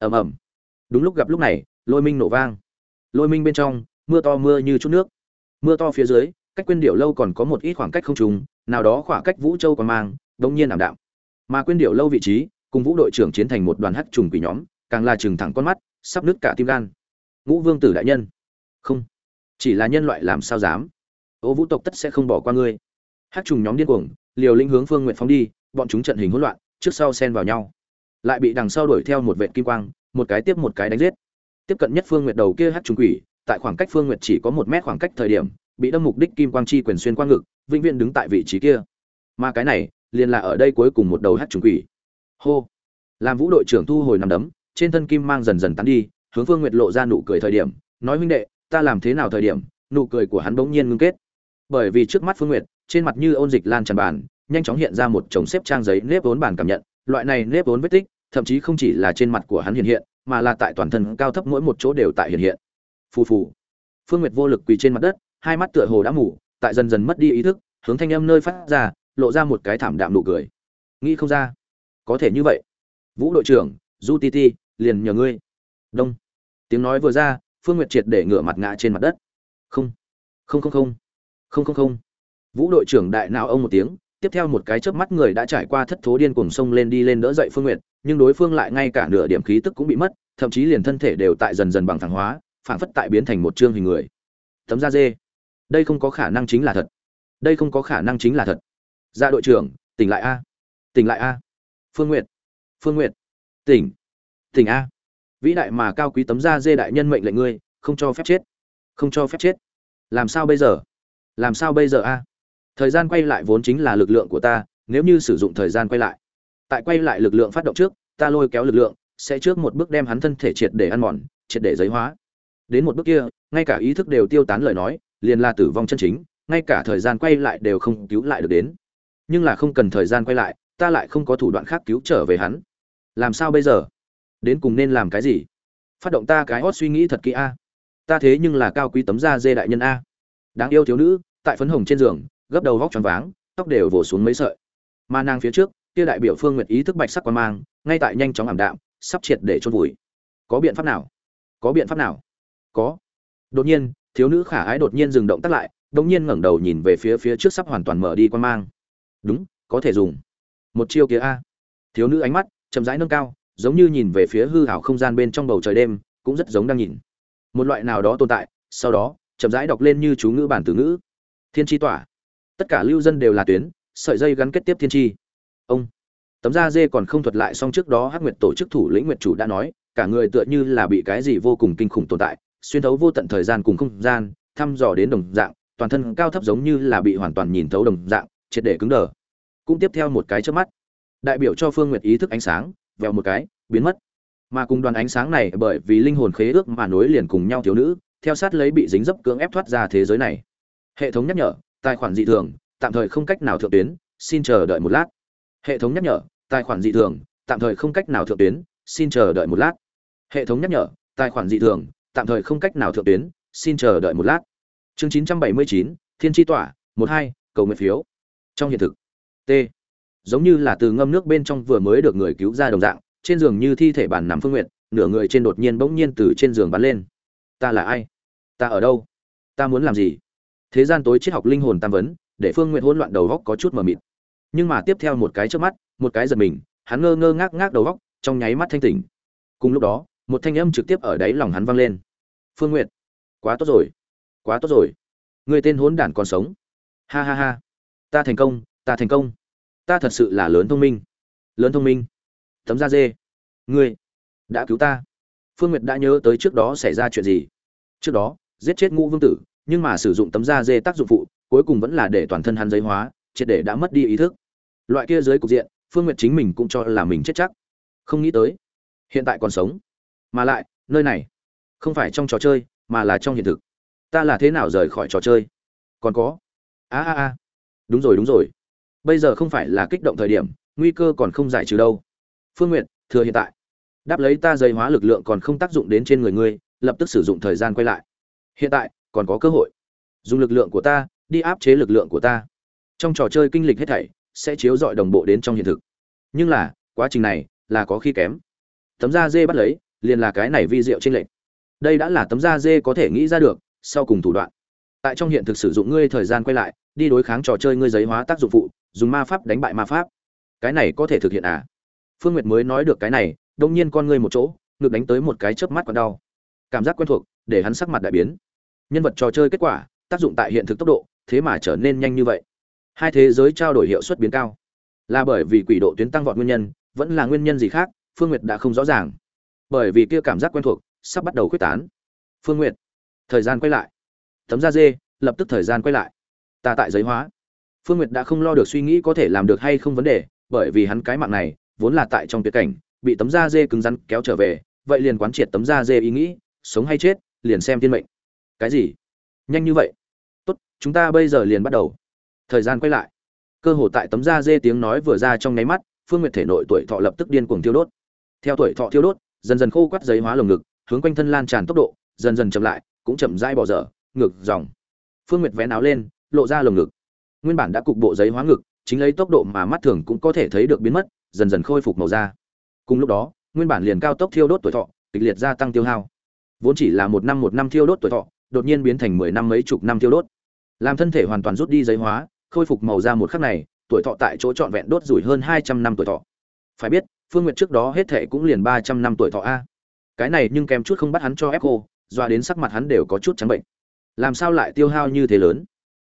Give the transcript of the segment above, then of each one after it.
ầm ầm. Đúng lúc gặp lúc này, lôi minh nổ vang. Lôi minh bên trong, mưa to mưa như chút nước. Mưa to phía dưới, cách quyên điệu lâu còn có một ít khoảng cách không trùng, nào đó khoảng cách vũ châu còn mang đông nhiên ảm đạm. Mà quyên điệu lâu vị trí, cùng vũ đội trưởng chiến thành một đoàn hắc trùng quỷ nhóm, càng là trừng thẳng con mắt, sắp nứt cả tim gan. Ngũ vương tử đại nhân. Không. Chỉ là nhân loại làm sao dám? Ô vũ tộc tất sẽ không bỏ qua ngươi. Hắc trùng nhóm điên cuồng, liều lĩnh hướng phương nguyện phóng đi, bọn chúng trận hình hỗn loạn, trước sau xen vào nhau lại bị đằng sau đuổi theo một vệt kim quang, một cái tiếp một cái đánh giết. Tiếp cận nhất phương nguyệt đầu kia hắc trùng quỷ, tại khoảng cách phương nguyệt chỉ có một mét khoảng cách thời điểm, bị đâm mục đích kim quang chi quyền xuyên qua ngực, vĩnh viễn đứng tại vị trí kia. Mà cái này, liền là ở đây cuối cùng một đầu hắc trùng quỷ. Hô! Làm vũ đội trưởng thu hồi nằm đấm, trên thân kim mang dần dần tán đi, hướng phương nguyệt lộ ra nụ cười thời điểm, nói huynh đệ, ta làm thế nào thời điểm, nụ cười của hắn bỗng nhiên ngưng kết. Bởi vì trước mắt phương nguyệt, trên mặt như ôn dịch lan tràn bàn, nhanh chóng hiện ra một chồng xếp trang giấy nếp vốn bản cảm nhận, loại này nếp vốn vết tích thậm chí không chỉ là trên mặt của hắn hiện hiện, mà là tại toàn thân cao thấp mỗi một chỗ đều tại hiện hiện. Phù phù. Phương nguyệt vô lực quỳ trên mặt đất, hai mắt tựa hồ đã mù, tại dần dần mất đi ý thức, hướng thanh âm nơi phát ra, lộ ra một cái thảm đạm nụ cười. Nghĩ không ra. Có thể như vậy. Vũ đội trưởng, du ti ti, liền nhờ ngươi. Đông. Tiếng nói vừa ra, phương nguyệt triệt để ngửa mặt ngã trên mặt đất. Không. Không không không. Không không không. Vũ đội trưởng đại nào ông một tiếng, tiếp theo một cái chớp mắt người đã trải qua thất thố điên cuồng sông lên đi lên đỡ dậy phương nguyệt nhưng đối phương lại ngay cả nửa điểm khí tức cũng bị mất, thậm chí liền thân thể đều tại dần dần bằng thẳng hóa phản phất tại biến thành một trương hình người. Tấm da dê. Đây không có khả năng chính là thật. Đây không có khả năng chính là thật. Ra đội trưởng, tỉnh lại a. Tỉnh lại a. Phương nguyệt. Phương nguyệt. Tỉnh. Tỉnh a. Vĩ đại mà cao quý tấm da dê đại nhân mệnh lệnh ngươi, không cho phép chết. Không cho phép chết. Làm sao bây giờ? Làm sao bây giờ a? Thời gian quay lại vốn chính là lực lượng của ta, nếu như sử dụng thời gian quay lại tại quay lại lực lượng phát động trước, ta lôi kéo lực lượng, sẽ trước một bước đem hắn thân thể triệt để ăn mòn, triệt để giấy hóa. Đến một bước kia, ngay cả ý thức đều tiêu tán lời nói, liền là tử vong chân chính, ngay cả thời gian quay lại đều không cứu lại được đến. Nhưng là không cần thời gian quay lại, ta lại không có thủ đoạn khác cứu trở về hắn. Làm sao bây giờ? Đến cùng nên làm cái gì? Phát động ta cái hót suy nghĩ thật kỹ a. Ta thế nhưng là cao quý tấm da dê đại nhân a. Đáng yêu thiếu nữ, tại phấn hồng trên giường, gấp đầu vóc tròn váng, tóc đều vồ xuống mấy sợi. Mà nàng phía trước kia đại biểu phương nguyệt ý thức bạch sắc quan mang, ngay tại nhanh chóng ảm đạm, sắp triệt để chôn vùi. Có biện pháp nào? Có biện pháp nào? Có. Đột nhiên, thiếu nữ khả ái đột nhiên dừng động tác lại, đột nhiên ngẩng đầu nhìn về phía phía trước sắp hoàn toàn mở đi quan mang. Đúng, có thể dùng. Một chiêu kia a. Thiếu nữ ánh mắt chậm rãi nâng cao, giống như nhìn về phía hư hảo không gian bên trong bầu trời đêm, cũng rất giống đang nhìn. Một loại nào đó tồn tại, sau đó, chậm rãi đọc lên như chú ngữ bản từ ngữ. Thiên tri tỏa. Tất cả lưu dân đều là tuyến, sợi dây gắn kết tiếp thiên tri ông. Tấm da dê còn không thuật lại xong trước đó hắc nguyệt tổ chức thủ lĩnh nguyệt chủ đã nói, cả người tựa như là bị cái gì vô cùng kinh khủng tồn tại, xuyên thấu vô tận thời gian cùng không gian, thăm dò đến đồng dạng, toàn thân cao thấp giống như là bị hoàn toàn nhìn thấu đồng dạng, triệt để cứng đờ. Cũng tiếp theo một cái trước mắt. Đại biểu cho phương nguyệt ý thức ánh sáng, vèo một cái, biến mất. Mà cùng đoàn ánh sáng này bởi vì linh hồn khế ước mà nối liền cùng nhau thiếu nữ, theo sát lấy bị dính dấp cưỡng ép thoát ra thế giới này. Hệ thống nhắc nhở, tài khoản dị thường, tạm thời không cách nào thượng tuyến, xin chờ đợi một lát hệ thống nhắc nhở tài khoản dị thường tạm thời không cách nào thượng tuyến xin chờ đợi một lát. Hệ thống nhắc nhở tài khoản dị thường tạm thời không cách nào thượng tuyến xin chờ đợi một lát. Chương 979, thiên tri tỏa một hai cầu nguyện phiếu. Trong hiện thực t giống như là từ ngâm nước bên trong vừa mới được người cứu ra đồng dạng trên giường như thi thể bàn nằm phương nguyện nửa người trên đột nhiên bỗng nhiên từ trên giường bắn lên. Ta là ai? Ta ở đâu? Ta muốn làm gì? Thế gian tối triết học linh hồn tam vấn để phương nguyện hỗn loạn đầu góc có chút mờ mịt nhưng mà tiếp theo một cái trước mắt, một cái giật mình, hắn ngơ ngơ ngác ngác đầu góc, trong nháy mắt thanh tỉnh. Cùng lúc đó, một thanh âm trực tiếp ở đáy lòng hắn vang lên. Phương nguyện quá tốt rồi, quá tốt rồi. Người tên hốn đản còn sống. Ha ha ha. Ta thành công, ta thành công. Ta thật sự là lớn thông minh. Lớn thông minh. Tấm da dê. Ngươi đã cứu ta. Phương nguyệt đã nhớ tới trước đó xảy ra chuyện gì. Trước đó, giết chết ngũ vương tử, nhưng mà sử dụng tấm da dê tác dụng phụ, cuối cùng vẫn là để toàn thân hắn giấy hóa, triệt để đã mất đi ý thức loại kia dưới cục diện, phương nguyệt chính mình cũng cho là mình chết chắc. Không nghĩ tới, hiện tại còn sống. Mà lại, nơi này, không phải trong trò chơi, mà là trong hiện thực. Ta là thế nào rời khỏi trò chơi? Còn có. A a a. Đúng rồi đúng rồi. Bây giờ không phải là kích động thời điểm, nguy cơ còn không giải trừ đâu. Phương n g u y ệ t thừa hiện tại. Đáp lấy ta dây hóa lực lượng còn không tác dụng đến trên người ngươi, lập tức sử dụng thời gian quay lại. Hiện tại, còn có cơ hội. Dùng lực lượng của ta, đi áp chế lực lượng của ta. Trong trò chơi kinh lịch hết thảy sẽ chiếu dọi đồng bộ đến trong hiện thực. Nhưng là, quá trình này là có khi kém. Tấm da dê bắt lấy, liền là cái này vi diệu trên lệnh đây đã là tấm da dê có thể nghĩ ra được, sau cùng thủ đoạn. Tại trong hiện thực sử dụng ngươi thời gian quay lại, đi đối kháng trò chơi ngươi giấy hóa tác dụng phụ, dùng ma pháp đánh bại ma pháp. Cái này có thể thực hiện à? Phương nguyệt mới nói được cái này, đông nhiên con ngươi một chỗ ngực đánh tới một cái chớp mắt còn đau. Cảm giác quen thuộc, để hắn sắc mặt đại biến. Nhân vật trò chơi kết quả, tác dụng tại hiện thực tốc độ, thế mà trở nên nhanh như vậy hai thế giới trao đổi hiệu suất biến cao. Là bởi vì quỷ độ tuyến tăng vọt nguyên nhân, vẫn là nguyên nhân gì khác, phương nguyệt đã không rõ ràng. Bởi vì kia cảm giác quen thuộc, sắp bắt đầu quyết tán. Phương nguyệt, thời gian quay lại. Tấm da dê, lập tức thời gian quay lại. Ta tại giấy hóa. Phương nguyệt đã không lo được suy nghĩ có thể làm được hay không vấn đề, bởi vì hắn cái mạng này, vốn là tại trong tuyệt cảnh, bị tấm da dê cứng rắn kéo trở về, vậy liền quán triệt tấm da dê ý nghĩ, sống hay chết, liền xem thiên mệnh. Cái gì? Nhanh như vậy. Tốt, chúng ta bây giờ liền bắt đầu thời gian quay lại. Cơ hồ tại tấm da dê tiếng nói vừa ra trong nháy mắt, phương nguyệt thể nội tuổi thọ lập tức điên cuồng thiêu đốt. Theo tuổi thọ thiêu đốt, dần dần khô quắt giấy hóa lồng ngực, hướng quanh thân lan tràn tốc độ, dần dần chậm lại, cũng chậm rãi bỏ dở ngực dòng. Phương nguyệt vén áo lên, lộ ra lồng ngực. Nguyên bản đã cục bộ giấy hóa ngực, chính lấy tốc độ mà mắt thường cũng có thể thấy được biến mất, dần dần khôi phục màu da. Cùng lúc đó, nguyên bản liền cao tốc thiêu đốt tuổi thọ, kịch liệt gia tăng tiêu hao. Vốn chỉ là một năm một năm thiêu đốt tuổi thọ, đột nhiên biến thành mười năm mấy chục năm thiêu đốt. Làm thân thể hoàn toàn rút đi giấy hóa khôi phục màu da một khắc này, tuổi thọ tại chỗ trọn vẹn đốt rủi hơn hai trăm năm tuổi thọ. Phải biết, phương nguyệt trước đó hết thệ cũng liền ba trăm năm tuổi thọ a. Cái này nhưng kém chút không bắt hắn cho ép cô, doa đến sắc mặt hắn đều có chút trắng bệnh. Làm sao lại tiêu hao như thế lớn?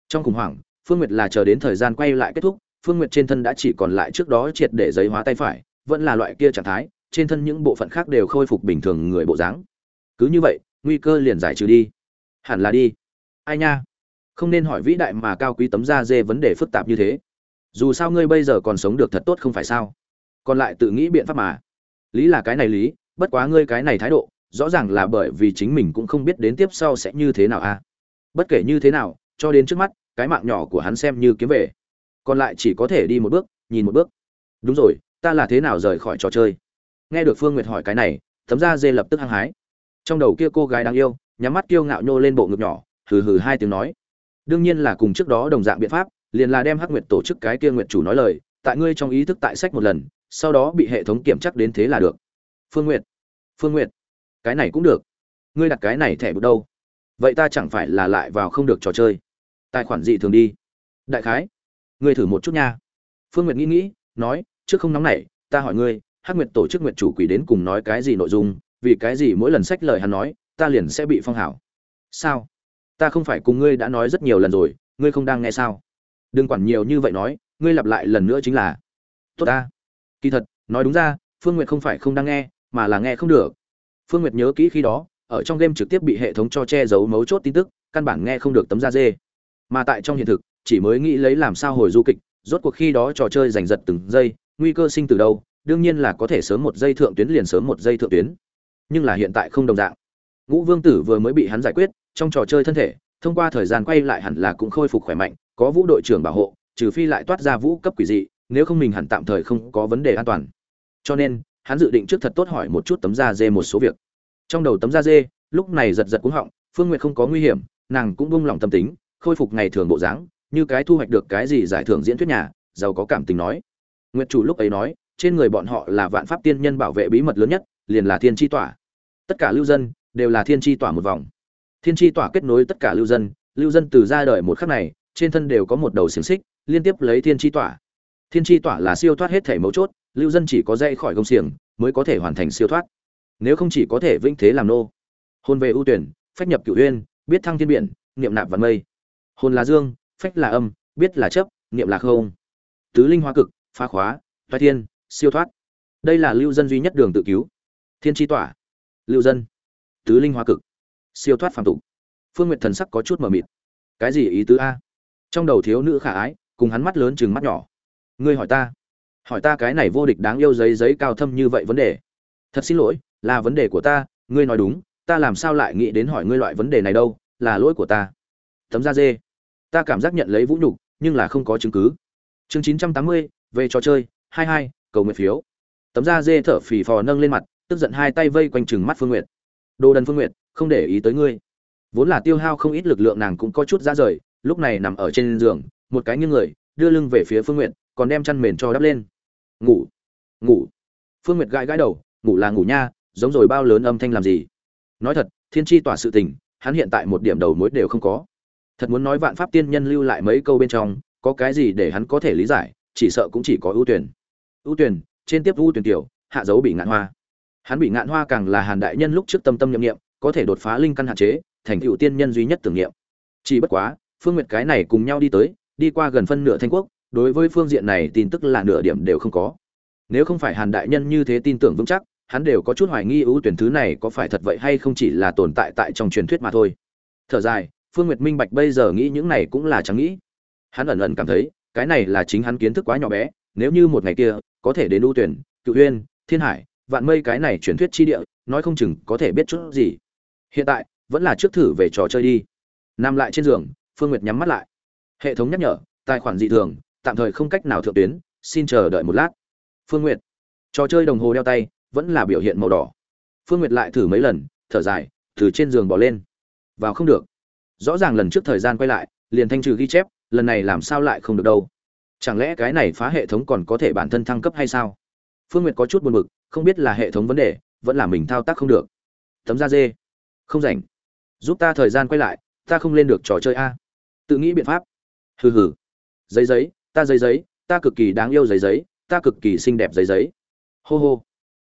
Trong khủng hoảng, phương nguyệt là chờ đến thời gian quay lại kết thúc, phương nguyệt trên thân đã chỉ còn lại trước đó triệt để giấy hóa tay phải, vẫn là loại kia trạng thái, trên thân những bộ phận khác đều khôi phục bình thường người bộ dáng. Cứ như vậy, nguy cơ liền giải trừ đi. Hẳn là đi. Ai nha? Không nên hỏi vĩ đại mà cao quý tấm da dê vấn đề phức tạp như thế. Dù sao ngươi bây giờ còn sống được thật tốt không phải sao? Còn lại tự nghĩ biện pháp mà. Lý là cái này lý, bất quá ngươi cái này thái độ, rõ ràng là bởi vì chính mình cũng không biết đến tiếp sau sẽ như thế nào a à? bất kể như thế nào, cho đến trước mắt, cái mạng nhỏ của hắn xem như kiếm về. Còn lại chỉ có thể đi một bước, nhìn một bước. Đúng rồi, ta là thế nào rời khỏi trò chơi? Nghe được phương nguyệt hỏi cái này thấm ra dê lập tức hăng hái. Trong đầu kia cô gái đáng yêu, nhắm mắt kiêu ngạo nhô lên bộ ngực nhỏ, hừ hừ hai tiếng nói đương nhiên là cùng trước đó đồng dạng biện pháp, liền là đem hắc nguyệt tổ chức cái kia nguyệt chủ nói lời, tại ngươi trong ý thức tại sách một lần, sau đó bị hệ thống kiểm chắc đến thế là được. Phương nguyệt phương nguyệt, cái này cũng được. Ngươi đặt cái này thẻ bút đâu? Vậy ta chẳng phải là lại vào không được trò chơi. Tài khoản dị thường đi. Đại khái, ngươi thử một chút nha. Phương nguyệt nghĩ nghĩ, nói, trước không nóng này ta hỏi ngươi, hắc nguyệt tổ chức nguyệt chủ quỷ đến cùng nói cái gì nội dung, vì cái gì mỗi lần sách lời hắn nói, ta liền sẽ bị phong hảo. Sao? Ta không phải cùng ngươi đã nói rất nhiều lần rồi, ngươi không đang nghe sao? Đừng quản nhiều như vậy nói, ngươi lặp lại lần nữa chính là, tốt ta. Kỳ thật, nói đúng ra, phương nguyệt không phải không đang nghe, mà là nghe không được. Phương nguyệt nhớ kỹ khi đó, ở trong game trực tiếp bị hệ thống cho che giấu mấu chốt tin tức, căn bản nghe không được tấm da dê. Mà tại trong hiện thực, chỉ mới nghĩ lấy làm sao hồi du kịch, rốt cuộc khi đó trò chơi giành giật từng giây, nguy cơ sinh từ đâu, đương nhiên là có thể sớm một giây thượng tuyến liền sớm một giây thượng tuyến. Nhưng là hiện tại không đồng dạng. Ngũ vương tử vừa mới bị hắn giải quyết trong trò chơi thân thể, thông qua thời gian quay lại hẳn là cũng khôi phục khỏe mạnh, có vũ đội trưởng bảo hộ, trừ phi lại toát ra vũ cấp quỷ dị, nếu không mình hẳn tạm thời không có vấn đề an toàn. Cho nên, hắn dự định trước thật tốt hỏi một chút tấm da dê một số việc. Trong đầu tấm da dê, lúc này giật giật cuống họng, phương nguyệt không có nguy hiểm, nàng cũng buông lỏng tâm tính, khôi phục ngày thường bộ dáng, như cái thu hoạch được cái gì giải thưởng diễn thuyết nhà, giàu có cảm tình nói. Nguyệt chủ lúc ấy nói, trên người bọn họ là vạn pháp tiên nhân bảo vệ bí mật lớn nhất, liền là thiên tri tỏa. Tất cả lưu dân, đều là thiên tri tỏa một vòng thiên tri tỏa kết nối tất cả lưu dân lưu dân từ ra đời một khắc này, trên thân đều có một đầu xiềng xích, liên tiếp lấy thiên tri tỏa. Thiên tri tỏa là siêu thoát hết thể mấu chốt, lưu dân chỉ có dây khỏi công xiềng mới có thể hoàn thành siêu thoát. Nếu không chỉ có thể vĩnh thế làm nô. Hôn về ưu tuyển, phách nhập cửu uyên, biết thăng thiên biển, niệm nạp vạn mây. Hôn là dương, phách là âm, biết là chấp, niệm là không. Tứ linh hóa cực, phá khóa toai thiên, siêu thoát. Đây là lưu dân duy nhất đường tự cứu. Thiên tri tỏa, lưu dân. Tứ linh hóa cực siêu thoát phàm tục. Phương n g u y ệ t thần sắc có chút mờ mịt. Cái gì ý tứ a? Trong đầu thiếu nữ khả ái, cùng hắn mắt lớn chừng mắt nhỏ. Ngươi hỏi ta. Hỏi ta cái này vô địch đáng yêu giấy giấy cao thâm như vậy vấn đề. Thật xin lỗi, là vấn đề của ta, ngươi nói đúng, ta làm sao lại nghĩ đến hỏi ngươi loại vấn đề này đâu, là lỗi của ta. Tấm da dê. Ta cảm giác nhận lấy vũ nhục, nhưng là không có chứng cứ. Chương chín trăm tám mươi, về trò chơi, hai hai, cầu nguyện phiếu. Tấm da dê thở phì phò nâng lên mặt, tức giận hai tay vây quanh chừng mắt phương nguyệt đồ đần phương nguyệt, không để ý tới ngươi. Vốn là tiêu hao không ít lực lượng nàng cũng có chút ra rời, lúc này nằm ở trên giường, một cái như người, đưa lưng về phía phương nguyệt, còn đem chăn mền cho đắp lên. Ngủ ngủ. Phương nguyệt gãi gãi đầu, ngủ là ngủ nha, giống rồi bao lớn âm thanh làm gì. Nói thật, thiên tri tỏa sự tình, hắn hiện tại một điểm đầu mối đều không có. Thật muốn nói vạn pháp tiên nhân lưu lại mấy câu bên trong, có cái gì để hắn có thể lý giải, chỉ sợ cũng chỉ có ưu tuyển. Ưu tuyển, trên tiếp ưu tuyển tiểu, hạ dấu bị ngạn hoa hắn bị ngạn hoa càng là hàn đại nhân lúc trước tâm tâm nhiệm nghiệm có thể đột phá linh căn hạn chế, thành cựu tiên nhân duy nhất tưởng niệm. Chỉ bất quá, phương nguyệt cái này cùng nhau đi tới, đi qua gần phân nửa thanh quốc, đối với phương diện này tin tức là nửa điểm đều không có. Nếu không phải hàn đại nhân như thế tin tưởng vững chắc, hắn đều có chút hoài nghi ưu tuyển thứ này có phải thật vậy hay không chỉ là tồn tại tại trong truyền thuyết mà thôi. Thở dài, phương nguyệt minh bạch bây giờ nghĩ những này cũng là chẳng nghĩ. Hắn ẩn ẩn cảm thấy, cái này là chính hắn kiến thức quá nhỏ bé, nếu như một ngày kia, có thể đến ưu tuyển cựu huyên thiên hải vạn mây cái này truyền thuyết chi địa, nói không chừng có thể biết chút gì. Hiện tại, vẫn là trước thử về trò chơi đi. Nằm lại trên giường, phương nguyệt nhắm mắt lại. Hệ thống nhắc nhở, tài khoản dị thường, tạm thời không cách nào thượng tuyến, xin chờ đợi một lát. Phương nguyệt, trò chơi đồng hồ đeo tay, vẫn là biểu hiện màu đỏ. Phương nguyệt lại thử mấy lần, thở dài, từ trên giường bỏ lên. Vào không được. Rõ ràng lần trước thời gian quay lại, liền thanh trừ ghi chép, lần này làm sao lại không được đâu? Chẳng lẽ cái này phá hệ thống còn có thể bản thân thăng cấp hay sao? Phương nguyệt có chút buồn bực không biết là hệ thống vấn đề, vẫn là mình thao tác không được. Tấm da dê. Không rảnh. Giúp ta thời gian quay lại, ta không lên được trò chơi a. Tự nghĩ biện pháp. Hừ hừ. Giấy giấy, ta giấy giấy, ta cực kỳ đáng yêu giấy giấy, ta cực kỳ xinh đẹp giấy giấy. Hô hô.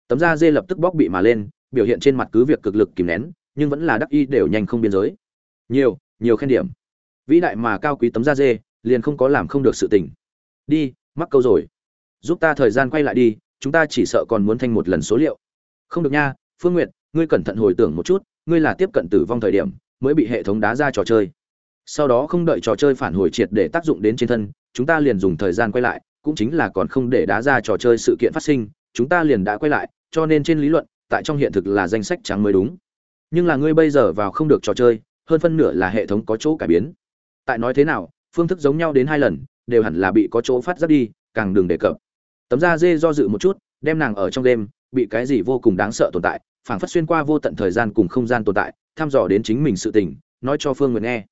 Tấm da dê lập tức bóc bị mà lên, biểu hiện trên mặt cứ việc cực lực kìm nén, nhưng vẫn là đắc y đều nhanh không biên giới. Nhiều nhiều khen điểm. Vĩ đại mà cao quý tấm da dê, liền không có làm không được sự tình. Đi, mắc câu rồi. Giúp ta thời gian quay lại đi chúng ta chỉ sợ còn muốn thanh một lần số liệu. Không được nha, phương n g u y ệ t ngươi cẩn thận hồi tưởng một chút, ngươi là tiếp cận tử vong thời điểm, mới bị hệ thống đá ra trò chơi. Sau đó không đợi trò chơi phản hồi triệt để tác dụng đến trên thân, chúng ta liền dùng thời gian quay lại, cũng chính là còn không để đá ra trò chơi sự kiện phát sinh, chúng ta liền đã quay lại, cho nên trên lý luận, tại trong hiện thực là danh sách trắng mới đúng. Nhưng là ngươi bây giờ vào không được trò chơi, hơn phân nửa là hệ thống có chỗ cải biến. Tại nói thế nào, phương thức giống nhau đến hai lần, đều hẳn là bị có chỗ phát giác đi, càng đừng đề cập tấm da dê do dự một chút, đem nàng ở trong đêm, bị cái gì vô cùng đáng sợ tồn tại, phảng phất xuyên qua vô tận thời gian cùng không gian tồn tại, thăm dò đến chính mình sự tình, nói cho phương nguyệt nghe.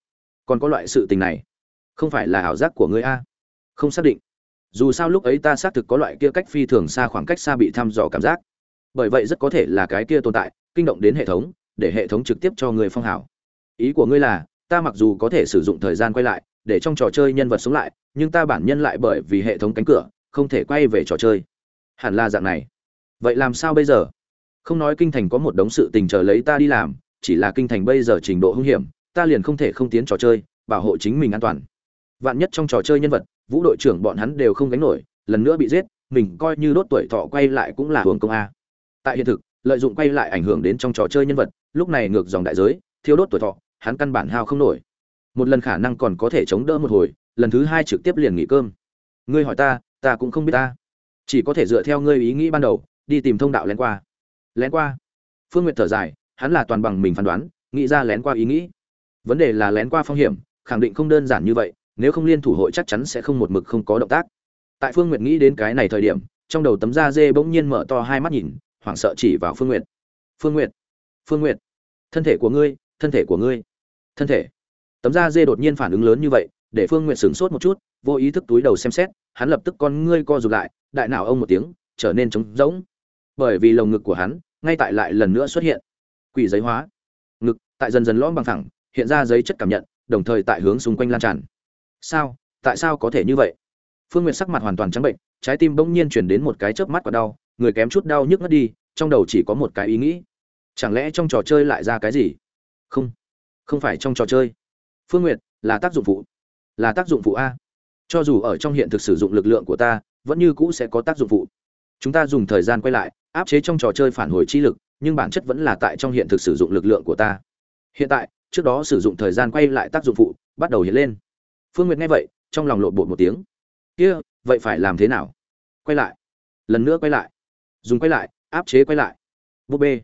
Còn có loại sự tình này, không phải là ảo giác của ngươi a? Không xác định. Dù sao lúc ấy ta xác thực có loại kia cách phi thường xa khoảng cách xa bị thăm dò cảm giác. Bởi vậy rất có thể là cái kia tồn tại, kinh động đến hệ thống, để hệ thống trực tiếp cho người phong hảo ý của ngươi là, ta mặc dù có thể sử dụng thời gian quay lại, để trong trò chơi nhân vật sống lại, nhưng ta bản nhân lại bởi vì hệ thống cánh cửa không thể quay về trò chơi. Hẳn là dạng này. Vậy làm sao bây giờ? Không nói kinh thành có một đống sự tình chờ lấy ta đi làm, chỉ là kinh thành bây giờ trình độ hung hiểm, ta liền không thể không tiến trò chơi, bảo hộ chính mình an toàn. Vạn nhất trong trò chơi nhân vật, vũ đội trưởng bọn hắn đều không gánh nổi, lần nữa bị giết, mình coi như đốt tuổi thọ quay lại cũng là hưởng công a. Tại hiện thực, lợi dụng quay lại ảnh hưởng đến trong trò chơi nhân vật, lúc này ngược dòng đại giới, thiếu đốt tuổi thọ, hắn căn bản hao không nổi. Một lần khả năng còn có thể chống đỡ một hồi, lần thứ hai trực tiếp liền nghỉ cơm. Ngươi hỏi ta ta cũng không biết ta. Chỉ có thể dựa theo ngươi ý nghĩ ban đầu, đi tìm thông đạo lén qua. Lén qua? Phương nguyệt thở dài, hắn là toàn bằng mình phán đoán, nghĩ ra lén qua ý nghĩ. Vấn đề là lén qua phong hiểm, khẳng định không đơn giản như vậy, nếu không liên thủ hội chắc chắn sẽ không một mực không có động tác. Tại phương nguyệt nghĩ đến cái này thời điểm, trong đầu tấm da dê bỗng nhiên mở to hai mắt nhìn, hoảng sợ chỉ vào phương nguyệt. Phương nguyệt! Phương nguyệt! Thân thể của ngươi, thân thể của ngươi! Thân thể! Tấm da dê đột nhiên phản ứng lớn như vậy, để phương nguyệt sửng sốt một chút vô ý thức túi đầu xem xét, hắn lập tức con ngươi co rụt lại, đại não ông một tiếng, trở nên trống rỗng. Bởi vì lồng ngực của hắn, ngay tại lại lần nữa xuất hiện. Quỷ giấy hóa. Ngực, tại dần dần lõm bằng thẳng hiện ra giấy chất cảm nhận, đồng thời tại hướng xung quanh lan tràn. Sao? Tại sao có thể như vậy? Phương nguyệt sắc mặt hoàn toàn trắng bệnh, trái tim bỗng nhiên chuyển đến một cái chớp mắt và đau, người kém chút đau nhức ngất đi, trong đầu chỉ có một cái ý nghĩ. Chẳng lẽ trong trò chơi lại ra cái gì? Không. Không phải trong trò chơi. Phương nguyệt, là tác dụng phụ. Là tác dụng phụ a cho dù ở trong hiện thực sử dụng lực lượng của ta, vẫn như cũ sẽ có tác dụng phụ. Chúng ta dùng thời gian quay lại, áp chế trong trò chơi phản hồi chi lực, nhưng bản chất vẫn là tại trong hiện thực sử dụng lực lượng của ta. Hiện tại, trước đó sử dụng thời gian quay lại tác dụng phụ, bắt đầu hiện lên. Phương nguyệt nghe vậy, trong lòng lộn bột một tiếng. Kia, vậy phải làm thế nào? Quay lại. Lần nữa quay lại. Dùng quay lại, áp chế quay lại. Búp bê.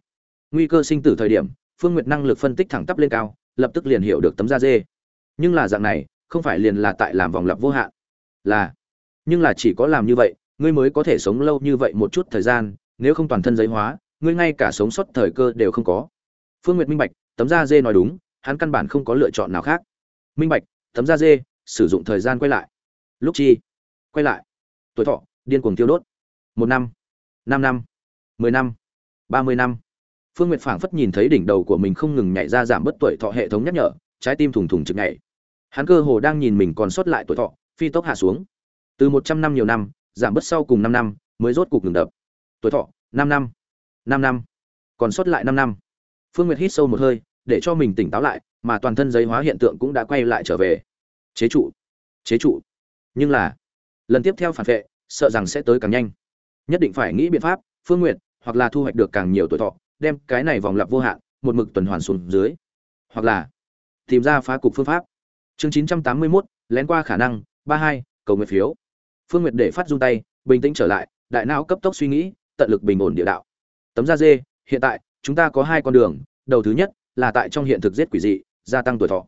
Nguy cơ sinh tử thời điểm, phương nguyệt năng lực phân tích thẳng tắp lên cao, lập tức liền hiểu được tấm da dê. Nhưng là dạng này không phải liền là tại làm vòng lặp vô hạn. Là, nhưng là chỉ có làm như vậy, ngươi mới có thể sống lâu như vậy một chút thời gian, nếu không toàn thân giấy hóa, ngươi ngay cả sống sót thời cơ đều không có. Phương nguyệt minh bạch, tấm da dê nói đúng, hắn căn bản không có lựa chọn nào khác. Minh bạch, tấm da dê, sử dụng thời gian quay lại. Lúc chi? Quay lại. Tuổi thọ, điên cuồng tiêu đốt. Một năm. Năm năm. Mười năm. Ba mươi năm. Phương nguyệt phảng phất nhìn thấy đỉnh đầu của mình không ngừng nhảy ra giảm bớt tuổi thọ hệ thống nhắc nhở, trái tim thùng thùng chực nhảy hắn cơ hồ đang nhìn mình còn sót lại tuổi thọ, phi tốc hạ xuống. Từ một trăm năm nhiều năm, giảm bớt sau cùng năm năm, mới rốt cục ngừng đập. Tuổi thọ, năm năm năm năm, còn sót lại năm năm. Phương nguyệt hít sâu một hơi, để cho mình tỉnh táo lại, mà toàn thân giấy hóa hiện tượng cũng đã quay lại trở về. Chế trụ chế trụ. Nhưng là, lần tiếp theo phản vệ, sợ rằng sẽ tới càng nhanh. Nhất định phải nghĩ biện pháp, phương nguyện hoặc là thu hoạch được càng nhiều tuổi thọ, đem cái này vòng lặp vô hạn, một mực tuần hoàn xuống dưới. Hoặc là, tìm ra phá cục phương pháp chương 981, lén qua khả năng ba hai cầu nguyện phiếu. Phương nguyệt để phát run tay bình tĩnh trở lại đại não cấp tốc suy nghĩ tận lực bình ổn địa đạo. Tấm da dê hiện tại chúng ta có hai con đường đầu thứ nhất là tại trong hiện thực giết quỷ dị gia tăng tuổi thọ.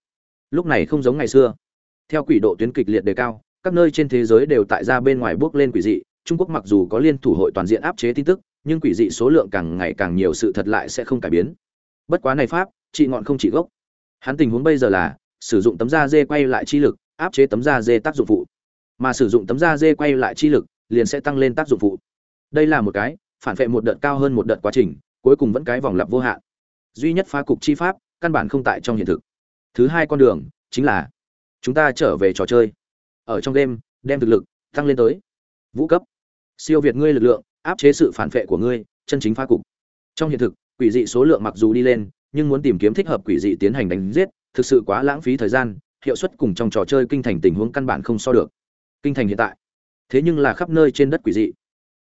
Lúc này không giống ngày xưa. Theo quỷ độ tuyến kịch liệt đề cao các nơi trên thế giới đều tại ra bên ngoài bước lên quỷ dị trung quốc mặc dù có liên thủ hội toàn diện áp chế tin tức nhưng quỷ dị số lượng càng ngày càng nhiều sự thật lại sẽ không cải biến. Bất quá này pháp trị ngọn không trị gốc. Hắn tình huống bây giờ là sử dụng tấm da dê quay lại chi lực, áp chế tấm da dê tác dụng phụ. Mà sử dụng tấm da dê quay lại chi lực, liền sẽ tăng lên tác dụng phụ. Đây là một cái, phản vệ một đợt cao hơn một đợt quá trình, cuối cùng vẫn cái vòng lặp vô hạn. Duy nhất phá cục chi pháp, căn bản không tại trong hiện thực. Thứ hai con đường, chính là, chúng ta trở về trò chơi. Ở trong game, đem thực lực, tăng lên tới. Vũ cấp. Siêu việt ngươi lực lượng, áp chế sự phản vệ của ngươi, chân chính phá cục. Trong hiện thực, quỷ dị số lượng mặc dù đi lên, nhưng muốn tìm kiếm thích hợp quỷ dị tiến hành đánh giết thực sự quá lãng phí thời gian, hiệu suất cùng trong trò chơi kinh thành tình huống căn bản không so được. Kinh thành hiện tại, thế nhưng là khắp nơi trên đất quỷ dị.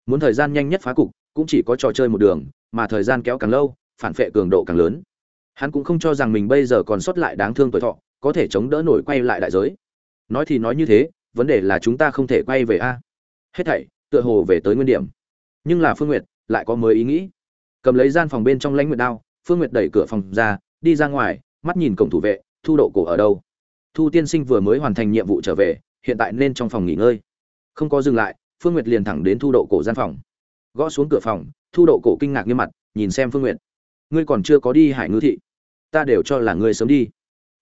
Muốn thời gian nhanh nhất phá cục, cũng chỉ có trò chơi một đường, mà thời gian kéo càng lâu, phản phệ cường độ càng lớn. Hắn cũng không cho rằng mình bây giờ còn sót lại đáng thương tuổi thọ, có thể chống đỡ nổi quay lại đại giới. Nói thì nói như thế, vấn đề là chúng ta không thể quay về a. Hết thảy, tựa hồ về tới nguyên điểm. Nhưng là phương nguyệt, lại có mới ý nghĩ. Cầm lấy gian phòng bên trong lãnh nguyệt đao, phương nguyệt đẩy cửa phòng ra, đi ra ngoài mắt nhìn cổng thủ vệ, thu độ cổ ở đâu? Thu tiên sinh vừa mới hoàn thành nhiệm vụ trở về, hiện tại nên trong phòng nghỉ ngơi. Không có dừng lại, phương nguyệt liền thẳng đến thu độ cổ gian phòng. Gõ xuống cửa phòng, thu độ cổ kinh ngạc như mặt, nhìn xem phương nguyệt. Ngươi còn chưa có đi hải ngư thị. Ta đều cho là ngươi sớm đi.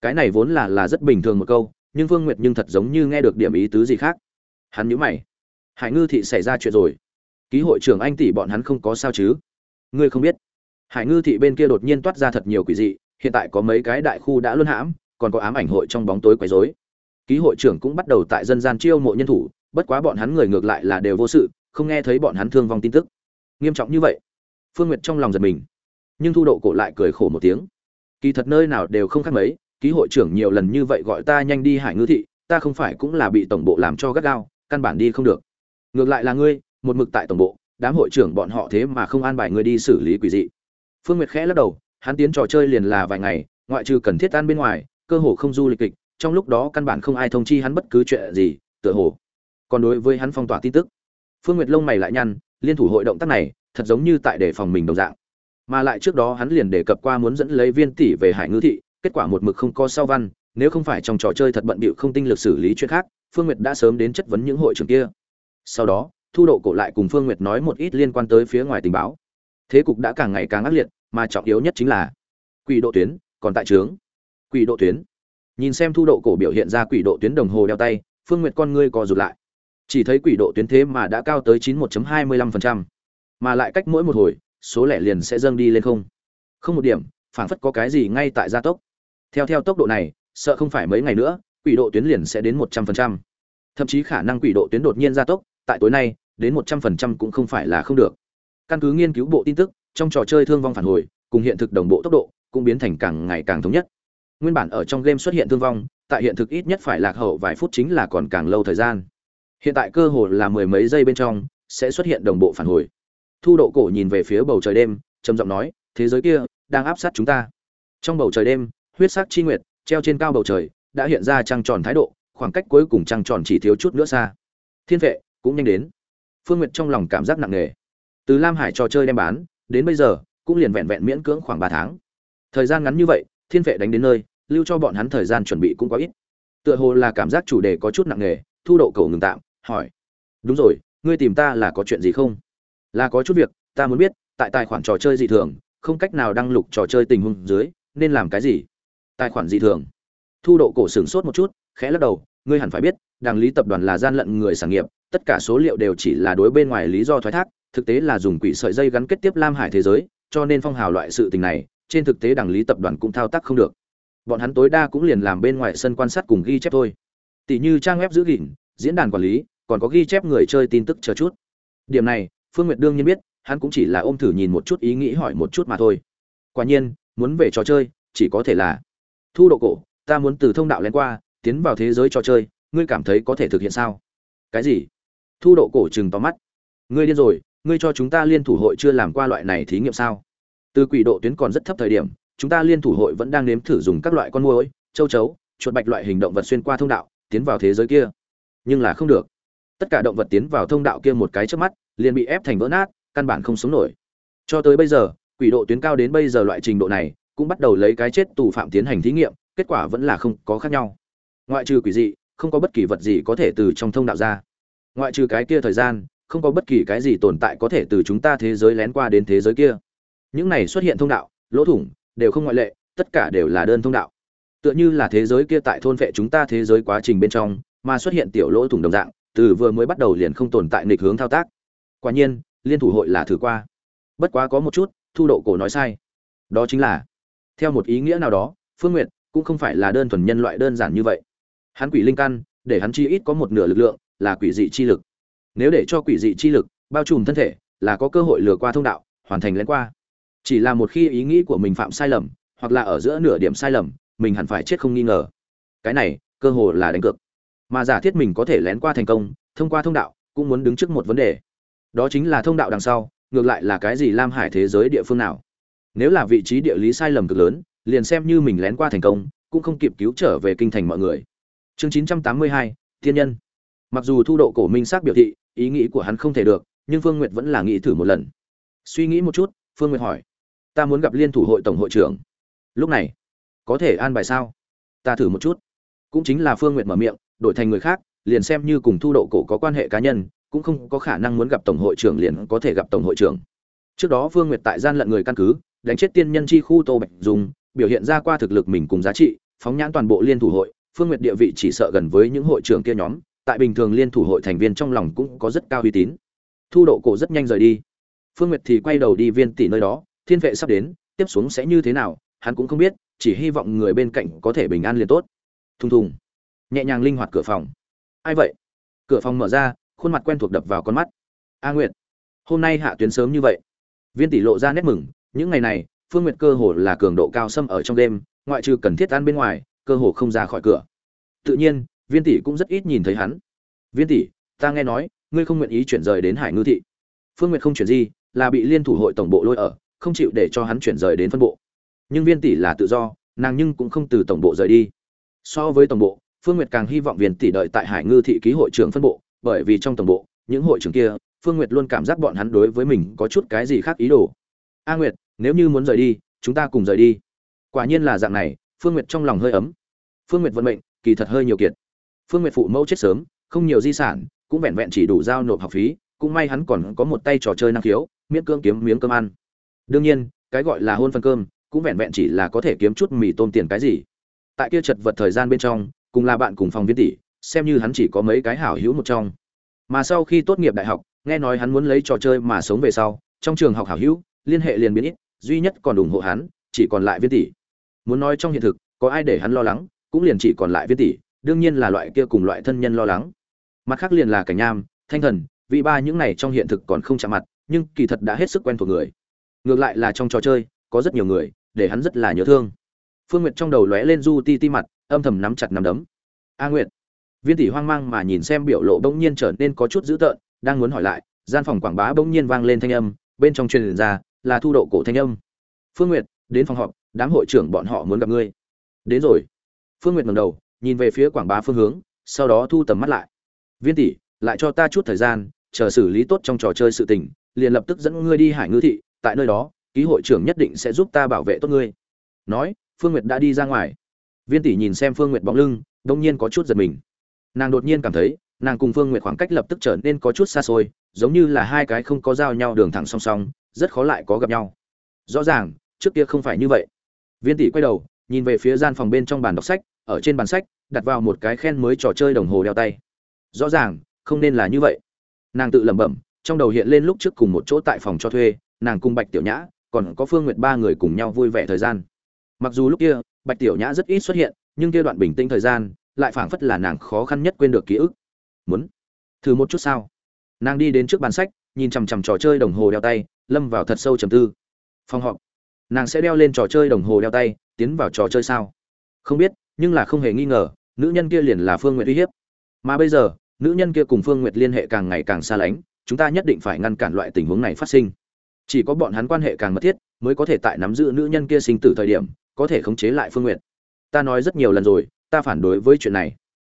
Cái này vốn là là rất bình thường một câu, nhưng phương nguyệt nhưng thật giống như nghe được điểm ý tứ gì khác. Hắn nhíu mày. Hải ngư thị xảy ra chuyện rồi. Ký hội trưởng anh tỷ bọn hắn không có sao chứ? Ngươi không biết. Hải ngư thị bên kia đột nhiên toát ra thật nhiều quỷ dị hiện tại có mấy cái đại khu đã luân hãm, còn có ám ảnh hội trong bóng tối quấy rối. Ký hội trưởng cũng bắt đầu tại dân gian chiêu mộ nhân thủ, bất quá bọn hắn người ngược lại là đều vô sự, không nghe thấy bọn hắn thương vong tin tức. Nghiêm trọng như vậy, phương nguyệt trong lòng giật mình, nhưng thu độ cổ lại cười khổ một tiếng. Kỳ thật nơi nào đều không khác mấy, ký hội trưởng nhiều lần như vậy gọi ta nhanh đi hải ngư thị, ta không phải cũng là bị tổng bộ làm cho gắt gao, căn bản đi không được. Ngược lại là ngươi, một mực tại tổng bộ, đám hội trưởng bọn họ thế mà không an bài ngươi đi xử lý quỷ dị. Phương nguyệt khẽ lắc đầu hắn tiến trò chơi liền là vài ngày, ngoại trừ cần thiết ăn bên ngoài, cơ hồ không du lịch kịch, trong lúc đó căn bản không ai thông chi hắn bất cứ chuyện gì, tựa hồ. Còn đối với hắn phong tỏa tin tức, phương nguyệt lông mày lại nhăn, liên thủ hội động tác này, thật giống như tại đề phòng mình đồng dạng. Mà lại trước đó hắn liền đề cập qua muốn dẫn lấy viên tỷ về hải ngư thị, kết quả một mực không có sau văn, nếu không phải trong trò chơi thật bận bịu không tinh lực xử lý chuyện khác, phương nguyệt đã sớm đến chất vấn những hội trưởng kia. Sau đó, thu độ cổ lại cùng phương nguyệt nói một ít liên quan tới phía ngoài tình báo. Thế cục đã càng ngày càng ác liệt mà trọng yếu nhất chính là quỷ độ tuyến còn tại trướng. Quỷ độ tuyến. Nhìn xem thu độ cổ biểu hiện ra quỷ độ tuyến đồng hồ đeo tay, phương nguyệt con ngươi co rụt lại. Chỉ thấy quỷ độ tuyến thế mà đã cao tới chín một hai mươi lăm phần trăm, mà lại cách mỗi một hồi, số lẻ liền sẽ dâng đi lên không. Không một điểm, phảng phất có cái gì ngay tại gia tốc. Theo theo tốc độ này, sợ không phải mấy ngày nữa, quỷ độ tuyến liền sẽ đến một trăm phần trăm. Thậm chí khả năng quỷ độ tuyến đột nhiên gia tốc, tại tối nay, đến một trăm phần trăm cũng không phải là không được. Căn cứ nghiên cứu bộ tin tức trong trò chơi thương vong phản hồi, cùng hiện thực đồng bộ tốc độ, cũng biến thành càng ngày càng thống nhất. Nguyên bản ở trong game xuất hiện thương vong, tại hiện thực ít nhất phải lạc hậu vài phút chính là còn càng lâu thời gian. Hiện tại cơ hồ là mười mấy giây bên trong, sẽ xuất hiện đồng bộ phản hồi. Thu độ cổ nhìn về phía bầu trời đêm, trầm giọng nói, thế giới kia đang áp sát chúng ta. Trong bầu trời đêm, huyết sắc chi nguyệt, treo trên cao bầu trời, đã hiện ra trăng tròn thái độ, khoảng cách cuối cùng trăng tròn chỉ thiếu chút nữa xa. Thiên vệ, cũng nhanh đến. Phương nguyệt trong lòng cảm giác nặng nề. Từ lam hải trò chơi đem bán đến bây giờ, cũng liền vẹn vẹn miễn cưỡng khoảng ba tháng. Thời gian ngắn như vậy, thiên vệ đánh đến nơi, lưu cho bọn hắn thời gian chuẩn bị cũng quá ít. Tựa hồ là cảm giác chủ đề có chút nặng nề, thu độ cầu ngừng tạm, hỏi, đúng rồi, ngươi tìm ta là có chuyện gì không? Là có chút việc, ta muốn biết, tại tài khoản trò chơi dị thường, không cách nào đăng lục trò chơi tình huống dưới, nên làm cái gì? Tài khoản dị thường. Thu độ cổ sửng sốt một chút, khẽ lắc đầu, ngươi hẳn phải biết, đảng lý tập đoàn là gian lận người sản nghiệp, tất cả số liệu đều chỉ là đối bên ngoài lý do thoái thác thực tế là dùng quỷ sợi dây gắn kết tiếp lam hải thế giới, cho nên phong hào loại sự tình này, trên thực tế đảng lý tập đoàn cũng thao tác không được. Bọn hắn tối đa cũng liền làm bên ngoài sân quan sát cùng ghi chép thôi. Tỷ như trang web giữ gìn, diễn đàn quản lý, còn có ghi chép người chơi tin tức chờ chút. Điểm này, phương nguyệt đương nhiên biết, hắn cũng chỉ là ôm thử nhìn một chút ý nghĩ hỏi một chút mà thôi. Quả nhiên, muốn về trò chơi, chỉ có thể là, thu độ cổ, ta muốn từ thông đạo lên qua, tiến vào thế giới trò chơi, ngươi cảm thấy có thể thực hiện sao? Cái gì? Thu độ cổ chừng to mắt. Ngươi điên rồi ngươi cho chúng ta liên thủ hội chưa làm qua loại này thí nghiệm sao? Từ quỷ độ tuyến còn rất thấp thời điểm, chúng ta liên thủ hội vẫn đang nếm thử dùng các loại con môi châu chấu, chuột bạch loại hình động vật xuyên qua thông đạo, tiến vào thế giới kia. Nhưng là không được. Tất cả động vật tiến vào thông đạo kia một cái trước mắt, liền bị ép thành vỡ nát, căn bản không sống nổi. Cho tới bây giờ, quỷ độ tuyến cao đến bây giờ loại trình độ này, cũng bắt đầu lấy cái chết tù phạm tiến hành thí nghiệm, kết quả vẫn là không có khác nhau. Ngoại trừ quỷ dị, không có bất kỳ vật gì có thể từ trong thông đạo ra. Ngoại trừ cái kia thời gian không có bất kỳ cái gì tồn tại có thể từ chúng ta thế giới lén qua đến thế giới kia. Những này xuất hiện thông đạo, lỗ thủng, đều không ngoại lệ, tất cả đều là đơn thông đạo. Tựa như là thế giới kia tại thôn vệ chúng ta thế giới quá trình bên trong, mà xuất hiện tiểu lỗ thủng đồng dạng, từ vừa mới bắt đầu liền không tồn tại nghịch hướng thao tác. Quả nhiên, liên thủ hội là thử qua. Bất quá có một chút, thu độ cổ nói sai. Đó chính là, theo một ý nghĩa nào đó, phương nguyệt cũng không phải là đơn thuần nhân loại đơn giản như vậy. Hắn quỷ linh căn, để hắn chi ít có một nửa lực lượng, là quỷ dị chi lực nếu để cho quỷ dị chi lực bao trùm thân thể là có cơ hội lừa qua thông đạo hoàn thành lén qua. Chỉ là một khi ý nghĩ của mình phạm sai lầm hoặc là ở giữa nửa điểm sai lầm mình hẳn phải chết không nghi ngờ. Cái này cơ hội là đánh cược. Mà giả thiết mình có thể lén qua thành công thông qua thông đạo cũng muốn đứng trước một vấn đề. Đó chính là thông đạo đằng sau ngược lại là cái gì lam hải thế giới địa phương nào. Nếu là vị trí địa lý sai lầm cực lớn liền xem như mình lén qua thành công cũng không kịp cứu trở về kinh thành mọi người. Chương 982, thiên nhân. Mặc dù thu độ cổ minh xác biểu thị ý nghĩ của hắn không thể được, nhưng phương nguyệt vẫn là nghĩ thử một lần. Suy nghĩ một chút, phương nguyệt hỏi, ta muốn gặp liên thủ hội tổng hội trưởng. Lúc này, có thể an bài sao? Ta thử một chút. Cũng chính là phương nguyệt mở miệng, đổi thành người khác, liền xem như cùng thu độ cổ có quan hệ cá nhân, cũng không có khả năng muốn gặp tổng hội trưởng liền có thể gặp tổng hội trưởng. Trước đó phương nguyệt tại gian lận người căn cứ, đánh chết tiên nhân chi khu tô bạch dùng biểu hiện ra qua thực lực mình cùng giá trị, phóng nhãn toàn bộ liên thủ hội, phương nguyệt địa vị chỉ sợ gần với những hội trưởng kia nhóm tại bình thường liên thủ hội thành viên trong lòng cũng có rất cao uy tín. Thu độ cổ rất nhanh rời đi. Phương nguyệt thì quay đầu đi viên tỷ nơi đó, thiên vệ sắp đến, tiếp xuống sẽ như thế nào, hắn cũng không biết, chỉ hy vọng người bên cạnh có thể bình an liền tốt. Thùng thùng. Nhẹ nhàng linh hoạt cửa phòng. Ai vậy? Cửa phòng mở ra, khuôn mặt quen thuộc đập vào con mắt. A nguyệt. Hôm nay hạ tuyến sớm như vậy. Viên tỷ lộ ra nét mừng, những ngày này, phương nguyệt cơ hồ là cường độ cao xâm ở trong đêm, ngoại trừ cần thiết ăn bên ngoài, cơ hồ không ra khỏi cửa. Tự nhiên viên tỷ cũng rất ít nhìn thấy hắn. Viên tỷ, ta nghe nói, ngươi không nguyện ý chuyển rời đến hải ngư thị. Phương nguyệt không chuyển gì là bị liên thủ hội tổng bộ lôi ở, không chịu để cho hắn chuyển rời đến phân bộ. Nhưng viên tỷ là tự do, nàng nhưng cũng không từ tổng bộ rời đi. So với tổng bộ, phương nguyệt càng hy vọng viên tỷ đợi tại hải ngư thị ký hội trưởng phân bộ, bởi vì trong tổng bộ, những hội trưởng kia, phương nguyệt luôn cảm giác bọn hắn đối với mình có chút cái gì khác ý đồ. A nguyệt, nếu như muốn rời đi, chúng ta cùng rời đi. Quả nhiên là dạng này, phương nguyệt trong lòng hơi ấm. Phương nguyệt vận mệnh, kỳ thật hơi nhiều kiệt phương nguyệt phụ mẫu chết sớm, không nhiều di sản, cũng vẹn vẹn chỉ đủ giao nộp học phí, cũng may hắn còn có một tay trò chơi năng khiếu, miễn cưỡng kiếm miếng cơm ăn. Đương nhiên, cái gọi là hôn phân cơm, cũng vẹn vẹn chỉ là có thể kiếm chút mì tôm tiền cái gì. Tại kia chật vật thời gian bên trong, cùng là bạn cùng phòng viên tỷ, xem như hắn chỉ có mấy cái hảo hữu một trong. Mà sau khi tốt nghiệp đại học, nghe nói hắn muốn lấy trò chơi mà sống về sau, trong trường học hảo hữu, liên hệ liền biến ít, duy nhất còn ủng hộ hắn, chỉ còn lại viên tỷ. Muốn nói trong hiện thực, có ai để hắn lo lắng, cũng liền chỉ còn lại viên tỷ đương nhiên là loại kia cùng loại thân nhân lo lắng. Mặt khác liền là cảnh nham thanh thần, vị ba những này trong hiện thực còn không chạm mặt, nhưng kỳ thật đã hết sức quen thuộc người. Ngược lại là trong trò chơi, có rất nhiều người, để hắn rất là nhớ thương. Phương nguyệt trong đầu lóe lên du ti ti mặt, âm thầm nắm chặt nắm đấm. A nguyệt. Viên tỷ hoang mang mà nhìn xem biểu lộ bỗng nhiên trở nên có chút dữ tợn, đang muốn hỏi lại, gian phòng quảng bá bỗng nhiên vang lên thanh âm, bên trong truyền ra là thu độ cổ thanh âm. Phương nguyệt, đến phòng họp, đám hội trưởng bọn họ muốn gặp ngươi. Đến rồi. Phương nguyệt ngẩng đầu nhìn về phía quảng bá phương hướng, sau đó thu tầm mắt lại. Viên tỷ, lại cho ta chút thời gian, chờ xử lý tốt trong trò chơi sự tình, liền lập tức dẫn ngươi đi hải ngư thị, tại nơi đó, ký hội trưởng nhất định sẽ giúp ta bảo vệ tốt ngươi. Nói, phương nguyệt đã đi ra ngoài. Viên tỷ nhìn xem phương nguyệt bóng lưng, đông nhiên có chút giật mình. Nàng đột nhiên cảm thấy, nàng cùng phương nguyệt khoảng cách lập tức trở nên có chút xa xôi, giống như là hai cái không có giao nhau đường thẳng song song, rất khó lại có gặp nhau. Rõ ràng, trước kia không phải như vậy. Viên tỷ quay đầu, nhìn về phía gian phòng bên trong bàn đọc sách ở trên bàn sách, đặt vào một cái khen mới trò chơi đồng hồ đeo tay. Rõ ràng, không nên là như vậy. Nàng tự lẩm bẩm, trong đầu hiện lên lúc trước cùng một chỗ tại phòng cho thuê, nàng cùng bạch tiểu nhã, còn có phương nguyệt ba người cùng nhau vui vẻ thời gian. Mặc dù lúc kia, bạch tiểu nhã rất ít xuất hiện, nhưng kia đoạn bình tĩnh thời gian, lại phảng phất là nàng khó khăn nhất quên được ký ức. Muốn thử một chút sao? Nàng đi đến trước bàn sách, nhìn chằm chằm trò chơi đồng hồ đeo tay, lâm vào thật sâu trầm tư. Phòng họp. Nàng sẽ đeo lên trò chơi đồng hồ đeo tay, tiến vào trò chơi sao? Không biết nhưng là không hề nghi ngờ, nữ nhân kia liền là phương nguyệt uy hiếp. Mà bây giờ, nữ nhân kia cùng phương nguyệt liên hệ càng ngày càng xa lánh, chúng ta nhất định phải ngăn cản loại tình huống này phát sinh. Chỉ có bọn hắn quan hệ càng mật thiết, mới có thể tại nắm giữ nữ nhân kia sinh tử thời điểm, có thể khống chế lại phương nguyệt. Ta nói rất nhiều lần rồi, ta phản đối với chuyện này.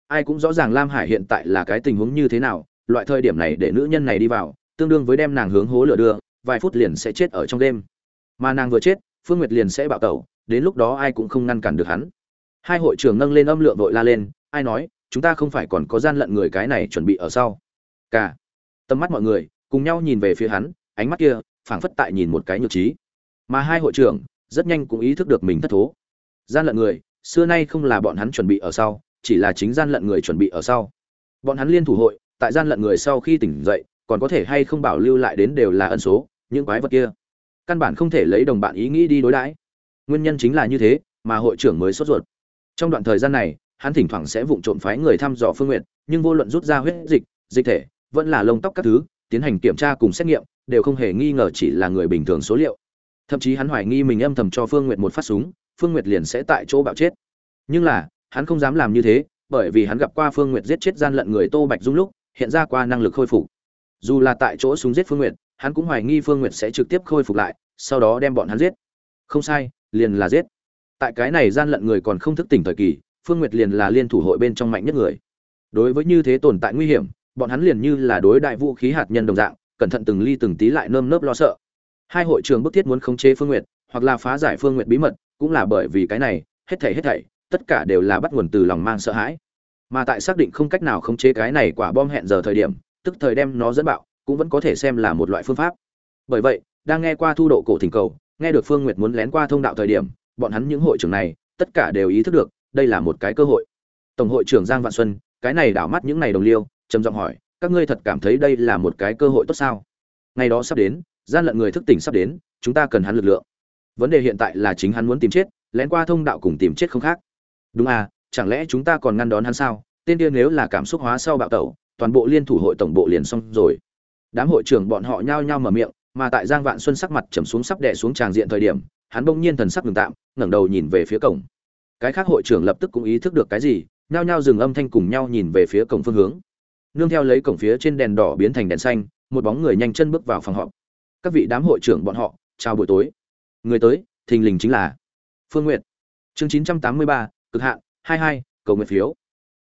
Ai cũng rõ ràng lam hải hiện tại là cái tình huống như thế nào, loại thời điểm này để nữ nhân này đi vào, tương đương với đem nàng hướng hố lửa đưa, vài phút liền sẽ chết ở trong đêm. Mà nàng vừa chết, phương nguyệt liền sẽ bạo tẩu, đến lúc đó ai cũng không ngăn cản được hắn hai hội trưởng nâng lên âm lượng vội la lên, ai nói, chúng ta không phải còn có gian lận người cái này chuẩn bị ở sau. Cả tầm mắt mọi người cùng nhau nhìn về phía hắn, ánh mắt kia phảng phất tại nhìn một cái nhược trí. Mà hai hội trưởng rất nhanh cũng ý thức được mình thất thố. Gian lận người, xưa nay không là bọn hắn chuẩn bị ở sau, chỉ là chính gian lận người chuẩn bị ở sau. Bọn hắn liên thủ hội, tại gian lận người sau khi tỉnh dậy, còn có thể hay không bảo lưu lại đến đều là ân số, những quái vật kia. Căn bản không thể lấy đồng bạn ý nghĩ đi đối đãi. Nguyên nhân chính là như thế, mà hội trưởng mới sốt ruột trong đoạn thời gian này, hắn thỉnh thoảng sẽ vụng trộm phái người thăm dò phương nguyện nhưng vô luận rút ra huyết dịch dịch thể, vẫn là lông tóc các thứ, tiến hành kiểm tra cùng xét nghiệm, đều không hề nghi ngờ chỉ là người bình thường số liệu. Thậm chí hắn hoài nghi mình âm thầm cho phương nguyệt một phát súng, phương nguyệt liền sẽ tại chỗ bạo chết. Nhưng là, hắn không dám làm như thế, bởi vì hắn gặp qua phương nguyệt giết chết gian lận người tô bạch dung lúc, hiện ra qua năng lực khôi phục. Dù là tại chỗ súng giết phương nguyệt, hắn cũng hoài nghi phương nguyệt sẽ trực tiếp khôi phục lại, sau đó đem bọn hắn giết. Không sai, liền là giết tại cái này gian lận người còn không thức tỉnh thời kỳ, phương nguyệt liền là liên thủ hội bên trong mạnh nhất người. Đối với như thế tồn tại nguy hiểm, bọn hắn liền như là đối đại vũ khí hạt nhân đồng dạng, cẩn thận từng ly từng tí lại nơm nớp lo sợ. Hai hội trường bức thiết muốn khống chế phương nguyệt, hoặc là phá giải phương nguyệt bí mật, cũng là bởi vì cái này, hết thảy hết thảy, tất cả đều là bắt nguồn từ lòng mang sợ hãi. Mà tại xác định không cách nào khống chế cái này quả bom hẹn giờ thời điểm, tức thời đem nó dẫn bạo, cũng vẫn có thể xem là một loại phương pháp. Bởi vậy, đang nghe qua thu độ cổ thỉnh cầu, nghe được phương nguyệt muốn lén qua thông đạo thời điểm bọn hắn những hội trưởng này, tất cả đều ý thức được, đây là một cái cơ hội. Tổng hội trưởng giang vạn xuân, cái này đảo mắt những này đồng liêu, trầm giọng hỏi, các ngươi thật cảm thấy đây là một cái cơ hội tốt sao? Ngày đó sắp đến, gian lận người thức tỉnh sắp đến, chúng ta cần hắn lực lượng. Vấn đề hiện tại là chính hắn muốn tìm chết, lén qua thông đạo cùng tìm chết không khác. Đúng à chẳng lẽ chúng ta còn ngăn đón hắn sao? Tên kia nếu là cảm xúc hóa sau bạo tẩu, toàn bộ liên thủ hội tổng bộ liền xong rồi. Đám hội trưởng bọn họ nhao nhao mở miệng, mà tại giang vạn xuân sắc mặt trầm xuống sắp đè xuống tràng diện thời điểm hắn bỗng nhiên thần sắc ngừng tạm, ngẩng đầu nhìn về phía cổng. Cái khác hội trưởng lập tức cũng ý thức được cái gì, nhao nhao dừng âm thanh cùng nhau nhìn về phía cổng phương hướng. Nương theo lấy cổng phía trên đèn đỏ biến thành đèn xanh, một bóng người nhanh chân bước vào phòng họp. Các vị đám hội trưởng bọn họ, chào buổi tối. Người tới, thình lình chính là phương nguyệt. Chương chín trăm tám mươi ba, cực hạn, hai hai, cầu nguyện phiếu.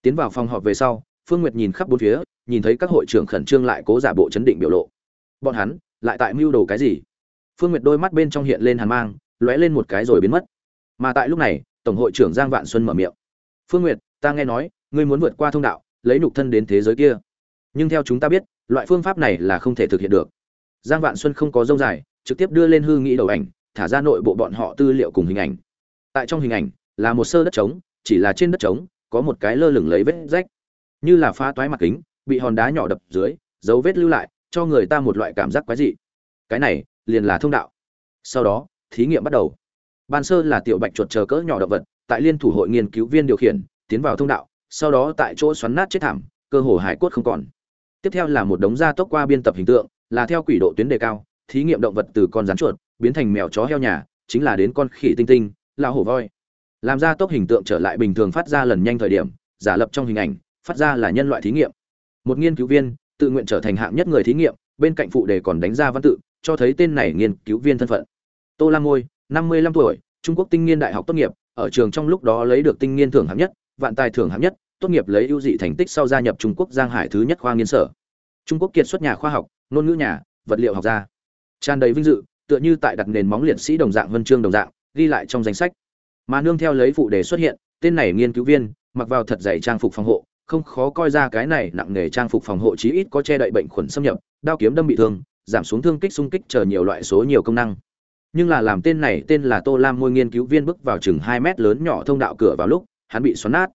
Tiến vào phòng họp về sau, phương nguyệt nhìn khắp bốn phía, nhìn thấy các hội trưởng khẩn trương lại cố giả bộ chấn định biểu lộ. Bọn hắn lại tại mưu đồ cái gì? Phương nguyệt đôi mắt bên trong hiện lên hàn mang lóe lên một cái rồi biến mất. Mà tại lúc này, tổng hội trưởng giang vạn xuân mở miệng. Phương nguyệt, ta nghe nói, ngươi muốn vượt qua thông đạo, lấy nhục thân đến thế giới kia. Nhưng theo chúng ta biết, loại phương pháp này là không thể thực hiện được. Giang vạn xuân không có dông dài, trực tiếp đưa lên hư nghĩ đầu ảnh, thả ra nội bộ bọn họ tư liệu cùng hình ảnh. Tại trong hình ảnh, là một sơ đất trống, chỉ là trên đất trống, có một cái lơ lửng lấy vết rách. Như là phá toái mặt kính, bị hòn đá nhỏ đập dưới, dấu vết lưu lại, cho người ta một loại cảm giác quái dị. Cái này, liền là thông đạo. Sau đó thí nghiệm bắt đầu. Ban sơ là tiểu bạch chuột chờ cỡ nhỏ động vật, tại liên thủ hội nghiên cứu viên điều khiển, tiến vào thông đạo, sau đó tại chỗ xoắn nát chết thảm, cơ hồ hải cốt không còn. Tiếp theo là một đống da tốc qua biên tập hình tượng, là theo quỷ độ tuyến đề cao, thí nghiệm động vật từ con rắn chuột, biến thành mèo chó heo nhà, chính là đến con khỉ tinh tinh, là hổ voi. Làm ra tốc hình tượng trở lại bình thường phát ra lần nhanh thời điểm, giả lập trong hình ảnh, phát ra là nhân loại thí nghiệm. Một nghiên cứu viên, tự nguyện trở thành hạng nhất người thí nghiệm, bên cạnh phụ đề còn đánh ra văn tự, cho thấy tên này nghiên cứu viên thân phận tô lam ngôi, năm mươi lăm tuổi, trung quốc tinh nghiên đại học tốt nghiệp, ở trường trong lúc đó lấy được tinh nghiên thưởng hạng nhất, vạn tài thưởng hạng nhất, tốt nghiệp lấy ưu dị thành tích sau gia nhập trung quốc giang hải thứ nhất khoa nghiên sở. Trung quốc kiệt xuất nhà khoa học, ngôn ngữ nhà, vật liệu học gia. Tràn đầy vinh dự, tựa như tại đặt nền móng liệt sĩ đồng dạng vân chương đồng dạng, ghi lại trong danh sách. Mà nương theo lấy phụ đề xuất hiện, tên này nghiên cứu viên, mặc vào thật dày trang phục phòng hộ, không khó coi ra cái này nặng nghề trang phục phòng hộ chí ít có che đậy bệnh khuẩn xâm nhập, đao kiếm đâm bị thương, giảm xuống thương kích xung kích chờ nhiều loại số nhiều công năng nhưng là làm tên này tên là tô lam môi nghiên cứu viên bước vào chừng hai mét lớn nhỏ thông đạo cửa vào lúc, hắn bị xoắn nát.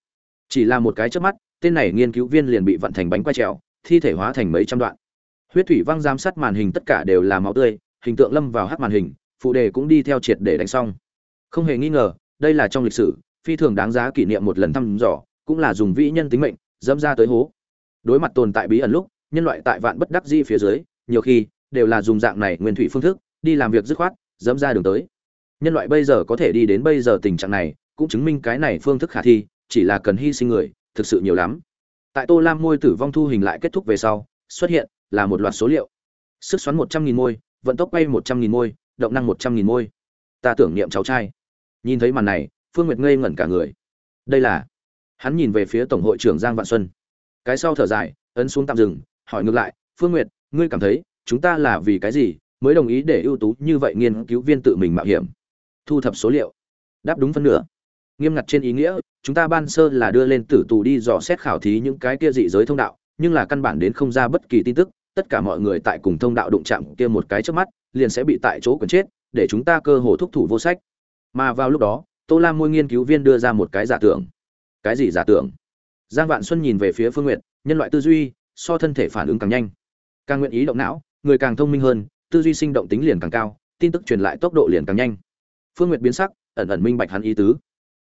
Chỉ là một cái chớp mắt, tên này nghiên cứu viên liền bị vận thành bánh quay trèo, thi thể hóa thành mấy trăm đoạn. Huyết thủy văng giám sát màn hình tất cả đều là máu tươi, hình tượng lâm vào hát màn hình, phụ đề cũng đi theo triệt để đánh xong. Không hề nghi ngờ, đây là trong lịch sử, phi thường đáng giá kỷ niệm một lần thăm dò, cũng là dùng vĩ nhân tính mệnh, dẫm ra tới hố. Đối mặt tồn tại bí ẩn lúc, nhân loại tại vạn bất đắc di phía dưới, nhiều khi, đều là dùng dạng này nguyên thủy phương thức, đi làm việc dứt khoát dẫm ra đường tới. Nhân loại bây giờ có thể đi đến bây giờ tình trạng này, cũng chứng minh cái này phương thức khả thi, chỉ là cần hy sinh người, thực sự nhiều lắm. Tại tô lam môi tử vong thu hình lại kết thúc về sau, xuất hiện là một loạt số liệu. Sức xoắn một trăm nghìn môi, vận tốc bay một trăm nghìn môi, động năng một trăm nghìn môi. Ta tưởng niệm cháu trai. Nhìn thấy màn này, phương nguyệt ngây ngẩn cả người. Đây là, hắn nhìn về phía tổng hội trưởng giang vạn xuân. Cái sau thở dài, ấn xuống tạm dừng, hỏi ngược lại, phương nguyệt, ngươi cảm thấy chúng ta là vì cái gì mới đồng ý để ưu tú như vậy nghiên cứu viên tự mình mạo hiểm. Thu thập số liệu. Đáp đúng phân nửa. Nghiêm ngặt trên ý nghĩa, chúng ta ban sơ là đưa lên tử tù đi dò xét khảo thí những cái kia dị giới thông đạo, nhưng là căn bản đến không ra bất kỳ tin tức, tất cả mọi người tại cùng thông đạo đụng chạm kia một cái trước mắt, liền sẽ bị tại chỗ quần chết, để chúng ta cơ hồ thúc thủ vô sách. Mà vào lúc đó, tô lam môi nghiên cứu viên đưa ra một cái giả tưởng. Cái gì giả tưởng? Giang vạn xuân nhìn về phía phương nguyện nhân loại tư duy, so thân thể phản ứng càng nhanh. Càng nguyện ý động não, người càng thông minh hơn tư duy sinh động tính liền càng cao, tin tức truyền lại tốc độ liền càng nhanh. Phương nguyệt biến sắc, ẩn ẩn minh bạch hắn ý tứ.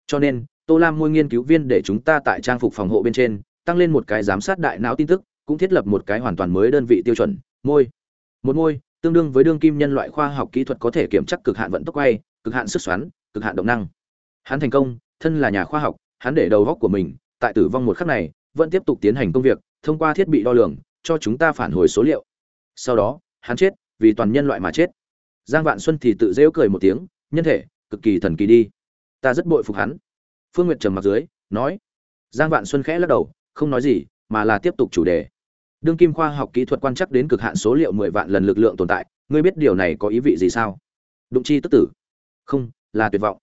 Cho nên, tô lam môi nghiên cứu viên để chúng ta tại trang phục phòng hộ bên trên, tăng lên một cái giám sát đại não tin tức, cũng thiết lập một cái hoàn toàn mới đơn vị tiêu chuẩn, môi. Một môi, tương đương với đương kim nhân loại khoa học kỹ thuật có thể kiểm chắc cực hạn vận tốc quay, cực hạn sức xoắn, cực hạn động năng. Hắn thành công, thân là nhà khoa học, hắn để đầu góc của mình, tại tử vong một khắc này, vẫn tiếp tục tiến hành công việc, thông qua thiết bị đo lường, cho chúng ta phản hồi số liệu. Sau đó, hắn chết vì toàn nhân loại mà chết. Giang vạn xuân thì tự rêu cười một tiếng, nhân thể, cực kỳ thần kỳ đi. Ta rất bội phục hắn. Phương nguyệt trầm mặt dưới, nói. Giang vạn xuân khẽ lắc đầu, không nói gì, mà là tiếp tục chủ đề. Đương kim khoa học kỹ thuật quan chắc đến cực hạn số liệu mười vạn lần lực lượng tồn tại, ngươi biết điều này có ý vị gì sao? Đụng chi tức tử. Không, là tuyệt vọng.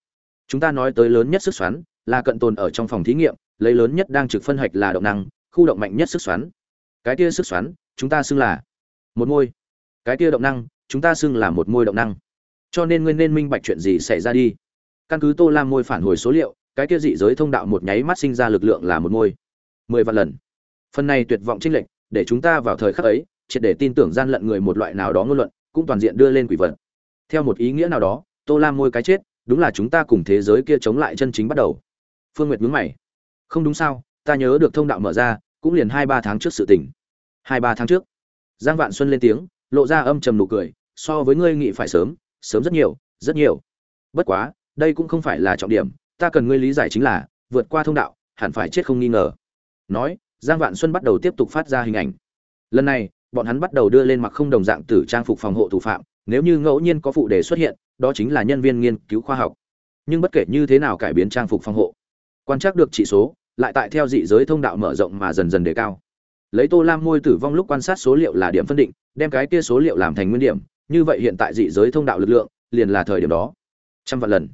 Chúng ta nói tới lớn nhất sức xoắn, là cận tồn ở trong phòng thí nghiệm, lấy lớn nhất đang trực phân hạch là động năng, khu động mạnh nhất sức xoắn. Cái kia sức xoắn, chúng ta xưng là một môi cái kia động năng, chúng ta xưng là một môi động năng. Cho nên ngươi nên minh bạch chuyện gì xảy ra đi. Căn cứ tô lam môi phản hồi số liệu, cái kia dị giới thông đạo một nháy mắt sinh ra lực lượng là một môi. Mười vạn lần. Phần này tuyệt vọng chênh lệch, để chúng ta vào thời khắc ấy, triệt để tin tưởng gian lận người một loại nào đó ngôn luận, cũng toàn diện đưa lên quỷ vật. Theo một ý nghĩa nào đó, tô lam môi cái chết, đúng là chúng ta cùng thế giới kia chống lại chân chính bắt đầu. Phương nguyệt nhướng mày. Không đúng sao, ta nhớ được thông đạo mở ra, cũng liền hai ba tháng trước sự tình. Hai ba tháng trước, giang vạn xuân lên tiếng lộ ra âm trầm nụ cười, so với ngươi nghĩ phải sớm sớm rất nhiều rất nhiều. Bất quá, đây cũng không phải là trọng điểm, ta cần ngươi lý giải chính là, vượt qua thông đạo, hẳn phải chết không nghi ngờ. Nói, giang vạn xuân bắt đầu tiếp tục phát ra hình ảnh. Lần này, bọn hắn bắt đầu đưa lên mặc không đồng dạng tử trang phục phòng hộ thủ phạm, nếu như ngẫu nhiên có phụ đề xuất hiện, đó chính là nhân viên nghiên cứu khoa học. Nhưng bất kể như thế nào cải biến trang phục phòng hộ, quan trắc được chỉ số, lại tại theo dị giới thông đạo mở rộng mà dần dần đề cao lấy tô lam môi tử vong lúc quan sát số liệu là điểm phân định, đem cái kia số liệu làm thành nguyên điểm, như vậy hiện tại dị giới thông đạo lực lượng liền là thời điểm đó. Trăm vạn lần.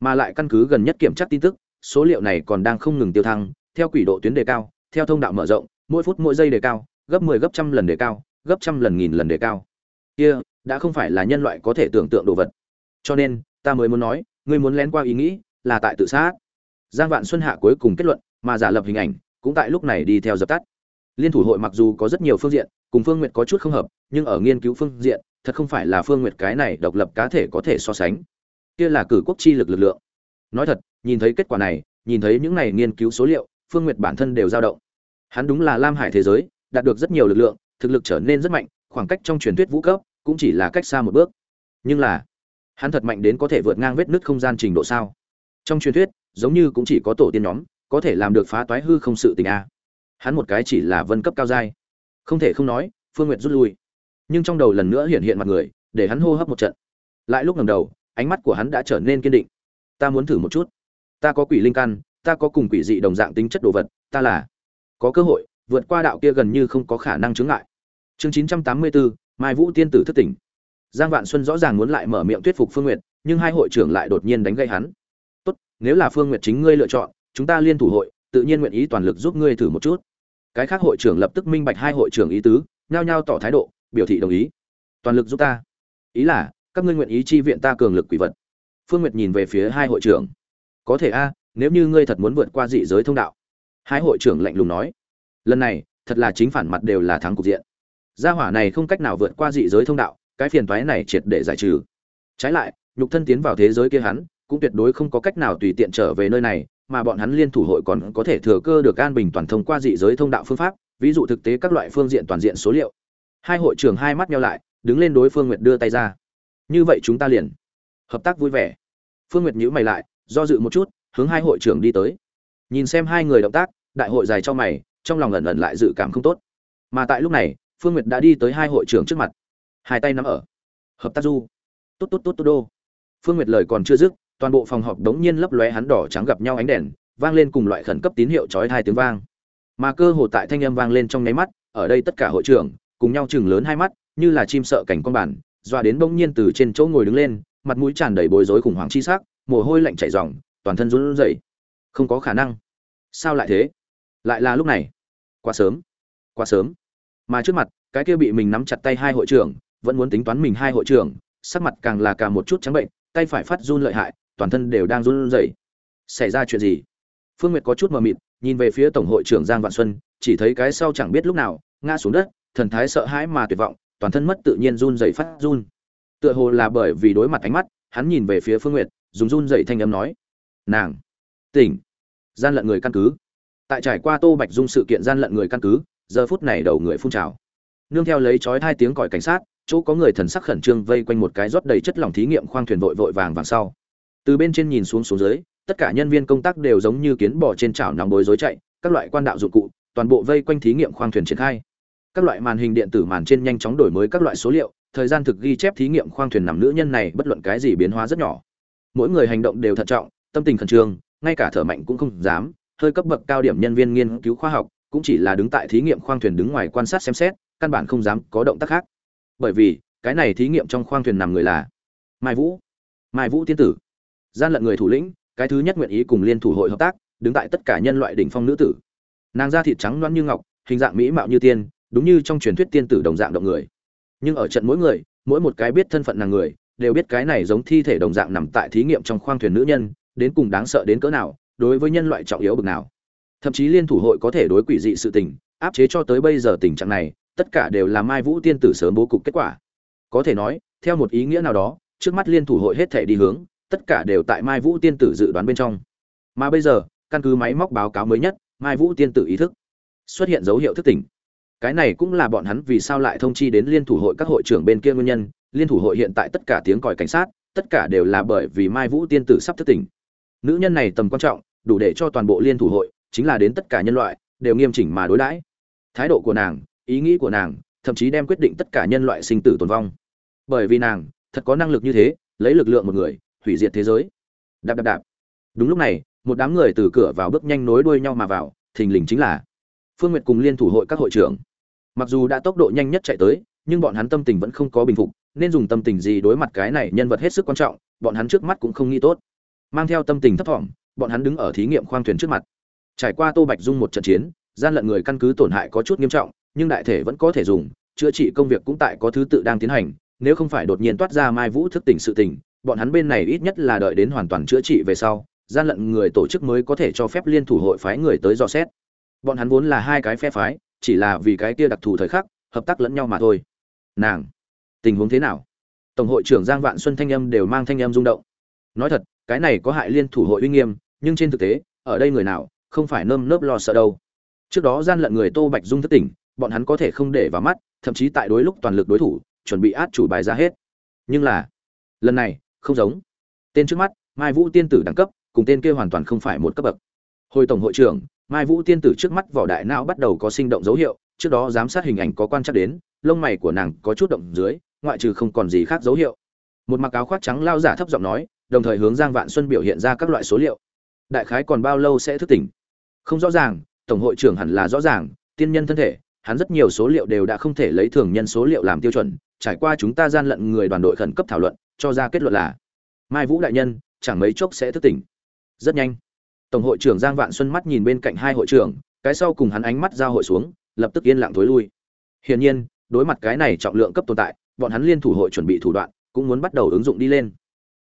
Mà lại căn cứ gần nhất kiểm tra tin tức, số liệu này còn đang không ngừng tiêu thăng, theo quỷ độ tuyến đề cao, theo thông đạo mở rộng, mỗi phút mỗi giây đề cao, gấp 10 gấp trăm lần đề cao, gấp trăm lần nghìn lần đề cao. Kia, đã không phải là nhân loại có thể tưởng tượng đồ vật. Cho nên, ta mới muốn nói, ngươi muốn lén qua ý nghĩ, là tại tự sát. Giang vạn xuân hạ cuối cùng kết luận, mà giả lập hình ảnh, cũng tại lúc này đi theo dập tắt liên thủ hội mặc dù có rất nhiều phương diện, cùng phương nguyệt có chút không hợp, nhưng ở nghiên cứu phương diện, thật không phải là phương nguyệt cái này độc lập cá thể có thể so sánh. Kia là cử quốc chi lực lực lượng. Nói thật, nhìn thấy kết quả này, nhìn thấy những này nghiên cứu số liệu, phương nguyệt bản thân đều dao động. Hắn đúng là lam hải thế giới, đạt được rất nhiều lực lượng, thực lực trở nên rất mạnh, khoảng cách trong truyền thuyết vũ cấp, cũng chỉ là cách xa một bước. Nhưng là, hắn thật mạnh đến có thể vượt ngang vết nứt không gian trình độ sao? Trong truyền thuyết, giống như cũng chỉ có tổ tiên nhóm, có thể làm được phá toái hư không sự tình a hắn một cái chỉ là vân cấp cao giai. Không thể không nói, phương nguyệt rút lui. Nhưng trong đầu lần nữa hiện hiện mặt người, để hắn hô hấp một trận. Lại lúc ngầm đầu, ánh mắt của hắn đã trở nên kiên định. Ta muốn thử một chút. Ta có quỷ linh căn, ta có cùng quỷ dị đồng dạng tính chất đồ vật, ta là có cơ hội vượt qua đạo kia gần như không có khả năng chướng lại chương chín trăm tám mươi bốn mai vũ tiên tử thất tỉnh. Giang vạn xuân rõ ràng muốn lại mở miệng thuyết phục phương nguyệt, nhưng hai hội trưởng lại đột nhiên đánh gây hắn. Tốt, nếu là phương nguyệt chính ngươi lựa chọn, chúng ta liên thủ hội, tự nhiên nguyện ý toàn lực giúp ngươi thử một chút cái khác hội trưởng lập tức minh bạch hai hội trưởng ý tứ, nhao nhao tỏ thái độ, biểu thị đồng ý. Toàn lực giúp ta. Ý là, các ngươi nguyện ý chi viện ta cường lực quỷ vật. Phương nguyệt nhìn về phía hai hội trưởng. Có thể a, nếu như ngươi thật muốn vượt qua dị giới thông đạo. Hai hội trưởng lạnh lùng nói. Lần này, thật là chính phản mặt đều là thắng cục diện. Gia hỏa này không cách nào vượt qua dị giới thông đạo, cái phiền toái này triệt để giải trừ. Trái lại, nhục thân tiến vào thế giới kia hắn, cũng tuyệt đối không có cách nào tùy tiện trở về nơi này mà bọn hắn liên thủ hội còn có thể thừa cơ được an bình toàn thông qua dị giới thông đạo phương pháp, ví dụ thực tế các loại phương diện toàn diện số liệu. Hai hội trưởng hai mắt nhau lại, đứng lên đối phương nguyệt đưa tay ra. Như vậy chúng ta liền hợp tác vui vẻ. Phương nguyệt nhíu mày lại, do dự một chút, hướng hai hội trưởng đi tới. Nhìn xem hai người động tác, đại hội dài cho mày, trong lòng ẩn ẩn lại dự cảm không tốt. Mà tại lúc này, phương nguyệt đã đi tới hai hội trưởng trước mặt. Hai tay nắm ở. Hợp tác du. Tốt tốt tốt tốt đô. Phương nguyệt lời còn chưa dứt toàn bộ phòng họp đống nhiên lấp lóe hắn đỏ trắng gặp nhau ánh đèn, vang lên cùng loại khẩn cấp tín hiệu chói tai tiếng vang. Mà cơ hồ tại thanh âm vang lên trong nháy mắt, ở đây tất cả hội trưởng, cùng nhau chừng lớn hai mắt, như là chim sợ cảnh con bản, dọa đến bỗng nhiên từ trên chỗ ngồi đứng lên, mặt mũi tràn đầy bối rối khủng hoảng chi sắc, mồ hôi lạnh chảy ròng, toàn thân run rẩy. Không có khả năng. Sao lại thế? Lại là lúc này. Quá sớm. Quá sớm. Mà trước mặt, cái kia bị mình nắm chặt tay hai hội trưởng, vẫn muốn tính toán mình hai hội trưởng, sắc mặt càng là cả một chút trắng bệnh, tay phải phát run lợi hại toàn thân đều đang run rẩy. Xảy ra chuyện gì? Phương nguyệt có chút mờ mịt, nhìn về phía tổng hội trưởng giang vạn xuân, chỉ thấy cái sau chẳng biết lúc nào, ngã xuống đất, thần thái sợ hãi mà tuyệt vọng, toàn thân mất tự nhiên run rẩy phát run. Tựa hồ là bởi vì đối mặt ánh mắt, hắn nhìn về phía phương nguyệt, dùng run rẩy thanh âm nói, nàng, tỉnh. Gian lận người căn cứ. Tại trải qua tô bạch dung sự kiện gian lận người căn cứ, giờ phút này đầu người phun trào. Nương theo lấy chói hai tiếng còi cảnh sát, chỗ có người thần sắc khẩn trương vây quanh một cái rót đầy chất lỏng thí nghiệm khoang thuyền vội vội vàng vàng sau từ bên trên nhìn xuống xuống dưới, tất cả nhân viên công tác đều giống như kiến bò trên chảo nóng bối rối chạy, các loại quan đạo dụng cụ, toàn bộ vây quanh thí nghiệm khoang thuyền triển khai. Các loại màn hình điện tử màn trên nhanh chóng đổi mới các loại số liệu, thời gian thực ghi chép thí nghiệm khoang thuyền nằm nữ nhân này bất luận cái gì biến hóa rất nhỏ. Mỗi người hành động đều thận trọng, tâm tình khẩn trương, ngay cả thở mạnh cũng không dám, hơi cấp bậc cao điểm nhân viên nghiên cứu khoa học, cũng chỉ là đứng tại thí nghiệm khoang thuyền đứng ngoài quan sát xem xét, căn bản không dám có động tác khác. Bởi vì, cái này thí nghiệm trong khoang thuyền nằm người là mai vũ. Mai vũ tiên tử gian lận người thủ lĩnh, cái thứ nhất nguyện ý cùng liên thủ hội hợp tác, đứng tại tất cả nhân loại đỉnh phong nữ tử. Nàng da thịt trắng loáng như ngọc, hình dạng mỹ mạo như tiên, đúng như trong truyền thuyết tiên tử đồng dạng động người. Nhưng ở trận mỗi người, mỗi một cái biết thân phận nàng người, đều biết cái này giống thi thể đồng dạng nằm tại thí nghiệm trong khoang thuyền nữ nhân, đến cùng đáng sợ đến cỡ nào, đối với nhân loại trọng yếu bực nào. Thậm chí liên thủ hội có thể đối quỷ dị sự tình, áp chế cho tới bây giờ tình trạng này, tất cả đều là mai vũ tiên tử sớm bố cục kết quả. Có thể nói, theo một ý nghĩa nào đó, trước mắt liên thủ hội hết thể đi hướng tất cả đều tại mai vũ tiên tử dự đoán bên trong. Mà bây giờ, căn cứ máy móc báo cáo mới nhất, mai vũ tiên tử ý thức xuất hiện dấu hiệu thức tỉnh. Cái này cũng là bọn hắn vì sao lại thông chi đến liên thủ hội các hội trưởng bên kia nguyên nhân. Liên thủ hội hiện tại tất cả tiếng còi cảnh sát, tất cả đều là bởi vì mai vũ tiên tử sắp thức tỉnh. Nữ nhân này tầm quan trọng, đủ để cho toàn bộ liên thủ hội, chính là đến tất cả nhân loại, đều nghiêm chỉnh mà đối đãi. Thái độ của nàng, ý nghĩ của nàng, thậm chí đem quyết định tất cả nhân loại sinh tử tồn vong. Bởi vì nàng, thật có năng lực như thế, lấy lực lượng một người hủy diệt thế giới. Đạp đạp đạp. Đúng lúc này, một đám người từ cửa vào bước nhanh nối đuôi nhau mà vào, thình lình chính là phương nguyệt cùng liên thủ hội các hội trưởng. Mặc dù đã tốc độ nhanh nhất chạy tới, nhưng bọn hắn tâm tình vẫn không có bình phục, nên dùng tâm tình gì đối mặt cái này nhân vật hết sức quan trọng, bọn hắn trước mắt cũng không nghĩ tốt. Mang theo tâm tình thấp thỏm, bọn hắn đứng ở thí nghiệm khoang thuyền trước mặt. Trải qua tô bạch dung một trận chiến, gian lận người căn cứ tổn hại có chút nghiêm trọng, nhưng đại thể vẫn có thể dùng, chữa trị công việc cũng tại có thứ tự đang tiến hành, nếu không phải đột nhiên toát ra mai vũ thức tỉnh sự tình bọn hắn bên này ít nhất là đợi đến hoàn toàn chữa trị về sau, gian lận người tổ chức mới có thể cho phép liên thủ hội phái người tới dò xét. Bọn hắn vốn là hai cái phe phái, chỉ là vì cái kia đặc thù thời khắc, hợp tác lẫn nhau mà thôi. Nàng, tình huống thế nào? Tổng hội trưởng giang vạn xuân thanh âm đều mang thanh âm rung động. Nói thật, cái này có hại liên thủ hội uy nghiêm, nhưng trên thực tế, ở đây người nào, không phải nơm nớp lo sợ đâu. Trước đó gian lận người tô bạch dung thất tỉnh, bọn hắn có thể không để vào mắt, thậm chí tại đối lúc toàn lực đối thủ, chuẩn bị át chủ bài ra hết. Nhưng là, lần này không giống. Tên trước mắt, mai vũ tiên tử đẳng cấp, cùng tên kia hoàn toàn không phải một cấp bậc. Hồi tổng hội trưởng, mai vũ tiên tử trước mắt vỏ đại não bắt đầu có sinh động dấu hiệu, trước đó giám sát hình ảnh có quan sát đến, lông mày của nàng có chút động dưới, ngoại trừ không còn gì khác dấu hiệu. Một mặc áo khoác trắng lao giả thấp giọng nói, đồng thời hướng giang vạn xuân biểu hiện ra các loại số liệu. Đại khái còn bao lâu sẽ thức tỉnh? Không rõ ràng, tổng hội trưởng hẳn là rõ ràng, tiên nhân thân thể, hắn rất nhiều số liệu đều đã không thể lấy thường nhân số liệu làm tiêu chuẩn, trải qua chúng ta gian lận người đoàn đội khẩn cấp thảo luận cho ra kết luận là, mai vũ đại nhân, chẳng mấy chốc sẽ thức tỉnh. Rất nhanh, tổng hội trưởng giang vạn xuân mắt nhìn bên cạnh hai hội trưởng, cái sau cùng hắn ánh mắt giao hội xuống, lập tức yên lặng thối lui. Hiển nhiên, đối mặt cái này trọng lượng cấp tồn tại, bọn hắn liên thủ hội chuẩn bị thủ đoạn, cũng muốn bắt đầu ứng dụng đi lên.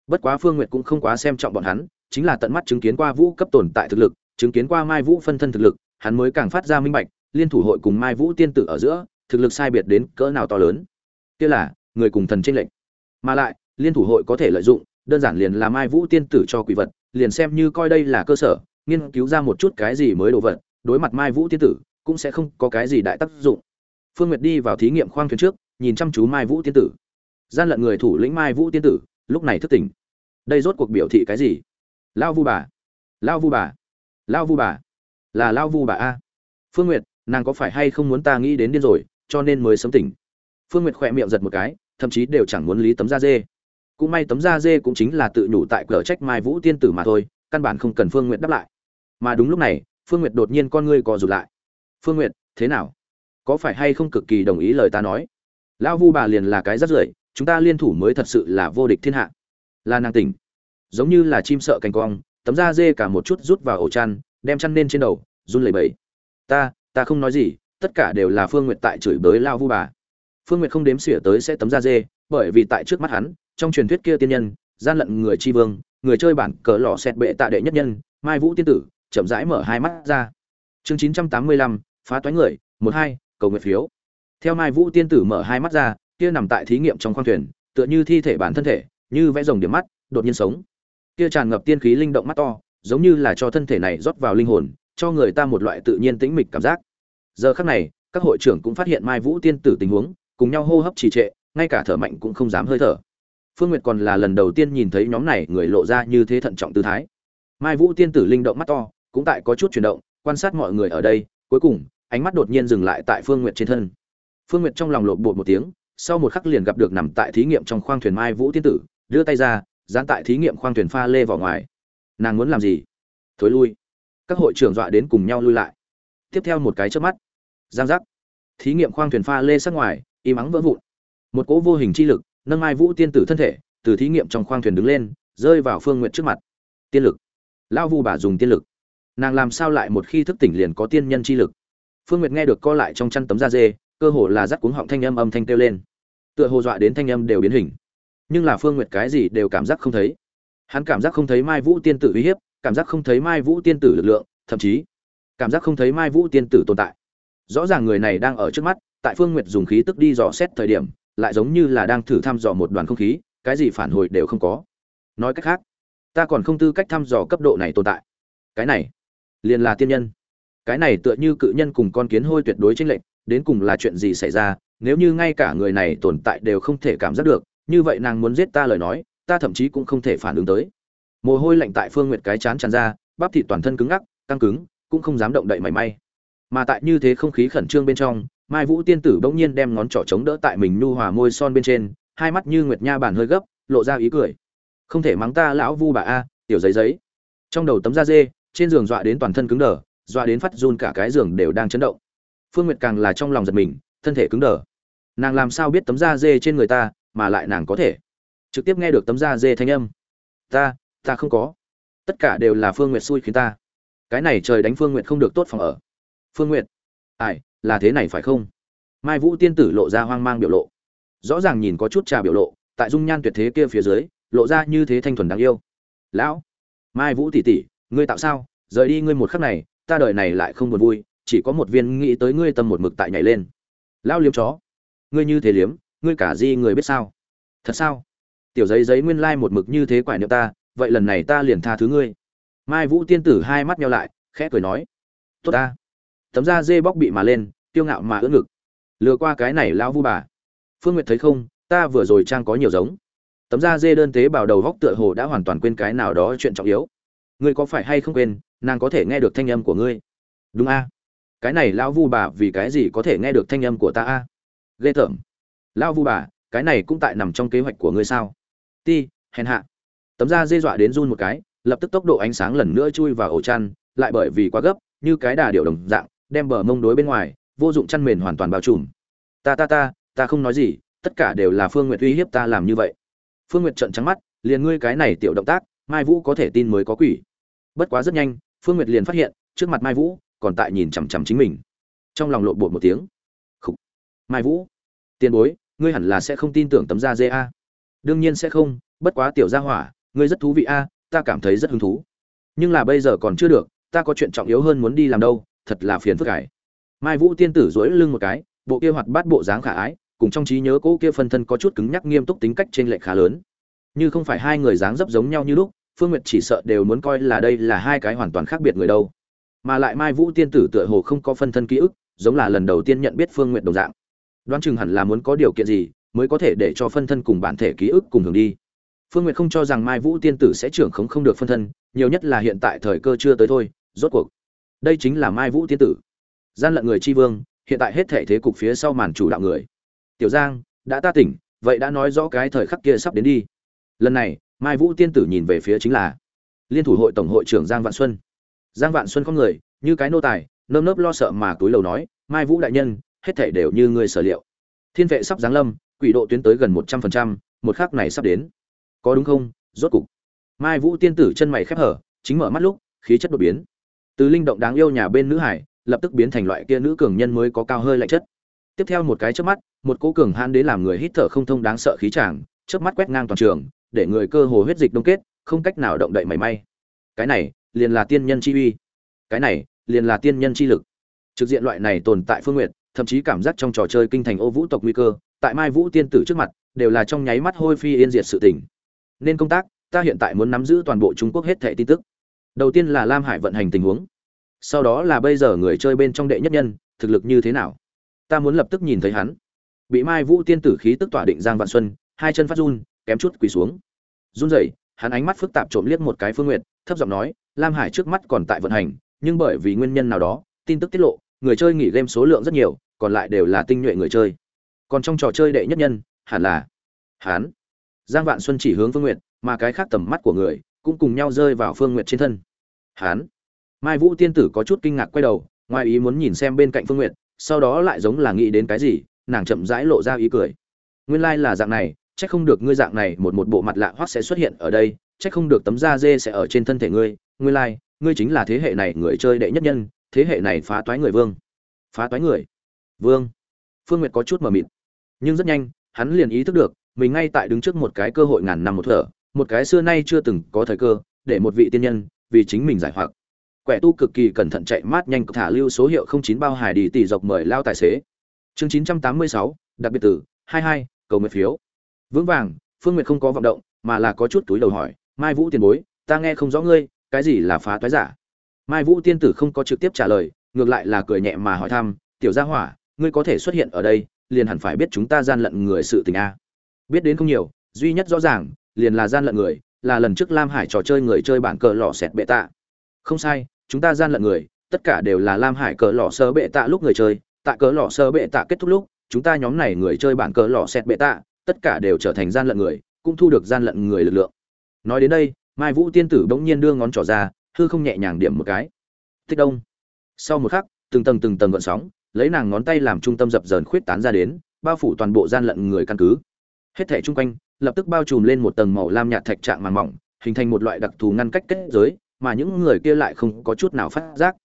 Bất quá phương nguyệt cũng không quá xem trọng bọn hắn, chính là tận mắt chứng kiến qua vũ cấp tồn tại thực lực, chứng kiến qua mai vũ phân thân thực lực, hắn mới càng phát ra minh bạch, liên thủ hội cùng mai vũ tiên tử ở giữa, thực lực sai biệt đến cỡ nào to lớn. Kia là, người cùng thần tranh lệch. Mà lại liên thủ hội có thể lợi dụng, đơn giản liền làm mai vũ tiên tử cho quỷ vật, liền xem như coi đây là cơ sở, nghiên cứu ra một chút cái gì mới đồ vật, đối mặt mai vũ tiên tử, cũng sẽ không có cái gì đại tác dụng. Phương nguyệt đi vào thí nghiệm khoang thuyền trước, nhìn chăm chú mai vũ tiên tử. Gian lận người thủ lĩnh mai vũ tiên tử, lúc này thức tỉnh. Đây rốt cuộc biểu thị cái gì? Lao vu bà. Lao vu bà. Lao vu bà. Là lao vu bà a. Phương nguyệt, nàng có phải hay không muốn ta nghĩ đến điên rồi, cho nên mới sớm tỉnh. Phương nguyệt khỏe miệng giật một cái, thậm chí đều chẳng muốn lý tấm da dê cũng may tấm da dê cũng chính là tự nhủ tại cửa trách mai vũ tiên tử mà thôi, căn bản không cần phương nguyệt đáp lại. Mà đúng lúc này, phương nguyệt đột nhiên con ngươi co rụt lại. Phương nguyệt, thế nào? Có phải hay không cực kỳ đồng ý lời ta nói? Lão vu bà liền là cái rất rưởi, chúng ta liên thủ mới thật sự là vô địch thiên hạ. Là nàng tỉnh. Giống như là chim sợ cành cong, tấm da dê cả một chút rút vào ổ chăn, đem chăn lên trên đầu, run lẩy bẩy. Ta ta không nói gì, tất cả đều là phương nguyệt tại chửi bới lao vu bà. Phương nguyệt không đếm xỉa tới sẽ tấm da dê, bởi vì tại trước mắt hắn trong truyền thuyết kia tiên nhân, gian lận người tri vương, người chơi bản cờ lò xẹt bệ tạ đệ nhất nhân, mai vũ tiên tử, chậm rãi mở hai mắt ra. Chương chín trăm tám mươi lăm, phá toái người, một hai, cầu nguyện phiếu. Theo mai vũ tiên tử mở hai mắt ra, kia nằm tại thí nghiệm trong khoang thuyền, tựa như thi thể bản thân thể, như vẽ rồng điểm mắt, đột nhiên sống. Kia tràn ngập tiên khí linh động mắt to, giống như là cho thân thể này rót vào linh hồn, cho người ta một loại tự nhiên tĩnh mịch cảm giác. Giờ khắc này, các hội trưởng cũng phát hiện mai vũ tiên tử tình huống, cùng nhau hô hấp trì trệ, ngay cả thở mạnh cũng không dám hơi thở phương nguyệt còn là lần đầu tiên nhìn thấy nhóm này người lộ ra như thế thận trọng tư thái. Mai vũ tiên tử linh động mắt to, cũng tại có chút chuyển động, quan sát mọi người ở đây, cuối cùng, ánh mắt đột nhiên dừng lại tại phương nguyệt trên thân. Phương nguyệt trong lòng lộn bột một tiếng, sau một khắc liền gặp được nằm tại thí nghiệm trong khoang thuyền mai vũ tiên tử, đưa tay ra, dán tại thí nghiệm khoang thuyền pha lê vào ngoài. Nàng muốn làm gì? Thối lui. Các hội trưởng dọa đến cùng nhau lui lại. Tiếp theo một cái chớp mắt. Giang giác. Thí nghiệm khoang thuyền pha lê sát ngoài, im ắng vỡ vụn. Một cỗ vô hình chi lực nâng mai vũ tiên tử thân thể, từ thí nghiệm trong khoang thuyền đứng lên, rơi vào phương nguyện trước mặt. Tiên lực. Lão vu bà dùng tiên lực. Nàng làm sao lại một khi thức tỉnh liền có tiên nhân chi lực? Phương nguyệt nghe được co lại trong chăn tấm da dê, cơ hồ là rắc cuống họng thanh âm âm thanh kêu lên. Tựa hồ dọa đến thanh âm đều biến hình. Nhưng là phương nguyệt cái gì đều cảm giác không thấy. Hắn cảm giác không thấy mai vũ tiên tử uy hiếp, cảm giác không thấy mai vũ tiên tử lực lượng, thậm chí cảm giác không thấy mai vũ tiên tử tồn tại. Rõ ràng người này đang ở trước mắt, tại phương nguyệt dùng khí tức đi dò xét thời điểm lại giống như là đang thử thăm dò một đoàn không khí, cái gì phản hồi đều không có. Nói cách khác, ta còn không tư cách thăm dò cấp độ này tồn tại. Cái này, liền là tiên nhân. Cái này tựa như cự nhân cùng con kiến hôi tuyệt đối chênh lệch, đến cùng là chuyện gì xảy ra, nếu như ngay cả người này tồn tại đều không thể cảm giác được, như vậy nàng muốn giết ta lời nói, ta thậm chí cũng không thể phản ứng tới. Mồ hôi lạnh tại phương nguyệt cái chán tràn ra, bắp thịt toàn thân cứng ngắc, căng cứng, cũng không dám động đậy mảy may. Mà tại như thế không khí khẩn trương bên trong mai vũ tiên tử bỗng nhiên đem ngón trỏ chống đỡ tại mình nu hòa môi son bên trên, hai mắt như nguyệt nha bản hơi gấp, lộ ra ý cười. Không thể mắng ta lão vu bà a, tiểu giấy giấy. Trong đầu tấm da dê, trên giường dọa đến toàn thân cứng đờ, dọa đến phát run cả cái giường đều đang chấn động. Phương nguyệt càng là trong lòng giật mình, thân thể cứng đờ. Nàng làm sao biết tấm da dê trên người ta, mà lại nàng có thể? Trực tiếp nghe được tấm da dê thanh âm. Ta ta không có. Tất cả đều là phương nguyệt xui khiến ta. Cái này trời đánh phương nguyệt không được tốt phòng ở. Phương nguyệt ai, là thế này phải không? Mai vũ tiên tử lộ ra hoang mang biểu lộ. Rõ ràng nhìn có chút trà biểu lộ, tại dung nhan tuyệt thế kia phía dưới, lộ ra như thế thanh thuần đáng yêu. Lão, mai vũ tỷ tỷ, ngươi tạo sao? Rời đi ngươi một khắc này, ta đời này lại không buồn vui, chỉ có một viên nghĩ tới ngươi tâm một mực tại nhảy lên. Lão liếm chó, ngươi như thế liếm, ngươi cả di người biết sao? Thật sao? Tiểu giấy giấy nguyên lai một mực như thế quải niệm ta, vậy lần này ta liền tha thứ ngươi. Mai vũ tiên tử hai mắt nhau lại, khẽ cười nói, tốt ta tấm da dê bóc bị mà lên tiêu ngạo mà ưỡn ngực. Lừa qua cái này lão vu bà. Phương nguyệt thấy không, ta vừa rồi trang có nhiều giống. Tấm da dê đơn tế bào đầu góc tựa hồ đã hoàn toàn quên cái nào đó chuyện trọng yếu. Ngươi có phải hay không quên, nàng có thể nghe được thanh âm của ngươi? Đúng a. Cái này lão vu bà vì cái gì có thể nghe được thanh âm của ta a? Ghê tởm. Lão vu bà, cái này cũng tại nằm trong kế hoạch của ngươi sao? Ti, hèn hạ. Tấm da dê dọa đến run một cái, lập tức tốc độ ánh sáng lần nữa chui vào ổ chăn, lại bởi vì quá gấp, như cái đà điệu đồng dạng đem bờ mông đối bên ngoài, vô dụng chăn mền hoàn toàn bao trùm. Ta ta ta ta không nói gì, tất cả đều là phương nguyệt uy hiếp ta làm như vậy. Phương nguyệt trợn trắng mắt, liền ngươi cái này tiểu động tác, mai vũ có thể tin mới có quỷ. Bất quá rất nhanh, phương nguyệt liền phát hiện, trước mặt mai vũ, còn tại nhìn chằm chằm chính mình. Trong lòng lộn bột một tiếng. Khủ. mai vũ. Tiền bối, ngươi hẳn là sẽ không tin tưởng tấm da dê a. Đương nhiên sẽ không, bất quá tiểu gia hỏa, ngươi rất thú vị a, ta cảm thấy rất hứng thú. Nhưng là bây giờ còn chưa được, ta có chuyện trọng yếu hơn muốn đi làm đâu thật là phiền phức ải. Mai vũ tiên tử dỗi lưng một cái, bộ kia hoạt bát bộ dáng khả ái, cùng trong trí nhớ cỗ kia phân thân có chút cứng nhắc nghiêm túc tính cách trên lệch khá lớn. Như không phải hai người dáng dấp giống nhau như lúc, phương nguyệt chỉ sợ đều muốn coi là đây là hai cái hoàn toàn khác biệt người đâu. Mà lại mai vũ tiên tử tựa hồ không có phân thân ký ức, giống là lần đầu tiên nhận biết phương nguyệt đồng dạng. Đoán chừng hẳn là muốn có điều kiện gì mới có thể để cho phân thân cùng bản thể ký ức cùng hưởng đi. Phương nguyệt không cho rằng mai vũ tiên tử sẽ trưởng khống không được phân thân, nhiều nhất là hiện tại thời cơ chưa tới thôi, rốt cuộc đây chính là mai vũ tiên tử. Gian lận người tri vương, hiện tại hết thể thế cục phía sau màn chủ đạo người. Tiểu giang, đã ta tỉnh, vậy đã nói rõ cái thời khắc kia sắp đến đi. Lần này, mai vũ tiên tử nhìn về phía chính là liên thủ hội tổng hội trưởng giang vạn xuân. Giang vạn xuân có người, như cái nô tài, nơm nớp lo sợ mà túi lầu nói, mai vũ đại nhân, hết thể đều như người sở liệu. Thiên vệ sắp giáng lâm, quỷ độ tuyến tới gần một trăm phần trăm, một khắc này sắp đến. Có đúng không? Rốt cục. Mai vũ tiên tử chân mày khép hở, chính mở mắt lúc, khí chất đột biến từ linh động đáng yêu nhà bên nữ hải, lập tức biến thành loại kia nữ cường nhân mới có cao hơi lạnh chất. Tiếp theo một cái chớp mắt, một cỗ cường hãn đến làm người hít thở không thông đáng sợ khí chàng, chớp mắt quét ngang toàn trường, để người cơ hồ huyết dịch đông kết, không cách nào động đậy mảy may. Cái này, liền là tiên nhân chi uy. Cái này, liền là tiên nhân chi lực. Trực diện loại này tồn tại phương nguyện thậm chí cảm giác trong trò chơi kinh thành ô vũ tộc nguy cơ, tại mai vũ tiên tử trước mặt, đều là trong nháy mắt hôi phi yên diệt sự tình. Nên công tác, ta hiện tại muốn nắm giữ toàn bộ trung quốc hết thẻ tin tức đầu tiên là lam hải vận hành tình huống. Sau đó là bây giờ người chơi bên trong đệ nhất nhân, thực lực như thế nào? Ta muốn lập tức nhìn thấy hắn. Bị mai vũ tiên tử khí tức tỏa định giang vạn xuân, hai chân phát run, kém chút quỳ xuống. Run rẩy, hắn ánh mắt phức tạp trộm liếc một cái phương nguyện thấp giọng nói, lam hải trước mắt còn tại vận hành, nhưng bởi vì nguyên nhân nào đó, tin tức tiết lộ, người chơi nghỉ game số lượng rất nhiều, còn lại đều là tinh nhuệ người chơi. Còn trong trò chơi đệ nhất nhân, hẳn là hắn. Giang vạn xuân chỉ hướng phương nguyện mà cái khác tầm mắt của người cũng cùng nhau rơi vào phương nguyệt trên thân. Hắn mai vũ tiên tử có chút kinh ngạc quay đầu ngoài ý muốn nhìn xem bên cạnh phương nguyệt, sau đó lại giống là nghĩ đến cái gì nàng chậm rãi lộ ra ý cười. Nguyên lai là dạng này chắc không được ngươi dạng này một một bộ mặt lạ hoắc sẽ xuất hiện ở đây chắc không được tấm da dê sẽ ở trên thân thể ngươi. Nguyên lai ngươi chính là thế hệ này người chơi đệ nhất nhân thế hệ này phá toái người vương. Phá toái người. Vương. Phương nguyệt có chút mờ mịt. Nhưng rất nhanh hắn liền ý thức được mình ngay tại đứng trước một cái cơ hội ngàn năm một thở một cái xưa nay chưa từng có thời cơ, để một vị tiên nhân, vì chính mình giải hoặc. Quẻ tu cực kỳ cẩn thận chạy mát nhanh, thả lưu số hiệu không chín bao hải đi tỷ dọc mời lao tài xế. Chương chín trăm tám mươi sáu, đặc biệt tử, hai hai, cầu nguyện phiếu. Vững vàng, phương nguyệt không có vọng động, mà là có chút túi đầu hỏi, mai vũ tiền bối, ta nghe không rõ ngươi, cái gì là phá toái giả? Mai vũ tiên tử không có trực tiếp trả lời, ngược lại là cười nhẹ mà hỏi thăm, tiểu gia hỏa, ngươi có thể xuất hiện ở đây, liền hẳn phải biết chúng ta gian lận người sự tình a. Biết đến không nhiều, duy nhất rõ ràng liền là gian lận người, là lần trước lam hải trò chơi người chơi bản cờ lò sẹt bệ tạ. Không sai, chúng ta gian lận người, tất cả đều là lam hải cờ lò sơ bệ tạ lúc người chơi. Tại cờ lò sơ bệ tạ kết thúc lúc, chúng ta nhóm này người chơi bản cờ lò sẹt bệ tạ, tất cả đều trở thành gian lận người, cũng thu được gian lận người lực lượng. Nói đến đây, mai vũ tiên tử bỗng nhiên đưa ngón trỏ ra, hư không nhẹ nhàng điểm một cái. Thích đông. Sau một khắc, từng tầng từng tầng gợn sóng, lấy nàng ngón tay làm trung tâm dập dờn khuyết tán ra đến, bao phủ toàn bộ gian lận người căn cứ. Hết thẻ chung quanh lập tức bao trùm lên một tầng màu lam nhạt thạch trạng màng mỏng, hình thành một loại đặc thù ngăn cách kết giới mà những người kia lại không có chút nào phát giác.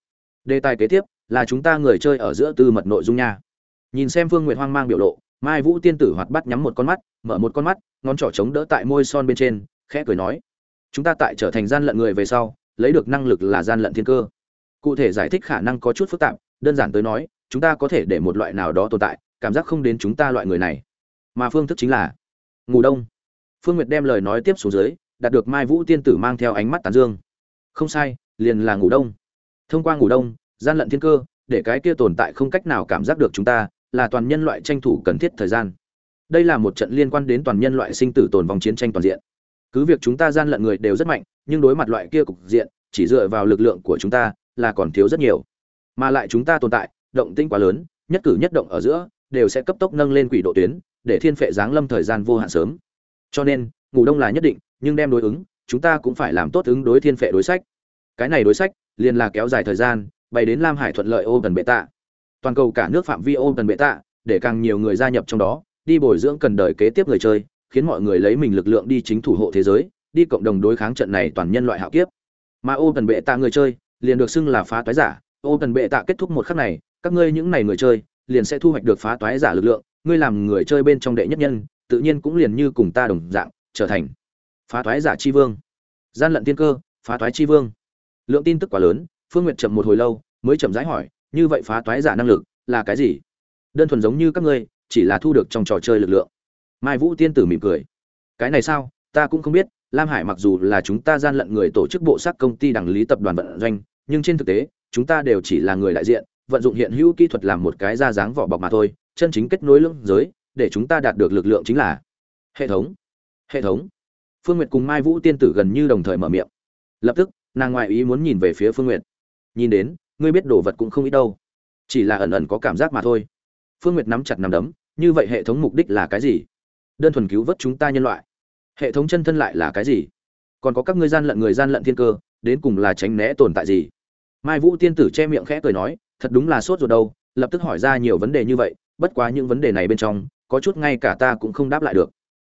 Đề tài kế tiếp là chúng ta người chơi ở giữa tư mật nội dung nha. Nhìn xem phương nguyệt hoang mang biểu lộ, mai vũ tiên tử hoạt bắt nhắm một con mắt, mở một con mắt, ngón trỏ chống đỡ tại môi son bên trên, khẽ cười nói, chúng ta tại trở thành gian lận người về sau, lấy được năng lực là gian lận thiên cơ. Cụ thể giải thích khả năng có chút phức tạp, đơn giản tới nói, chúng ta có thể để một loại nào đó tồn tại, cảm giác không đến chúng ta loại người này. Mà phương thức chính là ngủ đông. Phương nguyệt đem lời nói tiếp xuống dưới, đạt được mai vũ tiên tử mang theo ánh mắt tán dương. Không sai, liền là ngủ đông. Thông qua ngủ đông, gian lận thiên cơ, để cái kia tồn tại không cách nào cảm giác được chúng ta, là toàn nhân loại tranh thủ cần thiết thời gian. Đây là một trận liên quan đến toàn nhân loại sinh tử tồn vòng chiến tranh toàn diện. Cứ việc chúng ta gian lận người đều rất mạnh, nhưng đối mặt loại kia cục diện, chỉ dựa vào lực lượng của chúng ta, là còn thiếu rất nhiều. Mà lại chúng ta tồn tại, động tinh quá lớn, nhất cử nhất động ở giữa, đều sẽ cấp tốc nâng lên quỷ độ tuyến để thiên phệ giáng lâm thời gian vô hạn sớm. Cho nên, ngủ đông là nhất định, nhưng đem đối ứng, chúng ta cũng phải làm tốt ứng đối thiên phệ đối sách. Cái này đối sách, liền là kéo dài thời gian bay đến lam hải thuận lợi ô Cần bệ tạ. Toàn cầu cả nước phạm vi ô Cần bệ tạ, để càng nhiều người gia nhập trong đó, đi bồi dưỡng cần đời kế tiếp người chơi, khiến mọi người lấy mình lực lượng đi chính thủ hộ thế giới, đi cộng đồng đối kháng trận này toàn nhân loại hạo kiếp. Mà ô Cần bệ tạ người chơi, liền được xưng là phá toái giả. Ô Cần bệ tạ kết thúc một khắc này, các ngươi những này người chơi, liền sẽ thu hoạch được phá toái giả lực lượng ngươi làm người chơi bên trong đệ nhất nhân, tự nhiên cũng liền như cùng ta đồng dạng, trở thành phá thoái giả chi vương. Gian lận tiên cơ, phá thoái chi vương. Lượng tin tức quá lớn, phương nguyệt chậm một hồi lâu, mới chậm rãi hỏi, như vậy phá toái giả năng lực, là cái gì? Đơn thuần giống như các ngươi, chỉ là thu được trong trò chơi lực lượng. Mai vũ tiên tử mỉm cười. Cái này sao? Ta cũng không biết, lam hải mặc dù là chúng ta gian lận người tổ chức bộ sắc công ty đảng lý tập đoàn vận doanh, nhưng trên thực tế, chúng ta đều chỉ là người đại diện vận dụng hiện hữu kỹ thuật làm một cái ra dáng vỏ bọc mà thôi, chân chính kết nối lưỡng giới, để chúng ta đạt được lực lượng chính là hệ thống. Hệ thống. Phương nguyệt cùng mai vũ tiên tử gần như đồng thời mở miệng. Lập tức, nàng ngoại ý muốn nhìn về phía phương nguyệt. Nhìn đến, ngươi biết đồ vật cũng không ít đâu. Chỉ là ẩn ẩn có cảm giác mà thôi. Phương nguyệt nắm chặt nắm đấm, như vậy hệ thống mục đích là cái gì? Đơn thuần cứu vớt chúng ta nhân loại. Hệ thống chân thân lại là cái gì? Còn có các ngươi gian lận người gian lận thiên cơ, đến cùng là tránh né tồn tại gì? Mai vũ tiên tử che miệng khẽ cười nói thật đúng là sốt ruột đâu, lập tức hỏi ra nhiều vấn đề như vậy, bất quá những vấn đề này bên trong, có chút ngay cả ta cũng không đáp lại được.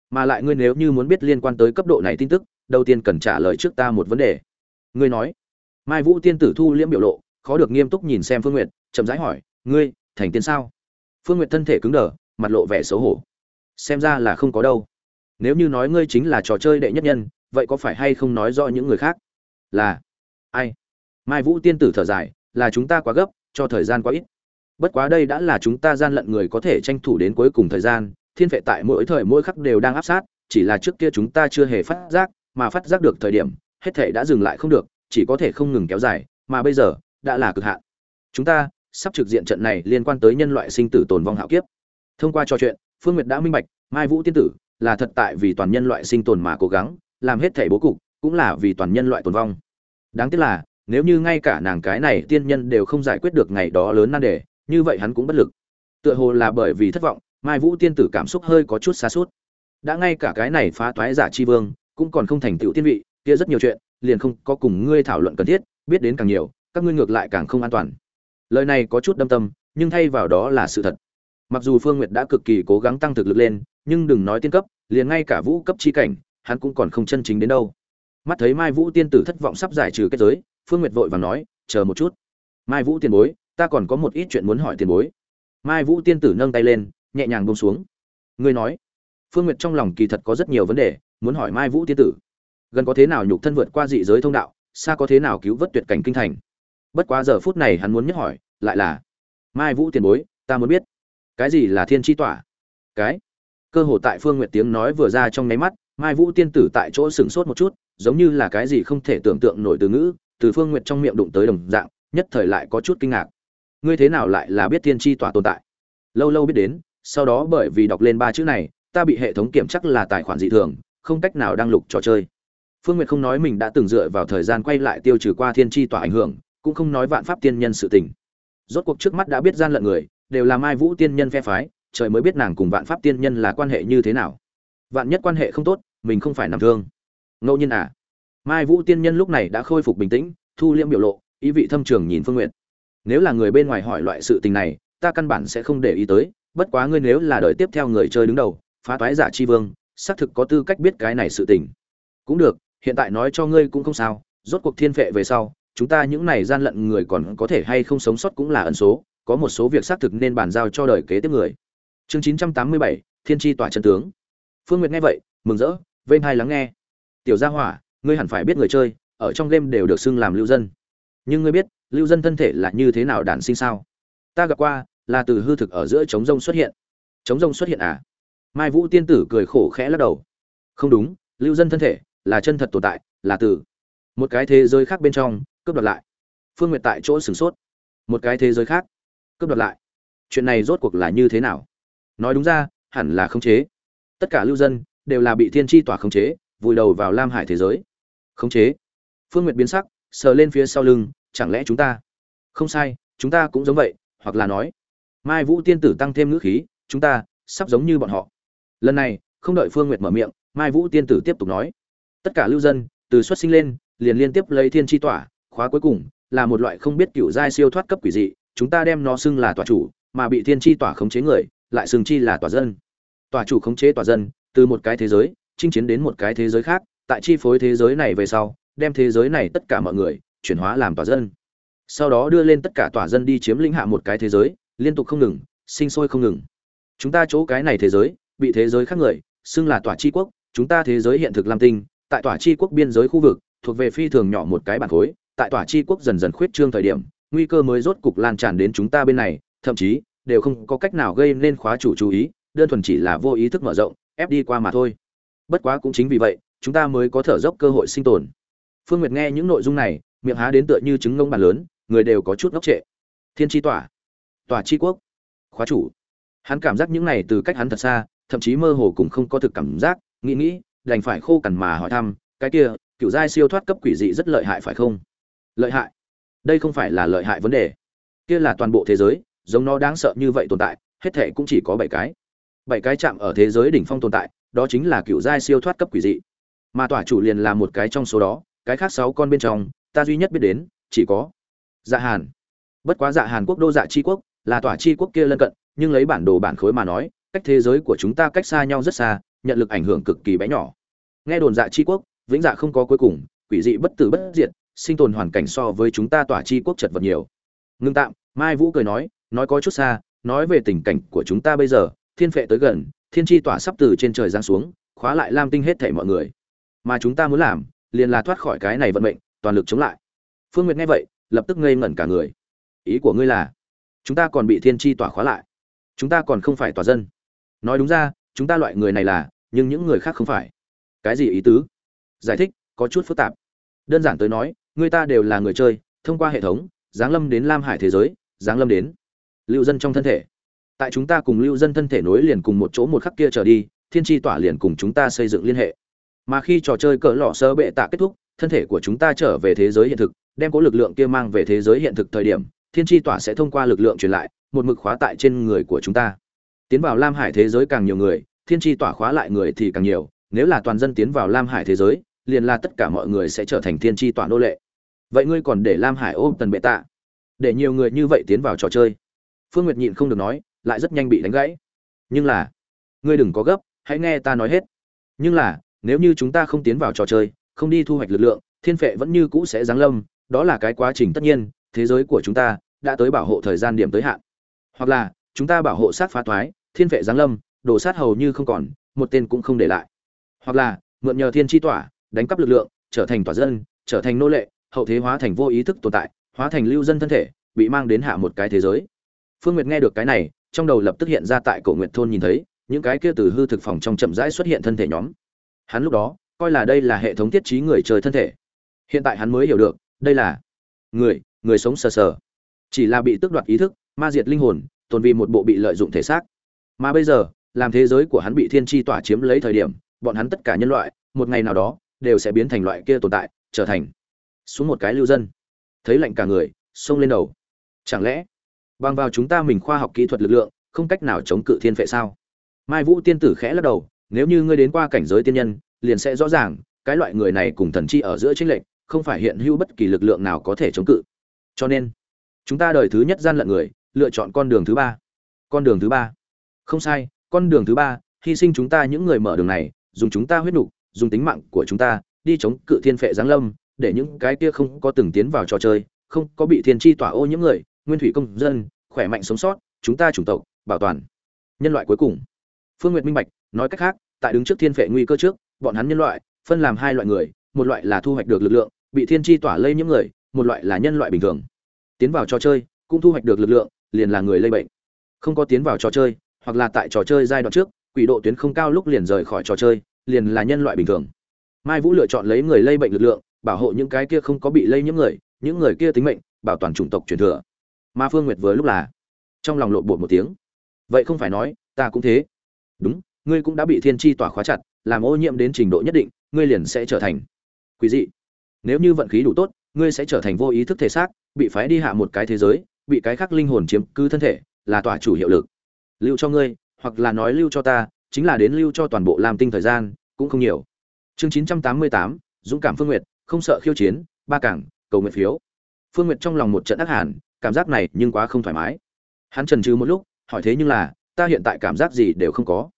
Mà lại ngươi nếu như muốn biết liên quan tới cấp độ này tin tức, đầu tiên cần trả lời trước ta một vấn đề. Ngươi nói. Mai vũ tiên tử thu liễm biểu lộ, khó được nghiêm túc nhìn xem phương n g u y ệ t chậm rãi hỏi, ngươi, thành tiên sao? Phương n g u y ệ t thân thể cứng đờ, mặt lộ vẻ xấu hổ. Xem ra là không có đâu. Nếu như nói ngươi chính là trò chơi đệ nhất nhân, vậy có phải hay không nói rõ những người khác? Là. Ai? Mai vũ tiên tử thở dài, là chúng ta quá gấp cho thời gian quá ít. Bất quá đây đã là chúng ta gian lận người có thể tranh thủ đến cuối cùng thời gian, thiên vệ tại mỗi thời mỗi khắc đều đang áp sát, chỉ là trước kia chúng ta chưa hề phát giác, mà phát giác được thời điểm, hết thể đã dừng lại không được, chỉ có thể không ngừng kéo dài, mà bây giờ, đã là cực hạn. Chúng ta, sắp trực diện trận này liên quan tới nhân loại sinh tử tồn vong hạo kiếp. Thông qua trò chuyện, phương nguyệt đã minh bạch, mai vũ tiên tử, là thật tại vì toàn nhân loại sinh tồn mà cố gắng, làm hết thể bố cục, cũng là vì toàn nhân loại tồn vong. Đáng tiếc là nếu như ngay cả nàng cái này tiên nhân đều không giải quyết được ngày đó lớn nan đề, như vậy hắn cũng bất lực. Tựa hồ là bởi vì thất vọng, mai vũ tiên tử cảm xúc hơi có chút xa suốt đã ngay cả cái này phá toái giả chi vương, cũng còn không thành tựu tiên vị, kia rất nhiều chuyện, liền không có cùng ngươi thảo luận cần thiết, biết đến càng nhiều, các ngươi ngược lại càng không an toàn. Lời này có chút đâm tâm, nhưng thay vào đó là sự thật. Mặc dù phương nguyệt đã cực kỳ cố gắng tăng thực lực lên, nhưng đừng nói tiên cấp, liền ngay cả vũ cấp chi cảnh, hắn cũng còn không chân chính đến đâu. Mắt thấy mai vũ tiên tử thất vọng sắp giải trừ kết giới phương nguyệt vội vàng nói, chờ một chút. Mai vũ tiền bối, ta còn có một ít chuyện muốn hỏi tiền bối. Mai vũ tiên tử nâng tay lên, nhẹ nhàng buông xuống. Ngươi nói. Phương nguyệt trong lòng kỳ thật có rất nhiều vấn đề, muốn hỏi mai vũ tiên tử. Gần có thế nào nhục thân vượt qua dị giới thông đạo, xa có thế nào cứu vớt tuyệt cảnh kinh thành? Bất quá giờ phút này hắn muốn nhất hỏi, lại là, mai vũ tiền bối, ta muốn biết, cái gì là thiên chi tỏa? Cái, cơ hồ tại phương nguyệt tiếng nói vừa ra trong nháy mắt, mai vũ tiên tử tại chỗ sửng sốt một chút, giống như là cái gì không thể tưởng tượng nổi từ ngữ từ phương nguyệt trong miệng đụng tới đồng dạng, nhất thời lại có chút kinh ngạc. Ngươi thế nào lại là biết thiên tri tỏa tồn tại? Lâu lâu biết đến, sau đó bởi vì đọc lên ba chữ này, ta bị hệ thống kiểm chắc là tài khoản dị thường, không cách nào đăng lục trò chơi. Phương nguyệt không nói mình đã từng dựa vào thời gian quay lại tiêu trừ qua thiên tri tỏa ảnh hưởng, cũng không nói vạn pháp tiên nhân sự tình. Rốt cuộc trước mắt đã biết gian lận người, đều là mai vũ tiên nhân phe phái, trời mới biết nàng cùng vạn pháp tiên nhân là quan hệ như thế nào. Vạn nhất quan hệ không tốt, mình không phải nằm thương. Ngẫu nhiên à mai vũ tiên nhân lúc này đã khôi phục bình tĩnh, thu liễm biểu lộ, ý vị thâm trường nhìn phương Nguyệt. nếu là người bên ngoài hỏi loại sự tình này, ta căn bản sẽ không để ý tới, bất quá ngươi nếu là đời tiếp theo người chơi đứng đầu, phá toái giả chi vương, xác thực có tư cách biết cái này sự tình. Cũng được, hiện tại nói cho ngươi cũng không sao, rốt cuộc thiên phệ về sau, chúng ta những này gian lận người còn có thể hay không sống sót cũng là ẩn số, có một số việc xác thực nên bàn giao cho đời kế tiếp người. Chương chín trăm tám mươi bảy, thiên tri tỏa chân tướng. Phương nguyệt nghe vậy, mừng rỡ, vênh hai lắng nghe. Tiểu gia hỏa ngươi hẳn phải biết người chơi, ở trong game đều được xưng làm lưu dân. Nhưng ngươi biết, lưu dân thân thể là như thế nào đản sinh sao? Ta gặp qua, là từ hư thực ở giữa trống rông xuất hiện. Trống rông xuất hiện à? Mai vũ tiên tử cười khổ khẽ lắc đầu. Không đúng, lưu dân thân thể là chân thật tồn tại, là từ một cái thế giới khác bên trong, cướp đoạt lại. Phương nguyệt tại chỗ sửng sốt. Một cái thế giới khác, cướp đoạt lại. Chuyện này rốt cuộc là như thế nào? Nói đúng ra, hẳn là khống chế. Tất cả lưu dân đều là bị thiên tri tỏa khống chế, vùi đầu vào lam hải thế giới khống chế. Phương nguyệt biến sắc, sờ lên phía sau lưng, chẳng lẽ chúng ta? Không sai, chúng ta cũng giống vậy, hoặc là nói, mai vũ tiên tử tăng thêm ngữ khí, chúng ta sắp giống như bọn họ. Lần này, không đợi phương nguyệt mở miệng, mai vũ tiên tử tiếp tục nói. Tất cả lưu dân, từ xuất sinh lên, liền liên tiếp lấy thiên tri tỏa, khóa cuối cùng, là một loại không biết cựu giai siêu thoát cấp quỷ dị, chúng ta đem nó xưng là tòa chủ, mà bị thiên tri tỏa khống chế người, lại xưng chi là tòa dân. Tòa chủ khống chế tòa dân, từ một cái thế giới, chinh chiến đến một cái thế giới khác tại chi phối thế giới này về sau, đem thế giới này tất cả mọi người chuyển hóa làm tòa dân. Sau đó đưa lên tất cả tòa dân đi chiếm lĩnh hạ một cái thế giới, liên tục không ngừng, sinh sôi không ngừng. Chúng ta chỗ cái này thế giới, bị thế giới khác người, xưng là tòa chi quốc, chúng ta thế giới hiện thực lam tinh, tại tòa chi quốc biên giới khu vực, thuộc về phi thường nhỏ một cái bản khối, tại tòa chi quốc dần dần khuyết trương thời điểm, nguy cơ mới rốt cục lan tràn đến chúng ta bên này, thậm chí, đều không có cách nào gây nên khóa chủ chú ý, đơn thuần chỉ là vô ý thức mở rộng, ép đi qua mà thôi. Bất quá cũng chính vì vậy chúng ta mới có thở dốc cơ hội sinh tồn. Phương nguyệt nghe những nội dung này, miệng há đến tựa như trứng ngông bàn lớn, người đều có chút ngốc trệ. Thiên tri tỏa. Tỏa tri quốc. Khóa chủ. Hắn cảm giác những này từ cách hắn thật xa, thậm chí mơ hồ cũng không có thực cảm giác, nghĩ nghĩ, đành phải khô cằn mà hỏi thăm, cái kia, cựu giai siêu thoát cấp quỷ dị rất lợi hại phải không? Lợi hại? Đây không phải là lợi hại vấn đề. Kia là toàn bộ thế giới, giống nó đáng sợ như vậy tồn tại, hết thệ cũng chỉ có bảy cái. Bảy cái chạm ở thế giới đỉnh phong tồn tại, đó chính là cựu giai siêu thoát cấp quỷ dị mà tỏa chủ liền là một cái trong số đó, cái khác sáu con bên trong, ta duy nhất biết đến, chỉ có dạ hàn. Bất quá dạ hàn quốc đô dạ chi quốc, là tỏa chi quốc kia lân cận, nhưng lấy bản đồ bản khối mà nói, cách thế giới của chúng ta cách xa nhau rất xa, nhận lực ảnh hưởng cực kỳ bé nhỏ. Nghe đồn dạ chi quốc, vĩnh dạ không có cuối cùng, quỷ dị bất tử bất diệt, sinh tồn hoàn cảnh so với chúng ta tỏa chi quốc chật vật nhiều. Ngưng tạm, mai vũ cười nói nói có chút xa, nói về tình cảnh của chúng ta bây giờ, thiên phệ tới gần, thiên chi tỏa sắp từ trên trời giáng xuống, khóa lại lam tinh hết thảy mọi người mà chúng ta muốn làm, liền là thoát khỏi cái này vận mệnh, toàn lực chống lại. Phương nguyệt nghe vậy, lập tức ngây ngẩn cả người. Ý của ngươi là, chúng ta còn bị thiên chi tỏa khóa lại. Chúng ta còn không phải tòa dân. Nói đúng ra, chúng ta loại người này là, nhưng những người khác không phải. Cái gì ý tứ? Giải thích, có chút phức tạp. Đơn giản tới nói, người ta đều là người chơi, thông qua hệ thống, giáng lâm đến lam hải thế giới, giáng lâm đến lưu dân trong thân thể. Tại chúng ta cùng lưu dân thân thể nối liền cùng một chỗ một khắc kia trở đi, thiên tri tỏa liền cùng chúng ta xây dựng liên hệ mà khi trò chơi cỡ lọ sơ bệ tạ kết thúc, thân thể của chúng ta trở về thế giới hiện thực, đem có lực lượng kia mang về thế giới hiện thực thời điểm, thiên tri tỏa sẽ thông qua lực lượng truyền lại, một mực khóa tại trên người của chúng ta. Tiến vào lam hải thế giới càng nhiều người, thiên tri tỏa khóa lại người thì càng nhiều, nếu là toàn dân tiến vào lam hải thế giới, liền là tất cả mọi người sẽ trở thành thiên tri tỏa nô lệ. Vậy ngươi còn để lam hải ôm tần bệ tạ? Để nhiều người như vậy tiến vào trò chơi. Phương nguyệt nhịn không được nói, lại rất nhanh bị đánh gãy. Nhưng là, ngươi đừng có gấp, hãy nghe ta nói hết. Nhưng là nếu như chúng ta không tiến vào trò chơi, không đi thu hoạch lực lượng, thiên phệ vẫn như cũ sẽ giáng lâm, đó là cái quá trình tất nhiên, thế giới của chúng ta đã tới bảo hộ thời gian điểm tới hạn. Hoặc là, chúng ta bảo hộ sát phá thoái, thiên vệ giáng lâm đổ sát hầu như không còn, một tên cũng không để lại. Hoặc là, mượn nhờ thiên chi tỏa, đánh cắp lực lượng, trở thành tỏa dân, trở thành nô lệ, hậu thế hóa thành vô ý thức tồn tại, hóa thành lưu dân thân thể, bị mang đến hạ một cái thế giới. Phương nguyệt nghe được cái này, trong đầu lập tức hiện ra tại cổ nguyệt thôn nhìn thấy, những cái kia từ hư thực phòng trong chậm rãi xuất hiện thân thể nhóm hắn lúc đó, coi là đây là hệ thống tiết trí người chơi thân thể. Hiện tại hắn mới hiểu được, đây là người người sống sờ sờ. Chỉ là bị tước đoạt ý thức, ma diệt linh hồn, tồn vì một bộ bị lợi dụng thể xác. Mà bây giờ, làm thế giới của hắn bị thiên tri tỏa chiếm lấy thời điểm, bọn hắn tất cả nhân loại, một ngày nào đó, đều sẽ biến thành loại kia tồn tại, trở thành xuống một cái lưu dân. Thấy lạnh cả người xông lên đầu. Chẳng lẽ, bằng vào chúng ta mình khoa học kỹ thuật lực lượng, không cách nào chống cự thiên vệ sao? Mai vũ tiên tử khẽ lắc đầu nếu như ngươi đến qua cảnh giới tiên nhân, liền sẽ rõ ràng, cái loại người này cùng thần chi ở giữa chính lệnh không phải hiện hữu bất kỳ lực lượng nào có thể chống cự. Cho nên, chúng ta đời thứ nhất gian lận người, lựa chọn con đường thứ ba. Con đường thứ ba. Không sai, con đường thứ ba, hy sinh chúng ta những người mở đường này, dùng chúng ta huyết nục, dùng tính mạng của chúng ta, đi chống cự thiên phệ giáng lâm, để những cái kia không có từng tiến vào trò chơi, không có bị thiên chi tỏa ô những người, nguyên thủy công dân, khỏe mạnh sống sót, chúng ta chủng tộc, bảo toàn. Nhân loại cuối cùng phương nguyệt minh bạch, nói cách khác, tại đứng trước thiên phệ nguy cơ trước, bọn hắn nhân loại, phân làm hai loại người, một loại là thu hoạch được lực lượng, bị thiên chi tỏa lây những người, một loại là nhân loại bình thường. Tiến vào trò chơi, cũng thu hoạch được lực lượng, liền là người lây bệnh. Không có tiến vào trò chơi, hoặc là tại trò chơi giai đoạn trước, quỷ độ tuyến không cao lúc liền rời khỏi trò chơi, liền là nhân loại bình thường. Mai vũ lựa chọn lấy người lây bệnh lực lượng, bảo hộ những cái kia không có bị lây nhiễm người, những người kia tính mệnh, bảo toàn chủng tộc truyền thừa. Ma phương nguyệt vừa lúc là, trong lòng lộn bột một tiếng. Vậy không phải nói, ta cũng thế đúng, ngươi cũng đã bị thiên tri tỏa khóa chặt, làm ô nhiễm đến trình độ nhất định, ngươi liền sẽ trở thành quý dị. Nếu như vận khí đủ tốt, ngươi sẽ trở thành vô ý thức thể xác, bị phái đi hạ một cái thế giới, bị cái khác linh hồn chiếm cứ thân thể, là tỏa chủ hiệu lực. Lưu cho ngươi, hoặc là nói lưu cho ta, chính là đến lưu cho toàn bộ làm tinh thời gian, cũng không nhiều. Chương chín trăm tám mươi tám, dũng cảm phương nguyệt, không sợ khiêu chiến, ba cảng, cầu nguyện phiếu. Phương nguyệt trong lòng một trận ác hàn, cảm giác này nhưng quá không thoải mái. Hắn trần trừ một lúc, hỏi thế nhưng là ta hiện tại cảm giác gì đều không có.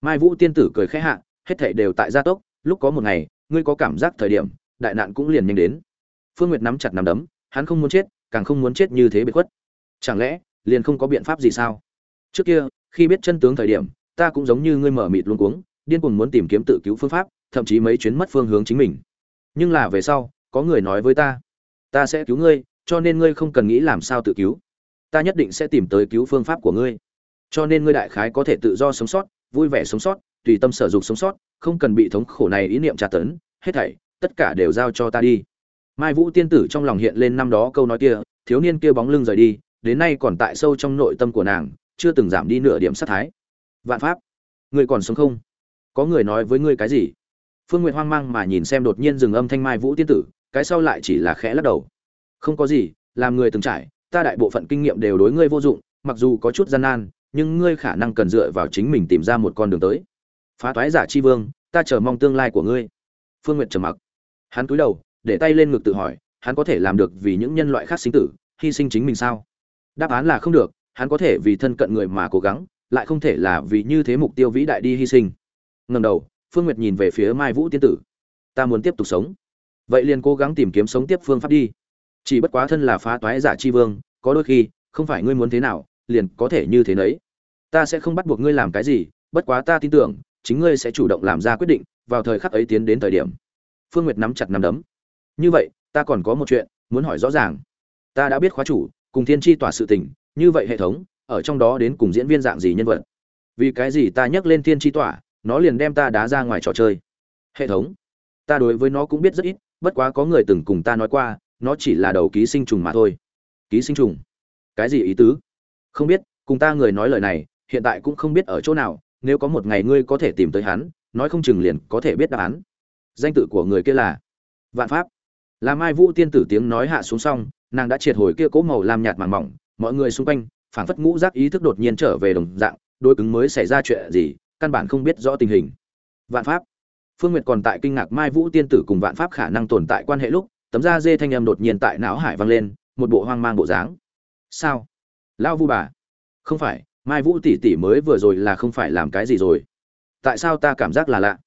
Mai vũ tiên tử cười khẽ hạ, hết thảy đều tại gia tốc, lúc có một ngày, ngươi có cảm giác thời điểm, đại nạn cũng liền nhanh đến. Phương nguyệt nắm chặt nắm đấm, hắn không muốn chết, càng không muốn chết như thế bị khuất. Chẳng lẽ, liền không có biện pháp gì sao? Trước kia, khi biết chân tướng thời điểm, ta cũng giống như ngươi mở mịt luôn cuống, điên cuồng muốn tìm kiếm tự cứu phương pháp, thậm chí mấy chuyến mất phương hướng chính mình. Nhưng là về sau, có người nói với ta ta sẽ cứu ngươi, cho nên ngươi không cần nghĩ làm sao tự cứu. Ta nhất định sẽ tìm tới cứu phương pháp của ngươi cho nên ngươi đại khái có thể tự do sống sót, vui vẻ sống sót, tùy tâm sở dục sống sót, không cần bị thống khổ này ý niệm tra tấn, hết thảy, tất cả đều giao cho ta đi. Mai vũ tiên tử trong lòng hiện lên năm đó câu nói kia, thiếu niên kia bóng lưng rời đi, đến nay còn tại sâu trong nội tâm của nàng, chưa từng giảm đi nửa điểm sát thái. Vạn pháp người còn sống không? Có người nói với ngươi cái gì? Phương n g u y ệ t hoang mang mà nhìn xem đột nhiên dừng âm thanh mai vũ tiên tử, cái sau lại chỉ là khẽ lắc đầu. Không có gì, làm người từng trải, ta đại bộ phận kinh nghiệm đều đối ngươi vô dụng, mặc dù có chút gian nan nhưng ngươi khả năng cần dựa vào chính mình tìm ra một con đường tới. Phá toái giả chi vương, ta chờ mong tương lai của ngươi. Phương nguyệt trầm mặc. Hắn cúi đầu, để tay lên ngực tự hỏi, hắn có thể làm được vì những nhân loại khác sinh tử, hy sinh chính mình sao? Đáp án là không được, hắn có thể vì thân cận người mà cố gắng, lại không thể là vì như thế mục tiêu vĩ đại đi hy sinh. Ngầm đầu, phương nguyệt nhìn về phía mai vũ tiên tử. Ta muốn tiếp tục sống. Vậy liền cố gắng tìm kiếm sống tiếp phương pháp đi. Chỉ bất quá thân là phá toái giả chi vương, có đôi khi, không phải ngươi muốn thế nào liền có thể như thế nấy. Ta sẽ không bắt buộc ngươi làm cái gì, bất quá ta tin tưởng, chính ngươi sẽ chủ động làm ra quyết định, vào thời khắc ấy tiến đến thời điểm. Phương nguyệt nắm chặt nắm đấm. Như vậy, ta còn có một chuyện muốn hỏi rõ ràng. Ta đã biết khóa chủ, cùng thiên tri tỏa sự tình, như vậy hệ thống, ở trong đó đến cùng diễn viên dạng gì nhân vật? Vì cái gì ta nhắc lên thiên tri tỏa, nó liền đem ta đá ra ngoài trò chơi? Hệ thống, ta đối với nó cũng biết rất ít, bất quá có người từng cùng ta nói qua, nó chỉ là đầu ký sinh trùng mà thôi. Ký sinh trùng? Cái gì ý tứ? Không biết, cùng ta người nói lời này, hiện tại cũng không biết ở chỗ nào, nếu có một ngày ngươi có thể tìm tới hắn, nói không chừng liền có thể biết đáp án. Danh tự của người kia là vạn pháp. Là mai vũ tiên tử tiếng nói hạ xuống xong, nàng đã triệt hồi kia cố màu làm nhạt màng mỏng, mọi người xung quanh phản phất ngũ giác ý thức đột nhiên trở về đồng dạng đôi cứng mới xảy ra chuyện gì, căn bản không biết rõ tình hình. Vạn pháp. Phương nguyệt còn tại kinh ngạc mai vũ tiên tử cùng vạn pháp khả năng tồn tại quan hệ lúc, tấm da dê thanh âm đột nhiên tại não hải vang lên, một bộ hoang mang bộ dáng. Sao? Lão vu bà. Không phải, mai vũ tỷ tỷ mới vừa rồi là không phải làm cái gì rồi. Tại sao ta cảm giác là lạ?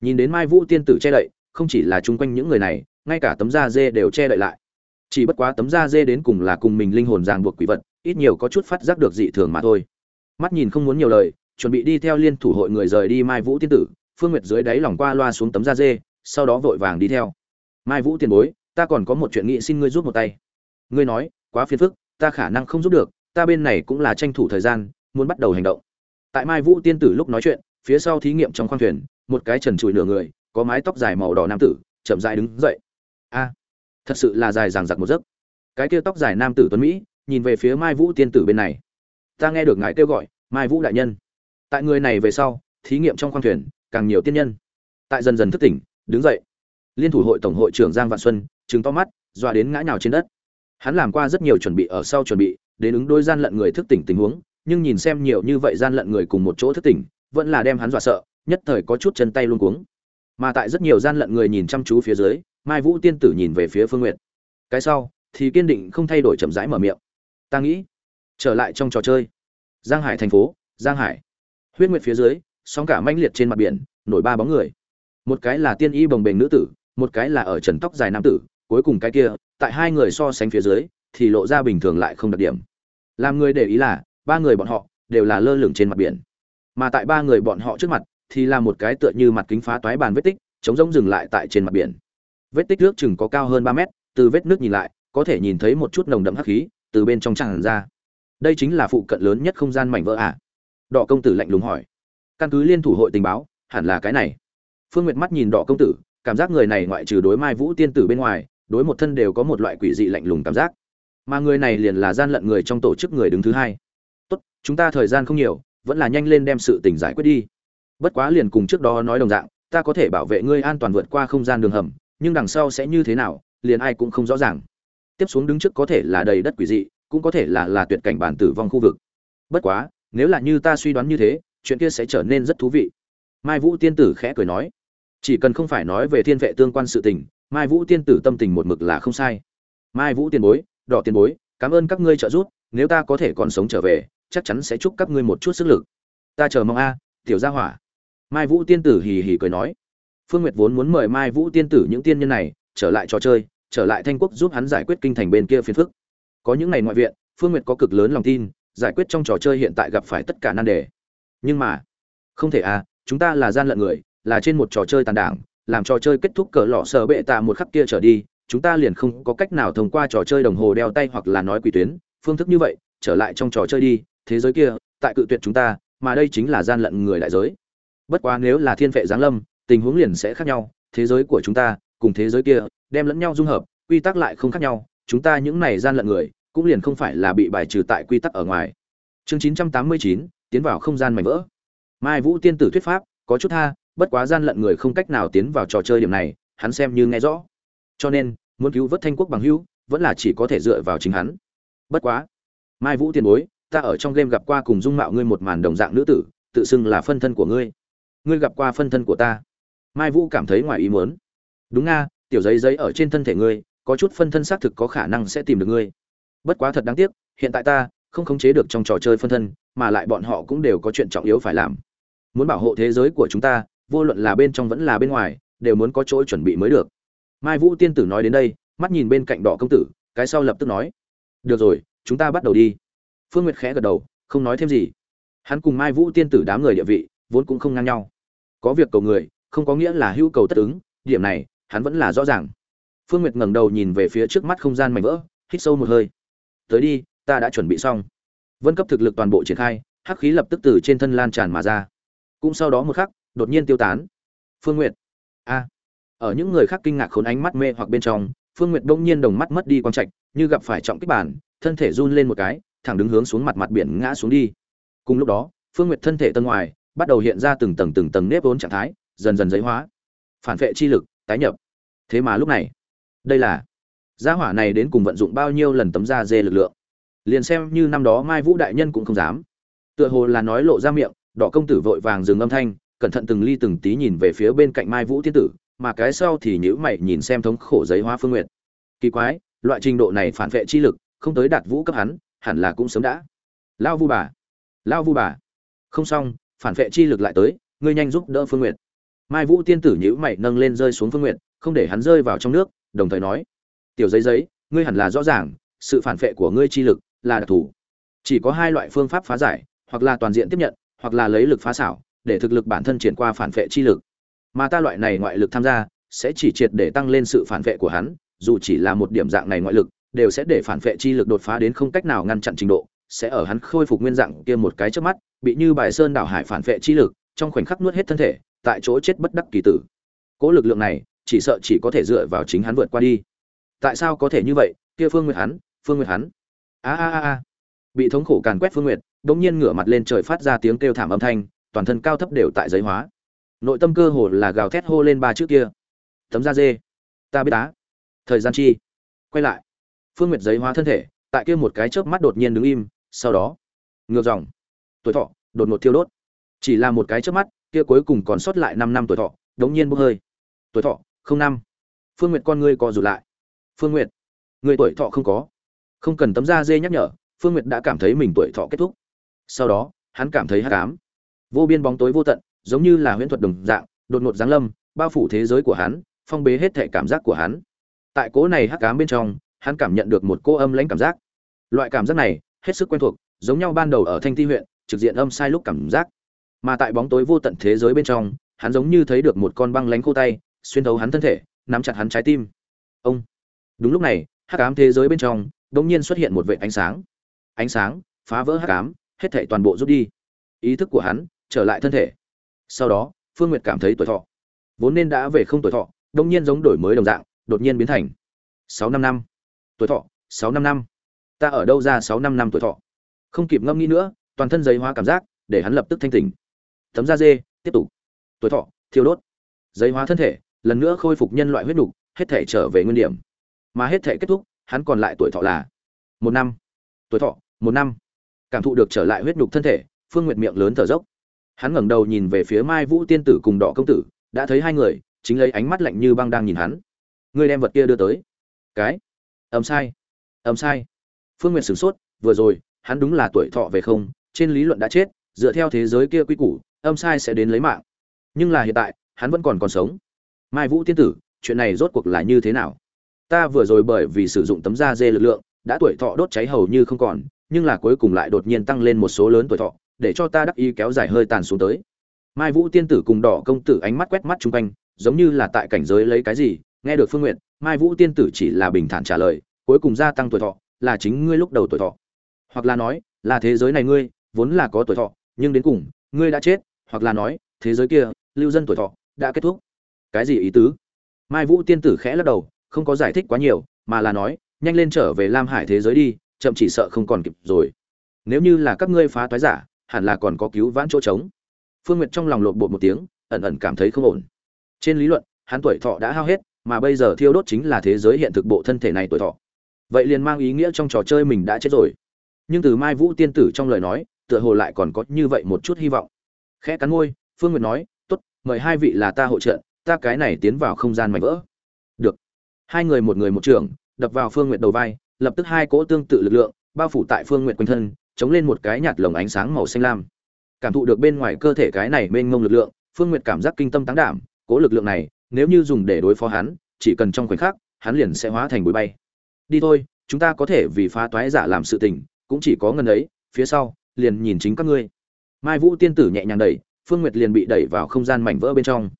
Nhìn đến mai vũ tiên tử che đậy, không chỉ là chung quanh những người này, ngay cả tấm da dê đều che đậy lại. Chỉ bất quá tấm da dê đến cùng là cùng mình linh hồn ràng buộc quỷ vật, ít nhiều có chút phát giác được dị thường mà thôi. Mắt nhìn không muốn nhiều lời, chuẩn bị đi theo liên thủ hội người rời đi mai vũ tiên tử, phương nguyệt dưới đáy lòng qua loa xuống tấm da dê, sau đó vội vàng đi theo. Mai vũ tiền bối, ta còn có một chuyện nghị xin ngươi giúp một tay. Ngươi nói, quá phiền phức, ta khả năng không giúp được ta bên này cũng là tranh thủ thời gian, muốn bắt đầu hành động. Tại mai vũ tiên tử lúc nói chuyện, phía sau thí nghiệm trong khoang thuyền, một cái trần trụi nửa người, có mái tóc dài màu đỏ nam tử, chậm rãi đứng dậy. A, thật sự là dài dằng giật một giấc. Cái kia tóc dài nam tử tuấn mỹ, nhìn về phía mai vũ tiên tử bên này. Ta nghe được ngài kêu gọi, mai vũ đại nhân. Tại người này về sau, thí nghiệm trong khoang thuyền, càng nhiều tiên nhân. Tại dần dần thức tỉnh, đứng dậy. Liên thủ hội tổng hội trưởng giang vạn xuân chứng to mắt, dọa đến ngã nhào trên đất. Hắn làm qua rất nhiều chuẩn bị ở sau chuẩn bị đến ứng đôi gian lận người thức tỉnh tình huống, nhưng nhìn xem nhiều như vậy gian lận người cùng một chỗ thức tỉnh, vẫn là đem hắn dọa sợ, nhất thời có chút chân tay luôn cuống. Mà tại rất nhiều gian lận người nhìn chăm chú phía dưới, mai vũ tiên tử nhìn về phía phương nguyện cái sau, thì kiên định không thay đổi chậm rãi mở miệng. Ta nghĩ, trở lại trong trò chơi. Giang hải thành phố, giang hải. Huyết nguyệt phía dưới, sóng cả manh liệt trên mặt biển, nổi ba bóng người. Một cái là tiên y bồng bềnh nữ tử, một cái là ở trần tóc dài nam tử, cuối cùng cái kia, tại hai người so sánh phía dưới thì lộ ra bình thường lại không đặc điểm. Làm người để ý là, ba người bọn họ đều là lơ lửng trên mặt biển. Mà tại ba người bọn họ trước mặt thì là một cái tựa như mặt kính phá toái bàn vết tích chống rỗng dừng lại tại trên mặt biển. Vết tích nước chừng có cao hơn ba mét, từ vết nước nhìn lại, có thể nhìn thấy một chút nồng đậm hắc khí từ bên trong tràn ra. Đây chính là phụ cận lớn nhất không gian mảnh vỡ à? Đỏ công tử lạnh lùng hỏi. Căn cứ liên thủ hội tình báo, hẳn là cái này. Phương nguyệt mắt nhìn đỏ công tử, cảm giác người này ngoại trừ đối mai vũ tiên tử bên ngoài, đối một thân đều có một loại quỷ dị lạnh lùng cảm giác mà người này liền là gian lận người trong tổ chức người đứng thứ hai. Tốt, chúng ta thời gian không nhiều, vẫn là nhanh lên đem sự tình giải quyết đi. Bất quá liền cùng trước đó nói đồng dạng, ta có thể bảo vệ ngươi an toàn vượt qua không gian đường hầm, nhưng đằng sau sẽ như thế nào, liền ai cũng không rõ ràng. Tiếp xuống đứng trước có thể là đầy đất quỷ dị, cũng có thể là là tuyệt cảnh bản tử vong khu vực. Bất quá, nếu là như ta suy đoán như thế, chuyện kia sẽ trở nên rất thú vị. Mai vũ tiên tử khẽ cười nói. Chỉ cần không phải nói về thiên vệ tương quan sự tình, mai vũ tiên tử tâm tình một mực là không sai. Mai vũ tiền bối đỏ tiền bối, cảm ơn các ngươi trợ giúp, nếu ta có thể còn sống trở về, chắc chắn sẽ chúc các ngươi một chút sức lực. Ta chờ mong a, tiểu gia hỏa. Mai vũ tiên tử hì hì cười nói. Phương nguyệt vốn muốn mời mai vũ tiên tử những tiên nhân này trở lại trò chơi, trở lại thanh quốc giúp hắn giải quyết kinh thành bên kia phiền phức. Có những ngày ngoại viện, phương nguyệt có cực lớn lòng tin, giải quyết trong trò chơi hiện tại gặp phải tất cả nan đề. Nhưng mà, không thể à chúng ta là gian lận người, là trên một trò chơi tàn đảng, làm trò chơi kết thúc cờ lọ sờ bệ tạ một khắc kia trở đi chúng ta liền không có cách nào thông qua trò chơi đồng hồ đeo tay hoặc là nói quỷ tuyến phương thức như vậy trở lại trong trò chơi đi thế giới kia tại cự tuyệt chúng ta mà đây chính là gian lận người đại giới. Bất quá nếu là thiên vệ giáng lâm tình huống liền sẽ khác nhau thế giới của chúng ta cùng thế giới kia đem lẫn nhau dung hợp quy tắc lại không khác nhau chúng ta những này gian lận người cũng liền không phải là bị bài trừ tại quy tắc ở ngoài. Chương 989, tiến vào không gian mảnh vỡ. Mai vũ tiên tử thuyết pháp có chút tha bất quá gian lận người không cách nào tiến vào trò chơi điểm này hắn xem như nghe rõ cho nên, muốn cứu vớt thanh quốc bằng hữu, vẫn là chỉ có thể dựa vào chính hắn. Bất quá, mai vũ tiền bối, ta ở trong game gặp qua cùng dung mạo ngươi một màn đồng dạng nữ tử, tự xưng là phân thân của ngươi. Ngươi gặp qua phân thân của ta. Mai vũ cảm thấy ngoài ý muốn. Đúng nga, tiểu giấy giấy ở trên thân thể ngươi, có chút phân thân xác thực có khả năng sẽ tìm được ngươi. Bất quá thật đáng tiếc, hiện tại ta không khống chế được trong trò chơi phân thân, mà lại bọn họ cũng đều có chuyện trọng yếu phải làm. Muốn bảo hộ thế giới của chúng ta, vô luận là bên trong vẫn là bên ngoài, đều muốn có chỗ chuẩn bị mới được mai vũ tiên tử nói đến đây, mắt nhìn bên cạnh đỏ công tử, cái sau lập tức nói, được rồi, chúng ta bắt đầu đi. Phương nguyệt khẽ gật đầu, không nói thêm gì. Hắn cùng mai vũ tiên tử đám người địa vị, vốn cũng không ngang nhau. Có việc cầu người, không có nghĩa là hữu cầu tất ứng, điểm này, hắn vẫn là rõ ràng. Phương nguyệt ngẩng đầu nhìn về phía trước mắt không gian mảnh vỡ, hít sâu một hơi. Tới đi, ta đã chuẩn bị xong. Vân cấp thực lực toàn bộ triển khai, hắc khí lập tức từ trên thân lan tràn mà ra. Cũng sau đó một khắc, đột nhiên tiêu tán. Phương nguyệt ở những người khác kinh ngạc khốn ánh mắt mê hoặc bên trong, phương nguyệt bỗng nhiên đồng mắt mất đi quang trạch, như gặp phải trọng kích bản, thân thể run lên một cái, thẳng đứng hướng xuống mặt mặt biển ngã xuống đi. Cùng lúc đó, phương nguyệt thân thể tân ngoài, bắt đầu hiện ra từng tầng từng tầng nếp vốn trạng thái, dần dần giấy hóa. Phản vệ chi lực, tái nhập. Thế mà lúc này, đây là, gia hỏa này đến cùng vận dụng bao nhiêu lần tấm da dê lực lượng? Liền xem như năm đó mai vũ đại nhân cũng không dám. Tựa hồ là nói lộ ra miệng, đỏ công tử vội vàng dừng âm thanh, cẩn thận từng ly từng tí nhìn về phía bên cạnh mai vũ tiên tử mà cái sau thì nhữ mày nhìn xem thống khổ giấy hóa phương nguyện kỳ quái, loại trình độ này phản vệ chi lực, không tới đạt vũ cấp hắn, hẳn là cũng sớm đã. Lao vu bà, lao vu bà. Không xong, phản vệ chi lực lại tới, ngươi nhanh giúp đỡ phương nguyện mai vũ tiên tử nhữ mày nâng lên rơi xuống phương nguyện không để hắn rơi vào trong nước, đồng thời nói, tiểu giấy giấy, ngươi hẳn là rõ ràng, sự phản vệ của ngươi chi lực là đặc thù. Chỉ có hai loại phương pháp phá giải, hoặc là toàn diện tiếp nhận, hoặc là lấy lực phá xảo, để thực lực bản thân triển qua phản vệ chi lực mà ta loại này ngoại lực tham gia sẽ chỉ triệt để tăng lên sự phản vệ của hắn, dù chỉ là một điểm dạng này ngoại lực, đều sẽ để phản vệ chi lực đột phá đến không cách nào ngăn chặn trình độ, sẽ ở hắn khôi phục nguyên dạng kia một cái trước mắt, bị như bài sơn đảo hải phản vệ chi lực, trong khoảnh khắc nuốt hết thân thể, tại chỗ chết bất đắc kỳ tử. Cố lực lượng này, chỉ sợ chỉ có thể dựa vào chính hắn vượt qua đi. Tại sao có thể như vậy? Kia phương nguyệt hắn, phương nguyệt hắn. A a a a. Bị thống khổ càn quét phương nguyệt đống nhiên ngửa mặt lên trời phát ra tiếng kêu thảm âm thanh, toàn thân cao thấp đều tại giấy hóa nội tâm cơ hồ là gào thét hô lên ba chữ kia. Tấm da dê. Ta biết đá thời gian chi. Quay lại. Phương nguyệt giấy hóa thân thể, tại kia một cái chớp mắt đột nhiên đứng im, sau đó. Ngược dòng. Tuổi thọ, đột ngột thiêu đốt. Chỉ là một cái chớp mắt, kia cuối cùng còn sót lại năm năm tuổi thọ, đống nhiên bốc hơi. Tuổi thọ, không năm. Phương nguyệt con ngươi co rụt lại. Phương nguyệt, người tuổi thọ không có. Không cần tấm da dê nhắc nhở, phương nguyệt đã cảm thấy mình tuổi thọ kết thúc. Sau đó, hắn cảm thấy hát cám vô biên bóng tối vô tận giống như là huyễn thuật đồng dạng, đột ngột giáng lâm, bao phủ thế giới của hắn, phong bế hết thể cảm giác của hắn. Tại cố này hắc ám bên trong, hắn cảm nhận được một cô âm lãnh cảm giác. Loại cảm giác này, hết sức quen thuộc, giống nhau ban đầu ở thanh ti huyện, trực diện âm sai lúc cảm giác. Mà tại bóng tối vô tận thế giới bên trong, hắn giống như thấy được một con băng lánh khô tay, xuyên thấu hắn thân thể, nắm chặt hắn trái tim. Ông! Đúng lúc này, hắc ám thế giới bên trong đột nhiên xuất hiện một vệt ánh sáng. Ánh sáng, phá vỡ hắc ám, hết thảy toàn bộ rút đi. Ý thức của hắn, trở lại thân thể sau đó, phương nguyệt cảm thấy tuổi thọ vốn nên đã về không tuổi thọ, đông nhiên giống đổi mới đồng dạng, đột nhiên biến thành sáu năm năm. Tuổi thọ, sáu năm năm. Ta ở đâu ra sáu năm năm tuổi thọ? Không kịp ngâm nghĩ nữa, toàn thân giấy hóa cảm giác, để hắn lập tức thanh tỉnh. Tấm da dê, tiếp tục. Tuổi thọ, thiêu đốt. Giấy hóa thân thể, lần nữa khôi phục nhân loại huyết đục hết thể trở về nguyên điểm. Mà hết thể kết thúc, hắn còn lại tuổi thọ là một năm. Tuổi thọ, một năm. Cảm thụ được trở lại huyết đục thân thể, phương nguyệt miệng lớn thở dốc hắn ngẩng đầu nhìn về phía mai vũ tiên tử cùng đỏ công tử, đã thấy hai người, chính lấy ánh mắt lạnh như băng đang nhìn hắn. Ngươi đem vật kia đưa tới. Cái. Ầm sai. Ầm sai. Phương nguyệt sửng sốt, vừa rồi, hắn đúng là tuổi thọ về không, trên lý luận đã chết, dựa theo thế giới kia quy củ, âm sai sẽ đến lấy mạng. Nhưng là hiện tại, hắn vẫn còn còn sống. Mai vũ tiên tử, chuyện này rốt cuộc là như thế nào? Ta vừa rồi bởi vì sử dụng tấm da dê lực lượng, đã tuổi thọ đốt cháy hầu như không còn, nhưng là cuối cùng lại đột nhiên tăng lên một số lớn tuổi thọ để cho ta đắc ý kéo dài hơi tàn xuống tới. Mai vũ tiên tử cùng đỏ công tử ánh mắt quét mắt chung quanh, giống như là tại cảnh giới lấy cái gì, nghe được phương nguyện mai vũ tiên tử chỉ là bình thản trả lời, cuối cùng gia tăng tuổi thọ, là chính ngươi lúc đầu tuổi thọ. Hoặc là nói, là thế giới này ngươi, vốn là có tuổi thọ, nhưng đến cùng, ngươi đã chết, hoặc là nói, thế giới kia, lưu dân tuổi thọ, đã kết thúc. Cái gì ý tứ? Mai vũ tiên tử khẽ lắc đầu, không có giải thích quá nhiều, mà là nói, nhanh lên trở về lam hải thế giới đi, chậm chỉ sợ không còn kịp rồi. Nếu như là các ngươi phá toái giả hẳn là còn có cứu vãn chỗ trống. Phương nguyệt trong lòng lột bột một tiếng, ẩn ẩn cảm thấy không ổn. Trên lý luận, hắn tuổi thọ đã hao hết, mà bây giờ thiêu đốt chính là thế giới hiện thực bộ thân thể này tuổi thọ. Vậy liền mang ý nghĩa trong trò chơi mình đã chết rồi. Nhưng từ mai vũ tiên tử trong lời nói, tựa hồ lại còn có như vậy một chút hy vọng. Khẽ cắn môi, phương nguyệt nói, tốt, mời hai vị là ta hỗ trợ, ta cái này tiến vào không gian mảnh vỡ. Được. Hai người một người một trường, đập vào phương nguyệt đầu vai, lập tức hai cỗ tương tự lực lượng, bao phủ tại phương nguyệt quanh thân chống lên một cái nhạt lồng ánh sáng màu xanh lam. Cảm thụ được bên ngoài cơ thể cái này mênh mông lực lượng, phương nguyệt cảm giác kinh tâm táng đảm, cố lực lượng này, nếu như dùng để đối phó hắn, chỉ cần trong khoảnh khắc, hắn liền sẽ hóa thành bụi bay. Đi thôi, chúng ta có thể vì phá toái giả làm sự tình, cũng chỉ có ngân ấy, phía sau, liền nhìn chính các ngươi. Mai vũ tiên tử nhẹ nhàng đẩy, phương nguyệt liền bị đẩy vào không gian mảnh vỡ bên trong.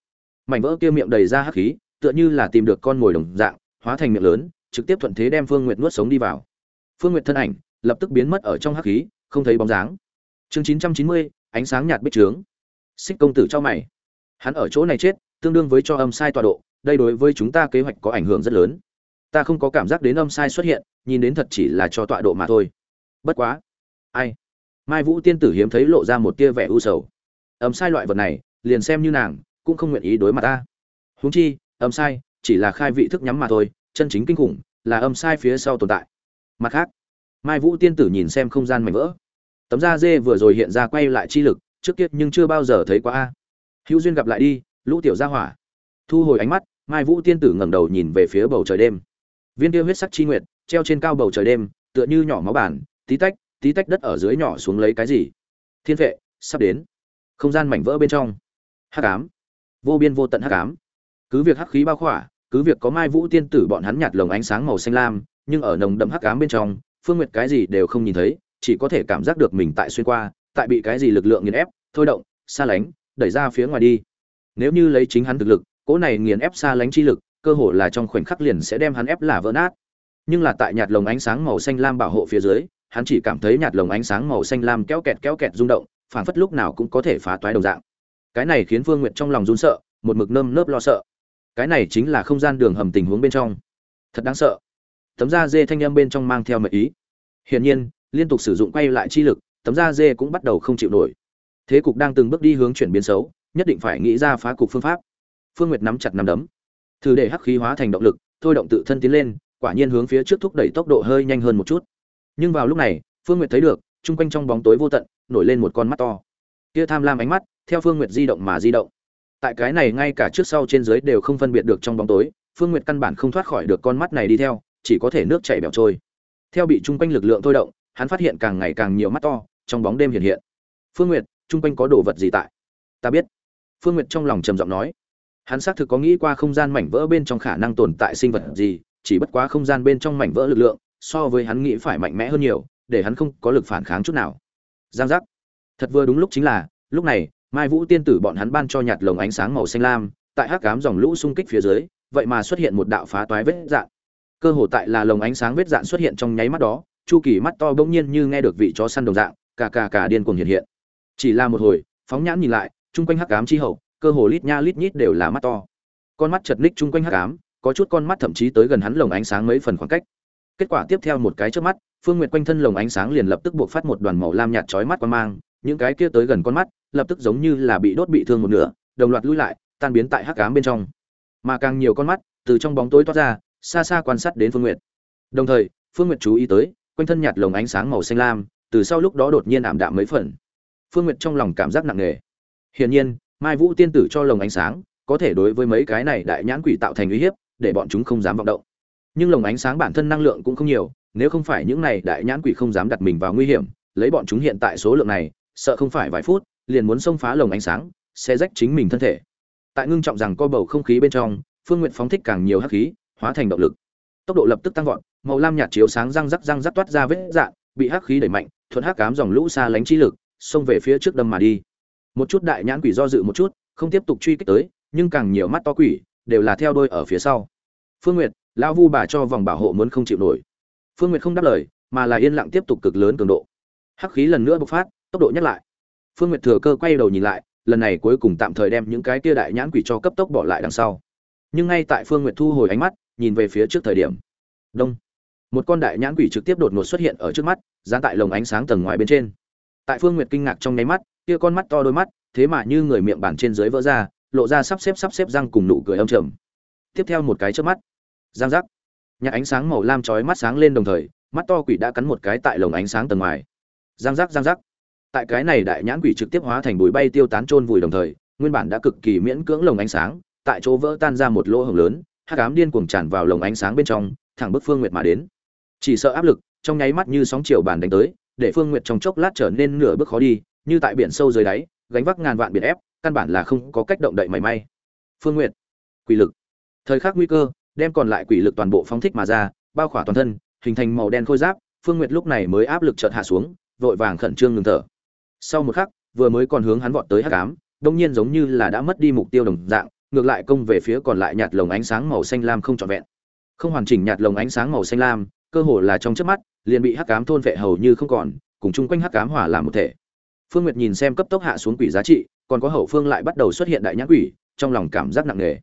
Mảnh vỡ kia miệng đầy ra hắc khí, tựa như là tìm được con mồi đồng dạng, hóa thành miệng lớn, trực tiếp thuận thế đem phương nguyệt nuốt sống đi vào. Phương nguyệt thân ảnh lập tức biến mất ở trong hắc khí, không thấy bóng dáng. Chương chín trăm chín mươi, ánh sáng nhạt bích trướng. Xích công tử cho mày. Hắn ở chỗ này chết, tương đương với cho âm sai tọa độ, đây đối với chúng ta kế hoạch có ảnh hưởng rất lớn. Ta không có cảm giác đến âm sai xuất hiện, nhìn đến thật chỉ là cho tọa độ mà thôi. Bất quá. Ai? Mai vũ tiên tử hiếm thấy lộ ra một tia vẻ u sầu. Âm sai loại vật này, liền xem như nàng, cũng không nguyện ý đối mặt ta. Huống chi, âm sai, chỉ là khai vị thức nhắm mà thôi, chân chính kinh khủng, là âm sai phía sau tồn tại. Mặt khác mai vũ tiên tử nhìn xem không gian mảnh vỡ. Tấm da dê vừa rồi hiện ra quay lại chi lực, trước kia nhưng chưa bao giờ thấy qua a. Hữu duyên gặp lại đi, lũ tiểu gia hỏa. Thu hồi ánh mắt, mai vũ tiên tử ngẩng đầu nhìn về phía bầu trời đêm. Viên tiêu huyết sắc chi nguyệt, treo trên cao bầu trời đêm, tựa như nhỏ máu bản, tí tách tí tách đất ở dưới nhỏ xuống lấy cái gì? Thiên vệ, sắp đến. Không gian mảnh vỡ bên trong. Hắc ám. Vô biên vô tận hắc ám. Cứ việc hắc khí bao khỏa, cứ việc có mai vũ tiên tử bọn hắn nhạt lồng ánh sáng màu xanh lam, nhưng ở nồng đậm hắc ám bên trong phương nguyệt cái gì đều không nhìn thấy, chỉ có thể cảm giác được mình tại xuyên qua, tại bị cái gì lực lượng nghiền ép, thôi động, xa lánh, đẩy ra phía ngoài đi. Nếu như lấy chính hắn thực lực, cỗ này nghiền ép xa lánh chi lực, cơ hồ là trong khoảnh khắc liền sẽ đem hắn ép là vỡ nát. Nhưng là tại nhạt lồng ánh sáng màu xanh lam bảo hộ phía dưới, hắn chỉ cảm thấy nhạt lồng ánh sáng màu xanh lam kéo kẹt kéo kẹt rung động, phảng phất lúc nào cũng có thể phá toái đồng dạng. Cái này khiến phương nguyệt trong lòng run sợ, một mực nơm nớp lo sợ. Cái này chính là không gian đường hầm tình huống bên trong. Thật đáng sợ tấm da dê thanh âm bên trong mang theo mật ý. Hiển nhiên, liên tục sử dụng quay lại chi lực, tấm da dê cũng bắt đầu không chịu nổi. Thế cục đang từng bước đi hướng chuyển biến xấu, nhất định phải nghĩ ra phá cục phương pháp. Phương nguyệt nắm chặt nắm đấm. Thử để hắc khí hóa thành động lực, thôi động tự thân tiến lên, quả nhiên hướng phía trước thúc đẩy tốc độ hơi nhanh hơn một chút. Nhưng vào lúc này, phương nguyệt thấy được, chung quanh trong bóng tối vô tận, nổi lên một con mắt to. Kia tham lam ánh mắt, theo phương nguyệt di động mà di động. Tại cái này ngay cả trước sau trên dưới đều không phân biệt được trong bóng tối, phương nguyệt căn bản không thoát khỏi được con mắt này đi theo chỉ có thể nước chảy bẹo trôi. Theo bị chung quanh lực lượng thôi động, hắn phát hiện càng ngày càng nhiều mắt to trong bóng đêm hiện hiện. Phương nguyệt, chung quanh có đồ vật gì tại? Ta biết. Phương nguyệt trong lòng trầm giọng nói. Hắn xác thực có nghĩ qua không gian mảnh vỡ bên trong khả năng tồn tại sinh vật gì, chỉ bất quá không gian bên trong mảnh vỡ lực lượng, so với hắn nghĩ phải mạnh mẽ hơn nhiều, để hắn không có lực phản kháng chút nào. Giang giác. Thật vừa đúng lúc chính là, lúc này, mai vũ tiên tử bọn hắn ban cho nhạt lồng ánh sáng màu xanh lam, tại hắc cám dòng lũ xung kích phía dưới, vậy mà xuất hiện một đạo phá toái vết dạn cơ hồ tại là lồng ánh sáng vết dạn xuất hiện trong nháy mắt đó, chu kỳ mắt to bỗng nhiên như nghe được vị chó săn đồng dạng, cả cả cả điên cuồng hiện hiện. Chỉ là một hồi, phóng nhãn nhìn lại, chung quanh hắc cám chi hậu, cơ hồ lít nha lít nhít đều là mắt to. Con mắt chật ních chung quanh hắc cám có chút con mắt thậm chí tới gần hắn lồng ánh sáng mấy phần khoảng cách. Kết quả tiếp theo một cái trước mắt, phương nguyệt quanh thân lồng ánh sáng liền lập tức buộc phát một đoàn màu lam nhạt chói mắt qua mang, những cái kia tới gần con mắt, lập tức giống như là bị đốt bị thương một nửa, đồng loạt lui lại, tan biến tại hắc cám bên trong. Mà càng nhiều con mắt, từ trong bóng tối toát ra xa xa quan sát đến phương nguyệt. Đồng thời, phương nguyệt chú ý tới, quanh thân nhạt lồng ánh sáng màu xanh lam, từ sau lúc đó đột nhiên ảm đạm mấy phần. Phương nguyệt trong lòng cảm giác nặng nề. Hiển nhiên, mai vũ tiên tử cho lồng ánh sáng, có thể đối với mấy cái này đại nhãn quỷ tạo thành uy hiếp, để bọn chúng không dám vọng động. Nhưng lồng ánh sáng bản thân năng lượng cũng không nhiều, nếu không phải những này đại nhãn quỷ không dám đặt mình vào nguy hiểm, lấy bọn chúng hiện tại số lượng này, sợ không phải vài phút, liền muốn xông phá lồng ánh sáng, sẽ rách chính mình thân thể. Tại ngưng trọng rằng co bầu không khí bên trong, phương Nguyệt phóng thích càng nhiều hắc khí hóa thành động lực. Tốc độ lập tức tăng vọt, màu lam nhạt chiếu sáng răng rắc răng rắc toát ra vết dạn bị hắc khí đẩy mạnh, thuận hắc cám dòng lũ xa lánh chi lực, xông về phía trước đâm mà đi. Một chút đại nhãn quỷ do dự một chút, không tiếp tục truy kích tới, nhưng càng nhiều mắt to quỷ, đều là theo đôi ở phía sau. Phương nguyệt, lão vu bà cho vòng bảo hộ muốn không chịu nổi. Phương nguyệt không đáp lời, mà là yên lặng tiếp tục cực lớn cường độ. Hắc khí lần nữa bộc phát, tốc độ nhắc lại. Phương nguyệt thừa cơ quay đầu nhìn lại, lần này cuối cùng tạm thời đem những cái kia đại nhãn quỷ cho cấp tốc bỏ lại đằng sau. Nhưng ngay tại phương nguyệt thu hồi ánh mắt nhìn về phía trước thời điểm. Đông. Một con đại nhãn quỷ trực tiếp đột ngột xuất hiện ở trước mắt, dán tại lồng ánh sáng tầng ngoài bên trên. Tại phương nguyệt kinh ngạc trong nháy mắt, kia con mắt to đôi mắt, thế mà như người miệng bản trên dưới vỡ ra, lộ ra sắp xếp sắp xếp răng cùng nụ cười âm trầm. Tiếp theo một cái trước mắt, giang giác. Nhạc ánh sáng màu lam chói mắt sáng lên đồng thời, mắt to quỷ đã cắn một cái tại lồng ánh sáng tầng ngoài. Giang giác giang giác. Tại cái này đại nhãn quỷ trực tiếp hóa thành bụi bay tiêu tán trôn vùi đồng thời, nguyên bản đã cực kỳ miễn cưỡng lồng ánh sáng, tại chỗ vỡ tan ra một lỗ hổng lớn hắc ám điên cuồng tràn vào lồng ánh sáng bên trong, thẳng bức phương nguyệt mà đến. Chỉ sợ áp lực, trong nháy mắt như sóng chiều bàn đánh tới, để phương nguyệt trong chốc lát trở nên nửa bước khó đi, như tại biển sâu dưới đáy, gánh vác ngàn vạn biển ép, căn bản là không có cách động đậy mảy may. Phương nguyệt, quỷ lực. Thời khắc nguy cơ, đem còn lại quỷ lực toàn bộ phóng thích mà ra, bao khỏa toàn thân, hình thành màu đen khôi giáp, phương nguyệt lúc này mới áp lực chợt hạ xuống, vội vàng khẩn trương ngừng thở. Sau một khắc, vừa mới còn hướng hắn vọt tới hắc ám, đông nhiên giống như là đã mất đi mục tiêu đồng dạng ngược lại công về phía còn lại nhạt lồng ánh sáng màu xanh lam không trọn vẹn. Không hoàn chỉnh nhạt lồng ánh sáng màu xanh lam, cơ hồ là trong chớp mắt, liền bị hắc ám thôn vệ hầu như không còn, cùng chung quanh hắc ám hỏa làm một thể. Phương nguyệt nhìn xem cấp tốc hạ xuống quỷ giá trị, còn có hậu phương lại bắt đầu xuất hiện đại nhãn quỷ, trong lòng cảm giác nặng nề.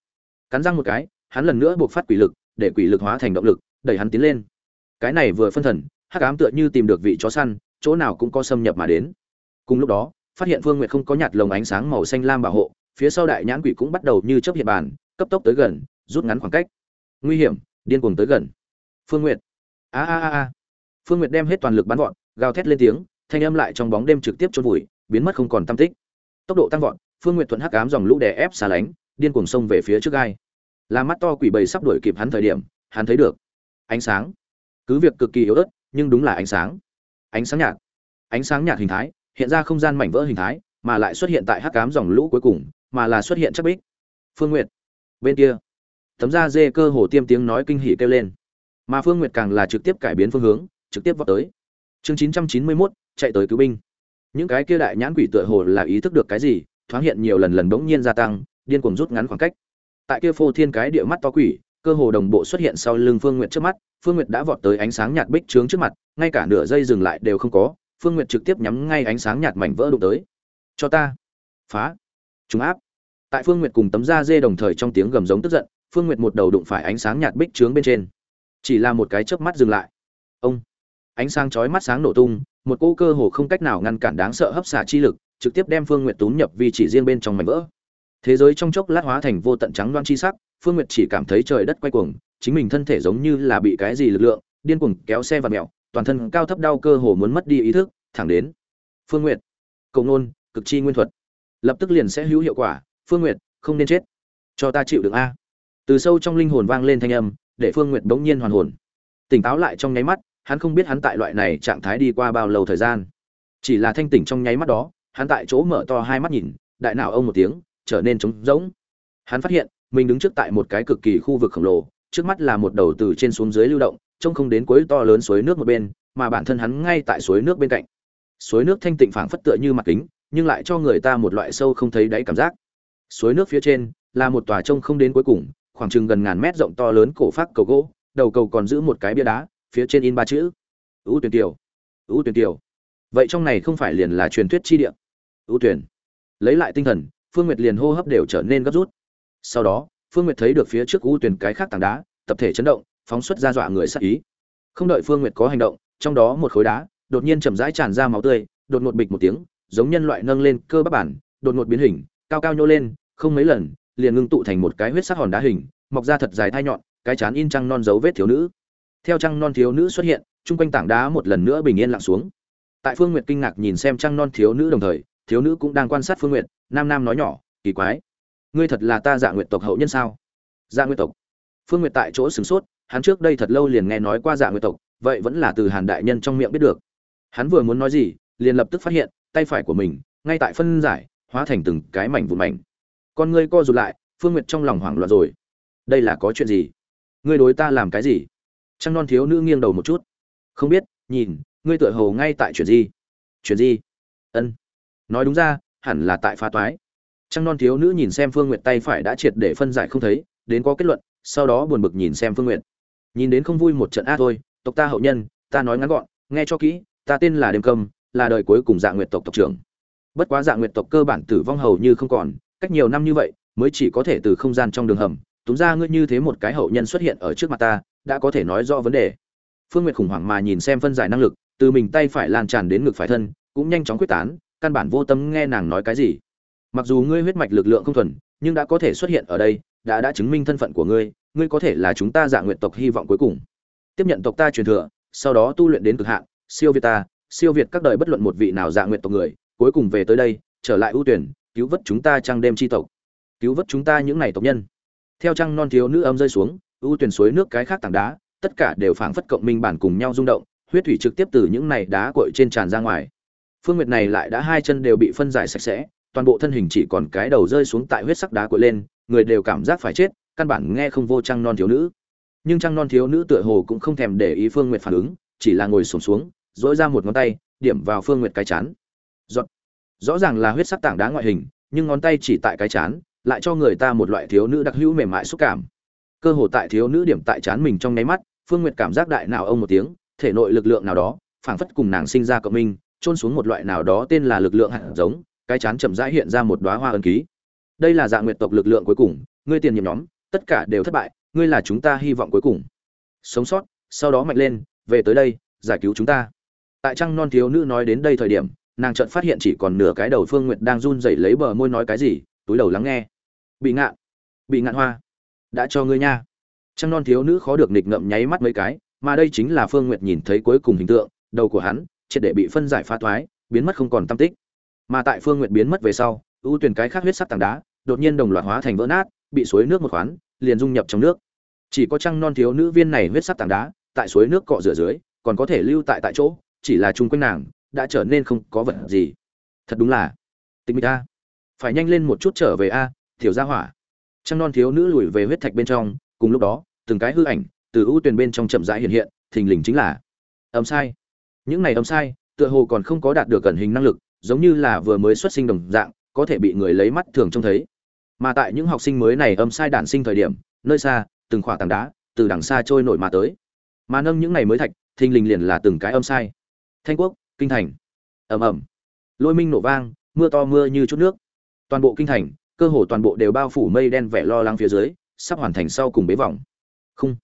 Cắn răng một cái, hắn lần nữa buộc phát quỷ lực, để quỷ lực hóa thành động lực, đẩy hắn tiến lên. Cái này vừa phân thần, hắc ám tựa như tìm được vị chó săn, chỗ nào cũng có xâm nhập mà đến. Cùng lúc đó, phát hiện phương nguyệt không có nhạt lồng ánh sáng màu xanh lam bảo hộ phía sau đại nhãn quỷ cũng bắt đầu như chấp hiện bàn, cấp tốc tới gần, rút ngắn khoảng cách. Nguy hiểm, điên cuồng tới gần. Phương nguyệt. A a a a. Phương nguyệt đem hết toàn lực bắn vọt, gào thét lên tiếng, thanh âm lại trong bóng đêm trực tiếp trôn vùi, biến mất không còn tâm tích. Tốc độ tăng vọt, phương nguyệt thuận hắc ám dòng lũ đè ép xà lánh, điên cuồng xông về phía trước gai. Là mắt to quỷ bầy sắp đuổi kịp hắn thời điểm, hắn thấy được. Ánh sáng. Cứ việc cực kỳ yếu ớt, nhưng đúng là ánh sáng. Ánh sáng nhạt. Ánh sáng nhạt hình thái, hiện ra không gian mảnh vỡ hình thái, mà lại xuất hiện tại hắc ám dòng lũ cuối cùng mà là xuất hiện chắc bích. Phương nguyệt, bên kia. Tấm da dê cơ hồ tiêm tiếng nói kinh hỉ kêu lên. Mà phương nguyệt càng là trực tiếp cải biến phương hướng, trực tiếp vào tới. Chương chín trăm chín mươi mốt, chạy tới cứu binh. Những cái kia đại nhãn quỷ tựa hồ là ý thức được cái gì, thoáng hiện nhiều lần lần bỗng nhiên gia tăng, điên cuồng rút ngắn khoảng cách. Tại kia phô thiên cái địa mắt to quỷ, cơ hồ đồng bộ xuất hiện sau lưng phương nguyệt trước mắt, phương nguyệt đã vọt tới ánh sáng nhạt bích trướng trước mặt, ngay cả nửa giây dừng lại đều không có, phương nguyệt trực tiếp nhắm ngay ánh sáng nhạt mảnh vỡ đụng tới. Cho ta, phá chúng áp tại phương nguyệt cùng tấm da dê đồng thời trong tiếng gầm giống tức giận, phương nguyệt một đầu đụng phải ánh sáng nhạt bích trướng bên trên. Chỉ là một cái chớp mắt dừng lại. Ông! Ánh sáng chói mắt sáng nổ tung, một cô cơ hồ không cách nào ngăn cản đáng sợ hấp xả chi lực, trực tiếp đem phương nguyệt túm nhập vì chỉ riêng bên trong mảnh vỡ. Thế giới trong chốc lát hóa thành vô tận trắng loan chi sắc, phương nguyệt chỉ cảm thấy trời đất quay cuồng, chính mình thân thể giống như là bị cái gì lực lượng, điên cuồng kéo xe và mèo toàn thân cao thấp đau cơ hồ muốn mất đi ý thức, thẳng đến. Phương nguyệt! Cầu nôn, cực chi nguyên thuật. Lập tức liền sẽ hữu hiệu quả phương nguyệt, không nên chết. Cho ta chịu đựng a. Từ sâu trong linh hồn vang lên thanh âm, để phương nguyệt bỗng nhiên hoàn hồn. Tỉnh táo lại trong nháy mắt, hắn không biết hắn tại loại này trạng thái đi qua bao lâu thời gian. Chỉ là thanh tỉnh trong nháy mắt đó, hắn tại chỗ mở to hai mắt nhìn, đại nào ông một tiếng, trở nên trống rỗng. Hắn phát hiện, mình đứng trước tại một cái cực kỳ khu vực khổng lồ, trước mắt là một đầu từ trên xuống dưới lưu động, trông không đến cuối to lớn suối nước một bên, mà bản thân hắn ngay tại suối nước bên cạnh. Suối nước thanh tịnh phảng phất tựa như mặt kính, nhưng lại cho người ta một loại sâu không thấy đáy cảm giác suối nước phía trên, là một tòa trông không đến cuối cùng, khoảng chừng gần ngàn mét rộng to lớn cổ phát cầu gỗ, đầu cầu còn giữ một cái bia đá, phía trên in ba chữ, ưu tuyển tiểu, ưu tuyển tiểu. Vậy trong này không phải liền là truyền thuyết chi địa? Ưu tuyển. Lấy lại tinh thần, phương nguyệt liền hô hấp đều trở nên gấp rút. Sau đó, phương nguyệt thấy được phía trước ưu tuyển cái khác tảng đá, tập thể chấn động, phóng xuất ra dọa người sắc ý. Không đợi phương nguyệt có hành động, trong đó một khối đá đột nhiên chậm rãi tràn ra máu tươi, đột ngột bịch một tiếng, giống nhân loại nâng lên cơ bắp bản, đột ngột biến hình, cao cao nhô lên không mấy lần, liền ngưng tụ thành một cái huyết sắc hòn đá hình, mọc ra thật dài thai nhọn, cái chán in trăng non dấu vết thiếu nữ. Theo trăng non thiếu nữ xuất hiện, chung quanh tảng đá một lần nữa bình yên lặng xuống. Tại phương nguyệt kinh ngạc nhìn xem trăng non thiếu nữ đồng thời, thiếu nữ cũng đang quan sát phương nguyệt, nam nam nói nhỏ, kỳ quái, ngươi thật là ta dạ nguyệt tộc hậu nhân sao? Dạ nguyệt tộc. Phương nguyệt tại chỗ sửng sốt, hắn trước đây thật lâu liền nghe nói qua dạ nguyệt tộc, vậy vẫn là từ hàn đại nhân trong miệng biết được. Hắn vừa muốn nói gì, liền lập tức phát hiện, tay phải của mình, ngay tại phân giải, hóa thành từng cái mảnh vụn mảnh con ngươi co rụt lại, phương nguyệt trong lòng hoảng loạn rồi. Đây là có chuyện gì? Ngươi đối ta làm cái gì? Trăng non thiếu nữ nghiêng đầu một chút. Không biết, nhìn, ngươi tựa hồ ngay tại chuyện gì? Chuyện gì? Ân. Nói đúng ra, hẳn là tại phá toái. Trăng non thiếu nữ nhìn xem phương nguyệt tay phải đã triệt để phân giải không thấy, đến có kết luận, sau đó buồn bực nhìn xem phương nguyệt. Nhìn đến không vui một trận a thôi, tộc ta hậu nhân, ta nói ngắn gọn, nghe cho kỹ, ta tên là đêm cầm là đời cuối cùng dạ nguyệt tộc tộc trưởng. Bất quá dạng nguyệt tộc cơ bản tử vong hầu như không còn cách nhiều năm như vậy, mới chỉ có thể từ không gian trong đường hầm, túm ra ngươi như thế một cái hậu nhân xuất hiện ở trước mặt ta, đã có thể nói rõ vấn đề. Phương nguyệt khủng hoảng mà nhìn xem phân giải năng lực, từ mình tay phải lan tràn đến ngực phải thân, cũng nhanh chóng quyết tán, căn bản vô tâm nghe nàng nói cái gì. Mặc dù ngươi huyết mạch lực lượng không thuần, nhưng đã có thể xuất hiện ở đây, đã đã chứng minh thân phận của ngươi ngươi có thể là chúng ta dạng nguyện tộc hy vọng cuối cùng. Tiếp nhận tộc ta truyền thừa, sau đó tu luyện đến cực hạn, siêu việt ta, siêu việt các đời bất luận một vị nào dạng nguyện tộc người, cuối cùng về tới đây, trở lại ưu tuyển cứu vớt chúng ta trăng đêm chi tộc, cứu vớt chúng ta những ngày tộc nhân. Theo trăng non thiếu nữ âm rơi xuống, ưu tuyển suối nước cái khác tảng đá, tất cả đều phảng phất cộng minh bản cùng nhau rung động, huyết thủy trực tiếp từ những này đá cội trên tràn ra ngoài. Phương nguyệt này lại đã hai chân đều bị phân giải sạch sẽ, toàn bộ thân hình chỉ còn cái đầu rơi xuống tại huyết sắc đá cội lên, người đều cảm giác phải chết, căn bản nghe không vô trăng non thiếu nữ. Nhưng trăng non thiếu nữ tựa hồ cũng không thèm để ý phương nguyệt phản ứng, chỉ là ngồi sổm xuống dỗi ra một ngón tay, điểm vào phương nguyệt cái chán. Giọt rõ ràng là huyết sắc tảng đá ngoại hình, nhưng ngón tay chỉ tại cái chán, lại cho người ta một loại thiếu nữ đặc hữu mềm mại xúc cảm. Cơ hồ tại thiếu nữ điểm tại chán mình trong nháy mắt, phương nguyệt cảm giác đại nào ông một tiếng, thể nội lực lượng nào đó, phảng phất cùng nàng sinh ra cộng minh trôn xuống một loại nào đó tên là lực lượng hạt giống, cái chán chậm rãi hiện ra một đóa hoa ân ký. Đây là dạng nguyệt tộc lực lượng cuối cùng, ngươi tiền nhiệm nhóm, tất cả đều thất bại, ngươi là chúng ta hy vọng cuối cùng. Sống sót, sau đó mạnh lên, về tới đây, giải cứu chúng ta. Tại trăng non thiếu nữ nói đến đây thời điểm nàng chợt phát hiện chỉ còn nửa cái đầu phương nguyệt đang run rẩy lấy bờ môi nói cái gì, túi đầu lắng nghe. Bị ngạn bị ngạn hoa, đã cho ngươi nha. Trăng non thiếu nữ khó được nịch ngậm nháy mắt mấy cái, mà đây chính là phương nguyệt nhìn thấy cuối cùng hình tượng, đầu của hắn, triệt để bị phân giải phá thoái biến mất không còn tâm tích. Mà tại phương nguyệt biến mất về sau, ưu tuyển cái khác huyết sắc tảng đá, đột nhiên đồng loạt hóa thành vỡ nát, bị suối nước một khoán, liền dung nhập trong nước. Chỉ có trăng non thiếu nữ viên này huyết sắc tảng đá, tại suối nước cọ rửa dưới, còn có thể lưu tại tại chỗ, chỉ là chung quanh nàng đã trở nên không có vật gì. Thật đúng là. Tình mình a. Phải nhanh lên một chút trở về a, tiểu gia hỏa. Trăng non thiếu nữ lùi về huyết thạch bên trong, cùng lúc đó, từng cái hư ảnh từ ưu tuyền bên trong chậm rãi hiện hiện, thình lình chính là âm sai. Những này âm sai, tựa hồ còn không có đạt được cẩn hình năng lực, giống như là vừa mới xuất sinh đồng dạng, có thể bị người lấy mắt thường trông thấy. Mà tại những học sinh mới này âm sai đản sinh thời điểm, nơi xa, từng khỏa tảng đá, từ đằng xa trôi nổi mà tới. Mà nâng những này mới thạch, thình lình liền là từng cái âm sai. Thanh quốc kinh thành. Ầm ầm. Lôi minh nổ vang, mưa to mưa như chút nước. Toàn bộ kinh thành, cơ hồ toàn bộ đều bao phủ mây đen vẻ lo lắng phía dưới, sắp hoàn thành sau cùng bế vòng không.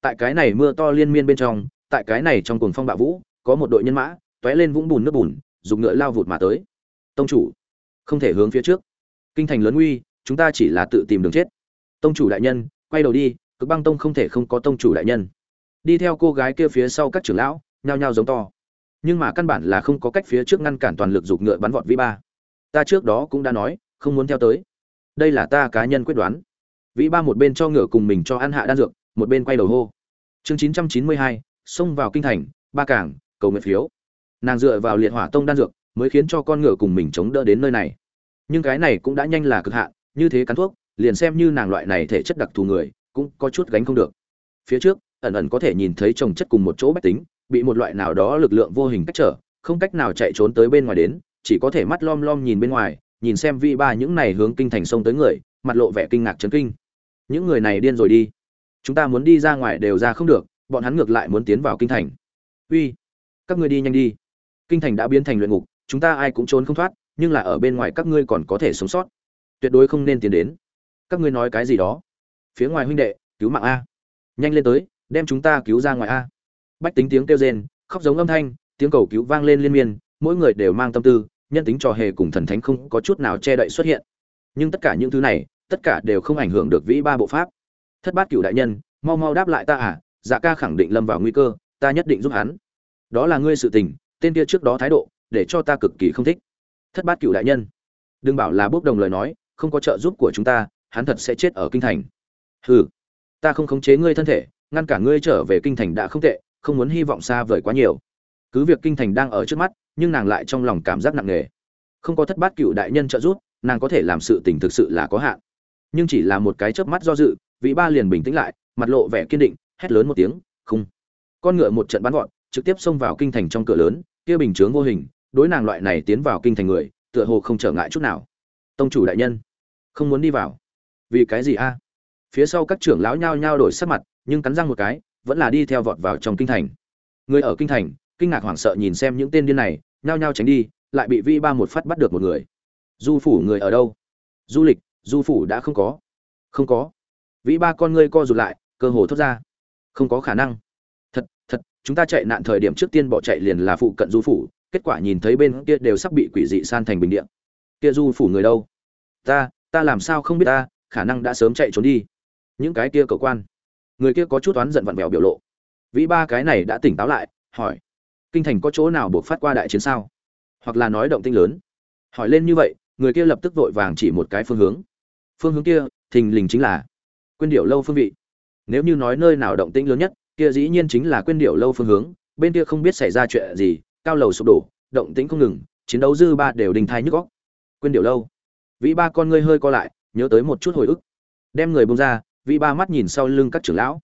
Tại cái này mưa to liên miên bên trong, tại cái này trong cuồng phong bạo vũ, có một đội nhân mã, tóe lên vũng bùn nước bùn, dùng ngựa lao vụt mà tới. Tông chủ. Không thể hướng phía trước. Kinh thành lớn uy, chúng ta chỉ là tự tìm đường chết. Tông chủ đại nhân, quay đầu đi, cực băng tông không thể không có tông chủ đại nhân. Đi theo cô gái kia phía sau các trưởng lão, nhao nhao giống to nhưng mà căn bản là không có cách phía trước ngăn cản toàn lực dục ngựa bắn vọt vi ba. Ta trước đó cũng đã nói, không muốn theo tới. Đây là ta cá nhân quyết đoán. Vĩ ba một bên cho ngựa cùng mình cho ăn hạ đan dược, một bên quay đầu hô. Chương chín trăm chín mươi hai, xông vào kinh thành, ba cảng, cầu nguyện phiếu. Nàng dựa vào liệt hỏa tông đan dược, mới khiến cho con ngựa cùng mình chống đỡ đến nơi này. Nhưng cái này cũng đã nhanh là cực hạn, như thế cắn thuốc, liền xem như nàng loại này thể chất đặc thù người, cũng có chút gánh không được. Phía trước, ẩn ẩn có thể nhìn thấy trồng chất cùng một chỗ bách tính bị một loại nào đó lực lượng vô hình cách trở, không cách nào chạy trốn tới bên ngoài đến, chỉ có thể mắt lom lom nhìn bên ngoài, nhìn xem vi ba những này hướng kinh thành sông tới người, mặt lộ vẻ kinh ngạc chấn kinh. Những người này điên rồi đi. Chúng ta muốn đi ra ngoài đều ra không được, bọn hắn ngược lại muốn tiến vào kinh thành. Uy, các ngươi đi nhanh đi. Kinh thành đã biến thành luyện ngục, chúng ta ai cũng trốn không thoát, nhưng là ở bên ngoài các ngươi còn có thể sống sót. Tuyệt đối không nên tiến đến. Các ngươi nói cái gì đó? Phía ngoài huynh đệ, cứu mạng a. Nhanh lên tới, đem chúng ta cứu ra ngoài a bách tính tiếng kêu rên, khóc giống âm thanh, tiếng cầu cứu vang lên liên miên, mỗi người đều mang tâm tư, nhân tính trò hề cùng thần thánh không có chút nào che đậy xuất hiện. Nhưng tất cả những thứ này, tất cả đều không ảnh hưởng được vĩ ba bộ pháp. Thất bát cửu đại nhân, mau mau đáp lại ta à dạ ca khẳng định lâm vào nguy cơ, ta nhất định giúp hắn. Đó là ngươi sự tình, tên kia trước đó thái độ, để cho ta cực kỳ không thích. Thất bát cửu đại nhân, đừng bảo là bốc đồng lời nói, không có trợ giúp của chúng ta, hắn thật sẽ chết ở kinh thành. Hừ, ta không khống chế ngươi thân thể, ngăn cả ngươi trở về kinh thành đã không tệ không muốn hy vọng xa vời quá nhiều. Cứ việc kinh thành đang ở trước mắt, nhưng nàng lại trong lòng cảm giác nặng nề. Không có thất bát cựu đại nhân trợ giúp, nàng có thể làm sự tình thực sự là có hạn. Nhưng chỉ là một cái chớp mắt do dự, vị ba liền bình tĩnh lại, mặt lộ vẻ kiên định, hét lớn một tiếng, không. Con ngựa một trận bắn gọn, trực tiếp xông vào kinh thành trong cửa lớn, kia bình chướng vô hình, đối nàng loại này tiến vào kinh thành người, tựa hồ không trở ngại chút nào. Tông chủ đại nhân, không muốn đi vào. Vì cái gì a? Phía sau các trưởng lão nhao nhao đổi sắc mặt, nhưng cắn răng một cái vẫn là đi theo vọt vào trong kinh thành. Người ở kinh thành, kinh ngạc hoảng sợ nhìn xem những tên điên này, nhao nhao tránh đi, lại bị vi ba một phát bắt được một người. Du phủ người ở đâu? Du lịch, du phủ đã không có. Không có. Vĩ ba con ngươi co rụt lại, cơ hồ thốt ra. Không có khả năng. Thật thật, chúng ta chạy nạn thời điểm trước tiên bỏ chạy liền là phụ cận du phủ, kết quả nhìn thấy bên kia đều sắp bị quỷ dị san thành bình điện kia du phủ người đâu? Ta ta làm sao không biết ta, khả năng đã sớm chạy trốn đi. Những cái kia cơ quan người kia có chút oán giận vặn vẹo biểu lộ. Vĩ ba cái này đã tỉnh táo lại, hỏi, kinh thành có chỗ nào buộc phát qua đại chiến sao? Hoặc là nói động tinh lớn. Hỏi lên như vậy, người kia lập tức vội vàng chỉ một cái phương hướng. Phương hướng kia, thình lình chính là quên điệu lâu phương vị. Nếu như nói nơi nào động tĩnh lớn nhất, kia dĩ nhiên chính là quên điệu lâu phương hướng, bên kia không biết xảy ra chuyện gì, cao lầu sụp đổ, động tĩnh không ngừng, chiến đấu dư ba đều đình thai nhức góc quên điệu lâu. Vĩ ba con ngươi hơi co lại, nhớ tới một chút hồi ức. Đem người bông ra vĩ ba mắt nhìn sau lưng các trưởng lão.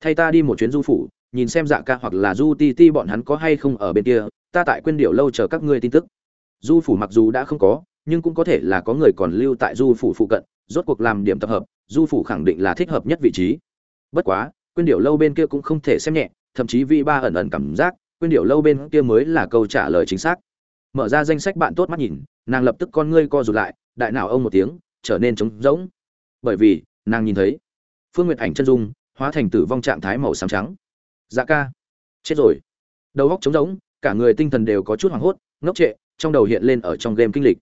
Thay ta đi một chuyến du phủ, nhìn xem dạ ca hoặc là du ti ti bọn hắn có hay không ở bên kia, ta tại quên điệu lâu chờ các ngươi tin tức. Du phủ mặc dù đã không có, nhưng cũng có thể là có người còn lưu tại du phủ phụ cận, rốt cuộc làm điểm tập hợp, du phủ khẳng định là thích hợp nhất vị trí. Bất quá, quên điệu lâu bên kia cũng không thể xem nhẹ, thậm chí vi ba ẩn ẩn cảm giác, quên điệu lâu bên kia mới là câu trả lời chính xác. Mở ra danh sách bạn tốt mắt nhìn, nàng lập tức con ngươi co rụt lại, đại nào ông một tiếng, trở nên trống rỗng. Bởi vì, nàng nhìn thấy phương nguyệt ảnh chân dung, hóa thành tử vong trạng thái màu xám trắng. Dạ ca. Chết rồi. Đầu góc trống rỗng, cả người tinh thần đều có chút hoảng hốt, ngốc trệ, trong đầu hiện lên ở trong game kinh lịch.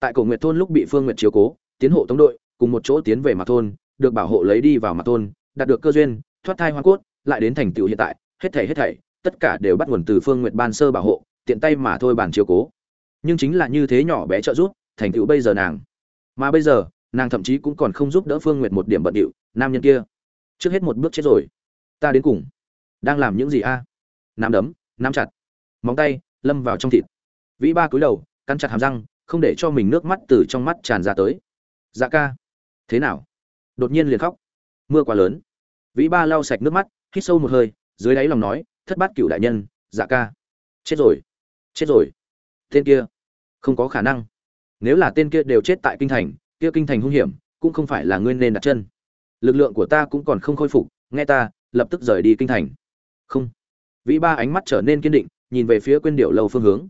Tại cổ nguyệt thôn lúc bị phương nguyệt chiếu cố, tiến hộ tống đội, cùng một chỗ tiến về mặt thôn, được bảo hộ lấy đi vào mặt thôn, đạt được cơ duyên, thoát thai hoa cốt, lại đến thành tựu hiện tại, hết thảy hết thảy, tất cả đều bắt nguồn từ phương nguyệt ban sơ bảo hộ, tiện tay mà thôi bàn chiếu cố. Nhưng chính là như thế nhỏ bé trợ giúp, thành tựu bây giờ nàng. Mà bây giờ, nàng thậm chí cũng còn không giúp đỡ phương nguyệt một điểm bận điệu nam nhân kia. Trước hết một bước chết rồi. Ta đến cùng đang làm những gì a? À? nắm đấm, nắm chặt. Móng tay lâm vào trong thịt. Vĩ ba cúi đầu, cắn chặt hàm răng, không để cho mình nước mắt từ trong mắt tràn ra tới. Dạ ca, thế nào? Đột nhiên liền khóc. Mưa quá lớn. Vĩ ba lau sạch nước mắt, hít sâu một hơi, dưới đáy lòng nói, thất bát cựu đại nhân dạ ca. Chết rồi chết rồi. Tên kia, không có khả năng. Nếu là tên kia đều chết tại kinh thành, kia kinh thành hung hiểm, cũng không phải là ngươi nên đặt chân lực lượng của ta cũng còn không khôi phục, nghe ta, lập tức rời đi kinh thành. Không. Vĩ ba ánh mắt trở nên kiên định, nhìn về phía quên điệu lâu phương hướng.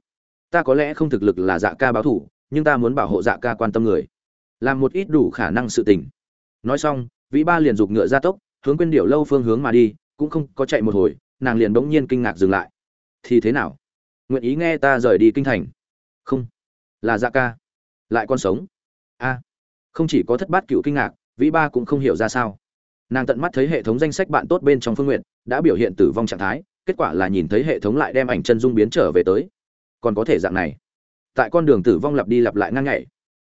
Ta có lẽ không thực lực là dạ ca báo thủ, nhưng ta muốn bảo hộ dạ ca quan tâm người. Làm một ít đủ khả năng sự tình. Nói xong, vĩ ba liền giục ngựa ra tốc, hướng quên điệu lâu phương hướng mà đi, cũng không có chạy một hồi, nàng liền bỗng nhiên kinh ngạc dừng lại. Thì thế nào? Nguyện ý nghe ta rời đi kinh thành? Không. Là dạ ca. Lại còn sống? A. Không chỉ có thất bát cựu kinh ngạc vĩ ba cũng không hiểu ra sao. Nàng tận mắt thấy hệ thống danh sách bạn tốt bên trong phương nguyện đã biểu hiện tử vong trạng thái, kết quả là nhìn thấy hệ thống lại đem ảnh chân dung biến trở về tới. Còn có thể dạng này. Tại con đường tử vong lặp đi lặp lại ngang ngày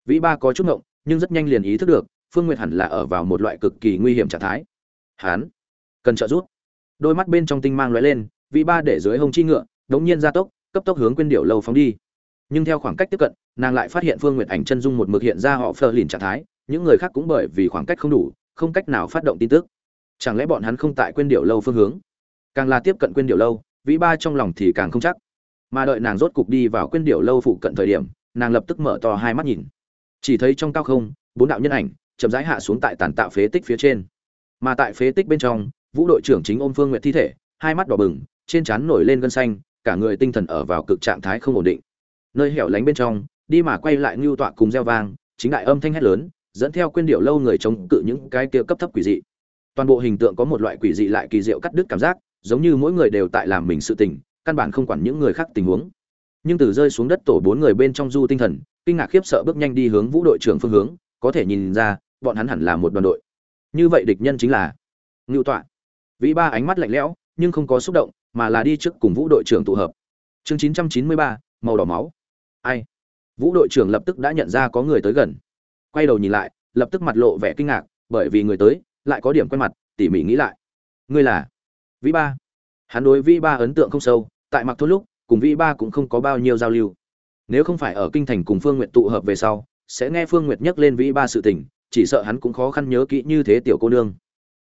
vĩ ba có chút ngộng, nhưng rất nhanh liền ý thức được, phương nguyệt hẳn là ở vào một loại cực kỳ nguy hiểm trạng thái. Hán cần trợ giúp. Đôi mắt bên trong tinh mang lóe lên, vĩ ba để dưới hông chi ngựa, đống nhiên ra tốc, cấp tốc hướng quên điệu lâu phóng đi. Nhưng theo khoảng cách tiếp cận, nàng lại phát hiện phương nguyệt ảnh chân dung một mực hiện ra họ phờ lìn trạng thái những người khác cũng bởi vì khoảng cách không đủ, không cách nào phát động tin tức. Chẳng lẽ bọn hắn không tại quên điệu lâu phương hướng? Càng là tiếp cận quên điệu lâu, vĩ ba trong lòng thì càng không chắc. Mà đợi nàng rốt cục đi vào quên điệu lâu phụ cận thời điểm, nàng lập tức mở to hai mắt nhìn. Chỉ thấy trong cao không, bốn đạo nhân ảnh chậm rãi hạ xuống tại tàn tạo phế tích phía trên. Mà tại phế tích bên trong, vũ đội trưởng chính ôm phương nguyện thi thể, hai mắt đỏ bừng, trên trán nổi lên gân xanh, cả người tinh thần ở vào cực trạng thái không ổn định. Nơi hẻo lánh bên trong, đi mà quay lại ngưu tọa cùng gieo vang, chính đại âm thanh hét lớn dẫn theo quyên điệu lâu người chống cự những cái kia cấp thấp quỷ dị. Toàn bộ hình tượng có một loại quỷ dị lại kỳ diệu cắt đứt cảm giác, giống như mỗi người đều tại làm mình sự tình, căn bản không quản những người khác tình huống. Nhưng từ rơi xuống đất tổ bốn người bên trong du tinh thần, kinh ngạc khiếp sợ bước nhanh đi hướng vũ đội trưởng phương hướng, có thể nhìn ra, bọn hắn hẳn là một đoàn đội. Như vậy địch nhân chính là ngưu tọa. Vĩ ba ánh mắt lạnh lẽo, nhưng không có xúc động, mà là đi trước cùng vũ đội trưởng tụ hợp. Chương chín trăm chín mươi ba, màu đỏ máu. Ai? Vũ đội trưởng lập tức đã nhận ra có người tới gần quay đầu nhìn lại, lập tức mặt lộ vẻ kinh ngạc, bởi vì người tới, lại có điểm quen mặt, tỉ mỉ nghĩ lại. Ngươi là vĩ ba. Hắn đối vĩ ba ấn tượng không sâu, tại mặc thôn lúc, cùng vĩ ba cũng không có bao nhiêu giao lưu. Nếu không phải ở kinh thành cùng phương nguyệt tụ hợp về sau, sẽ nghe phương nguyệt nhắc lên vĩ ba sự tình, chỉ sợ hắn cũng khó khăn nhớ kỹ như thế tiểu cô nương.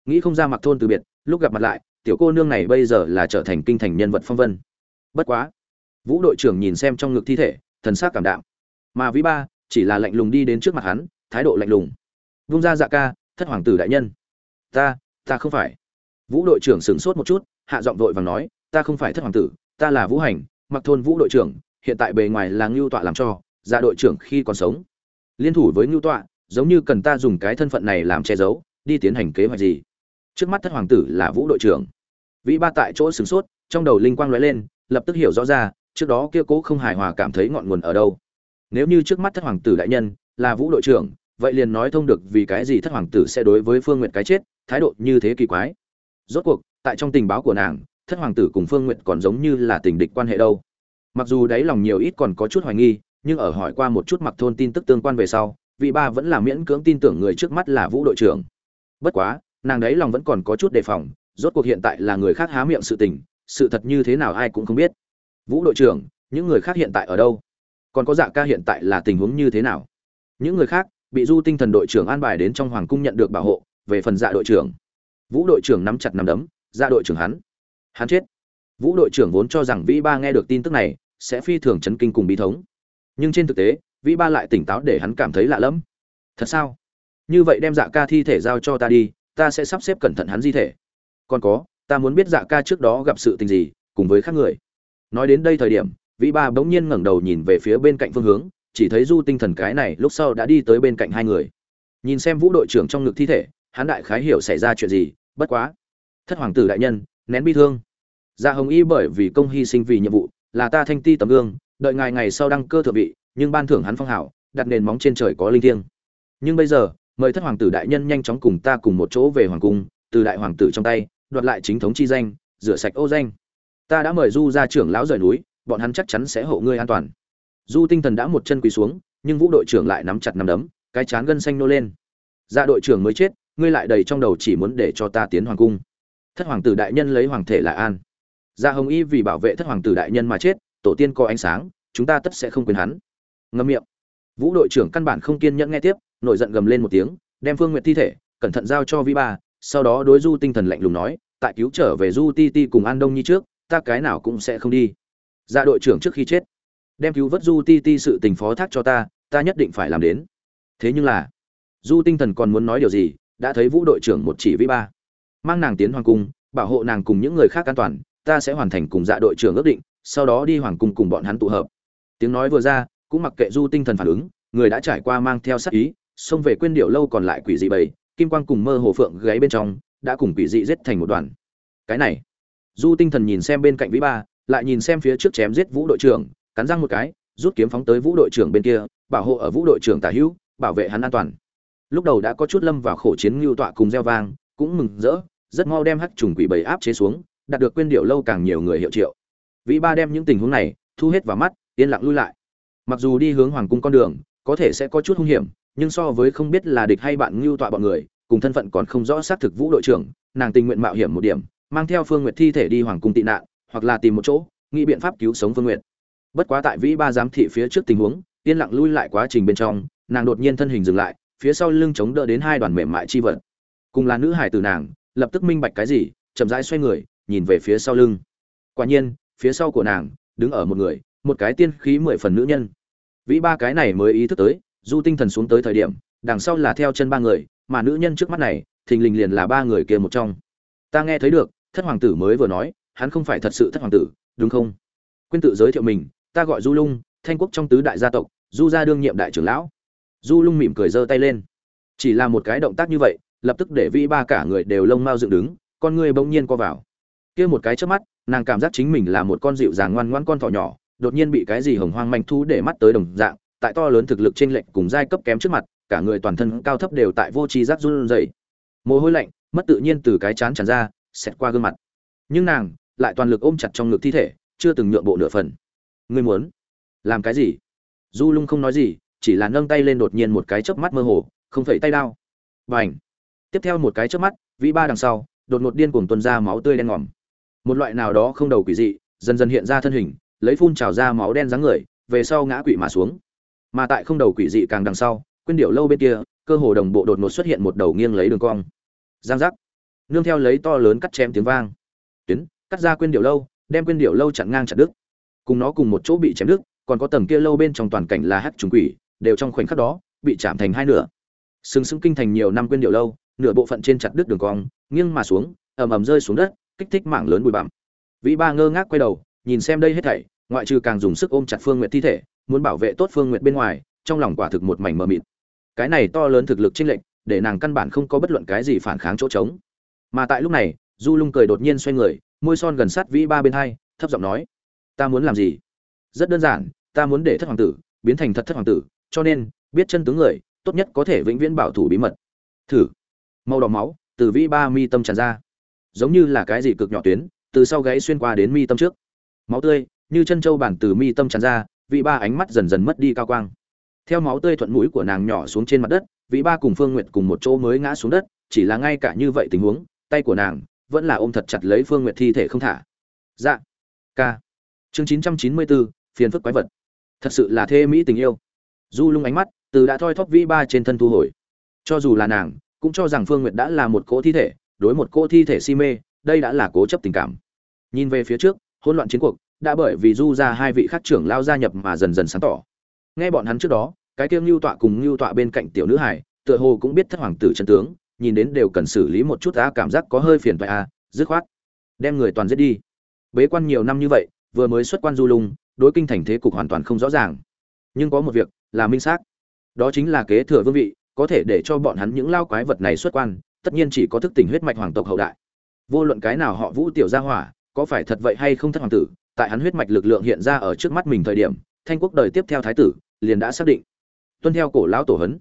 Nghĩ không ra mặc thôn từ biệt, lúc gặp mặt lại, tiểu cô nương này bây giờ là trở thành kinh thành nhân vật phong vân. Bất quá, vũ đội trưởng nhìn xem trong ngực thi thể, thần sắc cảm đạm. Mà vĩ ba chỉ là lạnh lùng đi đến trước mặt hắn thái độ lạnh lùng. Vung ra dạ ca, thất hoàng tử đại nhân. Ta ta không phải. Vũ đội trưởng sửng sốt một chút, hạ giọng vội vàng nói, ta không phải thất hoàng tử, ta là vũ hành, mặc thôn vũ đội trưởng, hiện tại bề ngoài là ngưu tọa làm cho dạ đội trưởng khi còn sống. Liên thủ với ngưu tọa, giống như cần ta dùng cái thân phận này làm che giấu, đi tiến hành kế hoạch gì. Trước mắt thất hoàng tử là vũ đội trưởng. Vĩ ba tại chỗ sửng sốt, trong đầu linh quang lóe lên, lập tức hiểu rõ ra, trước đó kia cố không hài hòa cảm thấy ngọn nguồn ở đâu. Nếu như trước mắt thất hoàng tử đại nhân là vũ đội trưởng vậy liền nói thông được vì cái gì thất hoàng tử sẽ đối với phương nguyện cái chết, thái độ như thế kỳ quái. Rốt cuộc, tại trong tình báo của nàng, thất hoàng tử cùng phương nguyện còn giống như là tình địch quan hệ đâu. Mặc dù đáy lòng nhiều ít còn có chút hoài nghi, nhưng ở hỏi qua một chút mặc thôn tin tức tương quan về sau, vị ba vẫn là miễn cưỡng tin tưởng người trước mắt là vũ đội trưởng. Bất quá, nàng đấy lòng vẫn còn có chút đề phòng, rốt cuộc hiện tại là người khác há miệng sự tình, sự thật như thế nào ai cũng không biết. Vũ đội trưởng, những người khác hiện tại ở đâu? Còn có dạ ca hiện tại là tình huống như thế nào? Những người khác bị du tinh thần đội trưởng an bài đến trong hoàng cung nhận được bảo hộ, về phần dạ đội trưởng. Vũ đội trưởng nắm chặt nắm đấm dạ đội trưởng hắn. Hắn chết. Vũ đội trưởng vốn cho rằng vĩ ba nghe được tin tức này, sẽ phi thường chấn kinh cùng bí thống. Nhưng trên thực tế, vĩ ba lại tỉnh táo để hắn cảm thấy lạ lẫm. Thật sao? Như vậy đem dạ ca thi thể giao cho ta đi, ta sẽ sắp xếp cẩn thận hắn di thể. Còn có, ta muốn biết dạ ca trước đó gặp sự tình gì, cùng với khác người. Nói đến đây thời điểm, vĩ ba bỗng nhiên ngẩng đầu nhìn về phía bên cạnh phương hướng chỉ thấy du tinh thần cái này lúc sau đã đi tới bên cạnh hai người. Nhìn xem vũ đội trưởng trong ngực thi thể, hắn đại khái hiểu xảy ra chuyện gì, bất quá. Thất hoàng tử đại nhân, nén bi thương. Dạ hồng y bởi vì công hy sinh vì nhiệm vụ, là ta thanh ti tấm gương, đợi ngài ngày sau đăng cơ thượng vị, nhưng ban thưởng hắn phong hảo đặt nền móng trên trời có linh thiêng. Nhưng bây giờ, mời thất hoàng tử đại nhân nhanh chóng cùng ta cùng một chỗ về hoàng cung, từ đại hoàng tử trong tay, đoạt lại chính thống chi danh, rửa sạch ô danh. Ta đã mời du ra trưởng lão rời núi, bọn hắn chắc chắn sẽ hộ ngươi an toàn du tinh thần đã một chân quỳ xuống, nhưng vũ đội trưởng lại nắm chặt nắm đấm, cái chán gân xanh nô lên. Ra đội trưởng mới chết, ngươi lại đầy trong đầu chỉ muốn để cho ta tiến hoàng cung. Thất hoàng tử đại nhân lấy hoàng thể lại an. Ra hồng y vì bảo vệ thất hoàng tử đại nhân mà chết, tổ tiên có ánh sáng, chúng ta tất sẽ không quên hắn. Ngâm miệng. Vũ đội trưởng căn bản không kiên nhẫn nghe tiếp, nổi giận gầm lên một tiếng, đem phương nguyện thi thể, cẩn thận giao cho vi ba, sau đó đối du tinh thần lạnh lùng nói, tại cứu trở về du ti ti cùng an đông nhi trước, ta cái nào cũng sẽ không đi. Ra đội trưởng trước khi chết đem cứu vớt du ti ti sự tình phó thác cho ta ta nhất định phải làm đến. Thế nhưng là, du tinh thần còn muốn nói điều gì, đã thấy vũ đội trưởng một chỉ vĩ ba. Mang nàng tiến hoàng cung, bảo hộ nàng cùng những người khác an toàn, ta sẽ hoàn thành cùng dạ đội trưởng ước định, sau đó đi hoàng cung cùng bọn hắn tụ hợp. Tiếng nói vừa ra, cũng mặc kệ du tinh thần phản ứng, người đã trải qua mang theo sát ý, xông về quên điệu lâu còn lại quỷ dị bầy, kim quang cùng mơ hồ phượng gáy bên trong, đã cùng quỷ dị giết thành một đoàn. Cái này, du tinh thần nhìn xem bên cạnh vĩ ba, lại nhìn xem phía trước chém giết vũ đội trưởng cắn răng một cái, rút kiếm phóng tới vũ đội trưởng bên kia, bảo hộ ở vũ đội trưởng tả hữu, bảo vệ hắn an toàn. Lúc đầu đã có chút lâm vào khổ chiến ngưu tọa cùng gieo vang, cũng mừng rỡ, rất mau đem hắc trùng quỷ bầy áp chế xuống, đạt được quên điệu lâu càng nhiều người hiệu triệu. Vĩ ba đem những tình huống này thu hết vào mắt, yên lặng lui lại. Mặc dù đi hướng hoàng cung con đường, có thể sẽ có chút hung hiểm, nhưng so với không biết là địch hay bạn ngưu tọa bọn người, cùng thân phận còn không rõ xác thực vũ đội trưởng, nàng tình nguyện mạo hiểm một điểm, mang theo phương nguyệt thi thể đi hoàng cung tị nạn, hoặc là tìm một chỗ, nghĩ biện pháp cứu sống phương nguyệt bất quá tại vĩ ba giám thị phía trước tình huống, yên lặng lui lại quá trình bên trong, nàng đột nhiên thân hình dừng lại, phía sau lưng chống đỡ đến hai đoàn mềm mại chi vật. Cùng là nữ hải từ nàng, lập tức minh bạch cái gì, chậm rãi xoay người, nhìn về phía sau lưng. Quả nhiên, phía sau của nàng, đứng ở một người, một cái tiên khí mười phần nữ nhân. Vĩ ba cái này mới ý thức tới, du tinh thần xuống tới thời điểm, đằng sau là theo chân ba người, mà nữ nhân trước mắt này, thình lình liền là ba người kia một trong. Ta nghe thấy được, thất hoàng tử mới vừa nói, hắn không phải thật sự thất hoàng tử, đúng không? Quyên tự giới thiệu mình ta gọi du lung, thanh quốc trong tứ đại gia tộc, du gia đương nhiệm đại trưởng lão. Du lung mỉm cười giơ tay lên. Chỉ là một cái động tác như vậy, lập tức để vĩ ba cả người đều lông mau dựng đứng, con người bỗng nhiên co vào. Kia một cái trước mắt, nàng cảm giác chính mình là một con dịu dàng ngoan ngoan con thỏ nhỏ, đột nhiên bị cái gì hồng hoang manh thú để mắt tới đồng dạng, tại to lớn thực lực trên lệnh cùng giai cấp kém trước mặt, cả người toàn thân cao thấp đều tại vô tri giác run rẩy. Mồ hôi lạnh, mất tự nhiên từ cái chán tràn ra, xẹt qua gương mặt. Nhưng nàng lại toàn lực ôm chặt trong ngực thi thể, chưa từng nhượng bộ nửa phần ngươi muốn. Làm cái gì? Du lung không nói gì, chỉ là nâng tay lên đột nhiên một cái chớp mắt mơ hồ, không phải tay đao. Và tiếp theo một cái chớp mắt, vĩ ba đằng sau, đột ngột điên cuồng tuôn ra máu tươi đen ngòm. Một loại nào đó không đầu quỷ dị, dần dần hiện ra thân hình, lấy phun trào ra máu đen dáng người, về sau ngã quỵ mà xuống. Mà tại không đầu quỷ dị càng đằng sau quyên điệu lâu bên kia, cơ hồ đồng bộ đột ngột xuất hiện một đầu nghiêng lấy đường cong. Giang giác! Nương theo lấy to lớn cắt chém tiếng vang. Tuyến, cắt ra quyên điệu lâu, đem quyên điệu lâu chặn ngang chặt đứt cùng nó cùng một chỗ bị chém đứt còn có tầng kia lâu bên trong toàn cảnh là hắc trùng quỷ, đều trong khoảnh khắc đó bị chạm thành hai nửa. Sừng sững kinh thành nhiều năm quên điệu lâu, nửa bộ phận trên chặt đứt đường cong, nghiêng mà xuống, ầm ầm rơi xuống đất, kích thích mảng lớn bụi bặm. Vĩ ba ngơ ngác quay đầu, nhìn xem đây hết thảy, ngoại trừ càng dùng sức ôm chặt phương nguyệt thi thể, muốn bảo vệ tốt phương nguyệt bên ngoài, trong lòng quả thực một mảnh mờ mịt. Cái này to lớn thực lực chênh lệnh để nàng căn bản không có bất luận cái gì phản kháng chỗ trống. Mà tại lúc này, du lung cười đột nhiên xoay người, môi son gần sát vĩ ba bên hai, thấp giọng nói ta muốn làm gì? Rất đơn giản, ta muốn để thất hoàng tử biến thành thật thất hoàng tử, cho nên, biết chân tướng người, tốt nhất có thể vĩnh viễn bảo thủ bí mật. Thử. Màu đỏ máu từ vĩ ba mi tâm tràn ra. Giống như là cái gì cực nhỏ tuyến, từ sau gáy xuyên qua đến mi tâm trước. Máu tươi, như chân trâu bản từ mi tâm tràn ra vị ba ánh mắt dần dần mất đi cao quang. Theo máu tươi thuận mũi của nàng nhỏ xuống trên mặt đất vị ba cùng phương nguyệt cùng một chỗ mới ngã xuống đất, chỉ là ngay cả như vậy tình huống, tay của nàng vẫn là ôm thật chặt lấy phương nguyệt thi thể không thả. Dạ. Ca chương chín trăm chín mươi bốn phiền phức quái vật. Thật sự là thê mỹ tình yêu. Du lung ánh mắt, từ đã thoi thóp vĩ ba trên thân thu hồi. Cho dù là nàng, cũng cho rằng phương nguyệt đã là một cỗ thi thể, đối một cỗ thi thể si mê, đây đã là cố chấp tình cảm. Nhìn về phía trước, hỗn loạn chiến cuộc đã bởi vì du ra hai vị khắc trưởng lao gia nhập mà dần dần sáng tỏ. Nghe bọn hắn trước đó, cái tiêu lưu tọa cùng lưu tọa bên cạnh tiểu nữ hải tựa hồ cũng biết thất hoàng tử chân tướng, nhìn đến đều cần xử lý một chút á, cảm giác có hơi phiền toái a dứt khoát, đem người toàn giết đi. Bế quan nhiều năm như vậy vừa mới xuất quan du lung, đối kinh thành thế cục hoàn toàn không rõ ràng. Nhưng có một việc là minh xác. Đó chính là kế thừa vương vị, có thể để cho bọn hắn những lao quái vật này xuất quan, tất nhiên chỉ có thức tỉnh huyết mạch hoàng tộc hậu đại. Vô luận cái nào họ vũ tiểu gia hỏa, có phải thật vậy hay không thất hoàng tử, tại hắn huyết mạch lực lượng hiện ra ở trước mắt mình thời điểm, thanh quốc đời tiếp theo thái tử liền đã xác định. Tuân theo cổ lão tổ hấn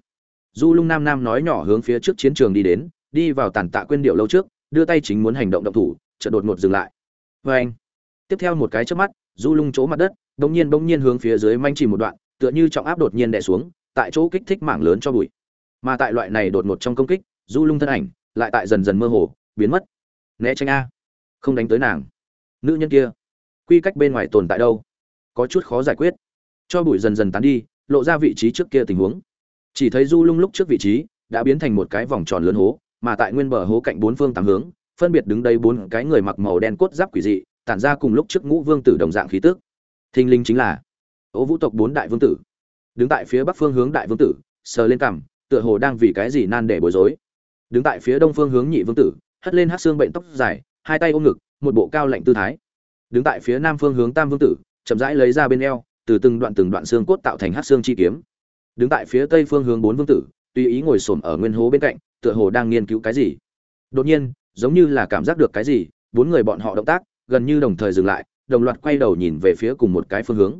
du lung nam nam nói nhỏ hướng phía trước chiến trường đi đến, đi vào tàn tạ quên điệu lâu trước, đưa tay chính muốn hành động động thủ, chợt đột ngột dừng lại. Vê anh tiếp theo một cái chớp mắt, du lung chỗ mặt đất bỗng nhiên bỗng nhiên hướng phía dưới manh chỉ một đoạn, tựa như trọng áp đột nhiên đè xuống, tại chỗ kích thích mảng lớn cho bụi. Mà tại loại này đột ngột trong công kích, du lung thân ảnh lại tại dần dần mơ hồ, biến mất. Né tránh a. Không đánh tới nàng. Nữ nhân kia. Quy cách bên ngoài tồn tại đâu? Có chút khó giải quyết. Cho bụi dần dần tán đi, lộ ra vị trí trước kia tình huống. Chỉ thấy du lung lúc trước vị trí đã biến thành một cái vòng tròn lớn hố, mà tại nguyên bờ hố cạnh bốn phương tám hướng, phân biệt đứng đây bốn cái người mặc màu đen cốt giáp quỷ dị tản ra cùng lúc trước ngũ vương tử đồng dạng khí tức. Thinh linh chính là ố vũ tộc bốn đại vương tử, đứng tại phía bắc phương hướng đại vương tử, sờ lên cằm, tựa hồ đang vì cái gì nan để bối rối. Đứng tại phía đông phương hướng nhị vương tử, hất lên hát xương bệnh tóc dài, hai tay ôm ngực, một bộ cao lạnh tư thái. Đứng tại phía nam phương hướng tam vương tử, chậm rãi lấy ra bên eo, từ từng đoạn từng đoạn xương cốt tạo thành hát xương chi kiếm. Đứng tại phía tây phương hướng bốn vương tử, tùy ý ngồi xổm ở nguyên hố bên cạnh, tựa hồ đang nghiên cứu cái gì. Đột nhiên, giống như là cảm giác được cái gì, bốn người bọn họ động tác gần như đồng thời dừng lại, đồng loạt quay đầu nhìn về phía cùng một cái phương hướng.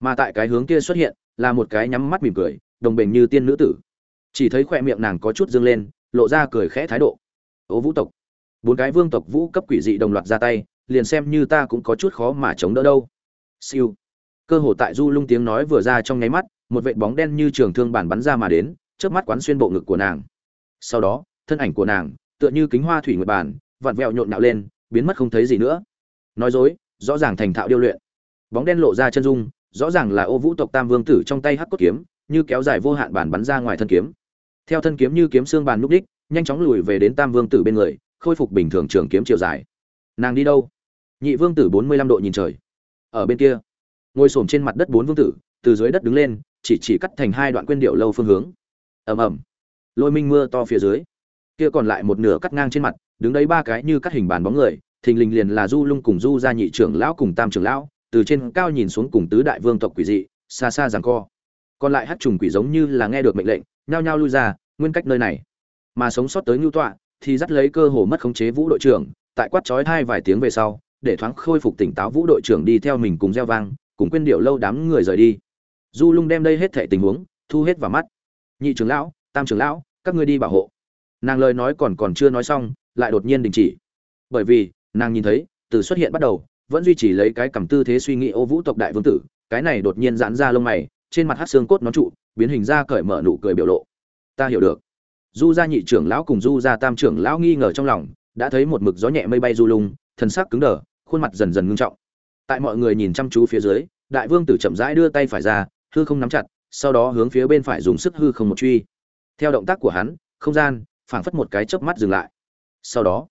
Mà tại cái hướng kia xuất hiện, là một cái nhắm mắt mỉm cười, đồng bệnh như tiên nữ tử. Chỉ thấy khóe miệng nàng có chút dương lên, lộ ra cười khẽ thái độ. Ô vũ tộc. Bốn cái vương tộc vũ cấp quỷ dị đồng loạt ra tay, liền xem như ta cũng có chút khó mà chống đỡ đâu. Siêu. Cơ hồ tại du lung tiếng nói vừa ra trong nháy mắt, một vệt bóng đen như trường thương bản bắn ra mà đến trước mắt quán xuyên bộ ngực của nàng. Sau đó, thân ảnh của nàng, tựa như kính hoa thủy nguyệt bản, vặn vẹo nhộn nhạo lên, biến mất không thấy gì nữa nói dối, rõ ràng thành thạo điêu luyện. Bóng đen lộ ra chân dung, rõ ràng là ô vũ tộc tam vương tử trong tay hắc cốt kiếm, như kéo dài vô hạn bản bắn ra ngoài thân kiếm. Theo thân kiếm như kiếm xương bàn núp đích, nhanh chóng lùi về đến tam vương tử bên người, khôi phục bình thường trường kiếm chiều dài. Nàng đi đâu? Nhị vương tử bốn mươi lăm độ nhìn trời. Ở bên kia. Ngồi xổm trên mặt đất bốn vương tử, từ dưới đất đứng lên, chỉ chỉ cắt thành hai đoạn quyên điệu lâu phương hướng. Ầm ầm. Lôi minh mưa to phía dưới. Kia còn lại một nửa cắt ngang trên mặt, đứng đấy ba cái như cắt hình bàn bóng người thình lình liền là du lung cùng du gia nhị trưởng lão cùng tam trưởng lão, từ trên cao nhìn xuống cùng tứ đại vương tộc quỷ dị, xa xa giằng co. Còn lại hát trùng quỷ giống như là nghe được mệnh lệnh, nhao nhao lui ra, nguyên cách nơi này. Mà sống sót tới ngưu tọa, thì dắt lấy cơ hồ mất khống chế vũ đội trưởng, tại quát chói hai vài tiếng về sau, để thoáng khôi phục tỉnh táo vũ đội trưởng đi theo mình cùng gieo vang, cùng quên điệu lâu đám người rời đi. Du lung đem đây hết thể tình huống, thu hết vào mắt. Nhị trưởng lão, tam trưởng lão, các ngươi đi bảo hộ. Nàng lời nói còn còn chưa nói xong, lại đột nhiên đình chỉ. Bởi vì nàng nhìn thấy, từ xuất hiện bắt đầu, vẫn duy trì lấy cái cầm tư thế suy nghĩ ô vũ tộc đại vương tử, cái này đột nhiên giãn ra lông mày, trên mặt hát xương cốt nó trụ, biến hình ra cởi mở nụ cười biểu lộ. Ta hiểu được. Du gia nhị trưởng lão cùng du gia tam trưởng lão nghi ngờ trong lòng, đã thấy một mực gió nhẹ mây bay du lung, thần sắc cứng đờ, khuôn mặt dần dần ngưng trọng. Tại mọi người nhìn chăm chú phía dưới, đại vương tử chậm rãi đưa tay phải ra, hư không nắm chặt, sau đó hướng phía bên phải dùng sức hư không một truy. Theo động tác của hắn, không gian, phảng phất một cái chớp mắt dừng lại. Sau đó,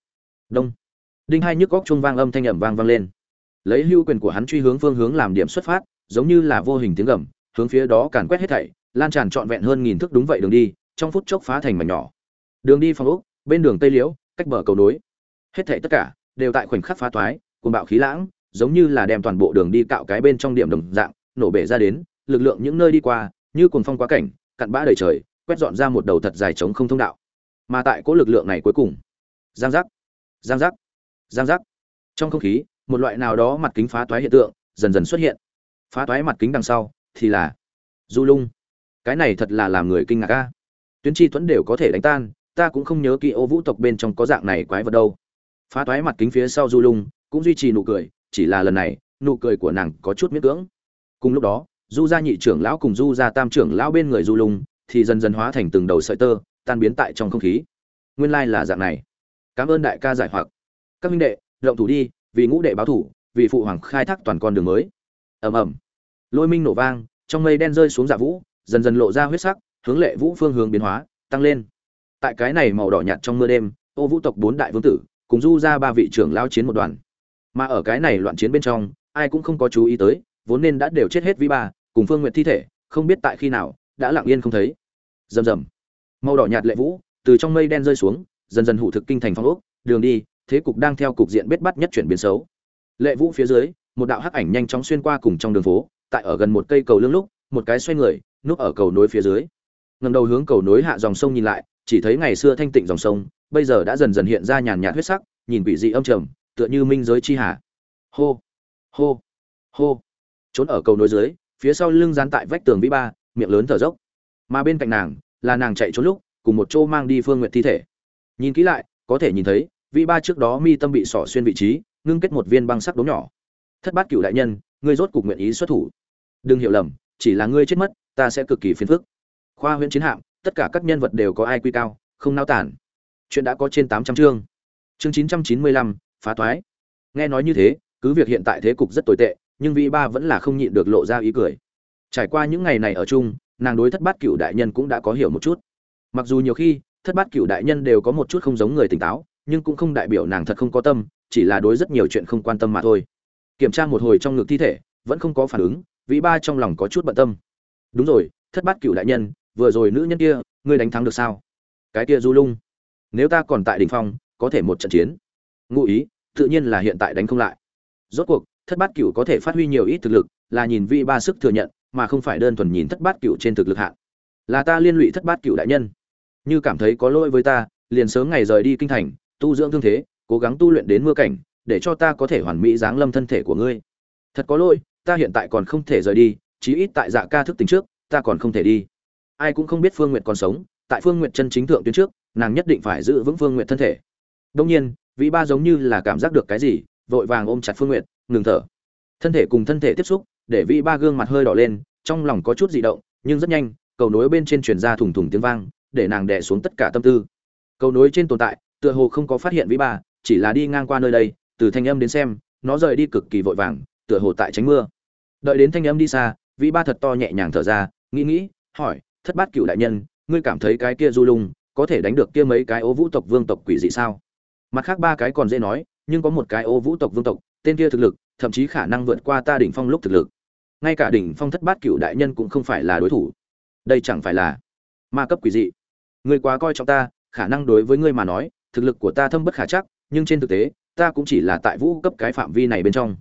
đông đinh hai nhức góc chuông vang âm thanh ẩm vang vang lên. Lấy hưu quyền của hắn truy hướng phương hướng làm điểm xuất phát, giống như là vô hình tiếng gầm, hướng phía đó càn quét hết thảy, lan tràn trọn vẹn hơn nghìn thước đúng vậy đường đi, trong phút chốc phá thành mảnh nhỏ. Đường đi phòng úc bên đường tây liễu, cách bờ cầu nối. Hết thảy tất cả đều tại khoảnh khắc phá toái cùng bạo khí lãng, giống như là đem toàn bộ đường đi cạo cái bên trong điểm đồng dạng, nổ bể ra đến, lực lượng những nơi đi qua, như cuồng phong quá cảnh, cặn bã đầy trời, quét dọn ra một đầu thật dài trống không thông đạo. Mà tại cỗ lực lượng này cuối cùng, giang giác giang giác giang giác. Trong không khí, một loại nào đó mặt kính phá toái hiện tượng dần dần xuất hiện. Phá toái mặt kính đằng sau thì là du lung. Cái này thật là làm người kinh ngạc ca tuyến chi thuẫn đều có thể đánh tan, ta cũng không nhớ kỹ ô vũ tộc bên trong có dạng này quái vật đâu. Phá toái mặt kính phía sau du lung cũng duy trì nụ cười, chỉ là lần này, nụ cười của nàng có chút miễn cưỡng. Cùng lúc đó, du gia nhị trưởng lão cùng du gia tam trưởng lão bên người du lung thì dần dần hóa thành từng đầu sợi tơ, tan biến tại trong không khí. Nguyên lai là dạng này. Cảm ơn đại ca giải hoặc các minh đệ động thủ đi, vì ngũ đệ báo thủ, vì phụ hoàng khai thác toàn con đường mới. Ầm ầm. Lôi minh nổ vang, trong mây đen rơi xuống dạ vũ, dần dần lộ ra huyết sắc, hướng lệ vũ phương hướng biến hóa, tăng lên. Tại cái này màu đỏ nhạt trong mưa đêm, ô vũ tộc bốn đại vương tử, cùng du ra ba vị trưởng lao chiến một đoàn. Mà ở cái này loạn chiến bên trong, ai cũng không có chú ý tới, vốn nên đã đều chết hết vi ba, cùng phương nguyện thi thể, không biết tại khi nào, đã lặng yên không thấy. Rầm rầm. Màu đỏ nhạt lệ vũ, từ trong mây đen rơi xuống, dần dần hủ thực kinh thành phong ốc, đường đi thế cục đang theo cục diện bết bắt nhất chuyển biến xấu. Lệ vũ phía dưới, một đạo hắc ảnh nhanh chóng xuyên qua cùng trong đường phố, tại ở gần một cây cầu lương lúc, một cái xoay người, núp ở cầu nối phía dưới. Ngầm đầu hướng cầu nối hạ dòng sông nhìn lại, chỉ thấy ngày xưa thanh tịnh dòng sông, bây giờ đã dần dần hiện ra nhàn nhạt huyết sắc, nhìn quỷ dị âm trầm, tựa như minh giới chi hà. Hô hô hô. Trốn ở cầu nối dưới, phía sau lưng dán tại vách tường vĩ ba, miệng lớn thở dốc. Mà bên cạnh nàng, là nàng chạy trốn lúc, cùng một chỗ mang đi phương nguyện thi thể. Nhìn kỹ lại, có thể nhìn thấy Vị ba trước đó mi tâm bị sỏ xuyên vị trí, ngưng kết một viên băng sắc đốm nhỏ. Thất bát cửu đại nhân, ngươi rốt cục nguyện ý xuất thủ. Đừng hiểu lầm, chỉ là ngươi chết mất, ta sẽ cực kỳ phiền phức. Khoa huyện chiến hạm, tất cả các nhân vật đều có ai quy cao, không nao tản. Chuyện đã có trên tám trăm chương. Chương chín trăm chín mươi lăm, phá thoái. Nghe nói như thế, cứ việc hiện tại thế cục rất tồi tệ, nhưng vị ba vẫn là không nhịn được lộ ra ý cười. Trải qua những ngày này ở chung, nàng đối thất bát cựu đại nhân cũng đã có hiểu một chút. Mặc dù nhiều khi, thất bát cựu đại nhân đều có một chút không giống người tỉnh táo nhưng cũng không đại biểu nàng thật không có tâm, chỉ là đối rất nhiều chuyện không quan tâm mà thôi. Kiểm tra một hồi trong ngực thi thể, vẫn không có phản ứng vĩ ba trong lòng có chút bận tâm. Đúng rồi, thất bát cựu đại nhân, vừa rồi nữ nhân kia, ngươi đánh thắng được sao? Cái kia du lung, nếu ta còn tại đ ỉ n h phong, có thể một trận chiến. Ngụ ý, tự nhiên là hiện tại đánh không lại. Rốt cuộc, thất bát cựu có thể phát huy nhiều ít thực lực, là nhìn vi ba sức thừa nhận, mà không phải đơn thuần nhìn thất bát cựu trên thực lực hạn. Là ta liên lụy thất bát cựu đại nhân. Như cảm thấy có lỗi với ta, liền sớm ngày rời đi kinh thành tu dưỡng thương thế, cố gắng tu luyện đến mưa cảnh, để cho ta có thể hoàn mỹ giáng lâm thân thể của ngươi. Thật có lỗi, ta hiện tại còn không thể rời đi, chí ít tại dạ ca thức tính trước, ta còn không thể đi. Ai cũng không biết phương n g u y ệ t còn sống, tại phương n g u y ệ t chân chính thượng tuyến trước, nàng nhất định phải giữ vững phương n g u y ệ t thân thể. Đông nhiên, vĩ ba giống như là cảm giác được cái gì, vội vàng ôm chặt phương n g u y ệ t ngừng thở. Thân thể cùng thân thể tiếp xúc, để vĩ ba gương mặt hơi đỏ lên, trong lòng có chút dị động, nhưng rất nhanh, cầu nối bên trên truyền ra thủng thủng tiếng vang, để nàng đè xuống tất cả tâm tư. Cầu nối trên tồn tại tựa hồ không có phát hiện vĩ ba, chỉ là đi ngang qua nơi đây, từ thanh âm đến xem, nó rời đi cực kỳ vội vàng, tựa hồ tại tránh mưa. Đợi đến thanh âm đi xa, vĩ ba thật to nhẹ nhàng thở ra, nghĩ nghĩ, hỏi, thất bát cựu đại nhân, ngươi cảm thấy cái kia du lung có thể đánh được kia mấy cái ô vũ tộc vương tộc quỷ dị sao? Mặt khác ba cái còn dễ nói, nhưng có một cái ô vũ tộc vương tộc, tên kia thực lực, thậm chí khả năng vượt qua ta đỉnh phong lúc thực lực. Ngay cả đỉnh phong thất bát cựu đại nhân cũng không phải là đối thủ. Đây chẳng phải là ma cấp quỷ dị. Ngươi quá coi trọng ta, khả năng đối với ngươi mà nói thực lực của ta thâm bất khả chắc nhưng trên thực tế ta cũng chỉ là tại vũ cấp cái phạm vi này bên trong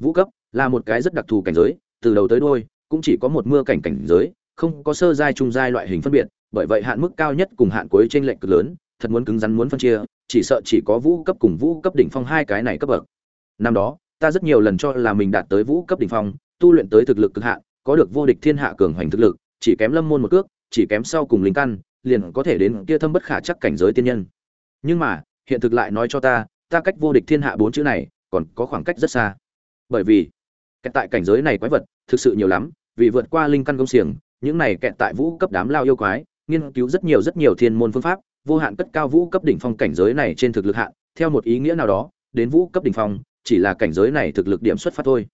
vũ cấp là một cái rất đặc thù cảnh giới từ đầu tới đôi cũng chỉ có một mưa cảnh cảnh giới, không có sơ giai trung giai loại hình phân biệt, bởi vậy hạn mức cao nhất cùng hạn cuối trên lệch cực lớn, thật muốn cứng rắn muốn phân chia, chỉ sợ chỉ có vũ cấp cùng vũ cấp đỉnh phong hai cái này cấp bậc. Năm đó, ta rất nhiều lần cho là mình đạt tới vũ cấp đỉnh phong, tu luyện tới thực lực cực hạn, có được vô địch thiên hạ cường hoành thực lực, chỉ kém lâm môn một cước, chỉ kém sau cùng linh căn, liền có thể đến kia thâm bất khả chắc cảnh giới tiên nhân. Nhưng mà, hiện thực lại nói cho ta, ta cách vô địch thiên hạ bốn chữ này, còn có khoảng cách rất xa. Bởi vì, kẹt tại cảnh giới này quái vật, thực sự nhiều lắm, vì vượt qua linh căn công xiềng, những này kẹt tại vũ cấp đám lao yêu quái, nghiên cứu rất nhiều rất nhiều thiên môn phương pháp, vô hạn cất cao vũ cấp đỉnh phong cảnh giới này trên thực lực hạn, theo một ý nghĩa nào đó, đến vũ cấp đỉnh phong, chỉ là cảnh giới này thực lực điểm xuất phát thôi.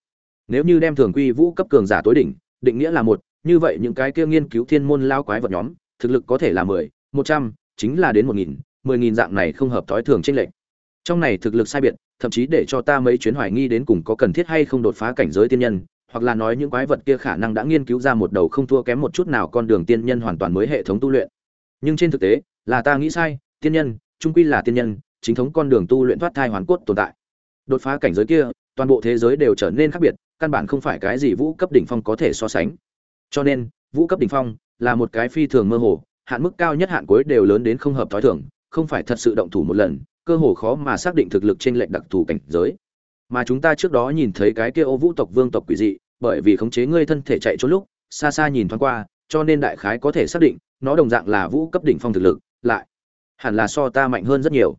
Nếu như đem thường quy vũ cấp cường giả tối đỉnh, định nghĩa là một, như vậy những cái kia nghiên cứu thiên môn lao quái vật nhóm, thực lực có thể là mười, một trăm, chính là đến một nghìn, mười nghìn dạng này không hợp thói thường trên lệnh. Trong này thực lực sai biệt, thậm chí để cho ta mấy chuyến hoài nghi đến cùng có cần thiết hay không đột phá cảnh giới tiên nhân, hoặc là nói những quái vật kia khả năng đã nghiên cứu ra một đầu không thua kém một chút nào con đường tiên nhân hoàn toàn mới hệ thống tu luyện. Nhưng trên thực tế, là ta nghĩ sai, tiên nhân, trung quy là tiên nhân, chính thống con đường tu luyện thoát thai hoàn cốt tồn tại. Đột phá cảnh giới kia, toàn bộ thế giới đều trở nên khác biệt căn bản không phải cái gì vũ cấp đỉnh phong có thể so sánh cho nên vũ cấp đỉnh phong là một cái phi thường mơ hồ hạn mức cao nhất hạn cuối đều lớn đến không hợp thói thường không phải thật sự động thủ một lần, cơ hồ khó mà xác định thực lực trên lệnh đặc thù cảnh giới. Mà chúng ta trước đó nhìn thấy cái kia ô vũ tộc vương tộc quỷ dị, bởi vì khống chế ngươi thân thể chạy trốn lúc, xa xa nhìn thoáng qua, cho nên đại khái có thể xác định, nó đồng dạng là vũ cấp đỉnh phong thực lực, lại hẳn là so ta mạnh hơn rất nhiều.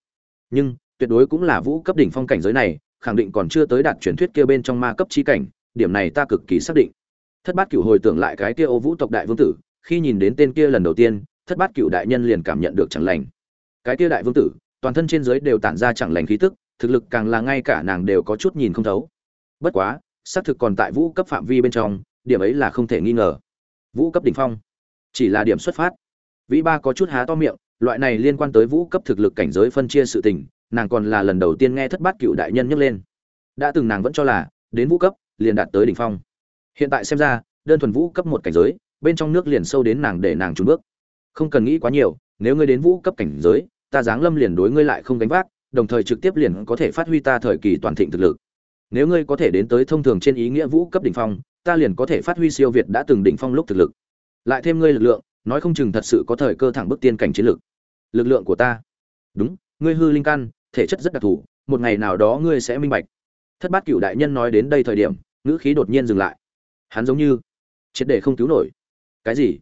Nhưng, tuyệt đối cũng là vũ cấp đỉnh phong cảnh giới này, khẳng định còn chưa tới đạt truyền thuyết kia bên trong ma cấp chi cảnh, điểm này ta cực kỳ xác định. Thất bát cửu hồi tưởng lại cái kia ô vũ tộc đại vương tử, khi nhìn đến tên kia lần đầu tiên, thất bát cửu đại nhân liền cảm nhận được chẳng lành cái kia đại vương tử, toàn thân trên dưới đều tản ra chẳng lành khí tức, thực lực càng là ngay cả nàng đều có chút nhìn không thấu. Bất quá, xác thực còn tại vũ cấp phạm vi bên trong, điểm ấy là không thể nghi ngờ. Vũ cấp đỉnh phong, chỉ là điểm xuất phát. Vĩ ba có chút há to miệng, loại này liên quan tới vũ cấp thực lực cảnh giới phân chia sự tình, nàng còn là lần đầu tiên nghe thất bát cựu đại nhân nhắc lên. Đã từng nàng vẫn cho là, đến vũ cấp, liền đạt tới đỉnh phong. Hiện tại xem ra, đơn thuần vũ cấp một cảnh giới, bên trong nước liền sâu đến nàng để nàng trùn bước. Không cần nghĩ quá nhiều nếu ngươi đến vũ cấp cảnh giới, ta giáng lâm liền đối ngươi lại không gánh vác, đồng thời trực tiếp liền có thể phát huy ta thời kỳ toàn thịnh thực lực. Nếu ngươi có thể đến tới thông thường trên ý nghĩa vũ cấp đỉnh phong, ta liền có thể phát huy siêu việt đã từng đỉnh phong lúc thực lực. Lại thêm ngươi lực lượng, nói không chừng thật sự có thời cơ thẳng bước tiên cảnh chiến lực. Lực lượng của ta. Đúng, ngươi hư linh căn, thể chất rất đặc thù, một ngày nào đó ngươi sẽ minh bạch. Thất bát cửu đại nhân nói đến đây thời điểm, ngữ khí đột nhiên dừng lại. Hắn giống như triệt để không cứu nổi. Cái gì?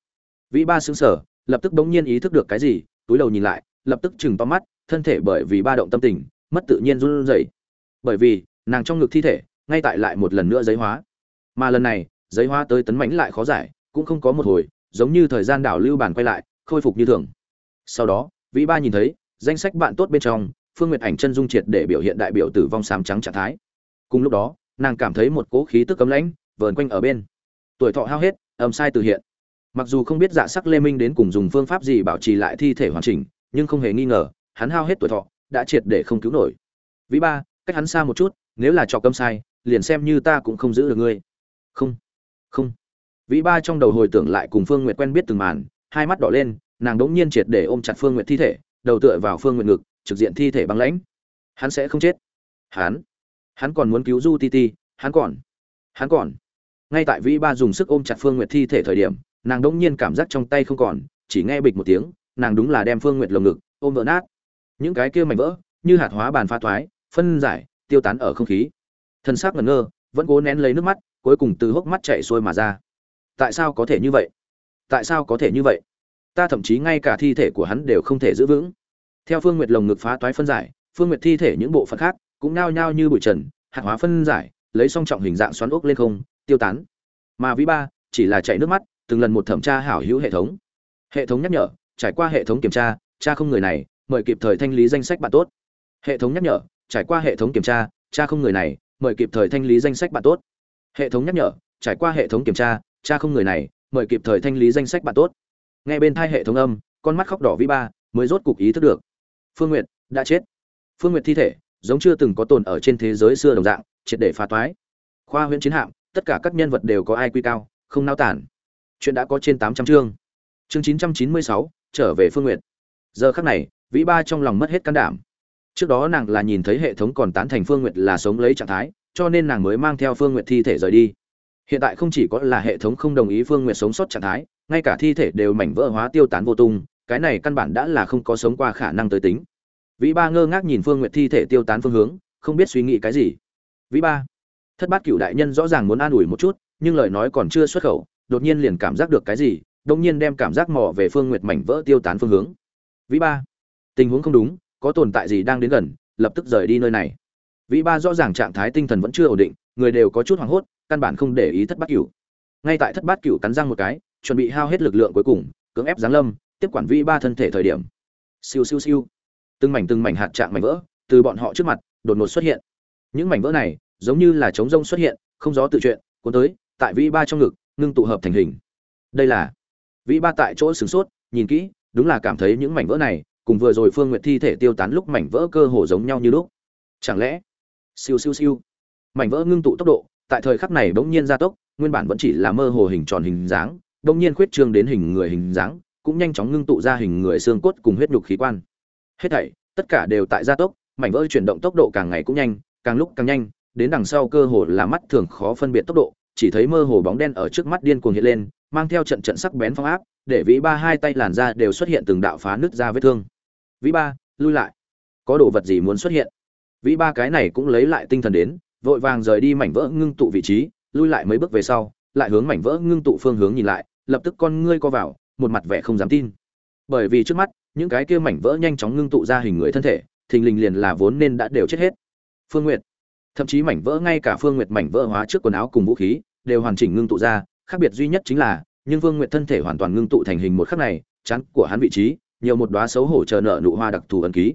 Vĩ ba sững sở lập tức bỗng nhiên ý thức được cái gì, túi đầu nhìn lại, lập tức chừng to mắt, thân thể bởi vì ba động tâm tình, mất tự nhiên run rẩy. Bởi vì, nàng trong ngực thi thể, ngay tại lại một lần nữa giấy hóa. Mà lần này, giấy hóa tới tấn mãnh lại khó giải, cũng không có một hồi, giống như thời gian đảo lưu bản quay lại, khôi phục như thường. Sau đó, vĩ ba nhìn thấy, danh sách bạn tốt bên trong, phương nguyệt ảnh chân dung triệt để biểu hiện đại biểu tử vong sám trắng trạng thái. Cùng lúc đó, nàng cảm thấy một cỗ khí tức cấm lãnh, vờn quanh ở bên. Tuổi thọ hao hết, âm sai từ hiện mặc dù không biết dạ sắc lê minh đến cùng dùng phương pháp gì bảo trì lại thi thể hoàn chỉnh, nhưng không hề nghi ngờ, hắn hao hết tuổi thọ, đã triệt để không cứu nổi. Vĩ ba, cách hắn xa một chút, nếu là trò câm sai, liền xem như ta cũng không giữ được ngươi. Không không. Vĩ ba trong đầu hồi tưởng lại cùng phương nguyệt quen biết từng màn, hai mắt đỏ lên, nàng đỗng nhiên triệt để ôm chặt phương nguyệt thi thể, đầu tựa vào phương nguyệt ngực, trực diện thi thể băng lãnh. Hắn sẽ không chết. Hắn hắn còn muốn cứu du ti ti, hắn còn hắn còn. Ngay tại vĩ ba dùng sức ôm chặt phương nguyệt thi thể thời điểm nàng đỗng nhiên cảm giác trong tay không còn, chỉ nghe bịch một tiếng, nàng đúng là đem phương nguyệt lồng ngực ôm vỡ nát. Những cái kia mảnh vỡ, như hạt hóa bàn pha thoái, phân giải, tiêu tán ở không khí. Thân xác ngẩn ngơ, vẫn cố nén lấy nước mắt, cuối cùng từ hốc mắt chạy xuôi mà ra. Tại sao có thể như vậy? Tại sao có thể như vậy? Ta thậm chí ngay cả thi thể của hắn đều không thể giữ vững. Theo phương nguyệt lồng ngực phá toái phân giải, phương nguyệt thi thể những bộ phận khác cũng nao nhao như bụi trần, hạt hóa phân giải, lấy song trọng hình dạng xoắn ốc lên không, tiêu tán. Mà vĩ ba chỉ là chạy nước mắt từng lần một thẩm tra hảo hữu hệ thống. Hệ thống nhắc nhở, trải qua hệ thống kiểm tra, cha không người này, mời kịp thời thanh lý danh sách bạn tốt. Hệ thống nhắc nhở, trải qua hệ thống kiểm tra, cha không người này, mời kịp thời thanh lý danh sách bạn tốt. Hệ thống nhắc nhở, trải qua hệ thống kiểm tra, cha không người này, mời kịp thời thanh lý danh sách bạn tốt. Nghe bên thai hệ thống âm, con mắt khóc đỏ vĩ ba, mới rốt cục ý thức được. Phương nguyệt, đã chết. Phương nguyệt thi thể, giống chưa từng có tồn ở trên thế giới xưa đồng dạng, triệt để phá toái. Khoa huyện chiến hạm, tất cả các nhân vật đều có ai quy cao, không nao tản chuyện đã có trên tám trăm chương. Chương chín trăm chín mươi sáu, trở về phương nguyệt. Giờ khắc này, vĩ ba trong lòng mất hết can đảm. Trước đó nàng là nhìn thấy hệ thống còn tán thành phương nguyệt là sống lấy trạng thái, cho nên nàng mới mang theo phương nguyệt thi thể rời đi. Hiện tại không chỉ có là hệ thống không đồng ý phương nguyệt sống sót trạng thái, ngay cả thi thể đều mảnh vỡ hóa tiêu tán vô tung, cái này căn bản đã là không có sống qua khả năng tới tính. Vĩ ba ngơ ngác nhìn phương nguyệt thi thể tiêu tán phương hướng, không biết suy nghĩ cái gì. Vĩ ba, thất bát cựu đại nhân rõ ràng muốn an ủi một chút, nhưng lời nói còn chưa xuất khẩu đột nhiên liền cảm giác được cái gì đông nhiên đem cảm giác mò về phương nguyệt mảnh vỡ tiêu tán phương hướng. Vĩ ba, tình huống không đúng, có tồn tại gì đang đến gần, lập tức rời đi nơi này. Vĩ ba rõ ràng trạng thái tinh thần vẫn chưa ổn định, người đều có chút hoảng hốt, căn bản không để ý thất bát cửu. Ngay tại thất bát cửu cắn răng một cái, chuẩn bị hao hết lực lượng cuối cùng, cưỡng ép giáng lâm, tiếp quản vĩ ba thân thể thời điểm. Siêu siêu siêu. Từng mảnh từng mảnh hạt trạng mảnh vỡ, từ bọn họ trước mặt, đột ngột xuất hiện. Những mảnh vỡ này, giống như là trống rông xuất hiện, không gió tự chuyện, cuốn tới, tại vĩ ba trong ngực ngưng tụ hợp thành hình đây là vĩ ba tại chỗ sửng sốt nhìn kỹ đúng là cảm thấy những mảnh vỡ này cùng vừa rồi Phương Nguyệt thi thể tiêu tán lúc mảnh vỡ cơ hồ giống nhau như lúc. Chẳng lẽ? Siêu siêu siêu. Mảnh vỡ ngưng tụ tốc độ, tại thời khắc này bỗng nhiên gia tốc, nguyên bản vẫn chỉ là mơ hồ hình tròn hình dáng, bỗng nhiên khuyết trương đến hình người hình dáng, cũng nhanh chóng ngưng tụ ra hình người xương cốt cùng huyết nhục khí quan. Hết thảy, tất cả đều tại gia tốc, mảnh vỡ chuyển động tốc độ càng ngày cũng nhanh, càng lúc càng nhanh, đến đằng sau cơ hồ là mắt thường khó phân biệt tốc độ chỉ thấy mơ hồ bóng đen ở trước mắt điên cuồng hiện lên, mang theo trận trận sắc bén phong áp, để vĩ ba hai tay làn ra đều xuất hiện từng đạo phá nứt ra vết thương. Vĩ ba, lui lại. Có đồ vật gì muốn xuất hiện? Vĩ ba cái này cũng lấy lại tinh thần đến, vội vàng rời đi mảnh vỡ ngưng tụ vị trí, lui lại mấy bước về sau, lại hướng mảnh vỡ ngưng tụ phương hướng nhìn lại, lập tức con ngươi co vào, một mặt vẻ không dám tin. Bởi vì trước mắt, những cái kia mảnh vỡ nhanh chóng ngưng tụ ra hình người thân thể, thình lình liền là vốn nên đã đều chết hết. Phương nguyệt. Thậm chí mảnh vỡ ngay cả phương nguyệt mảnh vỡ hóa trước quần áo cùng vũ khí đều hoàn chỉnh ngưng tụ ra, khác biệt duy nhất chính là, nhưng vương nguyệt thân thể hoàn toàn ngưng tụ thành hình một khắc này chắn của hắn vị trí, nhiều một đóa xấu hổ chờ nợ nụ hoa đặc thù ấn ký.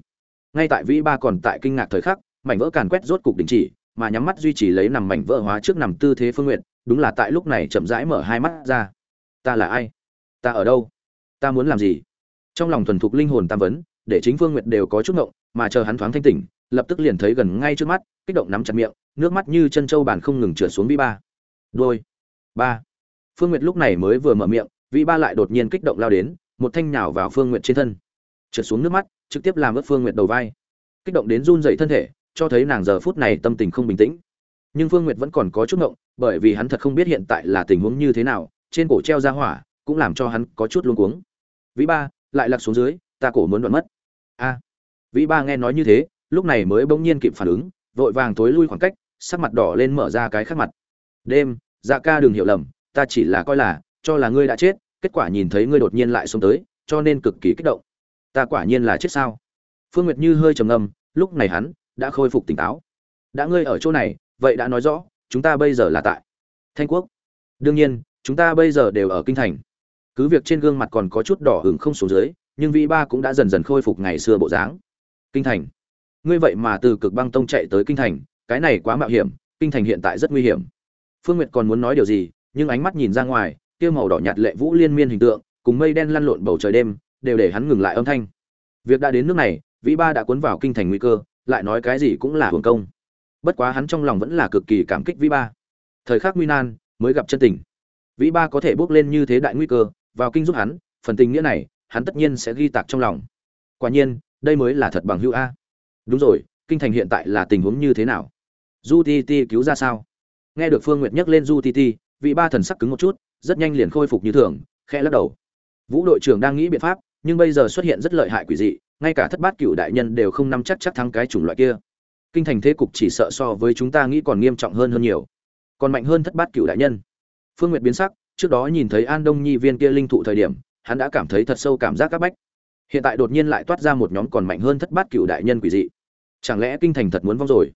Ngay tại vĩ ba còn tại kinh ngạc thời khắc, mảnh vỡ càn quét rốt cục đình chỉ, mà nhắm mắt duy trì lấy nằm mảnh vỡ hóa trước nằm tư thế phương nguyện đúng là tại lúc này chậm rãi mở hai mắt ra. Ta là ai? Ta ở đâu? Ta muốn làm gì? Trong lòng thuần thục linh hồn tam vấn, để chính phương nguyệt đều có chút ngộng, mà chờ hắn thoáng thanh tỉnh, lập tức liền thấy gần ngay trước mắt, kích động nắm chặt miệng, nước mắt như chân châu bàn không ngừng trượt xuống vĩ ba đôi ba. Phương nguyệt lúc này mới vừa mở miệng vĩ ba lại đột nhiên kích động lao đến, một thanh nhào vào phương nguyệt trên thân. Trượt xuống nước mắt, trực tiếp làm ướt phương nguyệt đầu vai. Kích động đến run dậy thân thể, cho thấy nàng giờ phút này tâm tình không bình tĩnh. Nhưng phương nguyệt vẫn còn có chút ngộng, bởi vì hắn thật không biết hiện tại là tình huống như thế nào, trên cổ treo ra hỏa, cũng làm cho hắn có chút luống cuống. Vĩ ba, lại lặc xuống dưới, ta cổ muốn đoạn mất. A. Vĩ ba nghe nói như thế, lúc này mới bỗng nhiên kịp phản ứng, vội vàng tối lui khoảng cách, sắc mặt đỏ lên mở ra cái khác mặt đêm dạ ca đừng hiểu lầm, ta chỉ là coi là, cho là ngươi đã chết, kết quả nhìn thấy ngươi đột nhiên lại xông tới, cho nên cực kỳ kích động. Ta quả nhiên là chết sao? Phương nguyệt như hơi trầm ngâm, lúc này hắn đã khôi phục tỉnh táo. Đã ngươi ở chỗ này, vậy đã nói rõ, chúng ta bây giờ là tại thanh quốc. Đương nhiên, chúng ta bây giờ đều ở kinh thành. Cứ việc trên gương mặt còn có chút đỏ hửng không xuống dưới, nhưng vĩ ba cũng đã dần dần khôi phục ngày xưa bộ dáng. Kinh thành. Ngươi vậy mà từ cực băng tông chạy tới kinh thành, cái này quá mạo hiểm, kinh thành hiện tại rất nguy hiểm phương nguyệt còn muốn nói điều gì, nhưng ánh mắt nhìn ra ngoài, kia màu đỏ nhạt lệ vũ liên miên hình tượng, cùng mây đen lăn lộn bầu trời đêm, đều để hắn ngừng lại âm thanh. Việc đã đến nước này, vĩ ba đã cuốn vào kinh thành nguy cơ, lại nói cái gì cũng là hưởng công. Bất quá hắn trong lòng vẫn là cực kỳ cảm kích vĩ ba. Thời khắc nguy nan, mới gặp chân tình. Vĩ ba có thể bước lên như thế đại nguy cơ, vào kinh giúp hắn, phần tình nghĩa này, hắn tất nhiên sẽ ghi tạc trong lòng. Quả nhiên, đây mới là thật bằng hữu a. Đúng rồi, kinh thành hiện tại là tình huống như thế nào? Du ti ti cứu ra sao? Nghe được phương nguyệt nhắc lên du ti ti, vị ba thần sắc cứng một chút, rất nhanh liền khôi phục như thường, khẽ lắc đầu. Vũ đội trưởng đang nghĩ biện pháp, nhưng bây giờ xuất hiện rất lợi hại quỷ dị, ngay cả thất bát cựu đại nhân đều không nắm chắc chắc thắng cái chủng loại kia. Kinh thành thế cục chỉ sợ so với chúng ta nghĩ còn nghiêm trọng hơn hơn nhiều. Còn mạnh hơn thất bát cựu đại nhân. Phương nguyệt biến sắc, trước đó nhìn thấy an đông nhi viên kia linh thụ thời điểm, hắn đã cảm thấy thật sâu cảm giác các bách. Hiện tại đột nhiên lại toát ra một nhóm còn mạnh hơn thất bát cựu đại nhân quỷ dị. Chẳng lẽ kinh thành thật muốn vong rồi?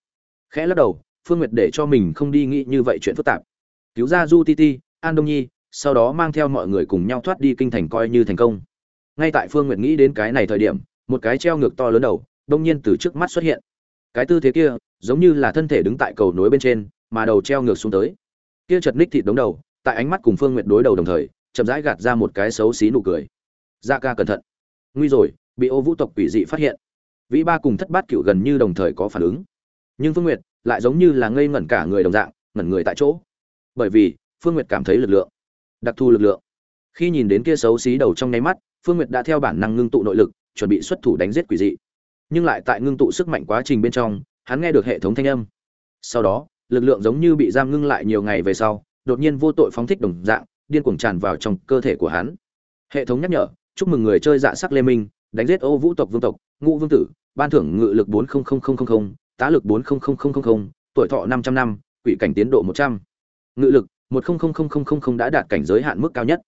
Khẽ lắc đầu phương nguyệt để cho mình không đi nghĩ như vậy chuyện phức tạp. Cứu ra du ti ti, an đông nhi, sau đó mang theo mọi người cùng nhau thoát đi kinh thành coi như thành công. Ngay tại phương nguyệt nghĩ đến cái này thời điểm, một cái treo ngược to lớn đầu, đông nhiên từ trước mắt xuất hiện. Cái tư thế kia, giống như là thân thể đứng tại cầu nối bên trên, mà đầu treo ngược xuống tới. Kia chật ních thịt đống đầu, tại ánh mắt cùng phương nguyệt đối đầu đồng thời, chậm rãi gạt ra một cái xấu xí nụ cười. Dạ ca cẩn thận. Nguy rồi, bị ô vũ tộc quỷ dị phát hiện. Vĩ ba cùng thất bát cựu gần như đồng thời có phản ứng. Nhưng phương nguyệt lại giống như là ngây ngẩn cả người đồng dạng, ngẩn người tại chỗ. Bởi vì, phương nguyệt cảm thấy lực lượng, đặc thù lực lượng. Khi nhìn đến kia xấu xí đầu trong nháy mắt, phương nguyệt đã theo bản năng ngưng tụ nội lực, chuẩn bị xuất thủ đánh giết quỷ dị. Nhưng lại tại ngưng tụ sức mạnh quá trình bên trong, hắn nghe được hệ thống thanh âm. Sau đó, lực lượng giống như bị giam ngưng lại nhiều ngày về sau, đột nhiên vô tội phóng thích đồng dạng, điên cuồng tràn vào trong cơ thể của hắn. Hệ thống nhắc nhở, chúc mừng người chơi dạ sắc lê minh, đánh giết ô vũ tộc vương tộc, ngũ vương tử, ban thưởng ngự lực bốn tá lực 400000 tuổi thọ 500 năm quỷ cảnh tiến độ 100. ngự lực 100000 đã đạt cảnh giới hạn mức cao nhất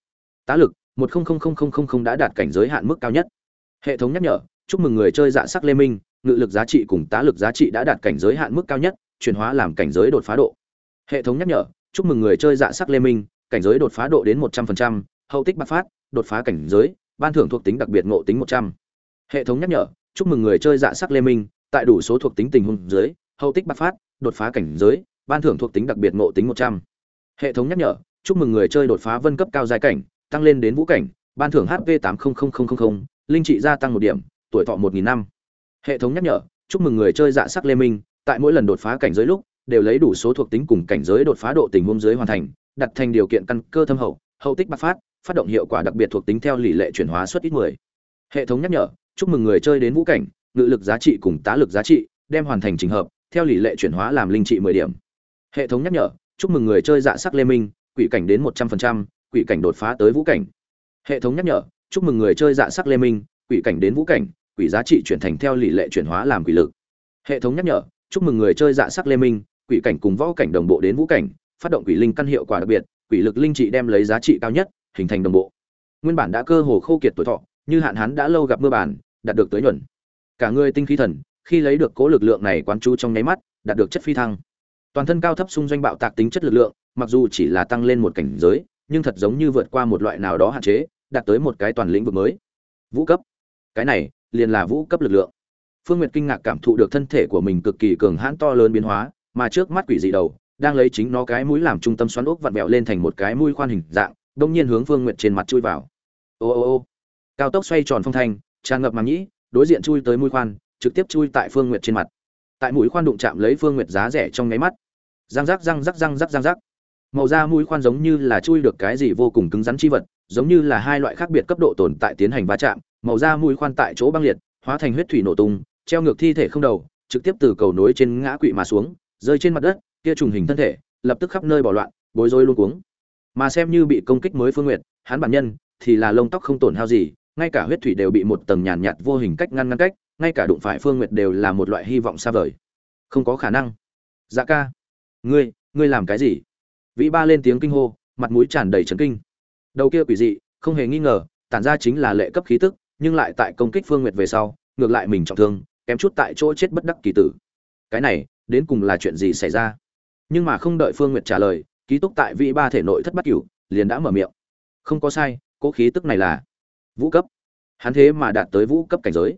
tá lực 100000 đã đạt cảnh giới hạn mức cao nhất hệ thống nhắc nhở chúc mừng người chơi dạ sắc lê minh ngự lực giá trị cùng tá lực giá trị đã đạt cảnh giới hạn mức cao nhất chuyển hóa làm cảnh giới đột phá độ hệ thống nhắc nhở chúc mừng người chơi dạ sắc lê minh cảnh giới đột phá độ đến một trăm phần trăm hậu tích bạc phát đột phá cảnh giới ban thưởng thuộc tính đặc biệt ngộ tính một trăm hệ thống nhắc nhở chúc mừng người chơi dạ sắc lê minh tại đủ số thuộc tính tình huống dưới, hậu tích bạc phát, đột phá cảnh giới, ban thưởng thuộc tính đặc biệt ngộ tính một trăm hệ thống nhắc nhở, chúc mừng người chơi đột phá vân cấp cao giai cảnh, tăng lên đến vũ cảnh, ban thưởng hp tám linh trị gia tăng một điểm, tuổi thọ một nghìn năm hệ thống nhắc nhở, chúc mừng người chơi dạ sắc lê minh, tại mỗi lần đột phá cảnh giới lúc, đều lấy đủ số thuộc tính cùng cảnh giới đột phá độ tình huống dưới hoàn thành, đặt thành điều kiện căn cơ thâm hậu hậu tích bạc phát phát động hiệu quả đặc biệt thuộc tính theo tỷ lệ chuyển hóa suất ít 10. hệ thống nhắc nhở, chúc mừng người chơi đến vũ cảnh ngự lực giá trị cùng tá lực giá trị, đem hoàn thành trình hợp, theo lý lệ chuyển hóa làm linh trị mười điểm. Hệ thống nhắc nhở, chúc mừng người chơi dạ sắc lê minh, quỷ cảnh đến một trăm phần trăm, quỷ cảnh đột phá tới vũ cảnh. Hệ thống nhắc nhở, chúc mừng người chơi dạ sắc lê minh, quỷ cảnh đến vũ cảnh, quỷ giá trị chuyển thành theo lý lệ chuyển hóa làm quỷ lực. Hệ thống nhắc nhở, chúc mừng người chơi dạ sắc lê minh, quỷ cảnh cùng võ cảnh đồng bộ đến vũ cảnh, phát động quỷ linh căn hiệu quả đặc biệt, quỷ lực linh trị đem lấy giá trị cao nhất, hình thành đồng bộ. Nguyên bản đã cơ hồ khô kiệt tuổi thọ, như hạn hán đã lâu gặp mưa bản đạt được tới nhuận cả người tinh khí thần, khi lấy được cố lực lượng này quán chú trong nháy mắt, đạt được chất phi thăng. Toàn thân cao thấp xung doanh bạo tạc tính chất lực lượng, mặc dù chỉ là tăng lên một cảnh giới, nhưng thật giống như vượt qua một loại nào đó hạn chế, đạt tới một cái toàn lĩnh vực mới. Vũ cấp. Cái này, liền là vũ cấp lực lượng. Phương nguyệt kinh ngạc cảm thụ được thân thể của mình cực kỳ cường hãn to lớn biến hóa, mà trước mắt quỷ dị đầu, đang lấy chính nó cái mũi làm trung tâm xoắn ốc vặn vẹo lên thành một cái mũi khoan hình dạng, đông nhiên hướng phương nguyệt trên mặt chui vào. Ô ô ô. Cao tốc xoay tròn phong thanh, tràn ngập màng nhĩ đối diện chui tới mũi khoan, trực tiếp chui tại phương nguyệt trên mặt. Tại mũi khoan đụng chạm lấy phương nguyệt giá rẻ trong nháy mắt. Răng rắc răng rắc răng rắc răng rắc. Màu da mũi khoan giống như là chui được cái gì vô cùng cứng rắn chi vật, giống như là hai loại khác biệt cấp độ tồn tại tiến hành va chạm. Màu da mũi khoan tại chỗ băng liệt, hóa thành huyết thủy nổ tung, treo ngược thi thể không đầu, trực tiếp từ cầu nối trên ngã quỵ mà xuống, rơi trên mặt đất, kia trùng hình thân thể, lập tức khắp nơi bỏ loạn, bối rối luôn cuống. Mà xem như bị công kích mới phương nguyệt, hắn bản nhân thì là lông tóc không tổn hao gì ngay cả huyết thủy đều bị một tầng nhàn nhạt, nhạt vô hình cách ngăn ngăn cách ngay cả đụng phải phương nguyệt đều là một loại hy vọng xa vời. Không có khả năng. Dạ ca. Ngươi ngươi làm cái gì? Vĩ ba lên tiếng kinh hô mặt mũi tràn đầy trấn kinh. Đầu kia quỷ dị không hề nghi ngờ tản ra chính là lệ cấp khí tức nhưng lại tại công kích phương nguyệt về sau ngược lại mình trọng thương kém chút tại chỗ chết bất đắc kỳ tử. Cái này đến cùng là chuyện gì xảy ra? Nhưng mà không đợi phương nguyệt trả lời ký túc tại vĩ ba thể nội thất bắt cửu liền đã mở miệng. Không có sai cố khí tức này là vũ cấp. Hắn thế mà đạt tới vũ cấp cảnh giới.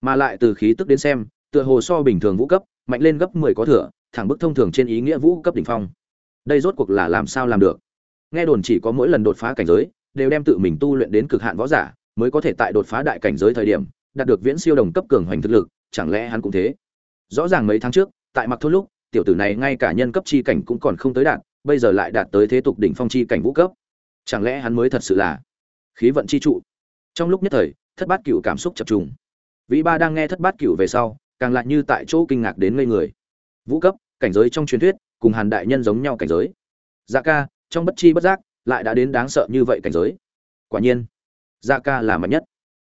Mà lại từ khí tức đến xem, tựa hồ so bình thường vũ cấp, mạnh lên gấp mười có thừa, thẳng bức thông thường trên ý nghĩa vũ cấp đỉnh phong. Đây rốt cuộc là làm sao làm được? Nghe đồn chỉ có mỗi lần đột phá cảnh giới, đều đem tự mình tu luyện đến cực hạn võ giả, mới có thể tại đột phá đại cảnh giới thời điểm, đạt được viễn siêu đồng cấp cường hoành thực lực, chẳng lẽ hắn cũng thế? Rõ ràng mấy tháng trước, tại mặc thôn lúc, tiểu tử này ngay cả nhân cấp chi cảnh cũng còn không tới đạt, bây giờ lại đạt tới thế tục đỉnh phong chi cảnh vũ cấp. Chẳng lẽ hắn mới thật sự là khí vận chi trụ? Trong lúc nhất thời, thất bát cửu cảm xúc chập trùng. Vĩ ba đang nghe thất bát cửu về sau, càng lại như tại chỗ kinh ngạc đến ngây người. Vũ cấp, cảnh giới trong truyền thuyết, cùng hàn đại nhân giống nhau cảnh giới. Dạ ca, trong bất chi bất giác, lại đã đến đáng sợ như vậy cảnh giới. Quả nhiên dạ ca là mạnh nhất.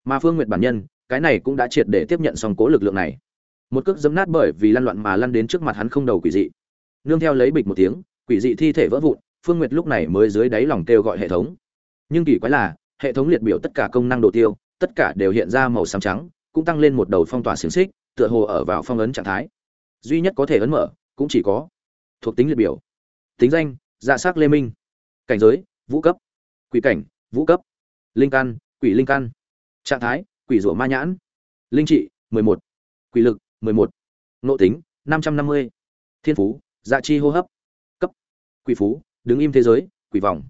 Mà phương nguyệt bản nhân, cái này cũng đã triệt để tiếp nhận xong cố lực lượng này. Một cước dấm nát bởi vì lăn loạn mà lăn đến trước mặt hắn không đầu quỷ dị. Nương theo lấy bịch một tiếng, quỷ dị thi thể vỡ vụn, phương nguyệt lúc này mới dưới đáy lòng kêu gọi hệ thống. Nhưng kỳ quái là hệ thống liệt biểu tất cả công năng đồ tiêu, tất cả đều hiện ra màu xám trắng, cũng tăng lên một đầu phong tỏa xiềng xích, tựa hồ ở vào phong ấn trạng thái. Duy nhất có thể ấn mở, cũng chỉ có thuộc tính liệt biểu. Tính danh dạ s lê minh. Cảnh giới, vũ cấp. Quỷ cảnh, vũ cấp. Linh căn, quỷ linh căn. Trạng thái, quỷ rủa ma nhãn. Linh trị, mười một. Quỷ lực, mười một. Nộ tính, năm trăm năm mươi. Thiên phú dạ chi hô hấp. Cấp, quỷ phú, đứng im thế giới, quỷ vòng.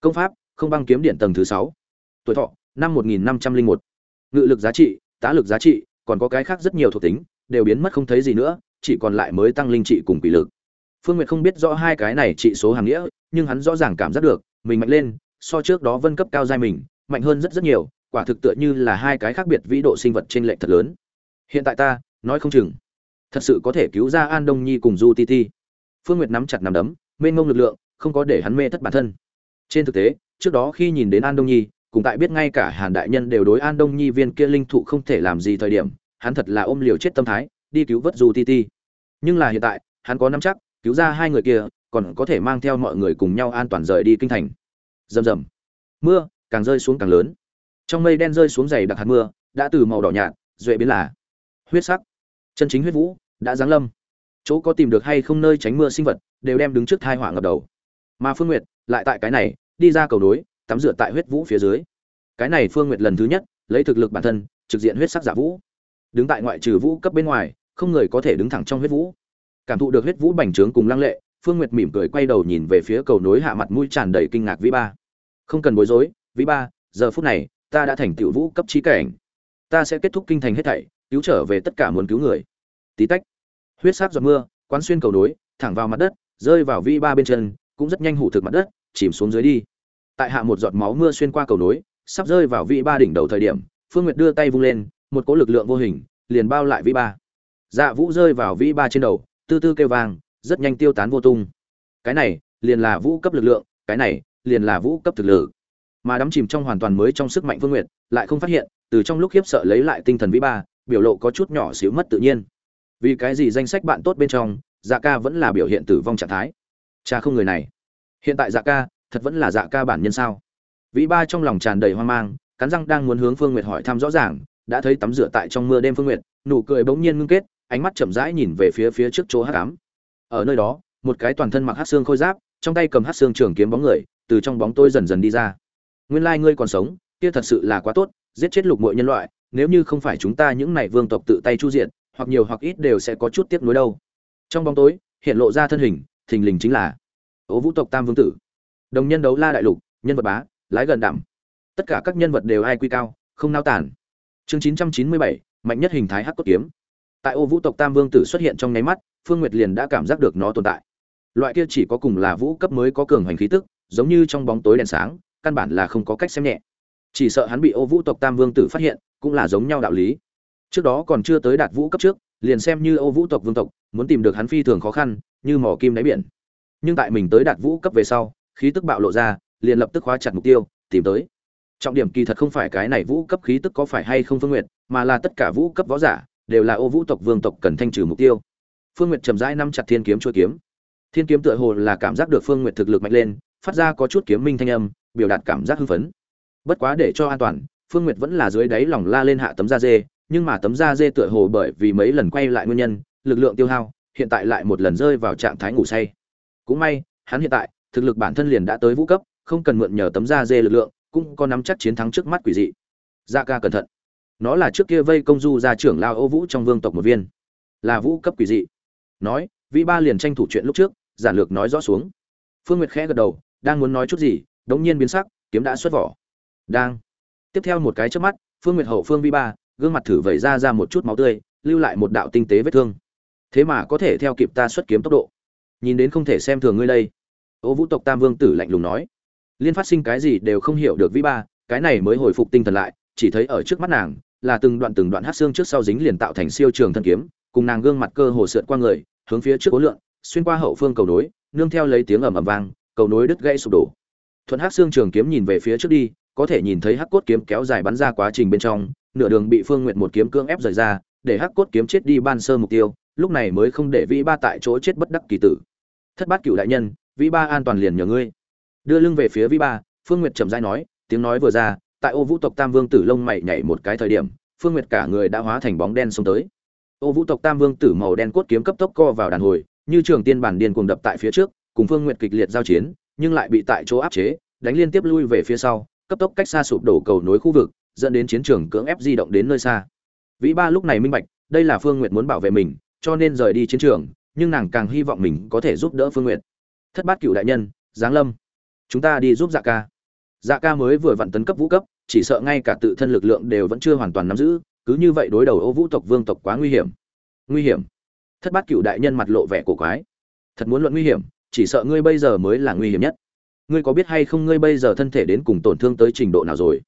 Công pháp, không băng kiếm điện tầng thứ sáu tuổi thọ, năm một nghìn năm trăm linh một. Ngự lực giá trị, tá lực giá trị, còn có cái khác rất nhiều thuộc tính, đều biến mất không thấy gì nữa, chỉ còn lại mới tăng linh trị cùng quỷ lực. Phương nguyệt không biết rõ hai cái này trị số hàng nghĩa, nhưng hắn rõ ràng cảm giác được, mình mạnh lên, so trước đó vân cấp cao giai mình, mạnh hơn rất rất nhiều, quả thực tựa như là hai cái khác biệt vĩ độ sinh vật trên lệ thật lớn. Hiện tại ta, nói không chừng, thật sự có thể cứu ra an đông nhi cùng du ti ti. Phương nguyệt nắm chặt nắm đấm, mênh ngông lực lượng, không có để hắn mê thất bản thân. Trên thực tế, trước đó khi nhìn đến an đông nhi cùng tại biết ngay cả hàn đại nhân đều đối an đông nhi viên kia linh thụ không thể làm gì thời điểm, hắn thật là ôm liều chết tâm thái, đi cứu vớt du ti ti. Nhưng là hiện tại, hắn có nắm chắc, cứu ra hai người kia, còn có thể mang theo mọi người cùng nhau an toàn rời đi kinh thành. Rầm rầm. Mưa, càng rơi xuống càng lớn. Trong mây đen rơi xuống dày đặc hạt mưa, đã từ màu đỏ nhạt, duệ biến là huyết sắc. Chân chính huyết vũ, đã giáng lâm. Chỗ có tìm được hay không nơi tránh mưa sinh vật, đều đem đứng trước tai họa ngập đầu. Mà phương nguyệt, lại tại cái này, đi ra cầu đối tắm rửa tại huyết vũ phía dưới. Cái này phương nguyệt lần thứ nhất lấy thực lực bản thân trực diện huyết sắc giả vũ. Đứng tại ngoại trừ vũ cấp bên ngoài, không người có thể đứng thẳng trong huyết vũ. Cảm thụ được huyết vũ bành trướng cùng lăng lệ, phương nguyệt mỉm cười quay đầu nhìn về phía cầu nối hạ mặt mũi tràn đầy kinh ngạc vĩ ba. Không cần bối rối, vĩ ba, giờ phút này, ta đã thành tiểu vũ cấp trí cảnh. Ta sẽ kết thúc kinh thành hết thảy, cứu trở về tất cả muốn cứu người. Tí tách, huyết sắc giọt mưa, quán xuyên cầu nối, thẳng vào mặt đất, rơi vào vĩ ba bên chân, cũng rất nhanh hủ thực mặt đất, chìm xuống dưới đi tại hạ một giọt máu mưa xuyên qua cầu nối, sắp rơi vào vị ba đỉnh đầu thời điểm, phương nguyệt đưa tay vung lên, một cỗ lực lượng vô hình, liền bao lại vĩ ba. Dạ vũ rơi vào vĩ ba trên đầu, tư tư kêu vang, rất nhanh tiêu tán vô tung. Cái này, liền là vũ cấp lực lượng, cái này, liền là vũ cấp thực lực. Mà đắm chìm trong hoàn toàn mới trong sức mạnh Phương nguyệt, lại không phát hiện, từ trong lúc khiếp sợ lấy lại tinh thần vĩ ba, biểu lộ có chút nhỏ xíu mất tự nhiên. Vì cái gì danh sách bạn tốt bên trong dạ ca vẫn là biểu hiện tử vong trạng thái? Cha không người này. Hiện tại dạ ca thật vẫn là dạ ca bản nhân sao? Vĩ ba trong lòng tràn đầy hoang mang, cắn răng đang muốn hướng phương nguyệt hỏi thăm rõ ràng, đã thấy tắm rửa tại trong mưa đêm phương nguyệt, nụ cười bỗng nhiên ngưng kết, ánh mắt chậm rãi nhìn về phía phía trước chỗ hắc ám. Ở nơi đó, một cái toàn thân mặc hắc xương khôi giáp, trong tay cầm hắc xương trường kiếm bóng người, từ trong bóng tôi dần dần đi ra. Nguyên lai ngươi còn sống, kia thật sự là quá tốt, giết chết lục mọi nhân loại, nếu như không phải chúng ta những này vương tộc tự tay chu diện hoặc nhiều hoặc ít đều sẽ có chút tiếc nuối đâu. Trong bóng tối, hiện lộ ra thân hình, thình lình chính là ố vũ tộc tam vương tử đồng nhân đấu la đại lục, nhân vật bá, lái gần đảm tất cả các nhân vật đều ai quy cao, không nao tản chương chín trăm chín mươi bảy, mạnh nhất hình thái hắc cốt kiếm. Tại ô vũ tộc tam vương tử xuất hiện trong nháy mắt, phương nguyệt liền đã cảm giác được nó tồn tại. Loại kia chỉ có cùng là vũ cấp mới có cường hành khí tức, giống như trong bóng tối đèn sáng, căn bản là không có cách xem nhẹ. Chỉ sợ hắn bị ô vũ tộc tam vương tử phát hiện, cũng là giống nhau đạo lý. Trước đó còn chưa tới đạt vũ cấp trước, liền xem như ô vũ tộc vương tộc, muốn tìm được hắn phi thường khó khăn, như mỏ kim đáy biển. Nhưng tại mình tới đạt vũ cấp về sau khí tức bạo lộ ra, liền lập tức khóa chặt mục tiêu, tìm tới. Trọng điểm kỳ thật không phải cái này vũ cấp khí tức có phải hay không phương nguyệt, mà là tất cả vũ cấp võ giả, đều là ô vũ tộc vương tộc cần thanh trừ mục tiêu. Phương nguyệt chầm rãi nắm chặt thiên kiếm chuôi kiếm. Thiên kiếm tựa hồ là cảm giác được phương nguyệt thực lực mạnh lên, phát ra có chút kiếm minh thanh âm, biểu đạt cảm giác hưng phấn. Bất quá để cho an toàn, phương nguyệt vẫn là dưới đáy lòng la lên hạ tấm da dê, nhưng mà tấm da dê tựa hồ bởi vì mấy lần quay lại nguyên nhân, lực lượng tiêu hao, hiện tại lại một lần rơi vào trạng thái ngủ say. Cũng may, hắn hiện tại thực lực bản thân liền đã tới vũ cấp, không cần mượn nhờ tấm da dê lực lượng, cũng có nắm chắc chiến thắng trước mắt quỷ dị. Da ca cẩn thận. Nó là trước kia vây công du ra trưởng lao ô vũ trong vương tộc một viên. Là vũ cấp quỷ dị. Nói, vĩ ba liền tranh thủ chuyện lúc trước, giản lược nói rõ xuống. Phương nguyệt khẽ gật đầu, đang muốn nói chút gì, đống nhiên biến sắc, kiếm đã xuất vỏ. Đang. Tiếp theo một cái trước mắt, phương nguyệt hậu phương vi ba, gương mặt thử vẩy ra ra một chút máu tươi, lưu lại một đạo tinh tế vết thương. Thế mà có thể theo kịp ta xuất kiếm tốc độ. Nhìn đến không thể xem thường ngươi đây ô vũ tộc tam vương tử lạnh lùng nói. Liên phát sinh cái gì đều không hiểu được vi ba, cái này mới hồi phục tinh thần lại, chỉ thấy ở trước mắt nàng, là từng đoạn từng đoạn hát xương trước sau dính liền tạo thành siêu trường thân kiếm, cùng nàng gương mặt cơ hồ sượt qua người, hướng phía trước cố lượng xuyên qua hậu phương cầu nối, nương theo lấy tiếng ầm ầm vang, cầu nối đứt gãy sụp đổ. Thuận hắc xương trường kiếm nhìn về phía trước đi, có thể nhìn thấy hắc cốt kiếm kéo dài bắn ra quá trình bên trong, nửa đường bị phương nguyện một kiếm cương ép rời ra, để hắc cốt kiếm chết đi ban sơ mục tiêu, lúc này mới không để vĩ ba tại chỗ chết bất đắc kỳ tử. Thất bát cựu đại nhân vĩ ba an toàn liền nhờ ngươi. Đưa lưng về phía vĩ ba phương nguyệt trầm dai nói, tiếng nói vừa ra, tại ô vũ tộc tam vương tử lông mày nhảy một cái thời điểm, phương nguyệt cả người đã hóa thành bóng đen xông tới. Ô vũ tộc tam vương tử màu đen cốt kiếm cấp tốc co vào đàn hồi, như trường tiên bản điên cuồng đập tại phía trước, cùng phương nguyệt kịch liệt giao chiến, nhưng lại bị tại chỗ áp chế, đánh liên tiếp lui về phía sau, cấp tốc cách xa sụp đổ cầu nối khu vực, dẫn đến chiến trường cưỡng ép di động đến nơi xa. Vĩ ba lúc này minh bạch, đây là phương nguyệt muốn bảo vệ mình, cho nên rời đi chiến trường, nhưng nàng càng hy vọng mình có thể giúp đỡ phương nguyệt thất bát cựu đại nhân, giáng lâm. Chúng ta đi giúp dạ ca. Dạ ca mới vừa vặn tấn cấp vũ cấp, chỉ sợ ngay cả tự thân lực lượng đều vẫn chưa hoàn toàn nắm giữ, cứ như vậy đối đầu ô vũ tộc vương tộc quá nguy hiểm. Nguy hiểm? Thất bát cựu đại nhân mặt lộ vẻ cổ quái. Thật muốn luận nguy hiểm, chỉ sợ ngươi bây giờ mới là nguy hiểm nhất. Ngươi có biết hay không ngươi bây giờ thân thể đến cùng tổn thương tới trình độ nào rồi?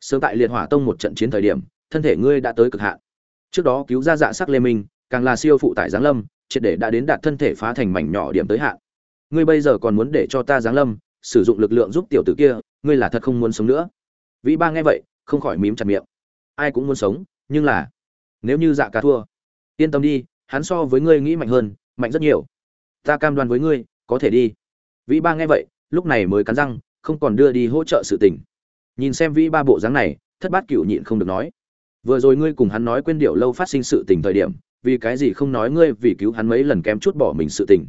Sớm tại liệt hỏa tông một trận chiến thời điểm, thân thể ngươi đã tới cực hạn. Trước đó cứu ra dạ sắc lê minh, càng là siêu phụ tại giáng lâm, triệt để đã đến đạt thân thể phá thành mảnh nhỏ điểm tới hạn ngươi bây giờ còn muốn để cho ta giáng lâm, sử dụng lực lượng giúp tiểu tử kia, ngươi là thật không muốn sống nữa. Vĩ ba nghe vậy, không khỏi mím chặt miệng. Ai cũng muốn sống, nhưng là, nếu như dạ ca thua, yên tâm đi, hắn so với ngươi nghĩ mạnh hơn, mạnh rất nhiều. Ta cam đoan với ngươi, có thể đi. Vĩ ba nghe vậy, lúc này mới cắn răng, không còn đưa đi hỗ trợ sự tình. Nhìn xem vĩ ba bộ dáng này, thất bát cựu nhịn không được nói. Vừa rồi ngươi cùng hắn nói quên điệu lâu phát sinh sự tình thời điểm, vì cái gì không nói ngươi vì cứu hắn mấy lần kém chút bỏ mình sự tình?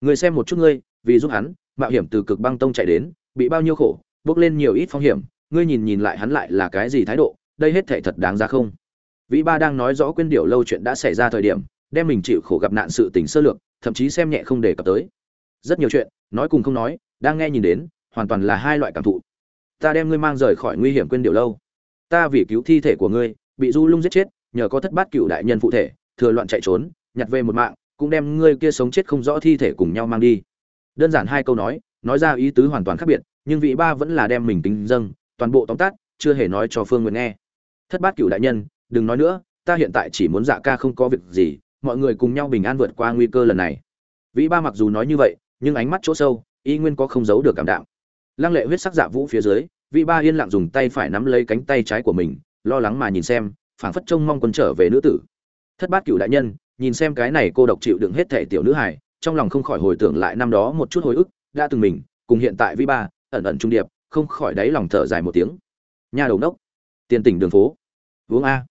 Ngươi xem một chút ngươi, vì giúp hắn, mạo hiểm từ cực băng tông chạy đến, bị bao nhiêu khổ, bước lên nhiều ít phong hiểm, ngươi nhìn nhìn lại hắn lại là cái gì thái độ, đây hết thể thật đáng ra không? Vĩ ba đang nói rõ quên điệu lâu chuyện đã xảy ra thời điểm, đem mình chịu khổ gặp nạn sự tình sơ lược, thậm chí xem nhẹ không đề cập tới. Rất nhiều chuyện, nói cùng không nói, đang nghe nhìn đến, hoàn toàn là hai loại cảm thụ. Ta đem ngươi mang rời khỏi nguy hiểm quên điều lâu. Ta vì cứu thi thể của ngươi, bị du lung giết chết, nhờ có thất bát cựu đại nhân phụ thể, thừa loạn chạy trốn, nhặt về một mạng cũng đem ngươi kia sống chết không rõ thi thể cùng nhau mang đi. Đơn giản hai câu nói nói ra ý tứ hoàn toàn khác biệt, nhưng vị ba vẫn là đem mình tính dâng, toàn bộ tóm tắt, chưa hề nói cho phương nguyện nghe. Thất bát cựu đại nhân, đừng nói nữa, ta hiện tại chỉ muốn dạ ca không có việc gì, mọi người cùng nhau bình an vượt qua nguy cơ lần này. Vĩ ba mặc dù nói như vậy, nhưng ánh mắt chỗ sâu, y nguyên có không giấu được cảm đạm. Lăng lệ huyết sắc dạ vũ phía dưới vĩ ba yên lặng dùng tay phải nắm lấy cánh tay trái của mình, lo lắng mà nhìn xem, phảng phất trông mong quân trở về nữ tử thất bát cựu đại nhân, nhìn xem cái này cô độc chịu đựng hết thể tiểu nữ hài, trong lòng không khỏi hồi tưởng lại năm đó một chút hồi ức, đã từng mình, cùng hiện tại vi ba, ẩn ẩn trung điệp, không khỏi đáy lòng thở dài một tiếng. Nhà đầu nốc, tiền tỉnh đường phố. Uống a.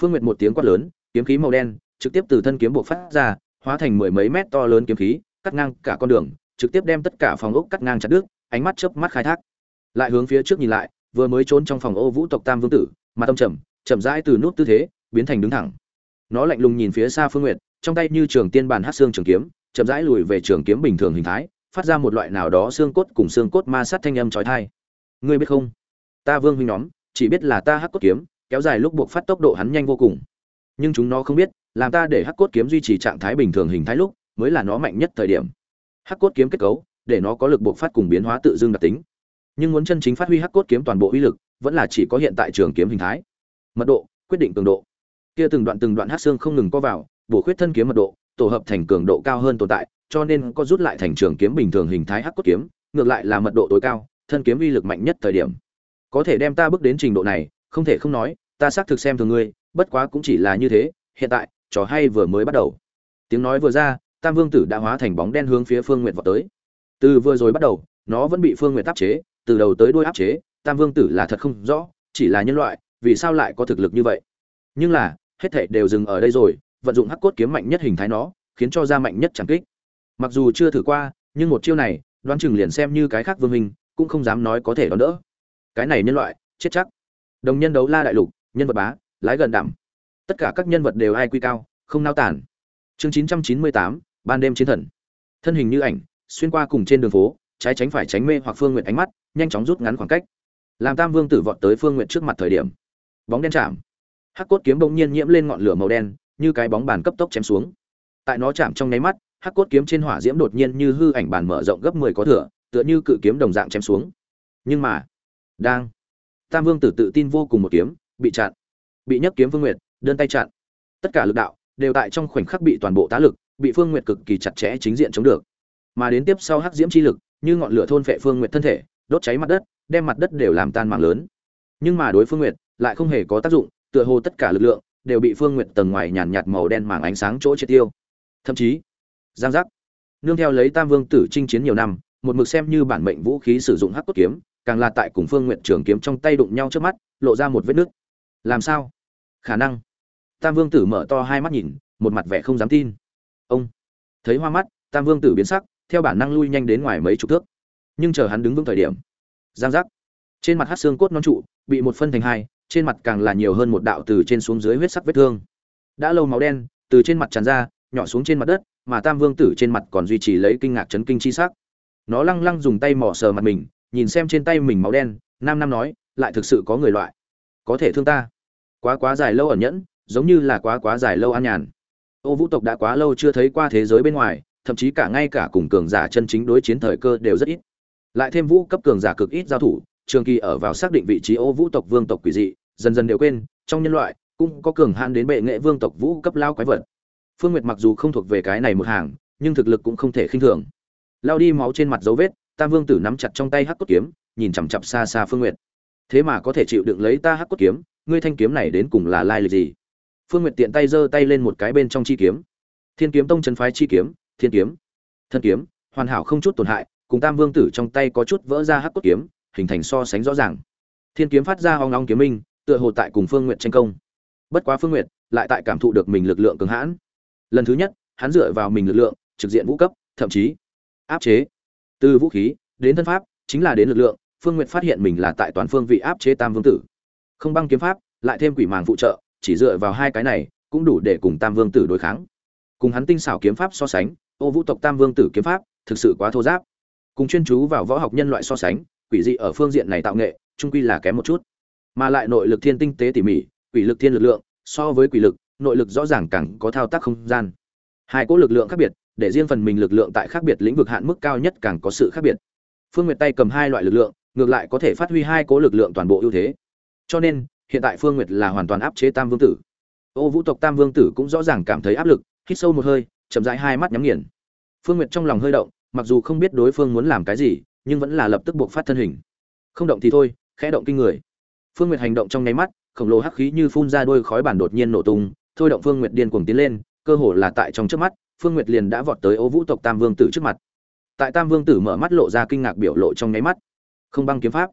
Phương nguyệt một tiếng quát lớn, kiếm khí màu đen, trực tiếp từ thân kiếm buộc phát ra, hóa thành mười mấy mét to lớn kiếm khí, cắt ngang cả con đường, trực tiếp đem tất cả phòng ốc cắt ngang chặt đứt, ánh mắt chớp mắt khai thác. Lại hướng phía trước nhìn lại, vừa mới trốn trong phòng ô vũ tộc tam vương tử mà tâm trầm, chậm rãi từ nút tư thế, biến thành đứng thẳng nó lạnh lùng nhìn phía xa phương nguyệt, trong tay như trường tiên bàn hát xương trường kiếm, chậm rãi lùi về trường kiếm bình thường hình thái, phát ra một loại nào đó xương cốt cùng xương cốt ma sát thanh âm chói tai. Ngươi biết không? Ta vương huynh nhóm, chỉ biết là ta hắc cốt kiếm, kéo dài lúc buộc phát tốc độ hắn nhanh vô cùng. Nhưng chúng nó không biết, làm ta để hắc cốt kiếm duy trì trạng thái bình thường hình thái lúc, mới là nó mạnh nhất thời điểm. Hắc cốt kiếm kết cấu, để nó có lực buộc phát cùng biến hóa tự dưng đặc tính. Nhưng muốn chân chính phát huy hắc cốt kiếm toàn bộ uy lực, vẫn là chỉ có hiện tại trường kiếm hình thái. Mật độ, quyết định cường độ kia từng đoạn từng đoạn hắc xương không ngừng co vào, bổ khuyết thân kiếm mật độ, tổ hợp thành cường độ cao hơn tồn tại, cho nên có rút lại thành trường kiếm bình thường hình thái hắc cốt kiếm, ngược lại là mật độ tối cao, thân kiếm uy lực mạnh nhất thời điểm. Có thể đem ta bước đến trình độ này, không thể không nói, ta xác thực xem thường ngươi, bất quá cũng chỉ là như thế, hiện tại, trò hay vừa mới bắt đầu. Tiếng nói vừa ra, tam vương tử đã hóa thành bóng đen hướng phía phương nguyệt vọt tới. Từ vừa rồi bắt đầu, nó vẫn bị phương nguyệt áp chế, từ đầu tới đuôi áp chế, tam vương tử là thật không rõ, chỉ là nhân loại, vì sao lại có thực lực như vậy. Nhưng là hết thảy đều dừng ở đây rồi vận dụng hắc cốt kiếm mạnh nhất hình thái nó khiến cho ra mạnh nhất chẳng kích. Mặc dù chưa thử qua nhưng một chiêu này đoán chừng liền xem như cái khác vương hình, cũng không dám nói có thể đón đỡ. Cái này nhân loại chết chắc. Đồng nhân đấu la đại lục nhân vật bá lái gần đảm tất cả các nhân vật đều ai quy cao không nao tản. Chương chín trăm chín mươi tám ban đêm chiến thần. Thân hình như ảnh xuyên qua cùng trên đường phố trái tránh phải tránh mê hoặc phương nguyện ánh mắt nhanh chóng rút ngắn khoảng cách. Làm tam vương tử vọt tới phương nguyện trước mặt thời điểm. Bóng đen chạm hắc cốt kiếm bỗng nhiên nhiễm lên ngọn lửa màu đen, như cái bóng bàn cấp tốc chém xuống. Tại nó chạm trong nháy mắt, hắc cốt kiếm trên hỏa diễm đột nhiên như hư ảnh bàn mở rộng gấp mười có thửa tựa như cự kiếm đồng dạng chém xuống. Nhưng mà, đang, tam vương tử tự tin vô cùng một kiếm, bị chặn. Bị nhấc kiếm phương nguyệt, đơn tay chặn. Tất cả lực đạo, đều tại trong khoảnh khắc bị toàn bộ tá lực, bị phương nguyệt cực kỳ chặt chẽ chính diện chống được. Mà đến tiếp sau hắc diễm chi lực, như ngọn lửa thôn phệ phương nguyệt thân thể, đốt cháy mặt đất, đem mặt đất đều làm tan mạng lớn. Nhưng mà đối phương nguyệt, lại không hề có tác dụng tựa hồ tất cả lực lượng đều bị phương nguyệt tầng ngoài nhàn nhạt màu đen màng ánh sáng chỗ triệt tiêu. Thậm chí, giang giác, nương theo lấy tam vương tử chinh chiến nhiều năm, một mực xem như bản mệnh vũ khí sử dụng hắc cốt kiếm, càng là tại cùng phương nguyện trường kiếm trong tay đụng nhau trước mắt, lộ ra một vết nứt. Làm sao? Khả năng. Tam vương tử mở to hai mắt nhìn, một mặt vẻ không dám tin. Ông, thấy hoa mắt, tam vương tử biến sắc, theo bản năng lui nhanh đến ngoài mấy chục thước. Nhưng chờ hắn đứng vững thời điểm, giang giác, trên mặt hát xương cốt non trụ, bị một phân thành hai trên mặt càng là nhiều hơn một đạo từ trên xuống dưới huyết sắc vết thương. Đã lâu máu đen, từ trên mặt tràn ra, nhỏ xuống trên mặt đất, mà tam vương tử trên mặt còn duy trì lấy kinh ngạc chấn kinh chi sắc. Nó lăng lăng dùng tay mỏ sờ mặt mình, nhìn xem trên tay mình máu đen, nam nam nói, lại thực sự có người loại. Có thể thương ta. Quá quá dài lâu ẩn nhẫn, giống như là quá quá dài lâu an nhàn. Ô vũ tộc đã quá lâu chưa thấy qua thế giới bên ngoài, thậm chí cả ngay cả cùng cường giả chân chính đối chiến thời cơ đều rất ít. Lại thêm vũ cấp cường giả cực ít giao thủ trường kỳ ở vào xác định vị trí ô vũ tộc vương tộc quỷ dị, dần dần đều quên, trong nhân loại, cũng có cường hạn đến bệ nghệ vương tộc vũ cấp lao quái vật. Phương nguyệt mặc dù không thuộc về cái này một hàng, nhưng thực lực cũng không thể khinh thường. Lao đi máu trên mặt dấu vết, tam vương tử nắm chặt trong tay hắc cốt kiếm, nhìn chằm chặp xa xa phương nguyệt. Thế mà có thể chịu đựng lấy ta hắc cốt kiếm, ngươi thanh kiếm này đến cùng là lai lịch gì? Phương nguyệt tiện tay giơ tay lên một cái bên trong chi kiếm. Thiên kiếm tông trấn phái chi kiếm, thiên kiếm. Thân kiếm, hoàn hảo không chút tổn hại, cùng tam vương tử trong tay có chút vỡ ra hắc cốt kiếm hình thành so sánh rõ ràng. Thiên kiếm phát ra hoang long kiếm minh, tựa hồ tại cùng phương nguyệt tranh công. Bất quá phương nguyệt lại tại cảm thụ được mình lực lượng cường hãn. Lần thứ nhất, hắn dựa vào mình lực lượng, trực diện vũ cấp, thậm chí áp chế. Từ vũ khí đến thân pháp, chính là đến lực lượng, phương nguyệt phát hiện mình là tại toàn phương vị áp chế tam vương tử. Không băng kiếm pháp, lại thêm quỷ màng phụ trợ, chỉ dựa vào hai cái này, cũng đủ để cùng tam vương tử đối kháng. Cùng hắn tinh xảo kiếm pháp so sánh, ô vũ tộc tam vương tử kiếm pháp thực sự quá thô giáp. Cùng chuyên chú vào võ học nhân loại so sánh quỷ dị ở phương diện này tạo nghệ, trung quy là kém một chút. Mà lại nội lực thiên tinh tế tỉ mỉ, quỷ lực thiên lực lượng, so với quỷ lực, nội lực rõ ràng càng có thao tác không gian. Hai cỗ lực lượng khác biệt, để riêng phần mình lực lượng tại khác biệt lĩnh vực hạn mức cao nhất càng có sự khác biệt. Phương nguyệt tay cầm hai loại lực lượng, ngược lại có thể phát huy hai cố lực lượng toàn bộ ưu thế. Cho nên, hiện tại phương nguyệt là hoàn toàn áp chế tam vương tử. Ô vũ tộc tam vương tử cũng rõ ràng cảm thấy áp lực, hít sâu một hơi, chậm rãi hai mắt nhắm nghiền. Phương nguyệt trong lòng hơi động, mặc dù không biết đối phương muốn làm cái gì nhưng vẫn là lập tức buộc phát thân hình. Không động thì thôi, khẽ động kinh người. Phương nguyệt hành động trong nháy mắt, khổng lồ hắc khí như phun ra đôi khói bản đột nhiên nổ tung, thôi động phương nguyệt điên cuồng tiến lên, cơ hồ là tại trong trước mắt, phương nguyệt liền đã vọt tới ô vũ tộc tam vương tử trước mặt. Tại tam vương tử mở mắt lộ ra kinh ngạc biểu lộ trong nháy mắt. Không băng kiếm pháp,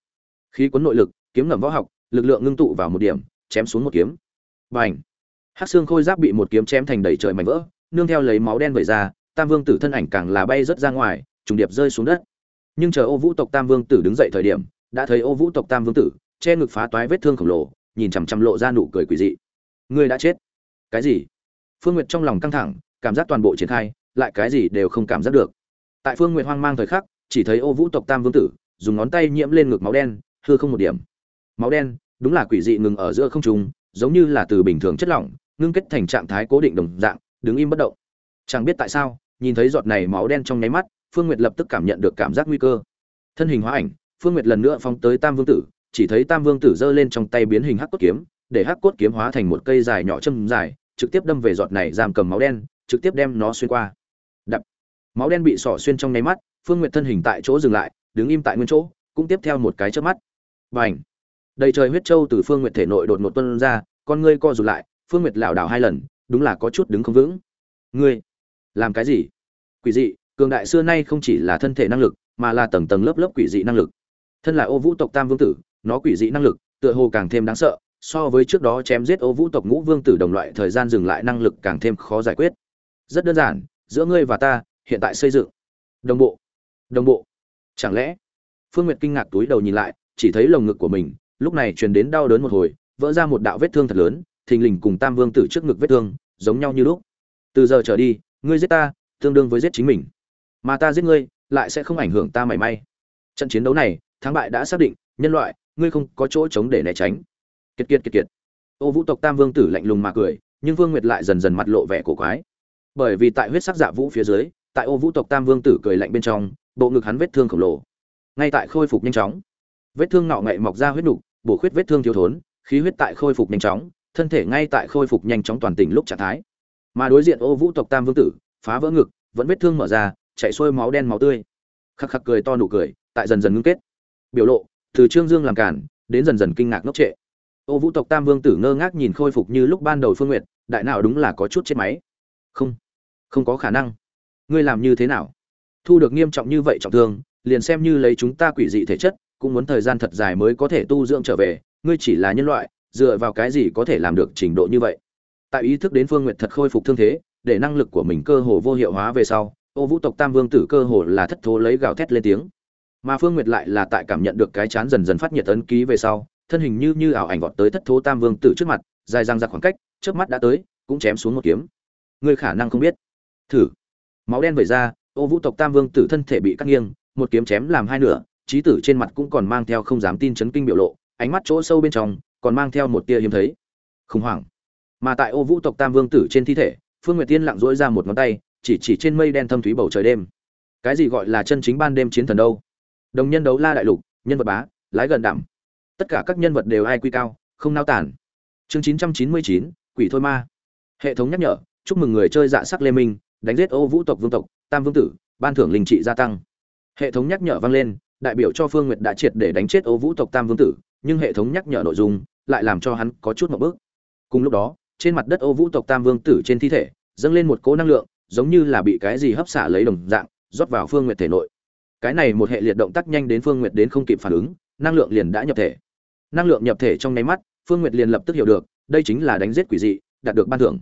khí cuốn nội lực, kiếm ngầm võ học, lực lượng ngưng tụ vào một điểm, chém xuống một kiếm. B à n h hát xương khôi giáp bị một kiếm chém thành đầy trời mảnh vỡ, nương theo lấy máu đen vẩy ra, tam vương tử thân ảnh càng là bay rớt ra ngoài, trùng điệp rơi xuống đất nhưng chờ ô vũ tộc tam vương tử đứng dậy thời điểm, đã thấy ô vũ tộc tam vương tử che ngực phá toái vết thương khổng lồ, nhìn chằm chằm lộ ra nụ cười quỷ dị. Ngươi đã chết. Cái gì? Phương nguyệt trong lòng căng thẳng, cảm giác toàn bộ triển khai, lại cái gì đều không cảm giác được. Tại phương nguyệt hoang mang thời khắc, chỉ thấy ô vũ tộc tam vương tử dùng ngón tay nhiễm lên ngực máu đen, hư không một điểm. Máu đen, đúng là quỷ dị ngừng ở giữa không trung, giống như là từ bình thường chất lỏng, ngưng kết thành trạng thái cố định đồng dạng, đứng im bất động. Chẳng biết tại sao, nhìn thấy giọt này máu đen trong nháy mắt phương nguyệt lập tức cảm nhận được cảm giác nguy cơ. Thân hình hóa ảnh, phương nguyệt lần nữa phóng tới tam vương tử, chỉ thấy tam vương tử giơ lên trong tay biến hình hắc cốt kiếm, để hắc cốt kiếm hóa thành một cây dài nhỏ châm dài, trực tiếp đâm về giọt này giam cầm máu đen, trực tiếp đem nó xuyên qua. Đập. Máu đen bị sỏ xuyên trong nháy mắt, phương nguyệt thân hình tại chỗ dừng lại, đứng im tại nguyên chỗ, cũng tiếp theo một cái chớp mắt. Bành. Đầy trời huyết châu từ phương nguyệt thể nội đột ngột tuôn ra, con ngươi co rụt lại, phương nguyệt lảo đảo hai lần, đúng là có chút đứng không vững. Ngươi, làm cái gì? Quỷ dị cường đại xưa nay không chỉ là thân thể năng lực, mà là tầng tầng lớp lớp quỷ dị năng lực. Thân là ô vũ tộc tam vương tử, nó quỷ dị năng lực, tựa hồ càng thêm đáng sợ, so với trước đó chém giết ô vũ tộc ngũ vương tử đồng loại thời gian dừng lại năng lực càng thêm khó giải quyết. Rất đơn giản, giữa ngươi và ta, hiện tại xây dựng. Đồng bộ. Đồng bộ. Chẳng lẽ? Phương nguyệt kinh ngạc túi đầu nhìn lại, chỉ thấy lồng ngực của mình, lúc này truyền đến đau đớn một hồi, vỡ ra một đạo vết thương thật lớn, thình lình cùng tam vương tử trước ngực vết thương, giống nhau như lúc. Từ giờ trở đi, ngươi giết ta, tương đương với giết chính mình mà ta giết ngươi, lại sẽ không ảnh hưởng ta mảy may. Trận chiến đấu này, thắng bại đã xác định, nhân loại, ngươi không có chỗ chống để né tránh. Kiệt kiệt kiệt kiệt. Ô vũ tộc tam vương tử lạnh lùng mà cười, nhưng vương nguyệt lại dần dần mặt lộ vẻ cổ quái. Bởi vì tại huyết sắc dạ vũ phía dưới, tại ô vũ tộc tam vương tử cười lạnh bên trong, bộ ngực hắn vết thương khổng lồ. Ngay tại khôi phục nhanh chóng. Vết thương nọ ngậy mọc ra huyết nục, bổ khuyết vết thương thiếu thốn, khí huyết tại khôi phục nhanh chóng, thân thể ngay tại khôi phục nhanh chóng toàn tình lúc trạng thái. Mà đối diện ô vũ tộc tam vương tử, phá vỡ ngực, vẫn vết thương mở ra chạy xuôi máu đen máu tươi. Khắc khắc cười to nụ cười, tại dần dần ngưng kết. Biểu lộ, từ trương dương làm cản, đến dần dần kinh ngạc ngốc trệ. Ô vũ tộc tam vương tử ngơ ngác nhìn khôi phục như lúc ban đầu phương nguyện đại nào đúng là có chút chết máy. Không không có khả năng. Ngươi làm như thế nào? Thu được nghiêm trọng như vậy trọng thương, liền xem như lấy chúng ta quỷ dị thể chất, cũng muốn thời gian thật dài mới có thể tu dưỡng trở về, ngươi chỉ là nhân loại, dựa vào cái gì có thể làm được trình độ như vậy? Tại ý thức đến phương nguyện thật khôi phục thương thế, để năng lực của mình cơ hồ vô hiệu hóa về sau ô vũ tộc tam vương tử cơ hồ là thất thố lấy gào thét lên tiếng. Mà phương nguyệt lại là tại cảm nhận được cái chán dần dần phát nhiệt ấn ký về sau, thân hình như như ảo ảnh vọt tới thất thố tam vương tử trước mặt, dài răng ra khoảng cách trước mắt đã tới, cũng chém xuống một kiếm. Ngươi khả năng không biết. Thử. Máu đen vẩy ra, ô vũ tộc tam vương tử thân thể bị cắt nghiêng, một kiếm chém làm hai nửa trí tử trên mặt cũng còn mang theo không dám tin chấn kinh biểu lộ, ánh mắt chỗ sâu bên trong, còn mang theo một tia hiếm thấy. Khủng hoảng. Mà tại ô vũ tộc tam vương tử trên thi thể, phương nguyệt tiên lặng dỗi ra một ngón tay chỉ chỉ trên mây đen thâm thúy bầu trời đêm. Cái gì gọi là chân chính ban đêm chiến thần đâu? Đồng nhân đấu la đại lục, nhân vật bá, lái gần đảm tất cả các nhân vật đều ai quy cao, không nao tản. Chương chín trăm chín mươi chín, quỷ thôi ma. Hệ thống nhắc nhở, chúc mừng người chơi dạ sắc lê minh, đánh giết ô vũ tộc vương tộc, tam vương tử, ban thưởng linh trị gia tăng. Hệ thống nhắc nhở vang lên, đại biểu cho phương nguyệt đã triệt để đánh chết ô vũ tộc tam vương tử, nhưng hệ thống nhắc nhở nội dung lại làm cho hắn có chút một bước. Cùng lúc đó, trên mặt đất ô vũ tộc tam vương tử trên thi thể, dâng lên một cỗ năng lượng giống như là bị cái gì hấp xả lấy đồng dạng, rót vào phương nguyệt thể nội. Cái này một hệ liệt động tác nhanh đến phương nguyệt đến không kịp phản ứng, năng lượng liền đã nhập thể. Năng lượng nhập thể trong nháy mắt, phương nguyệt liền lập tức hiểu được, đây chính là đánh giết quỷ dị, đạt được ban thưởng.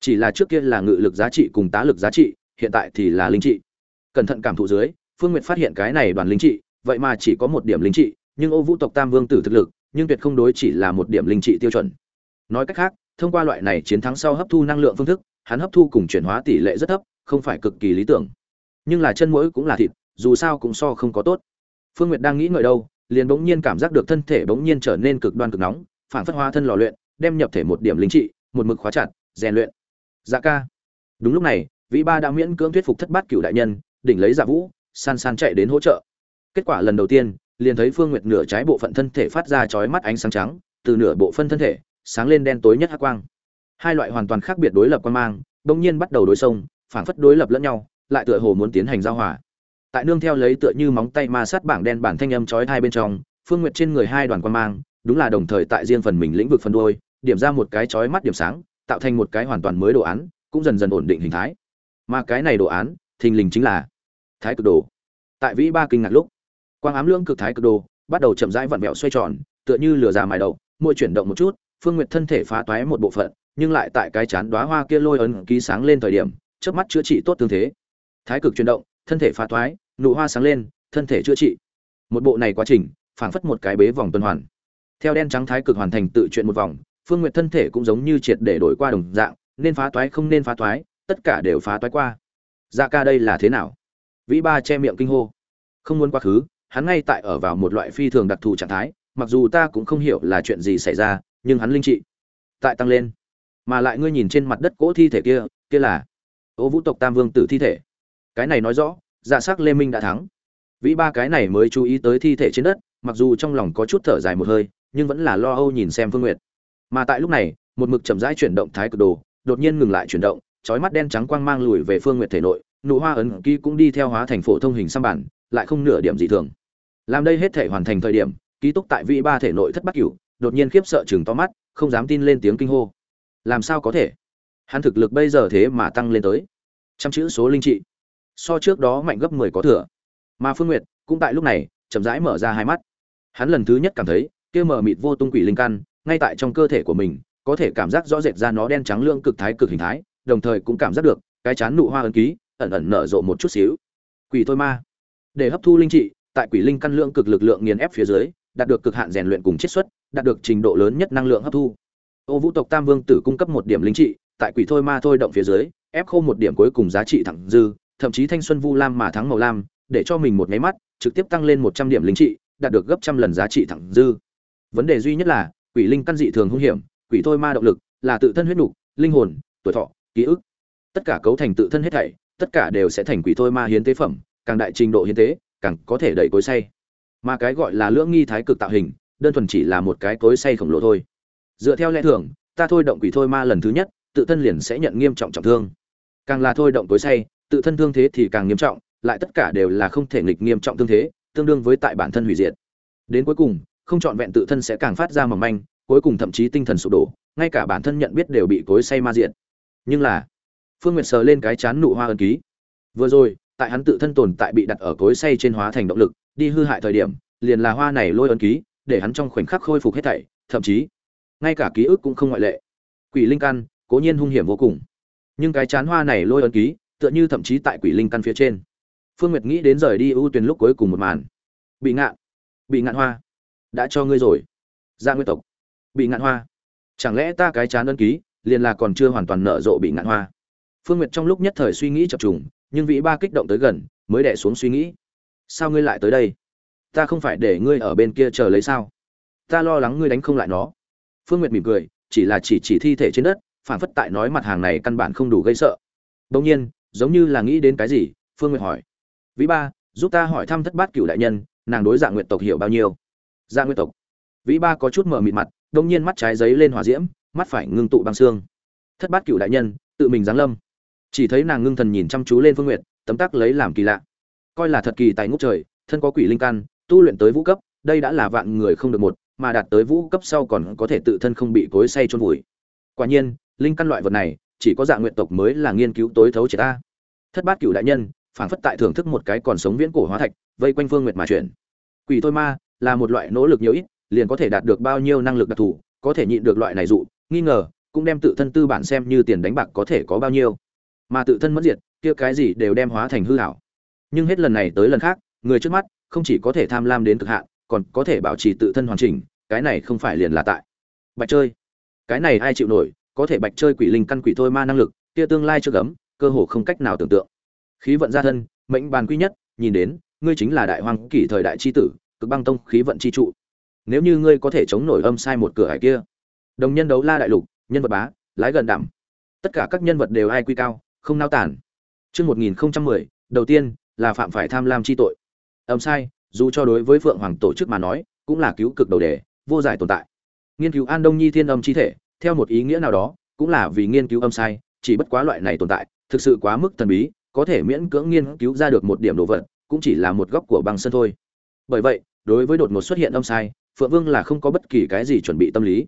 Chỉ là trước kia là ngự lực giá trị cùng tá lực giá trị, hiện tại thì là linh trị. Cẩn thận cảm thụ dưới, phương nguyệt phát hiện cái này đoàn linh trị, vậy mà chỉ có một điểm linh trị, nhưng ô vũ tộc tam vương tử thực lực, nhưng tuyệt không đối chỉ là một điểm linh trị tiêu chuẩn. Nói cách khác, thông qua loại này chiến thắng sau hấp thu năng lượng phương thức hắn hấp thu cùng chuyển hóa tỷ lệ rất thấp, không phải cực kỳ lý tưởng. Nhưng là chân mũi cũng là thịt, dù sao cũng so không có tốt. Phương nguyệt đang nghĩ ngợi đâu, liền bỗng nhiên cảm giác được thân thể bỗng nhiên trở nên cực đoan cực nóng, phản phất hóa thân lò luyện, đem nhập thể một điểm linh trị, một mực khóa chặt, rèn luyện. Dạ ca. Đúng lúc này, vĩ ba đã miễn cưỡng thuyết phục thất bát cửu đại nhân, đỉnh lấy dạ vũ, san san chạy đến hỗ trợ. Kết quả lần đầu tiên, liền thấy phương nguyệt nửa trái bộ phận thân thể phát ra chói mắt ánh sáng trắng, từ nửa bộ phân thân thể, sáng lên đen tối nhất hắc quang hai loại hoàn toàn khác biệt đối lập quan mang đông nhiên bắt đầu đối xông, phảng phất đối lập lẫn nhau, lại tựa hồ muốn tiến hành giao hòa. Tại nương theo lấy tựa như móng tay ma sát bảng đen bản thanh âm chói hai bên trong, phương nguyệt trên người hai đoàn quan mang, đúng là đồng thời tại riêng phần mình lĩnh vực phân đôi, điểm ra một cái chói mắt điểm sáng, tạo thành một cái hoàn toàn mới đồ án, cũng dần dần ổn định hình thái. Mà cái này đồ án, thình lình chính là thái cực đồ. Tại vĩ ba kinh ngạc lúc, quang ám lưỡng cực thái cực đồ bắt đầu chậm rãi vặn vẹo xoay tròn, tựa như lửa già mài đầu, mỗi chuyển động một chút, phương nguyệt thân thể phá toái một bộ phận nhưng lại tại cái chán đóa hoa kia lôi ấn ký sáng lên thời điểm trước mắt chữa trị tốt tương thế. Thái cực chuyển động, thân thể phá toái nụ hoa sáng lên, thân thể chữa trị. Một bộ này quá trình, phảng phất một cái bế vòng tuần hoàn. Theo đen trắng thái cực hoàn thành tự chuyện một vòng, phương nguyệt thân thể cũng giống như triệt để đổi qua đồng dạng, nên phá toái không nên phá toái tất cả đều phá toái qua. Dạ ca đây là thế nào? Vĩ ba che miệng kinh hô. Không muốn quá khứ, hắn ngay tại ở vào một loại phi thường đặc thù trạng thái, mặc dù ta cũng không hiểu là chuyện gì xảy ra, nhưng hắn linh trị. Tại tăng lên mà lại ngươi nhìn trên mặt đất cỗ thi thể kia kia là ô vũ tộc tam vương tử thi thể. Cái này nói rõ dạ s ắ c lê minh đã thắng. Vĩ ba cái này mới chú ý tới thi thể trên đất, mặc dù trong lòng có chút thở dài một hơi, nhưng vẫn là lo âu nhìn xem phương nguyệt. Mà tại lúc này, một mực chậm rãi chuyển động thái cực đồ, đột nhiên ngừng lại chuyển động trói mắt đen trắng quang mang lùi về phương nguyệt thể nội, nụ hoa ấn ký cũng đi theo hóa thành phổ thông hình xăm bản, lại không nửa điểm dị thường. Làm đây hết thể hoàn thành thời điểm, ký túc tại vĩ ba thể nội thất bắc cửu, đột nhiên khiếp sợ chừng to mắt, không dám tin lên tiếng kinh hô làm sao có thể? Hắn thực lực bây giờ thế mà tăng lên tới trăm chữ số linh trị. So trước đó mạnh gấp mười có thừa. Mà phương nguyệt cũng tại lúc này chậm rãi mở ra hai mắt. Hắn lần thứ nhất cảm thấy, kia mở mịt vô tung quỷ linh căn, ngay tại trong cơ thể của mình, có thể cảm giác rõ rệt ra nó đen trắng lương cực thái cực hình thái, đồng thời cũng cảm giác được cái chán nụ hoa ấn ký ẩn ẩn nở rộ một chút xíu. Quỷ thôi ma. Để hấp thu linh trị, tại quỷ linh căn lượng cực lực lượng nghiền ép phía dưới, đạt được cực hạn rèn luyện cùng chiết xuất, đạt được trình độ lớn nhất năng lượng hấp thu ô vũ tộc tam vương tử cung cấp một điểm linh trị, tại quỷ thôi ma thôi động phía dưới, ép khô một điểm cuối cùng giá trị thẳng dư, thậm chí thanh xuân vu lam mà thắng màu lam, để cho mình một máy mắt, trực tiếp tăng lên một trăm điểm linh trị, đạt được gấp trăm lần giá trị thẳng dư. Vấn đề duy nhất là, quỷ linh căn dị thường hung hiểm, quỷ thôi ma động lực là tự thân huyết nục, linh hồn, tuổi thọ, ký ức. Tất cả cấu thành tự thân hết thảy, tất cả đều sẽ thành quỷ thôi ma hiến tế phẩm, càng đại trình độ hiến tế, càng có thể đẩy cối say. Mà cái gọi là lưỡng nghi thái cực tạo hình, đơn thuần chỉ là một cái cối say khổng lồ thôi dựa theo lẽ thường, ta thôi động quỷ thôi ma lần thứ nhất, tự thân liền sẽ nhận nghiêm trọng trọng thương. Càng là thôi động cối say, tự thân thương thế thì càng nghiêm trọng, lại tất cả đều là không thể nghịch nghiêm trọng thương thế, tương đương với tại bản thân hủy diệt. Đến cuối cùng, không trọn vẹn tự thân sẽ càng phát ra mỏng manh, cuối cùng thậm chí tinh thần sụp đổ, ngay cả bản thân nhận biết đều bị cối say ma diện nhưng là, phương nguyệt sờ lên cái chán nụ hoa ân ký. Vừa rồi, tại hắn tự thân tồn tại bị đặt ở cối say trên hóa thành động lực, đi hư hại thời điểm, liền là hoa này lôi ân ký, để hắn trong khoảnh khắc khôi phục hết thảy, thậm chí ngay cả ký ức cũng không ngoại lệ. Quỷ linh căn, cố nhiên hung hiểm vô cùng. Nhưng cái chán hoa này lôi ấn ký, tựa như thậm chí tại quỷ linh căn phía trên. Phương nguyệt nghĩ đến rời đi ưu tuyển lúc cuối cùng một màn. Bị ngạn bị ngạn hoa, đã cho ngươi rồi. Gia nguyên tộc, bị ngạn hoa. Chẳng lẽ ta cái chán ấn ký, liền là còn chưa hoàn toàn nở rộ bị ngạn hoa? Phương nguyệt trong lúc nhất thời suy nghĩ chập trùng, nhưng vĩ ba kích động tới gần, mới đẻ xuống suy nghĩ. Sao ngươi lại tới đây? Ta không phải để ngươi ở bên kia chờ lấy sao? Ta lo lắng ngươi đánh không lại nó phương nguyệt mỉm cười, chỉ là chỉ chỉ thi thể trên đất, phản phất tại nói mặt hàng này căn bản không đủ gây sợ. Đông nhiên, giống như là nghĩ đến cái gì, phương nguyệt hỏi. Vĩ ba, giúp ta hỏi thăm thất bát cửu đại nhân, nàng đối dạng nguyện tộc hiểu bao nhiêu? Dạng nguyện tộc. Vĩ ba có chút mở mịt mặt đông nhiên mắt trái giấy lên hỏa diễm, mắt phải ngưng tụ băng xương. Thất bát cửu đại nhân, tự mình giáng lâm. Chỉ thấy nàng ngưng thần nhìn chăm chú lên phương nguyệt, tấm tắc lấy làm kỳ lạ. Coi là thật kỳ tài ngốc trời, thân có quỷ linh căn, tu luyện tới vũ cấp, đây đã là vạn người không được một mà đạt tới vũ cấp sau còn có thể tự thân không bị cối say chôn vùi. Quả nhiên, linh căn loại vật này, chỉ có dạng nguyện tộc mới là nghiên cứu tối thấu triệt ta. Thất bát cửu đại nhân, phảng phất tại thưởng thức một cái còn sống viễn cổ hóa thạch, vây quanh phương nguyệt mà chuyển. Quỷ thôi ma là một loại nỗ lực nhiều ít, liền có thể đạt được bao nhiêu năng lực đặc thù, có thể nhịn được loại này dụ, nghi ngờ, cũng đem tự thân tư bản xem như tiền đánh bạc có thể có bao nhiêu. Mà tự thân mất diệt, kia cái gì đều đem hóa thành hư ảo. Nhưng hết lần này tới lần khác, người trước mắt không chỉ có thể tham lam đến cực hạn, còn có thể bảo trì tự thân hoàn chỉnh cái này không phải liền là tại. Bạch chơi. Cái này ai chịu nổi có thể bạch chơi quỷ linh căn quỷ thôi ma năng lực kia tương lai chưa gấm cơ hồ không cách nào tưởng tượng. Khí vận gia thân mệnh bàn quy nhất nhìn đến ngươi chính là đại hoàng kỷ thời đại c h i tử cực băng tông khí vận c h i trụ. Nếu như ngươi có thể chống nổi âm sai một cửa hải kia đồng nhân đấu la đại lục nhân vật bá lái gần đảm tất cả các nhân vật đều ai quy cao không nao tản. Trước 1010, đầu tiên là phạm phải tham lam chi tội. Âm sai, dù cho đối với Phượng Hoàng tổ chức mà nói, cũng là cứu cực đầu đề, vô giải tồn tại. Nghiên cứu An Đông Nhi Thiên Âm chi thể, theo một ý nghĩa nào đó, cũng là vì nghiên cứu âm sai, chỉ bất quá loại này tồn tại thực sự quá mức thần bí có thể miễn cưỡng nghiên cứu ra được một điểm đồ vật cũng chỉ là một góc của băng sơn thôi. Bởi vậy đối với đột ngột xuất hiện âm sai phượng vương là không có bất kỳ cái gì chuẩn bị tâm lý.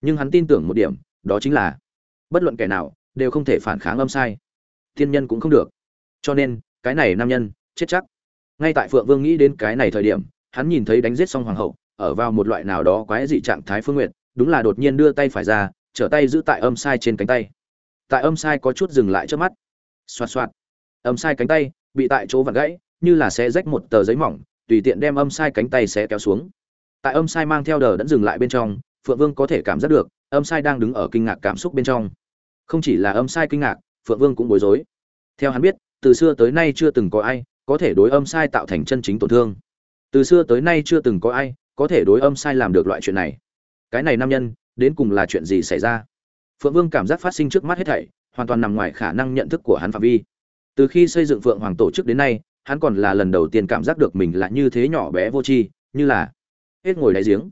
Nhưng hắn tin tưởng một điểm đó chính là bất luận kẻ nào đều không thể phản kháng âm sai. Thiên nhân cũng không được. Cho nên cái này nam nhân chết chắc. Ngay tại phượng vương nghĩ đến cái này thời điểm hắn nhìn thấy đánh giết xong hoàng hậu ở vào một loại nào đó quái dị trạng thái phương nguyện đúng là đột nhiên đưa tay phải ra, trở tay giữ tại âm sai trên cánh tay. Tại âm sai có chút dừng lại trước mắt. Xoạt xoạt. Âm sai cánh tay bị tại chỗ vặn gãy, như là sẽ rách một tờ giấy mỏng, tùy tiện đem âm sai cánh tay sẽ kéo xuống. Tại âm sai mang theo đờ đẫn dừng lại bên trong, phượng vương có thể cảm giác được, âm sai đang đứng ở kinh ngạc cảm xúc bên trong. Không chỉ là âm sai kinh ngạc, phượng vương cũng bối rối. Theo hắn biết, từ xưa tới nay chưa từng có ai có thể đối âm sai tạo thành chân chính tổn thương. Từ xưa tới nay chưa từng có ai có thể đối âm sai làm được loại chuyện này. Cái này nam nhân, đến cùng là chuyện gì xảy ra? Phượng vương cảm giác phát sinh trước mắt hết thảy, hoàn toàn nằm ngoài khả năng nhận thức của hắn phạm vi. Từ khi xây dựng phượng hoàng tổ chức đến nay, hắn còn là lần đầu tiên cảm giác được mình là như thế nhỏ bé vô tri, như là hết ngồi đáy giếng.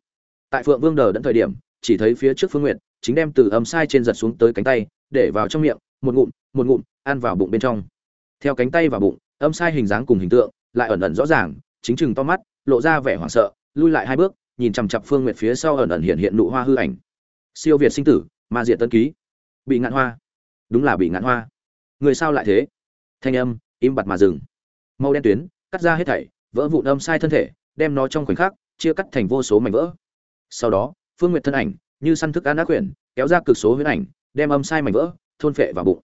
Tại phượng vương đờ đẫn thời điểm, chỉ thấy phía trước phương nguyện chính đem từ âm sai trên giật xuống tới cánh tay, để vào trong miệng, một ngụm một ngụm, ăn vào bụng bên trong. Theo cánh tay và bụng, âm sai hình dáng cùng hình tượng lại ẩn ẩn rõ ràng, chính chừng to mắt, lộ ra vẻ hoảng sợ lui lại hai bước, nhìn chằm chặp phương nguyệt phía sau ẩn ẩn hiện hiện nụ hoa hư ảnh. Siêu việt sinh tử, ma diện tân ký. Bị ngạn hoa. Đúng là bị ngạn hoa. Người sao lại thế? Thanh âm, im bặt mà dừng. Màu đen tuyến, cắt ra hết thảy, vỡ vụn âm sai thân thể, đem nó trong khoảnh khắc, chia cắt thành vô số mảnh vỡ. Sau đó, phương nguyệt thân ảnh, như săn thức ăn ác quyển, kéo ra cực số huyễn ảnh, đem âm sai mảnh vỡ, thôn phệ vào bụng.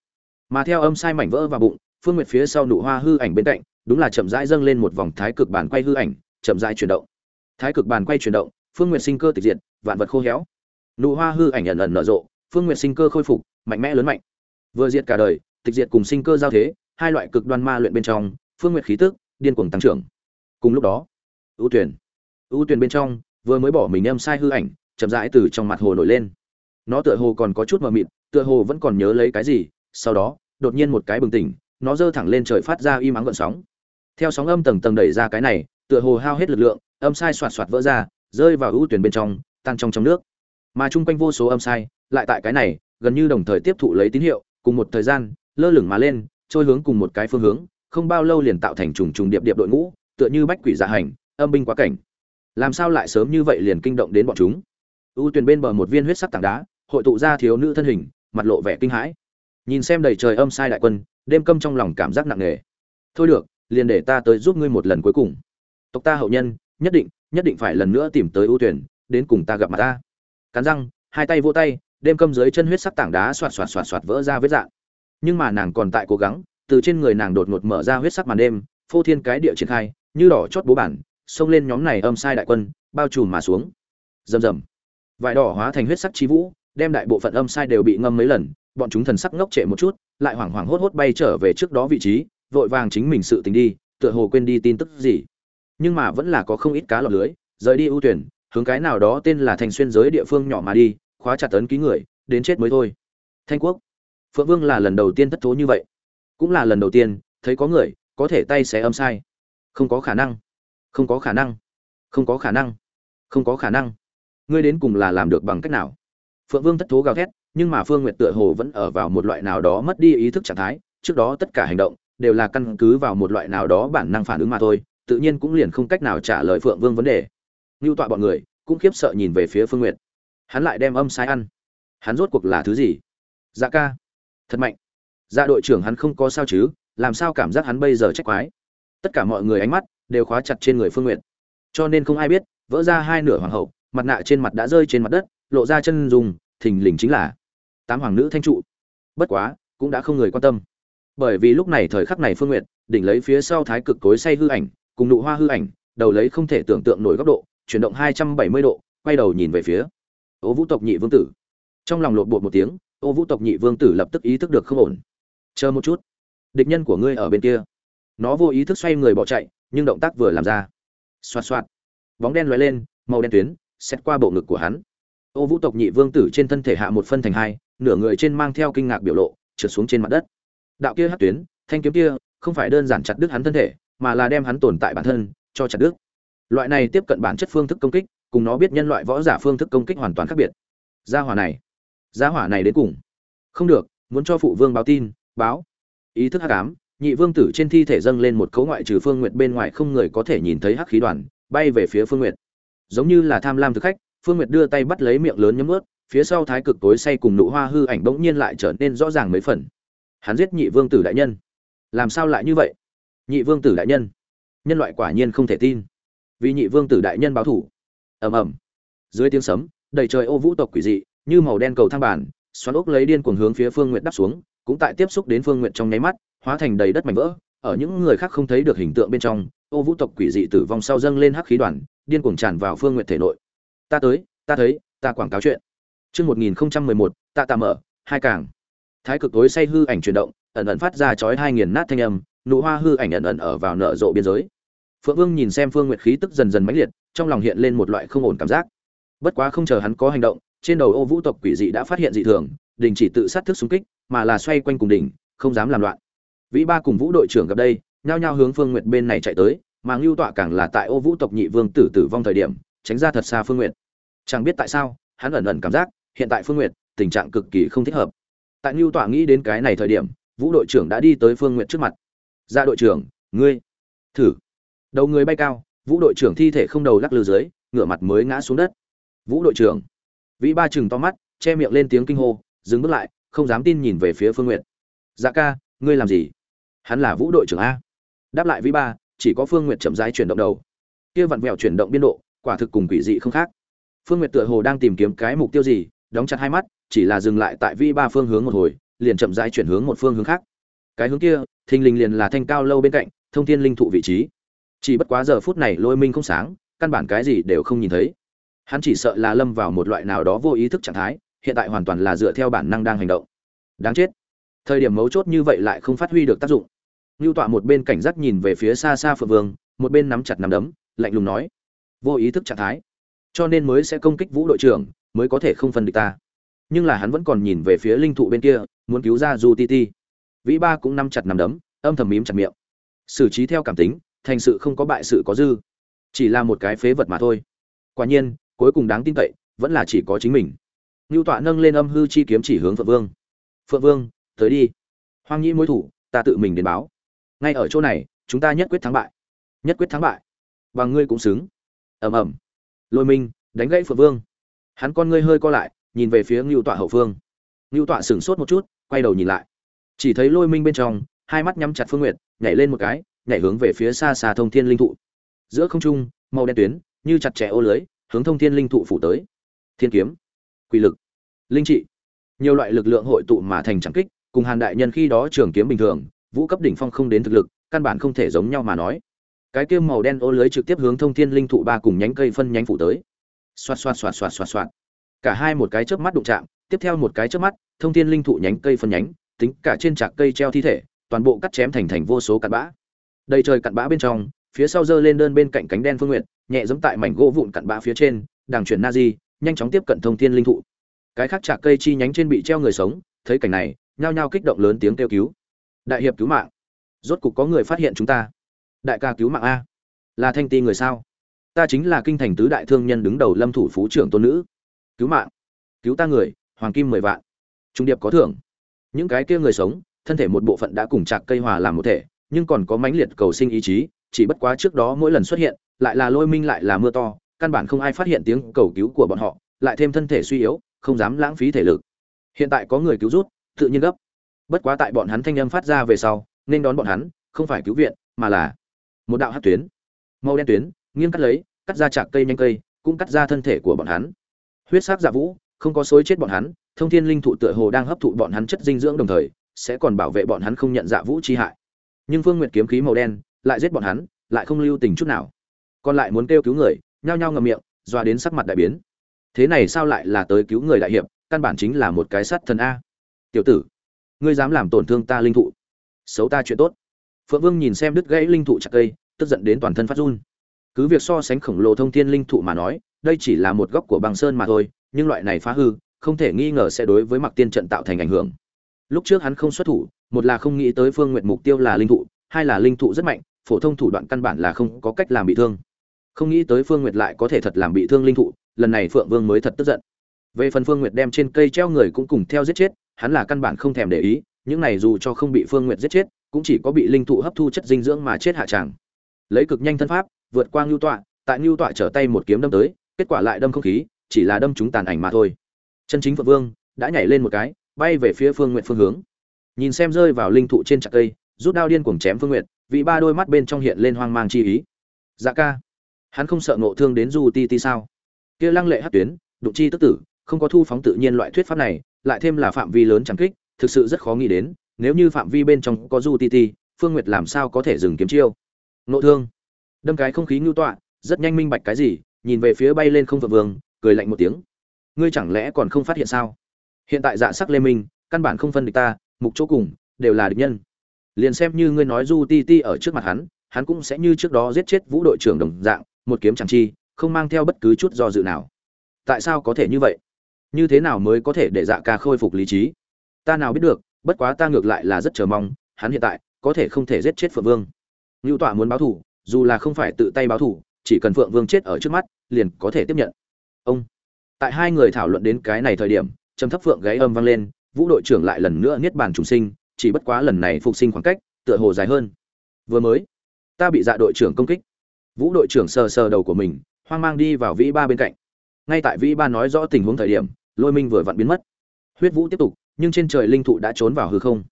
Mà theo âm sai mảnh vỡ vào bụng, phương nguyệt phía sau nụ hoa hư ảnh bên cạnh, đúng là chậm rãi dâng lên một vòng thái cực bàn quay hư ảnh, chậm rãi chuyển động thái cực bàn quay chuyển động, phương nguyệt sinh cơ tịch diệt, vạn vật khô héo. Nụ hoa hư ảnh ẩn ẩn nở rộ, phương nguyệt sinh cơ khôi phục, mạnh mẽ lớn mạnh. Vừa diệt cả đời, tịch diệt cùng sinh cơ giao thế, hai loại cực đoan ma luyện bên trong, phương nguyệt khí tức, điên cuồng tăng trưởng. Cùng lúc đó, ưu tuyển. Ưu tuyển bên trong, vừa mới bỏ mình em sai hư ảnh, chậm rãi từ trong mặt hồ nổi lên. Nó tựa hồ còn có chút mờ mịt, tựa hồ vẫn còn nhớ lấy cái gì, sau đó, đột nhiên một cái bừng tỉnh, nó giơ thẳng lên trời phát ra im ắng gợn sóng. Theo sóng âm tầng tầng đẩy ra cái này, tựa hồ hao hết lực lượng âm sai xoạt xoạt vỡ ra, rơi vào ưu tuyển bên trong, tan trong trong nước. Mà chung quanh vô số âm sai, lại tại cái này, gần như đồng thời tiếp thụ lấy tín hiệu, cùng một thời gian, lơ lửng mà lên, trôi hướng cùng một cái phương hướng, không bao lâu liền tạo thành trùng trùng điệp điệp đội ngũ, tựa như bách quỷ dạ hành, âm binh quá cảnh. Làm sao lại sớm như vậy liền kinh động đến bọn chúng? Ưu tuyển bên bờ một viên huyết sắc tảng đá, hội tụ ra thiếu nữ thân hình, mặt lộ vẻ kinh hãi. Nhìn xem đầy trời âm sai đại quân, đêm câm trong lòng cảm giác nặng nề. Thôi được, liền để ta tới giúp ngươi một lần cuối cùng. Tộc ta hậu nhân nhất định nhất định phải lần nữa tìm tới ưu tuyển, đến cùng ta gặp mặt ta. Cắn răng, hai tay vỗ tay, đêm câm dưới chân huyết sắc tảng đá xoạt xoạt xoạt xoạt vỡ ra vết dạng. Nhưng mà nàng còn tại cố gắng, từ trên người nàng đột ngột mở ra huyết sắc màn đêm, phô thiên cái địa triển khai, như đỏ chót bố bản, xông lên nhóm này âm sai đại quân, bao trùm mà xuống. Rầm rầm. Vải đỏ hóa thành huyết sắc chi vũ, đem đại bộ phận âm sai đều bị ngâm mấy lần, bọn chúng thần sắc ngốc trệ một chút, lại hoảng hoảng hốt hốt bay trở về trước đó vị trí, vội vàng chính mình sự tình đi, tựa hồ quên đi tin tức gì nhưng mà vẫn là có không ít cá lọt lưới, rời đi ưu tuyển, hướng cái nào đó tên là thành xuyên giới địa phương nhỏ mà đi, khóa chặt tấn ký người, đến chết mới thôi. Thanh quốc, phượng vương là lần đầu tiên thất thố như vậy. Cũng là lần đầu tiên, thấy có người, có thể tay xé âm sai. Không có khả năng. Không có khả năng. Không có khả năng. Không có khả năng. Ngươi đến cùng là làm được bằng cách nào? Phượng vương thất thố gào thét, nhưng mà phương nguyệt tựa hồ vẫn ở vào một loại nào đó mất đi ý thức trạng thái, trước đó tất cả hành động, đều là căn cứ vào một loại nào đó bản năng phản ứng mà thôi tự nhiên cũng liền không cách nào trả lời phượng vương vấn đề. Ngưu tọa bọn người cũng khiếp sợ nhìn về phía phương nguyệt. Hắn lại đem âm sai ăn. Hắn rốt cuộc là thứ gì? Dạ ca. Thật mạnh. Dạ đội trưởng hắn không có sao chứ, làm sao cảm giác hắn bây giờ trách quái? Tất cả mọi người ánh mắt đều khóa chặt trên người phương nguyệt. Cho nên không ai biết, vỡ ra hai nửa hoàng hậu, mặt nạ trên mặt đã rơi trên mặt đất, lộ ra chân dùng thình lình chính là tám hoàng nữ thanh trụ. Bất quá, cũng đã không người quan tâm. Bởi vì lúc này thời khắc này phương nguyện đỉnh lấy phía sau thái cực cối say hư ảnh cùng nụ hoa hư ảnh, đầu lấy không thể tưởng tượng nổi góc độ, chuyển động hai trăm bảy mươi độ, quay đầu nhìn về phía ô vũ tộc nhị vương tử. Trong lòng lộn bột một tiếng, ô vũ tộc nhị vương tử lập tức ý thức được không ổn. Chờ một chút, địch nhân của ngươi ở bên kia. Nó vô ý thức xoay người bỏ chạy, nhưng động tác vừa làm ra, xoạt xoạt, bóng đen lóe lên, màu đen tuyến xét qua bộ ngực của hắn. Ô vũ tộc nhị vương tử trên thân thể hạ một phân thành hai, nửa người trên mang theo kinh ngạc biểu lộ, trượt xuống trên mặt đất. Đạo kia hát tuyến, thanh kiếm kia, không phải đơn giản chặt đứt hắn thân thể mà là đem hắn tồn tại bản thân cho chặt đứt. Loại này tiếp cận bản chất phương thức công kích, cùng nó biết nhân loại võ giả phương thức công kích hoàn toàn khác biệt. Gia hỏa này, gia hỏa này đến cùng. Không được, muốn cho phụ vương báo tin, báo. Ý thức hắc ám, nhị vương tử trên thi thể dâng lên một cấu ngoại trừ phương nguyệt bên ngoài không người có thể nhìn thấy hắc khí đoàn, bay về phía phương nguyệt. Giống như là tham lam thực khách, phương nguyệt đưa tay bắt lấy miệng lớn nhấm ướt, phía sau thái cực tối say cùng nụ hoa hư ảnh bỗng nhiên lại trở nên rõ ràng mấy phần. Hắn giết nhị vương tử đại nhân. Làm sao lại như vậy? Nhị vương tử đại nhân. Nhân loại quả nhiên không thể tin. Vì nhị vương tử đại nhân báo thủ. Ầm ầm. Dưới tiếng sấm đầy trời ô vũ tộc quỷ dị như màu đen cầu thang bản xoắn ốc lấy điên cuồng hướng phía phương nguyện đắp xuống cũng tại tiếp xúc đến phương nguyện trong nháy mắt hóa thành đầy đất mảnh vỡ. Ở những người khác không thấy được hình tượng bên trong ô vũ tộc quỷ dị tử vong sau dâng lên hắc khí đoàn điên cuồng tràn vào phương nguyện thể nội. Ta tới ta thấy ta quảng cáo chuyện. Chương 1011, tạ tạm mở, hai càng. Thái cực tối say hư ảnh chuyển động, ẩn ẩn phát ra chói hai nghiền nát thanh âm, nụ hoa hư ảnh ẩn ẩn ở vào nở rộ biên giới. Phượng Vương nhìn xem Phương Nguyệt khí tức dần dần mãnh liệt, trong lòng hiện lên một loại không ổn cảm giác. Bất quá không chờ hắn có hành động, trên đầu Ô Vũ tộc quỷ dị đã phát hiện dị thường, đình chỉ tự sát thức xung kích, mà là xoay quanh cùng đỉnh, không dám làm loạn. Vĩ Ba cùng Vũ đội trưởng gặp đây, nhao nhao hướng Phương Nguyệt bên này chạy tới, mà Ngưu Tọa càng là tại Ô Vũ tộc nhị vương tử tử vong thời điểm, tránh ra thật xa Phương Nguyệt. Chẳng biết tại sao, hắn ẩn ẩn cảm giác, hiện tại Phương Nguyệt tình trạng cực kỳ không thích hợp. Tại ngưu Tọa nghĩ đến cái này thời điểm, Vũ đội trưởng đã đi tới Phương Nguyệt trước mặt. "Ra dạ đội trưởng, ngươi thử." Đầu người bay cao, Vũ đội trưởng thi thể không đầu lắc lư dưới, ngửa mặt mới ngã xuống đất. "Vũ đội trưởng." Vĩ Ba trừng to mắt, che miệng lên tiếng kinh hô, dừng bước lại, không dám tin nhìn về phía Phương Nguyệt. "Dạ ca, ngươi làm gì?" Hắn là Vũ đội trưởng a. Đáp lại Vĩ Ba, chỉ có Phương Nguyệt chậm rãi chuyển động đầu. Kia vặn vẹo chuyển động biên độ, quả thực cùng quỷ dị không khác. Phương Nguyệt tựa hồ đang tìm kiếm cái mục tiêu gì, đóng chặt hai mắt chỉ là dừng lại tại vĩ ba phương hướng một hồi liền chậm rãi chuyển hướng một phương hướng khác cái hướng kia, thình lình liền là thanh cao lâu bên cạnh, thông thiên linh thụ vị trí. Chỉ bất quá giờ phút này lôi minh không sáng, căn bản cái gì đều không nhìn thấy. Hắn chỉ sợ là lâm vào một loại nào đó vô ý thức trạng thái, hiện tại hoàn toàn là dựa theo bản năng đang hành động. Đáng chết. Thời điểm mấu chốt như vậy lại không phát huy được tác dụng. Ngưu tọa một bên cảnh giác nhìn về phía xa xa phượng vương, một bên nắm chặt nắm đấm, lạnh lùng nói, vô ý thức trạng thái. Cho nên mới sẽ công kích vũ đội trưởng, mới có thể không phân địch ta. Nhưng là hắn vẫn còn nhìn về phía linh thụ bên kia, muốn cứu ra du ti ti vĩ ba cũng nắm chặt nắm đấm, âm thầm mím chặt miệng. Xử trí theo cảm tính, thành sự không có bại sự có dư. Chỉ là một cái phế vật mà thôi. Quả nhiên, cuối cùng đáng tin cậy, vẫn là chỉ có chính mình. Ngưu tọa nâng lên âm hư chi kiếm chỉ hướng phượng vương. Phượng vương, tới đi. Hoang nhĩ mối thủ, ta tự mình đến báo. Ngay ở chỗ này, chúng ta nhất quyết thắng bại. Nhất quyết thắng bại. Và ngươi cũng xứng. Ầm ầm. Lôi minh đánh gãy phượng vương. Hắn con ngươi hơi co lại, nhìn về phía ngưu tọa hậu phương. Ngưu tọa sửng sốt một chút, quay đầu nhìn lại chỉ thấy lôi minh bên trong, hai mắt nhắm chặt phương nguyệt, nhảy lên một cái, nhảy hướng về phía xa xa thông thiên linh thụ. Giữa không trung, màu đen tuyến, như chặt chẽ ô lưới, hướng thông thiên linh thụ phủ tới. Thiên kiếm, quỷ lực, linh trị. Nhiều loại lực lượng hội tụ mà thành trắng kích, cùng hàn đại nhân khi đó trường kiếm bình thường, vũ cấp đỉnh phong không đến thực lực, căn bản không thể giống nhau mà nói. Cái kiếm màu đen ô lưới trực tiếp hướng thông thiên linh thụ ba cùng nhánh cây phân nhánh phủ tới. Xoạt xoạt xoạt xoạt xoạt xoạt. Cả hai một cái chớp mắt đụng chạm, tiếp theo một cái chớp mắt, thông thiên linh thụ nhánh cây phân nhánh tính cả trên trạc cây treo thi thể, toàn bộ cắt chém thành thành vô số cặn bã. Đầy trời cặn bã bên trong, phía sau giơ lên đơn bên cạnh cánh đen phương nguyện nhẹ giống tại mảnh gỗ vụn cặn bã phía trên đàng chuyển na di nhanh chóng tiếp cận thông thiên linh thụ. Cái khác trạc cây chi nhánh trên bị treo người sống, thấy cảnh này, nhao nhao kích động lớn tiếng kêu cứu. Đại hiệp cứu mạng. Rốt cục có người phát hiện chúng ta. Đại ca cứu mạng a. Là thanh ti người sao? Ta chính là kinh thành tứ đại thương nhân đứng đầu lâm thủ phú trưởng tôn nữ. Cứu mạng. Cứu ta người, hoàng kim mười vạn. Trung điệp có thưởng những cái kia người sống, thân thể một bộ phận đã cùng chạc cây hòa làm một thể, nhưng còn có mãnh liệt cầu sinh ý chí, chỉ bất quá trước đó mỗi lần xuất hiện, lại là lôi minh lại là mưa to, căn bản không ai phát hiện tiếng cầu cứu của bọn họ, lại thêm thân thể suy yếu, không dám lãng phí thể lực. Hiện tại có người cứu rút, tự nhiên gấp. Bất quá tại bọn hắn thanh âm phát ra về sau, nên đón bọn hắn, không phải cứu viện, mà là một đạo hát tuyến. Màu đen tuyến, nghiêng cắt lấy, cắt ra chạc cây nhanh cây, cũng cắt ra thân thể của bọn hắn. Huyết sắc dạ vũ, không có xối chết bọn hắn thông thiên linh thụ tựa hồ đang hấp thụ bọn hắn chất dinh dưỡng đồng thời, sẽ còn bảo vệ bọn hắn không nhận dạ vũ chi hại. Nhưng phương nguyệt kiếm khí màu đen lại giết bọn hắn, lại không lưu tình chút nào. Còn lại muốn kêu cứu người, nhao nhao ngậm miệng, doa đến sắc mặt đại biến. Thế này sao lại là tới cứu người đại hiệp, căn bản chính là một cái sắt thần a. Tiểu tử, ngươi dám làm tổn thương ta linh thụ. Xấu ta chuyện tốt. Phượng vương nhìn xem đứt gãy linh thụ chặt cây, tức giận đến toàn thân phát run. Cứ việc so sánh khổng lồ thông thiên linh thụ mà nói, đây chỉ là một góc của băng sơn mà thôi, nhưng loại này phá hư không thể nghi ngờ sẽ đối với mặc tiên trận tạo thành ảnh hưởng. Lúc trước hắn không xuất thủ, một là không nghĩ tới phương nguyện mục tiêu là linh thụ, hai là linh thụ rất mạnh, phổ thông thủ đoạn căn bản là không có cách làm bị thương. Không nghĩ tới phương nguyệt lại có thể thật làm bị thương linh thụ, lần này phượng vương mới thật tức giận. Về phần phương nguyệt đem trên cây treo người cũng cùng theo giết chết, hắn là căn bản không thèm để ý, những này dù cho không bị phương nguyệt giết chết, cũng chỉ có bị linh thụ hấp thu chất dinh dưỡng mà chết hạ tràng. Lấy cực nhanh thân pháp, vượt qua ngưu tọa, tại ngưu tọa trở tay một kiếm đâm tới, kết quả lại đâm không khí, chỉ là đâm chúng tàn ảnh mà thôi chân chính phượng vương đã nhảy lên một cái, bay về phía phương nguyện phương hướng. Nhìn xem rơi vào linh thụ trên chặt cây, rút đao điên cuồng chém phương nguyện vị ba đôi mắt bên trong hiện lên hoang mang chi ý. Dạ ca, hắn không sợ ngộ thương đến du ti ti sao? Kia lăng lệ hát tuyến, đụng chi tức tử, không có thu phóng tự nhiên loại thuyết pháp này, lại thêm là phạm vi lớn chẳng kích, thực sự rất khó nghĩ đến, nếu như phạm vi bên trong có du ti ti, phương nguyệt làm sao có thể dừng kiếm chiêu? Ngộ thương. Đâm cái không khí ngưu tọa, rất nhanh minh bạch cái gì, nhìn về phía bay lên không phượng vương, cười lạnh một tiếng ngươi chẳng lẽ còn không phát hiện sao? Hiện tại dạ sắc lê minh, căn bản không phân địch ta, mục chỗ cùng, đều là địch nhân. Liền xem như ngươi nói du ti ti ở trước mặt hắn hắn cũng sẽ như trước đó giết chết vũ đội trưởng đồng dạng, một kiếm chẳng chi, không mang theo bất cứ chút do dự nào. Tại sao có thể như vậy? Như thế nào mới có thể để dạ ca khôi phục lý trí? Ta nào biết được, bất quá ta ngược lại là rất chờ mong, hắn hiện tại có thể không thể giết chết phượng vương. Ngưu tọa muốn báo thủ, dù là không phải tự tay báo thủ, chỉ cần phượng vương chết ở trước mắt, liền có thể tiếp nhận. Ông! Tại hai người thảo luận đến cái này thời điểm, trầm thấp phượng gáy âm vang lên, vũ đội trưởng lại lần nữa niết bàn trùng sinh, chỉ bất quá lần này phục sinh khoảng cách, tựa hồ dài hơn. Vừa mới, ta bị dạ đội trưởng công kích. Vũ đội trưởng sờ sờ đầu của mình, hoang mang đi vào vĩ ba bên cạnh. Ngay tại vĩ ba nói rõ tình huống thời điểm, lôi minh vừa vặn biến mất. Huyết vũ tiếp tục, nhưng trên trời linh thụ đã trốn vào hư không.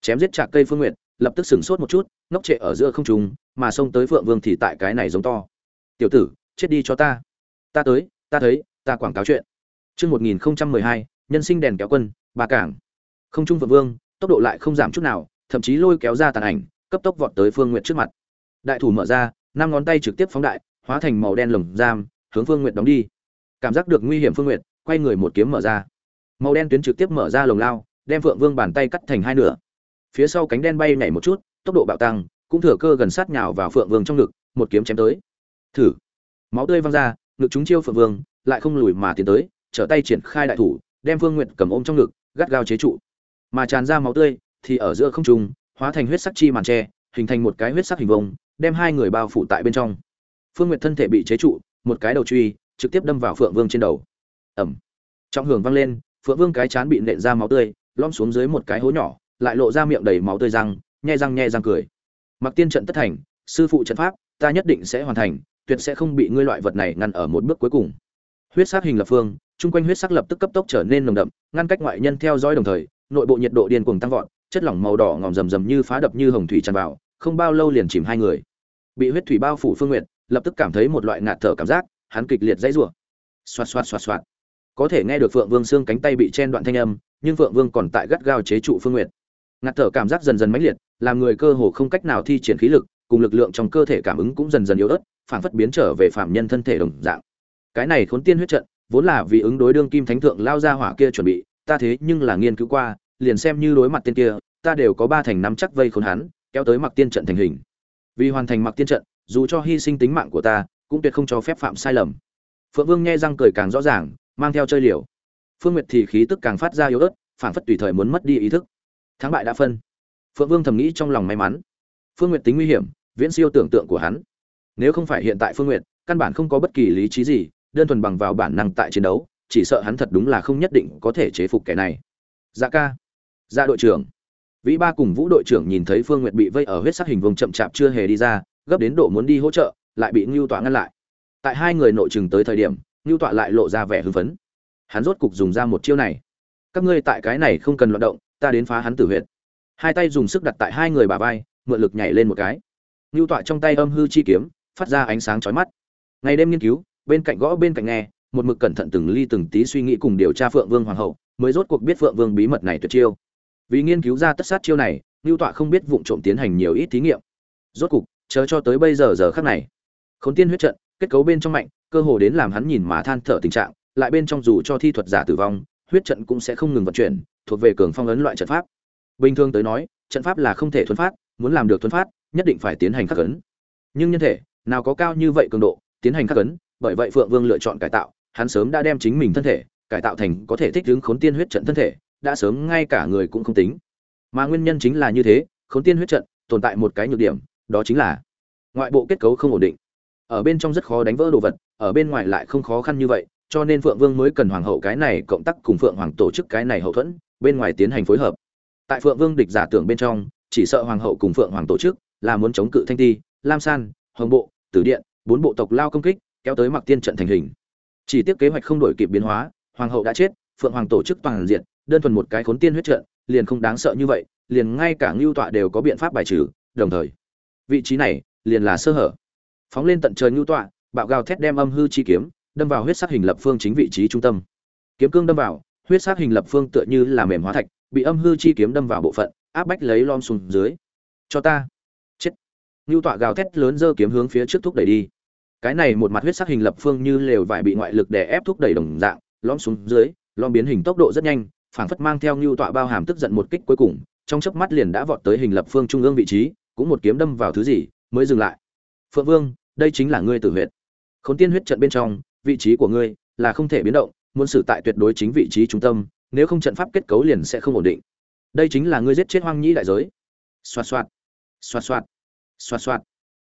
Chém giết chạc cây phương nguyện lập tức sửng sốt một chút, ngốc trệ ở giữa không trùng mà xông tới phượng vương thì tại cái này giống to. Tiểu tử, chết đi cho ta. Ta tới, ta thấy ta quảng cáo chuyện. Chương một nghìn mười hai, nhân sinh đèn kéo quân, bà cảng. Không trung phượng vương, tốc độ lại không giảm chút nào, thậm chí lôi kéo ra tàn ảnh, cấp tốc vọt tới phương nguyệt trước mặt. Đại thủ mở ra, năm ngón tay trực tiếp phóng đại, hóa thành màu đen lồng giam, hướng phương nguyệt đóng đi. Cảm giác được nguy hiểm phương nguyệt, quay người một kiếm mở ra. Màu đen tuyến trực tiếp mở ra lồng lao, đem phượng vương bàn tay cắt thành hai nửa. Phía sau cánh đen bay nhảy một chút, tốc độ bạo tăng, cũng thừa cơ gần sát nhào vào phượng vương trong ngực, một kiếm chém tới. Thử. Máu tươi văng ra, ngực chúng chiêu phượng vương lại không lùi mà tiến tới, trở tay triển khai đại thủ, đem phương nguyện cầm ôm trong ngực, gắt gao chế trụ. Mà tràn ra máu tươi thì ở giữa không trung, hóa thành huyết sắc chi màn tre, hình thành một cái huyết sắc hình vông đem hai người bao phủ tại bên trong. Phương nguyện thân thể bị chế trụ, một cái đầu truy, trực tiếp đâm vào phượng vương trên đầu. Ẩm trọng hưởng vang lên, phượng vương cái chán bị nện ra máu tươi lom xuống dưới một cái hố nhỏ, lại lộ ra miệng đầy máu tươi răng nhai răng nhai răng cười. Mặc tiên trận tất thành, sư phụ trận pháp, ta nhất định sẽ hoàn thành, tuyệt sẽ không bị ngươi loại vật này ngăn ở một bước cuối cùng huyết sắc hình lập phương, chung quanh huyết sắc lập tức cấp tốc trở nên nồng đậm, ngăn cách ngoại nhân theo dõi đồng thời, nội bộ nhiệt độ điên cuồng tăng vọt, chất lỏng màu đỏ ngòm rầm rầm như phá đập như hồng thủy tràn vào, không bao lâu liền chìm hai người. Bị huyết thủy bao phủ phương nguyện lập tức cảm thấy một loại ngạt thở cảm giác, hắn kịch liệt dãy rủa. Xoạt xoạt xoạt xoạt. Có thể nghe được phượng vương xương cánh tay bị chen đoạn thanh âm, nhưng phượng vương còn tại gắt gao chế trụ phương nguyệt. Ngạt thở cảm giác dần dần mãnh liệt, làm người cơ hồ không cách nào thi triển khí lực, cùng lực lượng trong cơ thể cảm ứng cũng dần dần yếu ớt phản phất biến trở về phạm nhân thân thể đồng dạng cái này khốn tiên huyết trận, vốn là vì ứng đối đương kim thánh thượng lao ra hỏa kia chuẩn bị, ta thế nhưng là nghiên cứu qua, liền xem như đối mặt tiên kia, ta đều có ba thành năm chắc vây khốn hắn, kéo tới mặc tiên trận thành hình. Vì hoàn thành mặc tiên trận, dù cho hy sinh tính mạng của ta, cũng tuyệt không cho phép phạm sai lầm. Phượng vương nghe răng cười càng rõ ràng, mang theo chơi liều. Phương nguyệt thì khí tức càng phát ra yếu ớt phản phất tùy thời muốn mất đi ý thức. Thắng bại đã phân. Phượng vương thầm nghĩ trong lòng may mắn. Phương nguyệt tính nguy hiểm, viễn siêu tưởng tượng của hắn. Nếu không phải hiện tại phương nguyệt, căn bản không có bất kỳ lý trí gì đơn thuần bằng vào bản năng tại chiến đấu, chỉ sợ hắn thật đúng là không nhất định có thể chế phục kẻ này. Dạ ca. Dạ đội trưởng. Vĩ ba cùng vũ đội trưởng nhìn thấy phương nguyệt bị vây ở huyết sắc hình vùng chậm chạp chưa hề đi ra, gấp đến độ muốn đi hỗ trợ, lại bị ngưu tọa ngăn lại. Tại hai người nội chừng tới thời điểm, ngưu tọa lại lộ ra vẻ hưng phấn. Hắn rốt cục dùng ra một chiêu này. Các ngươi tại cái này không cần loạt động, ta đến phá hắn tử huyệt. Hai tay dùng sức đặt tại hai người bà vai, mượn lực nhảy lên một cái. Ngưu tọa trong tay âm hư chi kiếm, phát ra ánh sáng chói mắt. Ngày đêm nghiên cứu bên cạnh gõ bên cạnh nghe, một mực cẩn thận từng ly từng tí suy nghĩ cùng điều tra phượng vương hoàng hậu, mới rốt cuộc biết phượng vương bí mật này tuyệt chiêu. Vì nghiên cứu ra tất sát chiêu này lưu tọa không biết vụng trộm tiến hành nhiều ít thí nghiệm. Rốt cục, chờ cho tới bây giờ giờ khắc này, khốn tiên huyết trận, kết cấu bên trong mạnh, cơ hồ đến làm hắn nhìn mà than thở tình trạng, lại bên trong dù cho thi thuật giả tử vong, huyết trận cũng sẽ không ngừng vận chuyển, thuộc về cường phong ấn loại trận pháp. Bình thường tới nói, trận pháp là không thể thuần phát, muốn làm được thuần phát, nhất định phải tiến hành khắc ấn. Nhưng nhân thể, nào có cao như vậy cường độ, tiến hành khắc ấn bởi vậy phượng vương lựa chọn cải tạo, hắn sớm đã đem chính mình thân thể, cải tạo thành có thể thích ứng khốn tiên huyết trận thân thể, đã sớm ngay cả người cũng không tính. Mà nguyên nhân chính là như thế, khốn tiên huyết trận tồn tại một cái nhược điểm, đó chính là ngoại bộ kết cấu không ổn định. Ở bên trong rất khó đánh vỡ đồ vật, ở bên ngoài lại không khó khăn như vậy, cho nên phượng vương mới cần hoàng hậu cái này cộng tác cùng phượng hoàng tổ chức cái này hậu thuẫn, bên ngoài tiến hành phối hợp. Tại phượng vương địch giả tưởng bên trong, chỉ sợ hoàng hậu cùng phượng hoàng tổ chức là muốn chống cự thanh ti, lam san, hồng bộ, tử điện, bốn bộ tộc lao công kích kéo tới mặc tiên trận thành hình. Chỉ tiếc kế hoạch không đổi kịp biến hóa, hoàng hậu đã chết, phượng hoàng tổ chức toàn diện, đơn thuần một cái khốn tiên huyết trận, liền không đáng sợ như vậy, liền ngay cả ngưu tọa đều có biện pháp bài trừ, đồng thời, vị trí này liền là sơ hở. Phóng lên tận trời ngưu tọa, bạo gào thét đem âm hư chi kiếm, đâm vào huyết sắc hình lập phương chính vị trí trung tâm. Kiếm cương đâm vào, huyết sắc hình lập phương tựa như là mềm hóa thạch, bị âm hư chi kiếm đâm vào bộ phận, áp bách lấy lom xuống dưới. Cho ta. Chết. Ngưu tọa gào thét lớn giơ kiếm hướng phía trước thúc đẩy đi cái này một mặt huyết sắc hình lập phương như lều vải bị ngoại lực đè ép thúc đẩy đồng dạng, lõm xuống dưới, lõm biến hình tốc độ rất nhanh, phảng phất mang theo ngưu tọa bao hàm tức giận một kích cuối cùng, trong chớp mắt liền đã vọt tới hình lập phương trung ương vị trí, cũng một kiếm đâm vào thứ gì, mới dừng lại. Phượng vương, đây chính là ngươi tử huyệt. Khốn tiên huyết trận bên trong, vị trí của ngươi là không thể biến động, muốn xử tại tuyệt đối chính vị trí trung tâm, nếu không trận pháp kết cấu liền sẽ không ổn định. Đây chính là ngươi giết chết hoang nhĩ đại giới. Xoạt xoạt xoạt xoạt xoạt xoạt.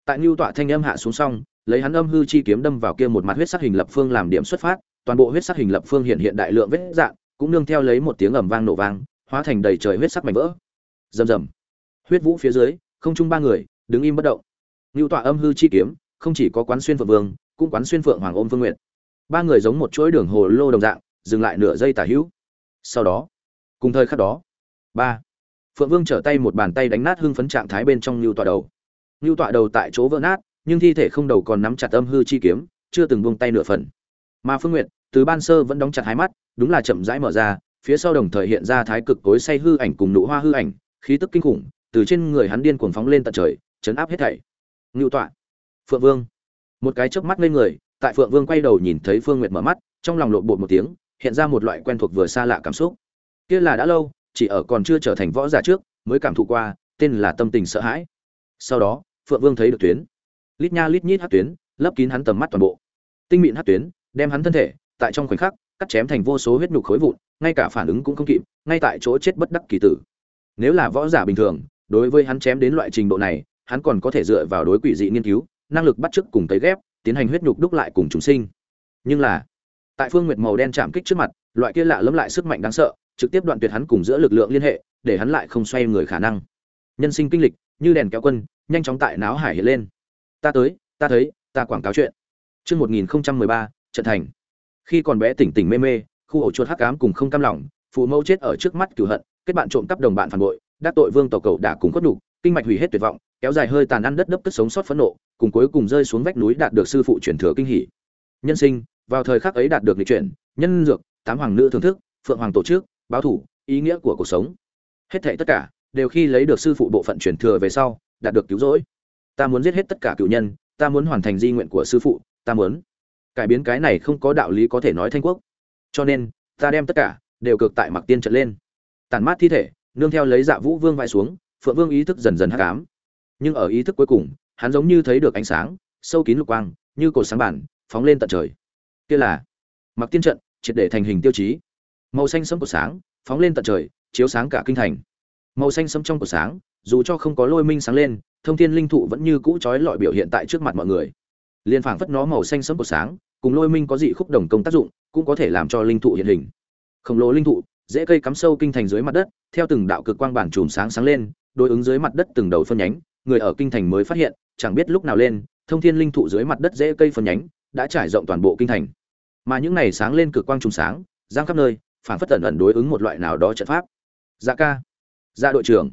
Tại ngưu tọa thanh âm hạ xuống xong lấy hắn âm hư chi kiếm đâm vào kia một mặt huyết sắc hình lập phương làm điểm xuất phát, toàn bộ huyết sắc hình lập phương hiện hiện đại lượng vết dạng, cũng nương theo lấy một tiếng ầm vang nổ vang, hóa thành đầy trời huyết sắc mảnh vỡ. Rầm rầm. Huyết vũ phía dưới, không trung ba người, đứng im bất động. Nưu tọa âm hư chi kiếm, không chỉ có quán xuyên phượng vương, cũng quán xuyên phượng hoàng ôm phương nguyện ba người giống một chuỗi đường hồ lô đồng dạng, dừng lại nửa giây tả hữu. Sau đó, cùng thời khắc đó, ba, phượng vương trở tay một bàn tay đánh nát hưng phấn trạng thái bên trong lưu tọa đầu. Lưu tọa đầu tại chỗ vỡ nát nhưng thi thể không đầu còn nắm chặt âm hư chi kiếm, chưa từng buông tay nửa phần. Mà phương nguyệt, từ ban sơ vẫn đóng chặt hai mắt, đúng là chậm rãi mở ra, phía sau đồng thời hiện ra thái cực tối say hư ảnh cùng nụ hoa hư ảnh, khí tức kinh khủng, từ trên người hắn điên cuồng phóng lên tận trời, chấn áp hết thảy. Ngưu tọa, phượng vương. Một cái chớp mắt lên người, tại phượng vương quay đầu nhìn thấy phương nguyệt mở mắt, trong lòng lộn bột một tiếng, hiện ra một loại quen thuộc vừa xa lạ cảm xúc. Kia là đã lâu, chỉ ở còn chưa trở thành võ giả trước, mới cảm thụ qua, tên là tâm tình sợ hãi. Sau đó, phượng vương thấy được tuyến lít nha lít nhít hát tuyến, lấp kín hắn tầm mắt toàn bộ. Tinh mịn hát tuyến, đem hắn thân thể, tại trong khoảnh khắc, cắt chém thành vô số huyết nhục khối vụn, ngay cả phản ứng cũng không kịp, ngay tại chỗ chết bất đắc kỳ tử. Nếu là võ giả bình thường, đối với hắn chém đến loại trình độ này, hắn còn có thể dựa vào đối quỷ dị nghiên cứu, năng lực bắt chước cùng tấy ghép, tiến hành huyết nhục đúc lại cùng chúng sinh. Nhưng là, tại phương nguyệt màu đen chạm kích trước mặt, loại kia lạ lẫm lại sức mạnh đáng sợ, trực tiếp đoạn tuyệt hắn cùng giữa lực lượng liên hệ, để hắn lại không xoay người khả năng. Nhân sinh kinh lịch, như đèn kéo quân, nhanh chóng tại náo hải hiện lên ta tới, ta thấy, ta quảng cáo chuyện. Chương một nghìn ba, trận thành. Khi còn bé tỉnh tỉnh mê mê, khu ổ chuột hắc ám cùng không cam lòng, phụ mẫu chết ở trước mắt cửu hận, kết bạn trộm cắp đồng bạn phản bội, đắc tội vương tàu cầu đã cùng khuất đủ kinh mạch hủy hết tuyệt vọng, kéo dài hơi tàn ăn đất đấp cất sống sót phẫn nộ, cùng cuối cùng rơi xuống vách núi đạt được sư phụ truyền thừa kinh hỉ. Nhân sinh, vào thời khắc ấy đạt được lịch chuyển, nhân dược, tám hoàng nữ thưởng thức, phượng hoàng tổ chức, báo thủ, ý nghĩa của cuộc sống. Hết thảy tất cả đều khi lấy được sư phụ bộ phận truyền thừa về sau, đạt được cứu rỗi ta muốn giết hết tất cả cựu nhân, ta muốn hoàn thành di nguyện của sư phụ, ta muốn. Cải biến cái này không có đạo lý có thể nói thanh quốc. Cho nên, ta đem tất cả đều cực tại mặc tiên trận lên. Tàn mát thi thể, nương theo lấy dạ vũ vương vai xuống, phượng vương ý thức dần dần hắc ám. Nhưng ở ý thức cuối cùng, hắn giống như thấy được ánh sáng, sâu kín lục quang, như cột sáng bản, phóng lên tận trời. Kia là mặc tiên trận, triệt để thành hình tiêu chí. Màu xanh sẫm của sáng, phóng lên tận trời, chiếu sáng cả kinh thành. Màu xanh sẫm trong của sáng, dù cho không có lôi minh sáng lên thông thiên linh thụ vẫn như cũ trói lọi biểu hiện tại trước mặt mọi người. Liên phảng phất nó màu xanh sẫm của sáng, cùng lôi minh có dị khúc đồng công tác dụng, cũng có thể làm cho linh thụ hiện hình. Khổng lồ linh thụ dễ cây cắm sâu kinh thành dưới mặt đất, theo từng đạo cực quang bản chùm sáng sáng lên, đối ứng dưới mặt đất từng đầu phân nhánh, người ở kinh thành mới phát hiện, chẳng biết lúc nào lên, thông thiên linh thụ dưới mặt đất dễ cây phân nhánh, đã trải rộng toàn bộ kinh thành. Mà những này sáng lên cực quang trùng sáng, giang khắp nơi phản phất tẩn ẩn đối ứng một loại nào đó trận pháp. Dạ ca. Dạ đội trưởng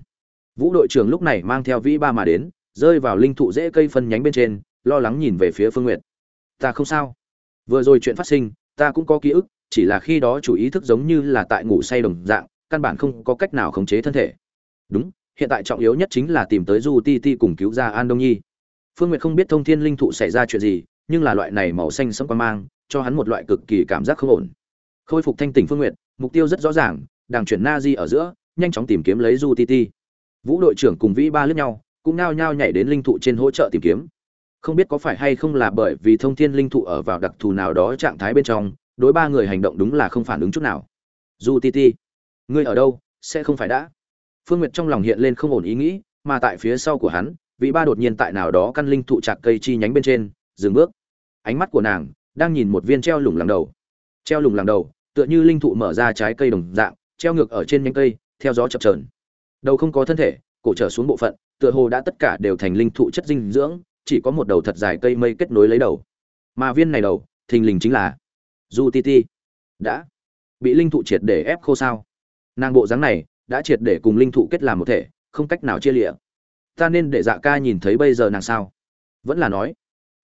vũ đội trưởng lúc này mang theo vĩ ba mà đến, rơi vào linh thụ dễ cây phân nhánh bên trên, lo lắng nhìn về phía phương nguyệt. Ta không sao. Vừa rồi chuyện phát sinh, ta cũng có ký ức, chỉ là khi đó chủ ý thức giống như là tại ngủ say đồng dạng, căn bản không có cách nào khống chế thân thể. Đúng, hiện tại trọng yếu nhất chính là tìm tới du ti ti cùng cứu ra an đông nhi. Phương nguyệt không biết thông thiên linh thụ xảy ra chuyện gì, nhưng là loại này màu xanh sẫm quan mang, cho hắn một loại cực kỳ cảm giác không ổn. Khôi phục thanh tỉnh phương nguyệt, mục tiêu rất rõ ràng đàng chuyển na di ở giữa, nhanh chóng tìm kiếm lấy du ti ti vũ đội trưởng cùng vĩ ba lướt nhau, cũng nao nhao nhảy đến linh thụ trên hỗ trợ tìm kiếm. Không biết có phải hay không là bởi vì thông thiên linh thụ ở vào đặc thù nào đó trạng thái bên trong, đối ba người hành động đúng là không phản ứng chút nào. Du ti ti, ngươi ở đâu, sẽ không phải đã. Phương nguyệt trong lòng hiện lên không ổn ý nghĩ, mà tại phía sau của hắn vị ba đột nhiên tại nào đó căn linh thụ chạc cây chi nhánh bên trên, dừng bước. Ánh mắt của nàng đang nhìn một viên treo lủng lẳng đầu. Treo lủng lẳng đầu, tựa như linh thụ mở ra trái cây đồng dạng, treo ngược ở trên nhánh cây, theo gió chập trờn đầu không có thân thể, cổ trở xuống bộ phận, tựa hồ đã tất cả đều thành linh thụ chất dinh dưỡng, chỉ có một đầu thật dài cây mây kết nối lấy đầu. Mà viên này đầu, thình lình chính là du ti ti đã. Bị linh thụ triệt để ép khô sao? Nàng bộ dáng này, đã triệt để cùng linh thụ kết làm một thể, không cách nào chia lịa ta nên để dạ ca nhìn thấy bây giờ nàng sao? Vẫn là nói.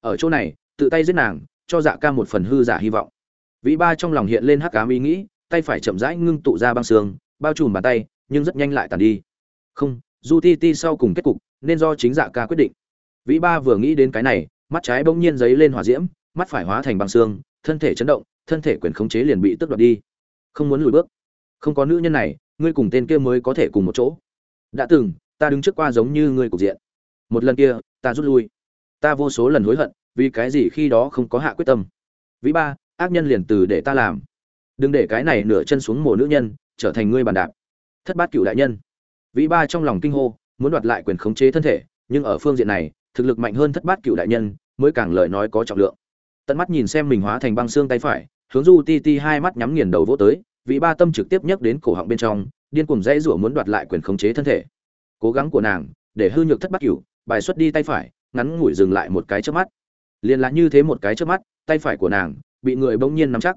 Ở chỗ này, tự tay giết nàng, cho dạ ca một phần hư giả hy vọng. Vĩ ba trong lòng hiện lên hắc cám ý nghĩ, tay phải chậm rãi ngưng tụ ra băng xương, bao trùm bàn tay, nhưng rất nhanh lại tàn đi không, du ti ti sau cùng kết cục, nên do chính dạ ca quyết định. Vĩ ba vừa nghĩ đến cái này, mắt trái bỗng nhiên giấy lên hỏa diễm, mắt phải hóa thành băng xương, thân thể chấn động, thân thể quyền khống chế liền bị tước đoạt đi. Không muốn lùi bước. Không có nữ nhân này, ngươi cùng tên kia mới có thể cùng một chỗ. Đã từng, ta đứng trước qua giống như ngươi cục diện. Một lần kia, ta rút lui. Ta vô số lần hối hận, vì cái gì khi đó không có hạ quyết tâm. Vĩ ba, ác nhân liền từ để ta làm. Đừng để cái này nửa chân xuống mồ nữ nhân, trở thành ngươi bàn đạp. Thất bát cựu đại nhân vĩ ba trong lòng kinh hô, muốn đoạt lại quyền khống chế thân thể, nhưng ở phương diện này, thực lực mạnh hơn thất bát cựu đại nhân, mới càng lời nói có trọng lượng. Tận mắt nhìn xem mình hóa thành băng xương tay phải, hướng du ti ti hai mắt nhắm nghiền đầu vỗ tới vị ba tâm trực tiếp nhắc đến cổ họng bên trong, điên cuồng dãy rủa muốn đoạt lại quyền khống chế thân thể. Cố gắng của nàng, để hư nhược thất bát cửu bài xuất đi tay phải, ngắn ngủi dừng lại một cái trước mắt. Liền là như thế một cái trước mắt, tay phải của nàng, bị người bỗng nhiên nắm chắc.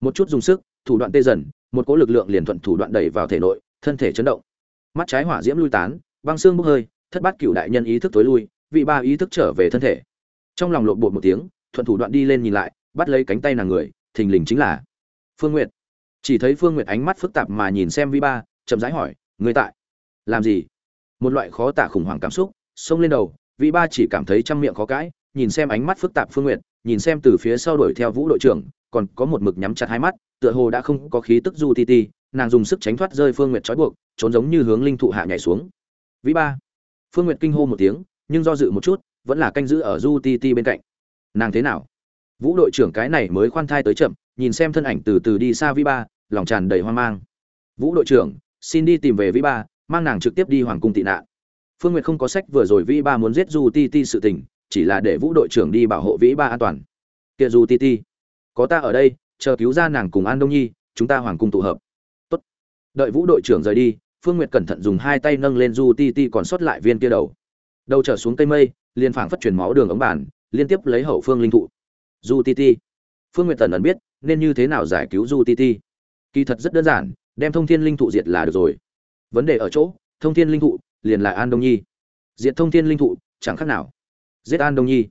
Một chút dùng sức, thủ đoạn tê dần, một cỗ lực lượng liền thuận thủ đoạn đẩy vào thể nội, thân thể chấn động mắt trái hỏa diễm lui tán, băng xương bốc hơi, thất bát cửu đại nhân ý thức tối lui, vị ba ý thức trở về thân thể. Trong lòng lộn bột một tiếng, thuận thủ đoạn đi lên nhìn lại, bắt lấy cánh tay nàng người, thình lình chính là phương nguyệt. Chỉ thấy phương nguyệt ánh mắt phức tạp mà nhìn xem vi ba, chậm rãi hỏi người tại? Làm gì? Một loại khó tả khủng hoảng cảm xúc xông lên đầu vi ba chỉ cảm thấy trăm miệng khó cãi, nhìn xem ánh mắt phức tạp phương nguyệt, nhìn xem từ phía sau đuổi theo vũ đội trưởng, còn có một mực nhắm chặt hai mắt, tựa hồ đã không có khí tức du ti ti nàng dùng sức tránh thoát rơi phương nguyệt trói buộc, trốn giống như hướng linh thụ hạ nhảy xuống. Vĩ ba. Phương nguyệt kinh hô một tiếng, nhưng do dự một chút, vẫn là canh giữ ở du ti ti bên cạnh. Nàng thế nào? Vũ đội trưởng cái này mới khoan thai tới chậm, nhìn xem thân ảnh từ từ đi xa vĩ ba, lòng tràn đầy hoang mang. Vũ đội trưởng, xin đi tìm về vĩ ba, mang nàng trực tiếp đi hoàng cung tị nạn. Phương nguyệt không có sách vừa rồi vĩ ba muốn giết du ti ti sự tình, chỉ là để vũ đội trưởng đi bảo hộ vĩ ba an toàn. Kia du ti ti, có ta ở đây, chờ cứu ra nàng cùng an đông nhi, chúng ta hoàng cung tụ hợp đợi vũ đội trưởng rời đi, phương nguyệt cẩn thận dùng hai tay nâng lên du ti ti còn sót lại viên kia đầu. Đầu trở xuống cây mây, liền phảng phất truyền máu đường ống bản, liên tiếp lấy hậu phương linh thụ. Du ti ti. Phương nguyệt tần ẩn biết, nên như thế nào giải cứu du ti ti. Kỳ thật rất đơn giản, đem thông thiên linh thụ diệt là được rồi. Vấn đề ở chỗ, thông thiên linh thụ, liền là an đông nhi. Diệt thông thiên linh thụ, chẳng khác nào. Giết an đông nhi.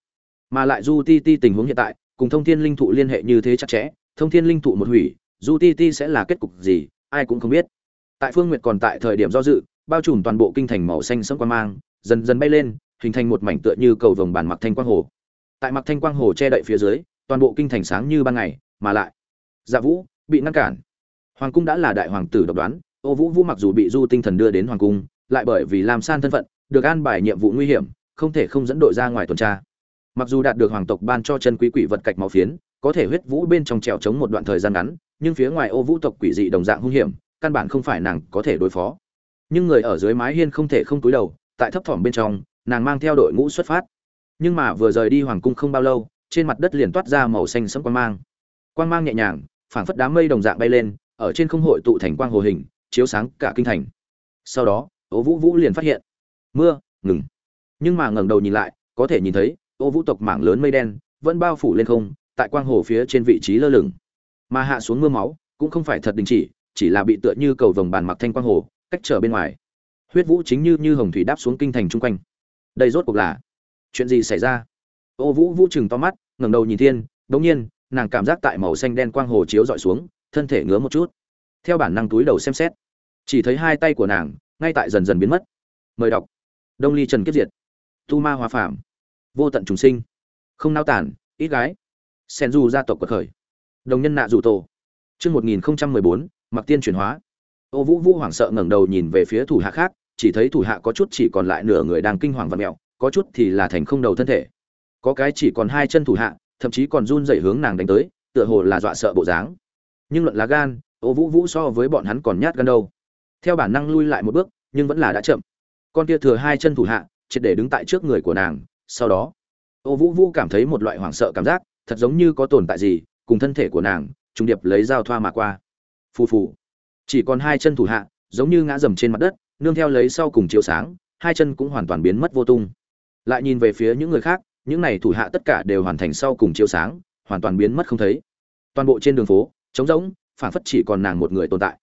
Mà lại du ti ti tình huống hiện tại, cùng thông thiên linh thụ liên hệ như thế chặt chẽ, thông thiên linh thụ một hủy, du ti ti sẽ là kết cục gì ai cũng không biết. Tại phương nguyệt còn tại thời điểm do dự, bao trùm toàn bộ kinh thành màu xanh sẫm quan mang, dần dần bay lên, hình thành một mảnh tựa như cầu vồng bản mặc thanh quang hồ. Tại mặc thanh quang hồ che đậy phía dưới, toàn bộ kinh thành sáng như ban ngày, mà lại dạ vũ bị ngăn cản. Hoàng cung đã là đại hoàng tử độc đoán, ô vũ vũ mặc dù bị du tinh thần đưa đến hoàng cung, lại bởi vì làm san thân phận, được an bài nhiệm vụ nguy hiểm, không thể không dẫn đội ra ngoài tuần tra mặc dù đạt được hoàng tộc ban cho chân quý quỷ vật cạch máu phiến, có thể huyết vũ bên trong trèo chống một đoạn thời gian ngắn, nhưng phía ngoài ô vũ tộc quỷ dị đồng dạng hung hiểm, căn bản không phải nàng có thể đối phó. Nhưng người ở dưới mái hiên không thể không túi đầu, tại thấp thỏm bên trong, nàng mang theo đội ngũ xuất phát. Nhưng mà vừa rời đi hoàng cung không bao lâu, trên mặt đất liền toát ra màu xanh sẫm quang mang. Quang mang nhẹ nhàng, phảng phất đám mây đồng dạng bay lên, ở trên không hội tụ thành quang hồ hình, chiếu sáng cả kinh thành. Sau đó, ô vũ vũ liền phát hiện. Mưa, ngừng. Nhưng mà ngẩng đầu nhìn lại, có thể nhìn thấy ô vũ tộc mảng lớn mây đen, vẫn bao phủ lên không, tại quang hồ phía trên vị trí lơ lửng. Mà hạ xuống mưa máu, cũng không phải thật đình chỉ chỉ là bị tựa như cầu vồng bàn mặc thanh quang hồ, cách trở bên ngoài. Huyết vũ chính như như hồng thủy đáp xuống kinh thành chung quanh. Đây rốt cuộc là chuyện gì xảy ra? Ô vũ vũ chừng to mắt, ngẩng đầu nhìn thiên, đống nhiên, nàng cảm giác tại màu xanh đen quang hồ chiếu dọi xuống, thân thể ngứa một chút. Theo bản năng túi đầu xem xét, chỉ thấy hai tay của nàng, ngay tại dần dần biến mất. Mời đọc. Đông ly trần kiếp diệt. Tu ma hòa phạm vô tận trùng sinh, không nao tản, ít gái. Sen du gia tộc quật khởi. Đồng nhân nạ dù tổ. Chương một nghìn bốn, mặc tiên chuyển hóa. Ô vũ vũ hoảng sợ ngẩng đầu nhìn về phía thủ hạ khác, chỉ thấy thủ hạ có chút chỉ còn lại nửa người đang kinh hoàng và mẹo, có chút thì là thành không đầu thân thể. Có cái chỉ còn hai chân thủ hạ, thậm chí còn run dậy hướng nàng đánh tới, tựa hồ là dọa sợ bộ dáng. Nhưng luận lá gan, ô vũ vũ so với bọn hắn còn nhát gan đâu. Theo bản năng lui lại một bước, nhưng vẫn là đã chậm. Con kia thừa hai chân thủ hạ, triệt để đứng tại trước người của nàng sau đó, ô vũ vũ cảm thấy một loại hoảng sợ cảm giác, thật giống như có tồn tại gì, cùng thân thể của nàng trung điệp lấy dao thoa mà qua. Phù phù. Chỉ còn hai chân thủ hạ, giống như ngã dầm trên mặt đất, nương theo lấy sau cùng chiếu sáng, hai chân cũng hoàn toàn biến mất vô tung. Lại nhìn về phía những người khác, những này thủ hạ tất cả đều hoàn thành sau cùng chiếu sáng, hoàn toàn biến mất không thấy. Toàn bộ trên đường phố, trống rỗng phản phất chỉ còn nàng một người tồn tại.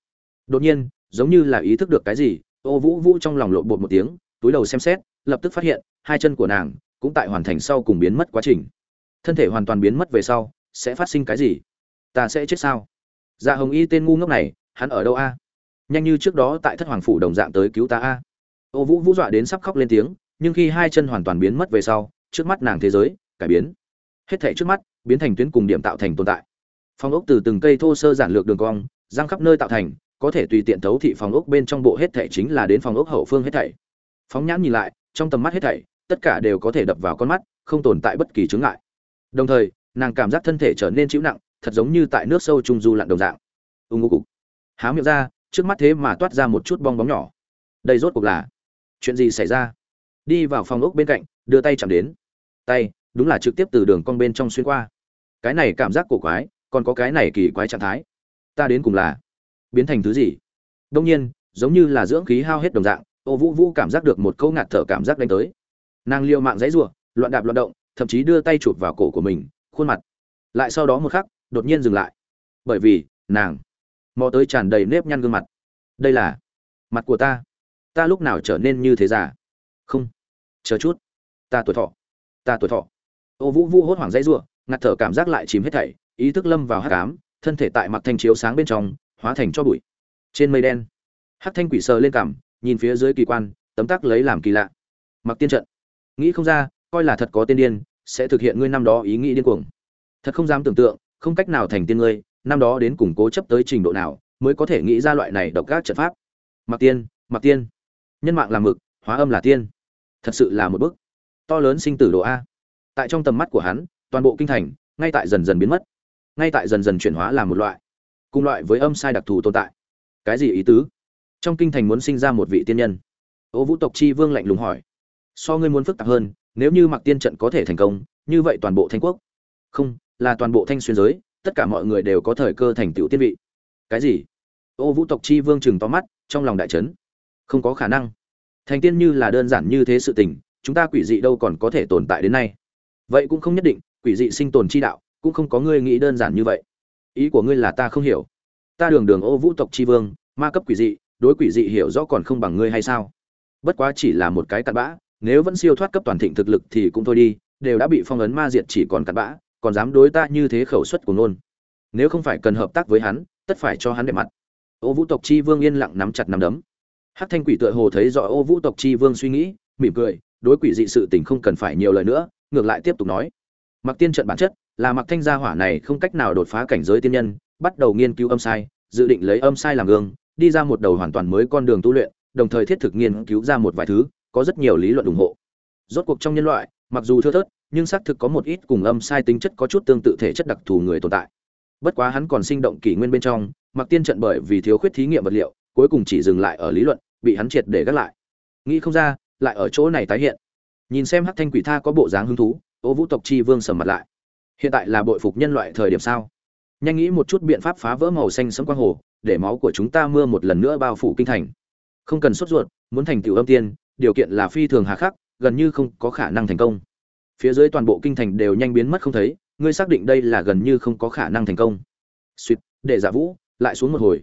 Đột nhiên, giống như là ý thức được cái gì, ô vũ vũ trong lòng lộn bột một tiếng, túi đầu xem xét, lập tức phát hiện, hai chân của nàng cũng tại hoàn thành sau cùng biến mất quá trình. Thân thể hoàn toàn biến mất về sau, sẽ phát sinh cái gì? Ta sẽ chết sao? Dạ hồng y tên ngu ngốc này, hắn ở đâu a? Nhanh như trước đó tại thất hoàng phủ đồng dạng tới cứu ta a. Ô vũ vũ dọa đến sắp khóc lên tiếng, nhưng khi hai chân hoàn toàn biến mất về sau, trước mắt nàng thế giới, cải biến. Hết thảy trước mắt, biến thành tuyến cùng điểm tạo thành tồn tại. Phòng ốc từ từng cây thô sơ giản lược đường cong răng khắp nơi tạo thành, có thể tùy tiện thấu thị phòng ốc bên trong bộ hết thảy chính là đến phòng ốc hậu phương hết thảy. Phóng nhãn nhìn lại, trong tầm mắt hết thảy tất cả đều có thể đập vào con mắt, không tồn tại bất kỳ chướng ngại. Đồng thời, nàng cảm giác thân thể trở nên chịu nặng, thật giống như tại nước sâu trung du lặn đồng dạng. Ưng ngô cục. Há miệng ra, trước mắt thế mà toát ra một chút bong bóng nhỏ. Đây rốt cuộc là chuyện gì xảy ra? Đi vào phòng ốc bên cạnh, đưa tay chạm đến. Tay, đúng là trực tiếp từ đường cong bên trong xuyên qua. Cái này cảm giác cổ quái, còn có cái này kỳ quái trạng thái. Ta đến cùng là biến thành thứ gì? Đông nhiên, giống như là dưỡng khí hao hết đồng dạng ô vũ vũ cảm giác được một câu ngạt thở cảm giác đánh tới nàng liều mạng dãy rủa, loạn đạp loạn động, thậm chí đưa tay chụp vào cổ của mình, khuôn mặt. Lại sau đó một khắc, đột nhiên dừng lại. Bởi vì, nàng mò tới tràn đầy nếp nhăn gương mặt. Đây là mặt của ta. Ta lúc nào trở nên như thế già? Không. Chờ chút. Ta tuổi thọ. Ta tuổi thọ. Ô vũ vũ hốt hoảng dãy rủa, ngạt thở cảm giác lại chìm hết thảy, ý thức lâm vào hắc ám, thân thể tại mặt thanh chiếu sáng bên trong, hóa thành cho bụi. Trên mây đen, hắc thanh quỷ sờ lên cằm, nhìn phía dưới kỳ quan, tấm tắc lấy làm kỳ lạ. Mặc tiên trận nghĩ không ra, coi là thật có tiên điên, sẽ thực hiện ngươi năm đó ý nghĩ điên cuồng. Thật không dám tưởng tượng, không cách nào thành tiên ngươi, năm đó đến củng cố chấp tới trình độ nào, mới có thể nghĩ ra loại này độc các trận pháp. Mặc tiên mặc tiên. Nhân mạng là mực, hóa âm là tiên. Thật sự là một bức. To lớn sinh tử độ a. Tại trong tầm mắt của hắn, toàn bộ kinh thành, ngay tại dần dần biến mất. Ngay tại dần dần chuyển hóa làm một loại. Cùng loại với âm sai đặc thù tồn tại. Cái gì ý tứ? Trong kinh thành muốn sinh ra một vị tiên nhân. Ô vũ tộc chi vương lạnh lùng hỏi so ngươi muốn phức tạp hơn, nếu như mặc tiên trận có thể thành công, như vậy toàn bộ thanh quốc. Không, là toàn bộ thanh xuyên giới, tất cả mọi người đều có thời cơ thành tựu tiên vị. Cái gì? Ô vũ tộc chi vương chừng to mắt, trong lòng đại trấn không có khả năng. Thành tiên như là đơn giản như thế sự tình, chúng ta quỷ dị đâu còn có thể tồn tại đến nay. Vậy cũng không nhất định, quỷ dị sinh tồn chi đạo, cũng không có ngươi nghĩ đơn giản như vậy. Ý của ngươi là ta không hiểu. Ta đường đường ô vũ tộc chi vương, ma cấp quỷ dị, đối quỷ dị hiểu rõ còn không bằng ngươi hay sao? Bất quá chỉ là một cái cặn bã nếu vẫn siêu thoát cấp toàn thịnh thực lực thì cũng thôi đi, đều đã bị phong ấn ma diệt chỉ còn cặn bã, còn dám đối ta như thế khẩu suất của luôn nếu không phải cần hợp tác với hắn, tất phải cho hắn đẹp mặt. Ô vũ tộc chi vương yên lặng nắm chặt nắm đấm. Hát thanh quỷ tựa hồ thấy rõ ô vũ tộc chi vương suy nghĩ, mỉm cười, đối quỷ dị sự tình không cần phải nhiều lời nữa, ngược lại tiếp tục nói. Mặc tiên trận bản chất, là mặc thanh gia hỏa này không cách nào đột phá cảnh giới tiên nhân, bắt đầu nghiên cứu âm sai, dự định lấy âm sai làm gương, đi ra một đầu hoàn toàn mới con đường tu luyện, đồng thời thiết thực nghiên cứu ra một vài thứ có rất nhiều lý luận ủng hộ. Rốt cuộc trong nhân loại, mặc dù thưa thớt, nhưng xác thực có một ít cùng âm sai tính chất có chút tương tự thể chất đặc thù người tồn tại. Bất quá hắn còn sinh động kỷ nguyên bên trong mặc tiên trận bởi vì thiếu khuyết thí nghiệm vật liệu, cuối cùng chỉ dừng lại ở lý luận, bị hắn triệt để gác lại. Nghĩ không ra, lại ở chỗ này tái hiện. Nhìn xem hắc thanh quỷ tha có bộ dáng hứng thú, ô vũ tộc chi vương sầm mặt lại. Hiện tại là bội phục nhân loại thời điểm sao? Nhanh nghĩ một chút biện pháp phá vỡ màu xanh sẫm quang hồ, để máu của chúng ta mưa một lần nữa bao phủ kinh thành. Không cần sốt ruột, muốn thành tựu âm tiên điều kiện là phi thường hà khắc, gần như không có khả năng thành công. Phía dưới toàn bộ kinh thành đều nhanh biến mất không thấy, ngươi xác định đây là gần như không có khả năng thành công. Suýt để giả vũ, lại xuống một hồi.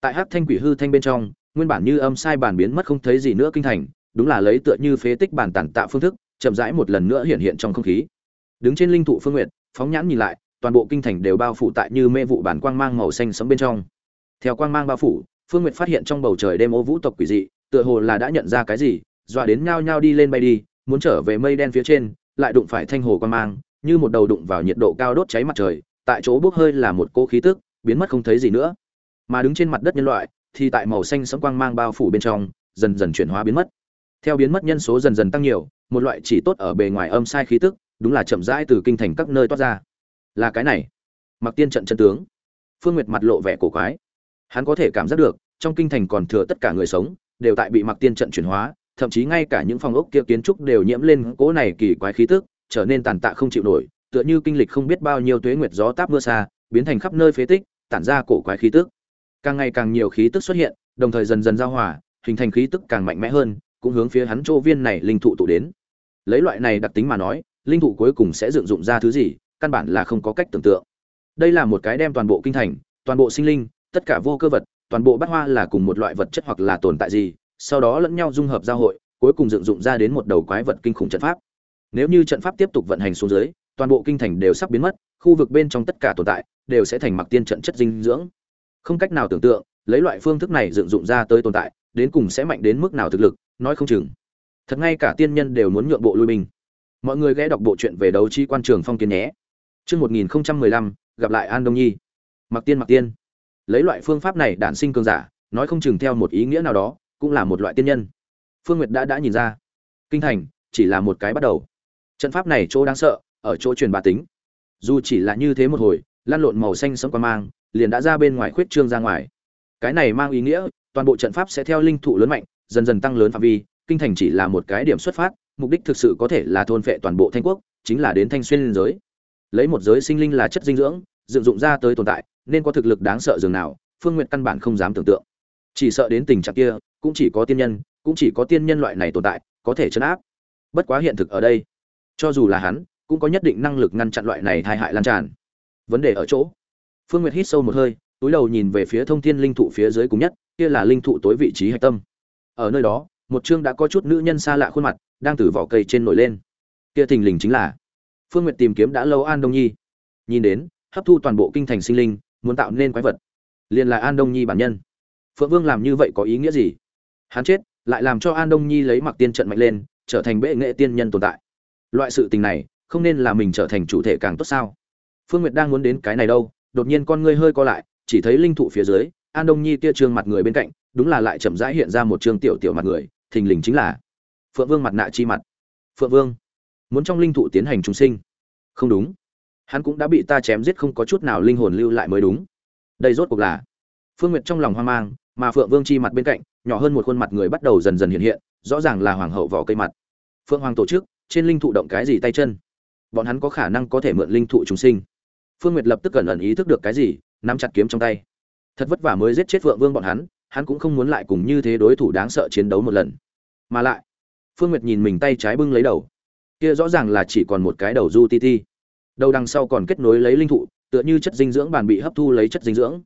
Tại hắc thanh quỷ hư thanh bên trong, nguyên bản như âm sai bản biến mất không thấy gì nữa kinh thành, đúng là lấy tựa như phế tích bản tản tạo phương thức, chậm rãi một lần nữa hiện hiện trong không khí. Đứng trên linh thụ phương nguyệt, phóng nhãn nhìn lại, toàn bộ kinh thành đều bao phủ tại như mê vụ bản quang mang màu xanh sẫm bên trong. Theo quang mang bao phủ, phương nguyệt phát hiện trong bầu trời đêm ô vũ tộc quỷ dị, tựa hồ là đã nhận ra cái gì dọa đến nhao nhao đi lên bay đi, muốn trở về mây đen phía trên, lại đụng phải thanh hồ quang mang, như một đầu đụng vào nhiệt độ cao đốt cháy mặt trời, tại chỗ bốc hơi là một cô khí tức, biến mất không thấy gì nữa. Mà đứng trên mặt đất nhân loại, thì tại màu xanh sẫm quang mang bao phủ bên trong, dần dần chuyển hóa biến mất. Theo biến mất nhân số dần dần tăng nhiều, một loại chỉ tốt ở bề ngoài âm sai khí tức, đúng là chậm rãi từ kinh thành các nơi toát ra. Là cái này. Mặc tiên trận chân tướng. Phương nguyệt mặt lộ vẻ cổ quái. Hắn có thể cảm giác được, trong kinh thành còn thừa tất cả người sống, đều tại bị mặc tiên trận chuyển hóa thậm chí ngay cả những phòng ốc kia kiến trúc đều nhiễm lên cỗ này kỳ quái khí tức, trở nên tàn tạ không chịu nổi, tựa như kinh lịch không biết bao nhiêu tuế nguyệt gió táp mưa xa, biến thành khắp nơi phế tích, tản ra cổ quái khí tức. Càng ngày càng nhiều khí tức xuất hiện, đồng thời dần dần giao hòa, hình thành khí tức càng mạnh mẽ hơn, cũng hướng phía hắn chỗ viên này linh thụ tụ đến. Lấy loại này đặc tính mà nói, linh thụ cuối cùng sẽ dựng dụng ra thứ gì, căn bản là không có cách tưởng tượng. Đây là một cái đem toàn bộ kinh thành, toàn bộ sinh linh, tất cả vô cơ vật, toàn bộ bát hoa là cùng một loại vật chất hoặc là tồn tại gì sau đó lẫn nhau dung hợp giao hội cuối cùng dựng dụng ra đến một đầu quái vật kinh khủng trận pháp. Nếu như trận pháp tiếp tục vận hành xuống dưới toàn bộ kinh thành đều sắp biến mất khu vực bên trong tất cả tồn tại đều sẽ thành mặc tiên trận chất dinh dưỡng. Không cách nào tưởng tượng lấy loại phương thức này dựng dụng ra tới tồn tại đến cùng sẽ mạnh đến mức nào thực lực nói không chừng. Thật ngay cả tiên nhân đều muốn nhượng bộ lui binh mọi người ghé đọc bộ truyện về đấu chi quan trường phong kiến nhé. Trước 1015, gặp lại An Đông Nhi. Mặc tiên mặc tiên. Lấy loại phương pháp này đản sinh cường giả, nói không chừng theo một ý nghĩa nào đó, cũng là một loại tiên nhân. Phương Nguyệt đã đã nhìn ra, kinh thành chỉ là một cái bắt đầu. Trận pháp này chỗ đáng sợ, ở chỗ truyền bá tính. Dù chỉ là như thế một hồi, lan lộn màu xanh sẫm quan mang, liền đã ra bên ngoài khuyết trương ra ngoài. Cái này mang ý nghĩa, toàn bộ trận pháp sẽ theo linh thụ lớn mạnh, dần dần tăng lớn phạm vi, kinh thành chỉ là một cái điểm xuất phát, mục đích thực sự có thể là thôn phệ toàn bộ thanh quốc, chính là đến thanh xuyên giới. Lấy một giới sinh linh là chất dinh dưỡng, dựng dụng ra tới tồn tại, nên có thực lực đáng sợ dường nào, Phương Nguyệt căn bản không dám tưởng tượng. Chỉ sợ đến tình trạng kia, cũng chỉ có tiên nhân, cũng chỉ có tiên nhân loại này tồn tại, có thể chấn áp. Bất quá hiện thực ở đây, cho dù là hắn, cũng có nhất định năng lực ngăn chặn loại này tai hại lan tràn. Vấn đề ở chỗ, Phương Nguyệt hít sâu một hơi, túi đầu nhìn về phía thông thiên linh thụ phía dưới cùng nhất, kia là linh thụ tối vị trí hạch tâm. Ở nơi đó, một chương đã có chút nữ nhân xa lạ khuôn mặt, đang từ vỏ cây trên nổi lên. Kia thình lình chính là Phương Nguyệt tìm kiếm đã lâu An Đông Nhi. Nhìn đến, hấp thu toàn bộ kinh thành sinh linh, muốn tạo nên quái vật. Liền là An Đông Nhi bản nhân. Phượng Vương làm như vậy có ý nghĩa gì? Hắn chết, lại làm cho An Đông Nhi lấy mặc tiên trận mạnh lên, trở thành bệ nghệ tiên nhân tồn tại. Loại sự tình này, không nên là mình trở thành chủ thể càng tốt sao? Phương Nguyệt đang muốn đến cái này đâu, đột nhiên con ngươi hơi co lại, chỉ thấy linh thụ phía dưới, An Đông Nhi kia trương mặt người bên cạnh, đúng là lại chậm rãi hiện ra một trương tiểu tiểu mặt người, thình lình chính là Phượng Vương mặt nạ chi mặt. Phượng Vương muốn trong linh thụ tiến hành trùng sinh. Không đúng, hắn cũng đã bị ta chém giết không có chút nào linh hồn lưu lại mới đúng. Đây rốt cuộc là Phương Nguyệt trong lòng hoang mang, mà Phượng Vương chi mặt bên cạnh, nhỏ hơn một khuôn mặt người bắt đầu dần dần hiện hiện, rõ ràng là hoàng hậu vỏ cây mặt. Phượng Hoàng tổ chức, trên linh thụ động cái gì tay chân? Bọn hắn có khả năng có thể mượn linh thụ chúng sinh. Phương Nguyệt lập tức cẩn ẩn ý thức được cái gì, nắm chặt kiếm trong tay thật vất vả mới giết chết phượng vương bọn hắn hắn cũng không muốn lại cùng như thế đối thủ đáng sợ chiến đấu một lần mà lại phương nguyệt nhìn mình tay trái bưng lấy đầu kia rõ ràng là chỉ còn một cái đầu du ti ti đầu đằng sau còn kết nối lấy linh thụ tựa như chất dinh dưỡng bàn bị hấp thu lấy chất dinh dưỡng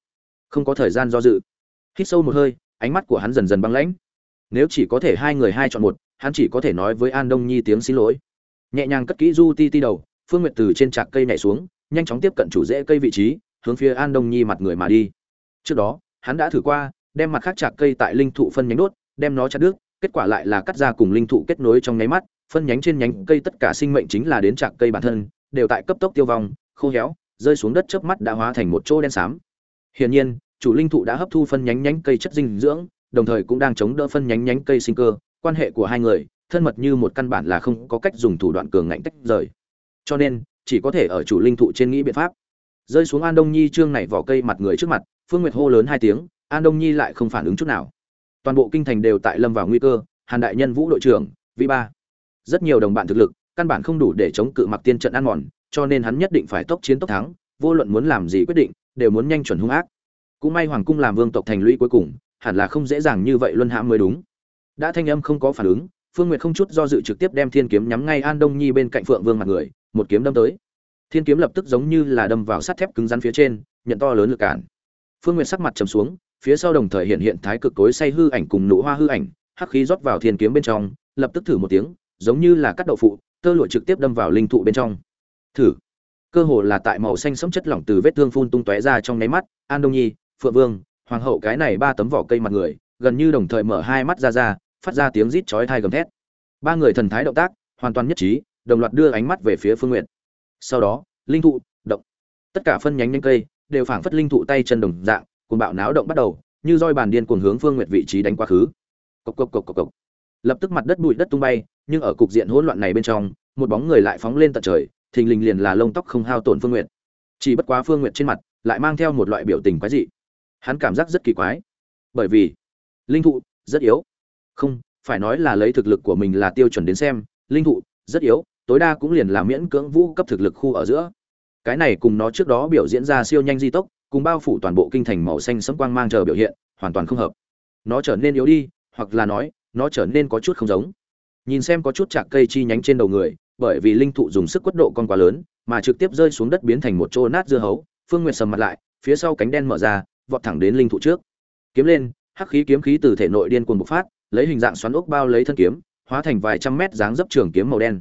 không có thời gian do dự hít sâu một hơi, ánh mắt của hắn dần dần băng lãnh. Nếu chỉ có thể hai người hai chọn một, hắn chỉ có thể nói với an đông nhi tiếng xin lỗi. Nhẹ nhàng cất kỹ du ti ti đầu, phương nguyệt từ trên trạc cây nhảy xuống, nhanh chóng tiếp cận chủ rễ cây vị trí, hướng phía an đông nhi mặt người mà đi. Trước đó, hắn đã thử qua, đem mặt khác trạc cây tại linh thụ phân nhánh đốt, đem nó chặt đứt, kết quả lại là cắt ra cùng linh thụ kết nối trong nháy mắt, phân nhánh trên nhánh cây tất cả sinh mệnh chính là đến trạc cây bản thân, đều tại cấp tốc tiêu vong, khô héo, rơi xuống đất chớp mắt đã hóa thành một chỗ đen xám. Hiển nhiên chủ linh thụ đã hấp thu phân nhánh nhánh cây chất dinh dưỡng, đồng thời cũng đang chống đỡ phân nhánh nhánh cây sinh cơ. Quan hệ của hai người, thân mật như một căn bản là không có cách dùng thủ đoạn cường ngạnh tách rời. Cho nên, chỉ có thể ở chủ linh thụ trên nghĩ biện pháp. Rơi xuống an đông nhi trương này vỏ cây mặt người trước mặt, phương nguyệt hô lớn hai tiếng, an đông nhi lại không phản ứng chút nào. Toàn bộ kinh thành đều tại lâm vào nguy cơ, hàn đại nhân vũ đội trưởng vị ba. Rất nhiều đồng bạn thực lực, căn bản không đủ để chống cự mặc tiên trận ăn mòn, cho nên hắn nhất định phải tốc chiến tốc thắng, vô luận muốn làm gì quyết định, đều muốn nhanh chuẩn hung ác cũng may hoàng cung làm vương tộc thành lũy cuối cùng, hẳn là không dễ dàng như vậy luân hãm mới đúng. Đã thanh âm không có phản ứng, phương nguyệt không chút do dự trực tiếp đem thiên kiếm nhắm ngay an đông nhi bên cạnh phượng vương mặt người, một kiếm đâm tới. Thiên kiếm lập tức giống như là đâm vào sắt thép cứng rắn phía trên, nhận to lớn lực cản. Phương nguyệt sắc mặt trầm xuống, phía sau đồng thời hiện hiện thái cực cối say hư ảnh cùng nụ hoa hư ảnh, hắc khí rót vào thiên kiếm bên trong, lập tức thử một tiếng, giống như là cắt đậu phụ, tơ lụa trực tiếp đâm vào linh thụ bên trong. Thử. Cơ hồ là tại màu xanh sẫm chất lỏng từ vết thương phun tung tóe ra trong nháy mắt, an đông nhi phượng vương, hoàng hậu cái này ba tấm vỏ cây mặt người, gần như đồng thời mở hai mắt ra ra, phát ra tiếng rít chói tai gầm thét. Ba người thần thái động tác, hoàn toàn nhất trí, đồng loạt đưa ánh mắt về phía phương nguyện sau đó, linh thụ, động. Tất cả phân nhánh nhanh cây đều phảng phất linh thụ tay chân đồng dạng cùng bạo náo động bắt đầu, như roi bàn điên cuồng hướng phương nguyệt vị trí đánh quá khứ. Cộc cộc cộc cộc cộc. Lập tức mặt đất bụi đất tung bay, nhưng ở cục diện hỗn loạn này bên trong, một bóng người lại phóng lên tận trời, thình lình liền là lông tóc không hao tổn phương nguyệt. Chỉ bất quá phương nguyệt trên mặt lại mang theo một loại biểu tình quái dị hắn cảm giác rất kỳ quái. Bởi vì, linh thụ rất yếu. Không, phải nói là lấy thực lực của mình là tiêu chuẩn đến xem, linh thụ rất yếu, tối đa cũng liền là miễn cưỡng vũ cấp thực lực khu ở giữa. Cái này cùng nó trước đó biểu diễn ra siêu nhanh di tốc, cùng bao phủ toàn bộ kinh thành màu xanh sẫm quang mang chờ biểu hiện, hoàn toàn không hợp. Nó trở nên yếu đi, hoặc là nói, nó trở nên có chút không giống. Nhìn xem có chút chạc cây chi nhánh trên đầu người, bởi vì linh thụ dùng sức quất độ con quá lớn, mà trực tiếp rơi xuống đất biến thành một chỗ nát dưa hấu, phương nguyệt sầm mặt lại, phía sau cánh đen mở ra vọt thẳng đến linh thụ trước. Kiếm lên, hắc khí kiếm khí từ thể nội điên cuồng bộc phát, lấy hình dạng xoắn ốc bao lấy thân kiếm, hóa thành vài trăm mét dáng dấp trường kiếm màu đen.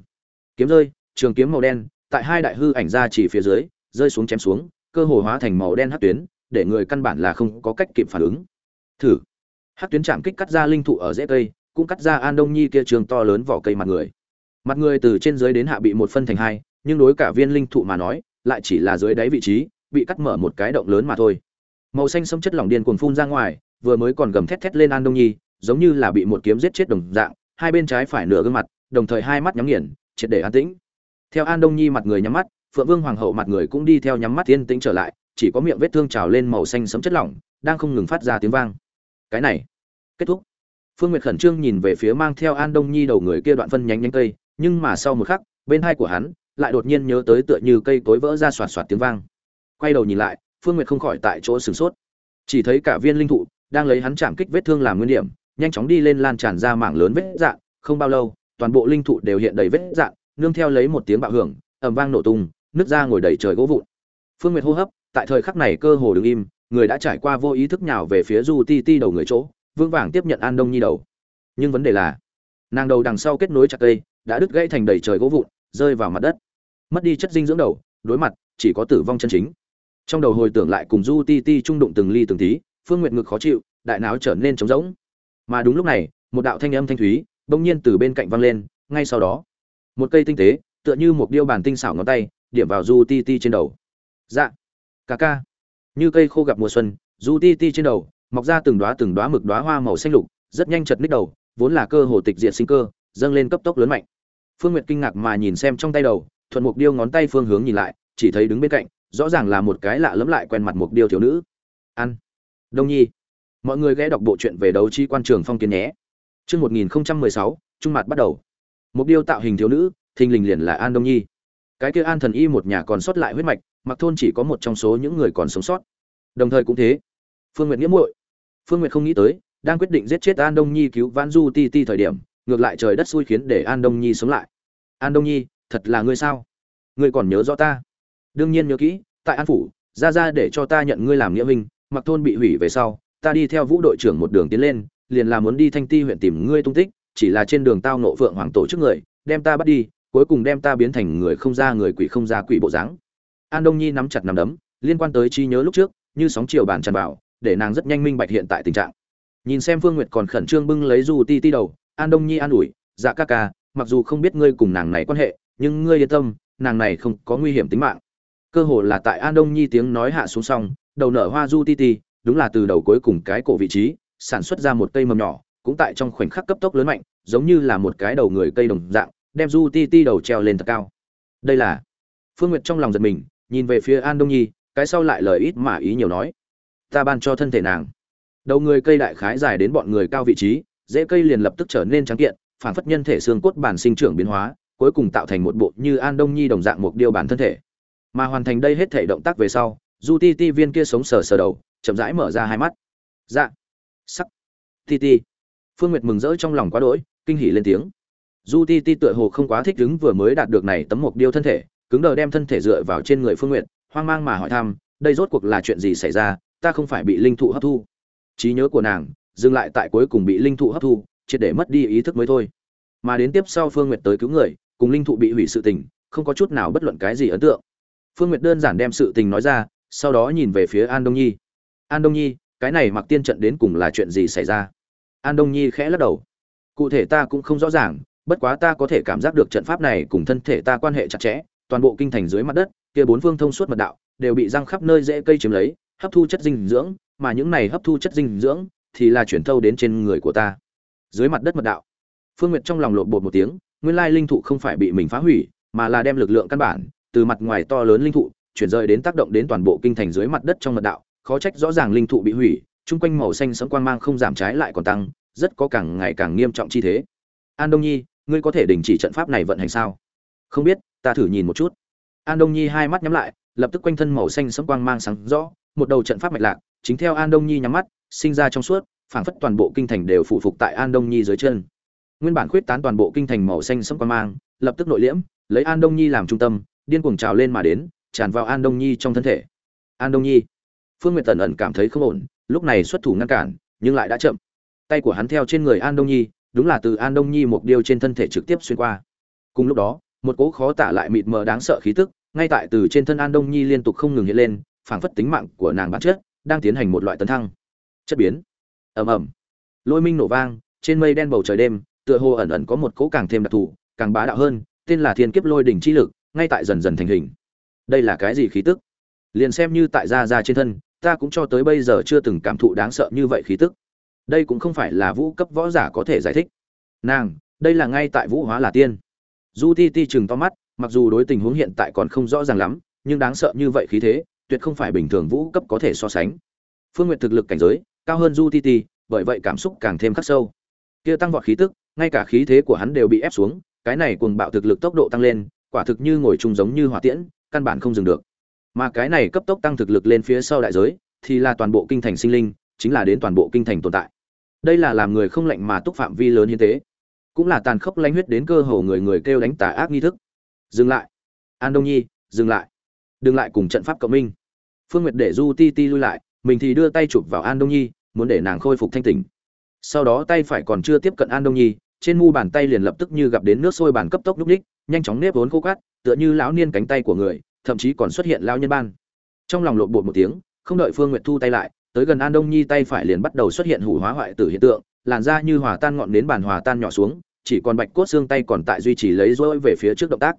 Kiếm rơi, trường kiếm màu đen, tại hai đại hư ảnh ra chỉ phía dưới, rơi xuống chém xuống, cơ hồ hóa thành màu đen hắc tuyến, để người căn bản là không có cách kịp phản ứng. Thử. Hắc tuyến chạm kích cắt ra linh thụ ở rễ cây, cũng cắt ra an đông nhi kia trường to lớn vỏ cây mặt người. Mặt người từ trên dưới đến hạ bị một phân thành hai, nhưng đối cả viên linh thụ mà nói, lại chỉ là dưới đáy vị trí, bị cắt mở một cái động lớn mà thôi màu xanh sẫm chất lỏng điên cuồng phun ra ngoài, vừa mới còn gầm thét thét lên an đông nhi, giống như là bị một kiếm giết chết đồng dạng, hai bên trái phải nửa gương mặt, đồng thời hai mắt nhắm nghiền, triệt để an tĩnh. Theo an đông nhi mặt người nhắm mắt, phượng vương hoàng hậu mặt người cũng đi theo nhắm mắt yên tĩnh trở lại, chỉ có miệng vết thương trào lên màu xanh sẫm chất lỏng, đang không ngừng phát ra tiếng vang. Cái này, kết thúc. Phương nguyệt khẩn trương nhìn về phía mang theo an đông nhi đầu người kia đoạn phân nhánh nhánh cây, nhưng mà sau một khắc, bên hai của hắn lại đột nhiên nhớ tới tựa như cây cối vỡ ra xoạt xoạt tiếng vang. Quay đầu nhìn lại phương nguyệt không khỏi tại chỗ sửng sốt. Chỉ thấy cả viên linh thụ đang lấy hắn chạm kích vết thương làm nguyên điểm, nhanh chóng đi lên lan tràn ra mảng lớn vết dạn, không bao lâu, toàn bộ linh thụ đều hiện đầy vết dạn, nương theo lấy một tiếng bạo hưởng, ầm vang nổ tung nứt ra ngồi đầy trời gỗ vụn. Phương nguyệt hô hấp, tại thời khắc này cơ hồ đứng im, người đã trải qua vô ý thức nhào về phía du ti ti đầu người chỗ vương vàng tiếp nhận an đông nhi đầu. Nhưng vấn đề là, nàng đầu đằng sau kết nối chặt cây, đã đứt gãy thành đầy trời gỗ vụn, rơi vào mặt đất. Mất đi chất dinh dưỡng đầu, đối mặt, chỉ có tử vong chân chính trong đầu hồi tưởng lại cùng du ti ti trung đụng từng ly từng tí, phương nguyện ngực khó chịu, đại não trở nên trống rỗng. Mà đúng lúc này, một đạo thanh âm thanh thúy, bỗng nhiên từ bên cạnh vang lên, ngay sau đó, một cây tinh tế, tựa như một điêu bàn tinh xảo ngón tay, điểm vào du ti ti trên đầu. Dạ ca ca. Như cây khô gặp mùa xuân, du ti ti trên đầu, mọc ra từng đóa từng đóa mực đóa hoa màu xanh lục, rất nhanh chật ních đầu, vốn là cơ hồ tịch diện sinh cơ, dâng lên cấp tốc lớn mạnh. Phương nguyệt kinh ngạc mà nhìn xem trong tay đầu, thuận mục điêu ngón tay phương hướng nhìn lại, chỉ thấy đứng bên cạnh rõ ràng là một cái lạ lẫm lại quen mặt mục điêu thiếu nữ ăn đông nhi mọi người ghé đọc bộ truyện về đấu chi quan trường phong kiến nhé Chương 1016, trung mặt bắt đầu. Mục điêu tạo hình thiếu nữ, thình lình liền là An Đông Nhi. Cái kia An Thần Y một nhà còn sót lại huyết mạch, mặc thôn chỉ có một trong số những người còn sống sót. Đồng thời cũng thế, Phương Nguyệt nghĩa muội. Phương Nguyệt không nghĩ tới, đang quyết định giết chết An Đông Nhi cứu Vãn Du Ti Ti thời điểm, ngược lại trời đất xui khiến để An Đông Nhi sống lại. An Đông Nhi, thật là ngươi sao? Ngươi còn nhớ rõ ta? Đương nhiên nhớ kỹ, tại An phủ, ra ra để cho ta nhận ngươi làm nghĩa huynh, mặc thôn bị hủy về sau, ta đi theo Vũ đội trưởng một đường tiến lên, liền là muốn đi Thanh Ti huyện tìm ngươi tung tích, chỉ là trên đường tao nộ Phượng Hoàng tổ chức người, đem ta bắt đi, cuối cùng đem ta biến thành người không ra người quỷ không ra quỷ bộ dáng. An Đông Nhi nắm chặt nắm đấm, liên quan tới trí nhớ lúc trước, như sóng chiều bàn tràn vào, để nàng rất nhanh minh bạch hiện tại tình trạng. Nhìn xem Phương Nguyệt còn khẩn trương bưng lấy dù ti ti đầu, An Đông Nhi an ủi, "Dạ ca ca, mặc dù không biết ngươi cùng nàng này quan hệ, nhưng ngươi yên tâm, nàng này không có nguy hiểm tính mạng." Cơ hồ là tại An Đông Nhi tiếng nói hạ xuống xong, đầu nở hoa du ti ti, đúng là từ đầu cuối cùng cái cổ vị trí, sản xuất ra một cây mầm nhỏ, cũng tại trong khoảnh khắc cấp tốc lớn mạnh, giống như là một cái đầu người cây đồng dạng, đem Du Ti Ti đầu treo lên thật cao. Đây là Phương Nguyệt trong lòng giật mình, nhìn về phía An Đông Nhi, cái sau lại lời ít mà ý nhiều nói, ta ban cho thân thể nàng. Đầu người cây đại khái dài đến bọn người cao vị trí, dễ cây liền lập tức trở nên trắng kiện, phản phất nhân thể xương cốt bản sinh trưởng biến hóa, cuối cùng tạo thành một bộ như An Đông Nhi đồng dạng một điều bản thân thể. Mà hoàn thành đây hết thể động tác về sau, Du Ti Ti viên kia sống sờ sờ đầu, chậm rãi mở ra hai mắt. Dạ. Sắc. Ti ti. Phương nguyệt mừng rỡ trong lòng quá đỗi kinh hỉ lên tiếng. Du ti ti tựa hồ không quá thích đứng vừa mới đạt được này tấm mục điêu thân thể cứng đờ đem thân thể dựa vào trên người phương nguyệt hoang mang mà hỏi thăm đây rốt cuộc là chuyện gì xảy ra ta không phải bị linh thụ hấp thu. Trí nhớ của nàng dừng lại tại cuối cùng bị linh thụ hấp thu triệt để mất đi ý thức mới thôi. Mà đến tiếp sau phương nguyệt tới cứu người cùng linh thụ bị hủy sự tình không có chút nào bất luận cái gì ấn tượng phương nguyệt đơn giản đem sự tình nói ra, sau đó nhìn về phía an đông nhi. An đông nhi, cái này mặc tiên trận đến cùng là chuyện gì xảy ra? An đông nhi khẽ lắc đầu. Cụ thể ta cũng không rõ ràng, bất quá ta có thể cảm giác được trận pháp này cùng thân thể ta quan hệ chặt chẽ, toàn bộ kinh thành dưới mặt đất, kia bốn phương thông suốt mật đạo, đều bị răng khắp nơi dễ cây chiếm lấy, hấp thu chất dinh dưỡng, mà những này hấp thu chất dinh dưỡng thì là chuyển thâu đến trên người của ta. Dưới mặt đất mật đạo. Phương nguyệt trong lòng lột bột một tiếng, nguyên lai linh thụ không phải bị mình phá hủy, mà là đem lực lượng căn bản từ mặt ngoài to lớn linh thụ, chuyển rời đến tác động đến toàn bộ kinh thành dưới mặt đất trong mật đạo, khó trách rõ ràng linh thụ bị hủy, chung quanh màu xanh sẫm quang mang không giảm trái lại còn tăng, rất có càng ngày càng nghiêm trọng chi thế. An đông nhi, ngươi có thể đình chỉ trận pháp này vận hành sao? Không biết, ta thử nhìn một chút. An đông nhi hai mắt nhắm lại, lập tức quanh thân màu xanh sẫm quang mang sáng rõ, một đầu trận pháp mạch lạc, chính theo an đông nhi nhắm mắt, sinh ra trong suốt, phảng phất toàn bộ kinh thành đều phụ phục tại an đông nhi dưới chân. Nguyên bản khuyết tán toàn bộ kinh thành màu xanh sẫm quan mang, lập tức nội liễm, lấy an đông nhi làm trung tâm điên cuồng trào lên mà đến, tràn vào an đông nhi trong thân thể. An đông nhi. Phương nguyệt tần ẩn cảm thấy không ổn, lúc này xuất thủ ngăn cản, nhưng lại đã chậm. Tay của hắn theo trên người an đông nhi, đúng là từ an đông nhi một điều trên thân thể trực tiếp xuyên qua. Cùng lúc đó, một cỗ khó tả lại mịt mờ đáng sợ khí tức, ngay tại từ trên thân an đông nhi liên tục không ngừng hiện lên, phảng phất tính mạng của nàng bản chất, đang tiến hành một loại tấn thăng. Chất biến. Ầm ầm. Lôi minh nổ vang, trên mây đen bầu trời đêm, tựa hồ ẩn ẩn có một cỗ càng thêm đặc thù, càng bá đạo hơn, tên là thiên kiếp lôi đỉnh chi lực ngay tại dần dần thành hình. Đây là cái gì khí tức? Liền xem như tại gia gia trên thân, ta cũng cho tới bây giờ chưa từng cảm thụ đáng sợ như vậy khí tức. Đây cũng không phải là vũ cấp võ giả có thể giải thích. Nàng, đây là ngay tại vũ hóa là tiên. Du ti ti chừng to mắt, mặc dù đối tình huống hiện tại còn không rõ ràng lắm, nhưng đáng sợ như vậy khí thế, tuyệt không phải bình thường vũ cấp có thể so sánh. Phương Nguyệt thực lực cảnh giới, cao hơn du ti ti, bởi vậy cảm xúc càng thêm khắc sâu. Kia tăng vọt khí tức, ngay cả khí thế của hắn đều bị ép xuống, cái này cuồng bạo thực lực tốc độ tăng lên quả thực như ngồi chung giống như hỏa tiễn căn bản không dừng được. Mà cái này cấp tốc tăng thực lực lên phía sau đại giới thì là toàn bộ kinh thành sinh linh chính là đến toàn bộ kinh thành tồn tại. Đây là làm người không lạnh mà túc phạm vi lớn như thế cũng là tàn khốc lanh huyết đến cơ hồ người người kêu đánh tà ác nghi thức. Dừng lại. An đông nhi dừng lại. Đừng lại cùng trận pháp cộng minh. Phương nguyệt để du ti ti lui lại mình thì đưa tay chụp vào an đông nhi muốn để nàng khôi phục thanh tỉnh. Sau đó tay phải còn chưa tiếp cận an đông nhi trên mu bàn tay liền lập tức như gặp đến nước sôi bàn cấp tốc lúc đích, nhanh chóng nếp vốn khô cát, tựa như lão niên cánh tay của người, thậm chí còn xuất hiện lao nhân ban. Trong lòng lộn bột một tiếng, không đợi phương nguyệt thu tay lại, tới gần an đông nhi tay phải liền bắt đầu xuất hiện hủ hóa hoại tử hiện tượng, làn da như hòa tan ngọn đến bàn hòa tan nhỏ xuống, chỉ còn bạch cốt xương tay còn tại duy trì lấy rối về phía trước động tác.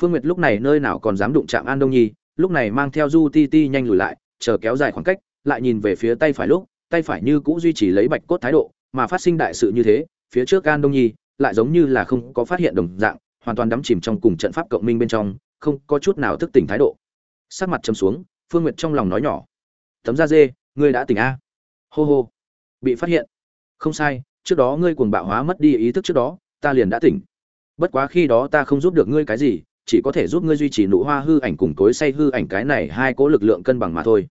Phương nguyệt lúc này nơi nào còn dám đụng chạm an đông nhi, lúc này mang theo du ti ti nhanh lùi lại, chờ kéo dài khoảng cách, lại nhìn về phía tay phải lúc, tay phải như cũ duy trì lấy bạch cốt thái độ, mà phát sinh đại sự như thế, phía trước an đông nhi lại giống như là không có phát hiện đồng dạng hoàn toàn đắm chìm trong cùng trận pháp cộng minh bên trong, không có chút nào thức tỉnh thái độ. Sắc mặt châm xuống, phương nguyệt trong lòng nói nhỏ. Tấm da dê, ngươi đã tỉnh a? Hô hô. Bị phát hiện. Không sai, trước đó ngươi cuồng bạo hóa mất đi ý thức trước đó, ta liền đã tỉnh. Bất quá khi đó ta không giúp được ngươi cái gì, chỉ có thể giúp ngươi duy trì nụ hoa hư ảnh cùng tối say hư ảnh cái này hai cố lực lượng cân bằng mà thôi.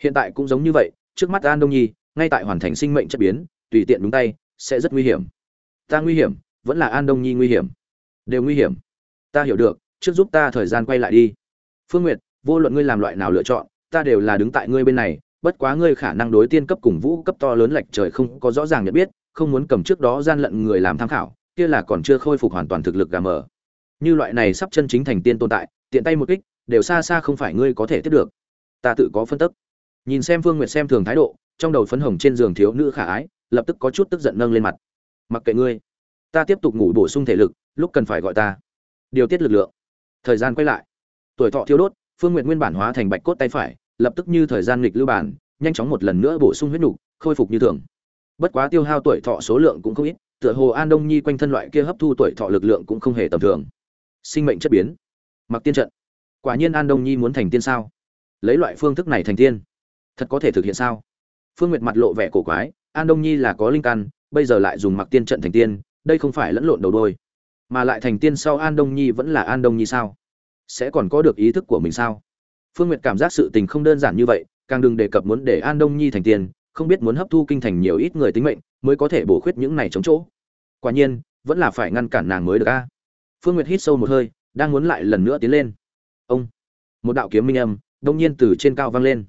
Hiện tại cũng giống như vậy, trước mắt an đông nhi, ngay tại hoàn thành sinh mệnh chất biến, tùy tiện đúng tay, sẽ rất nguy hiểm. Ta nguy hiểm, vẫn là an đông nhi nguy hiểm đều nguy hiểm. Ta hiểu được, trước giúp ta thời gian quay lại đi. Phương nguyệt, vô luận ngươi làm loại nào lựa chọn, ta đều là đứng tại ngươi bên này, bất quá ngươi khả năng đối tiên cấp cùng vũ cấp to lớn lệch trời không có rõ ràng nhận biết, không muốn cầm trước đó gian lận người làm tham khảo, kia là còn chưa khôi phục hoàn toàn thực lực gà mờ. Như loại này sắp chân chính thành tiên tồn tại, tiện tay một kích, đều xa xa không phải ngươi có thể tiếp được. Ta tự có phân tức. Nhìn xem phương nguyệt xem thường thái độ, trong đầu phấn hồng trên giường thiếu nữ khả ái, lập tức có chút tức giận nâng lên mặt. Mặc kệ ngươi, ta tiếp tục ngủ bổ sung thể lực lúc cần phải gọi ta. Điều tiết lực lượng. Thời gian quay lại. Tuổi thọ thiêu đốt, phương nguyện nguyên bản hóa thành bạch cốt tay phải, lập tức như thời gian nghịch lưu bản, nhanh chóng một lần nữa bổ sung huyết nục, khôi phục như thường. Bất quá tiêu hao tuổi thọ số lượng cũng không ít, tựa hồ an đông nhi quanh thân loại kia hấp thu tuổi thọ lực lượng cũng không hề tầm thường. Sinh mệnh chất biến. Mặc tiên trận. Quả nhiên an đông nhi muốn thành tiên sao? Lấy loại phương thức này thành tiên. Thật có thể thực hiện sao? Phương nguyệt mặt lộ vẻ cổ quái, an đông nhi là có linh căn, bây giờ lại dùng mặc tiên trận thành tiên, đây không phải lẫn lộn đầu đôi mà lại thành tiên sau an đông nhi vẫn là an đông nhi sao? Sẽ còn có được ý thức của mình sao? Phương nguyệt cảm giác sự tình không đơn giản như vậy, càng đừng đề cập muốn để an đông nhi thành tiên, không biết muốn hấp thu kinh thành nhiều ít người tính mệnh mới có thể bổ khuyết những này chống chỗ. Quả nhiên, vẫn là phải ngăn cản nàng mới được a. Phương nguyệt hít sâu một hơi, đang muốn lại lần nữa tiến lên. Ông, một đạo kiếm minh âm, đông nhiên từ trên cao vang lên.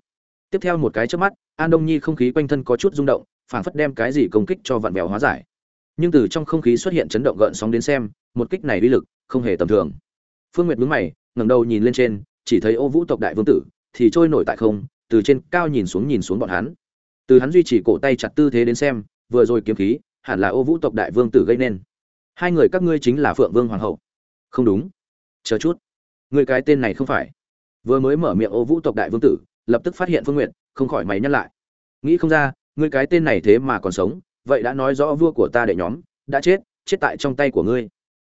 Tiếp theo một cái trước mắt, an đông nhi không khí quanh thân có chút rung động, phảng phất đem cái gì công kích cho vạn vẹo hóa giải. Nhưng từ trong không khí xuất hiện chấn động gợn sóng đến xem một kích này uy lực không hề tầm thường. Phương nguyệt nhướng mày ngẩng đầu nhìn lên trên chỉ thấy ô vũ tộc đại vương tử thì trôi nổi tại không từ trên cao nhìn xuống nhìn xuống bọn hắn. Từ hắn duy trì cổ tay chặt tư thế đến xem vừa rồi kiếm khí hẳn là ô vũ tộc đại vương tử gây nên. Hai người các ngươi chính là phượng vương hoàng hậu. Không đúng. Chờ chút. Người cái tên này không phải. Vừa mới mở miệng ô vũ tộc đại vương tử lập tức phát hiện phương Nguyệt, không khỏi mày nhăn lại. Nghĩ không ra ngươi cái tên này thế mà còn sống vậy đã nói rõ vua của ta đệ nhóm đã chết chết tại trong tay của ngươi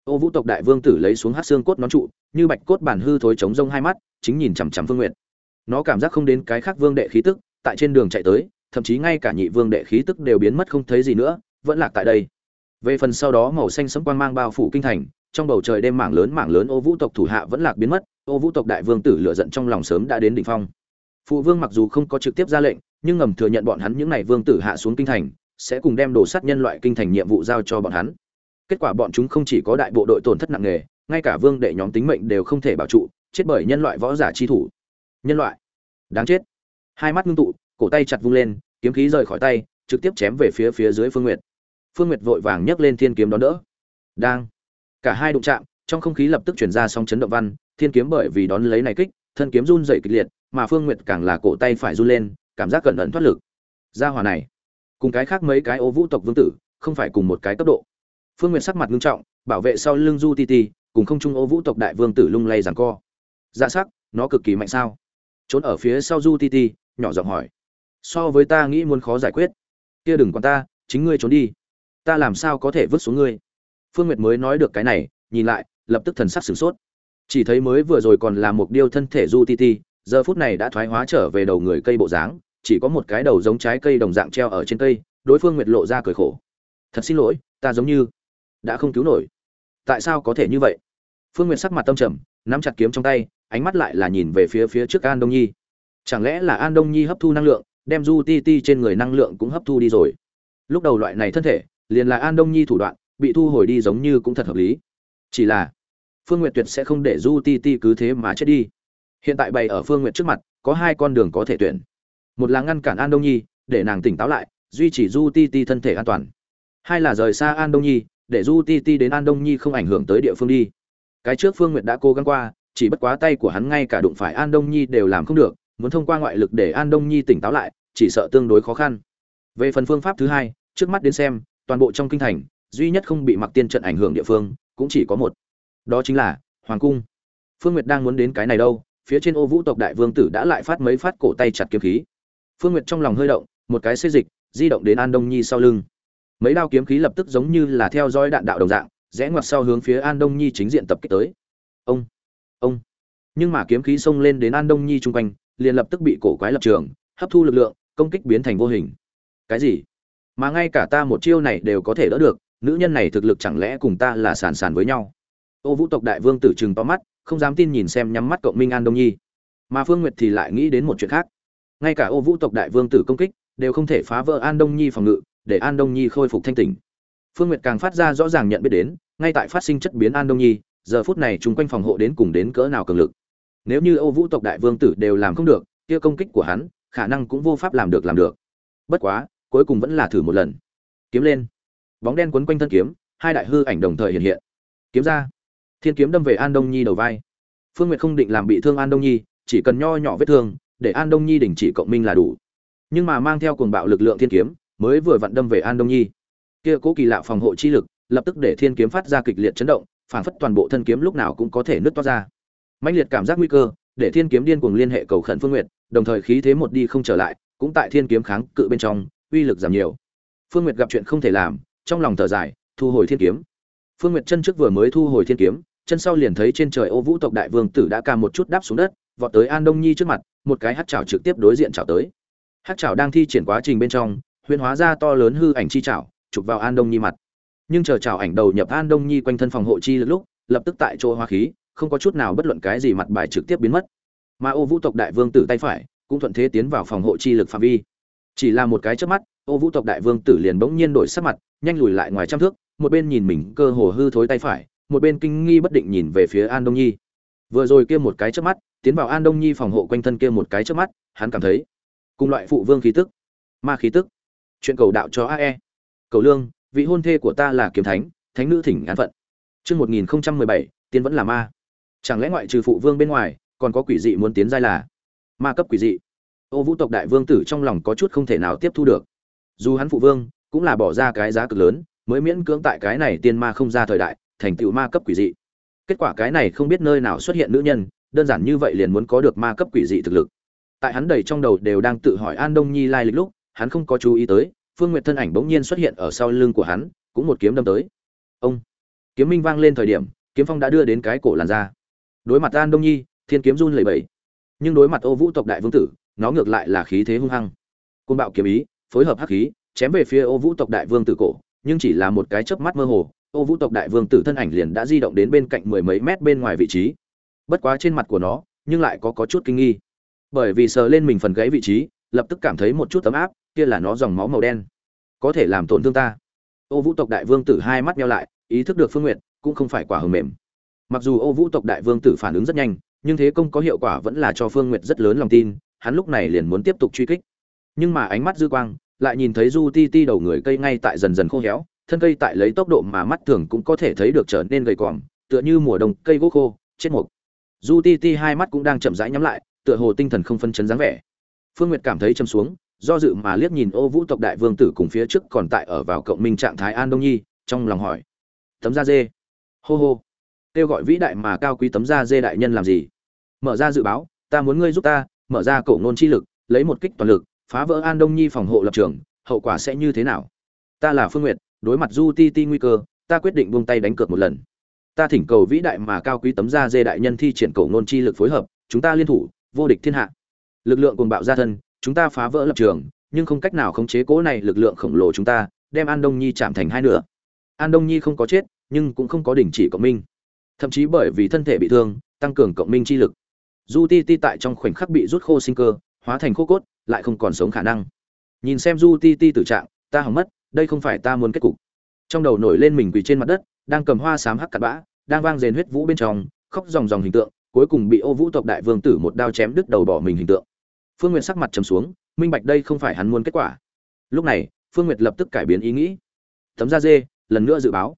ô vũ tộc đại vương tử lấy xuống hát xương cốt nón trụ, như bạch cốt bản hư thối chống rông hai mắt, chính nhìn chằm chằm phương nguyện nó cảm giác không đến cái khác vương đệ khí tức, tại trên đường chạy tới, thậm chí ngay cả nhị vương đệ khí tức đều biến mất không thấy gì nữa, vẫn lạc tại đây. Về phần sau đó màu xanh sẫm quang mang bao phủ kinh thành, trong bầu trời đêm mảng lớn mảng lớn ô vũ tộc thủ hạ vẫn lạc biến mất, ô vũ tộc đại vương tử lựa giận trong lòng sớm đã đến đỉnh phong. Phụ vương mặc dù không có trực tiếp ra lệnh, nhưng ngầm thừa nhận bọn hắn những n à y vương tử hạ xuống kinh thành, sẽ cùng đem đồ sát nhân loại kinh thành nhiệm vụ giao cho bọn hắn kết quả bọn chúng không chỉ có đại bộ đội tổn thất nặng nề, ngay cả vương đệ nhóm tính mệnh đều không thể bảo trụ, chết bởi nhân loại võ giả chi thủ. Nhân loại. Đáng chết. Hai mắt ngưng tụ, cổ tay chặt vung lên, kiếm khí rời khỏi tay, trực tiếp chém về phía phía dưới phương nguyệt. Phương nguyệt vội vàng nhấc lên thiên kiếm đón đỡ. Đang. Cả hai đụng chạm, trong không khí lập tức chuyển ra song chấn động văn, thiên kiếm bởi vì đón lấy này kích, thân kiếm run dậy kịch liệt, mà phương nguyệt càng là cổ tay phải run lên, cảm giác cẩn ẩn thoát lực. Gia hòa này, cùng cái khác mấy cái ô vũ tộc vương tử, không phải cùng một cái cấp độ phương nguyệt sắc mặt nghiêm trọng, bảo vệ sau lưng du ti ti, cùng không trung ô vũ tộc đại vương tử lung lay giằng co. Dạ sắc, nó cực kỳ mạnh sao? Trốn ở phía sau du ti ti, nhỏ giọng hỏi. So với ta nghĩ muốn khó giải quyết. Kia đừng còn ta, chính ngươi trốn đi. Ta làm sao có thể vứt xuống ngươi? Phương nguyệt mới nói được cái này, nhìn lại, lập tức thần sắc sửng sốt. Chỉ thấy mới vừa rồi còn là một điêu thân thể du ti ti, giờ phút này đã thoái hóa trở về đầu người cây bộ dáng, chỉ có một cái đầu giống trái cây đồng dạng treo ở trên cây, đối phương nguyệt lộ ra cười khổ. Thật xin lỗi, ta giống như đã không cứu nổi. Tại sao có thể như vậy? Phương nguyệt sắc mặt tâm trầm, nắm chặt kiếm trong tay, ánh mắt lại là nhìn về phía phía trước an đông nhi. Chẳng lẽ là an đông nhi hấp thu năng lượng, đem du ti ti trên người năng lượng cũng hấp thu đi rồi? Lúc đầu loại này thân thể, liền là an đông nhi thủ đoạn, bị thu hồi đi giống như cũng thật hợp lý. Chỉ là, phương n g u y ệ t tuyệt sẽ không để du ti ti cứ thế mà chết đi. Hiện tại bày ở phương n g u y ệ t trước mặt, có hai con đường có thể tuyển. Một là ngăn cản an đông nhi, để nàng tỉnh táo lại, duy trì du ti ti thân thể an toàn. Hai là rời xa an đông nhi để du ti ti đến an đông nhi không ảnh hưởng tới địa phương đi. Cái trước phương n g u y ệ t đã cố gắng qua, chỉ bất quá tay của hắn ngay cả đụng phải an đông nhi đều làm không được, muốn thông qua ngoại lực để an đông nhi tỉnh táo lại, chỉ sợ tương đối khó khăn. Về phần phương pháp thứ hai, trước mắt đến xem, toàn bộ trong kinh thành, duy nhất không bị mặc tiên trận ảnh hưởng địa phương, cũng chỉ có một. Đó chính là hoàng cung. Phương nguyệt đang muốn đến cái này đâu, phía trên ô vũ tộc đại vương tử đã lại phát mấy phát cổ tay chặt kiếm khí. Phương nguyệt trong lòng hơi động, một cái xê dịch, di động đến an đông nhi sau lưng mấy đao kiếm khí lập tức giống như là theo dõi đạn đạo đồng dạng, rẽ ngoặt sau hướng phía an đông nhi chính diện tập kích tới. Ông ông. Nhưng mà kiếm khí xông lên đến an đông nhi chung quanh, liền lập tức bị cổ quái lập trường, hấp thu lực lượng, công kích biến thành vô hình. Cái gì? Mà ngay cả ta một chiêu này đều có thể đỡ được, nữ nhân này thực lực chẳng lẽ cùng ta là sàn sàn với nhau? Ô vũ tộc đại vương tử trừng to mắt, không dám tin nhìn xem nhắm mắt cộng minh an đông nhi. Mà phương nguyệt thì lại nghĩ đến một chuyện khác. Ngay cả ô vũ tộc đại vương tử công kích, đều không thể phá vỡ an đông nhi phòng ngự để an đông nhi khôi phục thanh tỉnh. Phương nguyệt càng phát ra rõ ràng nhận biết đến, ngay tại phát sinh chất biến an đông nhi, giờ phút này chúng quanh phòng hộ đến cùng đến cỡ nào cường lực. Nếu như Âu vũ tộc đại vương tử đều làm không được, kia công kích của hắn, khả năng cũng vô pháp làm được làm được. Bất quá, cuối cùng vẫn là thử một lần. Kiếm lên. Bóng đen quấn quanh thân kiếm, hai đại hư ảnh đồng thời hiện hiện. Kiếm ra. Thiên kiếm đâm về an đông nhi đầu vai. Phương nguyệt không định làm bị thương an đông nhi, chỉ cần nho nhỏ vết thương, để an đông nhi đình chỉ cộng minh là đủ. Nhưng mà mang theo cuồng bạo lực lượng thiên kiếm mới vừa vặn đâm về an đông nhi. Kia cố kỳ lạ phòng hộ chi lực, lập tức để thiên kiếm phát ra kịch liệt chấn động phản phất toàn bộ thân kiếm lúc nào cũng có thể nứt toát ra. Mãnh liệt cảm giác nguy cơ, để thiên kiếm điên cuồng liên hệ cầu khẩn phương nguyệt, đồng thời khí thế một đi không trở lại, cũng tại thiên kiếm kháng cự bên trong, uy lực giảm nhiều. Phương nguyệt gặp chuyện không thể làm, trong lòng thở dài, thu hồi thiên kiếm. Phương nguyệt chân trước vừa mới thu hồi thiên kiếm, chân sau liền thấy trên trời ô vũ tộc đại vương tử đã ca một chút đáp xuống đất, vọt tới an đông nhi trước mặt, một cái hắc chảo trực tiếp đối diện chảo tới. Hắc chảo đang thi triển quá trình bên trong Huyễn hóa ra to lớn hư ảnh chi chảo, chụp vào an đông nhi mặt. Nhưng chờ chảo ảnh đầu nhập an đông nhi quanh thân phòng hộ chi lực lúc, lập tức tại chỗ hóa khí, không có chút nào bất luận cái gì mặt bài trực tiếp biến mất. Mà ô vũ tộc đại vương tử tay phải cũng thuận thế tiến vào phòng hộ chi lực phạm vi. Chỉ là một cái chớp mắt, ô vũ tộc đại vương tử liền bỗng nhiên đổi sắc mặt, nhanh lùi lại ngoài trăm thước, một bên nhìn mình cơ hồ hư thối tay phải, một bên kinh nghi bất định nhìn về phía an đông nhi. Vừa rồi kia một cái chớp mắt, tiến vào an đông nhi phòng hộ quanh thân kia một cái chớp mắt, hắn cảm thấy, cùng loại phụ vương khí tức, ma khí tức chuyện cầu đạo cho ae cầu lương, vị hôn thê của ta là kiếm thánh thánh nữ thỉnh án phận. Chương một nghìn bảy, tiên vẫn là ma. Chẳng lẽ ngoại trừ phụ vương bên ngoài, còn có quỷ dị muốn tiến giai là ma cấp quỷ dị? Ô vũ tộc đại vương tử trong lòng có chút không thể nào tiếp thu được. Dù hắn phụ vương, cũng là bỏ ra cái giá cực lớn, mới miễn cưỡng tại cái này tiên ma không ra thời đại, thành tựu ma cấp quỷ dị. Kết quả cái này không biết nơi nào xuất hiện nữ nhân, đơn giản như vậy liền muốn có được ma cấp quỷ dị thực lực. Tại hắn đầy trong đầu đều đang tự hỏi an đông nhi lai lịch lúc hắn không có chú ý tới, phương nguyệt thân ảnh bỗng nhiên xuất hiện ở sau lưng của hắn, cũng một kiếm đâm tới. Ông! Kiếm minh vang lên thời điểm, kiếm phong đã đưa đến cái cổ làn ra đối mặt an đông nhi, thiên kiếm run lẩy bẩy. Nhưng đối mặt ô vũ tộc đại vương tử, nó ngược lại là khí thế hung hăng. Côn bạo kiếm ý, phối hợp hắc khí, chém về phía ô vũ tộc đại vương tử cổ, nhưng chỉ là một cái chớp mắt mơ hồ, ô vũ tộc đại vương tử thân ảnh liền đã di động đến bên cạnh mười mấy mét bên ngoài vị trí. Bất quá trên mặt của nó, nhưng lại có có chút kinh nghi. Bởi vì sờ lên mình phần gãy vị trí, lập tức cảm thấy một chút ấm áp kia là nó dòng máu màu đen. Có thể làm tổn thương ta. Ô vũ tộc đại vương tử hai mắt nhau lại, ý thức được phương nguyện cũng không phải quả hầm mềm. Mặc dù ô vũ tộc đại vương tử phản ứng rất nhanh, nhưng thế công có hiệu quả vẫn là cho phương Nguyệt rất lớn lòng tin, hắn lúc này liền muốn tiếp tục truy kích. Nhưng mà ánh mắt dư quang, lại nhìn thấy du ti ti đầu người cây ngay tại dần dần khô héo, thân cây tại lấy tốc độ mà mắt thường cũng có thể thấy được trở nên gầy còm tựa như mùa đông cây gỗ khô, chết mục. Du ti ti hai mắt cũng đang chậm rãi nhắm lại, tựa hồ tinh thần không phân chấn dáng vẻ. Phương nguyệt cảm thấy châm xuống do dự mà liếc nhìn ô vũ tộc đại vương tử cùng phía trước còn tại ở vào cộng minh trạng thái an đông nhi, trong lòng hỏi. Tấm da dê. Hô hô. Kêu gọi vĩ đại mà cao quý tấm da dê đại nhân làm gì? Mở ra dự báo, ta muốn ngươi giúp ta, mở ra cổ ngôn chi lực, lấy một kích toàn lực, phá vỡ an đông nhi phòng hộ lập trường, hậu quả sẽ như thế nào? Ta là phương nguyệt, đối mặt du ti ti nguy cơ, ta quyết định buông tay đánh cược một lần. Ta thỉnh cầu vĩ đại mà cao quý tấm da dê đại nhân thi triển cổ ngôn chi lực phối hợp, chúng ta liên thủ, vô địch thiên hạ. Lực lượng cùng bạo gia thân chúng ta phá vỡ lập trường, nhưng không cách nào khống chế cố này lực lượng khổng lồ chúng ta, đem an đông nhi chạm thành hai nửa. An đông nhi không có chết, nhưng cũng không có đình chỉ cộng minh. Thậm chí bởi vì thân thể bị thương, tăng cường cộng minh chi lực. Du ti ti tại trong khoảnh khắc bị rút khô sinh cơ, hóa thành khô cốt, lại không còn sống khả năng. Nhìn xem du ti ti tử trạng, ta hỏng mất, đây không phải ta muốn kết cục. Trong đầu nổi lên mình quỳ trên mặt đất, đang cầm hoa sám hắc cặn bã, đang vang rền huyết vũ bên trong, khóc dòng dòng hình tượng, cuối cùng bị ô vũ tộc đại vương tử một đao chém đứt đầu bỏ mình hình tượng phương nguyệt sắc mặt trầm xuống, minh bạch đây không phải hắn muốn kết quả. Lúc này, phương nguyệt lập tức cải biến ý nghĩ. Tấm da dê, lần nữa dự báo.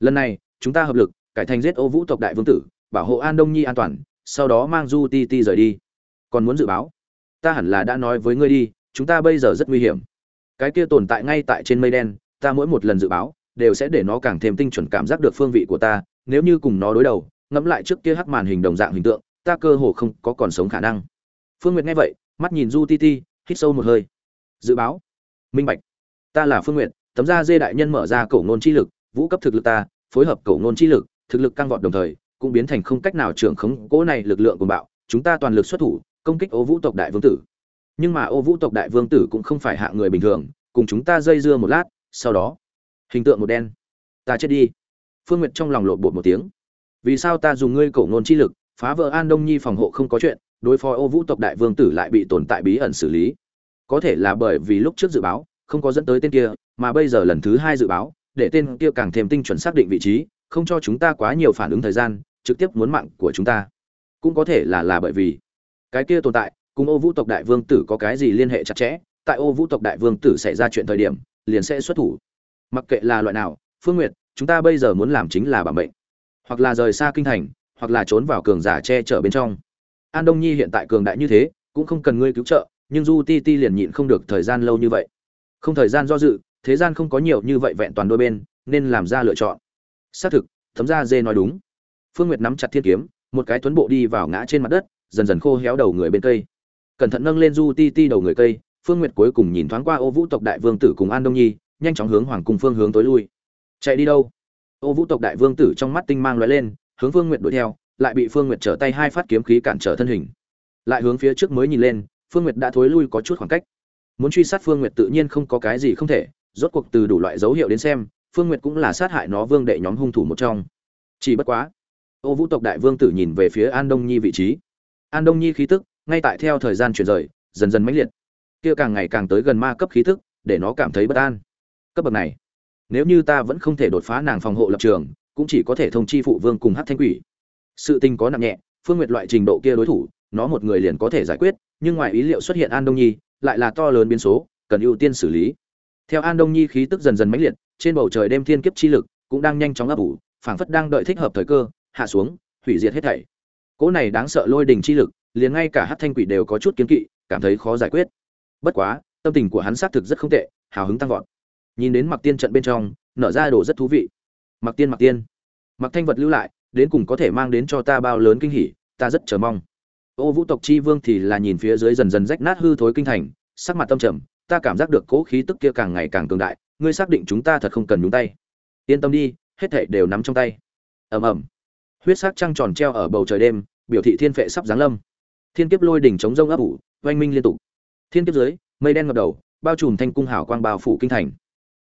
Lần này, chúng ta hợp lực, cải thành giết ô vũ tộc đại vương tử, bảo hộ an đông nhi an toàn, sau đó mang du ti ti rời đi. Còn muốn dự báo? Ta hẳn là đã nói với ngươi đi, chúng ta bây giờ rất nguy hiểm. Cái kia tồn tại ngay tại trên mây đen, ta mỗi một lần dự báo, đều sẽ để nó càng thêm tinh chuẩn cảm giác được phương vị của ta, nếu như cùng nó đối đầu, ngẫm lại trước kia hắc màn hình đồng dạng hình tượng, ta cơ hồ không có còn sống khả năng. Phương nguyệt nghe vậy mắt nhìn du ti ti, hít sâu một hơi. Dự báo. Minh bạch. Ta là phương nguyệt, tấm da dê đại nhân mở ra cổ ngôn chi lực, vũ cấp thực lực ta, phối hợp cổ ngôn chi lực, thực lực căng vọt đồng thời, cũng biến thành không cách nào trưởng khống cỗ này lực lượng của bạo, chúng ta toàn lực xuất thủ, công kích ô vũ tộc đại vương tử. Nhưng mà ô vũ tộc đại vương tử cũng không phải hạ người bình thường, cùng chúng ta dây dưa một lát, sau đó, hình tượng một đen. Ta chết đi. Phương nguyệt trong lòng lộn bột một tiếng. Vì sao ta dùng ngươi cổ ngôn chi lực, phá vỡ an đông nhi phòng hộ không có chuyện? Đối phó ô vũ tộc đại vương tử lại bị tồn tại bí ẩn xử lý. Có thể là bởi vì lúc trước dự báo, không có dẫn tới tên kia, mà bây giờ lần thứ hai dự báo, để tên kia càng thêm tinh chuẩn xác định vị trí, không cho chúng ta quá nhiều phản ứng thời gian, trực tiếp muốn mạng của chúng ta. Cũng có thể là là bởi vì cái kia tồn tại, cùng ô vũ tộc đại vương tử có cái gì liên hệ chặt chẽ, tại ô vũ tộc đại vương tử xảy ra chuyện thời điểm, liền sẽ xuất thủ. Mặc kệ là loại nào, phương nguyệt, chúng ta bây giờ muốn làm chính là bảo mệnh. Hoặc là rời xa kinh thành, hoặc là trốn vào cường giả che chở bên trong an đông nhi hiện tại cường đại như thế, cũng không cần ngươi cứu trợ, nhưng du ti ti liền nhịn không được thời gian lâu như vậy. Không thời gian do dự, thế gian không có nhiều như vậy vẹn toàn đôi bên, nên làm ra lựa chọn. Xác thực, thấm ra dê nói đúng. Phương nguyệt nắm chặt thiên kiếm, một cái tuấn bộ đi vào ngã trên mặt đất, dần dần khô héo đầu người bên cây. Cẩn thận nâng lên du ti ti đầu người cây, phương nguyệt cuối cùng nhìn thoáng qua ô vũ tộc đại vương tử cùng an đông nhi, nhanh chóng hướng hoàng cung phương hướng tối lui. Chạy đi đâu? Ô vũ tộc đại vương tử trong mắt tinh mang lóe lên, hướng phương nguyệt đuổi theo lại bị phương nguyệt trở tay hai phát kiếm khí cản trở thân hình. Lại hướng phía trước mới nhìn lên, phương nguyệt đã thối lui có chút khoảng cách. Muốn truy sát phương nguyệt tự nhiên không có cái gì không thể, rốt cuộc từ đủ loại dấu hiệu đến xem, phương nguyệt cũng là sát hại nó vương đệ nhóm hung thủ một trong. Chỉ bất quá, ô vũ tộc đại vương tử nhìn về phía an đông nhi vị trí. An đông nhi khí tức, ngay tại theo thời gian chuyển rời, dần dần mãnh liệt. Kia càng ngày càng tới gần ma cấp khí tức, để nó cảm thấy bất an. Cấp bậc này, nếu như ta vẫn không thể đột phá nàng phòng hộ lập trường, cũng chỉ có thể thông chi phụ vương cùng Hắc thanh quỷ sự tình có nặng nhẹ, phương nguyệt loại trình độ kia đối thủ, nó một người liền có thể giải quyết, nhưng ngoài ý liệu xuất hiện an đông nhi, lại là to lớn biến số, cần ưu tiên xử lý. Theo an đông nhi khí tức dần dần mãnh liệt, trên bầu trời đêm thiên kiếp chi lực cũng đang nhanh chóng ấp ủ, phảng phất đang đợi thích hợp thời cơ, hạ xuống, hủy diệt hết thảy. Cỗ này đáng sợ lôi đình chi lực, liền ngay cả hát thanh quỷ đều có chút kiến kỵ, cảm thấy khó giải quyết. Bất quá, tâm tình của hắn xác thực rất không tệ, hào hứng tăng vọt. Nhìn đến mặc tiên trận bên trong, nở ra đồ rất thú vị. Mặc tiên mặc tiên. Mặc thanh vật lưu lại đến cùng có thể mang đến cho ta bao lớn kinh hỉ, ta rất chờ mong. Ô vũ tộc chi vương thì là nhìn phía dưới dần dần rách nát hư thối kinh thành, sắc mặt tâm trầm, ta cảm giác được cố khí tức kia càng ngày càng cường đại, ngươi xác định chúng ta thật không cần nhúng tay. Yên tâm đi, hết thảy đều nắm trong tay. Ầm ầm. Huyết sắc trăng tròn treo ở bầu trời đêm, biểu thị thiên phệ sắp giáng lâm. Thiên kiếp lôi đỉnh chống rông ấp ủ, oanh minh liên tục. Thiên kiếp dưới, mây đen ngập đầu, bao trùm thanh cung hào quang bao phủ kinh thành.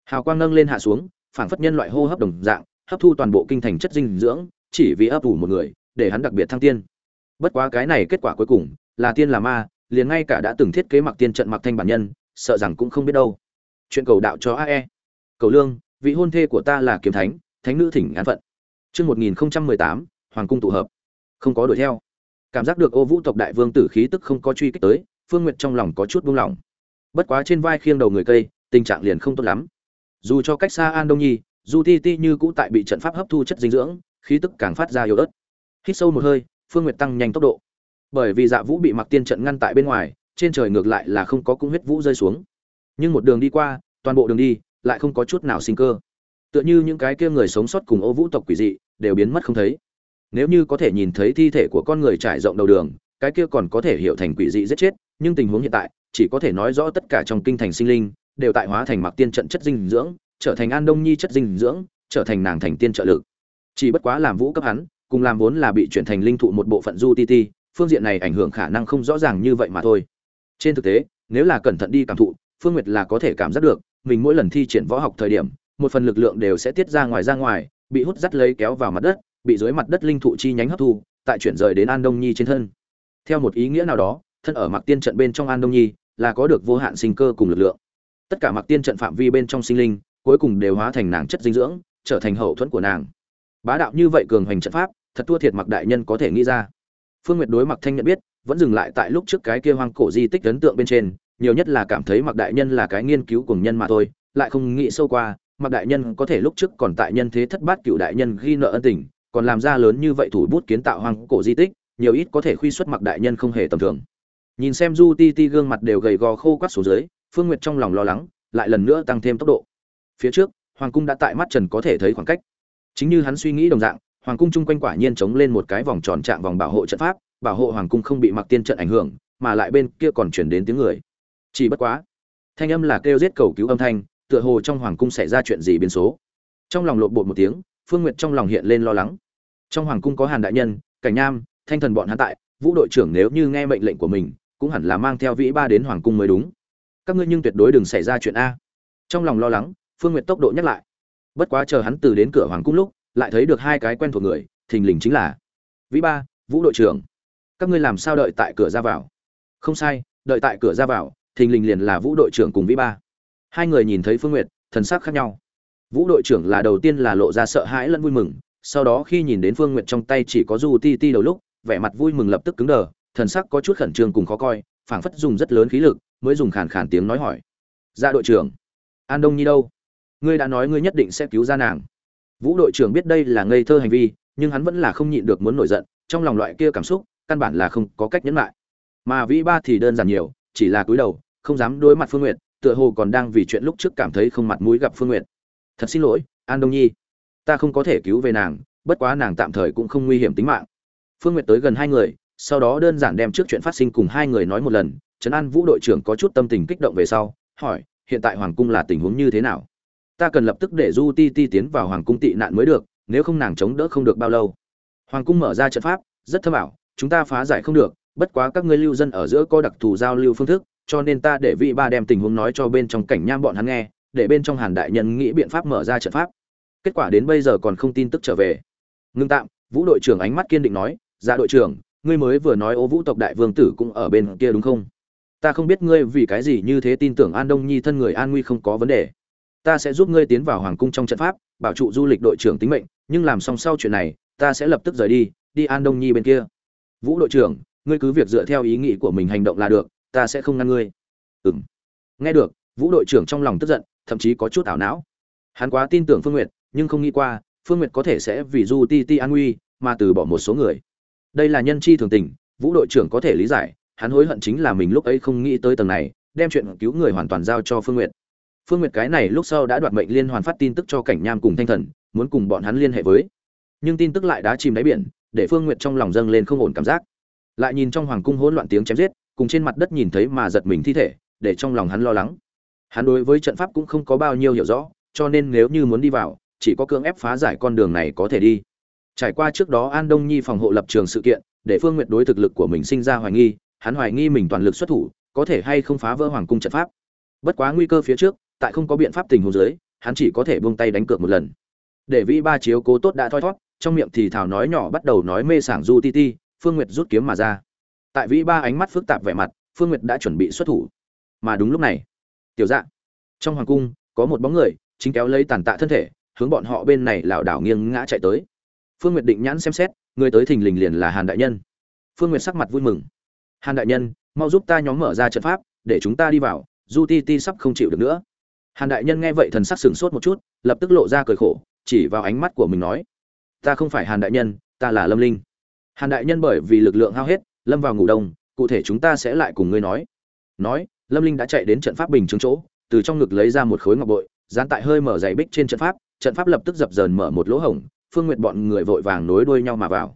Hào quang nâng lên hạ xuống, phảng phất nhân loại hô hấp đồng dạng, hấp thu toàn bộ kinh thành chất dinh dưỡng chỉ vì ấp ủ một người để hắn đặc biệt thăng tiên bất quá cái này kết quả cuối cùng là tiên là ma liền ngay cả đã từng thiết kế mặc tiên trận mặc thanh bản nhân sợ rằng cũng không biết đâu chuyện cầu đạo cho ae cầu lương vị hôn thê của ta là kiếm thánh thánh nữ thỉnh án phận Chương 1018, Hoàng cung tụ hợp. Không có đuổi theo. Cảm giác được Ô Vũ tộc đại vương tử khí tức không có truy kích tới, Phương Nguyệt trong lòng có chút buông lỏng. Bất quá trên vai khiêng đầu người cây, tình trạng liền không tốt lắm. Dù cho cách xa An Đông Nhi, dù Ti Ti như cũ tại bị trận pháp hấp thu chất dinh dưỡng, khí tức càng phát ra yếu ớt. Hít sâu một hơi, Phương Nguyệt tăng nhanh tốc độ. Bởi vì Dạ Vũ bị Mặc Tiên trận ngăn tại bên ngoài, trên trời ngược lại là không có cung huyết vũ rơi xuống. Nhưng một đường đi qua, toàn bộ đường đi lại không có chút nào sinh cơ tựa như những cái kia người sống sót cùng ô vũ tộc quỷ dị đều biến mất không thấy nếu như có thể nhìn thấy thi thể của con người trải rộng đầu đường cái kia còn có thể hiểu thành quỷ dị giết chết nhưng tình huống hiện tại chỉ có thể nói rõ tất cả trong kinh thành sinh linh đều tại hóa thành mặc tiên trận chất dinh dưỡng trở thành an đông nhi chất dinh dưỡng trở thành nàng thành tiên trợ lực chỉ bất quá làm vũ cấp hắn cùng làm vốn là bị chuyển thành linh thụ một bộ phận du ti ti phương diện này ảnh hưởng khả năng không rõ ràng như vậy mà thôi trên thực tế nếu là cẩn thận đi cảm thụ phương nguyệt là có thể cảm giác được mình mỗi lần thi triển võ học thời điểm một phần lực lượng đều sẽ tiết ra ngoài ra ngoài, bị hút dắt lấy kéo vào mặt đất, bị dưới mặt đất linh thụ chi nhánh hấp thu, tại chuyển rời đến An Đông Nhi trên thân. Theo một ý nghĩa nào đó, thân ở Mặc Tiên trận bên trong An Đông Nhi là có được vô hạn sinh cơ cùng lực lượng. Tất cả Mặc Tiên trận phạm vi bên trong sinh linh, cuối cùng đều hóa thành nàng chất dinh dưỡng, trở thành hậu thuẫn của nàng. Bá đạo như vậy cường hành trận pháp, thật thua thiệt Mặc đại nhân có thể nghĩ ra. Phương Nguyệt đối Mặc Thanh nhận biết, vẫn dừng lại tại lúc trước cái kia hoang cổ di tích ấn tượng bên trên, nhiều nhất là cảm thấy Mặc đại nhân là cái nghiên cứu cùng nhân mà thôi, lại không nghĩ sâu qua, mặc đại nhân có thể lúc trước còn tại nhân thế thất bát cựu đại nhân ghi nợ ân tình còn làm ra lớn như vậy thủ bút kiến tạo hoang cổ di tích nhiều ít có thể khuy xuất mặc đại nhân không hề tầm thường. Nhìn xem du ti ti gương mặt đều gầy gò khô quắt xuống dưới phương nguyệt trong lòng lo lắng lại lần nữa tăng thêm tốc độ. Phía trước hoàng cung đã tại mắt trần có thể thấy khoảng cách chính như hắn suy nghĩ đồng dạng, hoàng cung chung quanh quả nhiên chống lên một cái vòng tròn trạng vòng bảo hộ trận pháp, bảo hộ hoàng cung không bị mặc tiên trận ảnh hưởng, mà lại bên kia còn chuyển đến tiếng người. Chỉ bất quá, thanh âm là kêu giết cầu cứu âm thanh, tựa hồ trong hoàng cung xảy ra chuyện gì biến số. Trong lòng lộn bột một tiếng, phương nguyệt trong lòng hiện lên lo lắng. Trong hoàng cung có hàn đại nhân, cảnh nam, thanh thần bọn hắn tại, vũ đội trưởng nếu như nghe mệnh lệnh của mình, cũng hẳn là mang theo vĩ ba đến hoàng cung mới đúng. Các ngươi nhưng tuyệt đối đừng xảy ra chuyện a. Trong lòng lo lắng, phương nguyệt tốc độ nhắc lại bất quá chờ hắn từ đến cửa hoàng cung lúc, lại thấy được hai cái quen thuộc người, thình lình chính là vĩ ba, vũ đội trưởng. Các ngươi làm sao đợi tại cửa ra vào? Không sai, đợi tại cửa ra vào, thình lình liền là vũ đội trưởng cùng vĩ ba. Hai người nhìn thấy phương nguyệt, thần sắc khác nhau. Vũ đội trưởng là đầu tiên là lộ ra sợ hãi lẫn vui mừng, sau đó khi nhìn đến phương nguyệt trong tay chỉ có du ti ti đầu lúc, vẻ mặt vui mừng lập tức cứng đờ, thần sắc có chút khẩn trương cùng khó coi, phảng phất dùng rất lớn khí lực, mới dùng khàn khàn tiếng nói hỏi. Ra đội trưởng, an đông nhi đâu? Ngươi đã nói ngươi nhất định sẽ cứu ra nàng vũ đội trưởng biết đây là ngây thơ hành vi nhưng hắn vẫn là không nhịn được muốn nổi giận trong lòng loại kia cảm xúc căn bản là không có cách nhẫn lại mà vĩ ba thì đơn giản nhiều chỉ là cúi đầu không dám đối mặt phương nguyệt tựa hồ còn đang vì chuyện lúc trước cảm thấy không mặt mũi gặp Phương Nguyệt. Thật xin lỗi, An Đông Nhi, ta không có thể cứu về nàng, bất quá nàng tạm thời cũng không nguy hiểm tính mạng. Phương Nguyệt tới gần hai người, sau đó đơn giản đem trước chuyện phát sinh cùng hai người nói một lần, Trấn An Vũ đội trưởng có chút tâm tình kích động về sau, hỏi, hiện tại hoàng cung là tình huống như thế nào? Ta cần lập tức để Du Ti Ti tiến vào hoàng cung tị nạn mới được, nếu không nàng chống đỡ không được bao lâu. Hoàng cung mở ra trận pháp, rất thâm ảo, chúng ta phá giải không được, bất quá các ngươi lưu dân ở giữa có đặc thù giao lưu phương thức, cho nên ta để vị ba đem tình huống nói cho bên trong cảnh nham bọn hắn nghe để bên trong hàn đại nhân nghĩ biện pháp mở ra trận pháp. Kết quả đến bây giờ còn không tin tức trở về. Ngưng tạm vũ đội trưởng ánh mắt kiên định nói ra đội trưởng ngươi mới vừa nói ô vũ tộc đại vương tử cũng ở bên kia đúng không? Ta không biết ngươi vì cái gì như thế tin tưởng an đông nhi thân người an nguy không có vấn đề ta sẽ giúp ngươi tiến vào hoàng cung trong trận pháp, bảo trụ du lịch đội trưởng tính mệnh, nhưng làm xong sau chuyện này, ta sẽ lập tức rời đi đi an đông nhi bên kia. Vũ đội trưởng, ngươi cứ việc dựa theo ý nghĩ của mình hành động là được, ta sẽ không ngăn ngươi. Ừng nghe được, vũ đội trưởng trong lòng tức giận, thậm chí có chút ảo não. Hắn quá tin tưởng phương n g u y ệ t nhưng không nghĩ qua, phương n g u y ệ t có thể sẽ vì du ti ti an nguy, mà từ bỏ một số người. Đây là nhân chi thường tình, vũ đội trưởng có thể lý giải, hắn hối hận chính là mình lúc ấy không nghĩ tới tầng này, đem chuyện cứu người hoàn toàn giao cho phương n g u y ệ t phương n g u y ệ t cái này lúc sau đã đoạt mệnh liên hoàn phát tin tức cho cảnh nham cùng thanh thần muốn cùng bọn hắn liên hệ với nhưng tin tức lại đã chìm đáy biển để phương n g u y ệ t trong lòng dâng lên không ổn cảm giác lại nhìn trong hoàng cung hỗn loạn tiếng chém giết cùng trên mặt đất nhìn thấy mà giật mình thi thể, để trong lòng hắn lo lắng. Hắn đối với trận pháp cũng không có bao nhiêu hiểu rõ, cho nên nếu như muốn đi vào, chỉ có cưỡng ép phá giải con đường này có thể đi. Trải qua trước đó An Đông Nhi phòng hộ lập trường sự kiện, để Phương Nguyệt đối thực lực của mình sinh ra hoài nghi, hắn hoài nghi mình toàn lực xuất thủ, có thể hay không phá vỡ hoàng cung trận pháp. Bất quá nguy cơ phía trước, tại không có biện pháp tình huống dưới, hắn chỉ có thể buông tay đánh cược một lần. Để Vĩ Ba chiếu cố tốt đã thoi thoát, trong miệng thì thảo nói nhỏ bắt đầu nói mê sảng du ti ti, Phương Nguyệt rút kiếm mà ra. Tại vĩ ba ánh mắt phức tạp vẻ mặt phương nguyệt đã chuẩn bị xuất thủ. Mà đúng lúc này tiểu dạ. Trong hoàng cung có một bóng người chính kéo lấy tàn tạ thân thể hướng bọn họ bên này lảo đảo nghiêng ngã chạy tới. Phương nguyệt định nhãn xem xét người tới thình lình liền là hàn đại nhân. Phương nguyệt sắc mặt vui mừng. Hàn đại nhân mau giúp ta nhóm mở ra trận pháp để chúng ta đi vào du ti ti sắp không chịu được nữa hàn đại nhân nghe vậy thần sắc sửng sốt một chút, lập tức lộ ra cười khổ, chỉ vào ánh mắt của mình nói, ta không phải hàn đại nhân, ta là lâm linh. Hàn đại nhân bởi vì lực lượng hao hết, lâm vào ngủ đông, cụ thể chúng ta sẽ lại cùng ngươi nói. Nói, lâm linh đã chạy đến trận pháp bình chứng chỗ, từ trong ngực lấy ra một khối ngọc bội, dán tại hơi mở dày bích trên trận pháp trận pháp lập tức dập dờn mở một lỗ hổng, phương nguyện bọn người vội vàng nối đuôi nhau mà vào.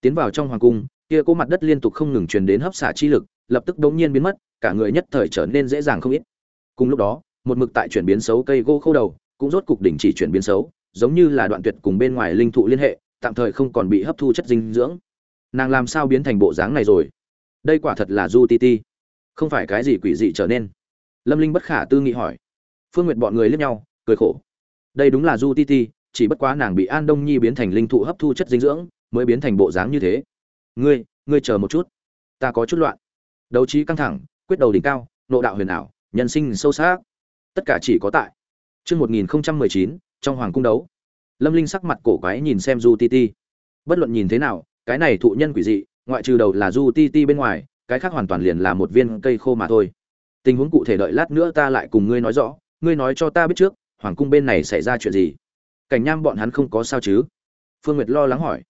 Tiến vào trong hoàng cung, kia cố mặt đất liên tục không ngừng truyền đến hấp xả chi lực, lập tức đống nhiên biến mất, cả người nhất thời trở nên dễ dàng không ít. Cùng lúc đó một mực tại chuyển biến xấu cây gỗ khô đầu, cũng rốt cục đỉnh chỉ chuyển biến xấu, giống như là đoạn tuyệt cùng bên ngoài linh thụ liên hệ, tạm thời không còn bị hấp thu chất dinh dưỡng. Nàng làm sao biến thành bộ dáng này rồi? Đây quả thật là du ti ti. Không phải cái gì quỷ dị trở nên. Lâm linh bất khả tư nghị hỏi. Phương nguyệt bọn người liếc nhau, cười khổ. Đây đúng là du ti ti, chỉ bất quá nàng bị an đông nhi biến thành linh thụ hấp thu chất dinh dưỡng, mới biến thành bộ dáng như thế. Ngươi ngươi chờ một chút. Ta có chút loạn. Đấu trí căng thẳng, quyết đầu đỉnh cao, nộ đạo huyền ảo, nhân sinh sâu sắc tất cả chỉ có tại chương một nghìn mười chín, trong hoàng cung đấu. Lâm linh sắc mặt cổ quái nhìn xem du ti ti. Bất luận nhìn thế nào, cái này thụ nhân quỷ dị, ngoại trừ đầu là du ti ti bên ngoài, cái khác hoàn toàn liền là một viên cây khô mà thôi. Tình huống cụ thể đợi lát nữa ta lại cùng ngươi nói rõ, ngươi nói cho ta biết trước, hoàng cung bên này xảy ra chuyện gì? Cảnh nham bọn hắn không có sao chứ? Phương nguyệt lo lắng hỏi.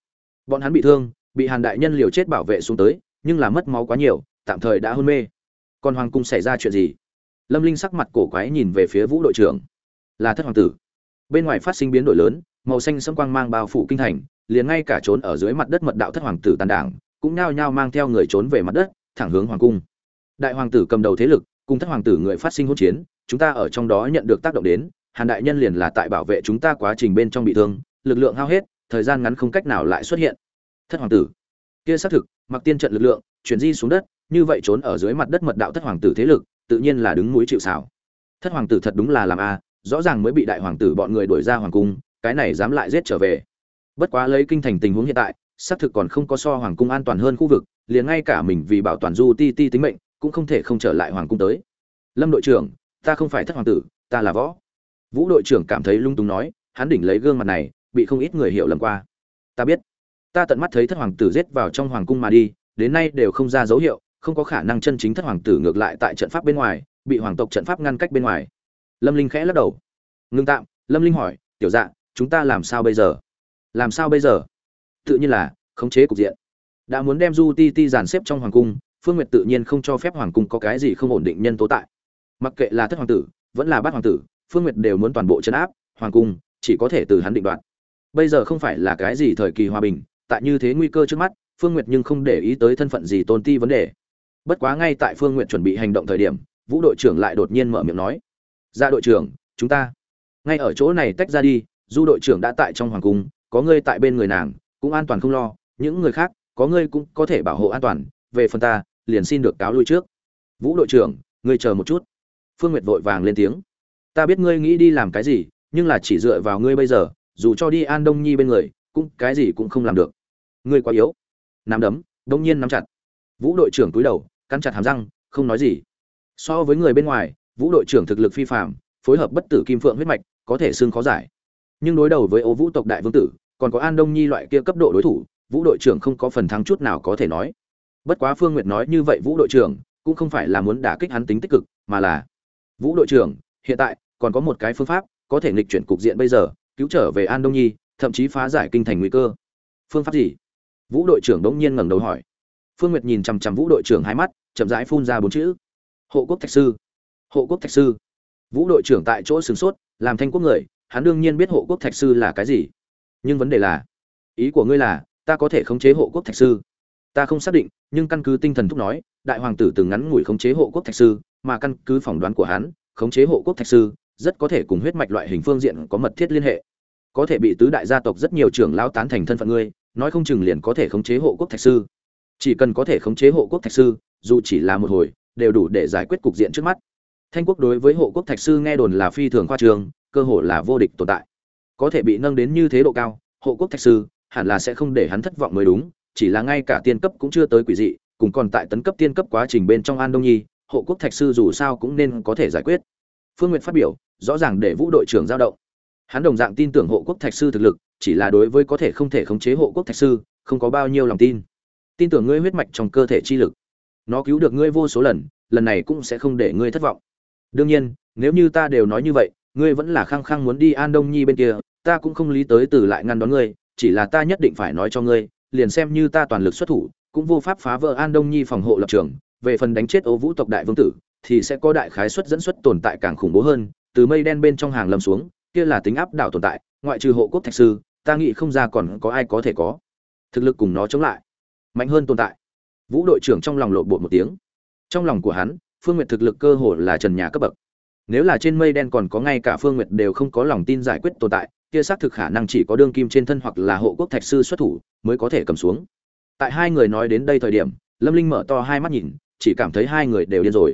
Bọn hắn bị thương, bị hàn đại nhân liều chết bảo vệ xuống tới, nhưng là mất máu quá nhiều, tạm thời đã hôn mê. Còn hoàng cung xảy ra chuyện gì? Lâm linh sắc mặt cổ quái nhìn về phía vũ đội trưởng. Là thất hoàng tử. Bên ngoài phát sinh biến đổi lớn, màu xanh sẫm quang mang bao phủ kinh thành, liền ngay cả trốn ở dưới mặt đất mật đạo thất hoàng tử tàn đảng, cũng nhao nhao mang theo người trốn về mặt đất, thẳng hướng hoàng cung. Đại hoàng tử cầm đầu thế lực, cùng thất hoàng tử người phát sinh hỗn chiến, chúng ta ở trong đó nhận được tác động đến, hàn đại nhân liền là tại bảo vệ chúng ta quá trình bên trong bị thương, lực lượng hao hết, thời gian ngắn không cách nào lại xuất hiện. Thất hoàng tử. Kia xác thực, mặc tiên trận lực lượng, chuyển di xuống đất, như vậy trốn ở dưới mặt đất mật đạo thất hoàng tử thế lực tự nhiên là đứng núi chịu xảo thất hoàng tử thật đúng là làm a, rõ ràng mới bị đại hoàng tử bọn người đuổi ra hoàng cung, cái này dám lại giết trở về. Bất quá lấy kinh thành tình huống hiện tại, xác thực còn không có so hoàng cung an toàn hơn khu vực, liền ngay cả mình vì bảo toàn du ti ti tính mệnh, cũng không thể không trở lại hoàng cung tới. Lâm đội trưởng, ta không phải thất hoàng tử, ta là võ. Vũ đội trưởng cảm thấy lung tung nói, hắn đỉnh lấy gương mặt này, bị không ít người hiểu lầm qua. Ta biết. Ta tận mắt thấy thất hoàng tử giết vào trong hoàng cung mà đi, đến nay đều không ra dấu hiệu không có khả năng chân chính thất hoàng tử ngược lại tại trận pháp bên ngoài, bị hoàng tộc trận pháp ngăn cách bên ngoài. Lâm linh khẽ lắc đầu. Ngưng tạm, lâm linh hỏi, tiểu dạ chúng ta làm sao bây giờ? Làm sao bây giờ? Tự nhiên là, khống chế cục diện. Đã muốn đem du ti ti dàn xếp trong hoàng cung, phương nguyệt tự nhiên không cho phép hoàng cung có cái gì không ổn định nhân tố tại. Mặc kệ là thất hoàng tử, vẫn là bát hoàng tử, phương nguyệt đều muốn toàn bộ chấn áp, hoàng cung chỉ có thể từ hắn định đoạt. Bây giờ không phải là cái gì thời kỳ hòa bình, tại như thế nguy cơ trước mắt, phương nguyệt nhưng không để ý tới thân phận gì tôn ti vấn đề bất quá ngay tại phương nguyệt chuẩn bị hành động thời điểm, vũ đội trưởng lại đột nhiên mở miệng nói ra đội trưởng, chúng ta ngay ở chỗ này tách ra đi, du đội trưởng đã tại trong hoàng cung, có ngươi tại bên người nàng, cũng an toàn không lo, những người khác, có ngươi cũng có thể bảo hộ an toàn, về phần ta, liền xin được cáo lui trước. Vũ đội trưởng, ngươi chờ một chút. Phương nguyệt vội vàng lên tiếng, ta biết ngươi nghĩ đi làm cái gì, nhưng là chỉ dựa vào ngươi bây giờ, dù cho đi an đông nhi bên người, cũng cái gì cũng không làm được. Ngươi quá yếu. Nắm đấm, đông nhiên nắm chặt vũ đội trưởng cúi đầu, cắn chặt hàm răng, không nói gì. So với người bên ngoài, vũ đội trưởng thực lực phi phạm phối hợp bất tử kim phượng huyết mạch, có thể xương khó giải. Nhưng đối đầu với ô vũ tộc đại vương tử, còn có an đông nhi loại kia cấp độ đối thủ, vũ đội trưởng không có phần thắng chút nào có thể nói. Bất quá phương nguyệt nói như vậy vũ đội trưởng cũng không phải là muốn đả kích hắn tính tích cực, mà là vũ đội trưởng, hiện tại còn có một cái phương pháp có thể nghịch chuyển cục diện bây giờ, cứu trở về an đông nhi, thậm chí phá giải kinh thành nguy cơ. Phương pháp gì? Vũ đội trưởng đống nhiên ngẩng đầu hỏi phương nguyệt nhìn chằm chằm vũ đội trưởng hai mắt, chậm rãi phun ra bốn chữ. Hộ quốc thạch sư. Hộ quốc thạch sư. Vũ đội trưởng tại chỗ sửng sốt, làm thanh quốc người, hắn đương nhiên biết hộ quốc thạch sư là cái gì. Nhưng vấn đề là, ý của ngươi là, ta có thể khống chế hộ quốc thạch sư. Ta không xác định, nhưng căn cứ tinh thần thúc nói, đại hoàng tử từng ngắn ngủi khống chế hộ quốc thạch sư, mà căn cứ phỏng đoán của hắn, khống chế hộ quốc thạch sư, rất có thể cùng huyết mạch loại hình phương diện có mật thiết liên hệ. Có thể bị tứ đại gia tộc rất nhiều trưởng lao tán thành thân phận ngươi, nói không chừng liền có thể khống chế hộ quốc thạch sư chỉ cần có thể khống chế hộ quốc thạch sư, dù chỉ là một hồi, đều đủ để giải quyết cục diện trước mắt. Thanh quốc đối với hộ quốc thạch sư nghe đồn là phi thường khoa trường cơ hội là vô địch tồn tại. Có thể bị nâng đến như thế độ cao, hộ quốc thạch sư hẳn là sẽ không để hắn thất vọng mới đúng, chỉ là ngay cả tiên cấp cũng chưa tới quỷ dị, cùng còn tại tấn cấp tiên cấp quá trình bên trong an đông nhi, hộ quốc thạch sư dù sao cũng nên có thể giải quyết. Phương nguyệt phát biểu, rõ ràng để vũ đội trưởng giao động. Hắn đồng dạng tin tưởng hộ quốc thạch sư thực lực, chỉ là đối với có thể không thể khống chế hộ quốc thạch sư, không có bao nhiêu lòng tin tin tưởng ngươi huyết mạch trong cơ thể chi lực. Nó cứu được ngươi vô số lần lần này cũng sẽ không để ngươi thất vọng. Đương nhiên, nếu như ta đều nói như vậy, ngươi vẫn là khăng khăng muốn đi an đông nhi bên kia, ta cũng không lý tới từ lại ngăn đón ngươi, chỉ là ta nhất định phải nói cho ngươi, liền xem như ta toàn lực xuất thủ, cũng vô pháp phá vỡ an đông nhi phòng hộ lập trường, về phần đánh chết ô vũ tộc đại vương tử, thì sẽ có đại khái suất dẫn xuất tồn tại càng khủng bố hơn, từ mây đen bên trong hàng lâm xuống, kia là tính áp đảo tồn tại, ngoại trừ hộ quốc thạch sư, ta nghĩ không ra còn có ai có thể có. Thực lực cùng nó chống lại mạnh hơn tồn tại. Vũ đội trưởng trong lòng lộ bộ một tiếng. Trong lòng của hắn, phương n g u y ệ t thực lực cơ hồ là trần nhà cấp bậc. Nếu là trên mây đen còn có ngay cả phương n g u y ệ t đều không có lòng tin giải quyết tồn tại, kia xác thực khả năng chỉ có đương kim trên thân hoặc là hộ quốc thạch sư xuất thủ mới có thể cầm xuống. Tại hai người nói đến đây thời điểm, lâm linh mở to hai mắt nhìn, chỉ cảm thấy hai người đều điên rồi.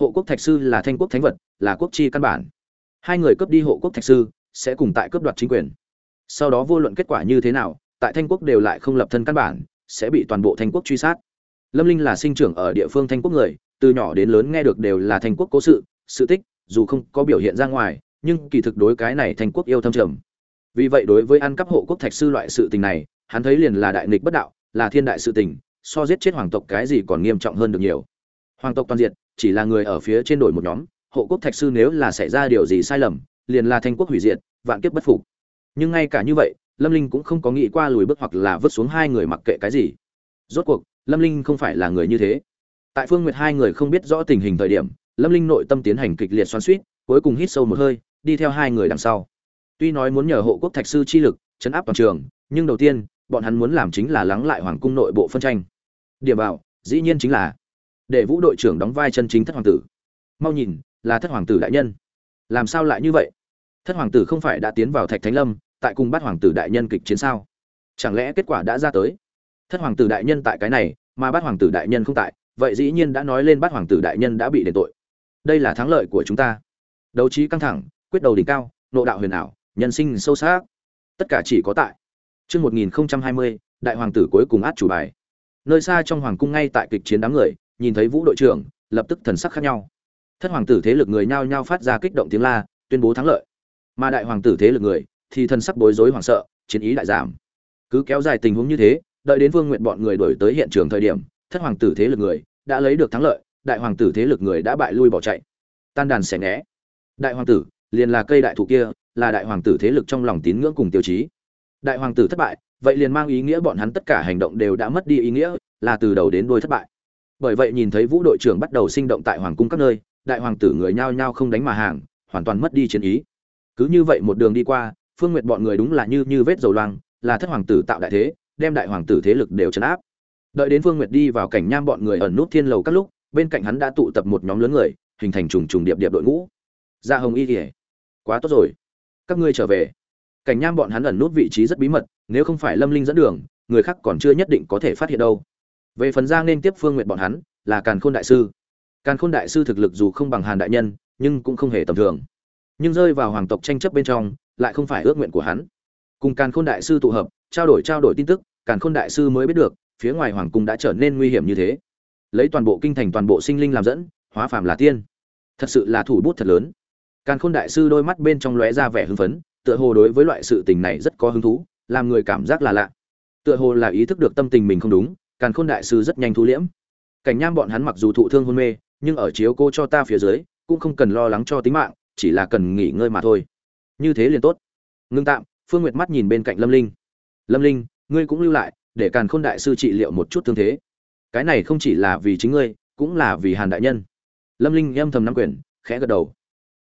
Hộ quốc thạch sư là thanh quốc thánh vật, là quốc chi căn bản. Hai người cướp đi hộ quốc thạch sư, sẽ cùng tại cướp đoạt chính quyền. Sau đó vô luận kết quả như thế nào, tại thanh quốc đều lại không lập thân căn bản sẽ bị toàn bộ thanh quốc truy sát. Lâm linh là sinh trưởng ở địa phương thanh quốc người, từ nhỏ đến lớn nghe được đều là thanh quốc cố sự sự tích, dù không có biểu hiện ra ngoài, nhưng kỳ thực đối cái này thanh quốc yêu thâm trầm. Vì vậy đối với ăn cắp hộ quốc thạch sư loại sự tình này, hắn thấy liền là đại nghịch bất đạo, là thiên đại sự tình, so giết chết hoàng tộc cái gì còn nghiêm trọng hơn được nhiều. Hoàng tộc toàn diện chỉ là người ở phía trên đổi một nhóm, hộ quốc thạch sư nếu là xảy ra điều gì sai lầm, liền là thanh quốc hủy diệt, vạn kiếp bất phục. Nhưng ngay cả như vậy lâm linh cũng không có nghĩ qua lùi bước hoặc là vứt xuống hai người mặc kệ cái gì. Rốt cuộc, lâm linh không phải là người như thế. Tại phương nguyệt hai người không biết rõ tình hình thời điểm, lâm linh nội tâm tiến hành kịch liệt xoắn suýt cuối cùng hít sâu một hơi, đi theo hai người đằng sau. Tuy nói muốn nhờ hộ quốc thạch sư chi lực, chấn áp toàn trường, nhưng đầu tiên, bọn hắn muốn làm chính là lắng lại hoàng cung nội bộ phân tranh. Điểm Bảo dĩ nhiên chính là để vũ đội trưởng đóng vai chân chính thất hoàng tử. Mau nhìn, là thất hoàng tử đại nhân. Làm sao lại như vậy? Thất hoàng tử không phải đã tiến vào thạch thánh lâm tại cùng bắt hoàng tử đại nhân kịch chiến sao chẳng lẽ kết quả đã ra tới thất hoàng tử đại nhân tại cái này mà bắt hoàng tử đại nhân không tại vậy dĩ nhiên đã nói lên bắt hoàng tử đại nhân đã bị đền tội đây là thắng lợi của chúng ta đấu trí căng thẳng quyết đầu đỉnh cao nộ đạo huyền ảo nhân sinh sâu sắc tất cả chỉ có tại Trước 1020, đại hoàng tử cuối cùng át chủ bài. Nơi xa trong hoàng cung ngay tại kịch chiến đám người, nhìn thấy Vũ đội trưởng, lập tức thần sắc khác nhau. Thất hoàng tử thế lực người nhao nhao phát ra kích động tiếng la, tuyên bố thắng lợi. Mà đại hoàng tử thế lực người thì thần sắc bối rối hoảng sợ, chiến ý đại giảm. Cứ kéo dài tình huống như thế, đợi đến Vương Nguyện bọn người đuổi tới hiện trường thời điểm, thất hoàng tử thế lực người đã lấy được thắng lợi, đại hoàng tử thế lực người đã bại lui bỏ chạy. Tan đàn xẻ né. Đại hoàng tử, liền là cây đại thụ kia, là đại hoàng tử thế lực trong lòng tín ngưỡng cùng tiêu chí. Đại hoàng tử thất bại, vậy liền mang ý nghĩa bọn hắn tất cả hành động đều đã mất đi ý nghĩa, là từ đầu đến đuôi thất bại. Bởi vậy nhìn thấy Vũ đội trưởng bắt đầu sinh động tại hoàng cung các nơi, đại hoàng tử người nhao nhao không đánh mà hàng, hoàn toàn mất đi chiến ý. Cứ như vậy một đường đi qua, Phương Nguyệt bọn người đúng là như như vết dầu loang, là thất hoàng tử tạo đại thế, đem đại hoàng tử thế lực đều trấn áp. Đợi đến Phương Nguyệt đi vào cảnh nham bọn người ẩn nút thiên lầu các lúc, bên cạnh hắn đã tụ tập một nhóm lớn người, hình thành trùng trùng điệp điệp đội ngũ. Gia Hồng Y Liễu, quá tốt rồi, các ngươi trở về. Cảnh nham bọn hắn ẩn nút vị trí rất bí mật, nếu không phải Lâm Linh dẫn đường, người khác còn chưa nhất định có thể phát hiện đâu. Về phần Giang nên tiếp Phương Nguyệt bọn hắn, là Càn Khôn đại sư. Càn Khôn đại sư thực lực dù không bằng Hàn đại nhân, nhưng cũng không hề tầm thường. Nhưng rơi vào hoàng tộc tranh chấp bên trong, lại không phải ước nguyện của hắn. Cùng Càn Khôn đại sư tụ hợp, trao đổi trao đổi tin tức, Càn Khôn đại sư mới biết được, phía ngoài hoàng cung đã trở nên nguy hiểm như thế. Lấy toàn bộ kinh thành toàn bộ sinh linh làm dẫn, hóa phàm là tiên. Thật sự là thủ bút thật lớn. Càn Khôn đại sư đôi mắt bên trong lóe ra vẻ hưng phấn, tựa hồ đối với loại sự tình này rất có hứng thú, làm người cảm giác là lạ. Tựa hồ là ý thức được tâm tình mình không đúng, Càn Khôn đại sư rất nhanh thu liễm. Cảnh Nham bọn hắn mặc dù thụ thương hôn mê, nhưng ở chiếu cô cho ta phía dưới, cũng không cần lo lắng cho tính mạng, chỉ là cần nghỉ ngơi mà thôi. Như thế liền tốt. Ngưng tạm, Phương Nguyệt mắt nhìn bên cạnh Lâm Linh. Lâm Linh, ngươi cũng lưu lại, để Càn Khôn đại sư trị liệu một chút thương thế. Cái này không chỉ là vì chính ngươi, cũng là vì Hàn đại nhân. Lâm Linh âm thầm nắm quyền, khẽ gật đầu.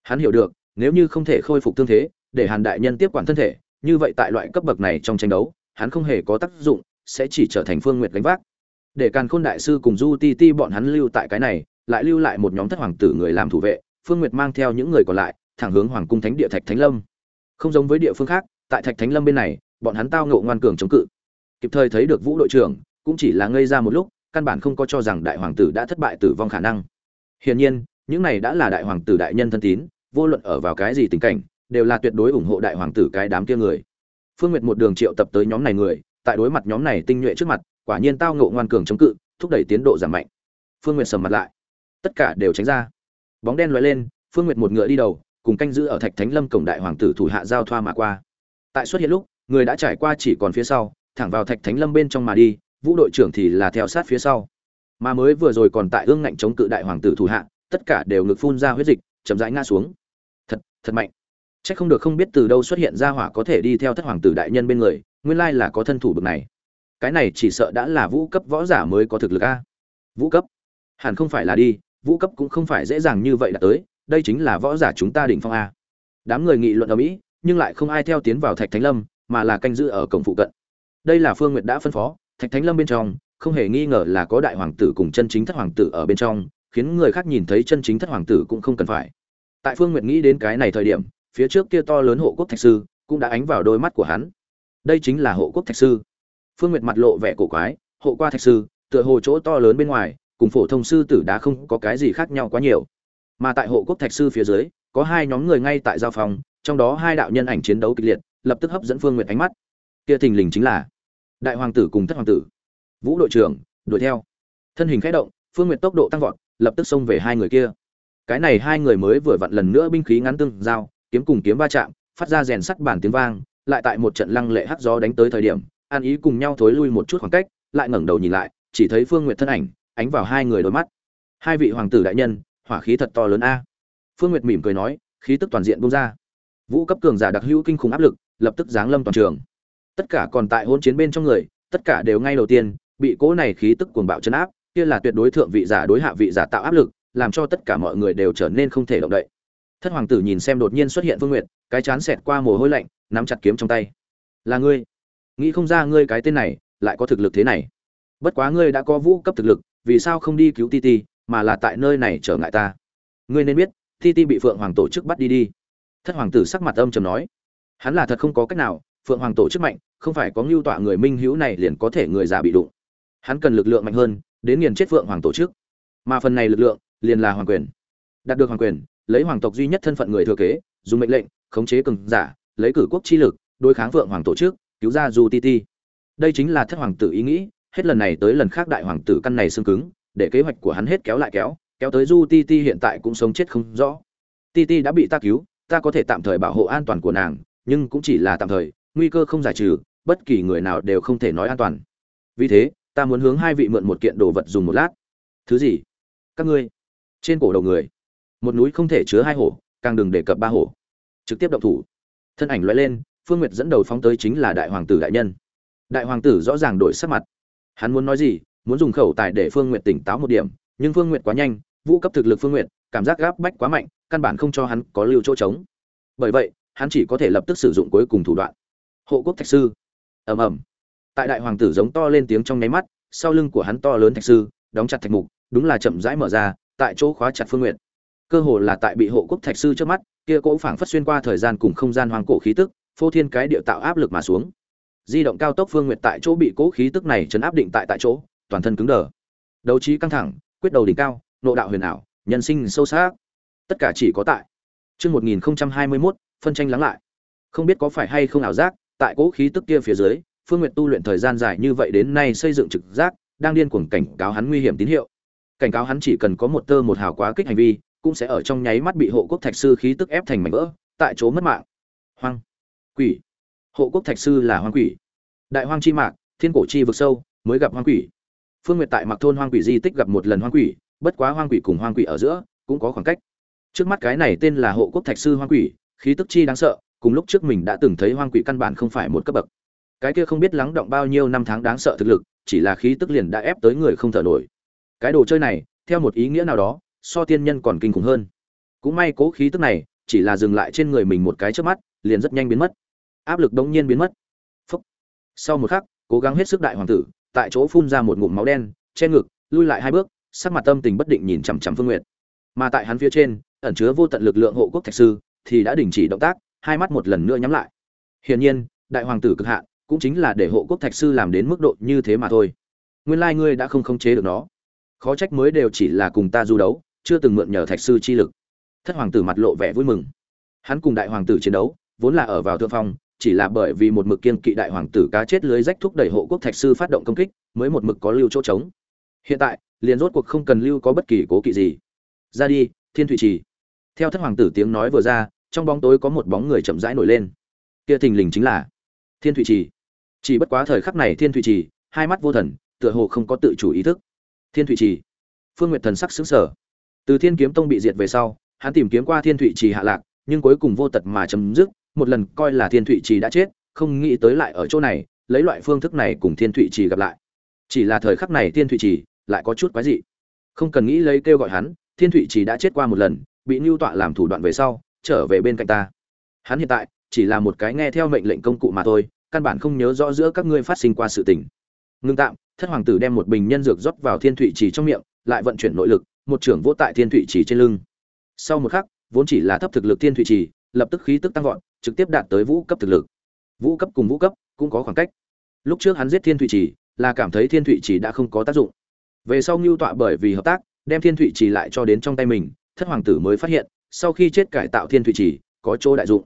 Hắn hiểu được, nếu như không thể khôi phục thương thế, để Hàn đại nhân tiếp quản thân thể, như vậy tại loại cấp bậc này trong tranh đấu, hắn không hề có tác dụng, sẽ chỉ trở thành Phương Nguyệt gánh vác. Để Càn Khôn đại sư cùng Du Ti Ti bọn hắn lưu tại cái này, lại lưu lại một nhóm thất hoàng tử người làm thủ vệ, Phương Nguyệt mang theo những người còn lại, thẳng hướng Hoàng cung Thánh địa Thạch Thánh Lâm. Không giống với địa phương khác, tại Thạch Thánh Lâm bên này, bọn hắn tao ngộ ngoan cường chống cự. Kịp thời thấy được Vũ đội trưởng, cũng chỉ là ngây ra một lúc, căn bản không có cho rằng đại hoàng tử đã thất bại tử vong khả năng. Hiển nhiên, những này đã là đại hoàng tử đại nhân thân tín, vô luận ở vào cái gì tình cảnh, đều là tuyệt đối ủng hộ đại hoàng tử cái đám kia người. Phương Nguyệt một đường triệu tập tới nhóm này người, tại đối mặt nhóm này tinh nhuệ trước mặt, quả nhiên tao ngộ ngoan cường chống cự, thúc đẩy tiến độ giảm mạnh phương nguyệt sầm mặt lại tất cả đều tránh ra bóng đen lóe lên phương nguyệt một ngựa đi đầu cùng canh giữ ở thạch thánh lâm cổng đại hoàng tử thủ hạ giao thoa mà qua tại xuất hiện lúc người đã trải qua chỉ còn phía sau thẳng vào thạch thánh lâm bên trong mà đi vũ đội trưởng thì là theo sát phía sau mà mới vừa rồi còn tại ương ngạnh chống cự đại hoàng tử thủ hạ tất cả đều ngực phun ra huyết dịch chậm rãi ngã xuống thật thật mạnh Chắc không được không biết từ đâu xuất hiện ra hỏa có thể đi theo thất hoàng tử đại nhân bên người, nguyên lai là có thân thủ bực này. Cái này chỉ sợ đã là vũ cấp võ giả mới có thực lực a. Vũ cấp? Hẳn không phải là đi, vũ cấp cũng không phải dễ dàng như vậy đã tới, đây chính là võ giả chúng ta đỉnh phong a. Đám người nghị luận ở mỹ, nhưng lại không ai theo tiến vào Thạch Thánh Lâm, mà là canh giữ ở cổng phụ cận. Đây là Phương Nguyệt đã phân phó, Thạch Thánh Lâm bên trong, không hề nghi ngờ là có đại hoàng tử cùng chân chính thất hoàng tử ở bên trong, khiến người khác nhìn thấy chân chính thất hoàng tử cũng không cần phải. Tại Phương Nguyệt nghĩ đến cái này thời điểm, phía trước kia to lớn hộ quốc thạch sư cũng đã ánh vào đôi mắt của hắn đây chính là hộ quốc thạch sư phương nguyệt mặt lộ vẻ cổ quái hộ qua thạch sư tựa hồ chỗ to lớn bên ngoài cùng phổ thông sư tử đá không có cái gì khác nhau quá nhiều mà tại hộ quốc thạch sư phía dưới có hai nhóm người ngay tại giao phòng trong đó hai đạo nhân ảnh chiến đấu kịch liệt lập tức hấp dẫn phương nguyệt ánh mắt. Kia thình lình chính là đại hoàng tử cùng thất hoàng tử. Vũ đội trưởng đuổi theo. Thân hình khẽ động phương nguyệt tốc độ tăng vọt lập tức xông về hai người kia. Cái này hai người mới vừa vặn lần nữa binh khí ngắn tương giao kiếm cùng kiếm va chạm, phát ra rèn sắt bản tiếng vang, lại tại một trận lăng lệ hắc gió đánh tới thời điểm, An Ý cùng nhau thối lui một chút khoảng cách, lại ngẩng đầu nhìn lại, chỉ thấy Phương Nguyệt thân ảnh, ánh vào hai người đôi mắt. Hai vị hoàng tử đại nhân, hỏa khí thật to lớn a. Phương Nguyệt mỉm cười nói, khí tức toàn diện bung ra. Vũ cấp cường giả đặc hữu kinh khủng áp lực, lập tức giáng lâm toàn trường. Tất cả còn tại hôn chiến bên trong người, tất cả đều ngay đầu tiên bị cỗ này khí tức cuồng bạo chấn áp, kia là tuyệt đối thượng vị giả đối hạ vị giả tạo áp lực, làm cho tất cả mọi người đều trở nên không thể động đậy thất hoàng tử nhìn xem đột nhiên xuất hiện phương nguyệt cái chán xẹt qua mồ hôi lạnh nắm chặt kiếm trong tay là ngươi nghĩ không ra ngươi cái tên này lại có thực lực thế này bất quá ngươi đã có vũ cấp thực lực vì sao không đi cứu ti ti mà là tại nơi này trở ngại ta. Ngươi nên biết, ti ti bị phượng hoàng tổ chức bắt đi đi. Thất hoàng tử sắc mặt âm trầm nói. Hắn là thật không có cách nào, phượng hoàng tổ chức mạnh, không phải có ngưu tọa người minh hữu này liền có thể người già bị đụng. Hắn cần lực lượng mạnh hơn, đến nghiền chết phượng hoàng tổ chức. Mà phần này lực lượng, liền là hoàng quyền. Đạt được hoàng quyền, lấy hoàng tộc duy nhất thân phận người thừa kế, dùng mệnh lệnh, khống chế cường giả, lấy cử quốc chi lực, đối kháng vượng hoàng tổ chức, cứu ra du ti ti. Đây chính là thất hoàng tử ý nghĩ, hết lần này tới lần khác đại hoàng tử căn này xương cứng để kế hoạch của hắn hết kéo lại kéo kéo tới du ti ti hiện tại cũng sống chết không rõ. Ti ti đã bị ta cứu, ta có thể tạm thời bảo hộ an toàn của nàng, nhưng cũng chỉ là tạm thời, nguy cơ không giải trừ, bất kỳ người nào đều không thể nói an toàn. Vì thế, ta muốn hướng hai vị mượn một kiện đồ vật dùng một lát. Thứ gì? Các ngươi. Trên cổ đầu người. Một núi không thể chứa hai hổ, càng đừng đề cập ba hổ. Trực tiếp động thủ. Thân ảnh loại lên, phương nguyệt dẫn đầu phóng tới chính là đại hoàng tử đại nhân. Đại hoàng tử rõ ràng đổi sắc mặt. Hắn muốn nói gì? Muốn dùng khẩu tài để phương nguyệt tỉnh táo một điểm, nhưng phương nguyệt quá nhanh, vũ cấp thực lực phương nguyệt, cảm giác gáp bách quá mạnh, căn bản không cho hắn có lưu chỗ trống. Bởi vậy, hắn chỉ có thể lập tức sử dụng cuối cùng thủ đoạn. Hộ quốc thạch sư. Ầm ầm. Tại đại hoàng tử giống to lên tiếng trong nháy mắt, sau lưng của hắn to lớn thạch sư, đóng chặt thạch mục, đúng là chậm rãi mở ra, tại chỗ khóa chặt phương nguyệt. Cơ hồ là tại bị hộ quốc thạch sư trước mắt, kia cỗ phảng phất xuyên qua thời gian cùng không gian hoang cổ khí tức, phô thiên cái địa tạo áp lực mà xuống. Di động cao tốc phương nguyệt tại chỗ bị cỗ khí tức này chấn áp định tại tại chỗ toàn thân cứng đờ. Đấu trí căng thẳng, quyết đầu đỉnh cao, nộ đạo huyền ảo, nhân sinh sâu sắc. Tất cả chỉ có tại chương 1021 phân tranh lắng lại. Không biết có phải hay không ảo giác, tại cỗ khí tức kia phía dưới, phương nguyệt tu luyện thời gian dài như vậy đến nay xây dựng trực giác, đang điên cuồng cảnh cáo hắn nguy hiểm tín hiệu. Cảnh cáo hắn chỉ cần có một tơ một hào quá kích hành vi, cũng sẽ ở trong nháy mắt bị hộ quốc thạch sư khí tức ép thành mảnh vỡ, tại chỗ mất mạng. Hoang. Quỷ. Hộ quốc thạch sư là hoang quỷ. Đại hoang chi mạc, thiên cổ chi vực sâu, mới gặp hoang quỷ phương nguyệt tại mặc thôn hoang quỷ di tích gặp một lần hoang quỷ, bất quá hoang quỷ cùng hoang quỷ ở giữa cũng có khoảng cách. Trước mắt cái này tên là hộ quốc thạch sư hoang quỷ, khí tức chi đáng sợ, cùng lúc trước mình đã từng thấy hoang quỷ căn bản không phải một cấp bậc. Cái kia không biết lắng động bao nhiêu năm tháng đáng sợ thực lực, chỉ là khí tức liền đã ép tới người không thở nổi. Cái đồ chơi này, theo một ý nghĩa nào đó, so tiên nhân còn kinh khủng hơn. Cũng may cố khí tức này, chỉ là dừng lại trên người mình một cái trước mắt, liền rất nhanh biến mất. Áp lực đống nhiên biến mất. Phúc. sau một khắc, cố gắng hết sức đại hoàng tử tại chỗ phun ra một ngụm máu đen, che ngực, lui lại hai bước, sắc mặt tâm tình bất định nhìn chằm chằm phương nguyệt. Mà tại hắn phía trên, ẩn chứa vô tận lực lượng hộ quốc thạch sư, thì đã đình chỉ động tác, hai mắt một lần nữa nhắm lại. Hiển nhiên, đại hoàng tử cực hạn, cũng chính là để hộ quốc thạch sư làm đến mức độ như thế mà thôi. Nguyên lai ngươi đã không khống chế được nó. Khó trách mới đều chỉ là cùng ta du đấu, chưa từng mượn nhờ thạch sư chi lực. Thất hoàng tử mặt lộ vẻ vui mừng. Hắn cùng đại hoàng tử chiến đấu, vốn là ở vào thượng phong chỉ là bởi vì một mực kiên kỵ đại hoàng tử cá chết lưới rách thúc đẩy hộ quốc thạch sư phát động công kích, mới một mực có lưu chỗ trống. Hiện tại, liền rốt cuộc không cần lưu có bất kỳ cố kỵ gì. Ra đi, thiên thụy trì. Theo thất hoàng tử tiếng nói vừa ra, trong bóng tối có một bóng người chậm rãi nổi lên. Kia thình lình chính là thiên thụy trì. Chỉ bất quá thời khắc này thiên thụy trì, hai mắt vô thần, tựa hồ không có tự chủ ý thức. Thiên thụy trì. Phương nguyệt thần sắc sững sờ. Từ thiên kiếm tông bị diệt về sau, hắn tìm kiếm qua thiên thụy trì hạ lạc, nhưng cuối cùng vô tật mà chấm dứt một lần coi là thiên thụy trì đã chết, không nghĩ tới lại ở chỗ này, lấy loại phương thức này cùng thiên thụy trì gặp lại. Chỉ là thời khắc này thiên thụy trì lại có chút quái dị. Không cần nghĩ lấy kêu gọi hắn, thiên thụy trì đã chết qua một lần, bị nưu tọa làm thủ đoạn về sau, trở về bên cạnh ta. Hắn hiện tại chỉ là một cái nghe theo mệnh lệnh công cụ mà thôi, căn bản không nhớ rõ giữa các ngươi phát sinh qua sự tình. Ngưng tạm, thất hoàng tử đem một bình nhân dược rót vào thiên thụy trì trong miệng, lại vận chuyển nội lực, một trưởng vỗ tại thiên thụy trì trên lưng. Sau một khắc, vốn chỉ là thấp thực lực thiên thụy trì lập tức khí tức tăng vọt, trực tiếp đạt tới vũ cấp thực lực. Vũ cấp cùng vũ cấp cũng có khoảng cách. Lúc trước hắn giết thiên thụy trì là cảm thấy thiên thụy trì đã không có tác dụng. Về sau ngưu tọa bởi vì hợp tác, đem thiên thụy trì lại cho đến trong tay mình, thất hoàng tử mới phát hiện, sau khi chết cải tạo thiên thụy trì có chỗ đại dụng.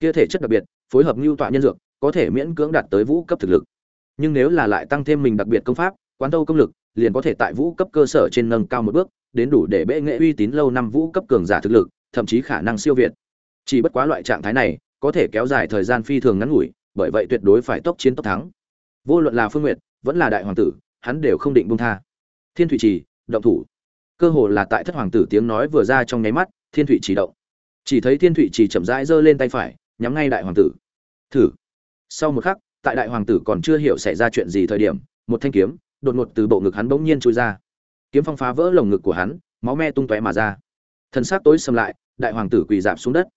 Kia thể chất đặc biệt, phối hợp ngưu tọa nhân dược, có thể miễn cưỡng đạt tới vũ cấp thực lực. Nhưng nếu là lại tăng thêm mình đặc biệt công pháp, quán tâu công lực, liền có thể tại vũ cấp cơ sở trên nâng cao một bước, đến đủ để bệ nghệ uy tín lâu năm vũ cấp cường giả thực lực, thậm chí khả năng siêu việt chỉ bất quá loại trạng thái này, có thể kéo dài thời gian phi thường ngắn ngủi, bởi vậy tuyệt đối phải tốc chiến tốc thắng. Vô luận là phương nguyệt, vẫn là đại hoàng tử, hắn đều không định buông tha. Thiên thủy trì, động thủ. Cơ hồ là tại thất hoàng tử tiếng nói vừa ra trong nháy mắt, thiên thủy trì động. Chỉ thấy thiên thủy trì chậm rãi giơ lên tay phải, nhắm ngay đại hoàng tử. Thử. Sau một khắc, tại đại hoàng tử còn chưa hiểu xảy ra chuyện gì thời điểm, một thanh kiếm, đột ngột từ bộ ngực hắn bỗng nhiên trôi ra. Kiếm phong phá vỡ lồng ngực của hắn, máu me tung tóe mà ra. Thân xác tối xâm lại, đại hoàng tử quỳ dạp xuống đất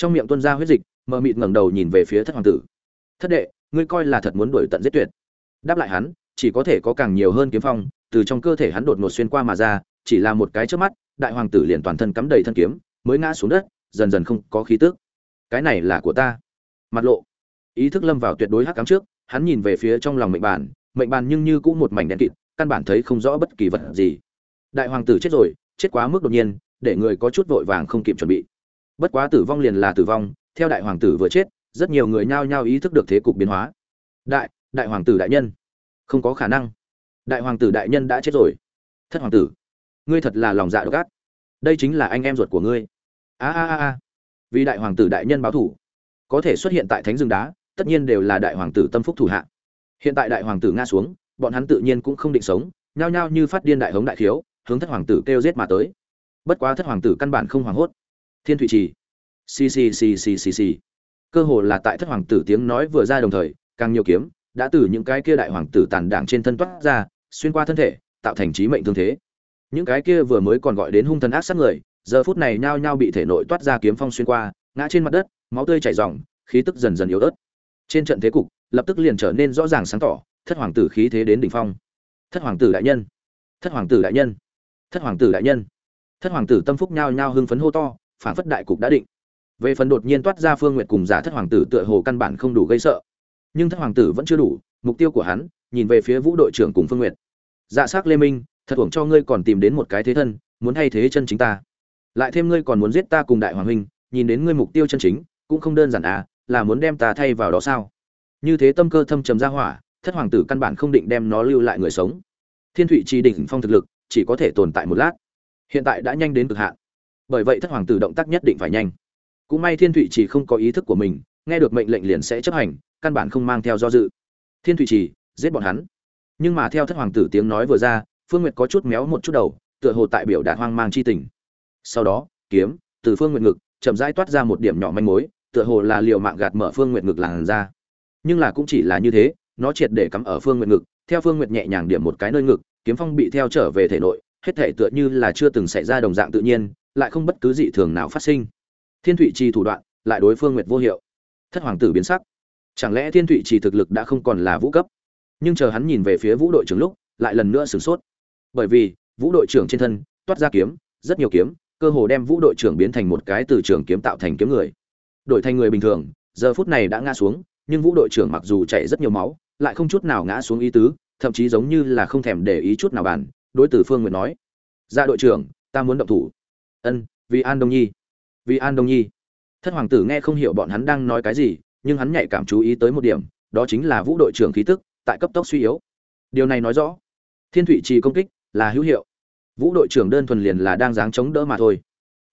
trong miệng tuôn ra huyết dịch, mờ mịt ngẩng đầu nhìn về phía thất hoàng tử. Thất đệ, ngươi coi là thật muốn đuổi tận giết tuyệt. Đáp lại hắn, chỉ có thể có càng nhiều hơn kiếm phong, từ trong cơ thể hắn đột ngột xuyên qua mà ra, chỉ là một cái trước mắt, đại hoàng tử liền toàn thân cắm đầy thân kiếm, mới ngã xuống đất, dần dần không có khí tức. Cái này là của ta. Mặt lộ. Ý thức lâm vào tuyệt đối hắc cắm trước, hắn nhìn về phía trong lòng mệnh bàn mệnh bàn nhưng như cũng một mảnh đen kịt, căn bản thấy không rõ bất kỳ vật gì. Đại hoàng tử chết rồi, chết quá mức đột nhiên, để người có chút vội vàng không kịp chuẩn bị bất quá tử vong liền là tử vong, theo đại hoàng tử vừa chết, rất nhiều người nhao nhao ý thức được thế cục biến hóa. Đại đại hoàng tử đại nhân. Không có khả năng. Đại hoàng tử đại nhân đã chết rồi. Thất hoàng tử, ngươi thật là lòng dạ độc ác. Đây chính là anh em ruột của ngươi. A a a a. Vì đại hoàng tử đại nhân báo thủ, có thể xuất hiện tại thánh rừng đá, tất nhiên đều là đại hoàng tử tâm phúc thủ hạ. Hiện tại đại hoàng tử nga xuống, bọn hắn tự nhiên cũng không định sống, nhao nhao như phát điên đại hống đại thiếu, hướng thất hoàng tử kêu giết mà tới. Bất quá thất hoàng tử căn bản không hoảng hốt thiên thụy trì. Xì xì xì xì xì xì. Cơ hồ là tại thất hoàng tử tiếng nói vừa ra đồng thời, càng nhiều kiếm đã từ những cái kia đại hoàng tử tàn đảng trên thân toát ra, xuyên qua thân thể, tạo thành trí mệnh thương thế. Những cái kia vừa mới còn gọi đến hung thần ác sát người, giờ phút này nhao nhao bị thể nội toát ra kiếm phong xuyên qua, ngã trên mặt đất, máu tươi chảy ròng, khí tức dần dần yếu ớt. Trên trận thế cục, lập tức liền trở nên rõ ràng sáng tỏ, thất hoàng tử khí thế đến đỉnh phong. Thất hoàng tử đại nhân. Thất hoàng tử đại nhân. Thất hoàng tử đại nhân. Thất hoàng tử tâm phúc nhao nhao hưng phấn hô to phản phất đại cục đã định. Về phần đột nhiên toát ra phương Nguyệt cùng giả thất hoàng tử tựa hồ căn bản không đủ gây sợ. Nhưng thất hoàng tử vẫn chưa đủ, mục tiêu của hắn, nhìn về phía vũ đội trưởng cùng phương Nguyệt. dạ s c lê minh, thật uổng cho ngươi còn tìm đến một cái thế thân, muốn thay thế chân chính ta. Lại thêm ngươi còn muốn giết ta cùng đại hoàng huynh, nhìn đến ngươi mục tiêu chân chính, cũng không đơn giản à là muốn đem ta thay vào đó sao? Như thế tâm cơ thâm trầm ra hỏa, thất hoàng tử căn bản không định đem nó lưu lại người sống. Thiên thụy trì đỉnh phong thực lực, chỉ có thể tồn tại một lát. Hiện tại đã nhanh đến cực hạn bởi vậy thất hoàng tử động tác nhất định phải nhanh. Cũng may thiên thụy chỉ không có ý thức của mình, nghe được mệnh lệnh liền sẽ chấp hành, căn bản không mang theo do dự. Thiên thụy chỉ giết bọn hắn. Nhưng mà theo thất hoàng tử tiếng nói vừa ra, phương nguyệt có chút méo một chút đầu, tựa hồ tại biểu đạt hoang mang chi tình. Sau đó, kiếm, từ phương nguyệt ngực, chậm rãi toát ra một điểm nhỏ manh mối, tựa hồ là liều mạng gạt mở phương nguyệt ngực làn ra nhưng là cũng chỉ là như thế, nó triệt để cắm ở phương nguyệt ngực, theo phương nguyệt nhẹ nhàng điểm một cái nơi ngực, kiếm phong bị theo trở về thể nội, hết thể tựa như là chưa từng xảy ra đồng dạng tự nhiên lại không bất cứ dị thường nào phát sinh. Thiên thụy trì thủ đoạn lại đối phương nguyệt vô hiệu. Thất hoàng tử biến sắc. Chẳng lẽ thiên thụy trì thực lực đã không còn là vũ cấp? Nhưng chờ hắn nhìn về phía vũ đội trưởng lúc, lại lần nữa sửng sốt. Bởi vì, vũ đội trưởng trên thân toát ra kiếm, rất nhiều kiếm, cơ hồ đem vũ đội trưởng biến thành một cái từ trường kiếm tạo thành kiếm người. Đổi thành người bình thường, giờ phút này đã ngã xuống, nhưng vũ đội trưởng mặc dù chảy rất nhiều máu, lại không chút nào ngã xuống ý tứ, thậm chí giống như là không thèm để ý chút nào bàn, đối tử phương nguyện nói. Ra đội trưởng, ta muốn động thủ ân, vì an đông nhi. Vì an đông nhi. Thất hoàng tử nghe không hiểu bọn hắn đang nói cái gì, nhưng hắn nhạy cảm chú ý tới một điểm, đó chính là vũ đội trưởng khí tức, tại cấp tốc suy yếu. Điều này nói rõ, thiên thụy trì công kích là hữu hiệu. Vũ đội trưởng đơn thuần liền là đang dáng chống đỡ mà thôi.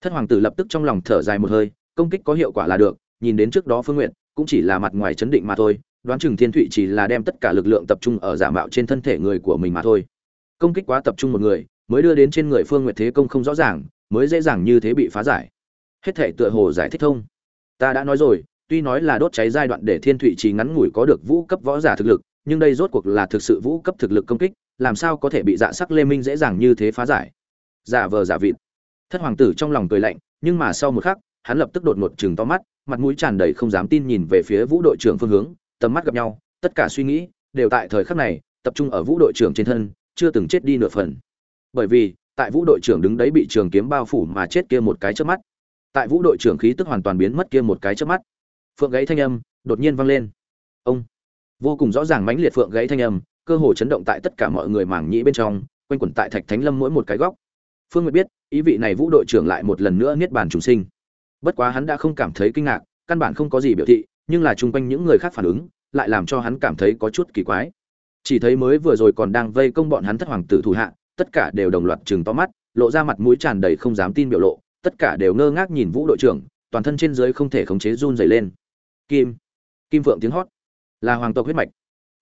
Thất hoàng tử lập tức trong lòng thở dài một hơi, công kích có hiệu quả là được, nhìn đến trước đó phương nguyện cũng chỉ là mặt ngoài chấn định mà thôi, đoán chừng thiên thụy chỉ là đem tất cả lực lượng tập trung ở giả mạo trên thân thể người của mình mà thôi. Công kích quá tập trung một người, mới đưa đến trên người phương nguyệt thế công không rõ ràng mới dễ dàng như thế bị phá giải. Hết thể tựa hồ giải thích thông. Ta đã nói rồi, tuy nói là đốt cháy giai đoạn để thiên thụy chỉ ngắn ngủi có được vũ cấp võ giả thực lực, nhưng đây rốt cuộc là thực sự vũ cấp thực lực công kích, làm sao có thể bị dạ sắc lê minh dễ dàng như thế phá giải? Giả vờ giả vịt. Thất hoàng tử trong lòng cười lạnh, nhưng mà sau một khắc, hắn lập tức đột ngột chừng to mắt, mặt mũi tràn đầy không dám tin nhìn về phía vũ đội trưởng phương hướng, tầm mắt gặp nhau, tất cả suy nghĩ đều tại thời khắc này, tập trung ở vũ đội trưởng trên thân, chưa từng chết đi nửa phần. Bởi vì tại vũ đội trưởng đứng đấy bị trường kiếm bao phủ mà chết kia một cái trước mắt. Tại vũ đội trưởng khí tức hoàn toàn biến mất kia một cái trước mắt. Phượng gáy thanh âm đột nhiên vang lên. Ông. Vô cùng rõ ràng mãnh liệt phượng gáy thanh âm, cơ hồ chấn động tại tất cả mọi người mảng nhĩ bên trong, quanh quẩn tại thạch thánh lâm mỗi một cái góc. Phương nguyệt biết, ý vị này vũ đội trưởng lại một lần nữa niết bàn trùng sinh. Bất quá hắn đã không cảm thấy kinh ngạc, căn bản không có gì biểu thị, nhưng là chung quanh những người khác phản ứng, lại làm cho hắn cảm thấy có chút kỳ quái. Chỉ thấy mới vừa rồi còn đang vây công bọn hắn thất hoàng tử thủ hạ tất cả đều đồng loạt chừng to mắt, lộ ra mặt mũi tràn đầy không dám tin biểu lộ, tất cả đều ngơ ngác nhìn vũ đội trưởng, toàn thân trên dưới không thể khống chế run dày lên. Kim kim phượng tiếng hót. Là hoàng tộc huyết mạch.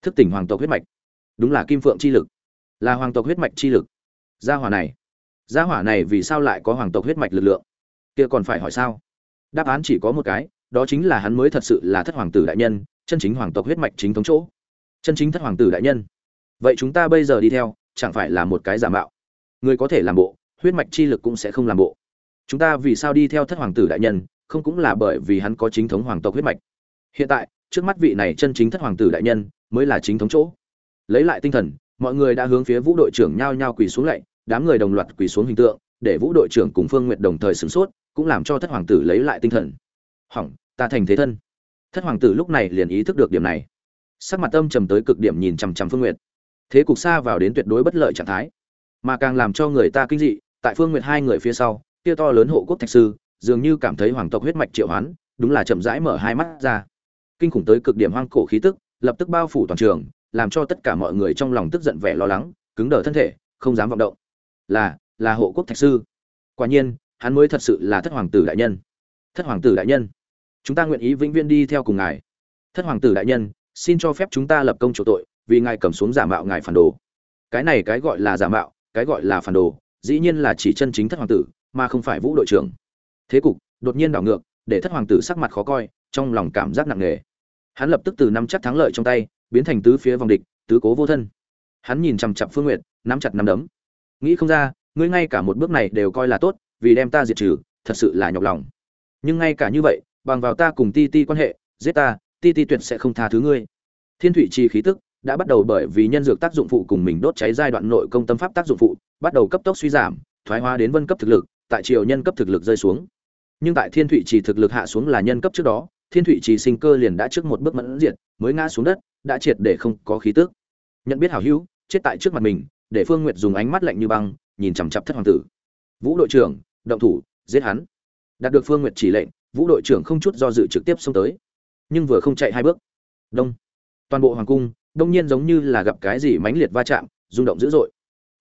Thức tỉnh hoàng tộc huyết mạch. Đúng là kim phượng chi lực. Là hoàng tộc huyết mạch chi lực. Gia hỏa này. Gia hỏa này vì sao lại có hoàng tộc huyết mạch lực lượng? Kia còn phải hỏi sao? Đáp án chỉ có một cái, đó chính là hắn mới thật sự là thất hoàng tử đại nhân, chân chính hoàng tộc huyết mạch chính thống chỗ. Chân chính thất hoàng tử đại nhân. Vậy chúng ta bây giờ đi theo chẳng phải là một cái giả mạo. Người có thể làm bộ, huyết mạch chi lực cũng sẽ không làm bộ. Chúng ta vì sao đi theo thất hoàng tử đại nhân, không cũng là bởi vì hắn có chính thống hoàng tộc huyết mạch. Hiện tại, trước mắt vị này chân chính thất hoàng tử đại nhân, mới là chính thống chỗ. Lấy lại tinh thần, mọi người đã hướng phía vũ đội trưởng nhao nhao quỳ xuống lạy, đám người đồng loạt quỳ xuống hình tượng, để vũ đội trưởng cùng phương nguyệt đồng thời sửng sốt, cũng làm cho thất hoàng tử lấy lại tinh thần. Hỏng, ta thành thế thân. Thất hoàng tử lúc này liền ý thức được điểm này. Sắc mặt âm trầm tới cực điểm nhìn chằm chằm phương nguyệt thế cục xa vào đến tuyệt đối bất lợi trạng thái. Mà càng làm cho người ta kinh dị, tại phương nguyệt hai người phía sau, kia to lớn hộ quốc thạch sư, dường như cảm thấy hoàng tộc huyết mạch triệu hoán, đúng là chậm rãi mở hai mắt ra. Kinh khủng tới cực điểm hoang cổ khí tức, lập tức bao phủ toàn trường, làm cho tất cả mọi người trong lòng tức giận vẻ lo lắng, cứng đờ thân thể, không dám vọng động. Là là hộ quốc thạch sư. Quả nhiên, hắn mới thật sự là thất hoàng tử đại nhân. Thất hoàng tử đại nhân. Chúng ta nguyện ý vĩnh viễn đi theo cùng ngài. Thất hoàng tử đại nhân, xin cho phép chúng ta lập công chỗ tội vì ngài cầm xuống giả mạo ngài phản đồ. Cái này cái gọi là giả mạo, cái gọi là phản đồ, dĩ nhiên là chỉ chân chính thất hoàng tử, mà không phải vũ đội trưởng. Thế cục, đột nhiên đảo ngược, để thất hoàng tử sắc mặt khó coi, trong lòng cảm giác nặng nề. Hắn lập tức từ nắm chắc thắng lợi trong tay, biến thành tứ phía vòng địch, tứ cố vô thân. Hắn nhìn chằm chặp phương nguyệt, nắm chặt nắm đấm. Nghĩ không ra, ngươi ngay cả một bước này đều coi là tốt, vì đem ta diệt trừ, thật sự là nhọc lòng. Nhưng ngay cả như vậy, bằng vào ta cùng ti ti quan hệ, giết ta, ti ti tuyệt sẽ không tha thứ ngươi. Thiên thủy trì khí tức đã bắt đầu bởi vì nhân dược tác dụng phụ cùng mình đốt cháy giai đoạn nội công tâm pháp tác dụng phụ, bắt đầu cấp tốc suy giảm, thoái hóa đến vân cấp thực lực, tại triều nhân cấp thực lực rơi xuống. Nhưng tại thiên Thụy trì thực lực hạ xuống là nhân cấp trước đó, thiên Thụy trì sinh cơ liền đã trước một bước mẫn diệt, mới ngã xuống đất, đã triệt để không có khí tức. Nhận biết hảo hữu, chết tại trước mặt mình, để phương nguyệt dùng ánh mắt lạnh như băng, nhìn chằm chằm thất hoàng tử. Vũ đội trưởng, động thủ, giết hắn. Đạt được phương nguyệt chỉ lệnh, vũ đội trưởng không chút do dự trực tiếp xông tới. Nhưng vừa không chạy hai bước. Đông. Toàn bộ hoàng cung đông nhiên giống như là gặp cái gì mãnh liệt va chạm, rung động dữ dội.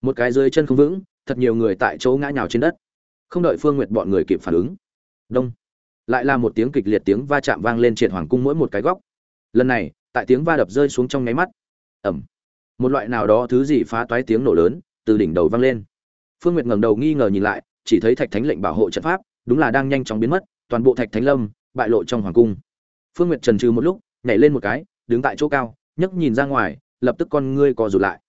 Một cái dưới chân không vững, thật nhiều người tại chỗ ngã nhào trên đất. Không đợi phương nguyệt bọn người kịp phản ứng. Đông. Lại là một tiếng kịch liệt tiếng va chạm vang lên triệt hoàng cung mỗi một cái góc. Lần này, tại tiếng va đập rơi xuống trong nháy mắt. Ẩm. Một loại nào đó thứ gì phá toái tiếng nổ lớn, từ đỉnh đầu vang lên. Phương nguyệt ngẩng đầu nghi ngờ nhìn lại, chỉ thấy thạch thánh lệnh bảo hộ trận pháp, đúng là đang nhanh chóng biến mất, toàn bộ thạch thánh lâm, bại lộ trong hoàng cung. Phương nguyệt trần trừ một lúc, nhảy lên một cái, đứng tại chỗ cao nhấc nhìn ra ngoài, lập tức con ngươi co rụt lại.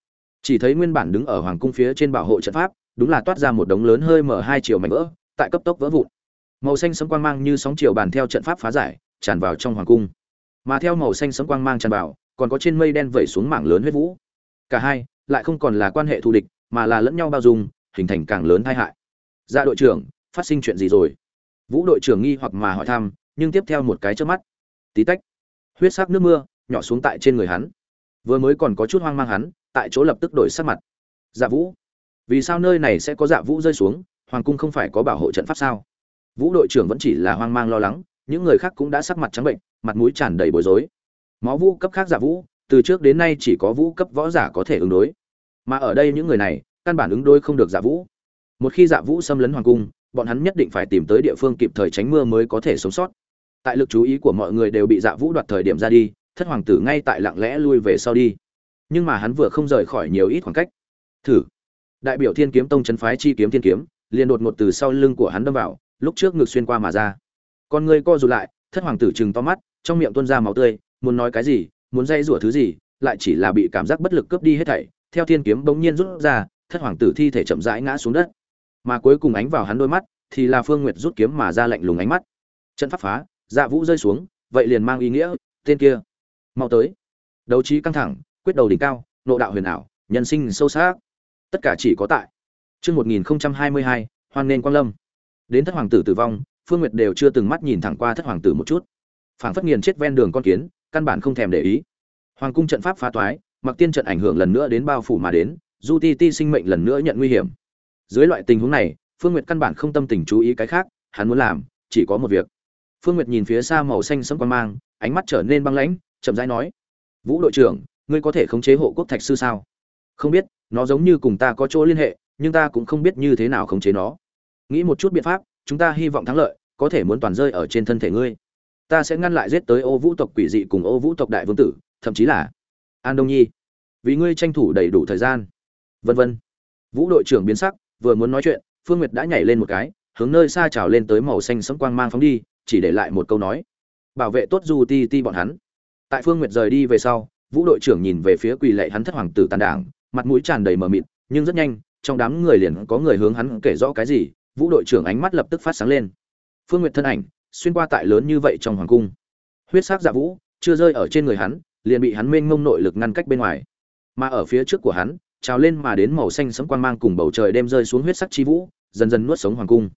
Chỉ thấy nguyên bản đứng ở hoàng cung phía trên bảo hộ trận pháp, đúng là toát ra một đống lớn hơi mở hai chiều mảnh vỡ, tại cấp tốc vỡ vụn. Màu xanh sấm quang mang như sóng chiều bàn theo trận pháp phá giải, tràn vào trong hoàng cung. Mà theo màu xanh sấm quang mang tràn vào, còn có trên mây đen vẩy xuống mảng lớn huyết vũ. Cả hai lại không còn là quan hệ thù địch, mà là lẫn nhau bao dung, hình thành càng lớn tai hại. Dạ đội trưởng, phát sinh chuyện gì rồi? Vũ đội trưởng nghi hoặc mà hỏi thăm, nhưng tiếp theo một cái trước mắt. Tí tách. Huyết sắc nước mưa nhỏ xuống tại trên người hắn. Vừa mới còn có chút hoang mang hắn, tại chỗ lập tức đổi sắc mặt. Dạ vũ, vì sao nơi này sẽ có dạ vũ rơi xuống? Hoàng cung không phải có bảo hộ trận pháp sao? Vũ đội trưởng vẫn chỉ là hoang mang lo lắng, những người khác cũng đã sắc mặt trắng bệnh, mặt mũi tràn đầy bối rối. Máu vũ cấp khác dạ vũ, từ trước đến nay chỉ có vũ cấp võ giả có thể ứng đối. Mà ở đây những người này, căn bản ứng đôi không được dạ vũ. Một khi dạ vũ xâm lấn hoàng cung, bọn hắn nhất định phải tìm tới địa phương kịp thời tránh mưa mới có thể sống sót. Tại lực chú ý của mọi người đều bị dạ vũ đoạt thời điểm ra đi thất hoàng tử ngay tại lặng lẽ lui về sau đi. Nhưng mà hắn vừa không rời khỏi nhiều ít khoảng cách. Thử. Đại biểu thiên kiếm tông c phái chi kiếm thiên kiếm, liền đột ngột từ sau lưng của hắn đâm vào, lúc trước ngực xuyên qua mà ra. Con người co rụt lại, thất hoàng tử chừng to mắt, trong miệng tuôn ra máu tươi, muốn nói cái gì, muốn dây rủa thứ gì, lại chỉ là bị cảm giác bất lực cướp đi hết thảy. Theo thiên kiếm bỗng nhiên rút ra, thất hoàng tử thi thể chậm rãi ngã xuống đất. Mà cuối cùng ánh vào hắn đôi mắt, thì là phương nguyệt rút kiếm mà ra lạnh lùng ánh mắt. Trận pháp phá dạ vũ rơi xuống, vậy liền mang ý nghĩa, tên kia mau tới. Đấu trí căng thẳng, quyết đầu đỉnh cao, nộ đạo huyền ảo, nhân sinh sâu sắc. Tất cả chỉ có tại chương một nghìn hai mươi hai, hoan nên quang lâm. Đến thất hoàng tử tử vong, phương nguyệt đều chưa từng mắt nhìn thẳng qua thất hoàng tử một chút. Phảng phất nghiền chết ven đường con kiến, căn bản không thèm để ý. Hoàng cung trận pháp phá toái, mặc tiên trận ảnh hưởng lần nữa đến bao phủ mà đến, du ti ti sinh mệnh lần nữa nhận nguy hiểm. Dưới loại tình huống này, phương nguyệt căn bản không tâm tình chú ý cái khác, hắn muốn làm, chỉ có một việc. Phương nguyệt nhìn phía xa màu xanh sẫm quan mang, ánh mắt trở nên băng lãnh chậm rãi nói, vũ đội trưởng, ngươi có thể khống chế hộ quốc thạch sư sao? Không biết, nó giống như cùng ta có chỗ liên hệ, nhưng ta cũng không biết như thế nào khống chế nó. Nghĩ một chút biện pháp, chúng ta hy vọng thắng lợi, có thể muốn toàn rơi ở trên thân thể ngươi. Ta sẽ ngăn lại giết tới ô vũ tộc quỷ dị cùng ô vũ tộc đại vương tử, thậm chí là an đông nhi. Vì ngươi tranh thủ đầy đủ thời gian. Vân vân. Vũ đội trưởng biến sắc, vừa muốn nói chuyện, phương nguyệt đã nhảy lên một cái, hướng nơi xa trào lên tới màu xanh sẫm quang mang phóng đi, chỉ để lại một câu nói. Bảo vệ tốt du ti ti bọn hắn tại phương nguyệt rời đi về sau, vũ đội trưởng nhìn về phía quỳ lệ hắn thất hoàng tử tàn đảng, mặt mũi tràn đầy mờ mịt, nhưng rất nhanh, trong đám người liền có người hướng hắn kể rõ cái gì, vũ đội trưởng ánh mắt lập tức phát sáng lên. Phương nguyệt thân ảnh, xuyên qua tại lớn như vậy trong hoàng cung. Huyết sắc dạ vũ, chưa rơi ở trên người hắn, liền bị hắn mênh mông nội lực ngăn cách bên ngoài. Mà ở phía trước của hắn, trào lên mà đến màu xanh sẫm quang mang cùng bầu trời đem rơi xuống huyết sắc chi vũ, dần dần nuốt sống hoàng cung.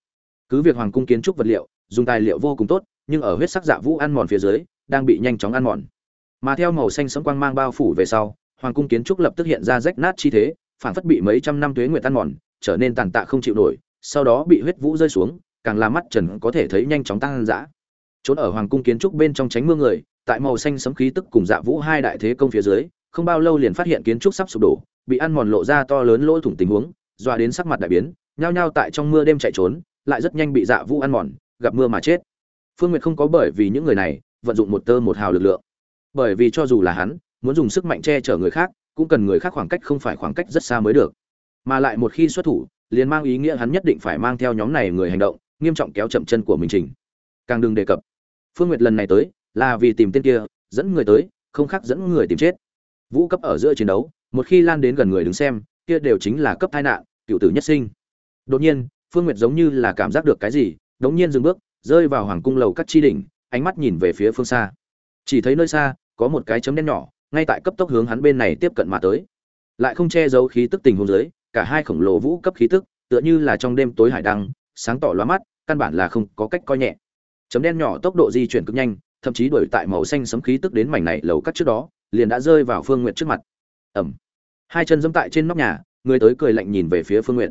Cứ việc hoàng cung kiến trúc vật liệu, dùng tài liệu vô cùng tốt, nhưng ở huyết sắc dạ vũ ăn mòn phía dưới, đang bị nhanh chóng ăn mòn mà theo màu xanh sẫm quang mang bao phủ về sau, hoàng cung kiến trúc lập tức hiện ra rách nát chi thế phản phất bị mấy trăm năm tuế nguyệt ăn mòn, trở nên tàn tạ không chịu nổi, sau đó bị huyết vũ rơi xuống, càng làm mắt trần có thể thấy nhanh chóng tăng dã. Trốn ở hoàng cung kiến trúc bên trong tránh mưa người, tại màu xanh sấm khí tức cùng dạ vũ hai đại thế công phía dưới, không bao lâu liền phát hiện kiến trúc sắp sụp đổ, bị ăn mòn lộ ra to lớn lỗ thủng tình huống doa đến sắc mặt đại biến, nhao nhao tại trong mưa đêm chạy trốn, lại rất nhanh bị dạ vũ ăn mòn, gặp mưa mà chết. Phương nguyệt không có bởi vì những người này, vận dụng một tơ một hào lực lượng bởi vì cho dù là hắn, muốn dùng sức mạnh che chở người khác, cũng cần người khác khoảng cách không phải khoảng cách rất xa mới được. Mà lại một khi xuất thủ, liền mang ý nghĩa hắn nhất định phải mang theo nhóm này người hành động, nghiêm trọng kéo chậm chân của mình trình. Càng đừng đề cập. Phương nguyệt lần này tới, là vì tìm tên kia, dẫn người tới, không khác dẫn người tìm chết. Vũ cấp ở giữa chiến đấu, một khi lan đến gần người đứng xem, kia đều chính là cấp tai nạn, cựu tử nhất sinh. Đột nhiên, phương nguyệt giống như là cảm giác được cái gì, đống nhiên dừng bước, rơi vào hoàng cung lầu các chi đỉnh, ánh mắt nhìn về phía phương xa chỉ thấy nơi xa, có một cái chấm đen nhỏ, ngay tại cấp tốc hướng hắn bên này tiếp cận mà tới. Lại không che giấu khí tức tình hôn dưới, cả hai khổng lồ vũ cấp khí tức, tựa như là trong đêm tối hải đăng, sáng tỏ lóa mắt, căn bản là không có cách coi nhẹ. Chấm đen nhỏ tốc độ di chuyển cực nhanh, thậm chí đuổi tại màu xanh sấm khí tức đến mảnh này lầu cắt trước đó, liền đã rơi vào phương nguyện trước mặt. Ẩm hai chân dẫm tại trên nóc nhà, người tới cười lạnh nhìn về phía phương nguyện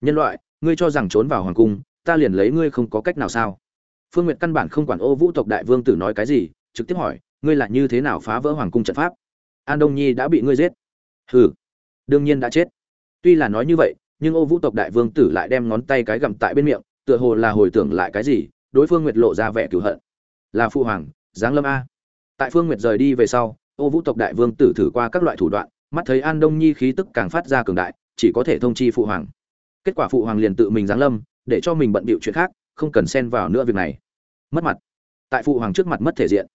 nhân loại, ngươi cho rằng trốn vào hoàng cung, ta liền lấy ngươi không có cách nào sao? Phương nguyện căn bản không quản ô vũ tộc đại vương tử nói cái gì trực tiếp hỏi, ngươi là như thế nào phá vỡ hoàng cung trận pháp? An đông nhi đã bị ngươi giết. Hừ, đương nhiên đã chết. Tuy là nói như vậy, nhưng ô vũ tộc đại vương tử lại đem ngón tay cái gặm tại bên miệng, tựa hồ là hồi tưởng lại cái gì, đối phương nguyệt lộ ra vẻ cửu hận. Là phụ hoàng, giáng lâm a. Tại phương nguyệt rời đi về sau, ô vũ tộc đại vương tử thử qua các loại thủ đoạn, mắt thấy an đông nhi khí tức càng phát ra cường đại, chỉ có thể thông chi phụ hoàng. Kết quả phụ hoàng liền tự mình giáng lâm, để cho mình bận bịu chuyện khác, không cần xen vào nữa việc này. Mất mặt. Tại phụ hoàng trước mặt mất thể diện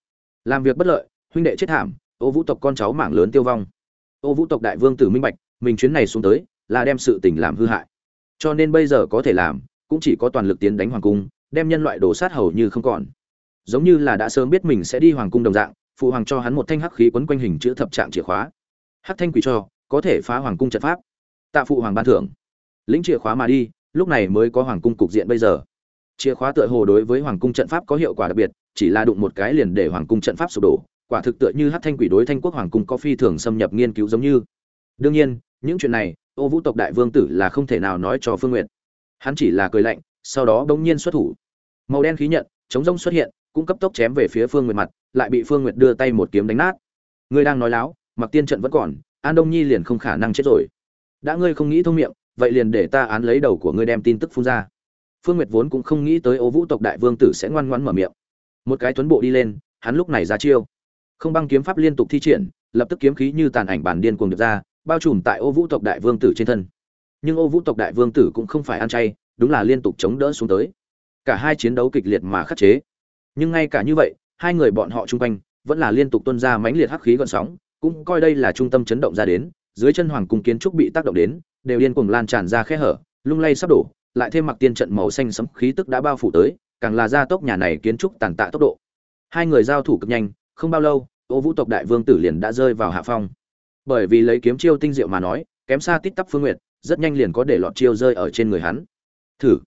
làm việc bất lợi, huynh đệ chết thảm, ô vũ tộc con cháu mảng lớn tiêu vong. Ô vũ tộc đại vương tử minh bạch, mình chuyến này xuống tới là đem sự tình làm hư hại. Cho nên bây giờ có thể làm, cũng chỉ có toàn lực tiến đánh hoàng cung, đem nhân loại đổ sát hầu như không còn. Giống như là đã sớm biết mình sẽ đi hoàng cung đồng dạng, phụ hoàng cho hắn một thanh hắc khí quấn quanh hình chữ thập trạng chìa khóa. Hắc thanh quỷ cho, có thể phá hoàng cung trận pháp. Tạ phụ hoàng ban thưởng. Lĩnh chìa khóa mà đi, lúc này mới có hoàng cung cục diện bây giờ chìa khóa tựa hồ đối với hoàng cung trận pháp có hiệu quả đặc biệt, chỉ là đụng một cái liền để hoàng cung trận pháp sụp đổ, quả thực tựa như hắc thanh quỷ đối thanh quốc hoàng cung có phi thường xâm nhập nghiên cứu giống như. Đương nhiên, những chuyện này, ô vũ tộc đại vương tử là không thể nào nói cho phương nguyện hắn chỉ là cười lạnh, sau đó đ ỗ n g nhiên xuất thủ. Màu đen khí nhận, chống rông xuất hiện, cũng cấp tốc chém về phía phương nguyệt mặt, lại bị phương nguyệt đưa tay một kiếm đánh nát. Ngươi đang nói láo, mặc tiên trận vẫn còn, an đông nhi liền không khả năng chết rồi. Đã ngươi không nghĩ thông miệng, vậy liền để ta án lấy đầu của ngươi đem tin tức phun ra phương nguyệt vốn cũng không nghĩ tới ô vũ tộc đại vương tử sẽ ngoan ngoãn mở miệng. Một cái tuấn bộ đi lên, hắn lúc này ra chiêu. Không băng kiếm pháp liên tục thi triển, lập tức kiếm khí như tàn ảnh bản điên cuồng được ra, bao trùm tại ô vũ tộc đại vương tử trên thân. Nhưng ô vũ tộc đại vương tử cũng không phải ăn chay, đúng là liên tục chống đỡ xuống tới. Cả hai chiến đấu kịch liệt mà khắc chế. Nhưng ngay cả như vậy, hai người bọn họ chung quanh vẫn là liên tục tuân ra mãnh liệt hắc khí gọn sóng, cũng coi đây là trung tâm chấn động ra đến, dưới chân hoàng cung kiến trúc bị tác động đến, đều điên cuồng lan tràn ra khe hở, lung lay sắp đổ lại thêm mặc tiên trận màu xanh sấm khí tức đã bao phủ tới, càng là gia tốc nhà này kiến trúc tàn tạ tốc độ. Hai người giao thủ cực nhanh, không bao lâu, ô vũ tộc đại vương tử liền đã rơi vào hạ phong. Bởi vì lấy kiếm chiêu tinh diệu mà nói, kém xa tít tắp phương nguyệt, rất nhanh liền có để lọt chiêu rơi ở trên người hắn. Thử.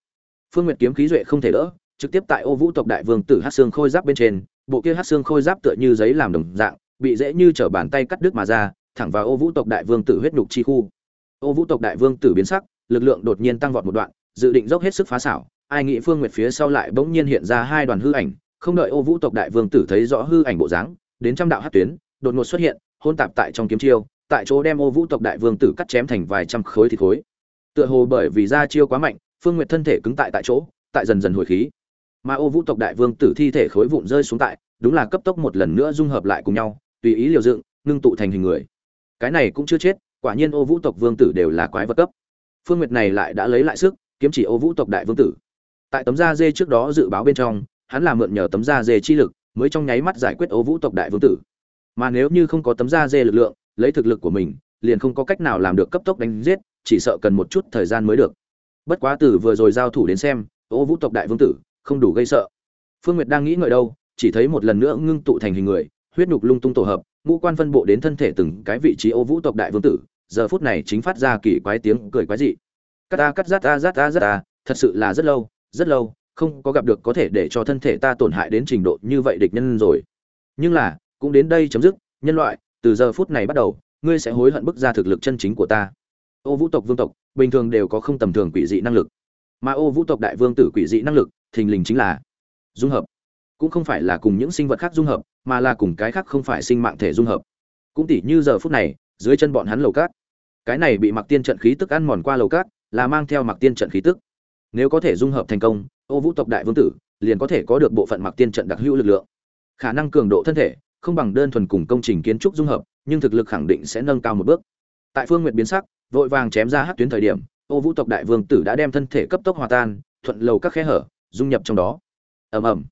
Phương nguyệt kiếm khí duệ không thể đỡ, trực tiếp tại ô vũ tộc đại vương tử hắc xương khôi giáp bên trên, bộ kia hắc xương khôi giáp tựa như giấy làm đồng dạng, bị dễ như trở bàn tay cắt đứt mà ra, thẳng vào ô vũ tộc đại vương tử huyết nục chi khu. Ô vũ tộc đại vương tử biến sắc, lực lượng đột nhiên tăng vọt một đoạn dự định dốc hết sức phá xảo, ai nghĩ phương nguyệt phía sau lại bỗng nhiên hiện ra hai đoàn hư ảnh, không đợi ô vũ tộc đại vương tử thấy rõ hư ảnh bộ dáng, đến trăm đạo hát tuyến, đột ngột xuất hiện, hôn tạp tại trong kiếm chiêu, tại chỗ đem ô vũ tộc đại vương tử cắt chém thành vài trăm khối thịt khối. Tựa hồ bởi vì ra chiêu quá mạnh, phương nguyệt thân thể cứng tại tại chỗ, tại dần dần hồi khí. Mà ô vũ tộc đại vương tử thi thể khối vụn rơi xuống tại, đúng là cấp tốc một lần nữa dung hợp lại cùng nhau, tùy ý liều dựng, ngưng tụ thành hình người. Cái này cũng chưa chết, quả nhiên ô vũ tộc vương tử đều là quái vật cấp. Phương nguyệt này lại đã lấy lại sức kiếm chỉ ô vũ tộc đại vương tử. Tại tấm da dê trước đó dự báo bên trong, hắn là mượn nhờ tấm da dê chi lực mới trong nháy mắt giải quyết ô vũ tộc đại vương tử. Mà nếu như không có tấm da dê lực lượng, lấy thực lực của mình, liền không có cách nào làm được cấp tốc đánh giết, chỉ sợ cần một chút thời gian mới được. Bất quá từ vừa rồi giao thủ đến xem ô vũ tộc đại vương tử không đủ gây sợ. Phương nguyệt đang nghĩ ngợi đâu, chỉ thấy một lần nữa ngưng tụ thành hình người, huyết nhục lung tung tổ hợp, ngũ quan phân bộ đến thân thể từng cái vị trí ô vũ tộc đại vương tử, giờ phút này chính phát ra kỳ quái tiếng cười quái dị cắt ta, cắt rát ta rát ta rát ta. Thật sự là rất lâu rất lâu, không có gặp được có thể để cho thân thể ta tổn hại đến trình độ như vậy địch nhân rồi. Nhưng là, cũng đến đây chấm dứt, nhân loại, từ giờ phút này bắt đầu, ngươi sẽ hối hận bức ra thực lực chân chính của ta. Ô vũ tộc vương tộc, bình thường đều có không tầm thường quỷ dị năng lực. Mà ô vũ tộc đại vương tử quỷ dị năng lực, thình lình chính là dung hợp. Cũng không phải là cùng những sinh vật khác dung hợp, mà là cùng cái khác không phải sinh mạng thể dung hợp. Cũng tỉ như giờ phút này, dưới chân bọn hắn lầu cát. Cái này bị mặc tiên trận khí tức ăn mòn qua lầu cát là mang theo mặc tiên trận khí tức. Nếu có thể dung hợp thành công, ô vũ tộc đại vương tử liền có thể có được bộ phận mặc tiên trận đặc hữu lực lượng. Khả năng cường độ thân thể, không bằng đơn thuần cùng công trình kiến trúc dung hợp, nhưng thực lực khẳng định sẽ nâng cao một bước. Tại phương nguyện biến sắc, vội vàng chém ra hát tuyến thời điểm, ô vũ tộc đại vương tử đã đem thân thể cấp tốc hòa tan, thuận lầu các khe hở, dung nhập trong đó. Ầm ầm.